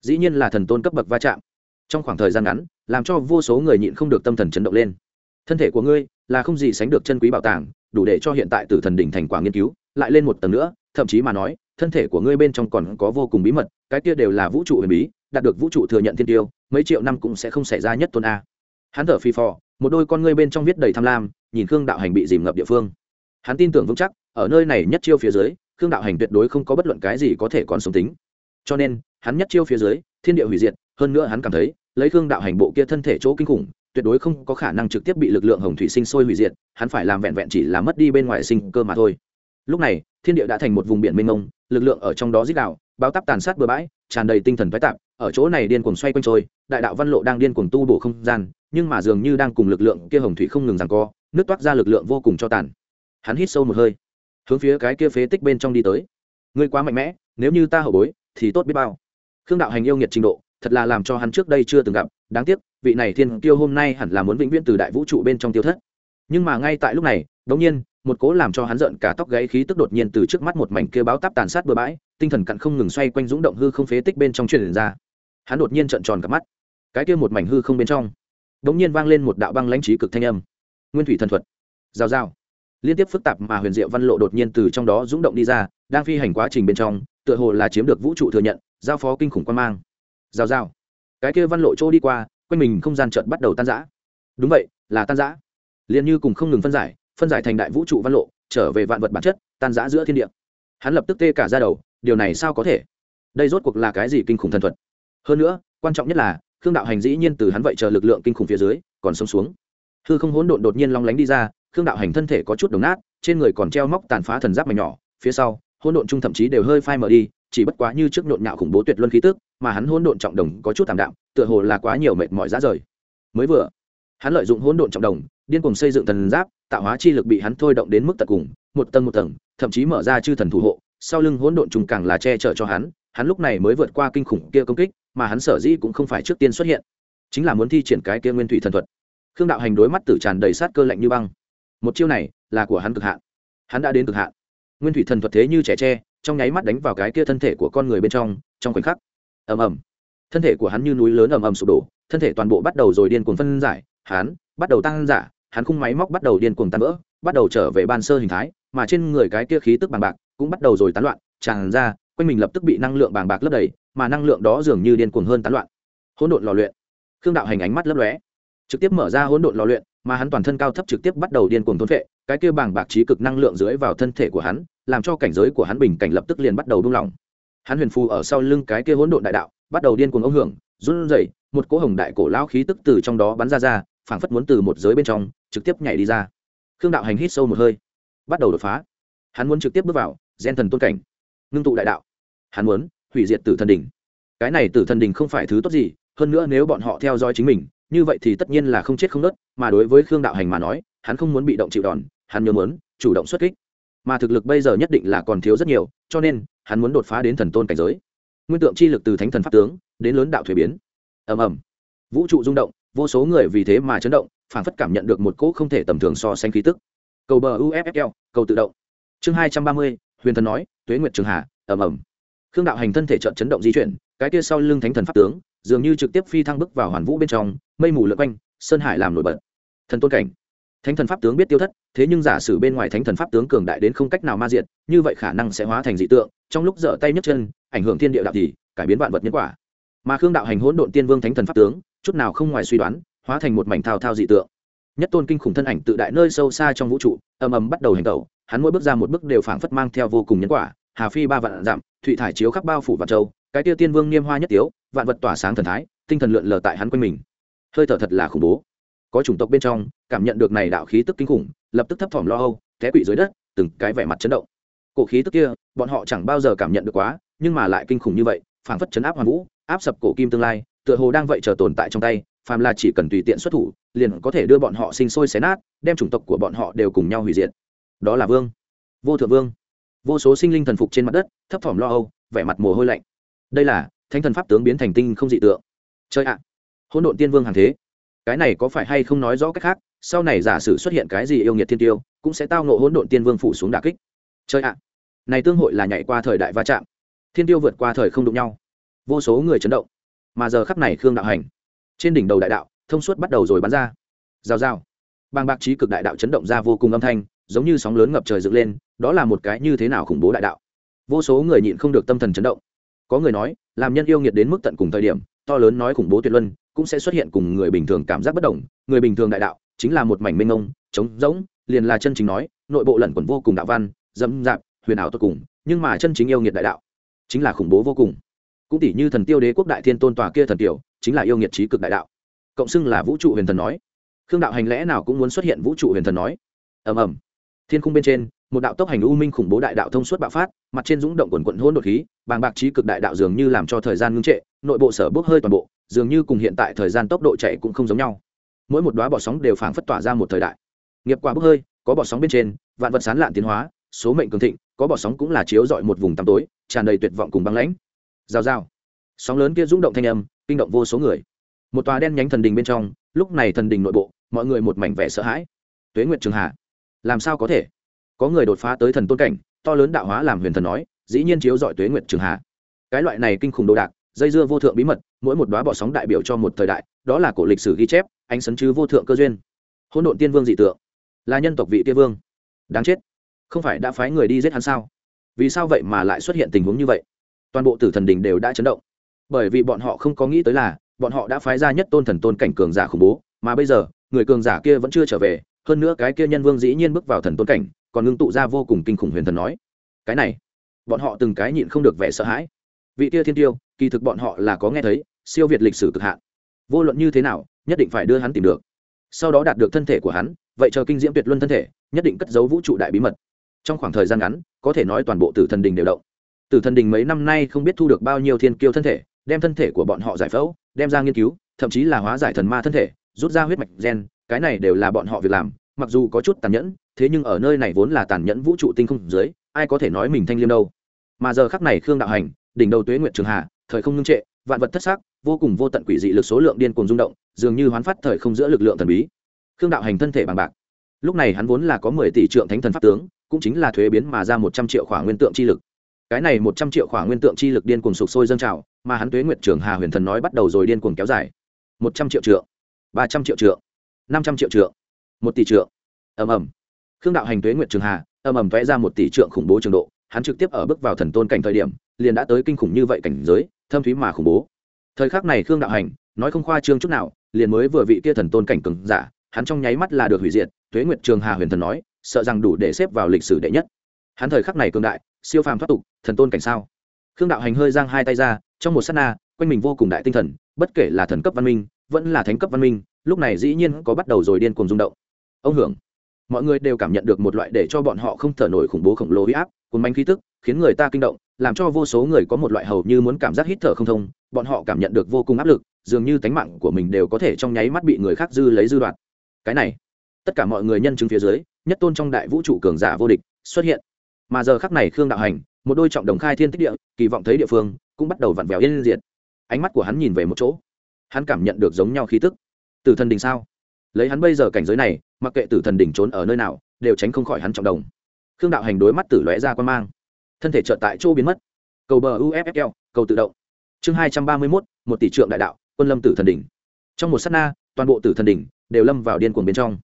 Dĩ nhiên là thần tôn cấp bậc va chạm. Trong khoảng thời gian ngắn, làm cho vô số người nhịn không được tâm thần chấn động lên. Thân thể của ngươi là không gì sánh được chân quý bảo tàng, đủ để cho hiện tại tử thần đỉnh thành quả nghiên cứu, lại lên một tầng nữa, thậm chí mà nói, thân thể của ngươi bên trong còn có vô cùng bí mật, cái kia đều là vũ trụ huyền bí, đạt được vũ trụ thừa nhận thiên tiêu, mấy triệu năm cũng sẽ không xảy ra nhất tôn a hắn thở phì phò, một đôi con ngươi bên trong viết đầy tham lam, nhìn khương đạo hành bị dìm ngập địa phương. Hắn tin tưởng vững chắc, ở nơi này nhất chiêu phía dưới, khương đạo hành tuyệt đối không có bất luận cái gì có thể còn sống tính. Cho nên, hắn nhất chiêu phía dưới, thiên địa hủy diệt, hơn nữa hắn cảm thấy, lấy khương đạo hành bộ kia thân thể chỗ kinh khủng, tuyệt đối không có khả năng trực tiếp bị lực lượng hồng thủy sinh sôi hủy diệt, hắn phải làm vẹn vẹn chỉ là mất đi bên ngoài sinh cơ mà thôi. Lúc này, thiên địa đã thành một vùng biển mênh mông, lực lượng ở trong đó dích đạo bao tắp tàn sát bừa bãi, tràn đầy tinh thần thoái tạp, ở chỗ này điên cuồng xoay quanh trôi, đại đạo văn lộ đang điên cuồng tu bổ không gian nhưng mà dường như đang cùng lực lượng kia hồng thủy không ngừng rằng co nước toát ra lực lượng vô cùng cho tàn. Hắn hít sâu một hơi, hướng phía cái kia phế tích bên trong đi tới. Ngươi quá mạnh mẽ, nếu như ta hậu bối, thì tốt biết bao. Khương đạo hành yêu nghiệt trình độ, thật là làm cho hắn trước đây chưa từng gặp, đáng tiếc, vị này thiên tiêu hôm nay hẳn là muốn vĩnh viễn từ đại vũ trụ bên trong tiêu thất. Nhưng mà ngay tại lúc này đống nhiên, một cố làm cho hắn giận cả tóc gáy khí tức đột nhiên từ trước mắt một mảnh kia báo táp tàn sát bừa bãi, tinh thần cặn không ngừng xoay quanh dũng động hư không phế tích bên trong truyền ra. Hắn đột nhiên trợn tròn cả mắt. Cái kia một mảnh hư không bên trong đống nhiên vang lên một đạo băng lãnh trí cực thanh âm. Nguyên thủy thần thuật. Giao giao liên tiếp phức tạp mà huyền diệu văn lộ đột nhiên từ trong đó dũng động đi ra, đang phi hành quá trình bên trong, tựa hồ là chiếm được vũ trụ thừa nhận, giao phó kinh khủng quan mang. Giao giao cái kia văn lộ chỗ đi qua, quanh mình không gian trận bắt đầu tan rã. Đúng vậy, là tan rã. Liền như cùng không ngừng phân giải phân giải thành đại vũ trụ văn lộ, trở về vạn vật bản chất, tan rã giữa thiên địa. Hắn lập tức tê cả ra đầu, điều này sao có thể? Đây rốt cuộc là cái gì kinh khủng thần thuật? Hơn nữa, quan trọng nhất là khương đạo hành dĩ nhiên từ hắn vậy chờ lực lượng kinh khủng phía dưới, còn sống xuống. Hư không hỗn độn đột nhiên long lánh đi ra, khương đạo hành thân thể có chút đồng nát, trên người còn treo móc tàn phá thần giáp mảnh nhỏ. Phía sau, hỗn độn trung thậm chí đều hơi phai mở đi, chỉ bất quá như trước nhộn nhạo khủng bố tuyệt luân khí tức, mà hắn hỗn độn trọng đồng có chút tạm đạm, tựa hồ là quá nhiều mệt mỏi giá rời. Mới vừa, hắn lợi dụng hỗn độn trọng đồng, điên cùng xây dựng thần giáp, tạo hóa chi lực bị hắn thôi động đến mức tận cùng, một tầng một tầng, thậm chí mở ra chư thần thủ hộ, sau lưng hỗn độn trùng càng là che chở cho hắn hắn lúc này mới vượt qua kinh khủng kia công kích mà hắn sở dĩ cũng không phải trước tiên xuất hiện, chính là muốn thi triển cái kia nguyên thủy thần thuật. Khương đạo hành đối mắt tử tràn đầy sát cơ lạnh như băng. Một chiêu này là của hắn cực hạn. Hắn đã đến cực hạn. Nguyên thủy thần thuật thế như trẻ tre, trong nháy mắt đánh vào cái kia thân thể của con người bên trong trong khoảnh khắc, ầm ầm. Thân thể của hắn như núi lớn ầm ầm sụp đổ, thân thể toàn bộ bắt đầu rồi điên cuồng phân giải, hắn bắt đầu tăng giả, hắn khung máy móc bắt đầu điên cuồng tan vỡ, bắt đầu trở về ban sơ hình thái, mà trên người cái kia khí tức bàng bạc cũng bắt đầu rồi tán loạn, tràn ra, quanh mình lập tức bị năng lượng bàng bạc lấp đầy mà năng lượng đó dường như điên cuồng hơn tán loạn. Hỗn độn lò luyện. Khương đạo hành ánh mắt lấp lóe, trực tiếp mở ra hỗn độn lò luyện, mà hắn toàn thân cao thấp trực tiếp bắt đầu điên cuồng thôn phệ, cái kia bảng bạc trí cực năng lượng dưới vào thân thể của hắn, làm cho cảnh giới của hắn bình cảnh lập tức liền bắt đầu buông lỏng. Hắn huyền phù ở sau lưng cái kia hỗn độn đại đạo, bắt đầu điên cuồng ống hưởng, run rẩy, một cỗ hồng đại cổ lão khí tức từ trong đó bắn ra ra, phảng phất muốn từ một giới bên trong, trực tiếp nhảy đi ra. Khương đạo hành hít sâu một hơi, bắt đầu đột phá. Hắn muốn trực tiếp bước vào, gen thần tôn cảnh. Ngưng tụ đại đạo. Hắn muốn hủy diệt tử thần đình. Cái này tử thần đình không phải thứ tốt gì, hơn nữa nếu bọn họ theo dõi chính mình, như vậy thì tất nhiên là không chết không nớt mà đối với khương đạo hành mà nói, hắn không muốn bị động chịu đòn, hắn nhớ muốn, chủ động xuất kích. Mà thực lực bây giờ nhất định là còn thiếu rất nhiều, cho nên, hắn muốn đột phá đến thần tôn cảnh giới. Nguyên tượng chi lực từ thánh thần pháp tướng, đến lớn đạo thuế biến. Ầm ầm. Vũ trụ rung động, vô số người vì thế mà chấn động phản phất cảm nhận được một cỗ không thể tầm thường so sánh khí tức. Cầu bờ uffl cầu tự động. Chương hai trăm ba mươi, huyền thần nói, tuế nguyệt trường hà, ầm ầm khương đạo hành thân thể trận chấn động di chuyển, cái kia sau lưng thánh thần pháp tướng, dường như trực tiếp phi thăng bức vào hoàn vũ bên trong, mây mù lượn quanh, sơn hải làm nổi bật. Thần tôn cảnh. Thánh thần pháp tướng biết tiêu thất, thế nhưng giả sử bên ngoài thánh thần pháp tướng cường đại đến không cách nào ma diệt, như vậy khả năng sẽ hóa thành dị tượng, trong lúc dở tay nhấc chân, ảnh hưởng thiên địa đạo thì, cải biến vạn vật nhân quả. Mà khương đạo hành hỗn độn tiên vương thánh thần pháp tướng, chút nào không ngoài suy đoán, hóa thành một mảnh thao thao dị tượng. Nhất tôn kinh khủng thân ảnh tự đại nơi sâu xa trong vũ trụ, ầm ầm bắt đầu hành tẩu, hắn mỗi bước ra một bước đều phảng phất mang theo vô cùng nhân quả hà phi ba vạn dặm, thụy thải chiếu khắp bao phủ vạn châu, cái tia tiên vương niêm hoa nhất tiếu, vạn vật tỏa sáng thần thái, tinh thần lượn lờ tại hắn quanh mình. Hơi thở thật là khủng bố. Có chủng tộc bên trong, cảm nhận được này đạo khí tức kinh khủng, lập tức thấp thỏm lo âu, té quỵ dưới đất, từng cái vẻ mặt chấn động. Cổ khí tức kia, bọn họ chẳng bao giờ cảm nhận được quá, nhưng mà lại kinh khủng như vậy, phảng phất chấn áp hoàn vũ, áp sập cổ kim tương lai, tựa hồ đang vậy chờ tồn tại trong tay, phàm là chỉ cần tùy tiện xuất thủ, liền có thể đưa bọn họ sinh sôi xé nát, đem chủng tộc của bọn họ đều cùng nhau hủy diệt. Đó là vương. Vô thượng vương vô số sinh linh thần phục trên mặt đất thấp thỏm lo âu vẻ mặt mồ hôi lạnh. Đây là thánh thần pháp tướng biến thành tinh không dị tượng. Chơi ạ! À, hỗn độn tiên vương hàng thế. Cái này có phải hay không nói rõ cách khác? Sau này giả sử xuất hiện cái gì yêu nghiệt thiên tiêu cũng sẽ tao nộ hỗn độn tiên vương phủ xuống đà kích. Chơi ạ! Này tương hội là nhảy qua thời đại va chạm. Thiên tiêu vượt qua thời không đụng nhau. Vô số người chấn động. Mà giờ khắp này khương đạo hành trên đỉnh đầu đại đạo thông suốt bắt đầu rồi bắn ra. Rào rào. Bang bạc trí cực đại đạo chấn động ra vô cùng âm thanh giống như sóng lớn ngập trời dựng lên, đó là một cái như thế nào khủng bố đại đạo. Vô số người nhịn không được tâm thần chấn động. Có người nói, làm nhân yêu nghiệt đến mức tận cùng thời điểm, to lớn nói khủng bố tuyệt luân, cũng sẽ xuất hiện cùng người bình thường cảm giác bất đồng. Người bình thường đại đạo, chính là một mảnh mênh ngông trống rỗng, liền là chân chính nói, nội bộ lẩn quẩn vô cùng đạo văn dẫm dạp, huyền ảo tốt cùng, nhưng mà chân chính yêu nghiệt đại đạo, chính là khủng bố vô cùng. Cũng tỷ như thần tiêu đế quốc đại thiên tôn tòa kia thần tiểu, chính là yêu nghiệt trí cực đại đạo. Cộng xưng là vũ trụ huyền thần nói. Khương đạo hành lẽ nào cũng muốn xuất hiện vũ trụ huyền thần nói. Ầm ầm thiên khung bên trên, một đạo tốc hành u minh khủng bố đại đạo thông suốt bạo phát, mặt trên dũng động quần quận hôn đột khí, bàng bạc trí cực đại đạo dường như làm cho thời gian ngưng trệ, nội bộ sở bốc hơi toàn bộ, dường như cùng hiện tại thời gian tốc độ chạy cũng không giống nhau. Mỗi một đoá bọ sóng đều phảng phất tỏa ra một thời đại. Nghiệp quả bốc hơi, có bọ sóng bên trên, vạn vật sán lạn tiến hóa, số mệnh cường thịnh, có bọ sóng cũng là chiếu dọi một vùng tăm tối, tràn đầy tuyệt vọng cùng băng lãnh. Rào rào sóng lớn kia rung động thanh âm, kinh động vô số người. Một tòa đen nhánh thần đình bên trong, lúc này thần đình nội bộ, mọi người một mảnh vẻ sợ hãi. Tuế nguyệt trường hạ làm sao có thể? Có người đột phá tới thần tôn cảnh, to lớn đạo hóa làm huyền thần nói, dĩ nhiên chiếu dọi tuế nguyệt trường hạ cái loại này kinh khủng đồ đạc, dây dưa vô thượng bí mật, mỗi một đoá bọ sóng đại biểu cho một thời đại, đó là cổ lịch sử ghi chép, ánh sấn chứ vô thượng cơ duyên. Hỗn độn tiên vương dị tượng. Là nhân tộc vị tiên vương. Đáng chết. Không phải đã phái người đi giết hắn sao? Vì sao vậy mà lại xuất hiện tình huống như vậy? Toàn bộ tử thần đình đều đã chấn động. Bởi vì bọn họ không có nghĩ tới là, bọn họ đã phái ra nhất tôn thần tôn cảnh cường giả khủng bố, mà bây giờ, người cường giả kia vẫn chưa trở về hơn nữa cái kia nhân vương dĩ nhiên bước vào thần tôn cảnh, còn ngưng tụ ra vô cùng kinh khủng huyền thần nói, cái này, bọn họ từng cái nhịn không được vẻ sợ hãi. Vị kia thiên tiêu, kỳ thực bọn họ là có nghe thấy, siêu việt lịch sử cực hạn. Vô luận như thế nào, nhất định phải đưa hắn tìm được. Sau đó đạt được thân thể của hắn, vậy chờ kinh diễm tuyệt luân thân thể, nhất định cất giấu vũ trụ đại bí mật. Trong khoảng thời gian ngắn, có thể nói toàn bộ tử thần đình đều động. Tử thần đình mấy năm nay không biết thu được bao nhiêu thiên kiêu thân thể, đem thân thể của bọn họ giải phẫu, đem ra nghiên cứu, thậm chí là hóa giải thần ma thân thể, rút ra huyết mạch gen cái này đều là bọn họ việc làm, mặc dù có chút tàn nhẫn, thế nhưng ở nơi này vốn là tàn nhẫn vũ trụ tinh không dưới, ai có thể nói mình thanh liêm đâu. Mà giờ khắc này khương đạo hành, đỉnh đầu tuế nguyện trường hà, thời không ngưng trệ, vạn vật thất xác vô cùng vô tận quỷ dị lực số lượng điên cuồng rung động, dường như hoán phát thời không giữa lực lượng thần bí. Khương đạo hành thân thể bằng bạc. Lúc này hắn vốn là có mười tỷ trượng thánh thần pháp tướng, cũng chính là thuế biến mà ra một trăm triệu khỏa nguyên tượng chi lực. Cái này một trăm triệu khỏa nguyên tượng chi lực điên cuồng sục sôi dâng trào, mà hắn tuế nguyệt trường hà huyền thần nói bắt đầu rồi điên cuồng kéo dài. Một trăm triệu trượng. Ba trăm triệu trượng năm trăm triệu trượng. Một tỷ trượng. Ầm ầm. Khương đạo hành tuế nguyệt trường hà, ầm ầm vẽ ra một tỷ trượng khủng bố trường độ. Hắn trực tiếp ở bước vào thần tôn cảnh thời điểm, liền đã tới kinh khủng như vậy cảnh giới, thâm thúy mà khủng bố. Thời khắc này khương đạo hành, nói không khoa trương chút nào, liền mới vừa vị kia thần tôn cảnh cường giả, hắn trong nháy mắt là được hủy diệt, tuế nguyệt trường hà huyền thần nói, sợ rằng đủ để xếp vào lịch sử đệ nhất. Hắn thời khắc này cường đại, siêu phàm thoát tục, thần tôn cảnh sao? Khương đạo hành hơi giang hai tay ra, trong một s á t na, quanh mình vô cùng đại tinh thần, bất kể là thần cấp văn minh, vẫn là thánh cấp văn minh lúc này dĩ nhiên có bắt đầu rồi điên cuồng rung động. Ông hưởng. Mọi người đều cảm nhận được một loại để cho bọn họ không thở nổi khủng bố khổng lồ huy áp cuốn bánh khí tức, khiến người ta kinh động, làm cho vô số người có một loại hầu như muốn cảm giác hít thở không thông, bọn họ cảm nhận được vô cùng áp lực, dường như tánh mạng của mình đều có thể trong nháy mắt bị người khác dư lấy dư đoạt. Cái này, tất cả mọi người nhân chứng phía dưới, nhất tôn trong đại vũ trụ cường giả vô địch xuất hiện. Mà giờ khắc này khương đạo hành, một đôi trọng đồng khai thiên tích địa, kỳ vọng thấy địa phương, cũng bắt đầu vặn vẹo yên diệt. Ánh mắt của hắn nhìn về một chỗ. Hắn cảm nhận được giống nhau khí tức tử thần đình sao? Lấy hắn bây giờ cảnh giới này, mặc kệ tử thần đình trốn ở nơi nào, đều tránh không khỏi hắn trọng đồng. Khương đạo hành đối mắt tử lóe ra quan mang. Thân thể trợ tại chỗ biến mất. Cầu bờ uffl cầu tự động. Chương hai trăm ba mươi mốt, một tỷ trượng đại đạo, quân lâm tử thần đình trong một s á t na, toàn bộ tử thần đình đều lâm vào điên cuồng bên trong.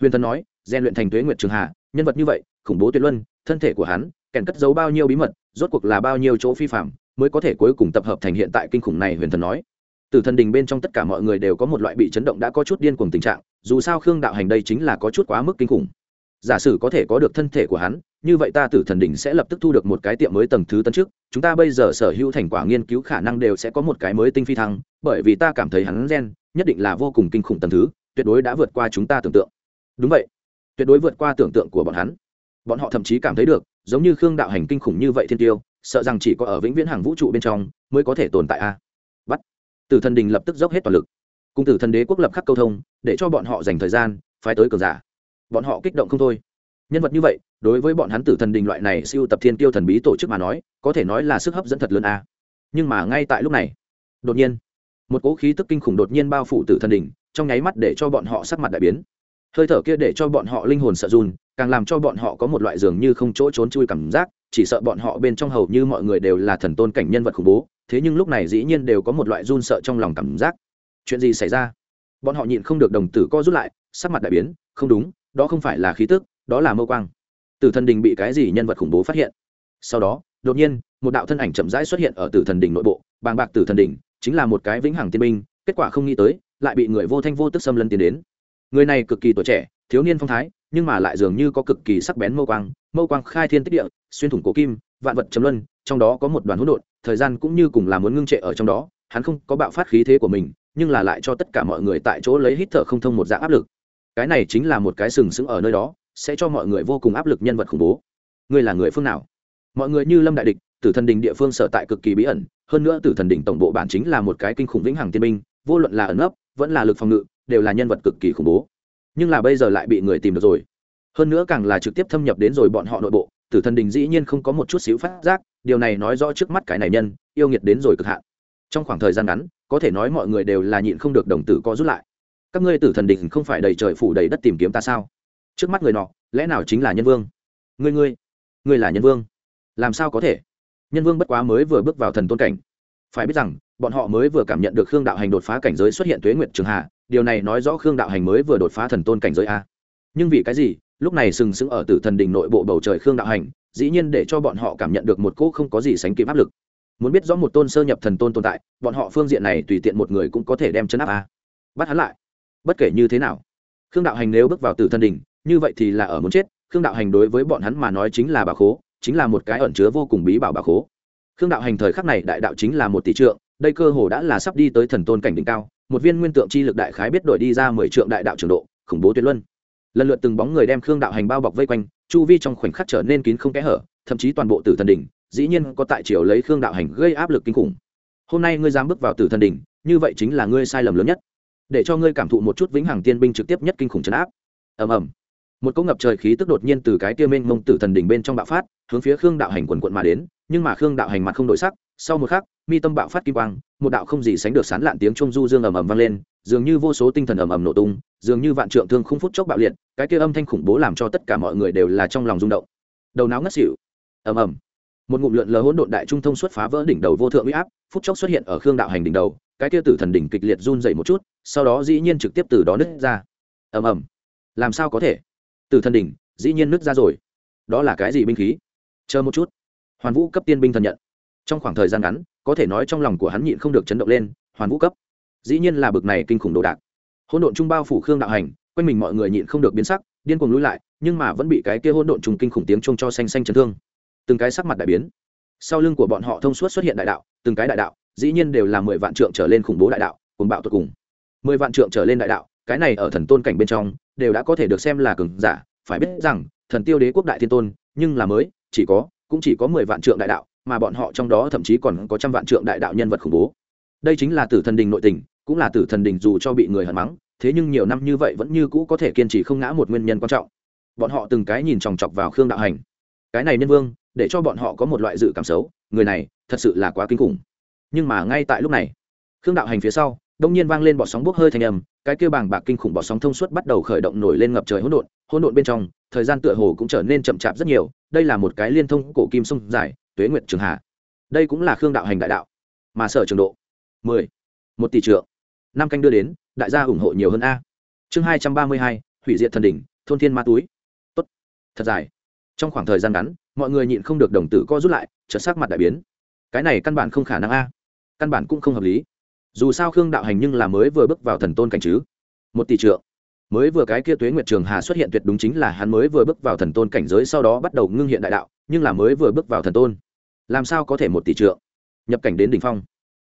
Huyền thần nói gian luyện thành tuế nguyệt trường hạ, nhân vật như vậy, khủng bố tuyệt luân, thân thể của hắn, kèn cất giấu bao nhiêu bí mật, rốt cuộc là bao nhiêu chỗ phi phạm, mới có thể cuối cùng tập hợp thành hiện tại kinh khủng này, huyền thần nói từ thần đình bên trong tất cả mọi người đều có một loại bị chấn động đã có chút điên cuồng tình trạng, dù sao khương đạo hành đây chính là có chút quá mức kinh khủng. Giả sử có thể có được thân thể của hắn, như vậy ta tử thần đỉnh sẽ lập tức thu được một cái tiệm mới tầng thứ tân trước chúng ta bây giờ sở hữu thành quả nghiên cứu khả năng đều sẽ có một cái mới tinh phi thăng, bởi vì ta cảm thấy hắn gen nhất định là vô cùng kinh khủng tầng thứ, tuyệt đối đã vượt qua chúng ta tưởng tượng. Đúng vậy, tuyệt đối vượt qua tưởng tượng của bọn hắn. Bọn họ thậm chí cảm thấy được, giống như khương đạo hành kinh khủng như vậy thiên tiêu, sợ rằng chỉ có ở vĩnh viễn hàng vũ trụ bên trong mới có thể tồn tại a tử thần đình lập tức dốc hết toàn lực. Cùng tử thần đế quốc lập khắc câu thông, để cho bọn họ dành thời gian, phái tới cường giả. Bọn họ kích động không thôi. Nhân vật như vậy, đối với bọn hắn tử thần đình loại này siêu tập thiên tiêu thần bí tổ chức mà nói, có thể nói là sức hấp dẫn thật lớn a. Nhưng mà ngay tại lúc này, đột nhiên, một cỗ khí tức kinh khủng đột nhiên bao phủ tử thần đình, trong nháy mắt để cho bọn họ sắc mặt đại biến. Hơi thở kia để cho bọn họ linh hồn sợ run, càng làm cho bọn họ có một loại dường như không chỗ trốn chui cảm giác, chỉ sợ bọn họ bên trong hầu như mọi người đều là thần tôn cảnh nhân vật khủng bố thế nhưng lúc này dĩ nhiên đều có một loại run sợ trong lòng cảm giác. Chuyện gì xảy ra? Bọn họ nhịn không được đồng tử co rút lại, sắc mặt đại biến, không đúng, đó không phải là khí tức, đó là mâu quang. Tử thần đình bị cái gì nhân vật khủng bố phát hiện? Sau đó, đột nhiên, một đạo thân ảnh chậm rãi xuất hiện ở tử thần đình nội bộ, bàng bạc tử thần đình, chính là một cái vĩnh hằng tiên binh, kết quả không nghĩ tới, lại bị người vô thanh vô tức xâm lấn tiến đến. Người này cực kỳ tuổi trẻ, thiếu niên phong thái, nhưng mà lại dường như có cực kỳ sắc bén mâu quang mâu quang khai thiên tích địa, xuyên thủng cổ kim, vạn vật chấm luân, trong đó có một đoàn hỗn độn thời gian cũng như cùng là muốn ngưng trệ ở trong đó, hắn không có bạo phát khí thế của mình, nhưng là lại cho tất cả mọi người tại chỗ lấy hít thở không thông một dạng áp lực. Cái này chính là một cái sừng sững ở nơi đó, sẽ cho mọi người vô cùng áp lực nhân vật khủng bố. Ngươi là người phương nào? Mọi người như lâm đại địch, tử thần đình địa phương sở tại cực kỳ bí ẩn, hơn nữa tử thần đình tổng bộ bản chính là một cái kinh khủng vĩnh hằng tiên binh, vô luận là ẩn ấp vẫn là lực phòng ngự, đều là nhân vật cực kỳ khủng bố. Nhưng là bây giờ lại bị người tìm được rồi. Hơn nữa càng là trực tiếp thâm nhập đến rồi bọn họ nội bộ tử thần đình dĩ nhiên không có một chút xíu phát giác, điều này nói rõ trước mắt cái này nhân, yêu nghiệt đến rồi cực hạn. Trong khoảng thời gian ngắn, có thể nói mọi người đều là nhịn không được đồng tử có rút lại. Các ngươi tử thần đình không phải đầy trời phủ đầy đất tìm kiếm ta sao? Trước mắt người nọ, lẽ nào chính là nhân vương? Ngươi ngươi ngươi là nhân vương? Làm sao có thể? Nhân vương bất quá mới vừa bước vào thần tôn cảnh. Phải biết rằng, bọn họ mới vừa cảm nhận được khương đạo hành đột phá cảnh giới xuất hiện tuế nguyệt trường hạ điều này nói rõ khương đạo hành mới vừa đột phá thần tôn cảnh giới a. Nhưng vì cái gì lúc này sừng sững ở tử thần đình nội bộ bầu trời khương đạo hành, dĩ nhiên để cho bọn họ cảm nhận được một cỗ không có gì sánh kịp áp lực. Muốn biết rõ một tôn sơ nhập thần tôn tồn tại, bọn họ phương diện này tùy tiện một người cũng có thể đem chấn áp a. Bắt hắn lại. Bất kể như thế nào, khương đạo hành nếu bước vào tử thần đình như vậy thì là ở muốn chết. Khương đạo hành đối với bọn hắn mà nói chính là bà khố, chính là một cái ẩn chứa vô cùng bí bảo bà khố. Khương đạo hành thời khắc này đại đạo chính là một tỷ trượng, đây cơ hồ đã là sắp đi tới thần tôn cảnh đỉnh cao, một viên nguyên tượng chi lực đại khái biết đổi đi ra mười trượng đại đạo trường độ, khủng bố tuyệt luân lần lượt từng bóng người đem khương đạo hành bao bọc vây quanh, chu vi trong khoảnh khắc trở nên kín không kẽ hở, thậm chí toàn bộ tử thần đỉnh, dĩ nhiên có tại triều lấy khương đạo hành gây áp lực kinh khủng. Hôm nay ngươi dám bước vào tử thần đỉnh, như vậy chính là ngươi sai lầm lớn nhất. Để cho ngươi cảm thụ một chút vĩnh hằng tiên binh trực tiếp nhất kinh khủng trấn áp. Ầm ầm. Một cỗ ngập trời khí tức đột nhiên từ cái kia mênh mông tử thần đỉnh bên trong bạo phát, hướng phía khương đạo hành quần quận mà đến, nhưng mà khương đạo hành mặt không đổi sắc sau một khắc, mi tâm bạo phát kim quang, một đạo không gì sánh được sán lạn tiếng trung du dương ầm ầm vang lên, dường như vô số tinh thần ầm ầm nổ tung, dường như vạn trượng thương không phút chốc bạo liệt, cái kia âm thanh khủng bố làm cho tất cả mọi người đều là trong lòng rung động. Đầu não ngất xỉu. Ầm ầm. Một ngụm lượn lờ hỗn độn đại trung thông xuất phá vỡ đỉnh đầu vô thượng uy áp, phút chốc xuất hiện ở khương đạo hành đỉnh đầu, cái kia tử thần đỉnh kịch liệt run dậy một chút, sau đó dĩ nhiên trực tiếp từ đó nứt ra. Ầm ầm. Làm sao có thể? Tử thần đỉnh, dĩ nhiên nứt ra rồi. Đó là cái gì binh khí? Chờ một chút. Hoàn vũ cấp tiên binh thần nhận trong khoảng thời gian ngắn, có thể nói trong lòng của hắn nhịn không được chấn động lên, hoàn vũ cấp. Dĩ nhiên là bực này kinh khủng đồ đạc. Hỗn độn trung bao phủ khương đạo hành, quanh mình mọi người nhịn không được biến sắc, điên cuồng lui lại, nhưng mà vẫn bị cái kia hỗn độn trùng kinh khủng tiếng chung cho xanh xanh chấn thương. Từng cái sắc mặt đại biến. Sau lưng của bọn họ thông suốt xuất hiện đại đạo, từng cái đại đạo, dĩ nhiên đều là mười vạn trượng trở lên khủng bố đại đạo cùng bạo tột cùng. Mười vạn trượng trở lên đại đạo, cái này ở thần tôn cảnh bên trong, đều đã có thể được xem là cường giả, phải biết rằng, thần tiêu đế quốc đại thiên tôn, nhưng là mới, chỉ có, cũng chỉ có mười vạn trượng đại đạo mà bọn họ trong đó thậm chí còn có trăm vạn trượng đại đạo nhân vật khủng bố. Đây chính là tử thần đình nội tình, cũng là tử thần đình dù cho bị người hận mắng, thế nhưng nhiều năm như vậy vẫn như cũ có thể kiên trì không ngã một nguyên nhân quan trọng. Bọn họ từng cái nhìn chòng chọc vào khương đạo hành. Cái này nhân vương, để cho bọn họ có một loại dự cảm xấu, người này thật sự là quá kinh khủng. Nhưng mà ngay tại lúc này, khương đạo hành phía sau, đông nhiên vang lên bọt sóng bốc hơi thành âm, cái kia bàng bạc kinh khủng bọt sóng thông suốt bắt đầu khởi động nổi lên ngập trời hỗn độn hỗn độn bên trong, thời gian tựa hồ cũng trở nên chậm chạp rất nhiều, đây là một cái liên thông cổ kim sông dài tuế nguyệt trường hà. Đây cũng là khương đạo hành đại đạo, mà sở trường độ, mười, một tỷ trượng. Năm canh đưa đến, đại gia ủng hộ nhiều hơn a. Chương hai trăm ba mươi hai, hủy diệt thần đỉnh, thôn thiên ma túi. Tốt. Thật dài. Trong khoảng thời gian ngắn, mọi người nhịn không được đồng tử co rút lại, chợt sắc mặt đại biến. Cái này căn bản không khả năng a. Căn bản cũng không hợp lý. Dù sao khương đạo hành nhưng là mới vừa bước vào thần tôn cảnh chứ. Một tỷ trượng. Mới vừa cái kia tuế nguyệt trường hà xuất hiện tuyệt đúng chính là hắn mới vừa bước vào thần tôn cảnh giới sau đó bắt đầu ngưng hiện đại đạo, nhưng là mới vừa bước vào thần tôn làm sao có thể một tỷ trượng? Nhập cảnh đến đỉnh phong.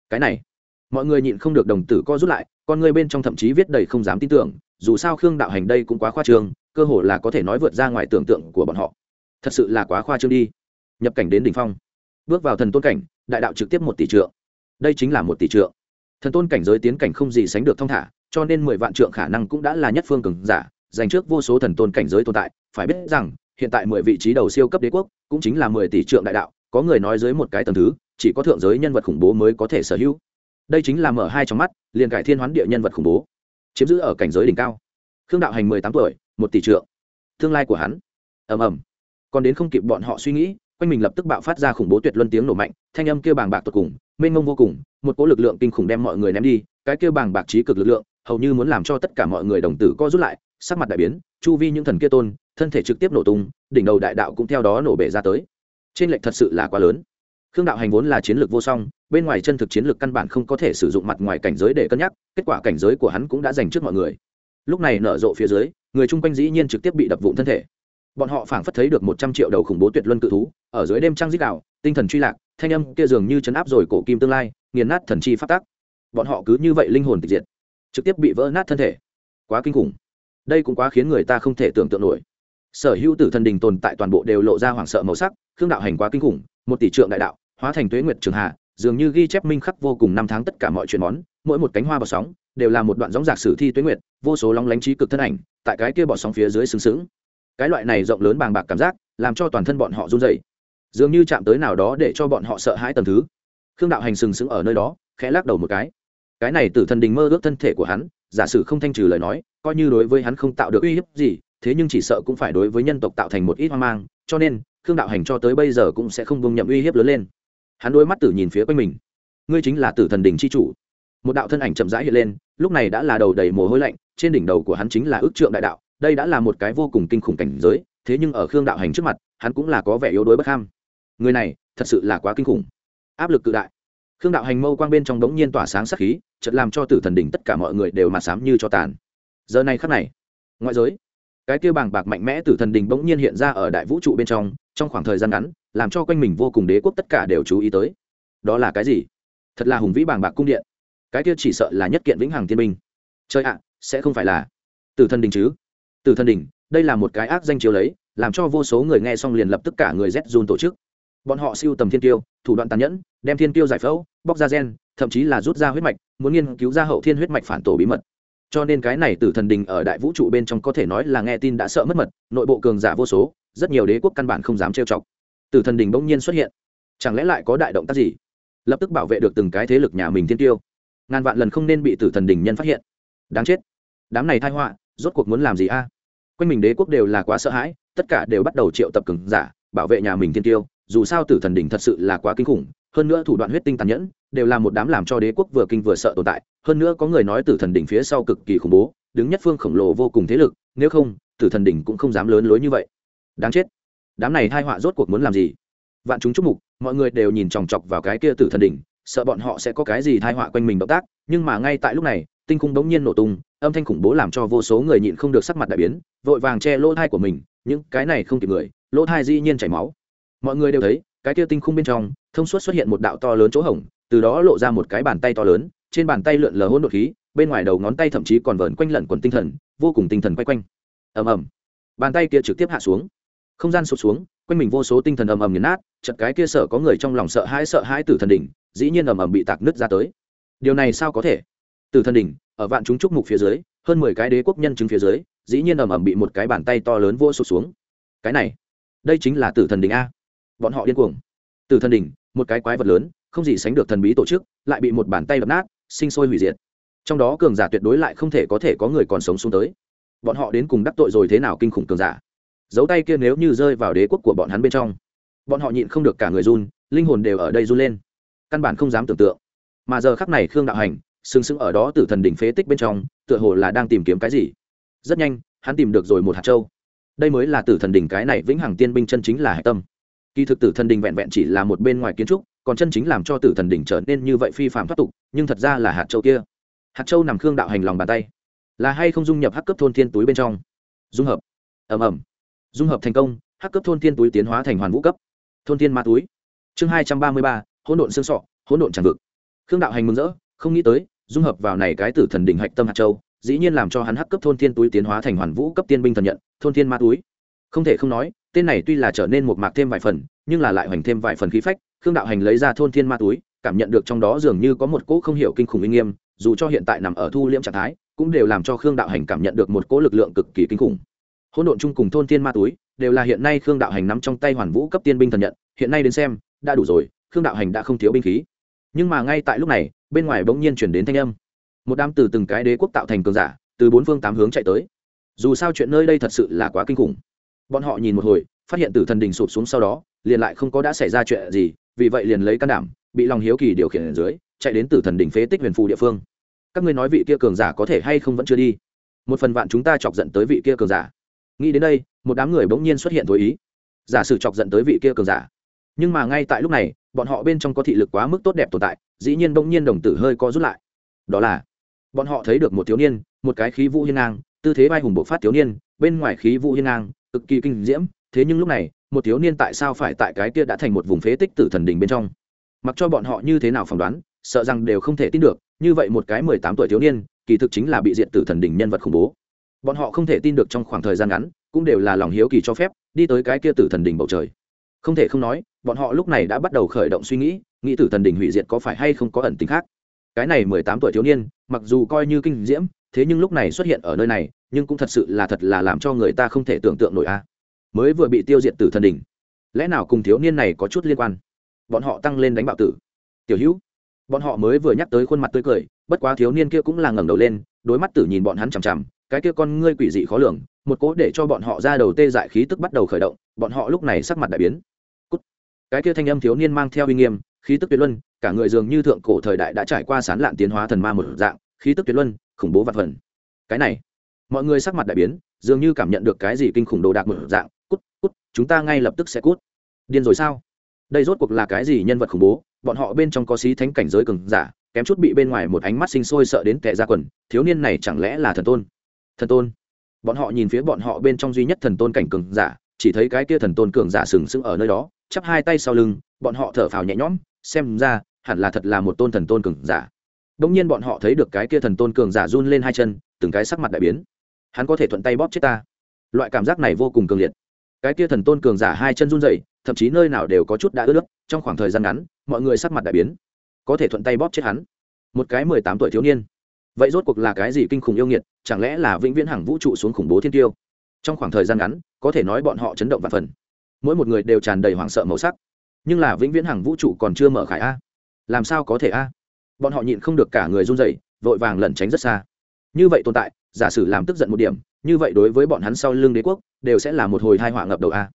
Cái này, mọi người nhịn không được đồng tử co rút lại, con người bên trong thậm chí viết đầy không dám tin tưởng, dù sao khương đạo hành đây cũng quá khoa trương, cơ hồ là có thể nói vượt ra ngoài tưởng tượng của bọn họ. Thật sự là quá khoa trương đi. Nhập cảnh đến đỉnh phong. Bước vào thần tôn cảnh, đại đạo trực tiếp một tỷ trượng. Đây chính là một tỷ trượng. Thần tôn cảnh giới tiến cảnh không gì sánh được thông thả, cho nên mười vạn trượng khả năng cũng đã là nhất phương cường giả, dành trước vô số thần tôn cảnh giới tồn tại. Phải biết rằng, hiện tại mười vị trí đầu siêu cấp đế quốc cũng chính là mười tỷ trượng đại đạo có người nói dưới một cái tầng thứ, chỉ có thượng giới nhân vật khủng bố mới có thể sở hữu. Đây chính là mở hai trong mắt, liền cải thiên hoán địa nhân vật khủng bố. Chiếm giữ ở cảnh giới đỉnh cao. Khương đạo hành mười tám tuổi, một tỷ trượng. Tương lai của hắn. Ầm ầm. Còn đến không kịp bọn họ suy nghĩ, quanh mình lập tức bạo phát ra khủng bố tuyệt luân tiếng nổ mạnh, thanh âm kêu bàng bạc tột cùng, mênh mông vô cùng, một cỗ lực lượng kinh khủng đem mọi người ném đi, cái kêu bàng bạc trí cực lực lượng, hầu như muốn làm cho tất cả mọi người đồng tử co rút lại, sắc mặt đại biến, chu vi những thần kia tôn, thân thể trực tiếp nổ tung, đỉnh đầu đại đạo cũng theo đó nổ bể ra tới trên lệch thật sự là quá lớn. Khương đạo hành vốn là chiến lược vô song, bên ngoài chân thực chiến lược căn bản không có thể sử dụng mặt ngoài cảnh giới để cân nhắc, kết quả cảnh giới của hắn cũng đã dành trước mọi người. Lúc này nở rộ phía dưới, người chung quanh dĩ nhiên trực tiếp bị đập vụn thân thể. Bọn họ phảng phất thấy được một trăm triệu đầu khủng bố tuyệt luân cự thú, ở dưới đêm trăng dích đạo tinh thần truy lạc, thanh âm kia dường như chấn áp rồi cổ kim tương lai, nghiền nát thần chi phát tác bọn họ cứ như vậy linh hồn tịch diệt, trực tiếp bị vỡ nát thân thể. Quá kinh khủng. Đây cũng quá khiến người ta không thể tưởng tượng nổi sở hữu tử thần đình tồn tại toàn bộ đều lộ ra hoảng sợ màu sắc khương đạo hành quá kinh khủng một tỷ trượng đại đạo hóa thành tuế nguyệt trường hạ dường như ghi chép minh khắc vô cùng năm tháng tất cả mọi chuyện món mỗi một cánh hoa bọt sóng đều là một đoạn gióng giạc sử thi tuế nguyệt vô số long lánh trí cực thân ảnh tại cái kia bọt sóng phía dưới sừng sững. Cái loại này rộng lớn bàng bạc cảm giác làm cho toàn thân bọn họ run rẩy, dường như chạm tới nào đó để cho bọn họ sợ hãi tầm thứ. Khương đạo hành sừng sững ở nơi đó khẽ lắc đầu một cái. Cái này tử thần đình mơ ước thân thể của hắn giả sử không thanh trừ lời nói coi như đối với hắn không tạo được uy hiếp gì thế nhưng chỉ sợ cũng phải đối với nhân tộc tạo thành một ít hoang mang, cho nên, khương đạo hành cho tới bây giờ cũng sẽ không bông nhậm uy hiếp lớn lên. Hắn đôi mắt tử nhìn phía quanh mình. Ngươi chính là tử thần đình c h i chủ. Một đạo thân ảnh chậm rãi hiện lên, lúc này đã là đầu đầy mồ hôi lạnh, trên đỉnh đầu của hắn chính là ước trượng đại đạo, đây đã là một cái vô cùng kinh khủng cảnh giới, thế nhưng ở khương đạo hành trước mặt, hắn cũng là có vẻ yếu đuối bất ham. Người này, thật sự là quá kinh khủng. Áp lực cự đại. Khương đạo hành mâu quang bên trong đống nhiên tỏa sáng sắc khí chật làm cho tử thần đỉnh tất cả mọi người đều mặt sám như cho tàn. Giờ này khắc này, ngoại giới cái kia bàng bạc mạnh mẽ từ thần đình bỗng nhiên hiện ra ở đại vũ trụ bên trong trong khoảng thời gian ngắn, làm cho quanh mình vô cùng đế quốc tất cả đều chú ý tới. Đó là cái gì? Thật là hùng vĩ bàng bạc cung điện. Cái kia chỉ sợ là nhất kiện vĩnh hằng thiên minh chơi ạ, sẽ không phải là từ thần đình chứ? Từ thần đình, đây là một cái ác danh chiếu lấy, làm cho vô số người nghe xong liền lập tức cả người z dùn tổ chức. Bọn họ siêu tầm thiên tiêu thủ đoạn tàn nhẫn, đem thiên tiêu giải phẫu, bóc ra gen, thậm chí là rút ra huyết mạch, muốn nghiên cứu ra hậu thiên huyết mạch phản tổ bí mật cho nên cái này tử thần đình ở đại vũ trụ bên trong có thể nói là nghe tin đã sợ mất mật, nội bộ cường giả vô số, rất nhiều đế quốc căn bản không dám trêu chọc. Tử thần đình bỗng nhiên xuất hiện. Chẳng lẽ lại có đại động tác gì? Lập tức bảo vệ được từng cái thế lực nhà mình thiên tiêu. Ngàn vạn lần không nên bị tử thần đình nhân phát hiện. Đáng chết. Đám này thai họa, rốt cuộc muốn làm gì a? Quanh mình đế quốc đều là quá sợ hãi, tất cả đều bắt đầu triệu tập cường giả, bảo vệ nhà mình thiên tiêu. Dù sao tử thần đình thật sự là quá kinh khủng, hơn nữa thủ đoạn huyết tinh tàn nhẫn, đều là một đám làm cho đế quốc vừa kinh vừa sợ tồn tại hơn nữa có người nói tử thần đỉnh phía sau cực kỳ khủng bố, đứng nhất phương khổng lồ vô cùng thế lực, nếu không, tử thần đỉnh cũng không dám lớn lối như vậy. Đáng chết. Đám này hai họa rốt cuộc muốn làm gì? Vạn chúng chúc mục, mọi người đều nhìn chòng chọc vào cái kia tử thần đỉnh, sợ bọn họ sẽ có cái gì thai họa quanh mình động tác, nhưng mà ngay tại lúc này, tinh khung bỗng nhiên nổ tung, âm thanh khủng bố làm cho vô số người nhịn không được sắc mặt đại biến, vội vàng che lỗ thai của mình, những cái này không kịp người, lỗ thai dĩ nhiên chảy máu. Mọi người đều thấy, cái kia tinh khung bên trong, thông suốt xuất hiện một đạo to lớn chỗ hổng, từ đó lộ ra một cái bàn tay to lớn trên bàn tay lượn lờ hỗn độn khí, bên ngoài đầu ngón tay thậm chí còn vờn quanh lẩn quần tinh thần, vô cùng tinh thần quay quanh. Ầm ầm. Bàn tay kia trực tiếp hạ xuống. Không gian sụt xuống, quanh mình vô số tinh thần ầm ầm nghiền nát, chợt cái kia sợ có người trong lòng sợ hãi sợ hãi tử thần đỉnh, dĩ nhiên ầm ầm bị tạc nứt ra tới. Điều này sao có thể? Tử thần đỉnh, ở vạn chúng trúc mục phía dưới, hơn mười cái đế quốc nhân chứng phía dưới, dĩ nhiên ầm ầm bị một cái bàn tay to lớn vô sụt xuống. Cái này, đây chính là tử thần đỉnh a. Bọn họ điên cuồng. Tử thần đỉnh, một cái quái vật lớn, không gì sánh được thần bí tổ chức, lại bị một bàn tay đập nát sinh sôi hủy diệt. Trong đó cường giả tuyệt đối lại không thể có thể có người còn sống xuống tới. Bọn họ đến cùng đắc tội rồi thế nào kinh khủng cường giả? Dấu tay kia nếu như rơi vào đế quốc của bọn hắn bên trong, bọn họ nhịn không được cả người run, linh hồn đều ở đây run lên. Căn bản không dám tưởng tượng. Mà giờ khắc này khương đạo hành, sừng sững ở đó từ thần đỉnh phế tích bên trong, tựa hồ là đang tìm kiếm cái gì? Rất nhanh, hắn tìm được rồi một hạt châu. Đây mới là tử thần đỉnh cái này vĩnh hằng tiên binh chân chính là hạch tâm. Kỳ thực tử thần đỉnh vẹn vẹn chỉ là một bên ngoài kiến trúc còn chân chính làm cho tử thần đỉnh trở nên như vậy phi phạm thoát tục, nhưng thật ra là hạt châu kia. Hạt châu nằm khương đạo hành lòng bàn tay. Là hay không dung nhập hắc cấp thôn thiên túi bên trong? Dung hợp. Ẩm ẩm dung hợp thành công, hắc cấp thôn thiên túi tiến hóa thành hoàn vũ cấp. Thôn thiên ma túi. Chương hai trăm ba mươi ba, hỗn độn xương sọ, hỗn độn tràn vực. Khương đạo hành mừng rỡ, không nghĩ tới, dung hợp vào này cái tử thần đỉnh hạch tâm hạt châu, dĩ nhiên làm cho hắn hắc cấp thôn thiên túi tiến hóa thành hoàn vũ cấp tiên binh thần nhận, thôn thiên ma túi. Không thể không nói, tên này tuy là trở nên một mạc thêm vài phần, nhưng là lại hoành thêm vài phần khí phách khương đạo hành lấy ra thôn thiên ma túi, cảm nhận được trong đó dường như có một cỗ không hiểu kinh khủng uy nghiêm, dù cho hiện tại nằm ở thu liễm trạng thái, cũng đều làm cho khương đạo hành cảm nhận được một cỗ lực lượng cực kỳ kinh khủng. Hỗn độn chung cùng thôn thiên ma túi, đều là hiện nay khương đạo hành nắm trong tay hoàn vũ cấp tiên binh thần nhận, hiện nay đến xem, đã đủ rồi, khương đạo hành đã không thiếu binh khí. Nhưng mà ngay tại lúc này, bên ngoài bỗng nhiên chuyển đến thanh âm. Một đám từ từng cái đế quốc tạo thành cường giả, từ bốn phương tám hướng chạy tới. Dù sao chuyện nơi đây thật sự là quá kinh khủng. Bọn họ nhìn một hồi, phát hiện tử thần đình sụp xuống sau đó, liền lại không có đã xảy ra chuyện gì vì vậy liền lấy can đảm, bị lòng hiếu kỳ điều khiển ở dưới, chạy đến tử thần đỉnh phế tích huyền phù địa phương. Các ngươi nói vị kia cường giả có thể hay không vẫn chưa đi? Một phần vạn chúng ta chọc giận tới vị kia cường giả. Nghĩ đến đây, một đám người bỗng nhiên xuất hiện tối ý. Giả sử chọc giận tới vị kia cường giả. Nhưng mà ngay tại lúc này, bọn họ bên trong có thị lực quá mức tốt đẹp tồn tại, dĩ nhiên bỗng nhiên đồng tử hơi co rút lại. Đó là, bọn họ thấy được một thiếu niên, một cái khí vũ hiên ngang, tư thế vai hùng bộ phát thiếu niên, bên ngoài khí vũ hiên ngang, cực kỳ kinh diễm, thế nhưng lúc này một thiếu niên tại sao phải tại cái kia đã thành một vùng phế tích tử thần đình bên trong? Mặc cho bọn họ như thế nào phỏng đoán, sợ rằng đều không thể tin được, như vậy một cái mười tám tuổi thiếu niên, kỳ thực chính là bị diện tử thần đình nhân vật khủng bố. Bọn họ không thể tin được trong khoảng thời gian ngắn, cũng đều là lòng hiếu kỳ cho phép, đi tới cái kia tử thần đình bầu trời. Không thể không nói, bọn họ lúc này đã bắt đầu khởi động suy nghĩ nghĩ tử thần đình hủy diệt có phải hay không có ẩn tính khác. Cái này mười tám tuổi thiếu niên, mặc dù coi như kinh diễm, thế nhưng lúc này xuất hiện ở nơi này, nhưng cũng thật sự là thật là làm cho người ta không thể tưởng tượng nổi a mới vừa bị tiêu diệt tử thần đỉnh, lẽ nào cùng thiếu niên này có chút liên quan? Bọn họ tăng lên đánh bạo tử. Tiểu hữu bọn họ mới vừa nhắc tới khuôn mặt tươi cười bất quá thiếu niên kia cũng là ngẩng đầu lên đối mắt tử nhìn bọn hắn chằm chằm cái kia con ngươi quỷ dị khó lường một cố để cho bọn họ ra đầu tê dại khí tức bắt đầu khởi động bọn họ lúc này sắc mặt đại biến. Cút. cái kia thanh âm thiếu niên mang theo uy nghiêm khí tức tuyệt luân cả người dường như thượng cổ thời đại đã trải qua sán lạn tiến hóa thần ma một dạng khí tức tuyệt luân khủng bố vật phần, cái này mọi người sắc mặt đại biến dường như cảm nhận được cái gì kinh khủng đồ đạc mở dạng, cút cút, chúng ta ngay lập tức sẽ cút. Điên rồi sao? Đây rốt cuộc là cái gì nhân vật khủng bố? Bọn họ bên trong có xí thánh cảnh giới cường giả, kém chút bị bên ngoài một ánh mắt sinh sôi sợ đến tệ ra quần, thiếu niên này chẳng lẽ là thần tôn? Thần tôn? Bọn họ nhìn phía bọn họ bên trong duy nhất thần tôn cảnh cường giả, chỉ thấy cái kia thần tôn cường giả sừng sững ở nơi đó, chắp hai tay sau lưng, bọn họ thở phào nhẹ nhõm, xem ra, hẳn là thật là một tôn thần tôn cường giả. Đông nhiên bọn họ thấy được cái kia thần tôn cường giả run lên hai chân, từng cái sắc mặt đại biến hắn có thể thuận tay bóp chết ta. Loại cảm giác này vô cùng cường liệt. Cái kia thần tôn cường giả hai chân run dậy thậm chí nơi nào đều có chút đã ướt nước, trong khoảng thời gian ngắn, mọi người sắc mặt đại biến. Có thể thuận tay bóp chết hắn. Một cái mười tám tuổi thiếu niên. Vậy rốt cuộc là cái gì kinh khủng yêu nghiệt, chẳng lẽ là vĩnh viễn hằng vũ trụ xuống khủng bố thiên tiêu? Trong khoảng thời gian ngắn, có thể nói bọn họ chấn động và phần. Mỗi một người đều tràn đầy hoảng sợ màu sắc. Nhưng là vĩnh viễn hằng vũ trụ còn chưa mở khải a. Làm sao có thể a? Bọn họ nhịn không được cả người run dậy vội vàng lẩn tránh rất xa. Như vậy tồn tại giả sử làm tức giận một điểm, như vậy đối với bọn hắn sau lưng đế quốc, đều sẽ là một hồi thai họa ngập đầu a.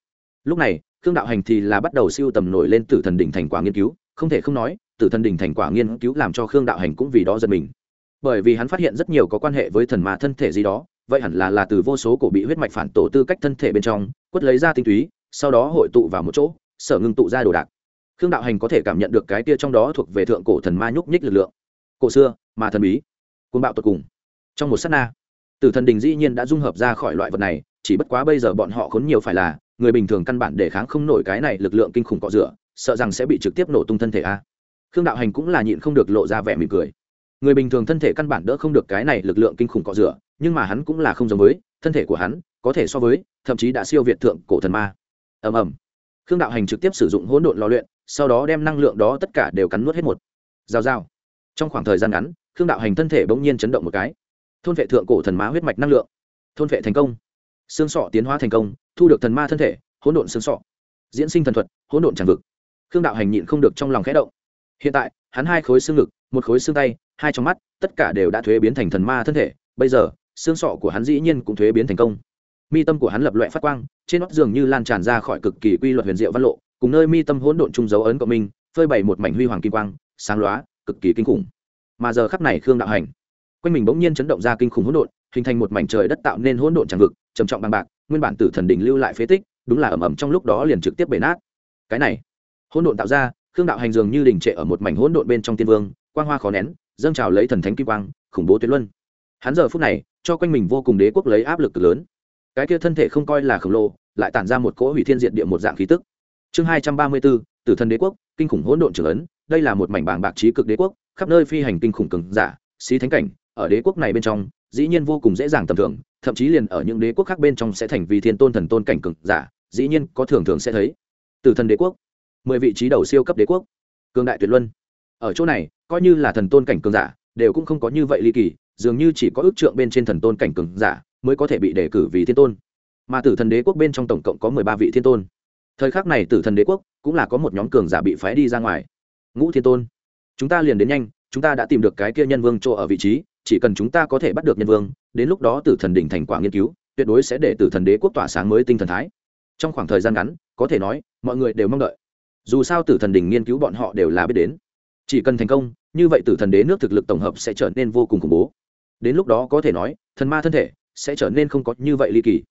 Lúc này, khương đạo hành thì là bắt đầu siêu tầm nổi lên tử thần đỉnh thành quả nghiên cứu, không thể không nói, tử thần đỉnh thành quả nghiên cứu làm cho khương đạo hành cũng vì đó giật mình. Bởi vì hắn phát hiện rất nhiều có quan hệ với thần mà thân thể gì đó, vậy hẳn là là từ vô số cổ bị huyết mạch phản tổ tư cách thân thể bên trong, quất lấy ra tinh túy, sau đó hội tụ vào một chỗ, sở ngưng tụ ra đồ đạc. Khương đạo hành có thể cảm nhận được cái kia trong đó thuộc về thượng cổ thần ma nhúc nhích lực lượng. Cổ xưa mà thần bí côn bạo tột cùng. Trong một s á t na tử thần đình dĩ nhiên đã dung hợp ra khỏi loại vật này, chỉ bất quá bây giờ bọn họ khốn nhiều phải là, người bình thường căn bản để kháng không nổi cái này lực lượng kinh khủng cọ rửa, sợ rằng sẽ bị trực tiếp nổ tung thân thể a. Khương đạo hành cũng là nhịn không được lộ ra vẻ mỉm cười. Người bình thường thân thể căn bản đỡ không được cái này lực lượng kinh khủng cọ rửa, nhưng mà hắn cũng là không giống với, thân thể của hắn có thể so với, thậm chí đã siêu việt thượng cổ thần ma. Ầm ầm. Khương đạo hành trực tiếp sử dụng hỗn độn lò luyện, sau đó đem năng lượng đó tất cả đều cắn nuốt hết một. Dao dao trong khoảng thời gian ngắn, khương đạo hành thân thể bỗng nhiên chấn động một cái thôn vệ thượng cổ thần má huyết mạch năng lượng. Thôn vệ thành công. Xương sọ tiến hóa thành công, thu được thần ma thân thể, hỗn độn xương sọ. Diễn sinh thần thuật, hỗn độn tràn vực. Khương đạo hành nhịn không được trong lòng khẽ động. Hiện tại, hắn hai khối xương ngực, một khối xương tay, hai trong mắt, tất cả đều đã thuế biến thành thần ma thân thể. Bây giờ, xương sọ của hắn dĩ nhiên cũng thuế biến thành công. Mi tâm của hắn lập loại phát quang, trên nót dường như lan tràn ra khỏi cực kỳ quy luật huyền diệu văn lộ, cùng nơi mi tâm hỗn độn trung dấu ấn của mình phơi bày một mảnh huy hoàng kim quang, sáng lóa, cực kỳ kinh khủng. Mà giờ khắp này khương đạo hành quanh mình bỗng nhiên chấn động ra kinh khủng hỗn độn, hình thành một mảnh trời đất tạo nên hỗn độn tràn vực, trầm trọng bằng bạc, nguyên bản tử thần đỉnh lưu lại phế tích, đúng là ẩm ẩm trong lúc đó liền trực tiếp bể nát. Cái này, hỗn độn tạo ra, khương đạo hành dường như đình trệ ở một mảnh hỗn độn bên trong tiên vương, quang hoa khó nén, dâng trào lấy thần thánh kim quang, khủng bố tuyệt luân. Hắn giờ phút này, cho quanh mình vô cùng đế quốc lấy áp lực cực lớn. Cái kia thân thể không coi là khổng lồ, lại tản ra một cỗ hủy thiên diệt địa một dạng khí tức. Chương hai trăm ba mươi bốn, tử thần đế quốc, kinh khủng hỗn độn trưởng ấn, đây là một mảnh bảng bạc trí cực đế quốc, khắp nơi phi hành kinh khủng cường giả, xí thánh cảnh ở đế quốc này bên trong, dĩ nhiên vô cùng dễ dàng tầm thường, thậm chí liền ở những đế quốc khác bên trong sẽ thành vì thiên tôn thần tôn cảnh cường giả, dĩ nhiên có thường thường sẽ thấy. Tử thần đế quốc, mười vị trí đầu siêu cấp đế quốc, cường đại tuyệt luân. Ở chỗ này, coi như là thần tôn cảnh cường giả, đều cũng không có như vậy ly kỳ, dường như chỉ có ước trượng bên trên thần tôn cảnh cường giả mới có thể bị đề cử vì thiên tôn. Mà tử thần đế quốc bên trong tổng cộng có mười ba vị thiên tôn. Thời khắc này tử thần đế quốc cũng là có một nhóm cường giả bị phái đi ra ngoài. Ngũ thiên tôn, chúng ta liền đến nhanh, chúng ta đã tìm được cái kia nhân vương chỗ ở vị trí chỉ cần chúng ta có thể bắt được nhân vương, đến lúc đó tử thần đỉnh thành quả nghiên cứu, tuyệt đối sẽ để tử thần đế quốc tỏa sáng mới tinh thần thái. Trong khoảng thời gian ngắn, có thể nói, mọi người đều mong đợi. Dù sao tử thần đỉnh nghiên cứu bọn họ đều là biết đến. Chỉ cần thành công, như vậy tử thần đế nước thực lực tổng hợp sẽ trở nên vô cùng khủng bố. Đến lúc đó có thể nói, thần ma thân thể sẽ trở nên không có như vậy ly kỳ.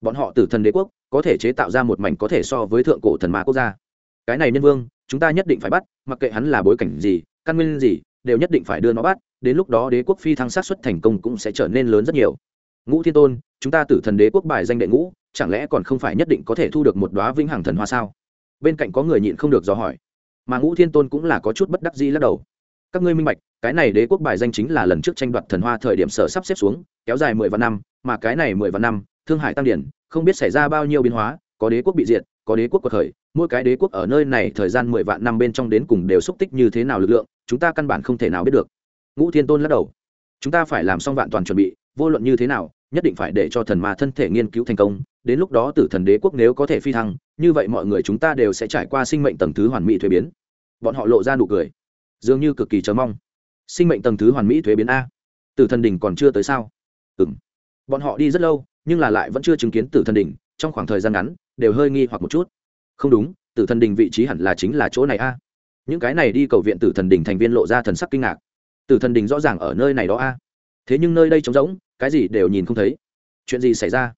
Bọn họ tử thần đế quốc có thể chế tạo ra một mảnh có thể so với thượng cổ thần ma quốc gia. Cái này nhân vương, chúng ta nhất định phải bắt, mặc kệ hắn là bối cảnh gì, căn nguyên gì, đều nhất định phải đưa nó bắt đến lúc đó đế quốc phi thăng sát xuất thành công cũng sẽ trở nên lớn rất nhiều. Ngũ thiên tôn, chúng ta tử thần đế quốc bài danh đệ ngũ, chẳng lẽ còn không phải nhất định có thể thu được một đoá vĩnh hằng thần hoa sao? Bên cạnh có người nhịn không được dò hỏi. Mà ngũ thiên tôn cũng là có chút bất đắc dĩ lắc đầu. Các ngươi minh bạch, cái này đế quốc bài danh chính là lần trước tranh đoạt thần hoa thời điểm sở sắp xếp xuống, kéo dài mười vạn năm, mà cái này mười vạn năm, thương hải tăng điển, không biết xảy ra bao nhiêu biến hóa, có đế quốc bị diệt, có đế quốc cuộc khởi, mỗi cái đế quốc ở nơi này thời gian mười vạn năm bên trong đến cùng đều xúc tích như thế nào lực lượng, chúng ta căn bản không thể nào biết được ngũ thiên tôn lắc đầu. Chúng ta phải làm xong vạn toàn chuẩn bị, vô luận như thế nào, nhất định phải để cho thần ma thân thể nghiên cứu thành công. Đến lúc đó tử thần đế quốc nếu có thể phi thăng, như vậy mọi người chúng ta đều sẽ trải qua sinh mệnh tầng thứ hoàn mỹ thuế biến. Bọn họ lộ ra nụ cười. Dường như cực kỳ chờ mong. Sinh mệnh tầng thứ hoàn mỹ thuế biến a. Tử thần đỉnh còn chưa tới sao? Ừ m bọn họ đi rất lâu, nhưng là lại vẫn chưa chứng kiến tử thần đỉnh, trong khoảng thời gian ngắn, đều hơi nghi hoặc một chút. Không đúng, tử thần đình vị trí hẳn là chính là chỗ này a. Những cái này đi cầu viện tử thần đình thành viên lộ ra thần sắc kinh ngạc tử thần đình rõ ràng ở nơi này đó a. Thế nhưng nơi đây trống rỗng, cái gì đều nhìn không thấy. Chuyện gì xảy ra?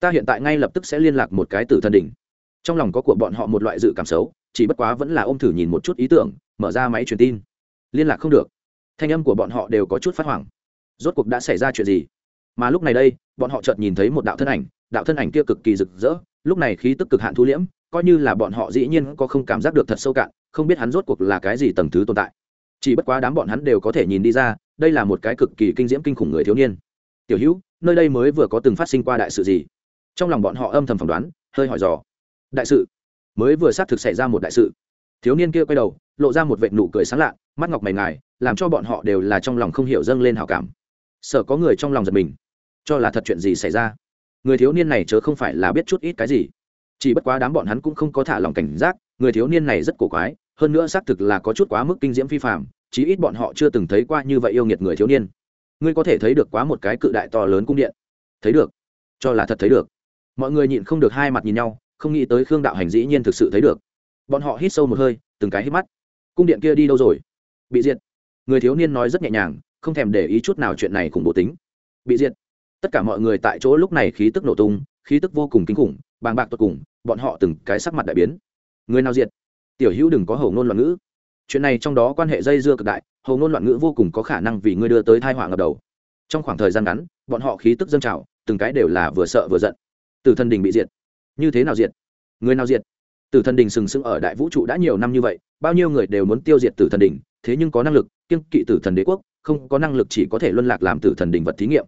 Ta hiện tại ngay lập tức sẽ liên lạc một cái tử thần đình. Trong lòng có của bọn họ một loại dự cảm xấu, chỉ bất quá vẫn là ôm thử nhìn một chút ý tưởng, mở ra máy truyền tin. Liên lạc không được. Thanh âm của bọn họ đều có chút phát hoảng. Rốt cuộc đã xảy ra chuyện gì? Mà lúc này đây, bọn họ chợt nhìn thấy một đạo thân ảnh, đạo thân ảnh kia cực kỳ rực rỡ, lúc này khí tức cực hạn thu liễm, coi như là bọn họ dĩ nhiên có không cảm giác được thật sâu cạn, không biết hắn rốt cuộc là cái gì tầng thứ tồn tại chỉ bất quá đám bọn hắn đều có thể nhìn đi ra, đây là một cái cực kỳ kinh diễm kinh khủng người thiếu niên. Tiểu hữu, nơi đây mới vừa có từng phát sinh qua đại sự gì? Trong lòng bọn họ âm thầm phỏng đoán, hơi hỏi dò. Đại sự? Mới vừa xác thực xảy ra một đại sự. Thiếu niên kia quay đầu, lộ ra một vệ nụ cười sáng lạ, mắt ngọc mày ngài, làm cho bọn họ đều là trong lòng không hiểu dâng lên hào cảm. Sợ có người trong lòng giật mình. Cho là thật chuyện gì xảy ra? Người thiếu niên này chớ không phải là biết chút ít cái gì. Chỉ bất quá đám bọn hắn cũng không có thả lòng cảnh giác, người thiếu niên này rất cổ quái hơn nữa xác thực là có chút quá mức kinh diễm phi phạm chí ít bọn họ chưa từng thấy qua như vậy yêu nghiệt người thiếu niên. Ngươi có thể thấy được quá một cái cự đại to lớn cung điện. Thấy được? Cho là thật thấy được. Mọi người nhịn không được hai mặt nhìn nhau, không nghĩ tới khương đạo hành dĩ nhiên thực sự thấy được. Bọn họ hít sâu một hơi, từng cái hít mắt. Cung điện kia đi đâu rồi? Bị diệt. Người thiếu niên nói rất nhẹ nhàng, không thèm để ý chút nào chuyện này khủng bố tính. Bị diệt. Tất cả mọi người tại chỗ lúc này khí tức nổ tung, khí tức vô cùng kinh khủng, bàng bạc tột cùng, bọn họ từng cái sắc mặt đại biến. Người nào diệt? Tiểu hữu đừng có hầu ngôn loạn ngữ. Chuyện này trong đó quan hệ dây dưa cực đại hầu ngôn loạn ngữ vô cùng có khả năng vì ngươi đưa tới thai họa ngập đầu. Trong khoảng thời gian ngắn, bọn họ khí tức dâng trào, từng cái đều là vừa sợ vừa giận. Tử thần đình bị diệt. Như thế nào diệt? Người nào diệt? Tử thần đình sừng sững ở đại vũ trụ đã nhiều năm như vậy, bao nhiêu người đều muốn tiêu diệt tử thần đình, thế nhưng có năng lực kiên kỵ tử thần đế quốc, không có năng lực chỉ có thể luân lạc làm tử thần đình vật thí nghiệm.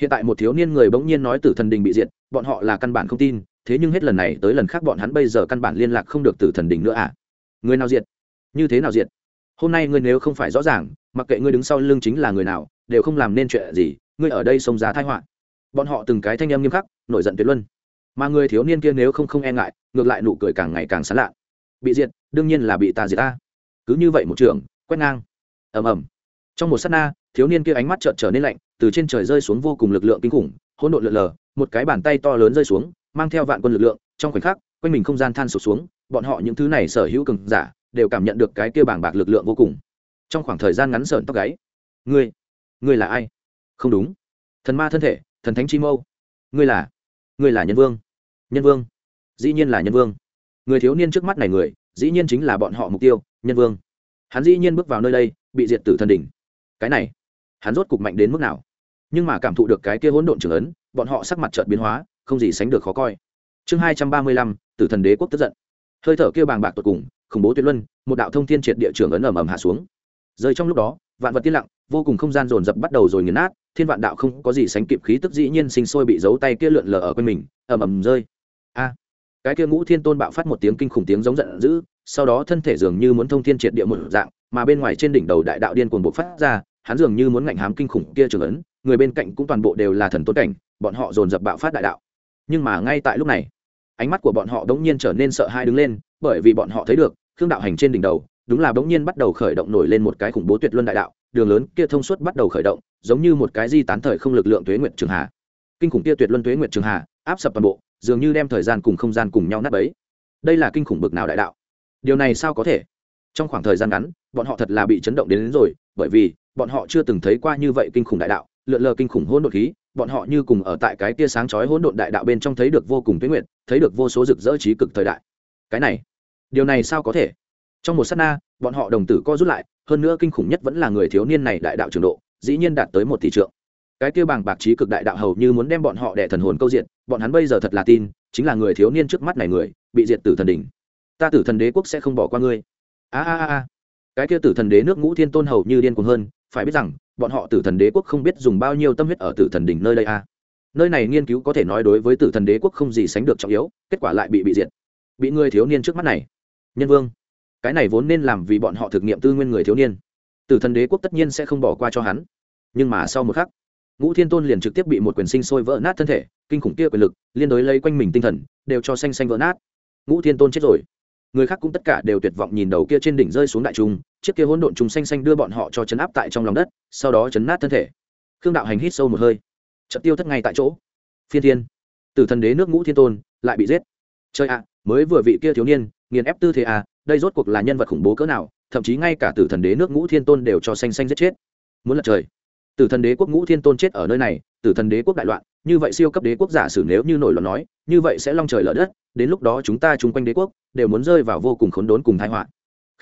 Hiện tại một thiếu niên người bỗng nhiên nói tử thần đình bị diệt, bọn họ là căn bản không tin, thế nhưng hết lần này tới lần khác bọn hắn bây giờ căn bản liên lạc không được tử thần đình nữa à? Người nào diệt? Như thế nào diệt? Hôm nay ngươi nếu không phải rõ ràng, mặc kệ ngươi đứng sau lưng chính là người nào, đều không làm nên chuyện gì, ngươi ở đây xông ra thái họa. Bọn họ từng cái thanh âm nghiêm khắc, nổi giận tuyệt luân. Mà người thiếu niên kia nếu không không e ngại, ngược lại nụ cười càng ngày càng sán lạ. Bị diệt, đương nhiên là bị ta diệt ta. Cứ như vậy một trường, quét ngang. Ầm ầm. Trong một sát na, thiếu niên kia ánh mắt trợn trở nên lạnh, từ trên trời rơi xuống vô cùng lực lượng kinh khủng, hỗn độn lượn lờ, một cái bàn tay to lớn rơi xuống, mang theo vạn quân lực lượng, trong khoảnh khắc, quanh mình không gian than sụp xuống bọn họ những thứ này sở hữu cường giả đều cảm nhận được cái kia bàng bạc lực lượng vô cùng. Trong khoảng thời gian ngắn sợn tóc gáy. Ngươi ngươi là ai? Không đúng. Thần ma thân thể, thần thánh chi mâu. Ngươi là ngươi là nhân vương. Nhân vương. Dĩ nhiên là nhân vương. Người thiếu niên trước mắt này người, dĩ nhiên chính là bọn họ mục tiêu, nhân vương. Hắn dĩ nhiên bước vào nơi đây, bị diệt tử thần đỉnh. Cái này, hắn rốt cục mạnh đến mức nào? Nhưng mà cảm thụ được cái kia hỗn độn trưởng ấn, bọn họ sắc mặt trợt biến hóa, không gì sánh được khó coi. Chương hai trăm ba mươi lăm, tử thần đế quốc tức giận hơi thở kia bàng bạc tột cùng, khủng bố tuyệt luân, một đạo thông thiên triệt địa trường ấn ầm ầm hạ xuống. Rơi trong lúc đó, vạn vật tiên lặng, vô cùng không gian dồn dập bắt đầu rồi nghiền nát, thiên vạn đạo không có gì sánh kịp khí tức dĩ nhiên sinh sôi bị giấu tay kia lượn lờ ở quanh mình, ầm ầm rơi. A! Cái kia ngũ thiên tôn bạo phát một tiếng kinh khủng tiếng giống giận dữ, sau đó thân thể dường như muốn thông thiên triệt địa một dạng, mà bên ngoài trên đỉnh đầu đại đạo điên cuồng bộc phát ra, hắn dường như muốn ngạnh hám kinh khủng kia trường ấn, người bên cạnh cũng toàn bộ đều là thần tôn cảnh, bọn họ dồn dập bạo phát đại đạo. Nhưng mà ngay tại lúc này ánh mắt của bọn họ đống nhiên trở nên sợ hãi đứng lên bởi vì bọn họ thấy được khương đạo hành trên đỉnh đầu đúng là đống nhiên bắt đầu khởi động nổi lên một cái khủng bố tuyệt luân đại đạo đường lớn kia thông suốt bắt đầu khởi động giống như một cái di tán thời không lực lượng tuế nguyệt trường hà. Kinh khủng kia tuyệt luân tuế nguyệt trường hà áp sập toàn bộ dường như đem thời gian cùng không gian cùng nhau nát bấy. Đây là kinh khủng bực nào đại đạo? Điều này sao có thể? Trong khoảng thời gian ngắn bọn họ thật là bị chấn động đến, đến rồi bởi vì bọn họ chưa từng thấy qua như vậy kinh khủng đại đạo lượn lờ kinh khủng hỗn độn khí bọn họ như cùng ở tại cái tia sáng chói hỗn độn đại đạo bên trong thấy được vô cùng tuyết nguyện thấy được vô số rực rỡ trí cực thời đại. Cái này, điều này sao có thể? Trong một s á t na, bọn họ đồng tử co rút lại, hơn nữa kinh khủng nhất vẫn là người thiếu niên này đại đạo trường độ, dĩ nhiên đạt tới một tỷ trượng. Cái kia bảng bạc trí cực đại đạo hầu như muốn đem bọn họ đẻ thần hồn câu diện, bọn hắn bây giờ thật là tin, chính là người thiếu niên trước mắt này người, bị diệt tử thần đỉnh. Ta tử thần đế quốc sẽ không bỏ qua ngươi. A a a. Cái kia tử thần đế nước ngũ thiên tôn hầu như điên cuồng hơn, phải biết rằng bọn họ tử thần đế quốc không biết dùng bao nhiêu tâm huyết ở tử thần đỉnh nơi đây a nơi này nghiên cứu có thể nói đối với tử thần đế quốc không gì sánh được trọng yếu, kết quả lại bị bị diệt. Bị người thiếu niên trước mắt này. Nhân vương, cái này vốn nên làm vì bọn họ thực nghiệm tư nguyên người thiếu niên. Tử thần đế quốc tất nhiên sẽ không bỏ qua cho hắn. Nhưng mà sau một khắc, ngũ thiên tôn liền trực tiếp bị một quyền sinh sôi vỡ nát thân thể, kinh khủng kia quyền lực, liên đối lấy quanh mình tinh thần, đều cho xanh xanh vỡ nát. Ngũ thiên tôn chết rồi người khác cũng tất cả đều tuyệt vọng nhìn đầu kia trên đỉnh rơi xuống đại trung, chiếc kia hỗn độn trùng xanh xanh đưa bọn họ cho chấn áp tại trong lòng đất, sau đó chấn nát thân thể. Khương đạo hành hít sâu một hơi. Trận tiêu thất ngay tại chỗ. Phiên thiên. Từ thần đế nước ngũ thiên tôn, lại bị giết. Chơi ạ à, mới vừa vị kia thiếu niên, nghiền ép tư thế à đây rốt cuộc là nhân vật khủng bố cỡ nào, thậm chí ngay cả tử thần đế nước ngũ thiên tôn đều cho xanh xanh giết chết. Muốn lật trời. Tử thần đế quốc ngũ thiên tôn chết ở nơi này, tử thần đế quốc đại loạn như vậy siêu cấp đế quốc giả sử nếu như nổi loạn nói, như vậy sẽ long trời lở đất, đến lúc đó chúng ta chung quanh đế quốc đều muốn rơi vào vô cùng khốn đốn cùng thái họa.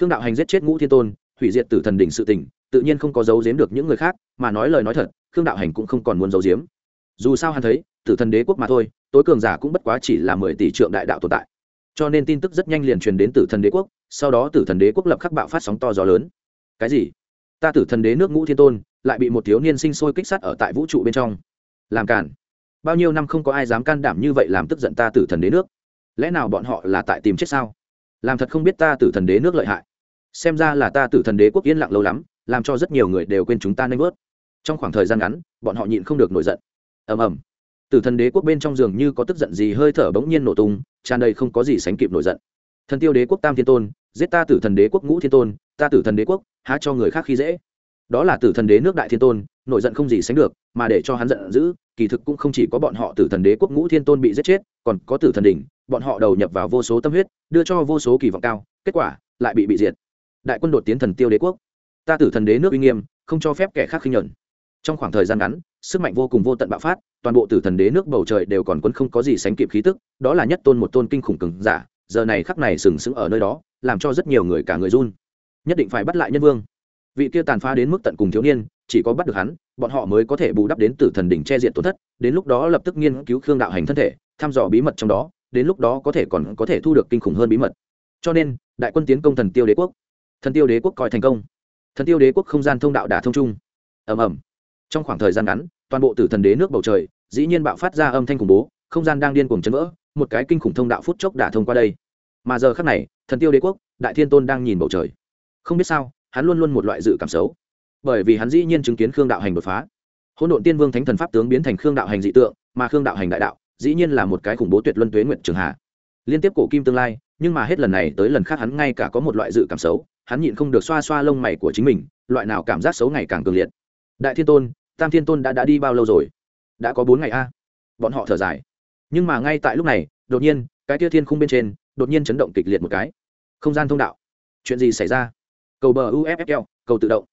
Khương đạo hành giết chết ngũ thiên tôn, hủy diệt tử thần đỉnh sự tình, tự nhiên không có giấu giếm được những người khác, mà nói lời nói thật, khương đạo hành cũng không còn muốn giấu giếm. Dù sao hắn thấy, tử thần đế quốc mà thôi, tối cường giả cũng bất quá chỉ là mười tỷ trượng đại đạo tồn tại. Cho nên tin tức rất nhanh liền truyền đến tử thần đế quốc, sau đó tử thần đế quốc lập khắc bạo phát sóng to gió lớn. Cái gì? Ta tử thần đế nước ngũ thiên tôn, lại bị một thiếu niên sinh sôi kích sát ở tại vũ trụ bên trong. Làm cản bao nhiêu năm không có ai dám can đảm như vậy làm tức giận ta tử thần đế nước. Lẽ nào bọn họ là tại tìm chết sao? Làm thật không biết ta tử thần đế nước lợi hại. Xem ra là ta tử thần đế quốc yên lặng lâu lắm, làm cho rất nhiều người đều quên chúng ta nanh vớt. Trong khoảng thời gian ngắn, bọn họ nhịn không được nổi giận. Ầm ầm. Tử thần đế quốc bên trong giường như có tức giận gì hơi thở bỗng nhiên nổ tung, tràn đầy không có gì sánh kịp nổi giận. Thần tiêu đế quốc tam thiên tôn, giết ta tử thần đế quốc ngũ thiên tôn, ta tử thần đế quốc, há cho người khác khi dễ đó là tử thần đế nước đại thiên tôn nổi giận không gì sánh được, mà để cho hắn giận dữ, kỳ thực cũng không chỉ có bọn họ tử thần đế quốc ngũ thiên tôn bị giết chết, còn có tử thần đỉnh, bọn họ đầu nhập vào vô số tâm huyết, đưa cho vô số kỳ vọng cao, kết quả lại bị bị diệt. Đại quân đột tiến thần tiêu đế quốc. Ta tử thần đế nước uy nghiêm, không cho phép kẻ khác khinh nhuận. Trong khoảng thời gian ngắn, sức mạnh vô cùng vô tận bạo phát, toàn bộ tử thần đế nước bầu trời đều còn quấn không có gì sánh kịp khí tức, đó là nhất tôn một tôn kinh khủng cường giả, giờ này khắc này sừng sững ở nơi đó, làm cho rất nhiều người cả người run. Nhất định phải bắt lại nhân vương vị kia tàn phá đến mức tận cùng thiếu niên, chỉ có bắt được hắn, bọn họ mới có thể bù đắp đến tử thần đỉnh che diện tổn thất, đến lúc đó lập tức nghiên cứu khương đạo hành thân thể, thăm dò bí mật trong đó, đến lúc đó có thể còn có thể thu được kinh khủng hơn bí mật. Cho nên, đại quân tiến công thần tiêu đế quốc. Thần tiêu đế quốc coi thành công. Thần tiêu đế quốc không gian thông đạo đả thông trung. Ầm ầm. Trong khoảng thời gian ngắn, toàn bộ tử thần đế nước bầu trời, dĩ nhiên bạo phát ra âm thanh khủng bố, không gian đang điên cuồng chấn vỡ, một cái kinh khủng thông đạo phút chốc đả thông qua đây. Mà giờ khắc này, thần tiêu đế quốc, đại thiên tôn đang nhìn bầu trời. Không biết sao hắn luôn luôn một loại dự cảm xấu. Bởi vì hắn dĩ nhiên chứng kiến khương đạo hành đột phá. Hỗn độn tiên vương thánh thần pháp tướng biến thành khương đạo hành dị tượng, mà khương đạo hành đại đạo, dĩ nhiên là một cái khủng bố tuyệt luân tuế nguyện trường hạ. Liên tiếp cổ kim tương lai, nhưng mà hết lần này tới lần khác hắn ngay cả có một loại dự cảm xấu, hắn nhịn không được xoa xoa lông mày của chính mình, loại nào cảm giác xấu ngày càng cường liệt. Đại thiên tôn, tam thiên tôn đã đã đi bao lâu rồi? Đã có bốn ngày a? Bọn họ thở dài. Nhưng mà ngay tại lúc này, đột nhiên, cái tia thiên khung bên trên, đột nhiên chấn động kịch liệt một cái. Không gian thông đạo. Chuyện gì xảy ra? Cầu bờ uffl cầu tự động.